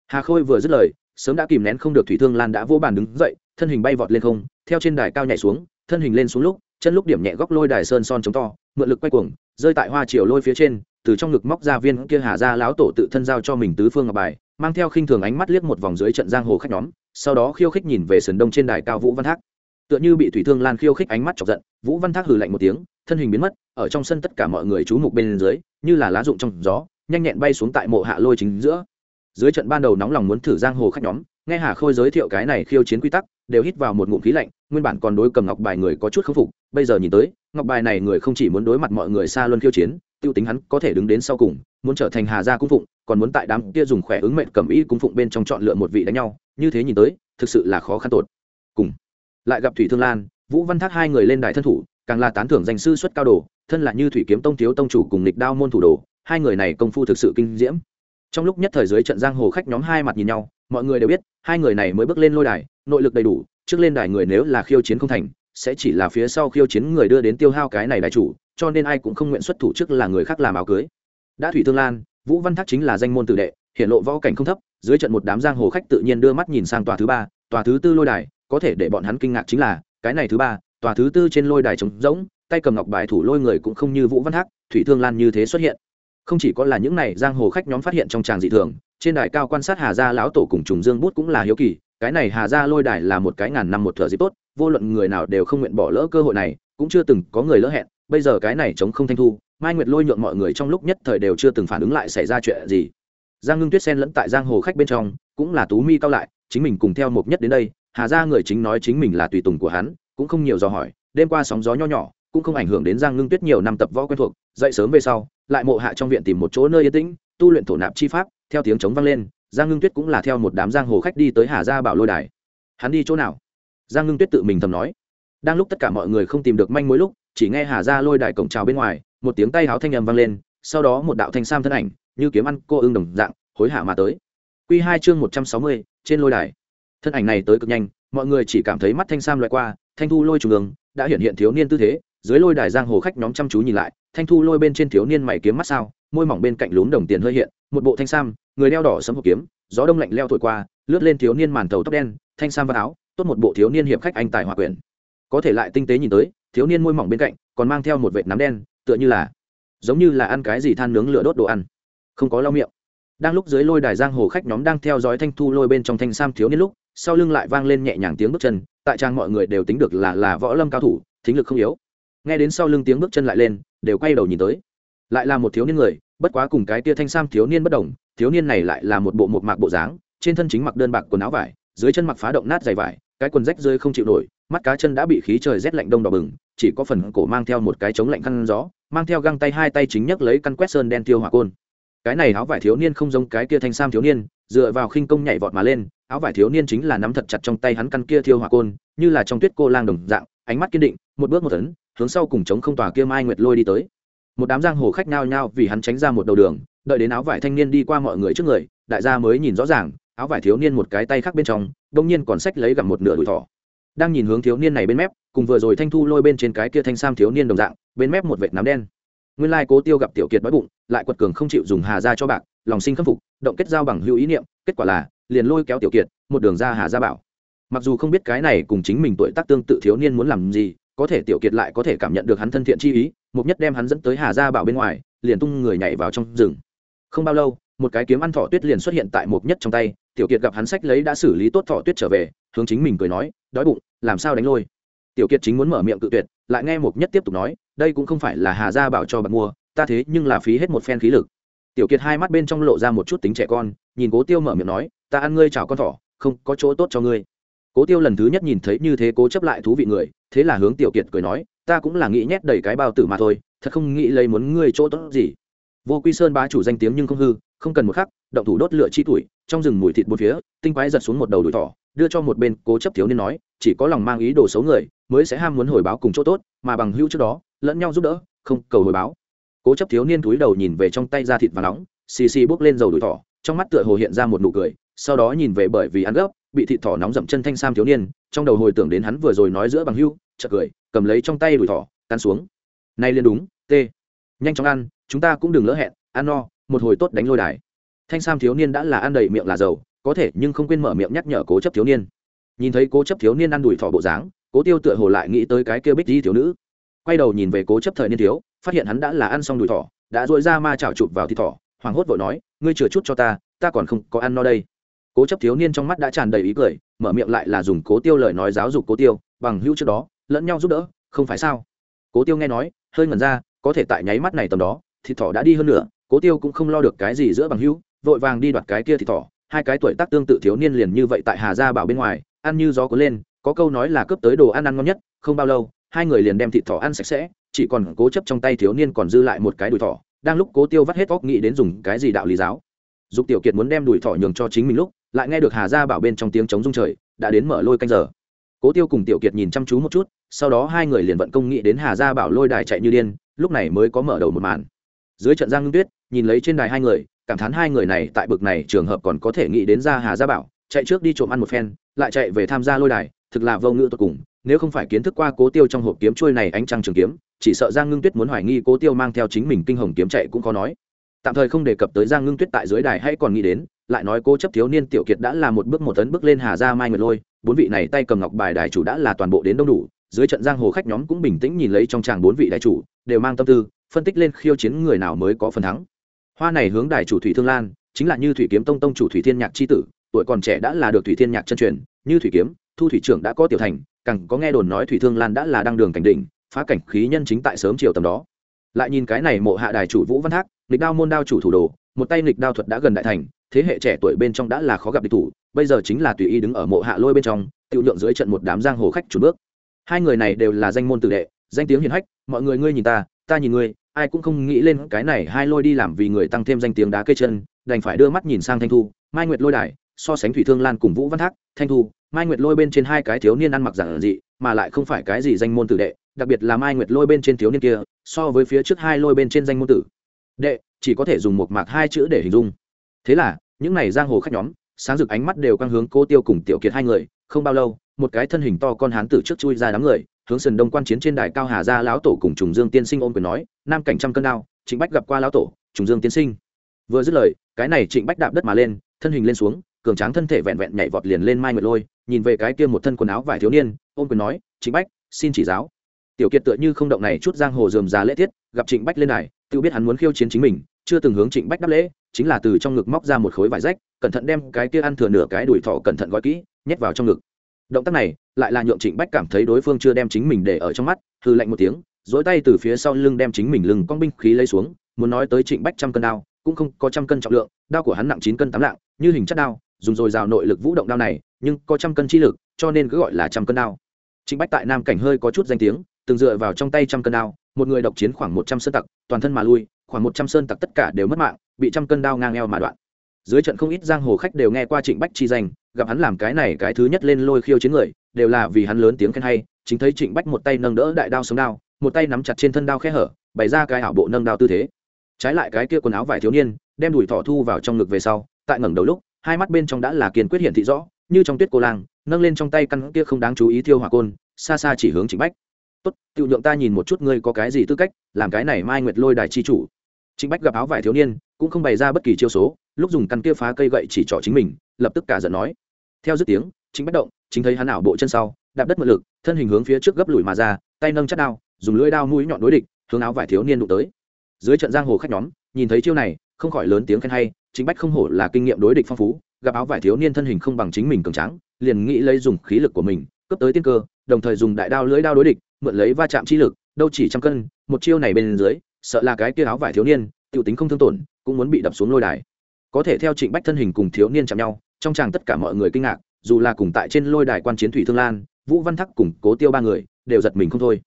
Hà khôi vừa dứt lời, sớm đã kìm nén không được thủy thương lan đã vô bàn đứng dậy, thân hình bay vọt lên không, theo trên đài cao nhảy xuống, thân hình lên xuống lúc, chân lúc điểm nhẹ góc lôi đài sơn son chống to, mượn lực quay cuồng, rơi tại hoa chiều lôi phía trên, từ trong ngực móc ra viên kia hà ra láo tổ tự thân giao cho mình tứ phương ngọc bài, mang theo khinh thường ánh mắt liếc một vòng dưới trận giang hồ khách nhóm, sau đó khiêu khích nhìn về sườn đông trên đài cao vũ văn thác. Tựa như bị thủy thương lan khiêu khích ánh mắt chọc giận, vũ văn thác hừ lạnh một tiếng thân hình biến mất, ở trong sân tất cả mọi người chú mục bên dưới, như là lá rụng trong gió, nhanh nhẹn bay xuống tại mộ hạ lôi chính giữa. Dưới trận ban đầu nóng lòng muốn thử giang hồ khách nhóm, nghe hà khôi giới thiệu cái này khiêu chiến quy tắc, đều hít vào một ngụm khí lạnh, nguyên bản còn đối cầm ngọc bài người có chút khâm phục, bây giờ nhìn tới, ngọc bài này người không chỉ muốn đối mặt mọi người xa luân khiêu chiến, tiêu tính hắn có thể đứng đến sau cùng, muốn trở thành hà gia cung phụng, còn muốn tại đám kia dùng khỏe ứng mệnh cầm y cung phụng bên trong chọn lựa một vị đánh nhau, như thế nhìn tới, thực sự là khó khăn tột. Cùng, lại gặp thủy thương lan, vũ văn thác hai người lên đài thân thủ càng là tán thưởng danh sư xuất cao đồ, thân là như thủy kiếm tông thiếu tông chủ cùng lịch đao môn thủ đồ, hai người này công phu thực sự kinh diễm. Trong lúc nhất thời dưới trận giang hồ khách nhóm hai mặt nhìn nhau, mọi người đều biết, hai người này mới bước lên lôi đài, nội lực đầy đủ, trước lên đài người nếu là khiêu chiến không thành, sẽ chỉ là phía sau khiêu chiến người đưa đến tiêu hao cái này đại chủ, cho nên ai cũng không nguyện xuất thủ trước là người khác làm áo cưới. Đã thủy thương lan, vũ văn thác chính là danh môn tử đệ, hiện lộ võ cảnh không thấp, dưới trận một đám giang hồ khách tự nhiên đưa mắt nhìn sang tòa thứ ba, tòa thứ tư lôi đài, có thể để bọn hắn kinh ngạc chính là, cái này thứ ba tòa thứ tư trên lôi đài trống rỗng, tay cầm ngọc bài thủ lôi người cũng không như vũ văn thác thủy thương lan như thế xuất hiện. Không chỉ có là những này giang hồ khách nhóm phát hiện trong tràng dị thường, trên đài cao quan sát hà gia lão tổ cùng trùng dương bút cũng là hiếu kỳ, cái này hà gia lôi đài là một cái ngàn năm một thợ dịp tốt, vô luận người nào đều không nguyện bỏ lỡ cơ hội này, cũng chưa từng có người lỡ hẹn, bây giờ cái này chống không thanh thu, mai nguyệt lôi nhượng mọi người trong lúc nhất thời đều chưa từng phản ứng lại xảy ra chuyện gì. Giang ngưng tuyết sen lẫn tại giang hồ khách bên trong, cũng là tú mi cao lại, chính mình cùng theo một nhất đến đây, hà gia người chính nói chính mình là tùy tùng của hắn cũng không nhiều dò hỏi, đêm qua sóng gió nho nhỏ, cũng không ảnh hưởng đến giang ngưng tuyết nhiều năm tập võ quen thuộc, dậy sớm về sau, lại mộ hạ trong viện tìm một chỗ nơi yên tĩnh, tu luyện thổ nạp chi pháp, theo tiếng chống vang lên, giang ngưng tuyết cũng là theo một đám giang hồ khách đi tới hà gia bảo lôi đài. Hắn đi chỗ nào? Giang ngưng tuyết tự mình thầm nói. Đang lúc tất cả mọi người không tìm được manh mối lúc, chỉ nghe hà ra lôi đài cổng trào bên ngoài, một tiếng tay háo thanh âm vang lên, sau đó một đạo thanh sam thân ảnh, như kiếm ăn cô ương đồng dạng, hối hả mà tới. Q hai chương một trăm sáu mươi, trên lôi đài. Thân ảnh này tới cực nhanh, mọi người chỉ cảm thấy mắt thanh sam loại qua thanh thu lôi trung ương, đã hiện hiện thiếu niên tư thế, dưới lôi đài giang hồ khách nhóm chăm chú nhìn lại, thanh thu lôi bên trên thiếu niên mày kiếm mắt sao, môi mỏng bên cạnh lún đồng tiền hơi hiện, một bộ thanh sam, người đeo đỏ sấm hộp kiếm, gió đông lạnh leo thổi qua, lướt lên thiếu niên màn tàu tóc đen, thanh sam và áo, tốt một bộ thiếu niên hiệp khách anh tài hòa quyền có thể lại tinh tế nhìn tới, thiếu niên môi mỏng bên cạnh, còn mang theo một vệt nắm đen, tựa như là, giống như là ăn cái gì than nướng lửa đốt đồ ăn. Không có lau miệng. Đang lúc dưới lôi đài giang hồ khách nhóm đang theo dõi thanh thu lôi bên trong thanh sam thiếu niên lúc, sau lưng lại vang lên nhẹ nhàng tiếng bước chân tại trang mọi người đều tính được là là võ lâm cao thủ, thính lực không yếu. Nghe đến sau lưng tiếng bước chân lại lên, đều quay đầu nhìn tới. Lại là một thiếu niên người, bất quá cùng cái tia thanh sam thiếu niên bất đồng, thiếu niên này lại là một bộ một mạc bộ dáng, trên thân chính mặc đơn bạc quần áo vải, dưới chân mặc phá động nát dày vải, cái quần rách rơi không chịu nổi, mắt cá chân đã bị khí trời rét lạnh đông đỏ bừng, chỉ có phần cổ mang theo một cái chống lạnh khăn gió, mang theo găng tay hai tay chính nhấc lấy căn quét sơn đen tiêu hỏa côn cái này áo vải thiếu niên không giống cái kia thanh sam thiếu niên, dựa vào khinh công nhảy vọt mà lên, áo vải thiếu niên chính là nắm thật chặt trong tay hắn căn kia thiêu hỏa côn, như là trong tuyết cô lang đồng dạng, ánh mắt kiên định, một bước một tấn, hướng sau cùng chống không tòa kia mai nguyệt lôi đi tới. Một đám giang hồ khách nao nhao vì hắn tránh ra một đầu đường, đợi đến áo vải thanh niên đi qua mọi người trước người, đại gia mới nhìn rõ ràng, áo vải thiếu niên một cái tay khác bên trong, đông nhiên còn sách lấy gặm một nửa đùi thỏ. Đang nhìn hướng thiếu niên này bên mép, cùng vừa rồi thanh thu lôi bên trên cái kia thanh sam thiếu niên đồng dạng, bên mép một vệt nám đen nguyên lai cố tiêu gặp tiểu kiệt đói bụng, lại quật cường không chịu dùng hà ra cho bạc, lòng sinh khâm phục, động kết giao bằng hữu ý niệm, kết quả là, liền lôi kéo tiểu kiệt, một đường ra hà gia bảo. Mặc dù không biết cái này cùng chính mình tuổi tác tương tự thiếu niên muốn làm gì, có thể tiểu kiệt lại có thể cảm nhận được hắn thân thiện chi ý mục nhất đem hắn dẫn tới hà gia bảo bên ngoài, liền tung người nhảy vào trong rừng. Không bao lâu, một cái kiếm ăn thỏ tuyết liền xuất hiện tại mục nhất trong tay, tiểu kiệt gặp hắn sách lấy đã xử lý tốt thỏ tuyết trở về, hướng chính mình cười nói, đói bụng, làm sao đánh lôi? Tiểu kiệt chính muốn mở miệng cự tuyệt, lại nghe mục nhất tiếp tục nói, đây cũng không phải là hà gia bảo cho bạn mua, ta thế nhưng là phí hết một phen khí lực. Tiểu kiệt hai mắt bên trong lộ ra một chút tính trẻ con, nhìn cố tiêu mở miệng nói, ta ăn ngươi chào con thỏ, không có chỗ tốt cho ngươi. Cố tiêu lần thứ nhất nhìn thấy như thế cố chấp lại thú vị người, thế là hướng tiểu kiệt cười nói, ta cũng là nghĩ nhét đầy cái bao tử mà thôi, thật không nghĩ lấy muốn ngươi chỗ tốt gì. Vô quy sơn bá chủ danh tiếng nhưng không hư, không cần một khắc, động thủ đốt lửa chi tuổi, trong rừng mùi thịt một phía, tinh quái giật xuống một đầu đùi thỏ, đưa cho một bên cố chấp thiếu niên nói, chỉ có lòng mang ý đồ xấu người mới sẽ ham muốn hồi báo cùng chỗ tốt, mà bằng hữu trước đó, lẫn nhau giúp đỡ, không cầu hồi báo. Cố chấp thiếu niên túi đầu nhìn về trong tay ra thịt và nóng, xì xì bốc lên dầu đùi thỏ, trong mắt tựa hồ hiện ra một nụ cười, sau đó nhìn về bởi vì ăn gấp, bị thịt thỏ nóng dậm chân thanh sam thiếu niên, trong đầu hồi tưởng đến hắn vừa rồi nói giữa bằng hưu chợt cười, cầm lấy trong tay đùi thỏ tan xuống. Nay liền đúng, t. Nhanh chóng ăn, chúng ta cũng đừng lỡ hẹn, ăn no, một hồi tốt đánh lôi đài. Thanh sam thiếu niên đã là ăn đầy miệng là dầu, có thể nhưng không quên mở miệng nhắc nhở cố chấp thiếu niên. Nhìn thấy cố chấp thiếu niên ăn đùi thỏ bộ dáng cố tiêu tựa hồ lại nghĩ tới cái kia bích di thiếu nữ. Quay đầu nhìn về cố chấp thời niên thiếu, phát hiện hắn đã là ăn xong đùi thỏ, đã dội ra ma chảo chụp vào thịt thỏ. Hoảng hốt vội nói, ngươi chừa chút cho ta ta còn không có ăn no đây. Cố chấp thiếu niên trong mắt đã tràn đầy ý cười, mở miệng lại là dùng cố tiêu lời nói giáo dục cố tiêu, bằng hữu trước đó, lẫn nhau giúp đỡ, không phải sao? Cố tiêu nghe nói, hơi ngẩn ra, có thể tại nháy mắt này tầm đó, thịt thỏ đã đi hơn nữa cố tiêu cũng không lo được cái gì giữa bằng hữu, vội vàng đi đoạt cái kia thịt thỏ. Hai cái tuổi tác tương tự thiếu niên liền như vậy tại hà gia bảo bên ngoài, ăn như gió cuốn lên có câu nói là cướp tới đồ ăn ăn ngon nhất, không bao lâu, hai người liền đem thịt thỏ ăn sạch sẽ, chỉ còn cố chấp trong tay thiếu niên còn dư lại một cái đùi thỏ, đang lúc cố tiêu vắt hết óc nghĩ đến dùng cái gì đạo lý giáo. Dục tiểu kiệt muốn đem đùi thỏ nhường cho chính mình lúc, lại nghe được hà gia bảo bên trong tiếng chống rung trời, đã đến mở lôi canh giờ. Cố tiêu cùng tiểu kiệt nhìn chăm chú một chút, sau đó hai người liền vận công nghĩ đến hà gia bảo lôi đài chạy như điên, lúc này mới có mở đầu một màn. Dưới trận giang ngưng tuyết, nhìn lấy trên đài hai người, cảm thán hai người này tại bực này trường hợp còn có thể nghĩ đến ra hà gia bảo, chạy trước đi trộm ăn một phen, lại chạy về tham gia lôi đài thực là vô ngữ tột cùng, nếu không phải kiến thức qua cố tiêu trong hộp kiếm trôi này ánh trăng trường kiếm, chỉ sợ giang ngưng tuyết muốn hoài nghi cố tiêu mang theo chính mình kinh hồng kiếm chạy cũng khó nói. Tạm thời không đề cập tới giang ngưng tuyết tại dưới đài hay còn nghĩ đến, lại nói cố chấp thiếu niên tiểu kiệt đã là một bước một tấn bước lên hà gia mai nguyệt lôi, bốn vị này tay cầm ngọc bài đài chủ đã là toàn bộ đến đông đủ, dưới trận giang hồ khách nhóm cũng bình tĩnh nhìn lấy trong tràng bốn vị đài chủ, đều mang tâm tư, phân tích lên khiêu chiến người nào mới có phần thắng. Hoa này hướng đài chủ thủy thương lan, chính là như thủy kiếm tông tông chủ thủy thiên nhạc c tử, tuổi còn trẻ đã là được thủy thiên nhạc chân truyền, như thủy kiếm thu thủy trưởng đã có tiểu thành, càng có nghe đồn nói thủy thương lan đã là đăng đường cảnh đỉnh, phá cảnh khí nhân chính tại sớm chiều tầm đó. Lại nhìn cái này mộ hạ đài chủ vũ văn thác, nghịch đao môn đao chủ thủ đồ, một tay nghịch đao thuật đã gần đại thành, thế hệ trẻ tuổi bên trong đã là khó gặp địch thủ, bây giờ chính là tùy y đứng ở mộ hạ lôi bên trong tự lượng dưới trận một đám giang hồ khách chủ bước. Hai người này đều là danh môn tử đệ, danh tiếng hiền hách, mọi người ngươi nhìn ta ta nhìn ngươi, ai cũng không nghĩ lên cái này hai lôi đi làm vì người tăng thêm danh tiếng đá cây chân, đành phải đưa mắt nhìn sang thanh thu, mai nguyệt lôi đài so sánh thủy thương lan cùng vũ văn thác, thanh thu, mai nguyệt lôi bên trên hai cái thiếu niên ăn mặc giản dị, mà lại không phải cái gì danh môn tử đệ, đặc biệt là mai nguyệt lôi bên trên thiếu niên kia, so với phía trước hai lôi bên trên danh môn tử đệ, chỉ có thể dùng một mạc hai chữ để hình dung. Thế là, những này giang hồ khách nhóm, sáng rực ánh mắt đều căng hướng cô tiêu cùng tiểu kiệt hai người, không bao lâu, một cái thân hình to con hán tử trước chui ra đám người, hướng sườn đông quan chiến trên đài cao hà ra lão tổ cùng trùng dương tiên sinh ôm quyền nói, nam cảnh trăm cân đao, trịnh bách gặp qua lão tổ, trùng dương tiên sinh. Vừa dứt lời, cái này trịnh bách đạp đất mà lên, thân hình lên xuống cường tráng thân thể vẹn vẹn nhảy vọt liền lên mai nguyệt lôi, nhìn về cái kia một thân quần áo vải thiếu niên, ôm quyền nói, trịnh bách, xin chỉ giáo. Tiểu kiệt tựa như không động này chút giang hồ dườm già lễ tiết, gặp trịnh bách lên này tự biết hắn muốn khiêu chiến chính mình, chưa từng hướng trịnh bách đáp lễ, chính là từ trong ngực móc ra một khối vải rách, cẩn thận đem cái kia ăn thừa nửa cái đùi thọ cẩn thận gói kỹ, nhét vào trong ngực. Động tác này, lại là nhượng trịnh bách cảm thấy đối phương chưa đem chính mình để ở trong mắt hư lạnh một tiếng dỗi tay từ phía sau lưng đem chính mình lưng con binh khí lấy xuống, muốn nói tới trịnh bách trăm cân đao, cũng không có trăm cân trọng lượng, đao của hắn nặng chín cân tám lạng, như hình chất đao dùng dồi dào nội lực vũ động đao này, nhưng có trăm cân chi lực, cho nên cứ gọi là trăm cân đao. Trịnh bách tại nam cảnh hơi có chút danh tiếng, từng dựa vào trong tay trăm cân đao, một người độc chiến khoảng một trăm sơn tặc, toàn thân mà lui, khoảng một trăm sơn tặc tất cả đều mất mạng, bị trăm cân đao ngang eo mà đoạn. Dưới trận không ít giang hồ khách đều nghe qua trịnh bách chi danh, gặp hắn làm cái này cái thứ nhất lên lôi khiêu chiến người, đều là vì hắn lớn tiếng khen hay, chính thấy trịnh bách một tay nâng đỡ đại đao sống đao, một tay nắm chặt trên thân đao khe hở, bày ra cái ảo bộ nâng đao tư thế. Trái lại cái kia quần áo vải thiếu niên, đem đùi thỏ thu vào trong ngực về sau, tại ngẩng đầu lúc hai mắt bên trong đã là kiên quyết hiện thị rõ, như trong tuyết cô lang, nâng lên trong tay căn kia không đáng chú ý thiêu hỏa côn, xa xa chỉ hướng trịnh bách. Tốt tự lượng ta nhìn một chút ngươi có cái gì tư cách, làm cái này mai nguyệt lôi đài chi chủ. Trịnh bách gặp áo vải thiếu niên, cũng không bày ra bất kỳ chiêu số, lúc dùng căn kia phá cây gậy chỉ trỏ chính mình, lập tức cả giận nói. Theo dứt tiếng chính bách động, chính thấy hắn ảo bộ chân sau, đạp đất mượn lực, thân hình hướng phía trước gấp lùi mà ra, tay nâng chất đao, dùng lưỡi đao mũi nhọn đối địch, hướng áo vải thiếu niên đụng tới. Dưới trận giang hồ khách nhóm, nhìn thấy chiêu này, không khỏi lớn tiếng khen hay chính bách không hổ là kinh nghiệm đối địch phong phú, gặp áo vải thiếu niên thân hình không bằng chính mình cường tráng, liền nghĩ lấy dùng khí lực của mình, cướp tới tiên cơ, đồng thời dùng đại đao lưỡi đao đối địch, mượn lấy va chạm chi lực, đâu chỉ trăm cân, một chiêu này bên dưới, sợ là cái kia áo vải thiếu niên, tiểu tính không thương tổn, cũng muốn bị đập xuống lôi đài. Có thể theo trịnh bách thân hình cùng thiếu niên chạm nhau, trong chàng tất cả mọi người kinh ngạc, dù là cùng tại trên lôi đài quan chiến thủy thương lan, vũ văn thắc cùng cố tiêu ba người, đều giật mình không thôi.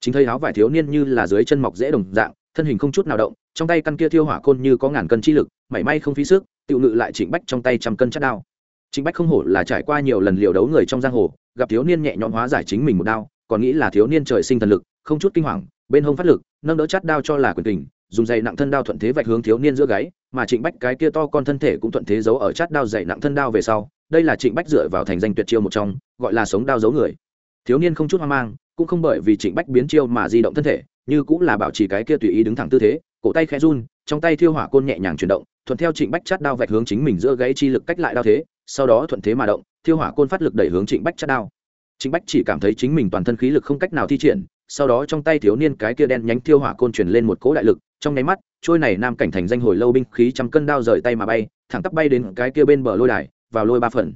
Chính thấy áo vải thiếu niên như là dưới chân mọc dễ đồng dạng, thân hình không chút nào động trong tay căn kia thiêu hỏa côn như có ngàn cân chi lực, mảy may không phí sức tự ngự lại trịnh bách trong tay trăm cân chất đao. Trịnh bách không hổ là trải qua nhiều lần liều đấu người trong giang hồ, gặp thiếu niên nhẹ nhõm hóa giải chính mình một đao, còn nghĩ là thiếu niên trời sinh thần lực, không chút kinh hoàng, bên hông phát lực, nâng đỡ chát đao cho là quyền tình dùng dày nặng thân đao thuận thế vạch hướng thiếu niên giữa gáy, mà trịnh bách cái kia to con thân thể cũng thuận thế giấu ở chát đao dày nặng thân đao về sau, đây là trịnh bách dựa vào thành danh tuyệt chiêu một trong, gọi là sống đao giấu người. Thiếu niên không chút hoang mang, cũng không bởi vì trịnh bách biến chiêu mà di động thân thể, như cũng là bảo trì cái kia tùy ý đứng thẳng tư thế cổ tay khẽ run, trong tay thiêu hỏa côn nhẹ nhàng chuyển động, thuận theo trịnh bách chát đao vạch hướng chính mình giữa gãy chi lực cách lại đao thế, sau đó thuận thế mà động, thiêu hỏa côn phát lực đẩy hướng trịnh bách chát đao. Trịnh bách chỉ cảm thấy chính mình toàn thân khí lực không cách nào thi triển, sau đó trong tay thiếu niên cái kia đen nhánh thiêu hỏa côn truyền lên một cỗ đại lực, trong nháy mắt, trôi này nam cảnh thành danh hồi lâu binh khí trăm cân đao rời tay mà bay, thẳng tắp bay đến cái kia bên bờ lôi đài, vào lôi ba phần.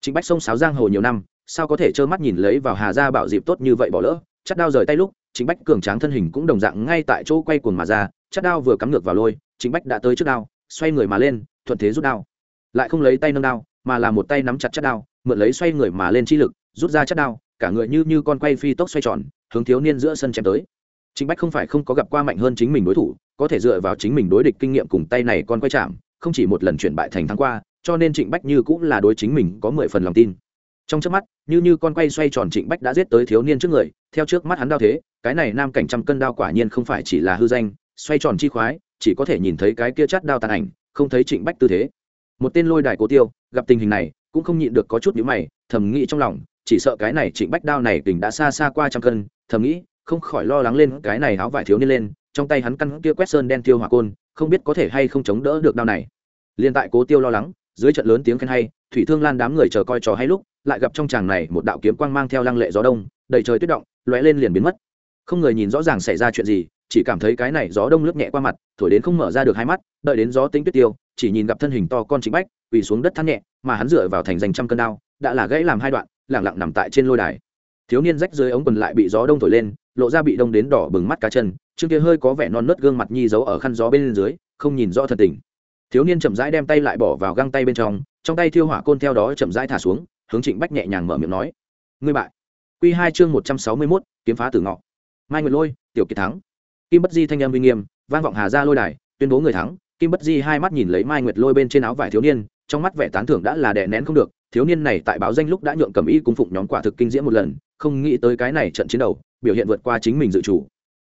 Trịnh bách sông sáo giang hồ nhiều năm, sao có thể trơ mắt nhìn lấy vào hà gia bảo dịp tốt như vậy bỏ lỡ chắc đao rời tay lúc chính bách cường tráng thân hình cũng đồng dạng ngay tại chỗ quay cuồng mà ra chắc đao vừa cắm ngược vào lôi chính bách đã tới trước đao, xoay người mà lên, thuận thế rút đao. Lại không lấy tay nâng đao, mà là một tay nắm chặt chắc đao, mượn lấy xoay người mà lên chi lực, rút ra chắc đao, cả người như như con quay phi tốc xoay tròn, hướng thiếu niên giữa sân chém tới. Chính bách không phải không có gặp qua mạnh hơn chính mình đối thủ, có thể dựa vào chính mình đối địch kinh nghiệm cùng tay này con quay chạm, không chỉ một lần chuyển bại thành thắng qua, cho nên trịnh bách như cũng là đối chính mình có mười phần lòng tin. Trong trước mắt, như như con quay xoay tròn trịnh bách đã giết tới thiếu niên trước người, theo trước mắt hắn đao thế, cái này nam cảnh trăm cân đao quả nhiên không phải chỉ là hư danh xoay tròn chi khoái, chỉ có thể nhìn thấy cái kia chát đao tàn ảnh, không thấy trịnh bách tư thế. Một tên lôi đài cố tiêu, gặp tình hình này, cũng không nhịn được có chút nhíu mày, thầm nghĩ trong lòng, chỉ sợ cái này trịnh bách đao này tình đã xa xa qua trăm cân, thầm nghĩ, không khỏi lo lắng lên cái này áo vải thiếu niên lên, trong tay hắn căn kia quét sơn đen tiêu hỏa côn, không biết có thể hay không chống đỡ được đao này. Liên tại cố tiêu lo lắng, dưới trận lớn tiếng khen hay, thủy thương lan đám người chờ coi trò hay lúc, lại gặp trong tràng này một đạo kiếm quang mang theo lăng lệ gió đông, đầy trời tuyết động, lóe lên liền biến mất. Không người nhìn rõ ràng xảy ra chuyện gì chỉ cảm thấy cái này gió đông lướt nhẹ qua mặt, thổi đến không mở ra được hai mắt, đợi đến gió tính tuyết tiêu, chỉ nhìn gặp thân hình to con chính bách, quỳ xuống đất thắt nhẹ, mà hắn dựa vào thành dành trăm cân đao, đã là gãy làm hai đoạn lẳng lặng nằm tại trên lôi đài. Thiếu niên rách dưới ống quần lại bị gió đông thổi lên, lộ ra bị đông đến đỏ bừng mắt cá chân chương kia hơi có vẻ non nớt gương mặt nhi giấu ở khăn gió bên dưới, không nhìn rõ thật tình. Thiếu niên chậm rãi đem tay lại bỏ vào găng tay bên trong trong tay thiêu hỏa côn theo đó chậm rãi thả xuống, hướng trịnh bách nhẹ nhàng mở miệng nói, ngươi bại. Q hai chương một trăm sáu mươi mốt, kiếm phá tử ngọ. Mai nguyệt lôi, tiểu kiệt thắng kim bất di thanh âm uy nghiêm, vang vọng hà ra lôi đài, tuyên bố người thắng. Kim bất di hai mắt nhìn lấy mai nguyệt lôi bên trên áo vải thiếu niên, trong mắt vẻ tán thưởng đã là đè nén không được. Thiếu niên này tại báo danh lúc đã nhượng cầm y cung phụng nhóm quả thực kinh diễm một lần, không nghĩ tới cái này trận chiến đầu, biểu hiện vượt qua chính mình dự chủ.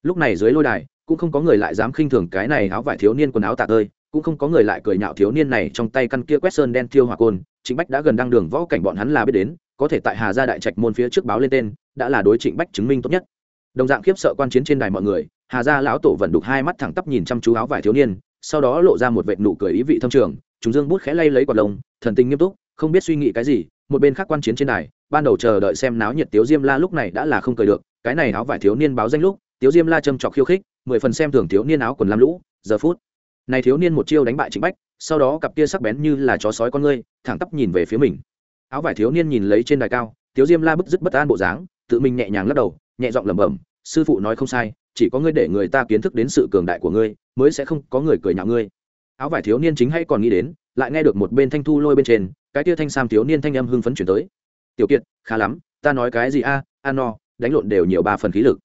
Lúc này dưới lôi đài, cũng không có người lại dám khinh thường cái này áo vải thiếu niên quần áo tạ tơi, cũng không có người lại cười nhạo thiếu niên này trong tay căn kia quét sơn đen tiêu hỏa côn. Trịnh bách đã gần đăng đường võ cảnh bọn hắn là biết đến, có thể tại hà gia đại trạch môn phía trước báo lên tên, đã là đối trịnh bách chứng minh tốt nhất đồng dạng khiếp sợ quan chiến trên đài mọi người, hà gia lão tổ vẫn đục hai mắt thẳng tắp nhìn chăm chú áo vải thiếu niên, sau đó lộ ra một vệt nụ cười ý vị thâm trường, chúng dương bút khẽ lay lấy quả lông, thần tình nghiêm túc, không biết suy nghĩ cái gì, một bên khác quan chiến trên đài, ban đầu chờ đợi xem náo nhiệt tiếu diêm la lúc này đã là không cười được, cái này áo vải thiếu niên báo danh lúc, tiếu diêm la châm trọc khiêu khích, mười phần xem thường thiếu niên áo quần lam lũ, giờ phút này thiếu niên một chiêu đánh bại trịnh bách, sau đó cặp kia sắc bén như là chó sói con ngươi, thẳng tắp nhìn về phía mình. Áo vải thiếu niên nhìn lấy trên đài cao, tiếu diêm la bức dứt bất an bộ dáng, tự mình nhẹ nhàng lắc đầu nhẹ giọng lẩm bẩm sư phụ nói không sai chỉ có ngươi để người ta kiến thức đến sự cường đại của ngươi mới sẽ không có người cười nhạo ngươi. Áo vải thiếu niên chính hay còn nghĩ đến lại nghe được một bên thanh thu lôi bên trên cái tia thanh sam thiếu niên thanh âm hưng phấn chuyển tới. Tiểu kiệt khá lắm ta nói cái gì a? À, an no đánh lộn đều nhiều ba phần khí lực.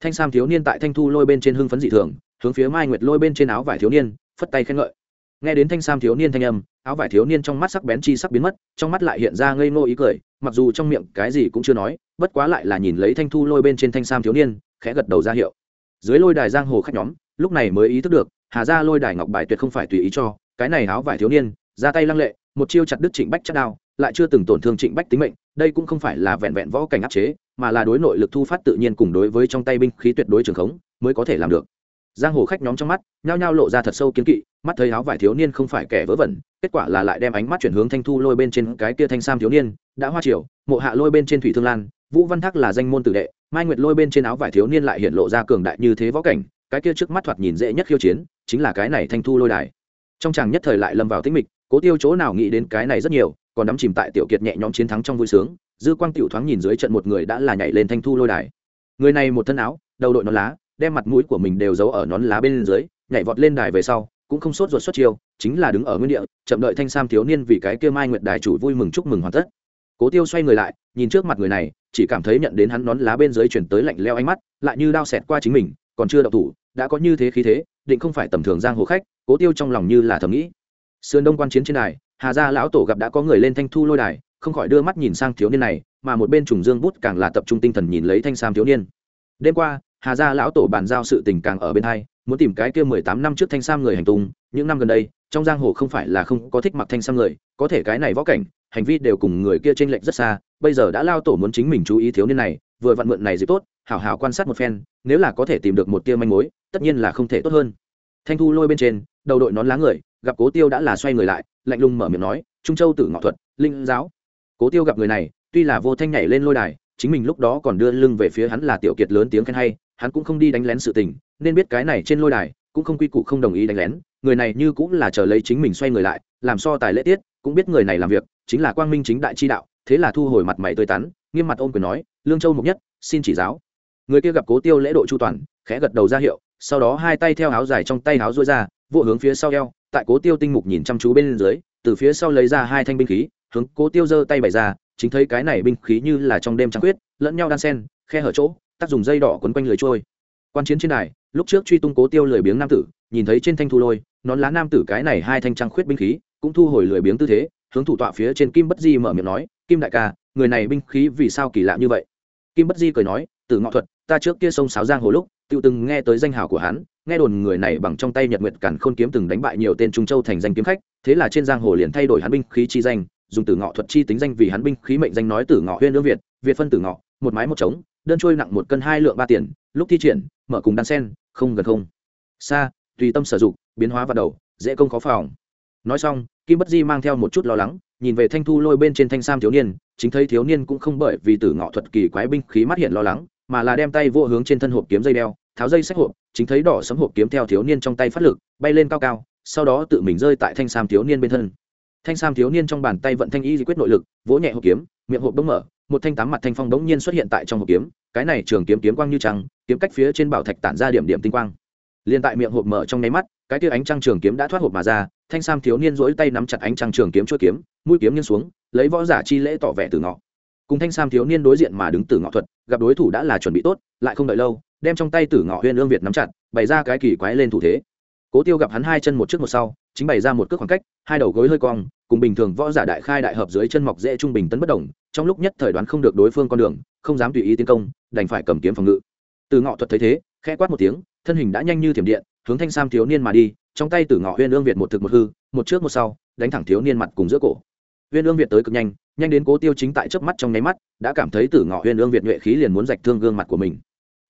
Thanh sam thiếu niên tại thanh thu lôi bên trên hưng phấn dị thường hướng phía mai nguyệt lôi bên trên áo vải thiếu niên phất tay khen ngợi. Nghe đến thanh sam thiếu niên thanh âm áo vải thiếu niên trong mắt sắc bén chi sắc biến mất trong mắt lại hiện ra ngây ngô ý cười mặc dù trong miệng cái gì cũng chưa nói, bất quá lại là nhìn lấy thanh thu lôi bên trên thanh sam thiếu niên, khẽ gật đầu ra hiệu. Dưới lôi đài giang hồ khách nhóm, lúc này mới ý thức được, hà ra lôi đài ngọc bài tuyệt không phải tùy ý cho, cái này áo vải thiếu niên, ra tay lăng lệ, một chiêu chặt đứt trịnh bách chắc đao, lại chưa từng tổn thương trịnh bách tính mệnh, đây cũng không phải là vẹn vẹn võ cảnh áp chế, mà là đối nội lực thu phát tự nhiên cùng đối với trong tay binh khí tuyệt đối trường khống, mới có thể làm được. Giang hồ khách nhóm trong mắt, nhao nhao lộ ra thật sâu kiến kỵ, mắt thấy áo vải thiếu niên không phải kẻ vớ vẩn kết quả là lại đem ánh mắt chuyển hướng thanh thu lôi bên trên cái kia thanh sam thiếu niên, đã hoa triều, mộ hạ lôi bên trên thủy thương lan, vũ văn thác là danh môn tử đệ, mai nguyệt lôi bên trên áo vải thiếu niên lại hiện lộ ra cường đại như thế võ cảnh, cái kia trước mắt thoạt nhìn dễ nhất khiêu chiến, chính là cái này thanh thu lôi đài. Trong chàng nhất thời lại lâm vào tĩnh mịch, cố tiêu chỗ nào nghĩ đến cái này rất nhiều, còn đắm chìm tại tiểu kiệt nhẹ nhõm chiến thắng trong vui sướng, dư quang tiểu thoáng nhìn dưới trận một người đã là nhảy lên thanh thu lôi đài. Người này một thân áo, đầu đội nón lá, đem mặt mũi của mình đều giấu ở nón lá bên dưới, nhảy vọt lên đài về sau cũng không sốt ruột xuất chiêu, chính là đứng ở nguyên địa, chậm đợi thanh sam thiếu niên vì cái kia mai nguyệt đài chủ vui mừng chúc mừng hoàn tất. Cố tiêu xoay người lại, nhìn trước mặt người này, chỉ cảm thấy nhận đến hắn nón lá bên dưới chuyển tới lạnh leo ánh mắt, lại như đao xẹt qua chính mình, còn chưa đậu thủ, đã có như thế khí thế, định không phải tầm thường giang hồ khách, cố tiêu trong lòng như là thầm nghĩ. Sườn đông quan chiến trên đài, hà gia lão tổ gặp đã có người lên thanh thu lôi đài, không khỏi đưa mắt nhìn sang thiếu niên này, mà một bên trùng dương bút càng là tập trung tinh thần nhìn lấy thanh sam thiếu niên. Đêm qua, hà gia lão tổ bàn giao sự tình càng ở bên hai muốn tìm cái kia mười tám năm trước thanh sam người hành tung, những năm gần đây, trong giang hồ không phải là không có thích mặc thanh sam người, có thể cái này võ cảnh, hành vi đều cùng người kia tranh lệch rất xa, bây giờ đã lao tổ muốn chính mình chú ý thiếu niên này, vừa vặn mượn này dịp tốt, hảo hảo quan sát một phen, nếu là có thể tìm được một tia manh mối, tất nhiên là không thể tốt hơn. Thanh thu lôi bên trên, đầu đội nón lá người, gặp cố tiêu đã là xoay người lại, lạnh lùng mở miệng nói, trung châu tử ngọ thuật, linh giáo. Cố tiêu gặp người này, tuy là vô thanh nhảy lên lôi đài, chính mình lúc đó còn đưa lưng về phía hắn là tiểu kiệt lớn tiếng khen hay, hắn cũng không đi đánh lén sự tình nên biết cái này trên lôi đài cũng không quy củ không đồng ý đánh lén, người này như cũng là chờ lấy chính mình xoay người lại, làm so tài lễ tiết, cũng biết người này làm việc, chính là quang minh chính đại chi đạo, thế là thu hồi mặt mày tươi tắn, nghiêm mặt ôm quyền nói, lương châu mục nhất, xin chỉ giáo. Người kia gặp cố tiêu lễ độ chu toàn, khẽ gật đầu ra hiệu, sau đó hai tay theo áo dài trong tay áo rối ra vụ hướng phía sau eo, tại cố tiêu tinh mục nhìn chăm chú bên dưới, từ phía sau lấy ra hai thanh binh khí, hướng cố tiêu giơ tay bày ra, chính thấy cái này binh khí như là trong đêm trăng quyết lẫn nhau đan sen, khe hở chỗ, tác dùng dây đỏ quấn quanh lưới trôi quan chiến trên đài, lúc trước truy tung cố tiêu lười biếng nam tử, nhìn thấy trên thanh thu lôi, nón lá nam tử cái này hai thanh trăng khuyết binh khí, cũng thu hồi lười biếng tư thế, hướng thủ tọa phía trên kim bất di mở miệng nói, kim đại ca, người này binh khí vì sao kỳ lạ như vậy? Kim bất di cười nói từ ngọ thuật, ta trước kia sông sáo giang hồ lúc tự từng nghe tới danh hào của hắn, nghe đồn người này bằng trong tay nhật nguyệt cản khôn kiếm từng đánh bại nhiều tên trung châu thành danh kiếm khách, thế là trên giang hồ liền thay đổi hắn binh khí chi danh, dùng tử ngọ thuật chi tính danh vì hắn binh khí mệnh danh nói tử ngọ huyên lương việt việt phân tử ngọ, một mái một trống đơn trôi nặng một cân hai lượng ba tiền, lúc thi triển, mở cùng đan sen, không gần không. Xa tùy tâm sử dụng, biến hóa vào đầu, dễ công khó phòng. Nói xong, kim bất di mang theo một chút lo lắng, nhìn về thanh thu lôi bên trên thanh sam thiếu niên, chính thấy thiếu niên cũng không bởi vì tử ngọ thuật kỳ quái binh khí mắt hiện lo lắng, mà là đem tay vô hướng trên thân hộp kiếm dây đeo, tháo dây sách hộp, chính thấy đỏ sấm hộp kiếm theo thiếu niên trong tay phát lực, bay lên cao cao, sau đó tự mình rơi tại thanh sam thiếu niên bên thân. Thanh sam thiếu niên trong bàn tay vận thanh y di quyết nội lực, vỗ nhẹ hộp kiếm, miệng hộp bỗng mở một thanh tám mặt thanh phong bỗng nhiên xuất hiện tại trong hộp kiếm, cái này trường kiếm kiếm quang như trăng, kiếm cách phía trên bảo thạch tản ra điểm điểm tinh quang. Liền tại miệng hộp mở trong nháy mắt, cái kia ánh trăng trường kiếm đã thoát hộp mà ra, thanh sam thiếu niên rỗi tay nắm chặt ánh trăng trường kiếm chuỗi kiếm, mũi kiếm nghiêng xuống, lấy võ giả chi lễ tỏ vẻ từ ngọ. Cùng thanh sam thiếu niên đối diện mà đứng từ ngọ thuật, gặp đối thủ đã là chuẩn bị tốt, lại không đợi lâu, đem trong tay tử ngọ huyên ương việt nắm chặt, bày ra cái kỳ quái lên thủ thế. Cố tiêu gặp hắn hai chân một trước một sau, chính bày ra một cước khoảng cách hai đầu gối hơi cong, cùng bình thường võ giả đại khai đại hợp dưới chân mọc dễ trung bình tấn bất đồng, trong lúc nhất thời đoán không được đối phương con đường, không dám tùy ý tiến công, đành phải cầm kiếm phòng ngự. Từ ngọ thuật thấy thế, khẽ quát một tiếng, thân hình đã nhanh như thiểm điện, hướng thanh sam thiếu niên mà đi, trong tay từ ngọ huyên ương việt một thực một hư, một trước một sau, đánh thẳng thiếu niên mặt cùng giữa cổ. Huyên ương việt tới cực nhanh nhanh đến cố tiêu chính tại chớp mắt trong nháy mắt, đã cảm thấy từ ngọ huyên ương việt nhuệ khí liền muốn rạch thương gương mặt của mình.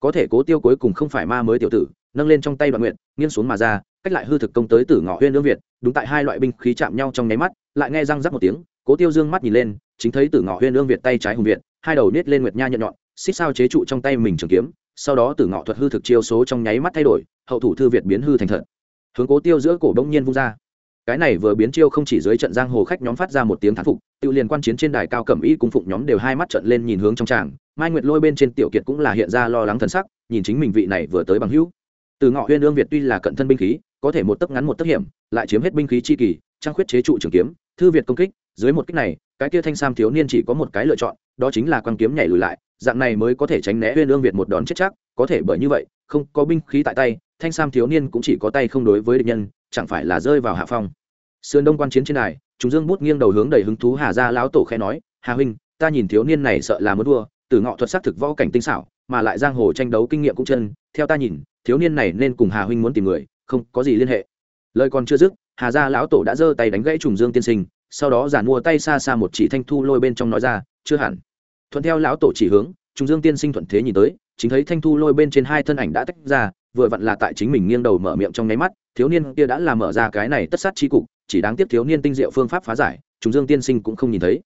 Có thể cố tiêu cuối cùng không phải ma mới tiểu tử nâng lên trong tay đoạn nguyện nghiêng xuống mà ra, cách lại hư thực công tới tử ngọ huyên lương việt, đúng tại hai loại binh khí chạm nhau trong nháy mắt, lại nghe răng rắc một tiếng, cố tiêu dương mắt nhìn lên, chính thấy tử ngọ huyên lương việt tay trái hùng việt, hai đầu nết lên nguyệt nha nhận nhọn, xích sao chế trụ trong tay mình trường kiếm, sau đó tử ngọ thuật hư thực chiêu số trong nháy mắt thay đổi, hậu thủ thư việt biến hư thành thật. Hướng cố tiêu giữa cổ đông nhiên vung ra. Cái này vừa biến chiêu không chỉ dưới trận giang hồ khách nhóm phát ra một tiếng thán phục, tự liền quan chiến trên đài cao cẩm y cung phụng nhóm đều hai mắt trận lên nhìn hướng trong tràng, mai nguyệt lôi bên trên tiểu kiệt cũng là hiện ra lo lắng thần sắc, nhìn chính mình vị này vừa tới bằng hữu từ ngọ huyên ương việt tuy là cận thân binh khí, có thể một tấc ngắn một tấc hiểm, lại chiếm hết binh khí chi kỳ, trang khuyết chế trụ trường kiếm, thư việt công kích, dưới một kích này, cái kia thanh sam thiếu niên chỉ có một cái lựa chọn, đó chính là quan kiếm nhảy lùi lại, dạng này mới có thể tránh né huyên ương việt một đòn chết chắc, có thể bởi như vậy, không có binh khí tại tay, thanh sam thiếu niên cũng chỉ có tay không đối với địch nhân, chẳng phải là rơi vào hạ phong. Sườn đông quan chiến trên đài chúng dương bút nghiêng đầu hướng đầy hứng thú hà ra lão tổ khe nói, hà huynh, ta nhìn thiếu niên này sợ là muốn đua từ ngọ thuật sắc thực võ cảnh tinh xảo, mà lại giang hồ tranh đấu kinh nghiệm cũng chân, theo ta nhìn thiếu niên này nên cùng hà huynh muốn tìm người, không có gì liên hệ. Lời còn chưa dứt, hà gia lão tổ đã giơ tay đánh gãy trùng dương tiên sinh, sau đó giản mua tay xa xa một chỉ thanh thu lôi bên trong nói ra, chưa hẳn. Thuận theo lão tổ chỉ hướng, trùng dương tiên sinh thuận thế nhìn tới, chính thấy thanh thu lôi bên trên hai thân ảnh đã tách ra, vừa vặn là tại chính mình nghiêng đầu mở miệng trong nháy mắt, thiếu niên kia đã làm mở ra cái này tất sát chi cục, chỉ đáng tiếc thiếu niên tinh diệu phương pháp phá giải, trùng dương tiên sinh cũng không nhìn thấy.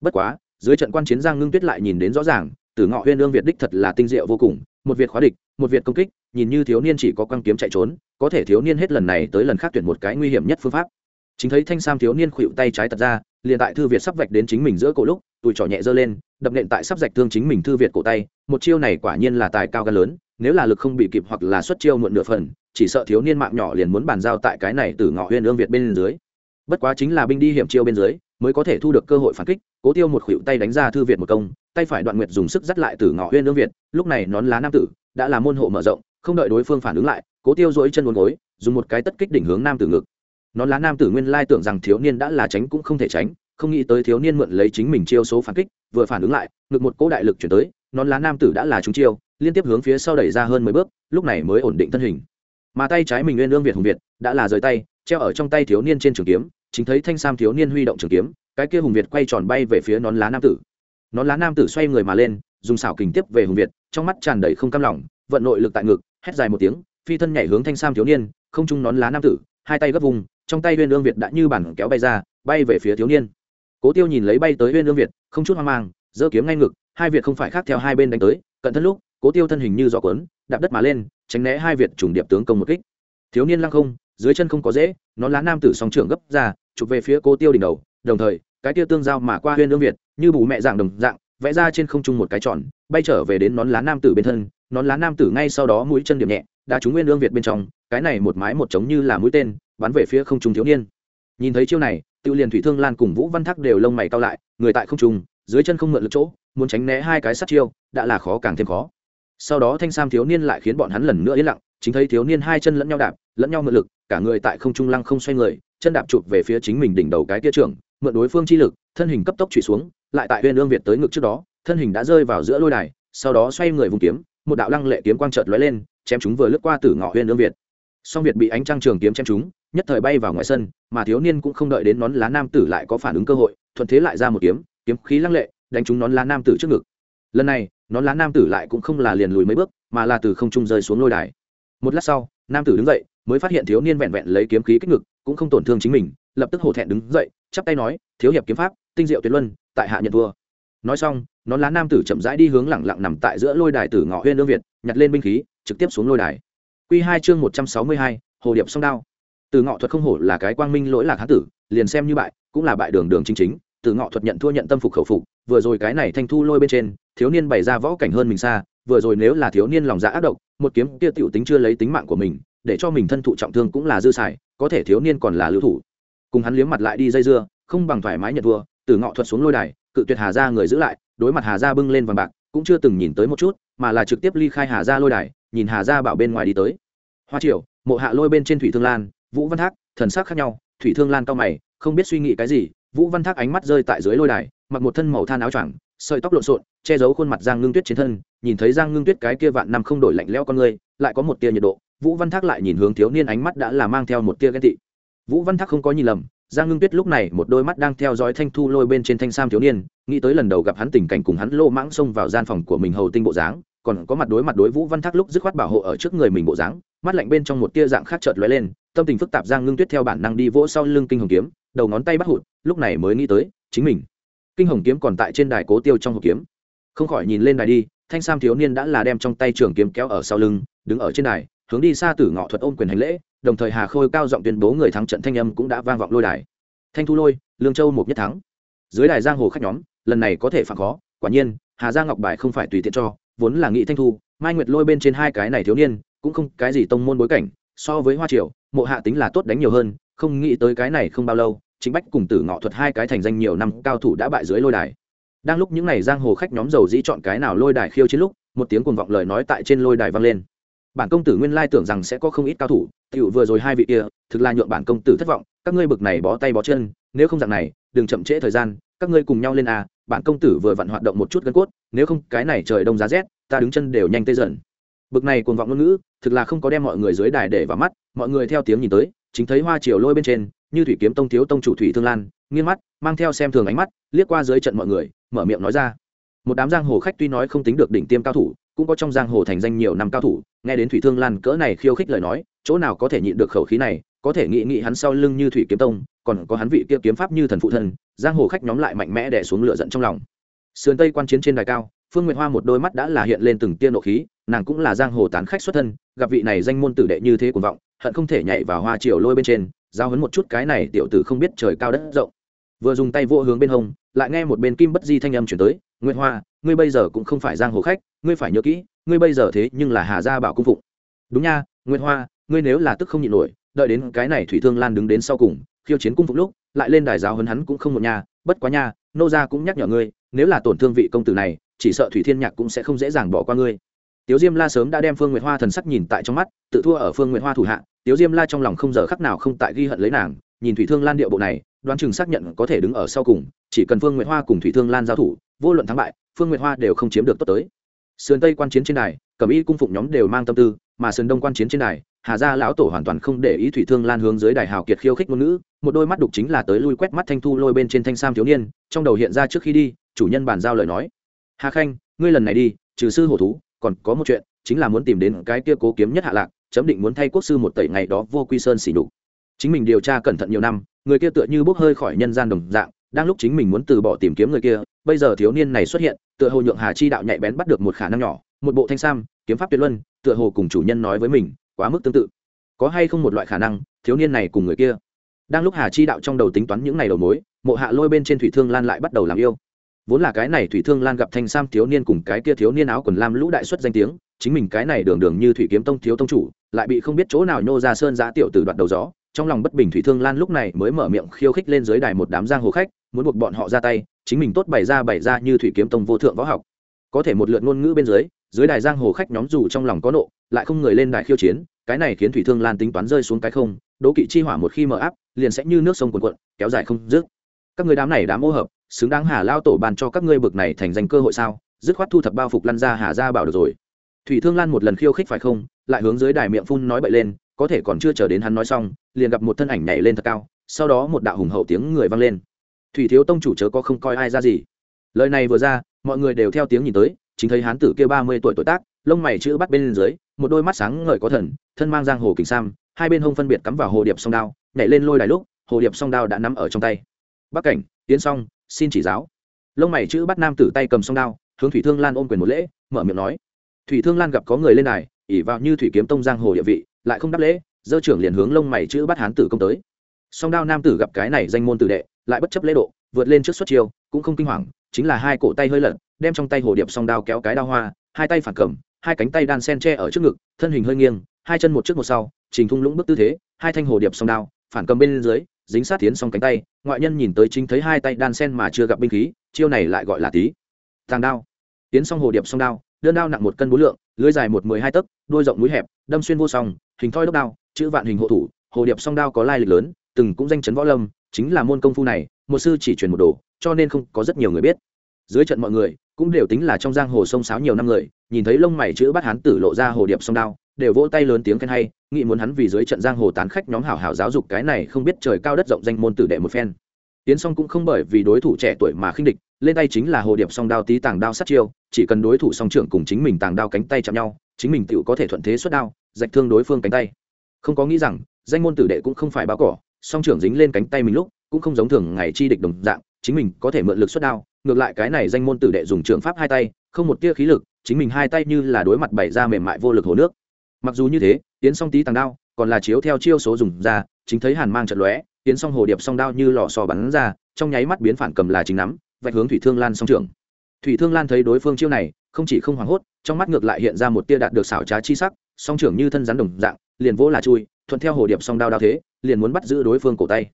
Bất quá, dưới trận quan chiến giang ngưng tuyết lại nhìn đến rõ ràng, từ ngọ huyên lương việt đích thật là tinh diệu vô cùng một việc khóa địch, một việc công kích, nhìn như thiếu niên chỉ có quăng kiếm chạy trốn, có thể thiếu niên hết lần này tới lần khác tuyển một cái nguy hiểm nhất phương pháp. Chính thấy thanh sam thiếu niên khuỵu tay trái tật ra, liền tại thư việt sắp vạch đến chính mình giữa cổ lúc tụi trỏ nhẹ giơ lên, đập nện tại sắp rạch thương chính mình thư việt cổ tay, một chiêu này quả nhiên là tài cao gan lớn, nếu là lực không bị kịp hoặc là xuất chiêu muộn nửa phần, chỉ sợ thiếu niên mạng nhỏ liền muốn bàn giao tại cái này từ ngọ huyên ương việt bên dưới. Bất quá chính là binh đi hiểm chiêu bên dưới mới có thể thu được cơ hội phản kích. Cố tiêu một khuỷu tay đánh ra thư việt một công, tay phải đoạn nguyệt dùng sức dắt lại từ ngọ huyên lương việt. Lúc này nón lá nam tử đã là môn hộ mở rộng, không đợi đối phương phản ứng lại, cố tiêu dỗi chân uốn gối, dùng một cái tất kích đỉnh hướng nam tử ngực. Nón lá nam tử nguyên lai tưởng rằng thiếu niên đã là tránh cũng không thể tránh, không nghĩ tới thiếu niên mượn lấy chính mình chiêu số phản kích, vừa phản ứng lại, ngực một cỗ đại lực chuyển tới, nón lá nam tử đã là trúng chiêu, liên tiếp hướng phía sau đẩy ra hơn mười bước, lúc này mới ổn định thân hình. Mà tay trái mình nguyên lương việt hùng việt đã là rời tay, treo ở trong tay thiếu niên trên trường kiếm chính thấy thanh sam thiếu niên huy động trường kiếm, cái kia hùng việt quay tròn bay về phía nón lá nam tử. Nón lá nam tử xoay người mà lên, dùng xảo kình tiếp về hùng việt, trong mắt tràn đầy không cam lòng, vận nội lực tại ngực, hét dài một tiếng, phi thân nhảy hướng thanh sam thiếu niên, không trung nón lá nam tử, hai tay gấp vùng, trong tay huyên lương việt đã như bản kéo bay ra, bay về phía thiếu niên. Cố tiêu nhìn lấy bay tới huyên lương việt, không chút hoang mang, giơ kiếm ngay ngực, hai việt không phải khác theo hai bên đánh tới, cận thân lúc, cố tiêu thân hình như gió cuốn, đạp đất mà lên, tránh né hai việt trùng điệp tướng công một kích. Thiếu niên lăng không, dưới chân không có dễ nón lá nam tử song trưởng gấp ra, chụp về phía cố tiêu đỉnh đầu, đồng thời, cái tiêu tương giao mà qua huyên lương việt, như bù mẹ dạng đồng dạng, vẽ ra trên không trung một cái tròn, bay trở về đến nón lá nam tử bên thân, nón lá nam tử ngay sau đó mũi chân điểm nhẹ, đã trúng nguyên lương việt bên trong, cái này một mái một trống như là mũi tên, bắn về phía không trung thiếu niên. Nhìn thấy chiêu này, tiêu liền thủy thương lan cùng vũ văn thác đều lông mày cao lại, người tại không trung, dưới chân không mượn lực chỗ, muốn tránh né hai cái sát chiêu, đã là khó càng thêm khó. Sau đó thanh sam thiếu niên lại khiến bọn hắn lần nữa yên lặng chính thấy thiếu niên hai chân lẫn nhau đạp, lẫn nhau mượn lực, cả người tại không trung lăng không xoay người, chân đạp chụp về phía chính mình đỉnh đầu cái tia trưởng, mượn đối phương chi lực, thân hình cấp tốc trụy xuống, lại tại huyên lương việt tới ngực trước đó, thân hình đã rơi vào giữa lôi đài, sau đó xoay người vùng kiếm, một đạo lăng lệ kiếm quang chợt lóe lên, chém chúng vừa lướt qua tử ngọ huyên lương việt. Song việt bị ánh trăng trường kiếm chém chúng, nhất thời bay vào ngoài sân, mà thiếu niên cũng không đợi đến nón lá nam tử lại có phản ứng cơ hội, thuận thế lại ra một kiếm kiếm khí lăng lệ, đánh trúng nón lá nam tử trước ngực. Lần này, nón lá nam tử lại cũng không là liền lùi mấy bước, mà là từ không trung rơi xuống lôi đài một lát sau, nam tử đứng dậy, mới phát hiện thiếu niên vẹn vẹn lấy kiếm khí kích ngực, cũng không tổn thương chính mình, lập tức hổ thẹn đứng dậy, chắp tay nói, thiếu hiệp kiếm pháp, tinh diệu tuyệt luân, tại hạ nhận thua. Nói xong, nón lá nam tử chậm rãi đi hướng lẳng lặng nằm tại giữa lôi đài tử ngọ huyên lương việt, nhặt lên binh khí, trực tiếp xuống lôi đài. Q hai chương một trăm sáu mươi hai, hồ điệp song đao. Từ ngọ thuật không hổ là cái quang minh lỗi lạc hán tử, liền xem như bại, cũng là bại đường đường chính chính. Từ ngọ thuật nhận thua nhận tâm phục khẩu phục, vừa rồi cái này thanh thu lôi bên trên, thiếu niên bày ra võ cảnh hơn mình xa vừa rồi nếu là thiếu niên lòng dạ ác độc, một kiếm kia tiểu tính chưa lấy tính mạng của mình, để cho mình thân thụ trọng thương cũng là dư xài, có thể thiếu niên còn là lưu thủ. Cùng hắn liếm mặt lại đi dây dưa, không bằng thoải mái nhận thua, từ ngọ thuật xuống lôi đài, cự tuyệt hà ra người giữ lại, đối mặt hà ra bưng lên vàng bạc, cũng chưa từng nhìn tới một chút, mà là trực tiếp ly khai hà ra lôi đài, nhìn hà ra bảo bên ngoài đi tới. Hoa triều, mộ hạ lôi bên trên thủy thương lan, vũ văn thác, thần sắc khác nhau, thủy thương lan cao mày, không biết suy nghĩ cái gì, vũ văn thác ánh mắt rơi tại dưới lôi đài, mặc một thân màu than áo choàng, sợi tóc lộn xộn, che giấu khuôn mặt giang ngưng tuyết trên thân nhìn thấy giang ngưng tuyết cái kia vạn năm không đổi lạnh lẽo con người, lại có một tia nhiệt độ, vũ văn thác lại nhìn hướng thiếu niên ánh mắt đã là mang theo một tia ghen tị. Vũ văn thác không có nhìn lầm, giang ngưng tuyết lúc này một đôi mắt đang theo dõi thanh thu lôi bên trên thanh sam thiếu niên, nghĩ tới lần đầu gặp hắn tình cảnh cùng hắn lô mãng xông vào gian phòng của mình hầu tinh bộ dáng, còn có mặt đối mặt đối vũ văn thác lúc dứt khoát bảo hộ ở trước người mình bộ dáng, mắt lạnh bên trong một tia dạng khác chợt lóe lên, tâm tình phức tạp giang ngưng tuyết theo bản năng đi vỗ sau lưng kinh hồng kiếm, đầu ngón tay bắt hụt, lúc này mới nghĩ tới, chính mình. Kinh hồng kiếm còn tại trên đài cố tiêu trong hộp kiếm. Không khỏi nhìn lên đài đi thanh sam thiếu niên đã là đem trong tay trường kiếm kéo ở sau lưng, đứng ở trên đài, hướng đi xa tử ngọ thuật ôm quyền hành lễ, đồng thời hà khôi cao giọng tuyên bố người thắng trận thanh âm cũng đã vang vọng lôi đài. Thanh thu lôi, lương châu một nhất thắng. Dưới đài giang hồ khách nhóm, lần này có thể phản khó, quả nhiên, hà giang ngọc bài không phải tùy tiện cho, vốn là nghị thanh thu, mai nguyệt lôi bên trên hai cái này thiếu niên, cũng không cái gì tông môn bối cảnh, so với hoa triều, mộ hạ tính là tốt đánh nhiều hơn, không nghĩ tới cái này không bao lâu chính bách cùng tử ngọ thuật hai cái thành danh nhiều năm, cao thủ đã bại dưới lôi đài đang lúc những n à y giang hồ khách nhóm dầu dĩ chọn cái nào lôi đài khiêu chiến lúc, một tiếng cuồng vọng lời nói tại trên lôi đài vang lên. Bản công tử nguyên lai tưởng rằng sẽ có không ít cao thủ tựu vừa rồi hai vị kia, thực là nhượng bản công tử thất vọng, các ngươi bực này bó tay bó chân, nếu không dạng này, đừng chậm trễ thời gian, các ngươi cùng nhau lên à bản công tử vừa vặn hoạt động một chút gân cốt, nếu không cái này trời đông giá rét, ta đứng chân đều nhanh tê dần. Bực này cuồng vọng ngôn ngữ, thực là không có đem mọi người dưới đài để vào mắt, mọi người theo tiếng nhìn tới, chính thấy hoa chiều lôi bên trên như thủy kiếm tông thiếu tông chủ thủy thương lan, nghiêng mắt, mang theo xem thường ánh mắt, liếc qua dưới trận mọi người, mở miệng nói ra. Một đám giang hồ khách tuy nói không tính được đỉnh tiêm cao thủ, cũng có trong giang hồ thành danh nhiều năm cao thủ, nghe đến thủy thương lan cỡ này khiêu khích lời nói, chỗ nào có thể nhịn được khẩu khí này, có thể nghĩ nghĩ hắn sau lưng như thủy kiếm tông, còn có hắn vị kia kiếm pháp như thần phụ thân giang hồ khách nhóm lại mạnh mẽ đè xuống lửa giận trong lòng. Sườn tây quan chiến trên đài cao, phương nguyệt hoa một đôi mắt đã là hiện lên từng tia nộ khí, nàng cũng là giang hồ tán khách xuất thân, gặp vị này danh môn tử đệ như thế cuồng vọng hận không thể nhảy vào hoa triều lôi bên trên, giao hấn một chút cái này tiểu tử không biết trời cao đất rộng. Vừa dùng tay vô hướng bên hông, lại nghe một bên kim bất di thanh âm chuyển tới, nguyệt hoa, ngươi bây giờ cũng không phải giang hồ khách, ngươi phải nhớ kỹ, ngươi bây giờ thế nhưng là hà gia bảo cung phụng. Đúng nha, nguyệt hoa, ngươi nếu là tức không nhịn nổi, đợi đến cái này thủy thương lan đứng đến sau cùng, khiêu chiến cung phụng lúc, lại lên đài giáo hấn hắn cũng không một nhà bất quá nha, nô gia cũng nhắc nhở ngươi, nếu là tổn thương vị công tử này, chỉ sợ thủy thiên nhạc cũng sẽ không dễ dàng bỏ qua ngươi tiếu diêm la sớm đã đem phương nguyệt hoa thần sắc nhìn tại trong mắt, tự thua ở phương nguyệt hoa thủ hạ, tiếu diêm la trong lòng không giờ khắc nào không tại ghi hận lấy nàng, nhìn thủy thương lan điệu bộ này, đoán chừng xác nhận có thể đứng ở sau cùng, chỉ cần phương nguyệt hoa cùng thủy thương lan giao thủ, vô luận thắng bại, phương nguyệt hoa đều không chiếm được tốt tới. Sườn tây quan chiến trên đài, cẩm y cung phụng nhóm đều mang tâm tư, mà sườn đông quan chiến trên đài, hà gia lão tổ hoàn toàn không để ý thủy thương lan hướng dưới đài hào kiệt khiêu khích ngôn ngữ, một đôi mắt đục chính là tới lui quét mắt thanh thu lôi bên trên thanh sam thiếu niên, trong đầu hiện ra trước khi đi, chủ nhân bàn giao lời nói. Hà khanh, ngươi lần này đi, trừ sư hổ thú còn có một chuyện, chính là muốn tìm đến cái kia cố kiếm nhất hạ lạc, chấm định muốn thay quốc sư một tẩy ngày đó vô quy sơn xỉ đục chính mình điều tra cẩn thận nhiều năm, người kia tựa như bốc hơi khỏi nhân gian đồng dạng, đang lúc chính mình muốn từ bỏ tìm kiếm người kia, bây giờ thiếu niên này xuất hiện, tựa hồ nhượng hà chi đạo nhạy bén bắt được một khả năng nhỏ, một bộ thanh sam, kiếm pháp tuyệt luân, tựa hồ cùng chủ nhân nói với mình, quá mức tương tự. Có hay không một loại khả năng, thiếu niên này cùng người kia? Đang lúc hà chi đạo trong đầu tính toán những ngày đầu mối, mộ hạ lôi bên trên thủy thương lan lại bắt đầu làm yêu vốn là cái này thủy thương lan gặp thanh sam thiếu niên cùng cái kia thiếu niên áo quần lam lũ đại xuất danh tiếng, chính mình cái này đường đường như thủy kiếm tông thiếu tông chủ, lại bị không biết chỗ nào nhô ra sơn giã tiểu từ đoạt đầu gió. Trong lòng bất bình thủy thương lan lúc này mới mở miệng khiêu khích lên dưới đài một đám giang hồ khách, muốn buộc bọn họ ra tay, chính mình tốt bày ra bày ra như thủy kiếm tông vô thượng võ học. Có thể một lượt ngôn ngữ bên dưới dưới đài giang hồ khách nhóm dù trong lòng có nộ, lại không người lên đài khiêu chiến, cái này khiến thủy thương lan tính toán rơi xuống cái không, đố kỵ chi hỏa một khi mở áp, liền sẽ như nước sông cuồn cuộn, kéo dài không dứt. Các người đám này đã mô hợp xứng đáng hà lao tổ bàn cho các ngươi bực này thành danh cơ hội sao? Dứt khoát thu thập bao phục lăn ra hà ra bảo được rồi. Thủy thương lan một lần khiêu khích phải không? Lại hướng dưới đài miệng phun nói bậy lên, có thể còn chưa chờ đến hắn nói xong, liền gặp một thân ảnh nhảy lên thật cao, sau đó một đạo hùng hậu tiếng người vang lên. Thủy thiếu tông chủ chớ có không coi ai ra gì. Lời này vừa ra, mọi người đều theo tiếng nhìn tới, chính thấy hán tử kia ba mươi tuổi tuổi tác, lông mày chữ bắt bên dưới, một đôi mắt sáng ngời có thần, thân mang giang hồ kính sam, hai bên hông phân biệt cắm vào hồ điệp song đao, nhảy lên lôi đài lúc, hồ điệp song đao đã nắm ở trong tay. Bắc cảnh, tiến song xin chỉ giáo. Lông mày chữ bắt nam tử tay cầm song đao, hướng thủy thương lan ôm quyền một lễ, mở miệng nói. Thủy thương lan gặp có người lên đài, ỉ vào như thủy kiếm tông giang hồ địa vị, lại không đáp lễ, dơ trưởng liền hướng lông mày chữ bắt hán tử công tới. Song đao nam tử gặp cái này danh môn tử đệ, lại bất chấp lễ độ, vượt lên trước xuất chiêu, cũng không kinh hoàng, chính là hai cổ tay hơi lật, đem trong tay hồ điệp song đao kéo cái đao hoa, hai tay phản cầm, hai cánh tay đan sen tre ở trước ngực, thân hình hơi nghiêng, hai chân một trước một sau, trình thung lũng bước tư thế, hai thanh hồ điệp song đao, phản cầm bên dưới dính sát tiến xong cánh tay, ngoại nhân nhìn tới chính thấy hai tay đan sen mà chưa gặp binh khí, chiêu này lại gọi là tí. Tàng đao. Tiến xong hồ điệp song đao, đơn đao nặng một cân bốn lượng, lưới dài một mười hai tấc, đôi rộng mũi hẹp, đâm xuyên vô song, hình thoi đốc đao, chữ vạn hình hộ thủ, hồ điệp song đao có lai lịch lớn, từng cũng danh chấn võ lâm, chính là môn công phu này, một sư chỉ truyền một đồ, cho nên không có rất nhiều người biết. Dưới trận mọi người cũng đều tính là trong giang hồ sông sáo nhiều năm người, nhìn thấy lông mày chữ bắt hắn tử lộ ra hồ điệp song đao, đều vỗ tay lớn tiếng khen hay, nghĩ muốn hắn vì dưới trận giang hồ tán khách nhóm hảo hảo giáo dục cái này không biết trời cao đất rộng danh môn tử đệ một phen. Tiến song cũng không bởi vì đối thủ trẻ tuổi mà khinh địch, lên tay chính là hồ điệp song đao tí tàng đao sát chiêu, chỉ cần đối thủ song trưởng cùng chính mình tàng đao cánh tay chạm nhau, chính mình tựu có thể thuận thế xuất đao dạch thương đối phương cánh tay. Không có nghĩ rằng, danh môn tử đệ cũng không phải báo cỏ, song trưởng dính lên cánh tay mình lúc, cũng không giống thường ngày chi địch đồng dạng chính mình có thể mượn lực xuất đao, ngược lại cái này danh môn tử đệ dùng trường pháp hai tay, không một tia khí lực, chính mình hai tay như là đối mặt bày ra mềm mại vô lực hồ nước. Mặc dù như thế, tiến song tí tàng đao, còn là chiếu theo chiêu số dùng ra, chính thấy hàn mang trận lóe, tiến song hồ điệp song đao như lò sò bắn ra, trong nháy mắt biến phản cầm là chính nắm, vạch hướng thủy thương lan song trưởng. Thủy thương lan thấy đối phương chiêu này, không chỉ không hoảng hốt, trong mắt ngược lại hiện ra một tia đạt được xảo trá chi sắc, song trưởng như thân rắn đồng dạng, liền vỗ là chui, thuận theo hồ điệp song đao đao thế, liền muốn bắt giữ đối phương cổ tay.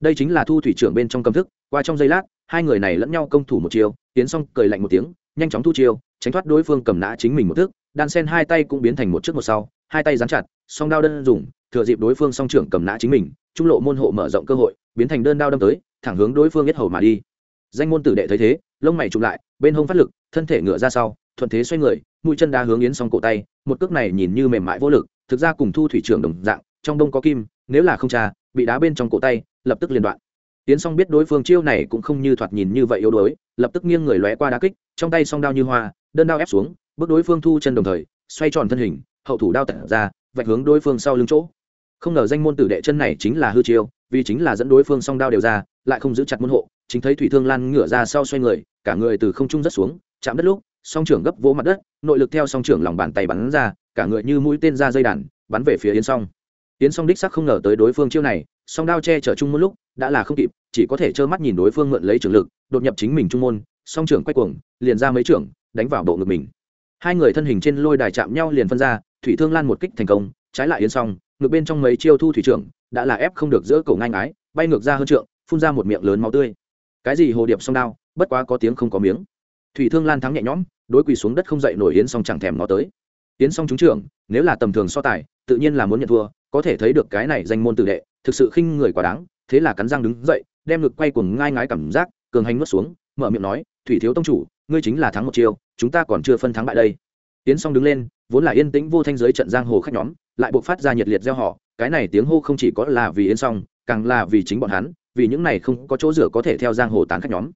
Đây chính là thu thủy trưởng bên trong cầm thức qua trong giây lát, hai người này lẫn nhau công thủ một chiều tiến xong cười lạnh một tiếng, nhanh chóng thu chiêu, tránh thoát đối phương cầm nã chính mình một thước đan sen hai tay cũng biến thành một trước một sau, hai tay dán chặt, song đao đơn dùng, thừa dịp đối phương song trưởng cầm nã chính mình, trung lộ môn hộ mở rộng cơ hội, biến thành đơn đao đâm tới, thẳng hướng đối phương yết hầu mà đi. Danh môn tử đệ thấy thế, lông mày chụm lại, bên hông phát lực, thân thể ngựa ra sau, thuận thế xoay người, mũi chân đa hướng yến xong cổ tay, một cước này nhìn như mềm mại vô lực, thực ra cùng thu thủy trưởng đồng dạng, trong đông có kim, nếu là không trà, bị đá bên trong cổ tay, lập tức liên đoạn tiến song biết đối phương chiêu này cũng không như thoạt nhìn như vậy yếu đuối, lập tức nghiêng người lóe qua đá kích, trong tay song đao như hoa, đơn đao ép xuống, bước đối phương thu chân đồng thời, xoay tròn thân hình, hậu thủ đao tản ra, vạch hướng đối phương sau lưng chỗ. Không ngờ danh môn tử đệ chân này chính là hư chiêu, vì chính là dẫn đối phương song đao đều ra, lại không giữ chặt môn hộ, chính thấy thủy thương lan ngửa ra sau xoay người, cả người từ không trung rất xuống, chạm đất lúc, song trưởng gấp vỗ mặt đất, nội lực theo song trưởng lòng bàn tay bắn ra, cả người như mũi tên ra dây đàn, bắn về phía yến song. Yến song đích sắc không ngờ tới đối phương chiêu này song đao che chở trung môn lúc, đã là không kịp, chỉ có thể trơ mắt nhìn đối phương mượn lấy trường lực, đột nhập chính mình trung môn, song trưởng quay cuồng, liền ra mấy trưởng, đánh vào bộ ngực mình. Hai người thân hình trên lôi đài chạm nhau liền phân ra, thủy thương lan một kích thành công, trái lại yến song, ngược bên trong mấy chiêu thu thủy trưởng, đã là ép không được giữa cổ ngang ái, bay ngược ra hơn trượng, phun ra một miệng lớn máu tươi. Cái gì hồ điệp song đao, bất quá có tiếng không có miếng. Thủy thương lan thắng nhẹ nhõm, đối quỳ xuống đất không dậy nổi yến song chẳng thèm nó tới. Yến song trúng trưởng, nếu là tầm thường so tài, tự nhiên là muốn nhận thua có thể thấy được cái này danh môn tử đệ, thực sự khinh người quá đáng, thế là cắn răng đứng dậy, đem ngực quay cuồng ngai ngái cảm giác, cường hành nuốt xuống, mở miệng nói, thủy thiếu tông chủ, ngươi chính là thắng một chiêu, chúng ta còn chưa phân thắng bại đây. Tiến song đứng lên, vốn là yên tĩnh vô thanh giới trận giang hồ khách nhóm, lại buộc phát ra nhiệt liệt gieo họ cái này tiếng hô không chỉ có là vì yến song, càng là vì chính bọn hắn, vì những này không có chỗ rửa có thể theo giang hồ tán khách nhóm.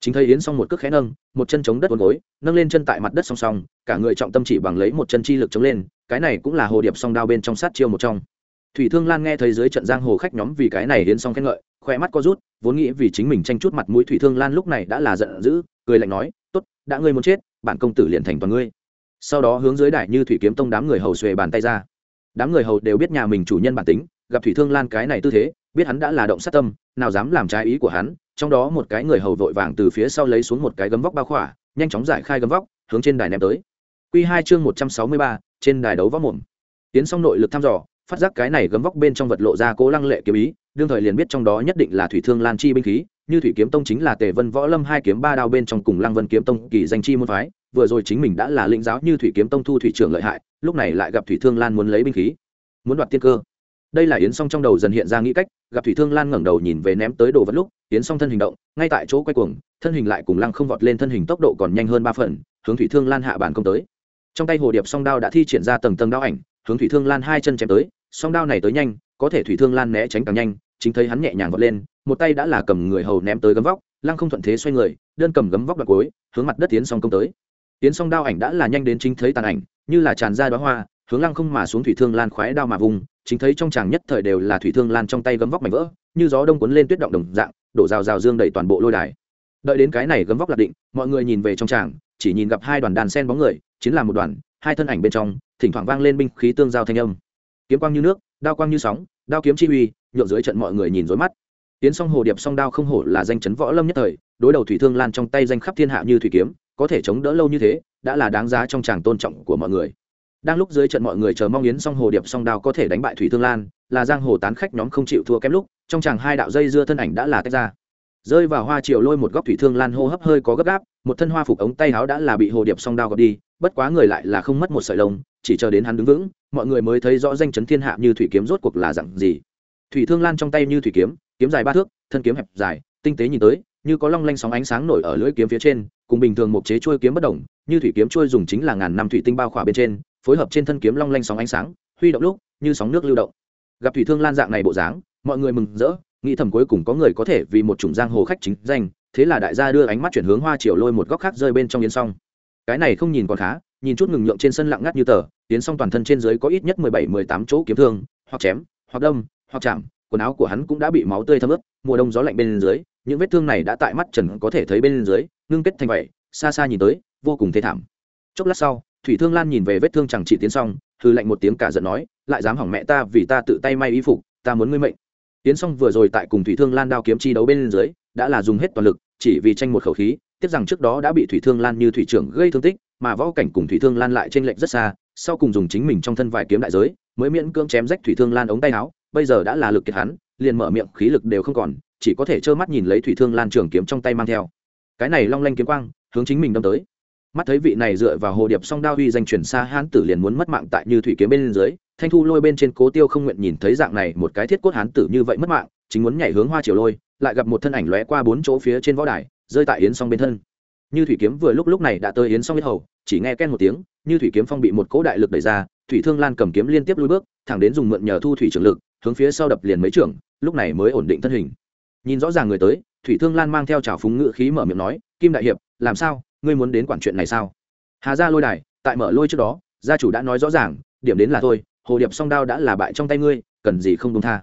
Chính thấy yến song một cước khẽ nâng, một chân chống đất uốn gối, nâng lên chân tại mặt đất song song, cả người trọng tâm chỉ bằng lấy một chân chi lực chống lên, cái này cũng là hồ điệp song đao bên trong sát chiêu một trong thủy thương lan nghe thấy dưới trận giang hồ khách nhóm vì cái này yến song khen ngợi khoe mắt có rút, vốn nghĩ vì chính mình tranh chút mặt mũi thủy thương lan lúc này đã là giận dữ, cười lạnh nói, tốt, đã ngươi muốn chết, bản công tử liền thành toàn ngươi. Sau đó hướng dưới đài như thủy kiếm tông đám người hầu xuề bàn tay ra. Đám người hầu đều biết nhà mình chủ nhân bản tính, gặp thủy thương lan cái này tư thế, biết hắn đã là động sát tâm, nào dám làm trái ý của hắn, trong đó một cái người hầu vội vàng từ phía sau lấy xuống một cái gấm vóc bao khỏa, nhanh chóng giải khai gấm vóc, hướng trên đài ném tới. Q hai chương một trăm sáu mươi ba, trên đài đấu võ mồm. Tiến xong nội lực thăm dò phát giác cái này gấm vóc bên trong vật lộ ra cố lăng lệ kiếm ý, đương thời liền biết trong đó nhất định là thủy thương lan chi binh khí, như thủy kiếm tông chính là tề vân võ lâm hai kiếm ba đao bên trong cùng lăng vân kiếm tông kỳ danh chi môn phái, vừa rồi chính mình đã là lĩnh giáo như thủy kiếm tông thu thủy trưởng lợi hại, lúc này lại gặp thủy thương lan muốn lấy binh khí, muốn đoạt tiên cơ. Đây là yến song trong đầu dần hiện ra nghĩ cách, gặp thủy thương lan ngẩng đầu nhìn về ném tới đồ vật lúc, yến song thân hình động, ngay tại chỗ quay cuồng, thân hình lại cùng lăng không vọt lên thân hình tốc độ còn nhanh hơn ba phần, hướng thủy thương lan hạ bản công tới. Trong tay hồ điệp song đao đã thi triển ra tầng tầng đao ảnh hướng thủy thương lan hai chân chém tới, song đao này tới nhanh, có thể thủy thương lan né tránh càng nhanh, chính thấy hắn nhẹ nhàng vọt lên, một tay đã là cầm người hầu ném tới gấm vóc, lăng không thuận thế xoay người, đơn cầm gấm vóc đoạn cối hướng mặt đất tiến song công tới. Tiến song đao ảnh đã là nhanh đến chính thấy tàn ảnh, như là tràn ra đoá hoa, hướng lăng không mà xuống thủy thương lan khoái đao mà vùng, chính thấy trong tràng nhất thời đều là thủy thương lan trong tay gấm vóc mảnh vỡ, như gió đông cuốn lên tuyết động đồng dạng, đổ rào rào dương đầy toàn bộ lôi đài. Đợi đến cái này gấm vóc lạc định, mọi người nhìn về trong tràng chỉ nhìn gặp hai đoàn đàn sen bóng người, chiến là một đoàn hai thân ảnh bên trong, thỉnh thoảng vang lên binh khí tương giao thanh âm. Kiếm quang như nước, đao quang như sóng, đao kiếm chi uy, nhượng dưới trận mọi người nhìn rối mắt. Tiến song hồ điệp song đao không hổ là danh chấn võ lâm nhất thời, đối đầu thủy thương lan trong tay danh khắp thiên hạ như thủy kiếm, có thể chống đỡ lâu như thế, đã là đáng giá trong tràng tôn trọng của mọi người. Đang lúc dưới trận mọi người chờ mong yến song hồ điệp song đao có thể đánh bại thủy thương lan, là giang hồ tán khách nhóm không chịu thua kém lúc, trong tràng hai đạo dây dưa thân ảnh đã là tách ra rơi vào hoa triều lôi một góc thủy thương lan hô hấp hơi có gấp gáp, một thân hoa phục ống tay áo đã là bị hồ điệp song đao gọt đi, bất quá người lại là không mất một sợi lông, chỉ chờ đến hắn đứng vững, mọi người mới thấy rõ danh chấn thiên hạ như thủy kiếm rốt cuộc là dặn gì. Thủy thương lan trong tay như thủy kiếm kiếm dài ba thước, thân kiếm hẹp dài, tinh tế nhìn tới, như có long lanh sóng ánh sáng nổi ở lưỡi kiếm phía trên, cùng bình thường một chế chuôi kiếm bất đồng, như thủy kiếm chuôi dùng chính là ngàn năm thủy tinh bao khỏa bên trên, phối hợp trên thân kiếm long lanh sóng ánh sáng, huy động lúc, như sóng nước lưu động. Gặp thủy thương lan dạng này bộ dáng, mọi người mừng rỡ nghĩ thầm cuối cùng có người có thể vì một chủng giang hồ khách chính danh, thế là đại gia đưa ánh mắt chuyển hướng hoa chiều lôi một góc khác rơi bên trong yến song. Cái này không nhìn còn khá, nhìn chút ngừng nhượng trên sân lặng ngắt như tờ, yến song toàn thân trên dưới có ít nhất mười bảy, mười tám chỗ kiếm thương, hoặc chém, hoặc đâm, hoặc chạm, quần áo của hắn cũng đã bị máu tươi thấm ướt, mùa đông gió lạnh bên dưới, những vết thương này đã tại mắt trần có thể thấy bên dưới, ngưng kết thành vậy, xa xa nhìn tới, vô cùng thê thảm. Chốc lát sau, thủy thương lan nhìn về vết thương chẳng chỉ tiến xong hư lạnh một tiếng cả giận nói, lại dám hỏng mẹ ta vì ta tự tay may y phục, ta muốn ngươi mệnh tiến xong vừa rồi tại cùng thủy thương lan đao kiếm chi đấu bên dưới, đã là dùng hết toàn lực, chỉ vì tranh một khẩu khí, tiếc rằng trước đó đã bị thủy thương lan như thủy trưởng gây thương tích, mà võ cảnh cùng thủy thương lan lại trên lệnh rất xa, sau cùng dùng chính mình trong thân vài kiếm đại giới, mới miễn cưỡng chém rách thủy thương lan ống tay áo, bây giờ đã là lực kiệt hắn, liền mở miệng, khí lực đều không còn, chỉ có thể trơ mắt nhìn lấy thủy thương lan trường kiếm trong tay mang theo. Cái này long lanh kiếm quang, hướng chính mình đâm tới mắt thấy vị này dựa vào hồ điệp song đao huy danh chuyển xa hán tử liền muốn mất mạng tại như thủy kiếm bên dưới, thanh thu lôi bên trên cố tiêu không nguyện nhìn thấy dạng này một cái thiết cốt hán tử như vậy mất mạng, chính muốn nhảy hướng hoa triều lôi, lại gặp một thân ảnh lóe qua bốn chỗ phía trên võ đài, rơi tại yến song bên thân. Như thủy kiếm vừa lúc lúc này đã tới yến song biết hầu, chỉ nghe ken một tiếng, như thủy kiếm phong bị một cỗ đại lực đẩy ra, thủy thương lan cầm kiếm liên tiếp lui bước, thẳng đến dùng mượn nhờ thu thủy trưởng lực, hướng phía sau đập liền mấy trưởng, lúc này mới ổn định thân hình. Nhìn rõ ràng người tới, thủy thương lan mang theo trào phúng ngự khí mở miệng nói, kim đại hiệp, làm sao? Ngươi muốn đến quản chuyện này sao? Hà ra lôi đài, tại mở lôi trước đó, gia chủ đã nói rõ ràng, điểm đến là thôi, hồ điệp song đao đã là bại trong tay ngươi, cần gì không đúng tha.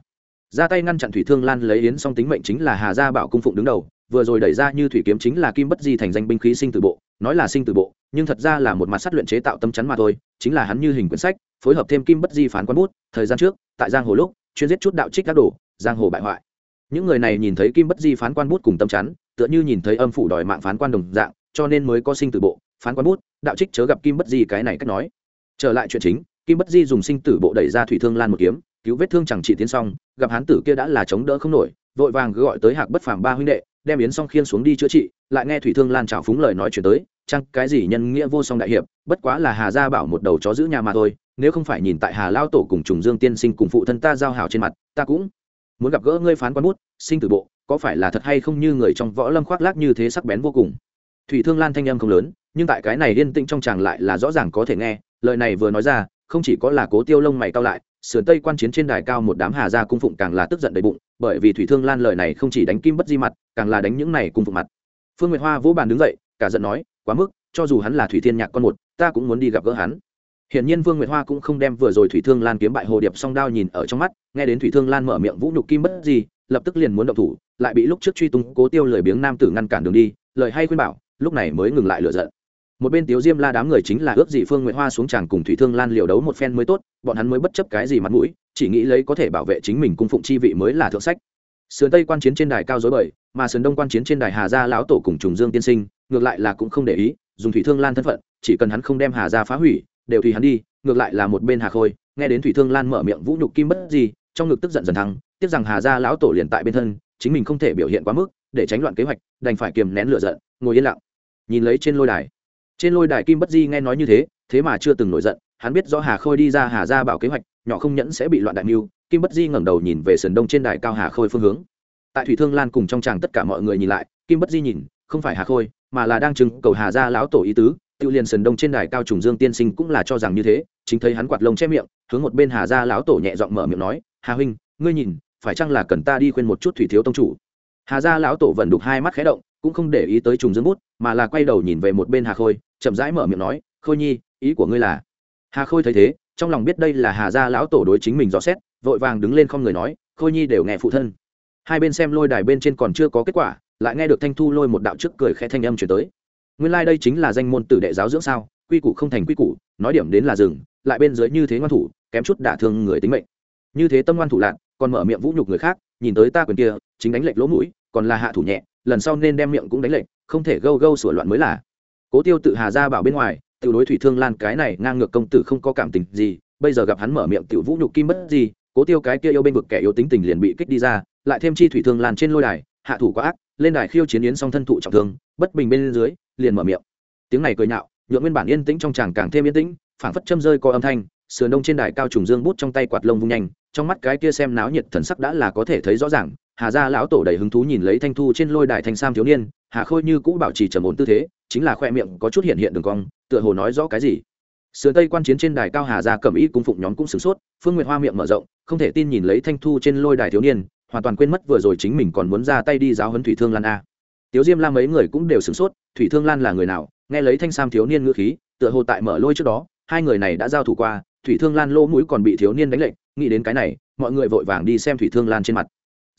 Ra tay ngăn chặn thủy thương lan lấy yến song tính mệnh chính là hà gia bảo cung phụng đứng đầu, vừa rồi đẩy ra như thủy kiếm chính là kim bất di thành danh binh khí sinh tử bộ, nói là sinh tử bộ, nhưng thật ra là một mặt sắt luyện chế tạo tâm chắn mà thôi, chính là hắn như hình quyển sách, phối hợp thêm kim bất di phán quán bút, thời gian trước, tại giang hồ lúc, chuyên giết chút đạo trích các đồ, giang hồ bại hoại. Những người này nhìn thấy kim bất di phán quan bút cùng tâm chắn, tựa như nhìn thấy âm phủ đòi mạng phán quan đồng dạng cho nên mới có sinh tử bộ, phán quan bút, đạo trích chớ gặp kim bất di cái này cách nói. Trở lại chuyện chính, kim bất di dùng sinh tử bộ đẩy ra thủy thương lan một kiếm, cứu vết thương chẳng trị tiến xong, gặp hán tử kia đã là chống đỡ không nổi, vội vàng gọi tới hạc bất phàm ba huynh đệ, đem yến song khiên xuống đi chữa trị, lại nghe thủy thương lan trào phúng lời nói chuyển tới, chăng, cái gì nhân nghĩa vô song đại hiệp, bất quá là hà gia bảo một đầu chó giữ nhà mà thôi, nếu không phải nhìn tại hà lao tổ cùng trùng dương tiên sinh cùng phụ thân ta giao hảo trên mặt, ta cũng muốn gặp gỡ ngươi phán quan bút, sinh tử bộ, có phải là thật hay không như người trong võ lâm khoác lác như thế sắc bén vô cùng? Thủy thương lan thanh âm không lớn nhưng tại cái này yên tĩnh trong chàng lại là rõ ràng có thể nghe lời này vừa nói ra không chỉ có là cố tiêu lông mày cao lại sườn tây quan chiến trên đài cao một đám hà gia cung phụng càng là tức giận đầy bụng bởi vì thủy thương lan lời này không chỉ đánh kim bất di mặt càng là đánh những này cung phụng mặt. Phương nguyệt hoa vỗ bàn đứng dậy cả giận nói quá mức cho dù hắn là thủy thiên nhạc con một ta cũng muốn đi gặp gỡ hắn. Hiển nhiên Vương Nguyệt Hoa cũng không đem vừa rồi Thủy Thương Lan kiếm bại Hồ Điệp song đao nhìn ở trong mắt, nghe đến Thủy Thương Lan mở miệng vũ nhục kim bất gì, lập tức liền muốn động thủ, lại bị lúc trước truy tung Cố Tiêu lời biếng nam tử ngăn cản đường đi, lời hay khuyên bảo, lúc này mới ngừng lại lửa giận. Một bên Tiếu Diêm La đám người chính là ước gì Phương Nguyệt Hoa xuống tràng cùng Thủy Thương Lan liều đấu một phen mới tốt, bọn hắn mới bất chấp cái gì mặt mũi, chỉ nghĩ lấy có thể bảo vệ chính mình cung phụng chi vị mới là thượng sách. Sườn Tây quan chiến trên đài cao rối bời, mà sườn Đông quan chiến trên đài Hà gia lão tổ cùng Trùng Dương tiên sinh, ngược lại là cũng không để ý, dùng Thủy Thương Lan thân phận, chỉ cần hắn không đem Hà gia phá hủy, đều tùy hắn đi, ngược lại là một bên hà khôi nghe đến thủy thương lan mở miệng vũ nhục kim bất gì trong ngực tức giận dần thắng tiếc rằng hà gia lão tổ liền tại bên thân chính mình không thể biểu hiện quá mức để tránh loạn kế hoạch đành phải kiềm nén lửa giận ngồi yên lặng nhìn lấy trên lôi đài trên lôi đài kim bất di nghe nói như thế thế mà chưa từng nổi giận hắn biết do hà khôi đi ra hà gia bảo kế hoạch nhỏ không nhẫn sẽ bị loạn đại mưu kim bất di ngẩng đầu nhìn về sườn đông trên đài cao hà khôi phương hướng tại thủy thương lan cùng trong tràng tất cả mọi người nhìn lại kim bất di nhìn không phải hà khôi mà là đang trưng cầu hà gia lão tổ ý tứ Tiêu liền sườn đông trên đài cao trùng Dương tiên sinh cũng là cho rằng như thế, chính thấy hắn quạt lông che miệng, hướng một bên Hà gia lão tổ nhẹ giọng mở miệng nói, "Hà huynh, ngươi nhìn, phải chăng là cần ta đi khuyên một chút thủy thiếu tông chủ?" Hà gia lão tổ vẫn đục hai mắt khé động, cũng không để ý tới trùng Dương bút, mà là quay đầu nhìn về một bên Hà Khôi, chậm rãi mở miệng nói, "Khôi nhi, ý của ngươi là?" Hà Khôi thấy thế, trong lòng biết đây là Hà gia lão tổ đối chính mình dò xét, vội vàng đứng lên không người nói, "Khôi nhi đều nghe phụ thân." Hai bên xem lôi đài bên trên còn chưa có kết quả, lại nghe được Thanh Thu lôi một đạo trước cười khẽ thanh âm truyền tới nguyên lai、like、đây chính là danh môn tử đệ giáo dưỡng sao quy củ không thành quy củ nói điểm đến là rừng lại bên dưới như thế ngoan thủ kém chút đả thương người tính mệnh như thế tâm ngoan thủ lạc còn mở miệng vũ nhục người khác nhìn tới ta quyền kia chính đánh lệch lỗ mũi còn là hạ thủ nhẹ lần sau nên đem miệng cũng đánh lệnh, không thể gâu gâu sửa loạn mới là. Cố tiêu tự hà ra bảo bên ngoài tự đối thủy thương lan cái này ngang ngược công tử không có cảm tình gì bây giờ gặp hắn mở miệng tự vũ nhục kim bất gì cố tiêu cái kia yêu bên vực kẻ yêu tính tình liền bị kích đi ra lại thêm chi thủy thương lan trên lôi đài hạ thủ quá ác lên đài khiêu chiến yến song thân thụ trọng thương bất bình bên dưới liền mở miệng. Tiếng này cười nhạo nhượng nguyên bản yên tĩnh trong chàng càng thêm yên tĩnh phảng phất châm rơi có âm thanh sườn đông trên đài cao trùng dương bút trong tay quạt lông vung nhanh trong mắt cái kia xem náo nhiệt thần sắc đã là có thể thấy rõ ràng hà gia lão tổ đầy hứng thú nhìn lấy thanh thu trên lôi đài thanh sam thiếu niên, hà khôi như cũ bảo trì trầm ổn tư thế, chính là khoe miệng có chút hiện hiện đường cong, tựa hồ nói rõ cái gì. Sườn tây quan chiến trên đài cao hà gia cẩm ý cung phụng nhóm cũng sửng sốt, phương nguyệt hoa miệng mở rộng, không thể tin nhìn lấy thanh thu trên lôi đài thiếu niên, hoàn toàn quên mất vừa rồi chính mình còn muốn ra tay đi giáo huấn thủy thương lan a. Tiếu diêm la mấy người cũng đều sửng sốt, thủy thương lan là người nào? Nghe lấy thanh sam thiếu niên ngữ khí, tựa hồ tại mở lôi trước đó, hai người này đã giao thủ qua, thủy thương lan lỗ mũi còn bị thiếu niên đánh lệnh nghĩ đến cái này, mọi người vội vàng đi xem thủy thương lan trên mặt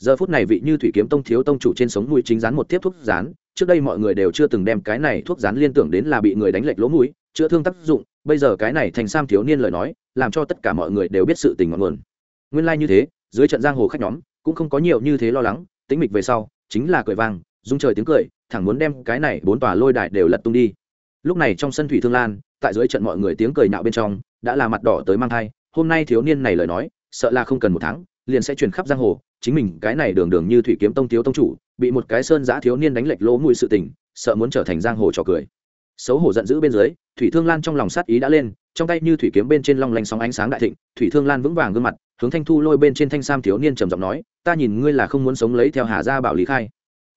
giờ phút này vị như thủy kiếm tông thiếu tông chủ trên sống mũi chính rán một tiếp thuốc rán trước đây mọi người đều chưa từng đem cái này thuốc rán liên tưởng đến là bị người đánh lệch lỗ mũi, chữa thương tác dụng. Bây giờ cái này thành sam thiếu niên lời nói, làm cho tất cả mọi người đều biết sự tình ngọn nguồn. Nguyên lai như thế, dưới trận giang hồ khách nhóm, cũng không có nhiều như thế lo lắng. Tính mịch về sau, chính là cười vang dung trời tiếng cười, thẳng muốn đem cái này bốn tòa lôi đài đều lật tung đi. Lúc này trong sân thủy thương lan, tại dưới trận mọi người tiếng cười nạo bên trong, đã là mặt đỏ tới mang thai. Hôm nay thiếu niên này lời nói, sợ là không cần một tháng, liền sẽ truyền khắp giang hồ chính mình cái này đường đường như thủy kiếm tông thiếu tông chủ, bị một cái sơn giã thiếu niên đánh lệch lỗ mũi sự tình, sợ muốn trở thành giang hồ trò cười. Xấu hổ giận dữ bên dưới, thủy thương lan trong lòng sát ý đã lên, trong tay như thủy kiếm bên trên long lanh sóng ánh sáng đại thịnh, thủy thương lan vững vàng gương mặt, hướng thanh thu lôi bên trên thanh sam thiếu niên trầm giọng nói, ta nhìn ngươi là không muốn sống lấy theo hà gia bảo lý khai.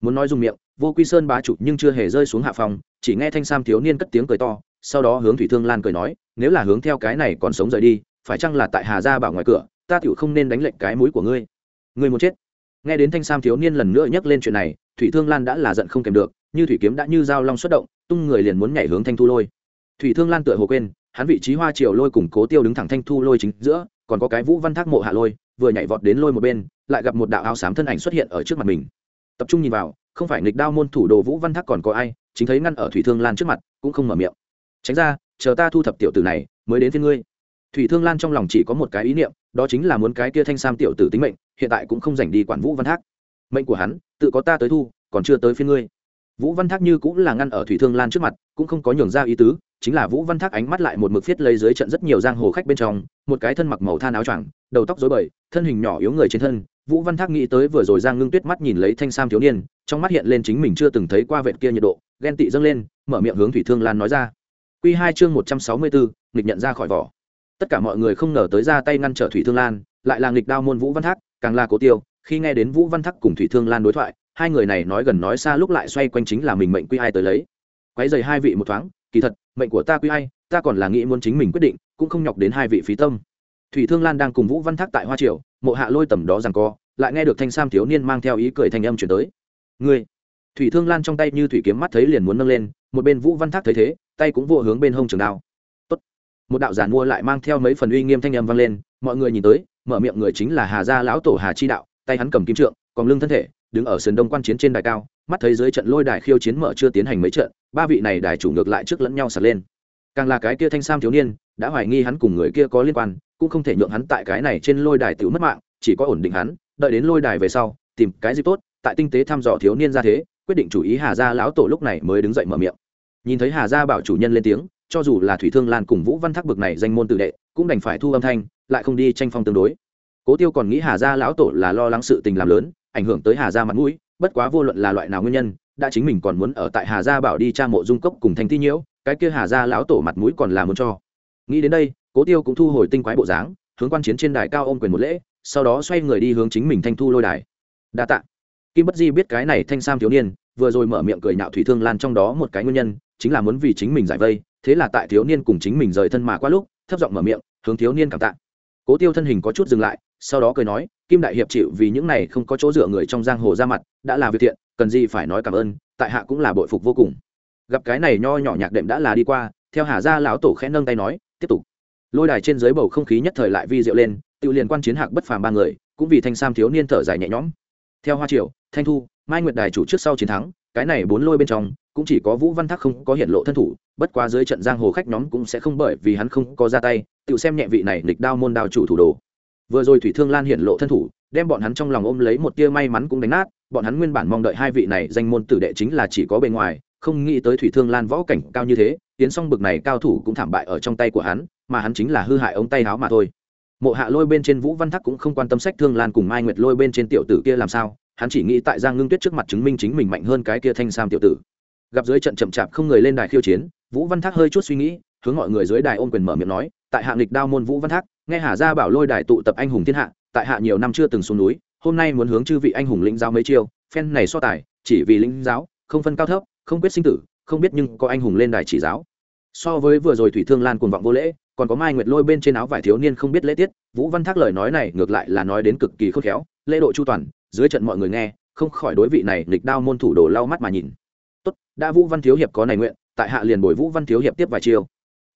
Muốn nói dùng miệng, vô quy sơn bá chủ nhưng chưa hề rơi xuống hạ phòng, chỉ nghe thanh sam thiếu niên cất tiếng cười to, sau đó hướng thủy thương lan cười nói, nếu là hướng theo cái này còn sống rời đi, phải chăng là tại hà gia bảo ngoài cửa, ta tựu không nên đánh lệnh cái mũi của ngươi ngươi muốn chết. Nghe đến thanh sam thiếu niên lần nữa nhắc lên chuyện này, thủy thương lan đã là giận không kèm được, như thủy kiếm đã như dao long xuất động, tung người liền muốn nhảy hướng thanh thu lôi. Thủy thương lan tựa hồ quên, hắn vị trí hoa triều lôi cùng cố tiêu đứng thẳng thanh thu lôi chính giữa, còn có cái vũ văn thác mộ hạ lôi, vừa nhảy vọt đến lôi một bên, lại gặp một đạo áo xám thân ảnh xuất hiện ở trước mặt mình. Tập trung nhìn vào, không phải nghịch đao môn thủ đồ vũ văn thác còn có ai, chính thấy ngăn ở thủy thương lan trước mặt, cũng không mở miệng. Tránh ra, chờ ta thu thập tiểu tử này, mới đến phía ngươi thủy thương lan trong lòng chỉ có một cái ý niệm, đó chính là muốn cái kia thanh sam tiểu tử tính mệnh, hiện tại cũng không dành đi quản vũ văn thác. Mệnh của hắn, tự có ta tới thu, còn chưa tới phía ngươi. Vũ văn thác như cũng là ngăn ở thủy thương lan trước mặt, cũng không có nhường ra ý tứ, chính là vũ văn thác ánh mắt lại một mực viết lấy dưới trận rất nhiều giang hồ khách bên trong, một cái thân mặc màu than áo choàng, đầu tóc rối bời, thân hình nhỏ yếu người trên thân. Vũ văn thác nghĩ tới vừa rồi giang ngưng tuyết mắt nhìn lấy thanh sam thiếu niên, trong mắt hiện lên chính mình chưa từng thấy qua vệt kia nhiệt độ, ghen tị dâng lên, mở miệng hướng thủy thương lan nói ra. Q hai chương một trăm sáu mươi bốn, nghịch nhận ra khỏi vỏ tất cả mọi người không ngờ tới ra tay ngăn trở thủy thương lan, lại là nghịch đao môn vũ văn thác, càng là cố tiêu. Khi nghe đến vũ văn thác cùng thủy thương lan đối thoại, hai người này nói gần nói xa lúc lại xoay quanh chính là mình mệnh quy ai tới lấy. Quái dày hai vị một thoáng, kỳ thật, mệnh của ta quy ai, ta còn là nghĩ muốn chính mình quyết định, cũng không nhọc đến hai vị phí tâm. Thủy thương lan đang cùng vũ văn thác tại hoa triều, mộ hạ lôi tầm đó rằng co, lại nghe được thanh sam thiếu niên mang theo ý cười thanh âm chuyển tới. Ngươi. Thủy thương lan trong tay như thủy kiếm mắt thấy liền muốn nâng lên, một bên vũ văn thác thấy thế, tay cũng vô hướng bên hông trường đao một đạo giản mua lại mang theo mấy phần uy nghiêm thanh âm vang lên, mọi người nhìn tới, mở miệng người chính là hà gia lão tổ hà chi đạo, tay hắn cầm kim trượng, còn lưng thân thể, đứng ở sườn đông quan chiến trên đài cao, mắt thấy dưới trận lôi đài khiêu chiến mở chưa tiến hành mấy trận, ba vị này đài chủ ngược lại trước lẫn nhau sạt lên. Càng là cái kia thanh sam thiếu niên, đã hoài nghi hắn cùng người kia có liên quan, cũng không thể nhượng hắn tại cái này trên lôi đài tiểu mất mạng, chỉ có ổn định hắn, đợi đến lôi đài về sau, tìm cái gì tốt, tại tinh tế thăm dò thiếu niên ra thế, quyết định chủ ý hà gia lão tổ lúc này mới đứng dậy mở miệng. Nhìn thấy hà gia bảo chủ nhân lên tiếng cho dù là thủy thương lan cùng vũ văn thác bực này danh môn tự đệ, cũng đành phải thu âm thanh, lại không đi tranh phong tương đối. Cố tiêu còn nghĩ hà gia lão tổ là lo lắng sự tình làm lớn, ảnh hưởng tới hà gia mặt mũi, bất quá vô luận là loại nào nguyên nhân, đã chính mình còn muốn ở tại hà gia bảo đi tra mộ dung cốc cùng thanh thi nhiễu, cái kia hà gia lão tổ mặt mũi còn là muốn cho. Nghĩ đến đây, cố tiêu cũng thu hồi tinh quái bộ dáng, hướng quan chiến trên đài cao ôm quyền một lễ, sau đó xoay người đi hướng chính mình thanh thu lôi đài. Đa tạ. Kim bất di biết cái này thanh sam thiếu niên, vừa rồi mở miệng cười nhạo thủy thương lan trong đó một cái nguyên nhân, chính là muốn vì chính mình giải vây thế là tại thiếu niên cùng chính mình rời thân mà qua lúc, thấp giọng mở miệng, hướng thiếu niên cảm tạ. Cố tiêu thân hình có chút dừng lại, sau đó cười nói, kim đại hiệp chịu vì những này không có chỗ dựa người trong giang hồ ra mặt, đã là việc thiện, cần gì phải nói cảm ơn, tại hạ cũng là bội phục vô cùng. Gặp cái này nho nhỏ nhạc đệm đã là đi qua, theo hà gia lão tổ khẽ nâng tay nói, tiếp tục. Lôi đài trên dưới bầu không khí nhất thời lại vi diệu lên, tự liền quan chiến hạc bất phàm ba người, cũng vì thanh sam thiếu niên thở dài nhẹ nhõm. Theo hoa triều, thanh thu, mai nguyệt đài chủ trước sau chiến thắng, cái này bốn lôi bên trong, cũng chỉ có vũ văn thác không có hiện lộ thân thủ bất quá dưới trận giang hồ khách nhóm cũng sẽ không bởi vì hắn không có ra tay, tự xem nhẹ vị này lịch đao môn đao chủ thủ đồ. Vừa rồi thủy thương lan hiện lộ thân thủ, đem bọn hắn trong lòng ôm lấy một tia may mắn cũng đánh nát, bọn hắn nguyên bản mong đợi hai vị này danh môn tử đệ chính là chỉ có bề ngoài, không nghĩ tới thủy thương lan võ cảnh cao như thế, tiến song bực này cao thủ cũng thảm bại ở trong tay của hắn, mà hắn chính là hư hại ống tay áo mà thôi. Mộ hạ lôi bên trên vũ văn thắc cũng không quan tâm sách thương lan cùng mai nguyệt lôi bên trên tiểu tử kia làm sao, hắn chỉ nghĩ tại giang ngưng tuyết trước mặt chứng minh chính mình mạnh hơn cái kia thanh sam tiểu tử. Gặp dưới trận chậm chạp không người lên đài khiêu chiến vũ văn thác hơi chút suy nghĩ, hướng mọi người dưới đài ôm quyền mở miệng nói, tại hạ lịch đao môn vũ văn thác, nghe hà gia bảo lôi đài tụ tập anh hùng thiên hạ, tại hạ nhiều năm chưa từng xuống núi, hôm nay muốn hướng chư vị anh hùng lĩnh giáo mấy chiêu, phen này so tài, chỉ vì lĩnh giáo, không phân cao thấp, không quyết sinh tử, không biết nhưng có anh hùng lên đài chỉ giáo. So với vừa rồi thủy thương lan cuồng vọng vô lễ, còn có mai nguyệt lôi bên trên áo vải thiếu niên không biết lễ tiết, vũ văn thác lời nói này ngược lại là nói đến cực kỳ khôn khéo, lễ độ chu toàn, dưới trận mọi người nghe, không khỏi đối vị này lịch đao môn thủ đồ lau mắt mà nhìn. Tốt, đã vũ văn thiếu hiệp có này nguyện tại hạ liền bồi vũ văn thiếu hiệp tiếp vài chiêu.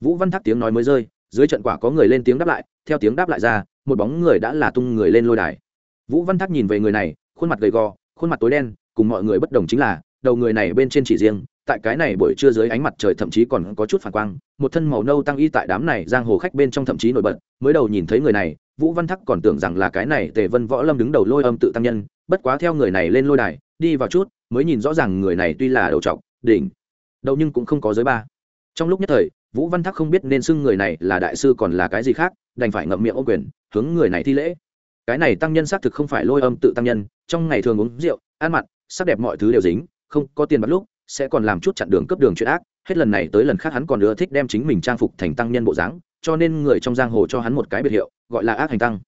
Vũ văn thác tiếng nói mới rơi, dưới trận quả có người lên tiếng đáp lại, theo tiếng đáp lại ra, một bóng người đã là tung người lên lôi đài. Vũ văn thác nhìn về người này, khuôn mặt gầy gò, khuôn mặt tối đen, cùng mọi người bất đồng chính là, đầu người này bên trên chỉ riêng, tại cái này buổi trưa dưới ánh mặt trời thậm chí còn có chút phản quang, một thân màu nâu tăng y tại đám này giang hồ khách bên trong thậm chí nổi bật, mới đầu nhìn thấy người này, vũ văn thắc còn tưởng rằng là cái này tề vân võ lâm đứng đầu lôi âm tự tăng nhân, bất quá theo người này lên lôi đài, đi vào chút, mới nhìn rõ ràng người này tuy là đầu trọc, đỉnh đầu nhưng cũng không có giới ba. Trong lúc nhất thời, vũ văn thắc không biết nên xưng người này là đại sư còn là cái gì khác, đành phải ngậm miệng ô quyền, hướng người này thi lễ. Cái này tăng nhân xác thực không phải lôi âm tự tăng nhân, trong ngày thường uống rượu, ăn mặn sắc đẹp mọi thứ đều dính, không có tiền bắt lúc, sẽ còn làm chút chặn đường cấp đường chuyện ác, hết lần này tới lần khác hắn còn ưa thích đem chính mình trang phục thành tăng nhân bộ dáng, cho nên người trong giang hồ cho hắn một cái biệt hiệu, gọi là ác hành tăng.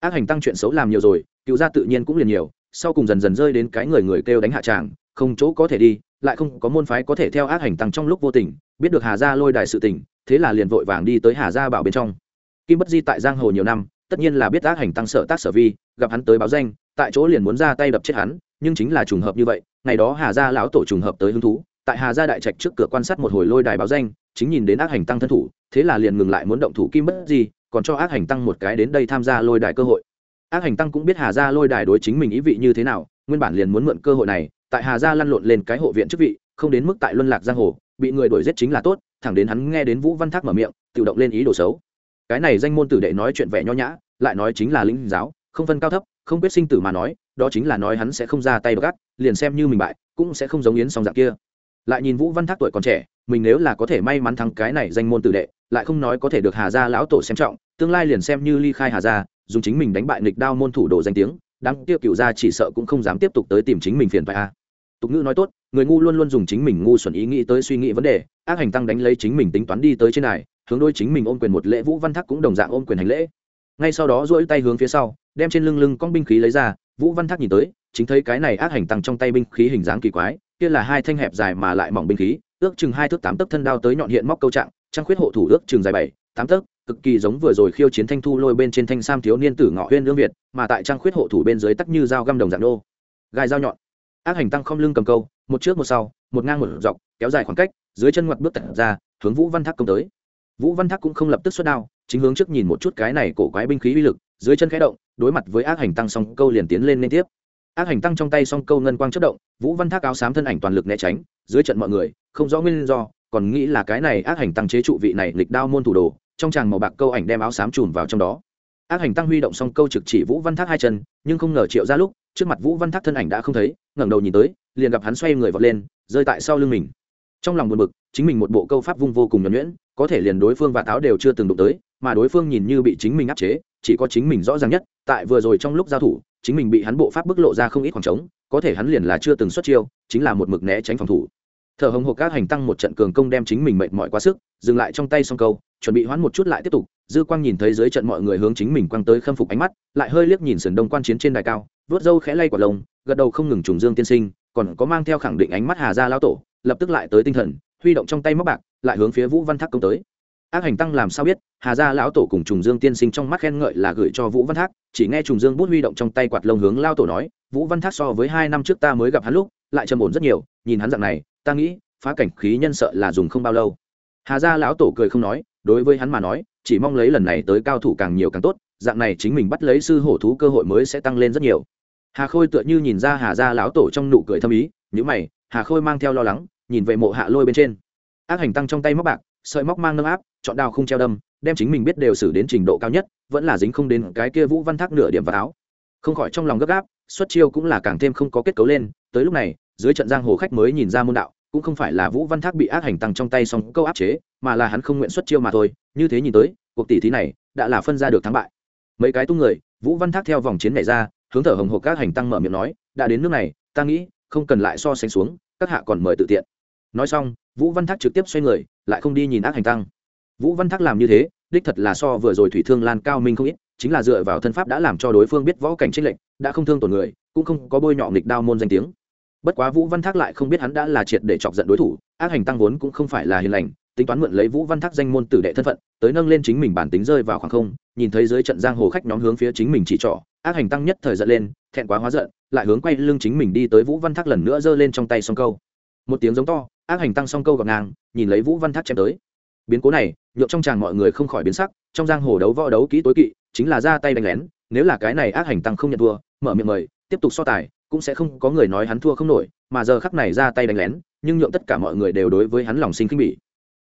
Ác hành tăng chuyện xấu làm nhiều rồi, cựu gia tự nhiên cũng liền nhiều, sau cùng dần dần rơi đến cái người người kêu đánh hạ tràng không chỗ có thể đi lại không có môn phái có thể theo ác hành tăng trong lúc vô tình biết được hà gia lôi đài sự tình thế là liền vội vàng đi tới hà gia bảo bên trong. Kim bất di tại giang hồ nhiều năm tất nhiên là biết ác hành tăng sợ tác sở vi gặp hắn tới báo danh tại chỗ liền muốn ra tay đập chết hắn nhưng chính là trùng hợp như vậy ngày đó hà gia lão tổ trùng hợp tới hứng thú tại hà gia đại trạch trước cửa quan sát một hồi lôi đài báo danh chính nhìn đến ác hành tăng thân thủ thế là liền ngừng lại muốn động thủ kim bất di, còn cho ác hành tăng một cái đến đây tham gia lôi đài cơ hội. Ác hành tăng cũng biết hà gia lôi đài đối chính mình ý vị như thế nào nguyên bản liền muốn mượn cơ hội này tại hà gia lăn lộn lên cái hộ viện chức vị, không đến mức tại luân lạc giang hồ, bị người đuổi giết chính là tốt, thẳng đến hắn nghe đến vũ văn thác mở miệng, tự động lên ý đồ xấu. Cái này danh môn tử đệ nói chuyện vẻ nho nhã, lại nói chính là lĩnh giáo, không phân cao thấp, không biết sinh tử mà nói, đó chính là nói hắn sẽ không ra tay gắt, liền xem như mình bại, cũng sẽ không giống yến song dạng kia. Lại nhìn vũ văn thác tuổi còn trẻ, mình nếu là có thể may mắn thắng cái này danh môn tử đệ, lại không nói có thể được hà gia lão tổ xem trọng, tương lai liền xem như ly khai hà gia, dùng chính mình đánh bại nghịch đao môn thủ đồ danh tiếng đáng tiêu cựu gia chỉ sợ cũng không dám tiếp tục tới tìm chính mình phiền phải a tục ngữ nói tốt, người ngu luôn luôn dùng chính mình ngu xuẩn ý nghĩ tới suy nghĩ vấn đề, ác hành tăng đánh lấy chính mình tính toán đi tới trên này, hướng đôi chính mình ôm quyền một lễ vũ văn thác cũng đồng dạng ôm quyền hành lễ. Ngay sau đó duỗi tay hướng phía sau, đem trên lưng lưng con binh khí lấy ra, vũ văn thác nhìn tới, chính thấy cái này ác hành tăng trong tay binh khí hình dáng kỳ quái, kia là hai thanh hẹp dài mà lại mỏng binh khí, ước chừng hai thước tám tấc thân đao tới nhọn hiện móc câu trạng trang khuyết hộ thủ ước chừng dài bảy, tám tấc, cực kỳ giống vừa rồi khiêu chiến thanh thu lôi bên trên thanh sam thiếu niên tử ngọ huyên lương việt, mà tại trang khuyết hộ thủ bên dưới tắc như dao găm đồng dạng đô gai dao nhọn ác hành tăng không lưng cầm câu, một trước một sau, một ngang một dọc, kéo dài khoảng cách, dưới chân ngoặt bước tận ra, hướng vũ văn thác công tới. Vũ văn thác cũng không lập tức xuất đao, chính hướng trước nhìn một chút cái này cổ quái binh khí uy lực, dưới chân khẽ động, đối mặt với ác hành tăng song câu liền tiến lên liên tiếp. Ác hành tăng trong tay song câu ngân quang chất động, vũ văn thác áo xám thân ảnh toàn lực né tránh, dưới trận mọi người, không rõ nguyên do, còn nghĩ là cái này ác hành tăng chế trụ vị này lịch đao môn thủ đồ, trong tràng màu bạc câu ảnh đem áo xám trùn vào trong đó. Ác hành tăng huy động song câu trực chỉ vũ văn thác hai chân, nhưng không ngờ triệu ra lúc trước mặt vũ văn thác thân ảnh đã không thấy ngẩng đầu nhìn tới liền gặp hắn xoay người vọt lên rơi tại sau lưng mình trong lòng buồn bực chính mình một bộ câu pháp vung vô cùng nhuẩn nhuyễn có thể liền đối phương và táo đều chưa từng đụng tới mà đối phương nhìn như bị chính mình áp chế chỉ có chính mình rõ ràng nhất tại vừa rồi trong lúc giao thủ chính mình bị hắn bộ pháp bức lộ ra không ít khoảng trống có thể hắn liền là chưa từng xuất chiêu chính là một mực né tránh phòng thủ thở hồng hộc các hành tăng một trận cường công đem chính mình mệt mỏi quá sức dừng lại trong tay song câu chuẩn bị hoãn một chút lại tiếp tục dư quang nhìn thấy dưới trận mọi người hướng chính mình quăng tới khâm phục ánh mắt lại hơi liếc nhìn sườn đông quan chiến trên đài cao vớt râu khẽ lay quả lông, gật đầu không ngừng trùng dương tiên sinh, còn có mang theo khẳng định ánh mắt hà gia lao tổ, lập tức lại tới tinh thần, huy động trong tay móc bạc, lại hướng phía vũ văn thác công tới. Ác hành tăng làm sao biết, hà gia lão tổ cùng trùng dương tiên sinh trong mắt khen ngợi là gửi cho vũ văn thác, chỉ nghe trùng dương bút huy động trong tay quạt lông hướng lao tổ nói, vũ văn thác so với hai năm trước ta mới gặp hắn lúc, lại trầm ổn rất nhiều, nhìn hắn dạng này, ta nghĩ, phá cảnh khí nhân sợ là dùng không bao lâu. Hà gia lão tổ cười không nói, đối với hắn mà nói, chỉ mong lấy lần này tới cao thủ càng nhiều càng tốt, dạng này chính mình bắt lấy sư hổ thú cơ hội mới sẽ tăng lên rất nhiều hà khôi tựa như nhìn ra hà gia lão tổ trong nụ cười thâm ý nhữ mày, hà khôi mang theo lo lắng, nhìn về mộ hạ lôi bên trên. Ác hành tăng trong tay móc bạc, sợi móc mang nâng áp, chọn đao không treo đâm, đem chính mình biết đều xử đến trình độ cao nhất, vẫn là dính không đến cái kia vũ văn thác nửa điểm vào áo. Không khỏi trong lòng gấp gáp, xuất chiêu cũng là càng thêm không có kết cấu lên, tới lúc này, dưới trận giang hồ khách mới nhìn ra môn đạo, cũng không phải là vũ văn thác bị ác hành tăng trong tay xong câu áp chế, mà là hắn không nguyện xuất chiêu mà thôi, như thế nhìn tới, cuộc tỷ thí này, đã là phân ra được thắng bại. Mấy cái tung người, vũ văn thác theo vòng chiến này ra hướng thở hồng hộc các hành tăng mở miệng nói, đã đến nước này, ta nghĩ, không cần lại so sánh xuống, các hạ còn mời tự tiện. Nói xong, vũ văn thác trực tiếp xoay người, lại không đi nhìn ác hành tăng. Vũ văn thác làm như thế, đích thật là so vừa rồi thủy thương lan cao minh không ít, chính là dựa vào thân pháp đã làm cho đối phương biết võ cảnh trích lệnh đã không thương tổn người, cũng không có bôi nhọ nghịch đao môn danh tiếng. Bất quá vũ văn thác lại không biết hắn đã là triệt để chọc giận đối thủ, ác hành tăng vốn cũng không phải là hiền lành, tính toán mượn lấy vũ văn thác danh môn tử đệ thân phận, tới nâng lên chính mình bản tính rơi vào khoảng không, nhìn thấy dưới trận giang hồ khách nhóm hướng phía chính mình chỉ trỏ ác hành tăng nhất thời giận lên, thẹn quá hóa giận, lại hướng quay lưng chính mình đi tới vũ văn thác lần nữa giơ lên trong tay song câu. Một tiếng giống to, ác hành tăng song câu gọt ngang, nhìn lấy vũ văn thác chém tới. Biến cố này nhộn trong tràng mọi người không khỏi biến sắc, trong giang hồ đấu võ đấu kỹ tối kỵ, chính là ra tay đánh lén, nếu là cái này ác hành tăng không nhận thua, mở miệng mời, tiếp tục so tài, cũng sẽ không có người nói hắn thua không nổi, mà giờ khắc này ra tay đánh lén, nhưng nhộn tất cả mọi người đều đối với hắn lòng sinh khinh bỉ.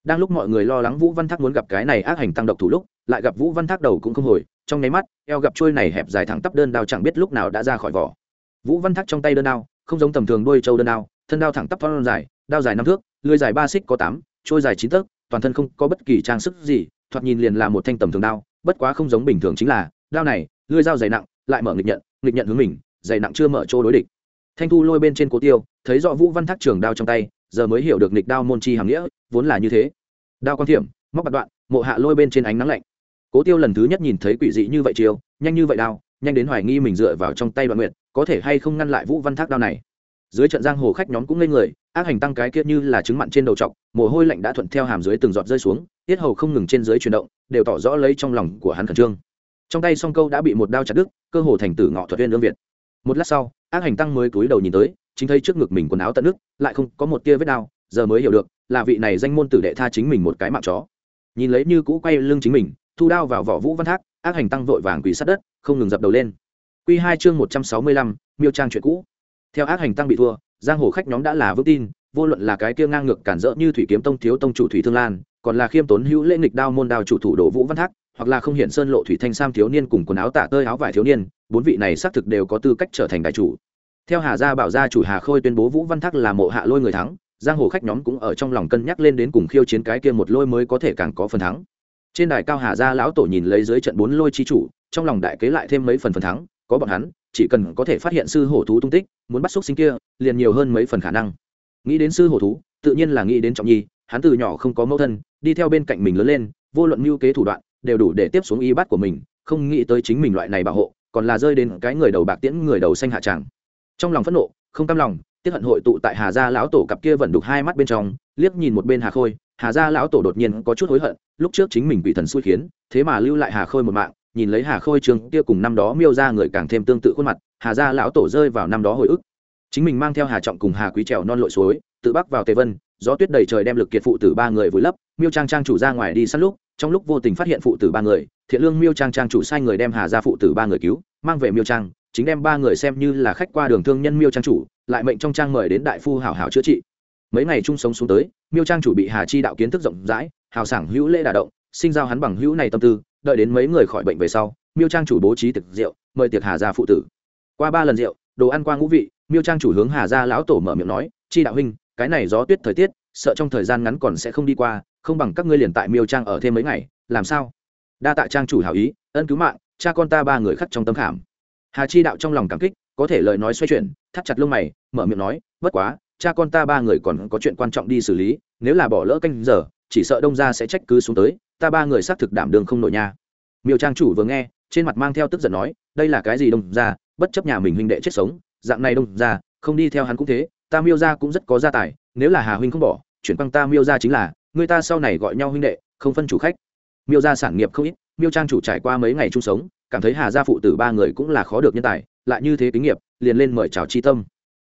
Đang lúc mọi người lo lắng vũ văn thác muốn gặp cái này ác hành tăng độc thủ lúc, lại gặp vũ văn thác đầu cũng không hồi trong nháy mắt, eo gặp trôi này hẹp dài thẳng tắp đơn đao chẳng biết lúc nào đã ra khỏi vỏ. Vũ văn thác trong tay đơn đao, không giống tầm thường đôi trâu đơn đao, thân đao thẳng tắp thon dài, đao dài năm thước lưới dài ba xích có tám, trôi dài chín tấc, toàn thân không có bất kỳ trang sức gì, thoạt nhìn liền là một thanh tầm thường đao, bất quá không giống bình thường chính là, đao này lưới dao dày nặng, lại mở nghịch nhận nghịch nhận hướng mình, dày nặng chưa mở chỗ đối địch. Thanh thu lôi bên trên cố tiêu, thấy rõ vũ văn thác trường đao trong tay, giờ mới hiểu được nghịch đao môn chi hàm nghĩa, vốn là như thế. Đao quan thiểm, móc bạt đoạn, mộ hạ lôi bên trên ánh nắng lạnh cố tiêu lần thứ nhất nhìn thấy quỷ dị như vậy chiều nhanh như vậy đao, nhanh đến hoài nghi mình dựa vào trong tay đoạn nguyện có thể hay không ngăn lại vũ văn thác đao này. Dưới trận giang hồ khách nhóm cũng lên người, ác hành tăng cái kia như là trứng mặn trên đầu t mồ hôi lạnh đã thuận theo hàm dưới từng giọt rơi xuống, tiết hầu không ngừng trên dưới chuyển động, đều tỏ rõ lấy trong lòng của hắn khẩn trương. Trong tay song câu đã bị một đao chặt đứt, cơ hồ thành tử ngọ thuật viên lương việt. Một lát sau, ác hành tăng mới cúi đầu nhìn tới, chính thấy trước ngực mình quần áo tận nước, lại không có một tia vết đao giờ mới hiểu được, là vị này danh môn tử đệ tha chính mình một cái mạng chó. Nhìn lấy như cũ quay lưng chính mình thu đao vào vỏ vũ văn thác, ác hành tăng vội vàng quỳ sát đất, không ngừng dập đầu lên. Q hai chương một trăm sáu mươi lăm, miêu trang chuyện cũ. Theo ác hành tăng bị thua, giang hồ khách nhóm đã là vững tin, vô luận là cái kia ngang ngược cản rỡ như thủy kiếm tông thiếu tông chủ thủy thương lan, còn là khiêm tốn hữu lễ nghịch đao môn đao chủ thủ đồ vũ văn thác, hoặc là không hiện sơn lộ thủy thanh sam thiếu niên cùng quần áo tạ tơi áo vải thiếu niên, bốn vị này xác thực đều có tư cách trở thành đại chủ. Theo hà gia bảo gia chủ hà khôi tuyên bố vũ văn thác là mộ hạ lôi người thắng, giang hồ khách nhóm cũng ở trong lòng cân nhắc lên đến cùng khiêu chiến cái kia một lôi mới có thể càng có phần thắng trên đài cao hà gia lão tổ nhìn lấy dưới trận bốn lôi chi chủ, trong lòng đại kế lại thêm mấy phần phần thắng, có bọn hắn, chỉ cần có thể phát hiện sư hổ thú tung tích, muốn bắt xúc sinh kia, liền nhiều hơn mấy phần khả năng. Nghĩ đến sư hổ thú, tự nhiên là nghĩ đến trọng nhi, hắn từ nhỏ không có mẫu thân, đi theo bên cạnh mình lớn lên, vô luận mưu kế thủ đoạn, đều đủ để tiếp xuống y bắt của mình, không nghĩ tới chính mình loại này bảo hộ, còn là rơi đến cái người đầu bạc tiễn, người đầu xanh hạ tràng. Trong lòng phẫn nộ, không cam lòng tiếp hận hội tụ tại hà gia lão tổ cặp kia vẫn đục hai mắt bên trong, liếc nhìn một bên hà khôi hà gia lão tổ đột nhiên có chút hối hận, lúc trước chính mình bị thần xui khiến, thế mà lưu lại hà khôi một mạng, nhìn lấy hà khôi trường kia cùng năm đó miêu ra người càng thêm tương tự khuôn mặt, hà gia lão tổ rơi vào năm đó hồi ức. Chính mình mang theo hà trọng cùng hà quý trèo non lội suối, tự bắc vào tề vân, gió tuyết đầy trời đem lực kiệt phụ tử ba người vùi lấp, miêu trang trang chủ ra ngoài đi săn lúc, trong lúc vô tình phát hiện phụ tử ba người, thiện lương miêu trang trang chủ sai người đem hà ra phụ tử ba người cứu, mang về miêu trang, chính đem ba người xem như là khách qua đường thương nhân miêu trang chủ, lại mệnh trong trang mời đến đại phu hảo hảo chữa trị mấy ngày chung sống xuống tới, miêu trang chủ bị hà chi đạo kiến thức rộng rãi, hào sảng hữu lễ đà động, sinh giao hắn bằng hữu này tâm tư, đợi đến mấy người khỏi bệnh về sau, miêu trang chủ bố trí thực rượu, mời tiệc hà gia phụ tử. Qua ba lần rượu, đồ ăn qua ngũ vị, miêu trang chủ hướng hà gia lão tổ mở miệng nói, chi đạo huynh, cái này gió tuyết thời tiết, sợ trong thời gian ngắn còn sẽ không đi qua, không bằng các ngươi liền tại miêu trang ở thêm mấy ngày, làm sao? Đa tạ trang chủ hảo ý, ân cứu mạng, cha con ta ba người khắc trong tâm khảm. Hà chi đạo trong lòng cảm kích, có thể lời nói xoay chuyển, thắt chặt lông mày, mở miệng nói, bất quá cha con ta ba người còn có chuyện quan trọng đi xử lý, nếu là bỏ lỡ canh giờ, chỉ sợ đông gia sẽ trách cứ xuống tới, ta ba người xác thực đảm đường không nổi nha. Miêu trang chủ vừa nghe, trên mặt mang theo tức giận nói, đây là cái gì đông gia, bất chấp nhà mình huynh đệ chết sống, dạng này đông gia, không đi theo hắn cũng thế, ta miêu gia cũng rất có gia tài, nếu là hà huynh không bỏ, chuyển băng ta miêu gia chính là, người ta sau này gọi nhau huynh đệ, không phân chủ khách. Miêu gia sản nghiệp không ít, miêu trang chủ trải qua mấy ngày chung sống, cảm thấy hà gia phụ tử ba người cũng là khó được nhân tài, lại như thế kính nghiệp, liền lên mời chào chi tâm.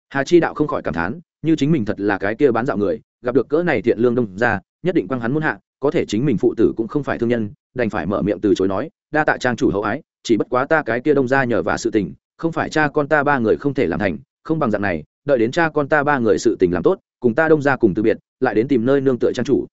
Hà chi đạo không khỏi cảm thán như chính mình thật là cái kia bán dạo người, gặp được cỡ này thiện lương đông ra, nhất định quăng hắn muốn hạ, có thể chính mình phụ tử cũng không phải thương nhân, đành phải mở miệng từ chối nói, đa tạ trang chủ hậu ái, chỉ bất quá ta cái kia đông ra nhờ và sự tình, không phải cha con ta ba người không thể làm thành, không bằng dạng này, đợi đến cha con ta ba người sự tình làm tốt, cùng ta đông ra cùng từ biệt, lại đến tìm nơi nương tựa trang chủ.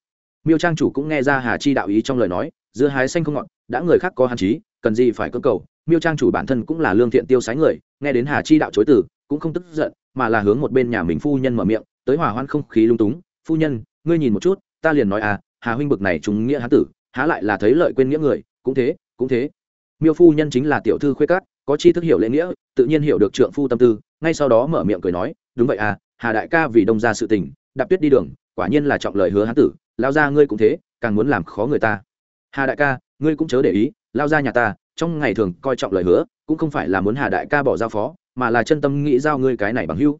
Miêu trang chủ cũng nghe ra hà chi đạo ý trong lời nói giữa hái xanh không ngọt, đã người khác có hạn chí cần gì phải cơ cầu, miêu trang chủ bản thân cũng là lương thiện tiêu sái người, nghe đến hà chi đạo chối từ, cũng không tức giận mà là hướng một bên nhà mình phu nhân mở miệng, tới hòa hoan không khí lung túng. Phu nhân, ngươi nhìn một chút, ta liền nói à hà huynh bực này chúng nghĩa hán tử, há lại là thấy lợi quên nghĩa người. Cũng thế cũng thế. Miêu phu nhân chính là tiểu thư khuê cát có chi thức hiểu lễ nghĩa, tự nhiên hiểu được trượng phu tâm tư, ngay sau đó mở miệng cười nói, đúng vậy à hà đại ca vì đông ra sự tình, đạp tuyết đi đường, quả nhiên là trọng lời hứa hán tử, lao ra ngươi cũng thế, càng muốn làm khó người ta. Hà đại ca, ngươi cũng chớ để ý, lao ra nhà ta, trong ngày thường coi trọng lời hứa, cũng không phải là muốn hà đại ca bỏ giao phó mà là chân tâm nghĩ giao ngươi cái này bằng hữu.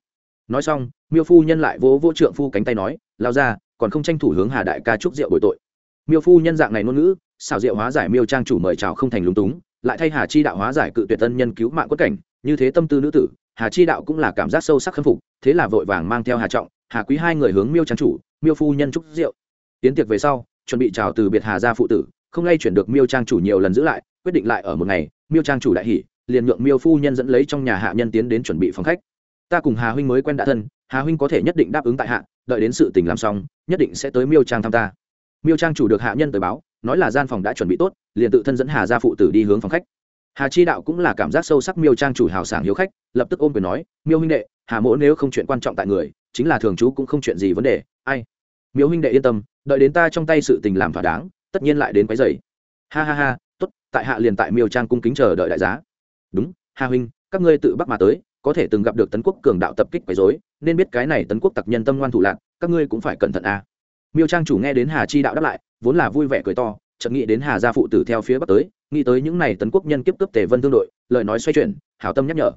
nói xong, miêu phu nhân lại vỗ vỗ trượng phu cánh tay nói, lao ra, còn không tranh thủ hướng hà đại ca chúc rượu bồi tội miêu phu nhân dạng này ngôn ngữ, xảo rượu hóa giải miêu trang chủ mời chào không thành lúng túng, lại thay hà chi đạo hóa giải cự tuyệt tân nhân cứu mạng quất cảnh, như thế tâm tư nữ tử, hà chi đạo cũng là cảm giác sâu sắc khâm phục, thế là vội vàng mang theo hà trọng, hà quý hai người hướng miêu trang chủ, miêu phu nhân chúc rượu tiến tiệc về sau, chuẩn bị chào từ biệt hà gia phụ tử, không lay chuyển được miêu trang chủ nhiều lần giữ lại, quyết định lại ở một ngày, miêu trang chủ đại hỉ liền nhượng miêu phu nhân dẫn lấy trong nhà hạ nhân tiến đến chuẩn bị phòng khách. Ta cùng hà huynh mới quen đã thân, hà huynh có thể nhất định đáp ứng tại hạ, đợi đến sự tình làm xong, nhất định sẽ tới miêu trang thăm ta. Miêu trang chủ được hạ nhân tới báo, nói là gian phòng đã chuẩn bị tốt, liền tự thân dẫn hà gia phụ tử đi hướng phòng khách. Hà chi đạo cũng là cảm giác sâu sắc miêu trang chủ hào sảng hiếu khách, lập tức ôm quyền nói, miêu huynh đệ, hà mỗ nếu không chuyện quan trọng tại người, chính là thường chú cũng không chuyện gì vấn đề, ai? Miêu huynh đệ yên tâm, đợi đến ta trong tay sự tình làm thỏa đáng, tất nhiên lại đến quấy dày ha ha ha, tốt, tại hạ liền tại miêu trang cung kính chờ đợi đại giá đúng, hà huynh, các ngươi tự bắc mà tới, có thể từng gặp được tấn quốc cường đạo tập kích quấy dối nên biết cái này tấn quốc tặc nhân tâm ngoan thủ lạc, các ngươi cũng phải cẩn thận a à. miêu trang chủ nghe đến hà chi đạo đáp lại, vốn là vui vẻ cười to, chợt nghĩ đến hà gia phụ tử theo phía bắc tới, nghĩ tới những này tấn quốc nhân kiếp cướp tề vân thương đội, lời nói xoay chuyển, hảo tâm nhắc nhở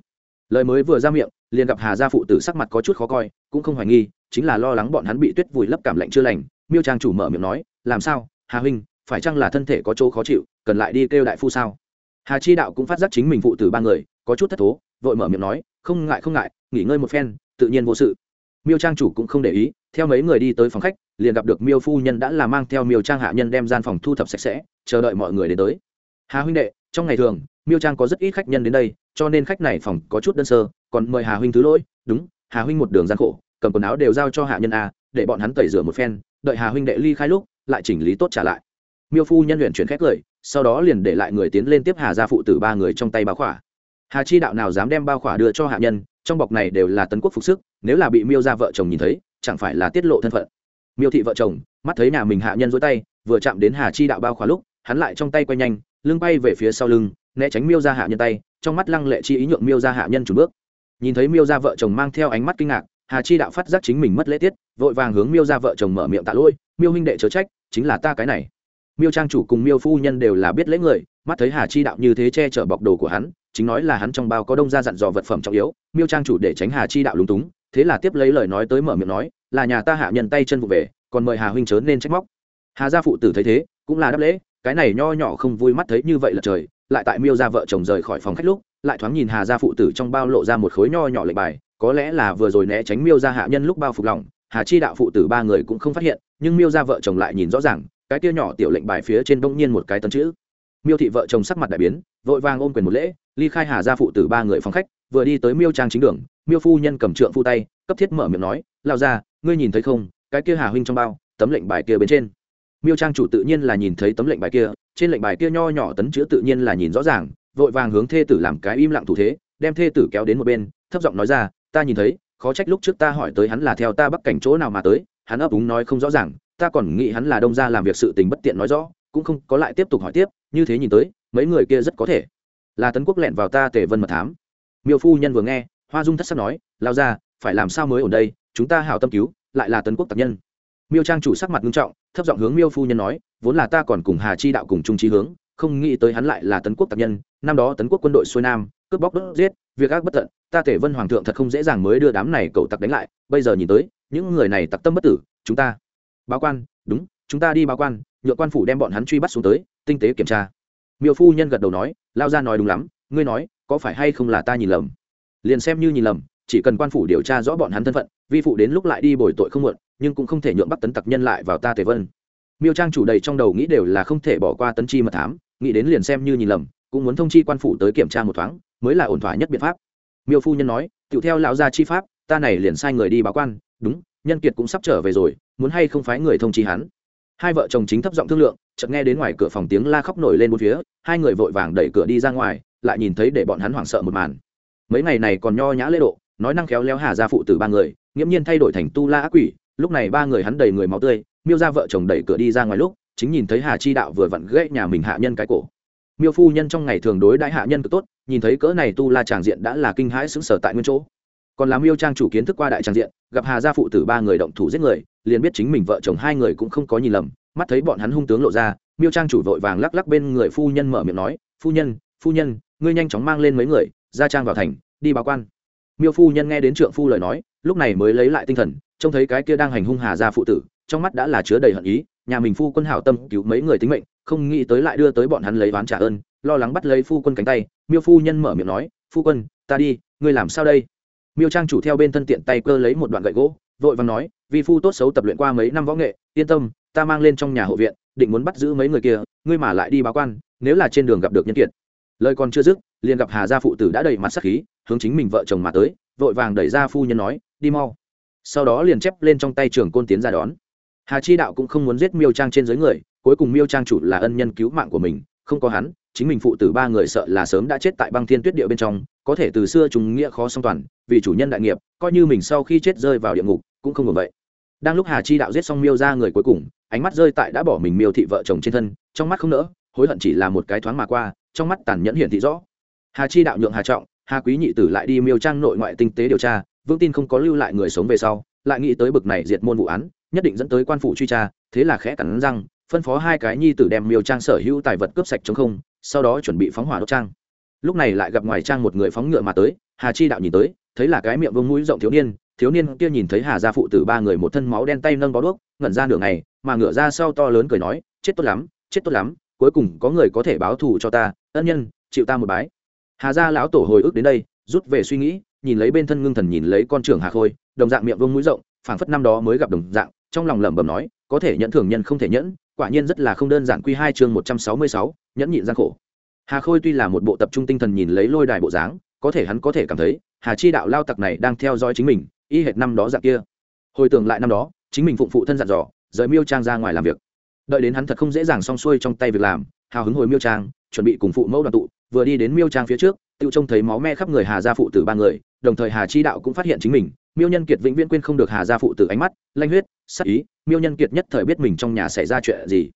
lời mới vừa ra miệng, liền gặp hà gia phụ tử sắc mặt có chút khó coi, cũng không hoài nghi, chính là lo lắng bọn hắn bị tuyết vùi lấp cảm lạnh chưa lành, miêu trang chủ mở miệng nói, làm sao, hà huynh, phải chăng là thân thể có chỗ khó chịu, cần lại đi kêu đại phu sao hà chi đạo cũng phát giác chính mình phụ tử ba người, có chút thất thố, vội mở miệng nói, không ngại không ngại, nghỉ ngơi một phen, tự nhiên vô sự. Miêu trang chủ cũng không để ý, theo mấy người đi tới phòng khách, liền gặp được miêu phu nhân đã là mang theo miêu trang hạ nhân đem gian phòng thu thập sạch sẽ, chờ đợi mọi người đến tới. Hà huynh đệ, trong ngày thường, miêu trang có rất ít khách nhân đến đây, cho nên khách này phòng có chút đơn sơ, còn mời hà huynh thứ lỗi, đúng, hà huynh một đường gian khổ, cầm quần áo đều giao cho hạ nhân a, để bọn hắn tẩy rửa một phen, đợi hà huynh đệ ly khai lúc, lại chỉnh lý tốt trả lại miêu phu nhân luyện chuyển khét lời sau đó liền để lại người tiến lên tiếp hà gia phụ tử ba người trong tay bao khỏa. Hà chi đạo nào dám đem bao khỏa đưa cho hạ nhân, trong bọc này đều là tấn quốc phục sức, nếu là bị miêu ra vợ chồng nhìn thấy, chẳng phải là tiết lộ thân phận. Miêu thị vợ chồng, mắt thấy nhà mình hạ nhân dối tay, vừa chạm đến hà chi đạo bao khỏa lúc, hắn lại trong tay quay nhanh, lưng bay về phía sau lưng, né tránh miêu ra hạ nhân tay, trong mắt lăng lệ chi ý nhượng miêu ra hạ nhân chủ bước. Nhìn thấy miêu ra vợ chồng mang theo ánh mắt kinh ngạc, hà chi đạo phát giác chính mình mất lễ tiết, vội vàng hướng miêu ra vợ chồng mở miệng tạ lỗi, miêu huynh đệ chớ trách, chính là ta cái này miêu trang chủ cùng miêu phu nhân đều là biết lễ người, mắt thấy hà chi đạo như thế che chở bọc đồ của hắn, chính nói là hắn trong bao có đông ra dặn dò vật phẩm trọng yếu, miêu trang chủ để tránh hà chi đạo lúng túng, thế là tiếp lấy lời nói tới mở miệng nói, là nhà ta hạ nhân tay chân vụ về, còn mời hà huynh chớ nên trách móc. Hà gia phụ tử thấy thế, cũng là đáp lễ, cái này nho nhỏ không vui mắt thấy như vậy là trời, lại tại miêu ra vợ chồng rời khỏi phòng khách lúc, lại thoáng nhìn hà gia phụ tử trong bao lộ ra một khối nho nhỏ lệnh bài, có lẽ là vừa rồi né tránh miêu ra hạ nhân lúc bao phục lòng, hà chi đạo phụ tử ba người cũng không phát hiện, nhưng miêu ra vợ chồng lại nhìn rõ ràng cái kia nhỏ tiểu lệnh bài phía trên đông nhiên một cái tấn chữ. Miêu thị vợ chồng sắc mặt đại biến, vội vàng ôm quyền một lễ, ly khai hà gia phụ tử ba người phòng khách, vừa đi tới miêu trang chính đường, miêu phu nhân cầm trượng phu tay, cấp thiết mở miệng nói lao ra ngươi nhìn thấy không, cái kia hà huynh trong bao, tấm lệnh bài kia bên trên. Miêu trang chủ tự nhiên là nhìn thấy tấm lệnh bài kia, trên lệnh bài kia nho nhỏ tấn chữ tự nhiên là nhìn rõ ràng, vội vàng hướng thê tử làm cái im lặng thủ thế, đem thê tử kéo đến một bên, thấp giọng nói ra, ta nhìn thấy, khó trách lúc trước ta hỏi tới hắn là theo ta bắc cảnh chỗ nào mà tới, hắn ấp úng nói không rõ ràng ta còn nghĩ hắn là đông ra làm việc sự tình bất tiện nói rõ, cũng không có lại tiếp tục hỏi tiếp, như thế nhìn tới, mấy người kia rất có thể là tấn quốc lẹn vào ta tề vân mật thám. Miêu phu nhân vừa nghe, hoa dung thất sắc nói, lao ra, phải làm sao mới ổn đây, chúng ta hảo tâm cứu, lại là tấn quốc tập nhân. Miêu trang chủ sắc mặt nghiêm trọng, thấp giọng hướng miêu phu nhân nói, vốn là ta còn cùng hà chi đạo cùng Trung trí hướng, không nghĩ tới hắn lại là tấn quốc tập nhân, năm đó tấn quốc quân đội xuôi nam, cướp bóc đốt giết, việc ác bất tận, ta thể vân hoàng thượng thật không dễ dàng mới đưa đám này cậu tặc đánh lại, bây giờ nhìn tới, những người này tặc tâm bất tử, chúng ta báo quan, đúng, chúng ta đi báo quan nhựa quan phủ đem bọn hắn truy bắt xuống tới, tinh tế kiểm tra. Miêu phu nhân gật đầu nói, lao ra nói đúng lắm, ngươi nói, có phải hay không là ta nhìn lầm? Liền xem như nhìn lầm, chỉ cần quan phủ điều tra rõ bọn hắn thân phận, vi phụ đến lúc lại đi bồi tội không muộn, nhưng cũng không thể nhượng bắt tấn tặc nhân lại vào ta tề vân. Miêu trang chủ đầy trong đầu nghĩ đều là không thể bỏ qua tấn chi mật thám, nghĩ đến liền xem như nhìn lầm, cũng muốn thông chi quan phủ tới kiểm tra một thoáng, mới là ổn thỏa nhất biện pháp. Miêu phu nhân nói tựu theo lão gia chi pháp, ta này liền sai người đi báo quan, đúng nhân kiệt cũng sắp trở về rồi, muốn hay không phái người thông chi hắn. Hai vợ chồng chính thấp giọng thương lượng, chợt nghe đến ngoài cửa phòng tiếng la khóc nổi lên một phía, hai người vội vàng đẩy cửa đi ra ngoài, lại nhìn thấy để bọn hắn hoảng sợ một màn. Mấy ngày này còn nho nhã lễ độ, nói năng khéo léo hà ra phụ tử ba người, nghiễm nhiên thay đổi thành tu la ác quỷ, lúc này ba người hắn đầy người máu tươi, miêu ra vợ chồng đẩy cửa đi ra ngoài lúc, chính nhìn thấy hà chi đạo vừa vặn gãy nhà mình hạ nhân cái cổ. Miêu phu nhân trong ngày thường đối đãi hạ nhân cực tốt, nhìn thấy cỡ này tu la tràng diện đã là kinh hãi xứng sở tại nguyên chỗ còn làm miêu trang chủ kiến thức qua đại trang diện, gặp hà gia phụ tử ba người động thủ giết người, liền biết chính mình vợ chồng hai người cũng không có nhìn lầm, mắt thấy bọn hắn hung tướng lộ ra, miêu trang chủ vội vàng lắc lắc bên người phu nhân mở miệng nói, phu nhân phu nhân, ngươi nhanh chóng mang lên mấy người, ra trang vào thành, đi báo quan. Miêu phu nhân nghe đến trượng phu lời nói, lúc này mới lấy lại tinh thần, trông thấy cái kia đang hành hung hà gia phụ tử, trong mắt đã là chứa đầy hận ý, nhà mình phu quân hảo tâm cứu mấy người tính mệnh, không nghĩ tới lại đưa tới bọn hắn lấy ván trả ơn, lo lắng bắt lấy phu quân cánh tay, miêu phu nhân mở miệng nói, phu quân, ta đi, ngươi làm sao đây? Miêu trang chủ theo bên thân tiện tay cơ lấy một đoạn gậy gỗ, vội vàng nói vì phu tốt xấu tập luyện qua mấy năm võ nghệ, yên tâm, ta mang lên trong nhà hộ viện, định muốn bắt giữ mấy người kia, ngươi mà lại đi báo quan, nếu là trên đường gặp được nhân kiệt. Lời còn chưa dứt, liền gặp hà gia phụ tử đã đầy mặt sắc khí, hướng chính mình vợ chồng mà tới, vội vàng đẩy ra phu nhân nói, đi mau. Sau đó liền chép lên trong tay trường côn tiến ra đón. Hà chi đạo cũng không muốn giết miêu trang trên dưới người, cuối cùng miêu trang chủ là ân nhân cứu mạng của mình, không có hắn chính mình phụ tử ba người sợ là sớm đã chết tại băng thiên tuyết địa bên trong, có thể từ xưa chúng nghĩa khó song toàn, vì chủ nhân đại nghiệp, coi như mình sau khi chết rơi vào địa ngục, cũng không ngờ vậy. Đang lúc hà chi đạo giết xong miêu ra người cuối cùng, ánh mắt rơi tại đã bỏ mình miêu thị vợ chồng trên thân, trong mắt không nỡ, hối hận chỉ là một cái thoáng mà qua, trong mắt tàn nhẫn hiển thị rõ. Hà chi đạo nhượng hà trọng, hà quý nhị tử lại đi miêu trang nội ngoại tinh tế điều tra, vững tin không có lưu lại người sống về sau, lại nghĩ tới bực này diệt môn vụ án, nhất định dẫn tới quan phủ truy tra, thế là khẽ cắn răng, phân phó hai cái nhi tử đem miêu trang sở hữu tài vật cướp sạch chống không sau đó chuẩn bị phóng hỏa đốt trang. Lúc này lại gặp ngoài trang một người phóng ngựa mà tới, hà chi đạo nhìn tới, thấy là cái miệng vương mũi rộng thiếu niên thiếu niên kia nhìn thấy hà gia phụ tử ba người một thân máu đen tay nâng bó đuốc, ngẩn ra nửa ngày, mà ngựa ra sau to lớn cười nói, chết tốt lắm, chết tốt lắm, cuối cùng có người có thể báo thù cho ta, ân nhân, chịu ta một bái. Hà gia lão tổ hồi ức đến đây, rút về suy nghĩ, nhìn lấy bên thân ngưng thần nhìn lấy con trưởng hà khôi, đồng dạng miệng vương mũi rộng, phảng phất năm đó mới gặp đồng dạng, trong lòng lẩm bẩm nói, có thể nhẫn thường nhân không thể nhẫn, quả nhiên rất là không đơn giản quy hai chương một trăm sáu mươi sáu nhẫn nhịn gian khổ. Hà khôi tuy là một bộ tập trung tinh thần nhìn lấy lôi đài bộ dáng, có thể hắn có thể cảm thấy, hà chi đạo lao tặc này đang theo dõi chính mình, y hệt năm đó dạng kia. Hồi tưởng lại năm đó, chính mình phụng phụ thân dặn dò, rời miêu trang ra ngoài làm việc. Đợi đến hắn thật không dễ dàng xong xuôi trong tay việc làm, hào hứng hồi miêu trang, chuẩn bị cùng phụ mẫu đoàn tụ, vừa đi đến miêu trang phía trước tự trông thấy máu me khắp người hà gia phụ tử ba người, đồng thời hà chi đạo cũng phát hiện chính mình, miêu nhân kiệt vĩnh viễn quên không được hà gia phụ tử ánh mắt, lanh huyết, sắc ý, miêu nhân kiệt nhất thời biết mình trong nhà xảy ra chuyện gì.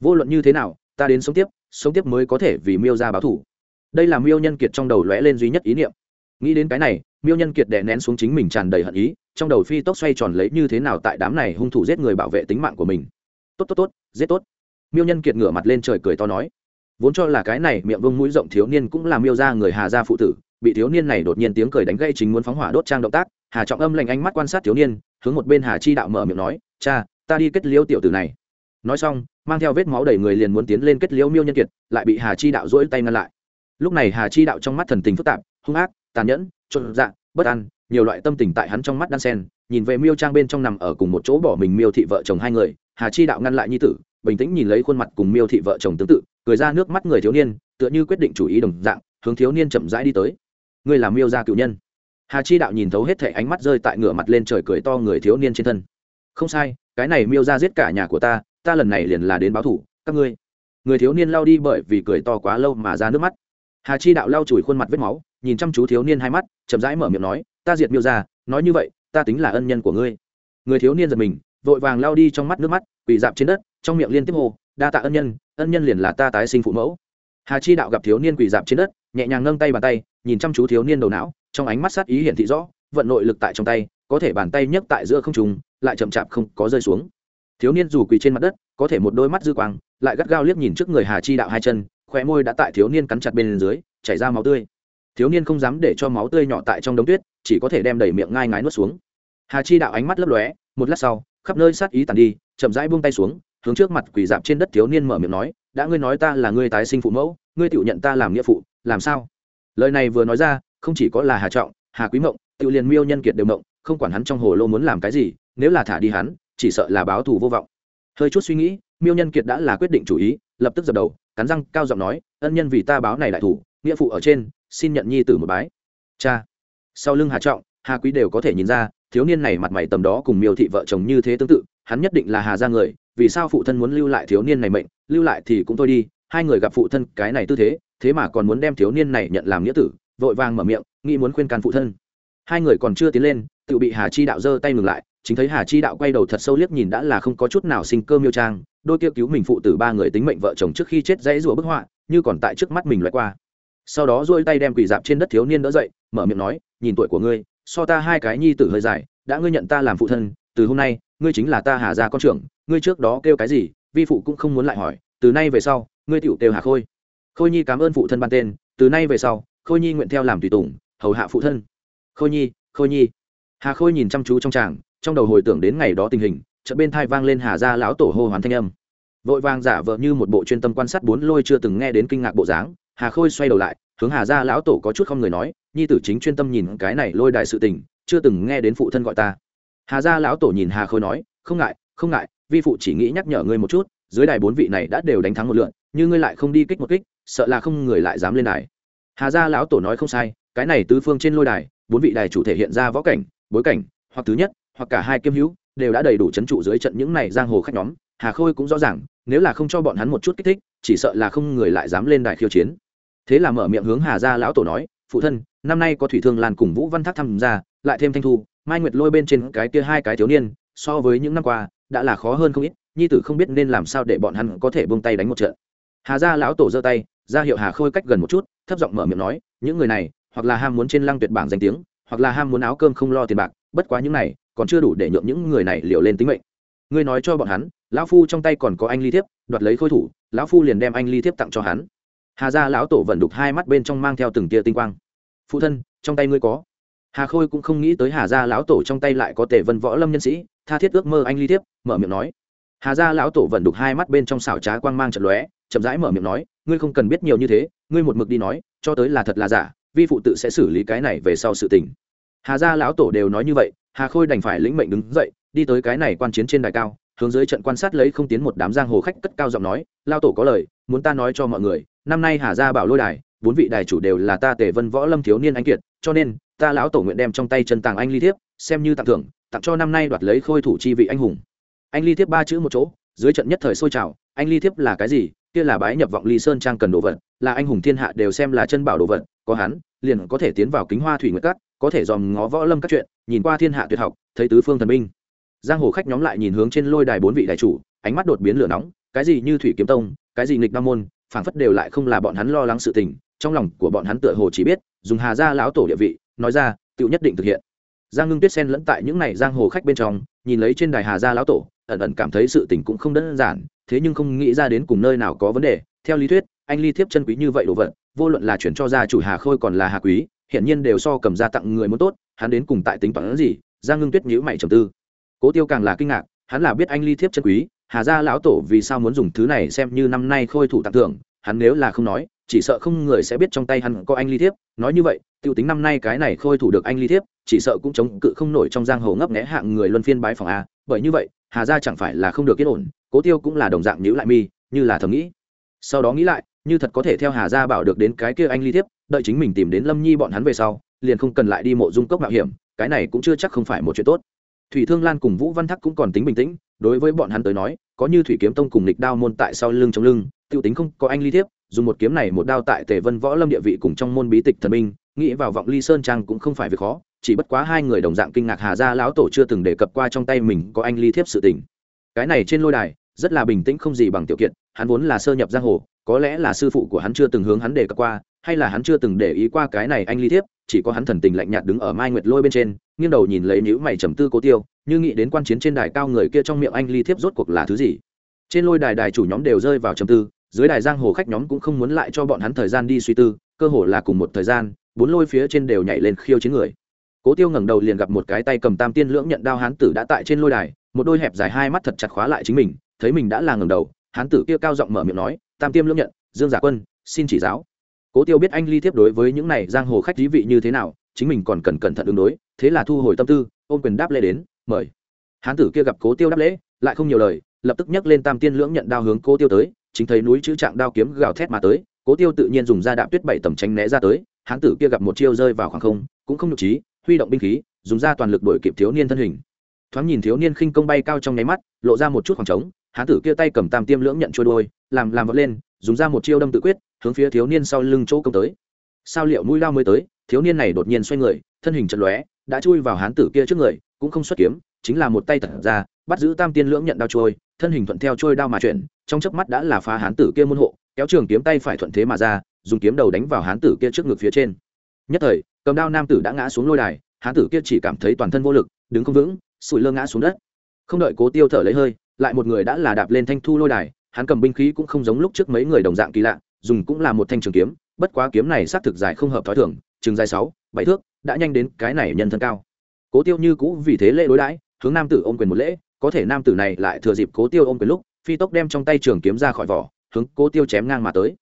Vô luận như thế nào, ta đến sống tiếp sống tiếp mới có thể vì miêu ra báo thủ. Đây là miêu nhân kiệt trong đầu lóe lên duy nhất ý niệm. Nghĩ đến cái này, miêu nhân kiệt đè nén xuống chính mình tràn đầy hận ý, trong đầu phi tốc xoay tròn lấy như thế nào tại đám này hung thủ giết người bảo vệ tính mạng của mình. Tốt tốt tốt, giết tốt. Miêu nhân kiệt ngửa mặt lên trời cười to nói. Vốn cho là cái này miệng vông mũi rộng thiếu niên cũng là miêu ra người hà gia phụ tử, bị thiếu niên này đột nhiên tiếng cười đánh gây chính muốn phóng hỏa đốt trang động tác, hà trọng âm lành ánh mắt quan sát thiếu niên, hướng một bên hà chi đạo mở miệng nói, cha, ta đi kết liêu tiểu tử này nói xong, mang theo vết máu đầy người liền muốn tiến lên kết liễu miêu nhân kiệt, lại bị hà chi đạo dỗi tay ngăn lại. Lúc này hà chi đạo trong mắt thần tình phức tạp, hung ác, tàn nhẫn, trộn dạ bất an, nhiều loại tâm tình tại hắn trong mắt đan sen nhìn về miêu trang bên trong nằm ở cùng một chỗ bỏ mình miêu thị vợ chồng hai người, hà chi đạo ngăn lại nhi tử, bình tĩnh nhìn lấy khuôn mặt cùng miêu thị vợ chồng tương tự, cười ra nước mắt người thiếu niên, tựa như quyết định chủ ý đồng dạng, hướng thiếu niên chậm rãi đi tới. Ngươi làm miêu gia cựu nhân. Hà chi đạo nhìn thấu hết thể ánh mắt rơi tại ngửa mặt lên trời cười to người thiếu niên trên thân. Không sai, cái này miêu ra giết cả nhà của ta ta lần này liền là đến báo thủ, các ngươi. Người thiếu niên lao đi bởi vì cười to quá lâu mà ra nước mắt. Hà chi đạo lao chùi khuôn mặt vết máu, nhìn chăm chú thiếu niên hai mắt, chậm rãi mở miệng nói, ta diệt miêu ra nói như vậy, ta tính là ân nhân của ngươi. Người thiếu niên giật mình, vội vàng lao đi trong mắt nước mắt, quỳ dạp trên đất, trong miệng liên tiếp hô: đa tạ ân nhân ân nhân liền là ta tái sinh phụ mẫu. Hà chi đạo gặp thiếu niên quỳ dạp trên đất, nhẹ nhàng nâng tay bàn tay, nhìn chăm chú thiếu niên đầu não, trong ánh mắt sát ý hiển thị rõ, vận nội lực tại trong tay, có thể bàn tay nhấc tại giữa không trùng lại chậm chạp không có rơi xuống thiếu niên dù quỳ trên mặt đất, có thể một đôi mắt dư quang, lại gắt gao liếc nhìn trước người hà chi đạo hai chân, khóe môi đã tại thiếu niên cắn chặt bên dưới, chảy ra máu tươi. Thiếu niên không dám để cho máu tươi nhỏ tại trong đống tuyết, chỉ có thể đem đẩy miệng ngai ngái nuốt xuống. Hà chi đạo ánh mắt lấp lóe, một lát sau, khắp nơi sát ý tàn đi, chậm rãi buông tay xuống, hướng trước mặt quỳ dạp trên đất thiếu niên mở miệng nói, đã ngươi nói ta là ngươi tái sinh phụ mẫu, ngươi tự nhận ta làm nghĩa phụ, làm sao? Lời này vừa nói ra, không chỉ có là hà trọng, hà quý mộng tự liền miêu nhân kiệt đều mộng, không quản hắn trong hồ lô muốn làm cái gì, nếu là thả đi hắn chỉ sợ là báo thù vô vọng. Hơi chút suy nghĩ, miêu nhân kiệt đã là quyết định chủ ý, lập tức dập đầu, cắn răng, cao giọng nói, ân nhân vì ta báo này đại thủ nghĩa phụ ở trên, xin nhận nhi tử một bái. Cha. Sau lưng hà trọng, hà quý đều có thể nhìn ra, thiếu niên này mặt mày tầm đó cùng miêu thị vợ chồng như thế tương tự, hắn nhất định là hà ra người, vì sao phụ thân muốn lưu lại thiếu niên này mệnh, lưu lại thì cũng thôi đi, hai người gặp phụ thân cái này tư thế thế mà còn muốn đem thiếu niên này nhận làm nghĩa tử, vội vàng mở miệng, nghĩ muốn khuyên can phụ thân. Hai người còn chưa tiến lên, tự bị hà chi đạo giơ tay ngừng lại chính thấy hà chi đạo quay đầu thật sâu liếc nhìn đã là không có chút nào sinh cơ miêu trang, đôi kia cứu mình phụ tử ba người tính mệnh vợ chồng trước khi chết dãy rủa bức họa, như còn tại trước mắt mình loại qua. Sau đó duỗi tay đem quỳ dạp trên đất thiếu niên đỡ dậy, mở miệng nói, nhìn tuổi của ngươi, so ta hai cái nhi tử hơi dài, đã ngươi nhận ta làm phụ thân, từ hôm nay, ngươi chính là ta hà gia con trưởng, ngươi trước đó kêu cái gì, vi phụ cũng không muốn lại hỏi, từ nay về sau, ngươi tựu kêu hà khôi. Khôi nhi cảm ơn phụ thân ban tên, từ nay về sau, khôi nhi nguyện theo làm tùy tùng, hầu hạ phụ thân. Khôi nhi khôi nhi. Hà khôi nhìn chăm chú trong tràng trong đầu hồi tưởng đến ngày đó tình hình chợ bên thai vang lên hà gia lão tổ hô hoán thanh âm. Vội vàng giả vờ như một bộ chuyên tâm quan sát bốn lôi chưa từng nghe đến kinh ngạc bộ dáng, hà khôi xoay đầu lại, hướng hà gia lão tổ có chút không người nói, nhi tử chính chuyên tâm nhìn cái này lôi đại sự tình, chưa từng nghe đến phụ thân gọi ta. Hà gia lão tổ nhìn hà khôi nói, không ngại không ngại, vi phụ chỉ nghĩ nhắc nhở ngươi một chút, dưới đài bốn vị này đã đều đánh thắng một lượn, như ngươi lại không đi kích một kích, sợ là không người lại dám lên đài. Hà gia lão tổ nói không sai, cái này tứ phương trên lôi đài, bốn vị đài chủ thể hiện ra võ cảnh, bối cảnh, hoặc thứ nhất hoặc cả hai kiêm hữu đều đã đầy đủ chấn trụ dưới trận những này giang hồ khách nhóm, hà khôi cũng rõ ràng, nếu là không cho bọn hắn một chút kích thích, chỉ sợ là không người lại dám lên đài khiêu chiến. Thế là mở miệng hướng hà gia lão tổ nói, phụ thân, năm nay có thủy thương lan cùng vũ văn thác tham gia, lại thêm thanh thu, mai nguyệt lôi bên trên cái kia hai cái thiếu niên, so với những năm qua, đã là khó hơn không ít, nhi tử không biết nên làm sao để bọn hắn có thể buông tay đánh một trận. Hà gia lão tổ giơ tay, ra hiệu hà khôi cách gần một chút, thấp giọng mở miệng nói, những người này, hoặc là ham muốn trên lăng tuyệt bảng danh tiếng, hoặc là ham muốn áo cơm không lo tiền bạc, bất quá những này còn chưa đủ để nhượng những người này liều lên tính mệnh. Ngươi nói cho bọn hắn, lão phu trong tay còn có anh ly thiếp, đoạt lấy khôi thủ, lão phu liền đem anh ly thiếp tặng cho hắn. Hà gia lão tổ vận đục hai mắt bên trong mang theo từng tia tinh quang. Phụ thân, trong tay ngươi có? Hà khôi cũng không nghĩ tới hà gia lão tổ trong tay lại có tề vân võ lâm nhân sĩ, tha thiết ước mơ anh ly thiếp, mở miệng nói. Hà gia lão tổ vận đục hai mắt bên trong xảo trá quang mang trận lóe, chậm rãi mở miệng nói, ngươi không cần biết nhiều như thế, ngươi một mực đi nói, cho tới là thật là giả, vi phụ tự sẽ xử lý cái này về sau sự tình. Hà gia lão tổ đều nói như vậy hà khôi đành phải lĩnh mệnh đứng dậy, đi tới cái này quan chiến trên đài cao, hướng dưới trận quan sát lấy không tiến một đám giang hồ khách cất cao giọng nói, lao tổ có lời, muốn ta nói cho mọi người, năm nay hà gia bảo lôi đài, bốn vị đài chủ đều là ta tề vân võ lâm thiếu niên anh kiệt, cho nên, ta lão tổ nguyện đem trong tay chân tàng anh ly thiếp, xem như tặng thưởng, tặng cho năm nay đoạt lấy khôi thủ chi vị anh hùng. Anh ly thiếp ba chữ một chỗ, dưới trận nhất thời sôi trào, anh ly thiếp là cái gì? Kia là bái nhập vọng ly sơn trang cần đồ vật, là anh hùng thiên hạ đều xem là chân bảo đồ vật, có hắn, liền có thể tiến vào kính hoa thủy nguyệt cát có thể dòm ngó võ lâm các chuyện, nhìn qua thiên hạ tuyệt học, thấy tứ phương thần minh giang hồ khách nhóm lại nhìn hướng trên lôi đài bốn vị đại chủ, ánh mắt đột biến lửa nóng, cái gì như thủy kiếm tông, cái gì nghịch nam môn, phảng phất đều lại không là bọn hắn lo lắng sự tình, trong lòng của bọn hắn tựa hồ chỉ biết, dùng hà gia lão tổ địa vị, nói ra tựu nhất định thực hiện. Giang ngưng tuyết sen lẫn tại những này giang hồ khách bên trong, nhìn lấy trên đài hà gia lão tổ, ẩn ẩn cảm thấy sự tình cũng không đơn giản, thế nhưng không nghĩ ra đến cùng nơi nào có vấn đề. Theo lý thuyết, anh ly thiếp chân quý như vậy đồ vật, vô luận là chuyển cho gia chủ hà khôi còn là hà quý hiện nhiên đều so cầm ra tặng người muốn tốt, hắn đến cùng tại tính toán gì, giang ngưng tuyết nhữ mày trầm tư. Cố tiêu càng là kinh ngạc, hắn là biết anh ly thiếp chân quý, hà gia lão tổ vì sao muốn dùng thứ này xem như năm nay khôi thủ tặng thưởng, hắn nếu là không nói, chỉ sợ không người sẽ biết trong tay hắn có anh ly thiếp. Nói như vậy t i ê u tính năm nay cái này khôi thủ được anh ly thiếp, chỉ sợ cũng chống cự không nổi trong giang hồ ngấp nghẽ hạng người luân phiên bái phòng a. Bởi như vậy, hà gia chẳng phải là không được yên ổn, cố tiêu cũng là đồng dạng nhữ lại mi, như là thầm nghĩ. Sau đó nghĩ lại, như thật có thể theo hà gia bảo được đến cái kia anh ly thiếp đợi chính mình tìm đến lâm nhi bọn hắn về sau, liền không cần lại đi mộ dung cốc mạo hiểm, cái này cũng chưa chắc không phải một chuyện tốt. Thủy thương lan cùng vũ văn thắc cũng còn tính bình tĩnh, đối với bọn hắn tới nói, có như thủy kiếm tông cùng lịch đao môn tại sau lưng chống lưng t i ê u tính không có anh ly thiếp, dùng một kiếm này một đao tại tề vân võ lâm địa vị cùng trong môn bí tịch thần minh, nghĩ vào vọng ly sơn trang cũng không phải việc khó, chỉ bất quá hai người đồng dạng kinh ngạc hà gia lão tổ chưa từng đề cập qua trong tay mình có anh ly thiếp sự tình. Cái này trên lôi đài, rất là bình tĩnh không gì bằng tiểu kiện hắn vốn là sơ nhập giang hồ, có lẽ là sư phụ của hắn chưa từng hướng hắn đề cập qua hay là hắn chưa từng để ý qua cái này anh ly thiếp, chỉ có hắn thần tình lạnh nhạt đứng ở mai nguyệt lôi bên trên, nghiêng đầu nhìn lấy nhữ mày trầm tư cố tiêu, như nghĩ đến quan chiến trên đài cao người kia trong miệng anh ly thiếp rốt cuộc là thứ gì. Trên lôi đài đài chủ nhóm đều rơi vào trầm tư, dưới đài giang hồ khách nhóm cũng không muốn lại cho bọn hắn thời gian đi suy tư, cơ hồ là cùng một thời gian, bốn lôi phía trên đều nhảy lên khiêu chiến người. Cố tiêu ngẩng đầu liền gặp một cái tay cầm tam tiên lưỡng nhận đao hán tử đã tại trên lôi đài, một đôi hẹp dài hai mắt thật chặt khóa lại chính mình, thấy mình đã là ngẩng đầu, hán tử kia cao giọng mở miệng nói, tam tiêm lưỡng nhận, dương giả quân, xin chỉ giáo cố tiêu biết anh ly tiếp đối với những này giang hồ khách thí vị như thế nào, chính mình còn cần cẩn thận ứng đối, thế là thu hồi tâm tư, ôm quyền đáp lễ đến, mời. Hán tử kia gặp cố tiêu đáp lễ, lại không nhiều lời, lập tức nhấc lên tam tiên lưỡng nhận đao hướng cố tiêu tới, chính thấy núi chữ trạng đao kiếm gào thét mà tới, cố tiêu tự nhiên dùng ra đạp tuyết bảy tầm tránh né ra tới, hán tử kia gặp một chiêu rơi vào khoảng không, cũng không nhục trí, huy động binh khí, dùng ra toàn lực đổi kịp thiếu niên thân hình. Thoáng nhìn thiếu niên khinh công bay cao trong nháy mắt, lộ ra một chút khoảng trống, hán tử kia tay cầm tam tiêm lưỡng nhận trôi đôi, làm làm vọt lên, dùng ra một chiêu đâm tự quyết hướng phía thiếu niên sau lưng chỗ công tới. Sao liệu mũi lao mới tới, thiếu niên này đột nhiên xoay người, thân hình chật lóe, đã chui vào hán tử kia trước người, cũng không xuất kiếm, chính là một tay thật ra, bắt giữ tam tiên lưỡng nhận đao trôi, thân hình thuận theo trôi đao mà chuyển, trong chớp mắt đã là phá hán tử kia môn hộ, kéo trường kiếm tay phải thuận thế mà ra, dùng kiếm đầu đánh vào hán tử kia trước ngực phía trên. Nhất thời, cầm đao nam tử đã ngã xuống lôi đài, hán tử kia chỉ cảm thấy toàn thân vô lực, đứng không vững, sủi lơ ngã xuống đất. Không đợi cố tiêu thở lấy hơi, lại một người đã là đạp lên thanh thu lôi đài, hắn cầm binh khí cũng không giống lúc trước mấy người đồng dạng kỳ lạ dùng cũng là một thanh trường kiếm, bất quá kiếm này xác thực dài không hợp thói thường chừng dài sáu, bảy thước, đã nhanh đến cái này nhân thân cao. Cố tiêu như cũ vì thế lễ đối đãi, hướng nam tử ôm quyền một lễ, có thể nam tử này lại thừa dịp cố tiêu ôm quyền lúc, phi tốc đem trong tay trường kiếm ra khỏi vỏ, hướng cố tiêu chém ngang mà tới.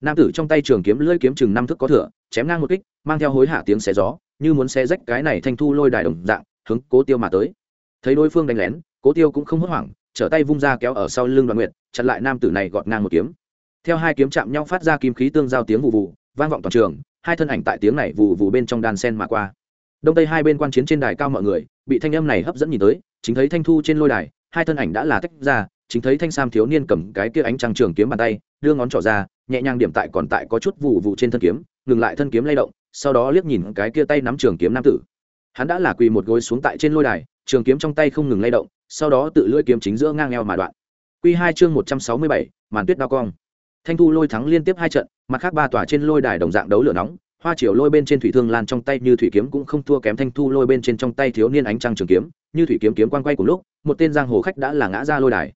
Nam tử trong tay trường kiếm lưỡi kiếm chừng năm thước có thửa, chém ngang một kích, mang theo hối hạ tiếng xé gió, như muốn xé rách cái này thanh thu lôi đài đồng dạng, hướng cố tiêu mà tới. Thấy đối phương đánh lén, cố tiêu cũng không hốt hoảng, trở tay vung ra kéo ở sau lưng đoàn nguyệt, chặn lại nam tử này gọt ngang một kiếm theo hai kiếm chạm nhau phát ra kim khí tương giao tiếng vụ vụ vang vọng toàn trường, hai thân ảnh tại tiếng này vụ vụ bên trong đàn sen mà qua. Đông tây hai bên quan chiến trên đài cao mọi người, bị thanh âm này hấp dẫn nhìn tới, chính thấy thanh thu trên lôi đài, hai thân ảnh đã là tách ra, chính thấy thanh sam thiếu niên cầm cái kia ánh trăng trường kiếm bàn tay, đưa ngón trỏ ra, nhẹ nhàng điểm tại còn tại có chút vụ vụ trên thân kiếm, ngừng lại thân kiếm lay động, sau đó liếc nhìn cái kia tay nắm trường kiếm nam tử. Hắn đã là quỳ một gối xuống tại trên lôi đài, trường kiếm trong tay không ngừng lay động, sau đó tự lưỡi kiếm chính giữa ngang eo mà đoạn. Q hai chương một trăm sáu mươi bảy, màn tuyết đao cong thanh thu lôi thắng liên tiếp hai trận, mặt khác ba tòa trên lôi đài đồng dạng đấu lửa nóng, hoa triều lôi bên trên thủy thương lan trong tay như thủy kiếm cũng không thua kém thanh thu lôi bên trên trong tay thiếu niên ánh trăng trường kiếm, như thủy kiếm kiếm quan quay cùng lúc, một tên giang hồ khách đã là ngã ra lôi đài.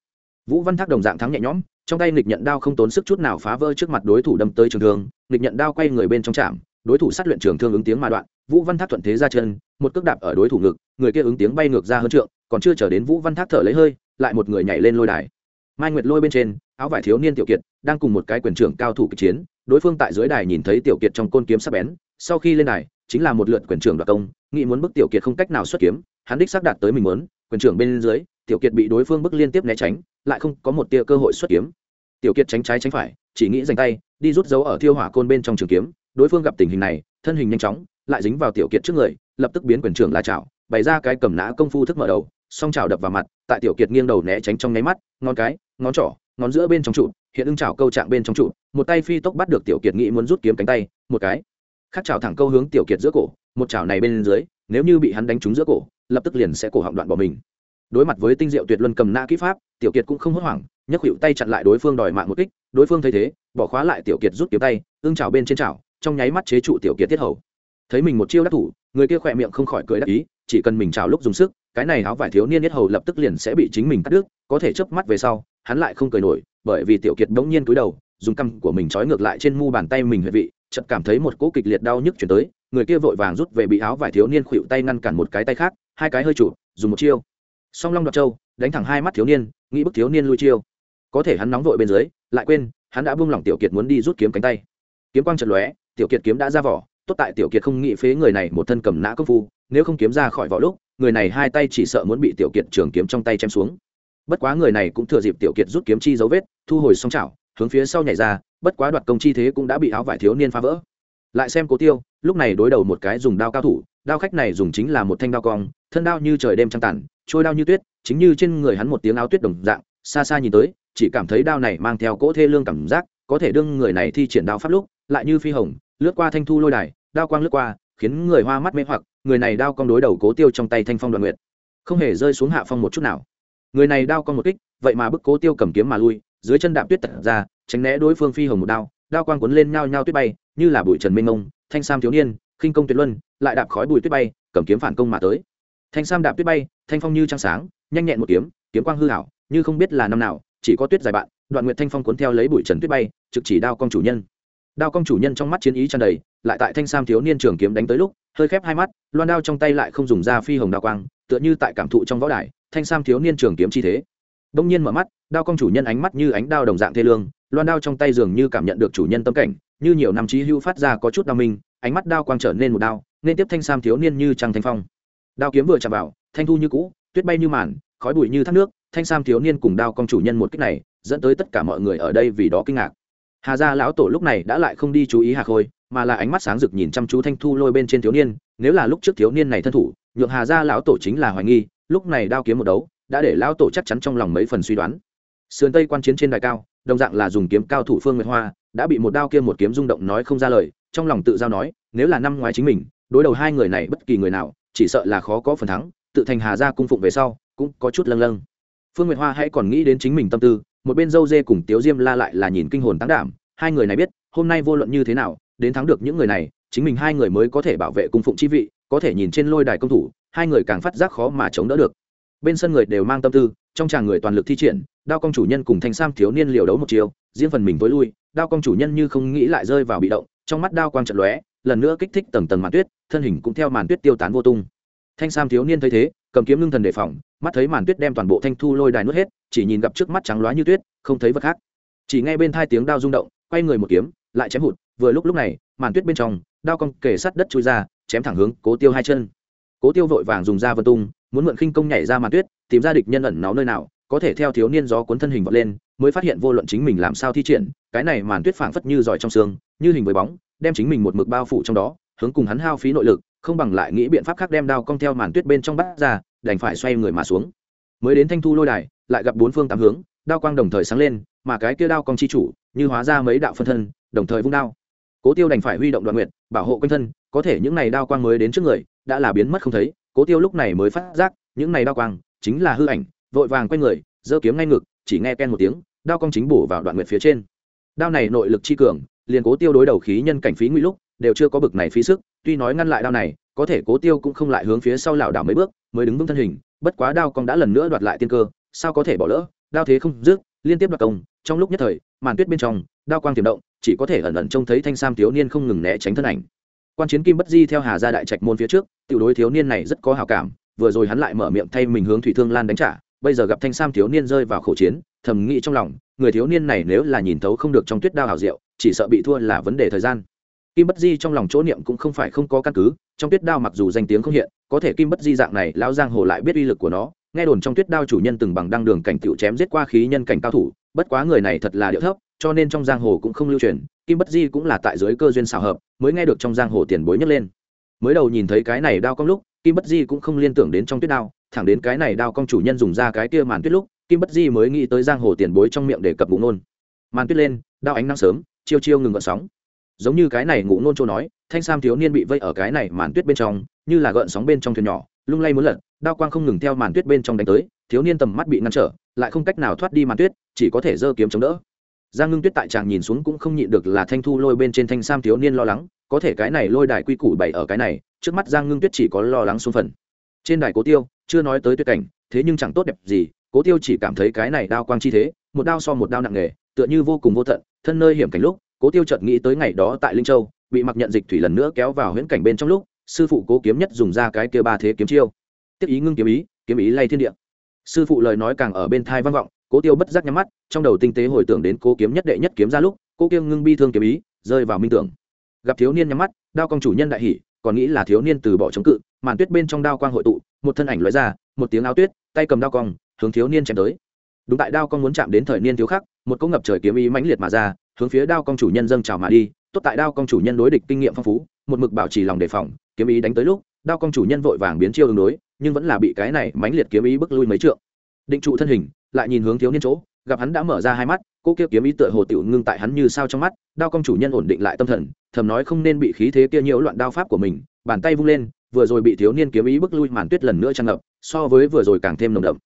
Vũ văn thác đồng dạng thắng nhẹ nhõm, trong tay nghịch nhận đao không tốn sức chút nào phá vỡ trước mặt đối thủ đâm tới trường thương, nghịch nhận đao quay người bên trong trạm đối thủ sát luyện trường thương ứng tiếng mà đoạn, vũ văn thác thuận thế ra chân, một cước đạp ở đối thủ ngực, người kia ứng tiếng bay ngược ra hơn trượng, còn chưa chờ đến vũ văn thác thở lấy hơi, lại một người nhảy lên lôi đài. Mai nguyệt lôi bên trên, áo vải thiếu niên tiểu kiệt đang cùng một cái quyền trưởng cao thủ kịch chiến, đối phương tại dưới đài nhìn thấy tiểu kiệt trong côn kiếm sắp bén, sau khi lên đài, chính là một lượt quyền trưởng đoạt công, nghĩ muốn bức tiểu kiệt không cách nào xuất kiếm, hắn đích xác đạt tới mình muốn, quyền trưởng bên dưới, tiểu kiệt bị đối phương bức liên tiếp né tránh, lại không có một tia cơ hội xuất kiếm. Tiểu kiệt tránh trái tránh phải, chỉ nghĩ dành tay, đi rút dấu ở thiêu hỏa côn bên trong trường kiếm, đối phương gặp tình hình này, thân hình nhanh chóng, lại dính vào tiểu kiệt trước người, lập tức biến quyền trưởng là chảo, bày ra cái cầm nã công phu thức mở đầu, song chảo đập vào mặt, tại tiểu kiệt nghiêng đầu né tránh trong nháy mắt, ngón cái, ngón trỏ, ngón giữa bên trong trụ hiện ưng chảo câu trạng bên trong trụ, một tay phi tốc bắt được tiểu kiệt nghĩ muốn rút kiếm cánh tay, một cái. Khác chảo thẳng câu hướng tiểu kiệt giữa cổ, một chảo này bên dưới, nếu như bị hắn đánh trúng giữa cổ, lập tức liền sẽ cổ họng đoạn bỏ mình. Đối mặt với tinh diệu tuyệt luân cầm nã kỹ pháp, tiểu kiệt cũng không hốt hoảng, nhấc hiệu tay chặn lại đối phương đòi mạng một kích, đối phương thấy thế, bỏ khóa lại tiểu kiệt rút kiếm tay ương chảo bên trên chảo, trong nháy mắt chế trụ tiểu kiệt tiết hầu. Thấy mình một chiêu đắc thủ, người kia khỏe miệng không khỏi cười đắc ý, chỉ cần mình chảo lúc dùng sức, cái này áo vải thiếu niên tiết hầu lập tức liền sẽ bị chính mình cắt đứt, có thể chớp mắt về sau, hắn lại không cười nổi bởi vì tiểu kiệt đống nhiên cúi đầu, dùng căm của mình trói ngược lại trên mu bàn tay mình huệ vị, chợt cảm thấy một cỗ kịch liệt đau nhức chuyển tới, người kia vội vàng rút về bị áo vải thiếu niên khuỵu tay ngăn cản một cái tay khác, hai cái hơi chủ dùng một chiêu. Song long đoạt châu, đánh thẳng hai mắt thiếu niên, nghĩ bức thiếu niên lui chiêu. Có thể hắn nóng vội bên dưới, lại quên, hắn đã buông lỏng tiểu kiệt muốn đi rút kiếm cánh tay. Kiếm quang trật lóe, tiểu kiệt kiếm đã ra vỏ, tốt tại tiểu kiệt không nghĩ phế người này một thân cầm nã công phu, nếu không kiếm ra khỏi vỏ lúc, người này hai tay chỉ sợ muốn bị tiểu kiệt trường kiếm trong tay chém xuống. Bất quá người này cũng thừa dịp tiểu kiệt rút kiếm chi dấu vết thu hồi xong chảo hướng phía sau nhảy ra, bất quá đoạt công chi thế cũng đã bị áo vải thiếu niên phá vỡ. Lại xem cố tiêu, lúc này đối đầu một cái dùng đao cao thủ, đao khách này dùng chính là một thanh đao cong, thân đao như trời đêm trăng tàn, trôi đao như tuyết, chính như trên người hắn một tiếng áo tuyết đồng dạng, xa xa nhìn tới, chỉ cảm thấy đao này mang theo cỗ thê lương cảm giác, có thể đương người này thi triển đao pháp lúc, lại như phi hồng, lướt qua thanh thu lôi đài, đao quang lướt qua, khiến người hoa mắt mê hoặc, người này đao cong đối đầu cố tiêu trong tay thanh phong đoàn nguyệt. Không hề rơi xuống hạ phong một chút nào. Người này đao cong một kích, vậy mà bức cố tiêu cầm kiếm mà lui dưới chân đạp tuyết tật ra, tránh né đối phương phi hồng một đao đao quang cuốn lên nhao nhao tuyết bay, như là bụi trần minh ông thanh sam thiếu niên, khinh công tuyệt luân, lại đạp khói bụi tuyết bay, cầm kiếm phản công mà tới. Thanh sam đạp tuyết bay, thanh phong như trăng sáng, nhanh nhẹn một kiếm kiếm quang hư hảo như không biết là năm nào, chỉ có tuyết dài bạn, đoạn nguyệt thanh phong cuốn theo lấy bụi trần tuyết bay, trực chỉ đao công chủ nhân. Đao công chủ nhân trong mắt chiến ý tràn đầy, lại tại thanh sam thiếu niên trường kiếm đánh tới lúc, hơi khép hai mắt, loan đao trong tay lại không dùng ra phi hồng đao quang, tựa như tại cảm thụ trong võ đài, thanh sam thiếu niên trường kiếm chi thế đông nhiên mở mắt, đao công chủ nhân ánh mắt như ánh đao đồng dạng thê lương, loan đao trong tay dường như cảm nhận được chủ nhân tâm cảnh, như nhiều năm trí hưu phát ra có chút đao minh ánh mắt đao quang trở nên một đao, nên tiếp thanh sam thiếu niên như trăng thanh phong. Đao kiếm vừa chạm vào, thanh thu như cũ, tuyết bay như màn, khói bụi như thác nước, thanh sam thiếu niên cùng đao công chủ nhân một cách này, dẫn tới tất cả mọi người ở đây vì đó kinh ngạc. Hà gia lão tổ lúc này đã lại không đi chú ý hà khôi, mà là ánh mắt sáng rực nhìn chăm chú thanh thu lôi bên trên thiếu niên, nếu là lúc trước thiếu niên này thân thủ, nhượng hà gia lão tổ chính là hoài nghi, lúc này đao kiếm một đấu đã để lão tổ chắc chắn trong lòng mấy phần suy đoán. Sườn tây quan chiến trên đài cao, đồng dạng là dùng kiếm cao thủ phương nguyệt hoa, đã bị một đao kia một kiếm rung động nói không ra lời, trong lòng tự giao nói, nếu là năm ngoái chính mình, đối đầu hai người này bất kỳ người nào, chỉ sợ là khó có phần thắng, tự thành hà gia cung phụng về sau, cũng có chút lâng lâng. Phương nguyệt hoa hãy còn nghĩ đến chính mình tâm tư, một bên dâu dê cùng tiếu diêm la lại là nhìn kinh hồn tăng đảm, hai người này biết, hôm nay vô luận như thế nào, đến thắng được những người này, chính mình hai người mới có thể bảo vệ cung phụng chi vị, có thể nhìn trên lôi đài công thủ, hai người càng phát giác khó mà chống đỡ được bên sân người đều mang tâm tư, trong tràng người toàn lực thi triển, đao công chủ nhân cùng thanh sam thiếu niên liều đấu một chiều riêng phần mình với lui, đao công chủ nhân như không nghĩ lại rơi vào bị động, trong mắt đao quang trận lóe, lần nữa kích thích tầng tầng màn tuyết, thân hình cũng theo màn tuyết tiêu tán vô tung. Thanh sam thiếu niên thấy thế, cầm kiếm lưng thần đề phòng, mắt thấy màn tuyết đem toàn bộ thanh thu lôi đài nuốt hết, chỉ nhìn gặp trước mắt trắng loá như tuyết, không thấy vật khác. Chỉ nghe bên thai tiếng đao rung động, quay người một kiếm, lại chém hụt, vừa lúc lúc này, màn tuyết bên trong, đao cong kề sắt đất chui ra, chém thẳng hướng cố tiêu hai chân. Cố tiêu vội vàng dùng ra vân tung muốn mượn khinh công nhảy ra màn tuyết, tìm ra địch nhân ẩn náu nơi nào, có thể theo thiếu niên gió cuốn thân hình vọt lên, mới phát hiện vô luận chính mình làm sao thi triển, cái này màn tuyết phảng phất như giỏi trong xương, như hình với bóng, đem chính mình một mực bao phủ trong đó, hướng cùng hắn hao phí nội lực, không bằng lại nghĩ biện pháp khác đem đao cong theo màn tuyết bên trong bắt ra, đành phải xoay người mà xuống. Mới đến thanh thu lôi đài, lại gặp bốn phương tám hướng, đao quang đồng thời sáng lên, mà cái kia đao cong chi chủ, như hóa ra mấy đạo phân thân, đồng thời vung đao. Cố tiêu đành phải huy động đoạn nguyện bảo hộ quanh thân, có thể những này đao quang mới đến trước người, đã là biến mất không thấy cố tiêu lúc này mới phát giác, những này đao quang chính là hư ảnh, vội vàng quay người, giơ kiếm ngay ngực, chỉ nghe ken một tiếng, đao cong chính bổ vào đoạn nguyệt phía trên. Đao này nội lực chi cường, liền cố tiêu đối đầu khí nhân cảnh phí nguy lúc đều chưa có bực này phí sức, tuy nói ngăn lại đao này, có thể cố tiêu cũng không lại hướng phía sau lảo đảo mấy bước, mới đứng vững thân hình, bất quá đao cong đã lần nữa đoạt lại tiên cơ, sao có thể bỏ lỡ, đao thế không dứt, liên tiếp đoạt công, trong lúc nhất thời, màn tuyết bên trong, đao quang tiềm động, chỉ có thể ẩn ẩn trông thấy thanh sam thiếu niên không ngừng né tránh thân ảnh quan chiến kim bất di theo hà gia đại trạch môn phía trước, tiểu đối thiếu niên này rất có hào cảm, vừa rồi hắn lại mở miệng thay mình hướng thủy thương lan đánh trả, bây giờ gặp thanh sam thiếu niên rơi vào khẩu chiến, thầm nghĩ trong lòng, người thiếu niên này nếu là nhìn thấu không được trong tuyết đao hào diệu, chỉ sợ bị thua là vấn đề thời gian. Kim bất di trong lòng chỗ niệm cũng không phải không có căn cứ, trong tuyết đao mặc dù danh tiếng không hiện, có thể kim bất di dạng này lão giang hồ lại biết uy lực của nó, nghe đồn trong tuyết đao chủ nhân từng bằng đăng đường cảnh tiểu chém giết qua khí nhân cảnh cao thủ, bất quá người này thật là điệu thấp cho nên trong giang hồ cũng không lưu truyền, kim bất di cũng là tại dưới cơ duyên xào hợp, mới nghe được trong giang hồ tiền bối nhấc lên. Mới đầu nhìn thấy cái này đao cong lúc, kim bất di cũng không liên tưởng đến trong tuyết đao, thẳng đến cái này đao cong chủ nhân dùng ra cái kia màn tuyết lúc, kim bất di mới nghĩ tới giang hồ tiền bối trong miệng để cập ngụ nôn màn tuyết lên, đao ánh nắng sớm, chiêu chiêu ngừng gợn sóng. Giống như cái này ngụ nôn châu nói, thanh sam thiếu niên bị vây ở cái này màn tuyết bên trong, như là gợn sóng bên trong thuyền nhỏ, lung lay muốn lật, đao quang không ngừng theo màn tuyết bên trong đánh tới, thiếu niên tầm mắt bị ngăn trở, lại không cách nào thoát đi màn tuyết, chỉ có thể giơ kiếm chống đỡ giang ngưng tuyết tại chàng nhìn xuống cũng không nhịn được là thanh thu lôi bên trên thanh sam thiếu niên lo lắng, có thể cái này lôi đài quy củ bày ở cái này, trước mắt giang ngưng tuyết chỉ có lo lắng xuống phần. Trên đài cố tiêu, chưa nói tới tuyệt cảnh, thế nhưng chẳng tốt đẹp gì, cố tiêu chỉ cảm thấy cái này đao quang chi thế, một đao so một đao nặng nghề tựa như vô cùng vô tận, thân nơi hiểm cảnh lúc, cố tiêu chợt nghĩ tới ngày đó tại linh châu, bị mặc nhận dịch thủy lần nữa kéo vào huyễn cảnh bên trong lúc, sư phụ cố kiếm nhất dùng ra cái kia ba thế kiếm chiêu. Tiếp ý ngưng kiếm ý kiếm ý lay thiên địa. Sư phụ lời nói càng ở bên thai vang vọng cố tiêu bất giác nhắm mắt, trong đầu tinh tế hồi tưởng đến cố kiếm nhất đệ nhất kiếm ra lúc, cố kiêng ngưng bi thương kiếm ý, rơi vào minh tưởng. Gặp thiếu niên nhắm mắt, đao công chủ nhân đại hỉ, còn nghĩ là thiếu niên từ bỏ chống cự, màn tuyết bên trong đao quang hội tụ, một thân ảnh lóe ra, một tiếng áo tuyết, tay cầm đao cong, hướng thiếu niên chém tới. Đúng tại đao cong muốn chạm đến thời niên thiếu khắc, một cỗ ngập trời kiếm ý mãnh liệt mà ra, hướng phía đao cong chủ nhân dâng trào mà đi, tốt tại đao cong chủ nhân đối địch kinh nghiệm phong phú, một mực bảo trì lòng đề phòng, kiếm ý đánh tới lúc, đao cong chủ nhân vội vàng biến chiêu ứng đối, nhưng vẫn là bị cái này mãnh liệt kiếm ý bức lui mấy trượng. Định trụ thân hình lại nhìn hướng thiếu niên chỗ, gặp hắn đã mở ra hai mắt, cô kia kiếm ý tựa hồ tiểu ngưng tại hắn như sao trong mắt, đao công chủ nhân ổn định lại tâm thần, thầm nói không nên bị khí thế kia nhiễu loạn đao pháp của mình, bàn tay vung lên, vừa rồi bị thiếu niên kiếm ý bức lui màn tuyết lần nữa tràn ngập, so với vừa rồi càng thêm nồng đậm.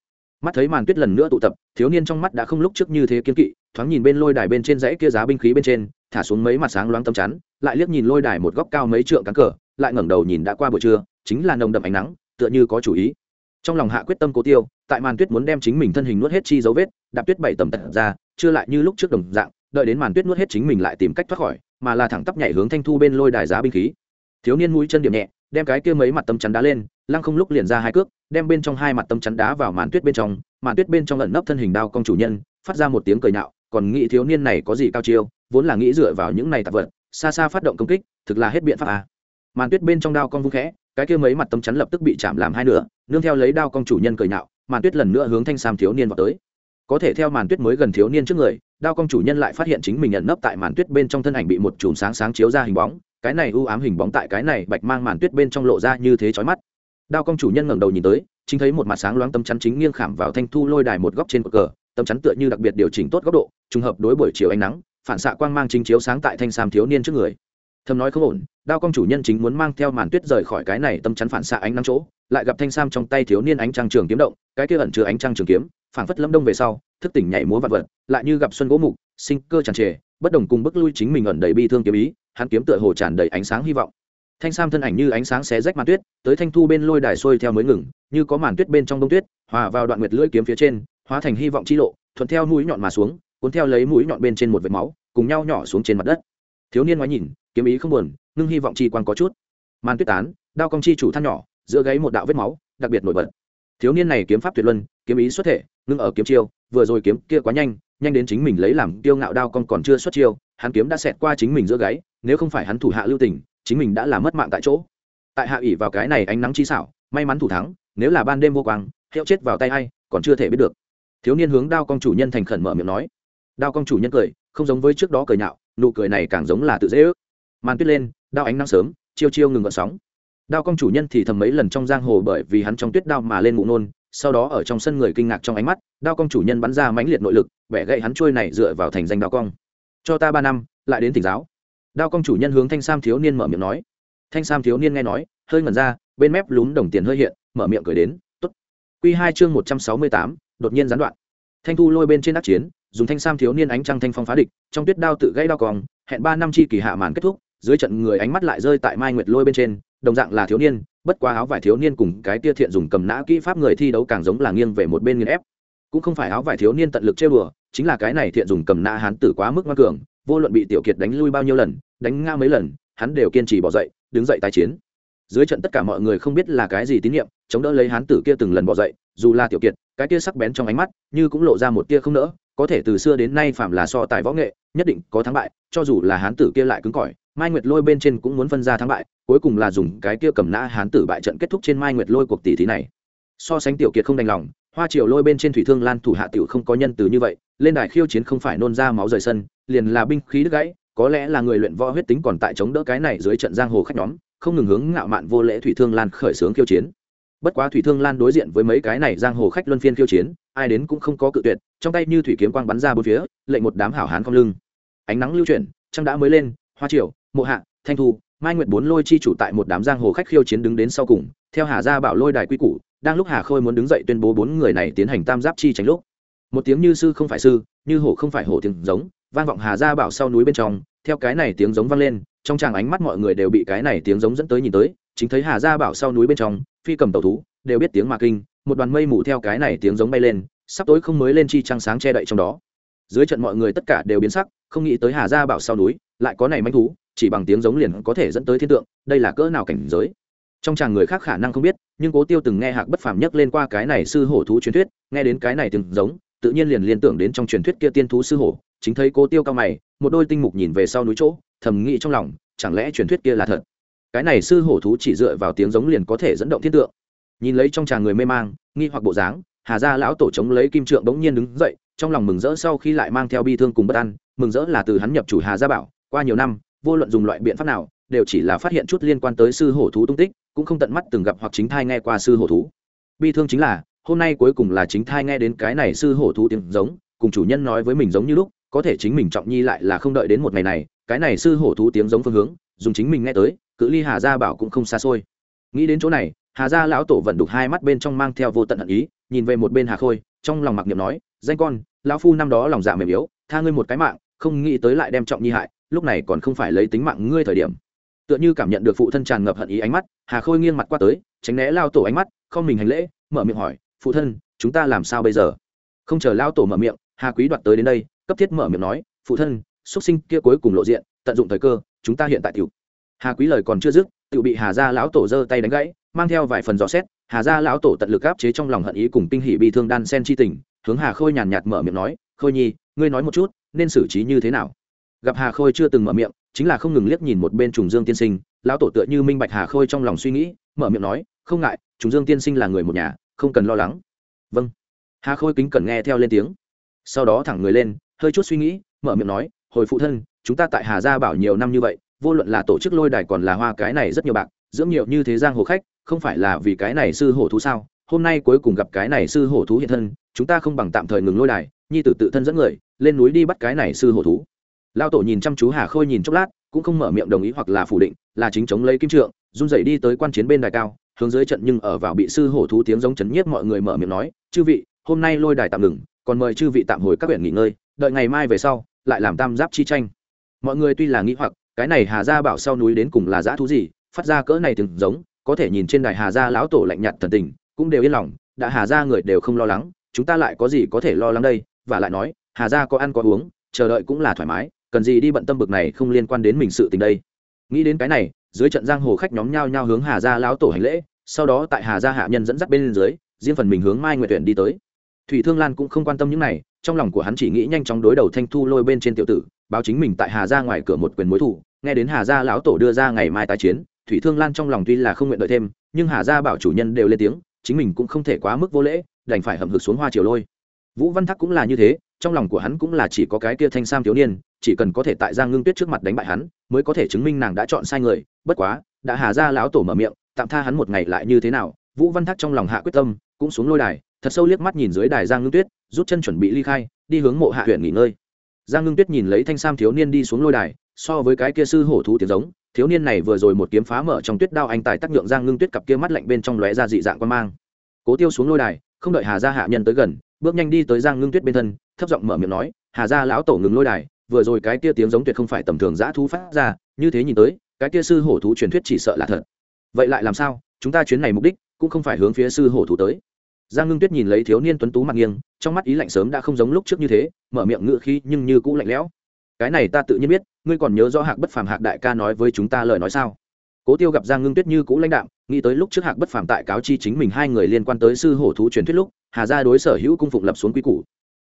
Mắt thấy màn tuyết lần nữa tụ tập, thiếu niên trong mắt đã không lúc trước như thế kiên kỵ, thoáng nhìn bên lôi đài bên trên dãy kia giá binh khí bên trên, thả xuống mấy mặt sáng loáng tâm chắn, lại liếc nhìn lôi đài một góc cao mấy trượng cắn cờ, lại ngẩng đầu nhìn đã qua buổi trưa, chính là nồng đậm ánh nắng, tựa như có chủ ý trong lòng hạ quyết tâm cố tiêu, tại màn tuyết muốn đem chính mình thân hình nuốt hết chi dấu vết, đạp tuyết bảy tầm tật ra, chưa lại như lúc trước đồng dạng, đợi đến màn tuyết nuốt hết chính mình lại tìm cách thoát khỏi, mà là thẳng tắp nhảy hướng thanh thu bên lôi đài giá binh khí thiếu niên mũi chân điểm nhẹ, đem cái kia mấy mặt tâm chắn đá lên, lăng không lúc liền ra hai cước, đem bên trong hai mặt tâm chắn đá vào màn tuyết bên trong, màn tuyết bên trong lẩn nấp thân hình đao công chủ nhân, phát ra một tiếng cười nhạo, còn nghĩ thiếu niên này có gì cao chiêu, vốn là nghĩ dựa vào những này tạp vật, xa xa phát động công kích, thực là hết biện pháp à. màn tuyết bên trong đao con vung khẽ cái kia mấy mặt tấm chắn lập tức bị chạm làm hai nửa, nương theo lấy đao con chủ nhân cười nhạo, màn tuyết lần nữa hướng thanh sam thiếu niên vào tới. Có thể theo màn tuyết mới gần thiếu niên trước người, đao con chủ nhân lại phát hiện chính mình nhận nấp tại màn tuyết bên trong thân ảnh bị một chùm sáng sáng chiếu ra hình bóng, cái này u ám hình bóng tại cái này bạch mang màn tuyết bên trong lộ ra như thế chói mắt. Đao con chủ nhân ngẩng đầu nhìn tới, chính thấy một mặt sáng loáng tấm chắn chính nghiêng khảm vào thanh thu lôi đài một góc trên cột cờ, tấm chắn tựa như đặc biệt điều chỉnh tốt góc độ, trùng hợp đối buổi chiều ánh nắng, phản xạ quang mang chính chiếu sáng tại thanh sam thiếu niên trước người. Thầm nói không ổn đao công chủ nhân chính muốn mang theo màn tuyết rời khỏi cái này tâm chắn phản xạ ánh nắng chỗ, lại gặp thanh sam trong tay thiếu niên ánh trăng trường kiếm động, cái kia ẩn chứa ánh trăng trường kiếm, phảng phất lâm đông về sau, thức tỉnh nhảy múa vật vật, lại như gặp xuân gỗ mục, sinh cơ tràn trề, bất đồng cùng bức lui chính mình ẩn đầy bi thương kiếm ý, hắn kiếm tựa hồ tràn đầy ánh sáng hy vọng. Thanh sam thân ảnh như ánh sáng xé rách màn tuyết, tới thanh thu bên lôi đài xuôi theo mới ngừng, như có màn tuyết bên trong đông tuyết, hòa vào đoạn nguyệt lưỡi kiếm phía trên, hóa thành hy vọng chi lộ, thuận theo mũi nhọn mà xuống, cuốn theo lấy mũi nhọn bên trên một vệt máu, cùng nhau nhỏ xuống trên mặt đất. Thiếu niên ngoái nhìn, kiếm ý không buồn ngưng hy vọng chi quan có chút. Màn tuyết tán, đao công chi chủ than nhỏ, giữa gáy một đạo vết máu, đặc biệt nổi bật. Thiếu niên này kiếm pháp tuyệt luân, kiếm ý xuất thể, ngưng ở kiếm chiêu, vừa rồi kiếm kia quá nhanh nhanh đến chính mình lấy làm kiêu ngạo đao công còn chưa xuất chiêu, hắn kiếm đã xẹt qua chính mình giữa gáy, nếu không phải hắn thủ hạ lưu tình, chính mình đã làm mất mạng tại chỗ. Tại hạ ỉ vào cái này ánh nắng chi xảo, may mắn thủ thắng, nếu là ban đêm vô quang, hiệu chết vào tay hay còn chưa thể biết được. Thiếu niên hướng đao công chủ nhân thành khẩn mở miệng nói. Đao công chủ nhân cười, không giống với trước đó cười nhạo, nụ cười này càng giống là tự dễ ước màn tuyết lên, đao ánh nắng sớm, chiêu chiêu ngừng gợn sóng. Đao công chủ nhân thì thầm mấy lần trong giang hồ bởi vì hắn trong tuyết đao mà lên ngụ nôn sau đó ở trong sân người kinh ngạc trong ánh mắt, đao công chủ nhân bắn ra mãnh liệt nội lực, bẻ gậy hắn trôi này dựa vào thành danh đao công cho ta ba năm, lại đến tỉnh giáo. Đao công chủ nhân hướng thanh sam thiếu niên mở miệng nói. Thanh sam thiếu niên nghe nói, hơi ngẩn ra, bên mép lún đồng tiền hơi hiện, mở miệng cười đến t ố t q hai chương một trăm sáu mươi tám, đột nhiên gián đoạn. Thanh thu lôi bên trên đắc chiến, dùng thanh sam thiếu niên ánh trăng thanh phong phá địch, trong tuyết đao tự gây đao còng hẹn ba năm chi kỳ hạ màn kết thúc dưới trận người ánh mắt lại rơi tại mai nguyệt lôi bên trên, đồng dạng là thiếu niên, bất quá áo vải thiếu niên cùng cái tia thiện dùng cầm nã kỹ pháp người thi đấu càng giống là nghiêng về một bên nghiên ép. Cũng không phải áo vải thiếu niên tận lực chơi bừa chính là cái này thiện dùng cầm nã hán tử quá mức ngoan cường, vô luận bị tiểu kiệt đánh lui bao nhiêu lần, đánh nga mấy lần, hắn đều kiên trì bỏ dậy, đứng dậy tái chiến. Dưới trận tất cả mọi người không biết là cái gì tín nhiệm, chống đỡ lấy hán tử kia từng lần bỏ dậy, dù là tiểu kiệt, cái tia sắc bén trong ánh mắt, như cũng lộ ra một tia không nỡ, có thể từ xưa đến nay phạm là so tài võ nghệ, nhất định có thắng bại, cho dù là hán tử kia lại cứng cỏi mai nguyệt lôi bên trên cũng muốn phân ra thắng bại, cuối cùng là dùng cái kia cầm nã hán tử bại trận kết thúc trên mai nguyệt lôi cuộc tỷ thí này. So sánh tiểu kiệt không đành lòng, hoa triều lôi bên trên thủy thương lan thủ hạ tiểu không có nhân từ như vậy, lên đài khiêu chiến không phải nôn ra máu rời sân, liền là binh khí đứt gãy, có lẽ là người luyện võ huyết tính còn tại chống đỡ cái này dưới trận giang hồ khách nhóm, không ngừng hướng ngạo mạn vô lễ thủy thương lan khởi xướng khiêu chiến. Bất quá thủy thương lan đối diện với mấy cái này giang hồ khách luân phiên khiêu chiến, ai đến cũng không có cự tuyệt, trong tay như thủy kiếm quang bắn ra bốn phía, lệnh một đám hảo hán không lưng. Ánh nắng lưu chuyển, trăng đã mới lên, hoa triều mộ hạ, thanh thu, mai nguyệt bốn lôi chi chủ tại một đám giang hồ khách khiêu chiến đứng đến sau cùng, theo hà gia bảo lôi đài quy củ, đang lúc hà khôi muốn đứng dậy tuyên bố bốn người này tiến hành tam giáp chi tránh lúc. Một tiếng như sư không phải sư, như hổ không phải hổ tiếng giống, vang vọng hà gia bảo sau núi bên trong, theo cái này tiếng giống vang lên, trong tràng ánh mắt mọi người đều bị cái này tiếng giống dẫn tới nhìn tới, chính thấy hà gia bảo sau núi bên trong, phi cầm tàu thú, đều biết tiếng mà kinh, một đoàn mây mù theo cái này tiếng giống bay lên, sắp tối không mới lên chi trăng sáng che đậy trong đó. Dưới trận mọi người tất cả đều biến sắc, không nghĩ tới hà gia bảo sau núi, lại có này manh thú chỉ bằng tiếng giống liền có thể dẫn tới thiên tượng, đây là cỡ nào cảnh giới? Trong chàng người khác khả năng không biết, nhưng cố tiêu từng nghe hạc bất phàm nhắc lên qua cái này sư hổ thú truyền thuyết, nghe đến cái này tiếng giống, tự nhiên liền liên tưởng đến trong truyền thuyết kia tiên thú sư hổ, chính thấy cố tiêu cao mày, một đôi tinh mục nhìn về sau núi chỗ, thầm nghĩ trong lòng, chẳng lẽ truyền thuyết kia là thật? Cái này sư hổ thú chỉ dựa vào tiếng giống liền có thể dẫn động thiên tượng. Nhìn lấy trong tràng người mê mang, nghi hoặc bộ dáng, hà gia lão tổ chống lấy kim trượng bỗng nhiên đứng dậy, trong lòng mừng rỡ sau khi lại mang theo bi thương cùng bất an, mừng rỡ là từ hắn nhập chủ hà gia bảo, qua nhiều năm vô luận dùng loại biện pháp nào, đều chỉ là phát hiện chút liên quan tới sư hổ thú tung tích, cũng không tận mắt từng gặp hoặc chính thai nghe qua sư hổ thú. Bi thương chính là, hôm nay cuối cùng là chính thai nghe đến cái này sư hổ thú tiếng giống, cùng chủ nhân nói với mình giống như lúc, có thể chính mình trọng nhi lại là không đợi đến một ngày này, cái này sư hổ thú tiếng giống phương hướng, dùng chính mình nghe tới, cự ly hà gia bảo cũng không xa xôi. Nghĩ đến chỗ này, hà gia lão tổ vận đục hai mắt bên trong mang theo vô tận hận ý, nhìn về một bên hà khôi, trong lòng mặc niệm nói, danh con, lão phu năm đó lòng dạ mềm yếu, tha ngươi một cái mạng, không nghĩ tới lại đem trọng nhi hại lúc này còn không phải lấy tính mạng ngươi thời điểm. Tựa như cảm nhận được phụ thân tràn ngập hận ý ánh mắt, hà khôi nghiêng mặt qua tới, tránh né lao tổ ánh mắt, không mình hành lễ, mở miệng hỏi, phụ thân, chúng ta làm sao bây giờ? Không chờ lao tổ mở miệng, hà quý đoạt tới đến đây, cấp thiết mở miệng nói, phụ thân, xuất sinh kia cuối cùng lộ diện, tận dụng thời cơ, chúng ta hiện tại tiểu. Hà quý lời còn chưa dứt, tiểu bị hà gia lão tổ giơ tay đánh gãy, mang theo vài phần rõ xét, hà gia lão tổ tận lực áp chế trong lòng hận ý cùng kinh hỉ bị thương đan sen chi tình, hướng hà khôi nhàn nhạt mở miệng nói, khôi nhi, ngươi nói một chút, nên xử trí như thế nào? Gặp hà khôi chưa từng mở miệng, chính là không ngừng liếc nhìn một bên trùng dương tiên sinh, lão tổ tựa như minh bạch hà khôi trong lòng suy nghĩ, mở miệng nói, không ngại, trùng dương tiên sinh là người một nhà, không cần lo lắng. Vâng. Hà khôi kính cần nghe theo lên tiếng. Sau đó thẳng người lên, hơi chút suy nghĩ, mở miệng nói, hồi phụ thân, chúng ta tại hà gia bảo nhiều năm như vậy, vô luận là tổ chức lôi đài còn là hoa cái này rất nhiều bạc, dưỡng nhiều như thế giang hồ khách, không phải là vì cái này sư hổ thú sao? Hôm nay cuối cùng gặp cái này sư hổ thú hiện thân, chúng ta không bằng tạm thời ngừng lôi đài, nhi tử tự thân dẫn người, lên núi đi bắt cái này sư hổ thú lao tổ nhìn chăm chú hà khôi nhìn chốc lát, cũng không mở miệng đồng ý hoặc là phủ định, là chính chống lấy kim trượng, run dậy đi tới quan chiến bên đài cao, hướng dưới trận nhưng ở vào bị sư hổ thú tiếng giống chấn nhiếp mọi người mở miệng nói, chư vị, hôm nay lôi đài tạm ngừng, còn mời chư vị tạm hồi các huyện nghỉ ngơi, đợi ngày mai về sau, lại làm tam giáp chi tranh. Mọi người tuy là nghĩ hoặc, cái này hà gia bảo sau núi đến cùng là dã thú gì, phát ra cỡ này từng giống, có thể nhìn trên đài hà gia lão tổ lạnh nhạt thần tình, cũng đều yên lòng, đã hà gia người đều không lo lắng, chúng ta lại có gì có thể lo lắng đây? Và lại nói, hà gia có ăn có uống, chờ đợi cũng là thoải mái cần gì đi bận tâm bực này không liên quan đến mình sự tình đây? Nghĩ đến cái này, dưới trận giang hồ khách nhóm nhao nhao hướng hà gia lão tổ hành lễ, sau đó tại hà gia hạ nhân dẫn dắt bên dưới, riêng phần mình hướng mai Nguyện tuyển đi tới. Thủy thương lan cũng không quan tâm những này, trong lòng của hắn chỉ nghĩ nhanh chóng đối đầu thanh thu lôi bên trên tiểu tử, báo chính mình tại hà gia ngoài cửa một quyền mối thủ, nghe đến hà gia lão tổ đưa ra ngày mai tái chiến, thủy thương lan trong lòng tuy là không nguyện đợi thêm, nhưng hà gia bảo chủ nhân đều lên tiếng, chính mình cũng không thể quá mức vô lễ, đành phải hầm hực xuống hoa triều lôi. Vũ văn thắc cũng là như thế trong lòng của hắn cũng là chỉ có cái kia thanh sam thiếu niên, chỉ cần có thể tại giang ngưng tuyết trước mặt đánh bại hắn, mới có thể chứng minh nàng đã chọn sai người. Bất quá, đã hà ra lão tổ mở miệng, tạm tha hắn một ngày lại như thế nào? Vũ văn thác trong lòng hạ quyết tâm, cũng xuống lôi đài, thật sâu liếc mắt nhìn dưới đài giang ngưng tuyết, rút chân chuẩn bị ly khai, đi hướng mộ hạ huyện nghỉ ngơi. Giang ngưng tuyết nhìn lấy thanh sam thiếu niên đi xuống lôi đài, so với cái kia sư hổ thú tiếng giống, thiếu niên này vừa rồi một kiếm phá mở trong tuyết đao anh tài tác nhượng giang ngưng tuyết cặp kia mắt lạnh bên trong lóe ra dị dạng quan mang. Cố tiêu xuống lôi đài, không đợi hà gia hạ nhân tới gần bước nhanh đi tới giang ngưng tuyết bên thân, thấp giọng mở miệng nói, hà gia lão tổ ngừng lôi đài, vừa rồi cái kia tiếng giống tuyệt không phải tầm thường giã thú phát ra, như thế nhìn tới, cái kia sư hổ thú truyền thuyết chỉ sợ là thật. Vậy lại làm sao? Chúng ta chuyến này mục đích cũng không phải hướng phía sư hổ thú tới. Giang ngưng tuyết nhìn lấy thiếu niên tuấn tú mặt nghiêng, trong mắt ý lạnh sớm đã không giống lúc trước như thế, mở miệng ngự khí nhưng như cũ lạnh lẽo. Cái này ta tự nhiên biết, ngươi còn nhớ rõ hạc bất phàm hạc đại ca nói với chúng ta lời nói sao? Cố tiêu gặp giang ngưng tuyết như cũ lãnh đạm, nghĩ tới lúc trước hạc bất phàm tại cáo chi chính mình hai người liên quan tới sư hổ thú truyền thuyết lúc, hà gia đối sở hữu cung phụng lập xuống quy củ.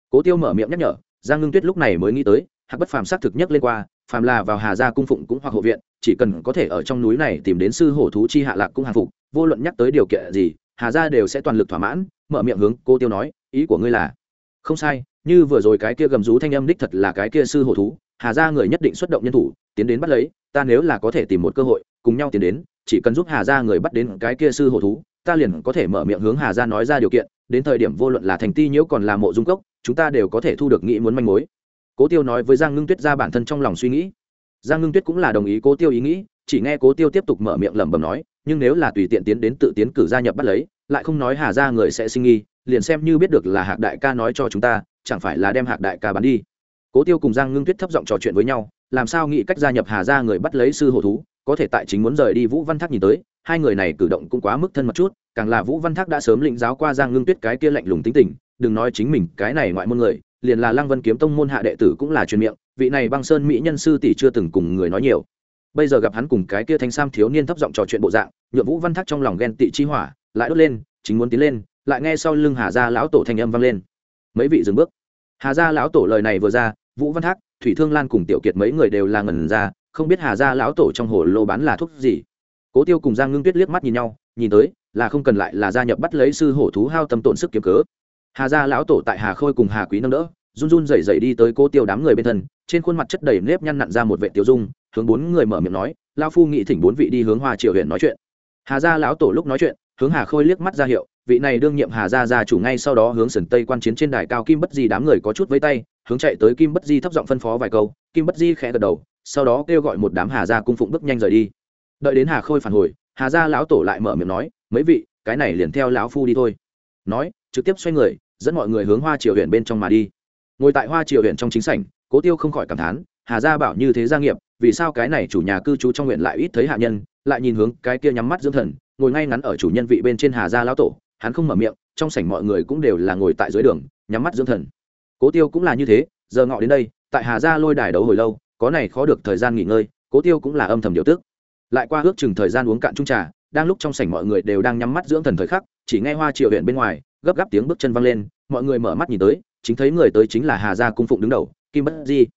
Cố tiêu mở miệng nhắc nhở, giang ngưng tuyết lúc này mới nghĩ tới, hạc bất phàm xác thực nhất lên qua, phàm là vào hà gia cung phụng cũng hoặc hộ viện, chỉ cần có thể ở trong núi này tìm đến sư hổ thú chi hạ lạc cung hàng phục, vô luận nhắc tới điều kiện gì, hà gia đều sẽ toàn lực thỏa mãn, mở miệng hướng cô tiêu nói, ý của ngươi là, không sai, như vừa rồi cái kia gầm rú thanh âm đích thật là cái kia sư hổ thú, hà gia người nhất định xuất động nhân thủ, tiến đến bắt lấy, ta nếu là có thể tìm một cơ hội cùng nhau tiến đến, chỉ cần giúp hà gia người bắt đến cái kia sư hổ thú, ta liền có thể mở miệng hướng hà gia nói ra điều kiện, đến thời điểm vô luận là thành ti nhiễu còn là mộ dung cốc, chúng ta đều có thể thu được nghĩ muốn manh mối. Cố tiêu nói với giang ngưng tuyết ra bản thân trong lòng suy nghĩ. Giang ngưng tuyết cũng là đồng ý cố tiêu ý nghĩ, chỉ nghe cố tiêu tiếp tục mở miệng lẩm bẩm nói, nhưng nếu là tùy tiện tiến đến tự tiến cử gia nhập bắt lấy, lại không nói hà gia người sẽ sinh nghi, liền xem như biết được là hạc đại ca nói cho chúng ta, chẳng phải là đem hạc đại ca bán đi. Cố tiêu cùng giang ngưng tuyết thấp giọng trò chuyện với nhau, làm sao nghĩ cách gia nhập hà gia người bắt lấy sư hổ thú có thể tại chính muốn rời đi vũ văn thác nhìn tới, hai người này cử động cũng quá mức thân mật chút, càng là vũ văn thác đã sớm lĩnh giáo qua giang ngưng tuyết cái kia lạnh lùng tính tình, đừng nói chính mình, cái này ngoại môn người, liền là lăng vân kiếm tông môn hạ đệ tử cũng là truyền miệng, vị này băng sơn mỹ nhân sư tỷ chưa từng cùng người nói nhiều. Bây giờ gặp hắn cùng cái kia thanh sam thiếu niên thấp giọng trò chuyện bộ dạng nhuộm vũ văn thác trong lòng ghen tị chi hỏa, lại đốt lên, chính muốn tiến lên, lại nghe sau lưng hà gia lão tổ thanh âm vang lên. Mấy vị dừng bước. Hà gia lão tổ lời này vừa ra, vũ văn thác, thủy thương lan cùng tiểu kiệt mấy người đều là ngẩn ra không biết hà gia lão tổ trong hồ lô bán là thuốc gì. Cố tiêu cùng giang ngưng tuyết liếc mắt nhìn nhau, nhìn tới, là không cần lại là gia nhập bắt lấy sư hổ thú hao tâm tổn sức kiếm cớ. Hà gia lão tổ tại hà khôi cùng hà quý nâng đỡ, run run rẩy rẩy đi tới cố tiêu đám người bên thân, trên khuôn mặt chất đầy nếp nhăn nặn ra một vệ tiêu dung, hướng bốn người mở miệng nói lao phu nghị thỉnh bốn vị đi hướng hoa triều huyện nói chuyện. Hà gia lão tổ lúc nói chuyện, hướng hà khôi liếc mắt ra hiệu, vị này đương nhiệm hà gia gia chủ ngay sau đó hướng sườn tây quan chiến trên đài cao kim bất di đám người có chút với tay, hướng chạy tới kim bất di thấp giọng phân phó vài câu, kim bất di khẽ gật đầu sau đó kêu gọi một đám hà gia cung phụng bước nhanh rời đi. Đợi đến hà khôi phản hồi, hà gia lão tổ lại mở miệng nói, mấy vị, cái này liền theo lão phu đi thôi. Nói, trực tiếp xoay người, dẫn mọi người hướng hoa triều huyện bên trong mà đi. Ngồi tại hoa triều huyện trong chính sảnh, cố tiêu không khỏi cảm thán, hà gia bảo như thế gia nghiệp, vì sao cái này chủ nhà cư trú trong huyện lại ít thấy hạ nhân, lại nhìn hướng cái kia nhắm mắt dưỡng thần, ngồi ngay ngắn ở chủ nhân vị bên trên hà gia lão tổ, hắn không mở miệng, trong sảnh mọi người cũng đều là ngồi tại dưới đường, nhắm mắt dưỡng thần. Cố tiêu cũng là như thế, giờ ngọ đến đây, tại hà gia lôi đài đấu hồi lâu có này khó được thời gian nghỉ ngơi, cố tiêu cũng là âm thầm điều tức. Lại qua ước chừng thời gian uống cạn chung trà, đang lúc trong sảnh mọi người đều đang nhắm mắt dưỡng thần thời khắc, chỉ nghe hoa triệu huyện bên ngoài, gấp gáp tiếng bước chân văng lên, mọi người mở mắt nhìn tới, chính thấy người tới chính là hà gia cung phụng đứng đầu, kim bất di.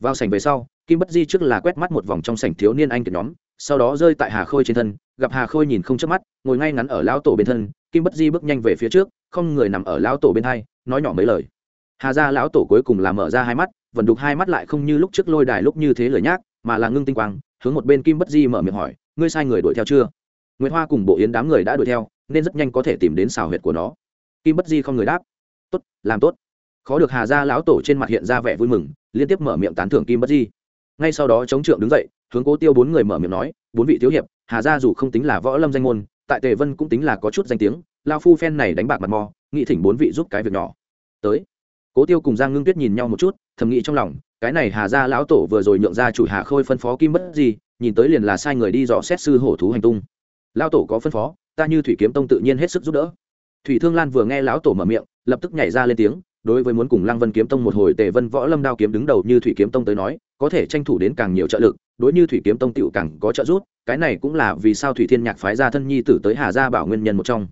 Vào sảnh về sau, kim bất di trước là quét mắt một vòng trong sảnh thiếu niên anh kiệt nhóm, sau đó rơi tại hà khôi trên thân, gặp hà khôi nhìn không chớp mắt, ngồi ngay ngắn ở lão tổ bên thân, kim bất di bước nhanh về phía trước, không người nằm ở lão tổ bên hai, nói nhỏ mấy lời. Hà gia lão tổ cuối cùng là mở ra hai mắt vẫn đục hai mắt lại không như lúc trước lôi đài lúc như thế lời nhác, mà là ngưng tinh quang, hướng một bên kim bất di mở miệng hỏi, ngươi sai người đuổi theo chưa? Nguyễn hoa cùng bộ yến đám người đã đuổi theo, nên rất nhanh có thể tìm đến xào huyệt của nó. Kim bất di không người đáp, tốt, làm tốt. Khó được hà gia lão tổ trên mặt hiện ra vẻ vui mừng, liên tiếp mở miệng tán thưởng kim bất di. Ngay sau đó chống trượng đứng dậy, hướng cố tiêu bốn người mở miệng nói, bốn vị thiếu hiệp, hà gia dù không tính là võ lâm danh môn, tại tề vân cũng tính là có chút danh tiếng, lao phu phen này đánh bạc mặt mò, nghị thỉnh bốn vị giúp cái việc nhỏ. Tới cố tiêu cùng giang ngưng tuyết nhìn nhau một chút, thầm nghĩ trong lòng, cái này hà gia lão tổ vừa rồi nhượng ra chủ hà khôi phân phó kim bất gì nhìn tới liền là sai người đi dò xét sư hổ thú hành tung. Lão tổ có phân phó, ta như thủy kiếm tông tự nhiên hết sức giúp đỡ. Thủy thương lan vừa nghe lão tổ mở miệng, lập tức nhảy ra lên tiếng, đối với muốn cùng lăng vân kiếm tông một hồi tề vân võ lâm đao kiếm đứng đầu như thủy kiếm tông tới nói, có thể tranh thủ đến càng nhiều trợ lực, đối như thủy kiếm tông tựu càng có trợ giúp, cái này cũng là vì sao thủy thiên nhạc phái ra thân nhi tử tới hà gia bảo nguyên nhân một trong.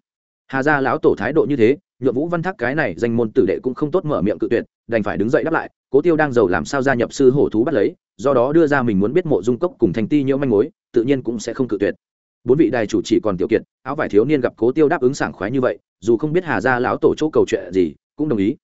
Hà gia lão tổ thái độ như thế nhượng vũ văn thác cái này danh môn tử đệ cũng không tốt mở miệng cự tuyệt, đành phải đứng dậy đáp lại, cố tiêu đang giàu làm sao gia nhập sư hổ thú bắt lấy, do đó đưa ra mình muốn biết mộ dung cốc cùng thành ti nhiễu manh mối, tự nhiên cũng sẽ không cự tuyệt. Bốn vị đài chủ chỉ còn tiểu kiệt, áo vải thiếu niên gặp cố tiêu đáp ứng sảng khoái như vậy, dù không biết hà gia lão tổ chỗ cầu chuyện gì, cũng đồng ý.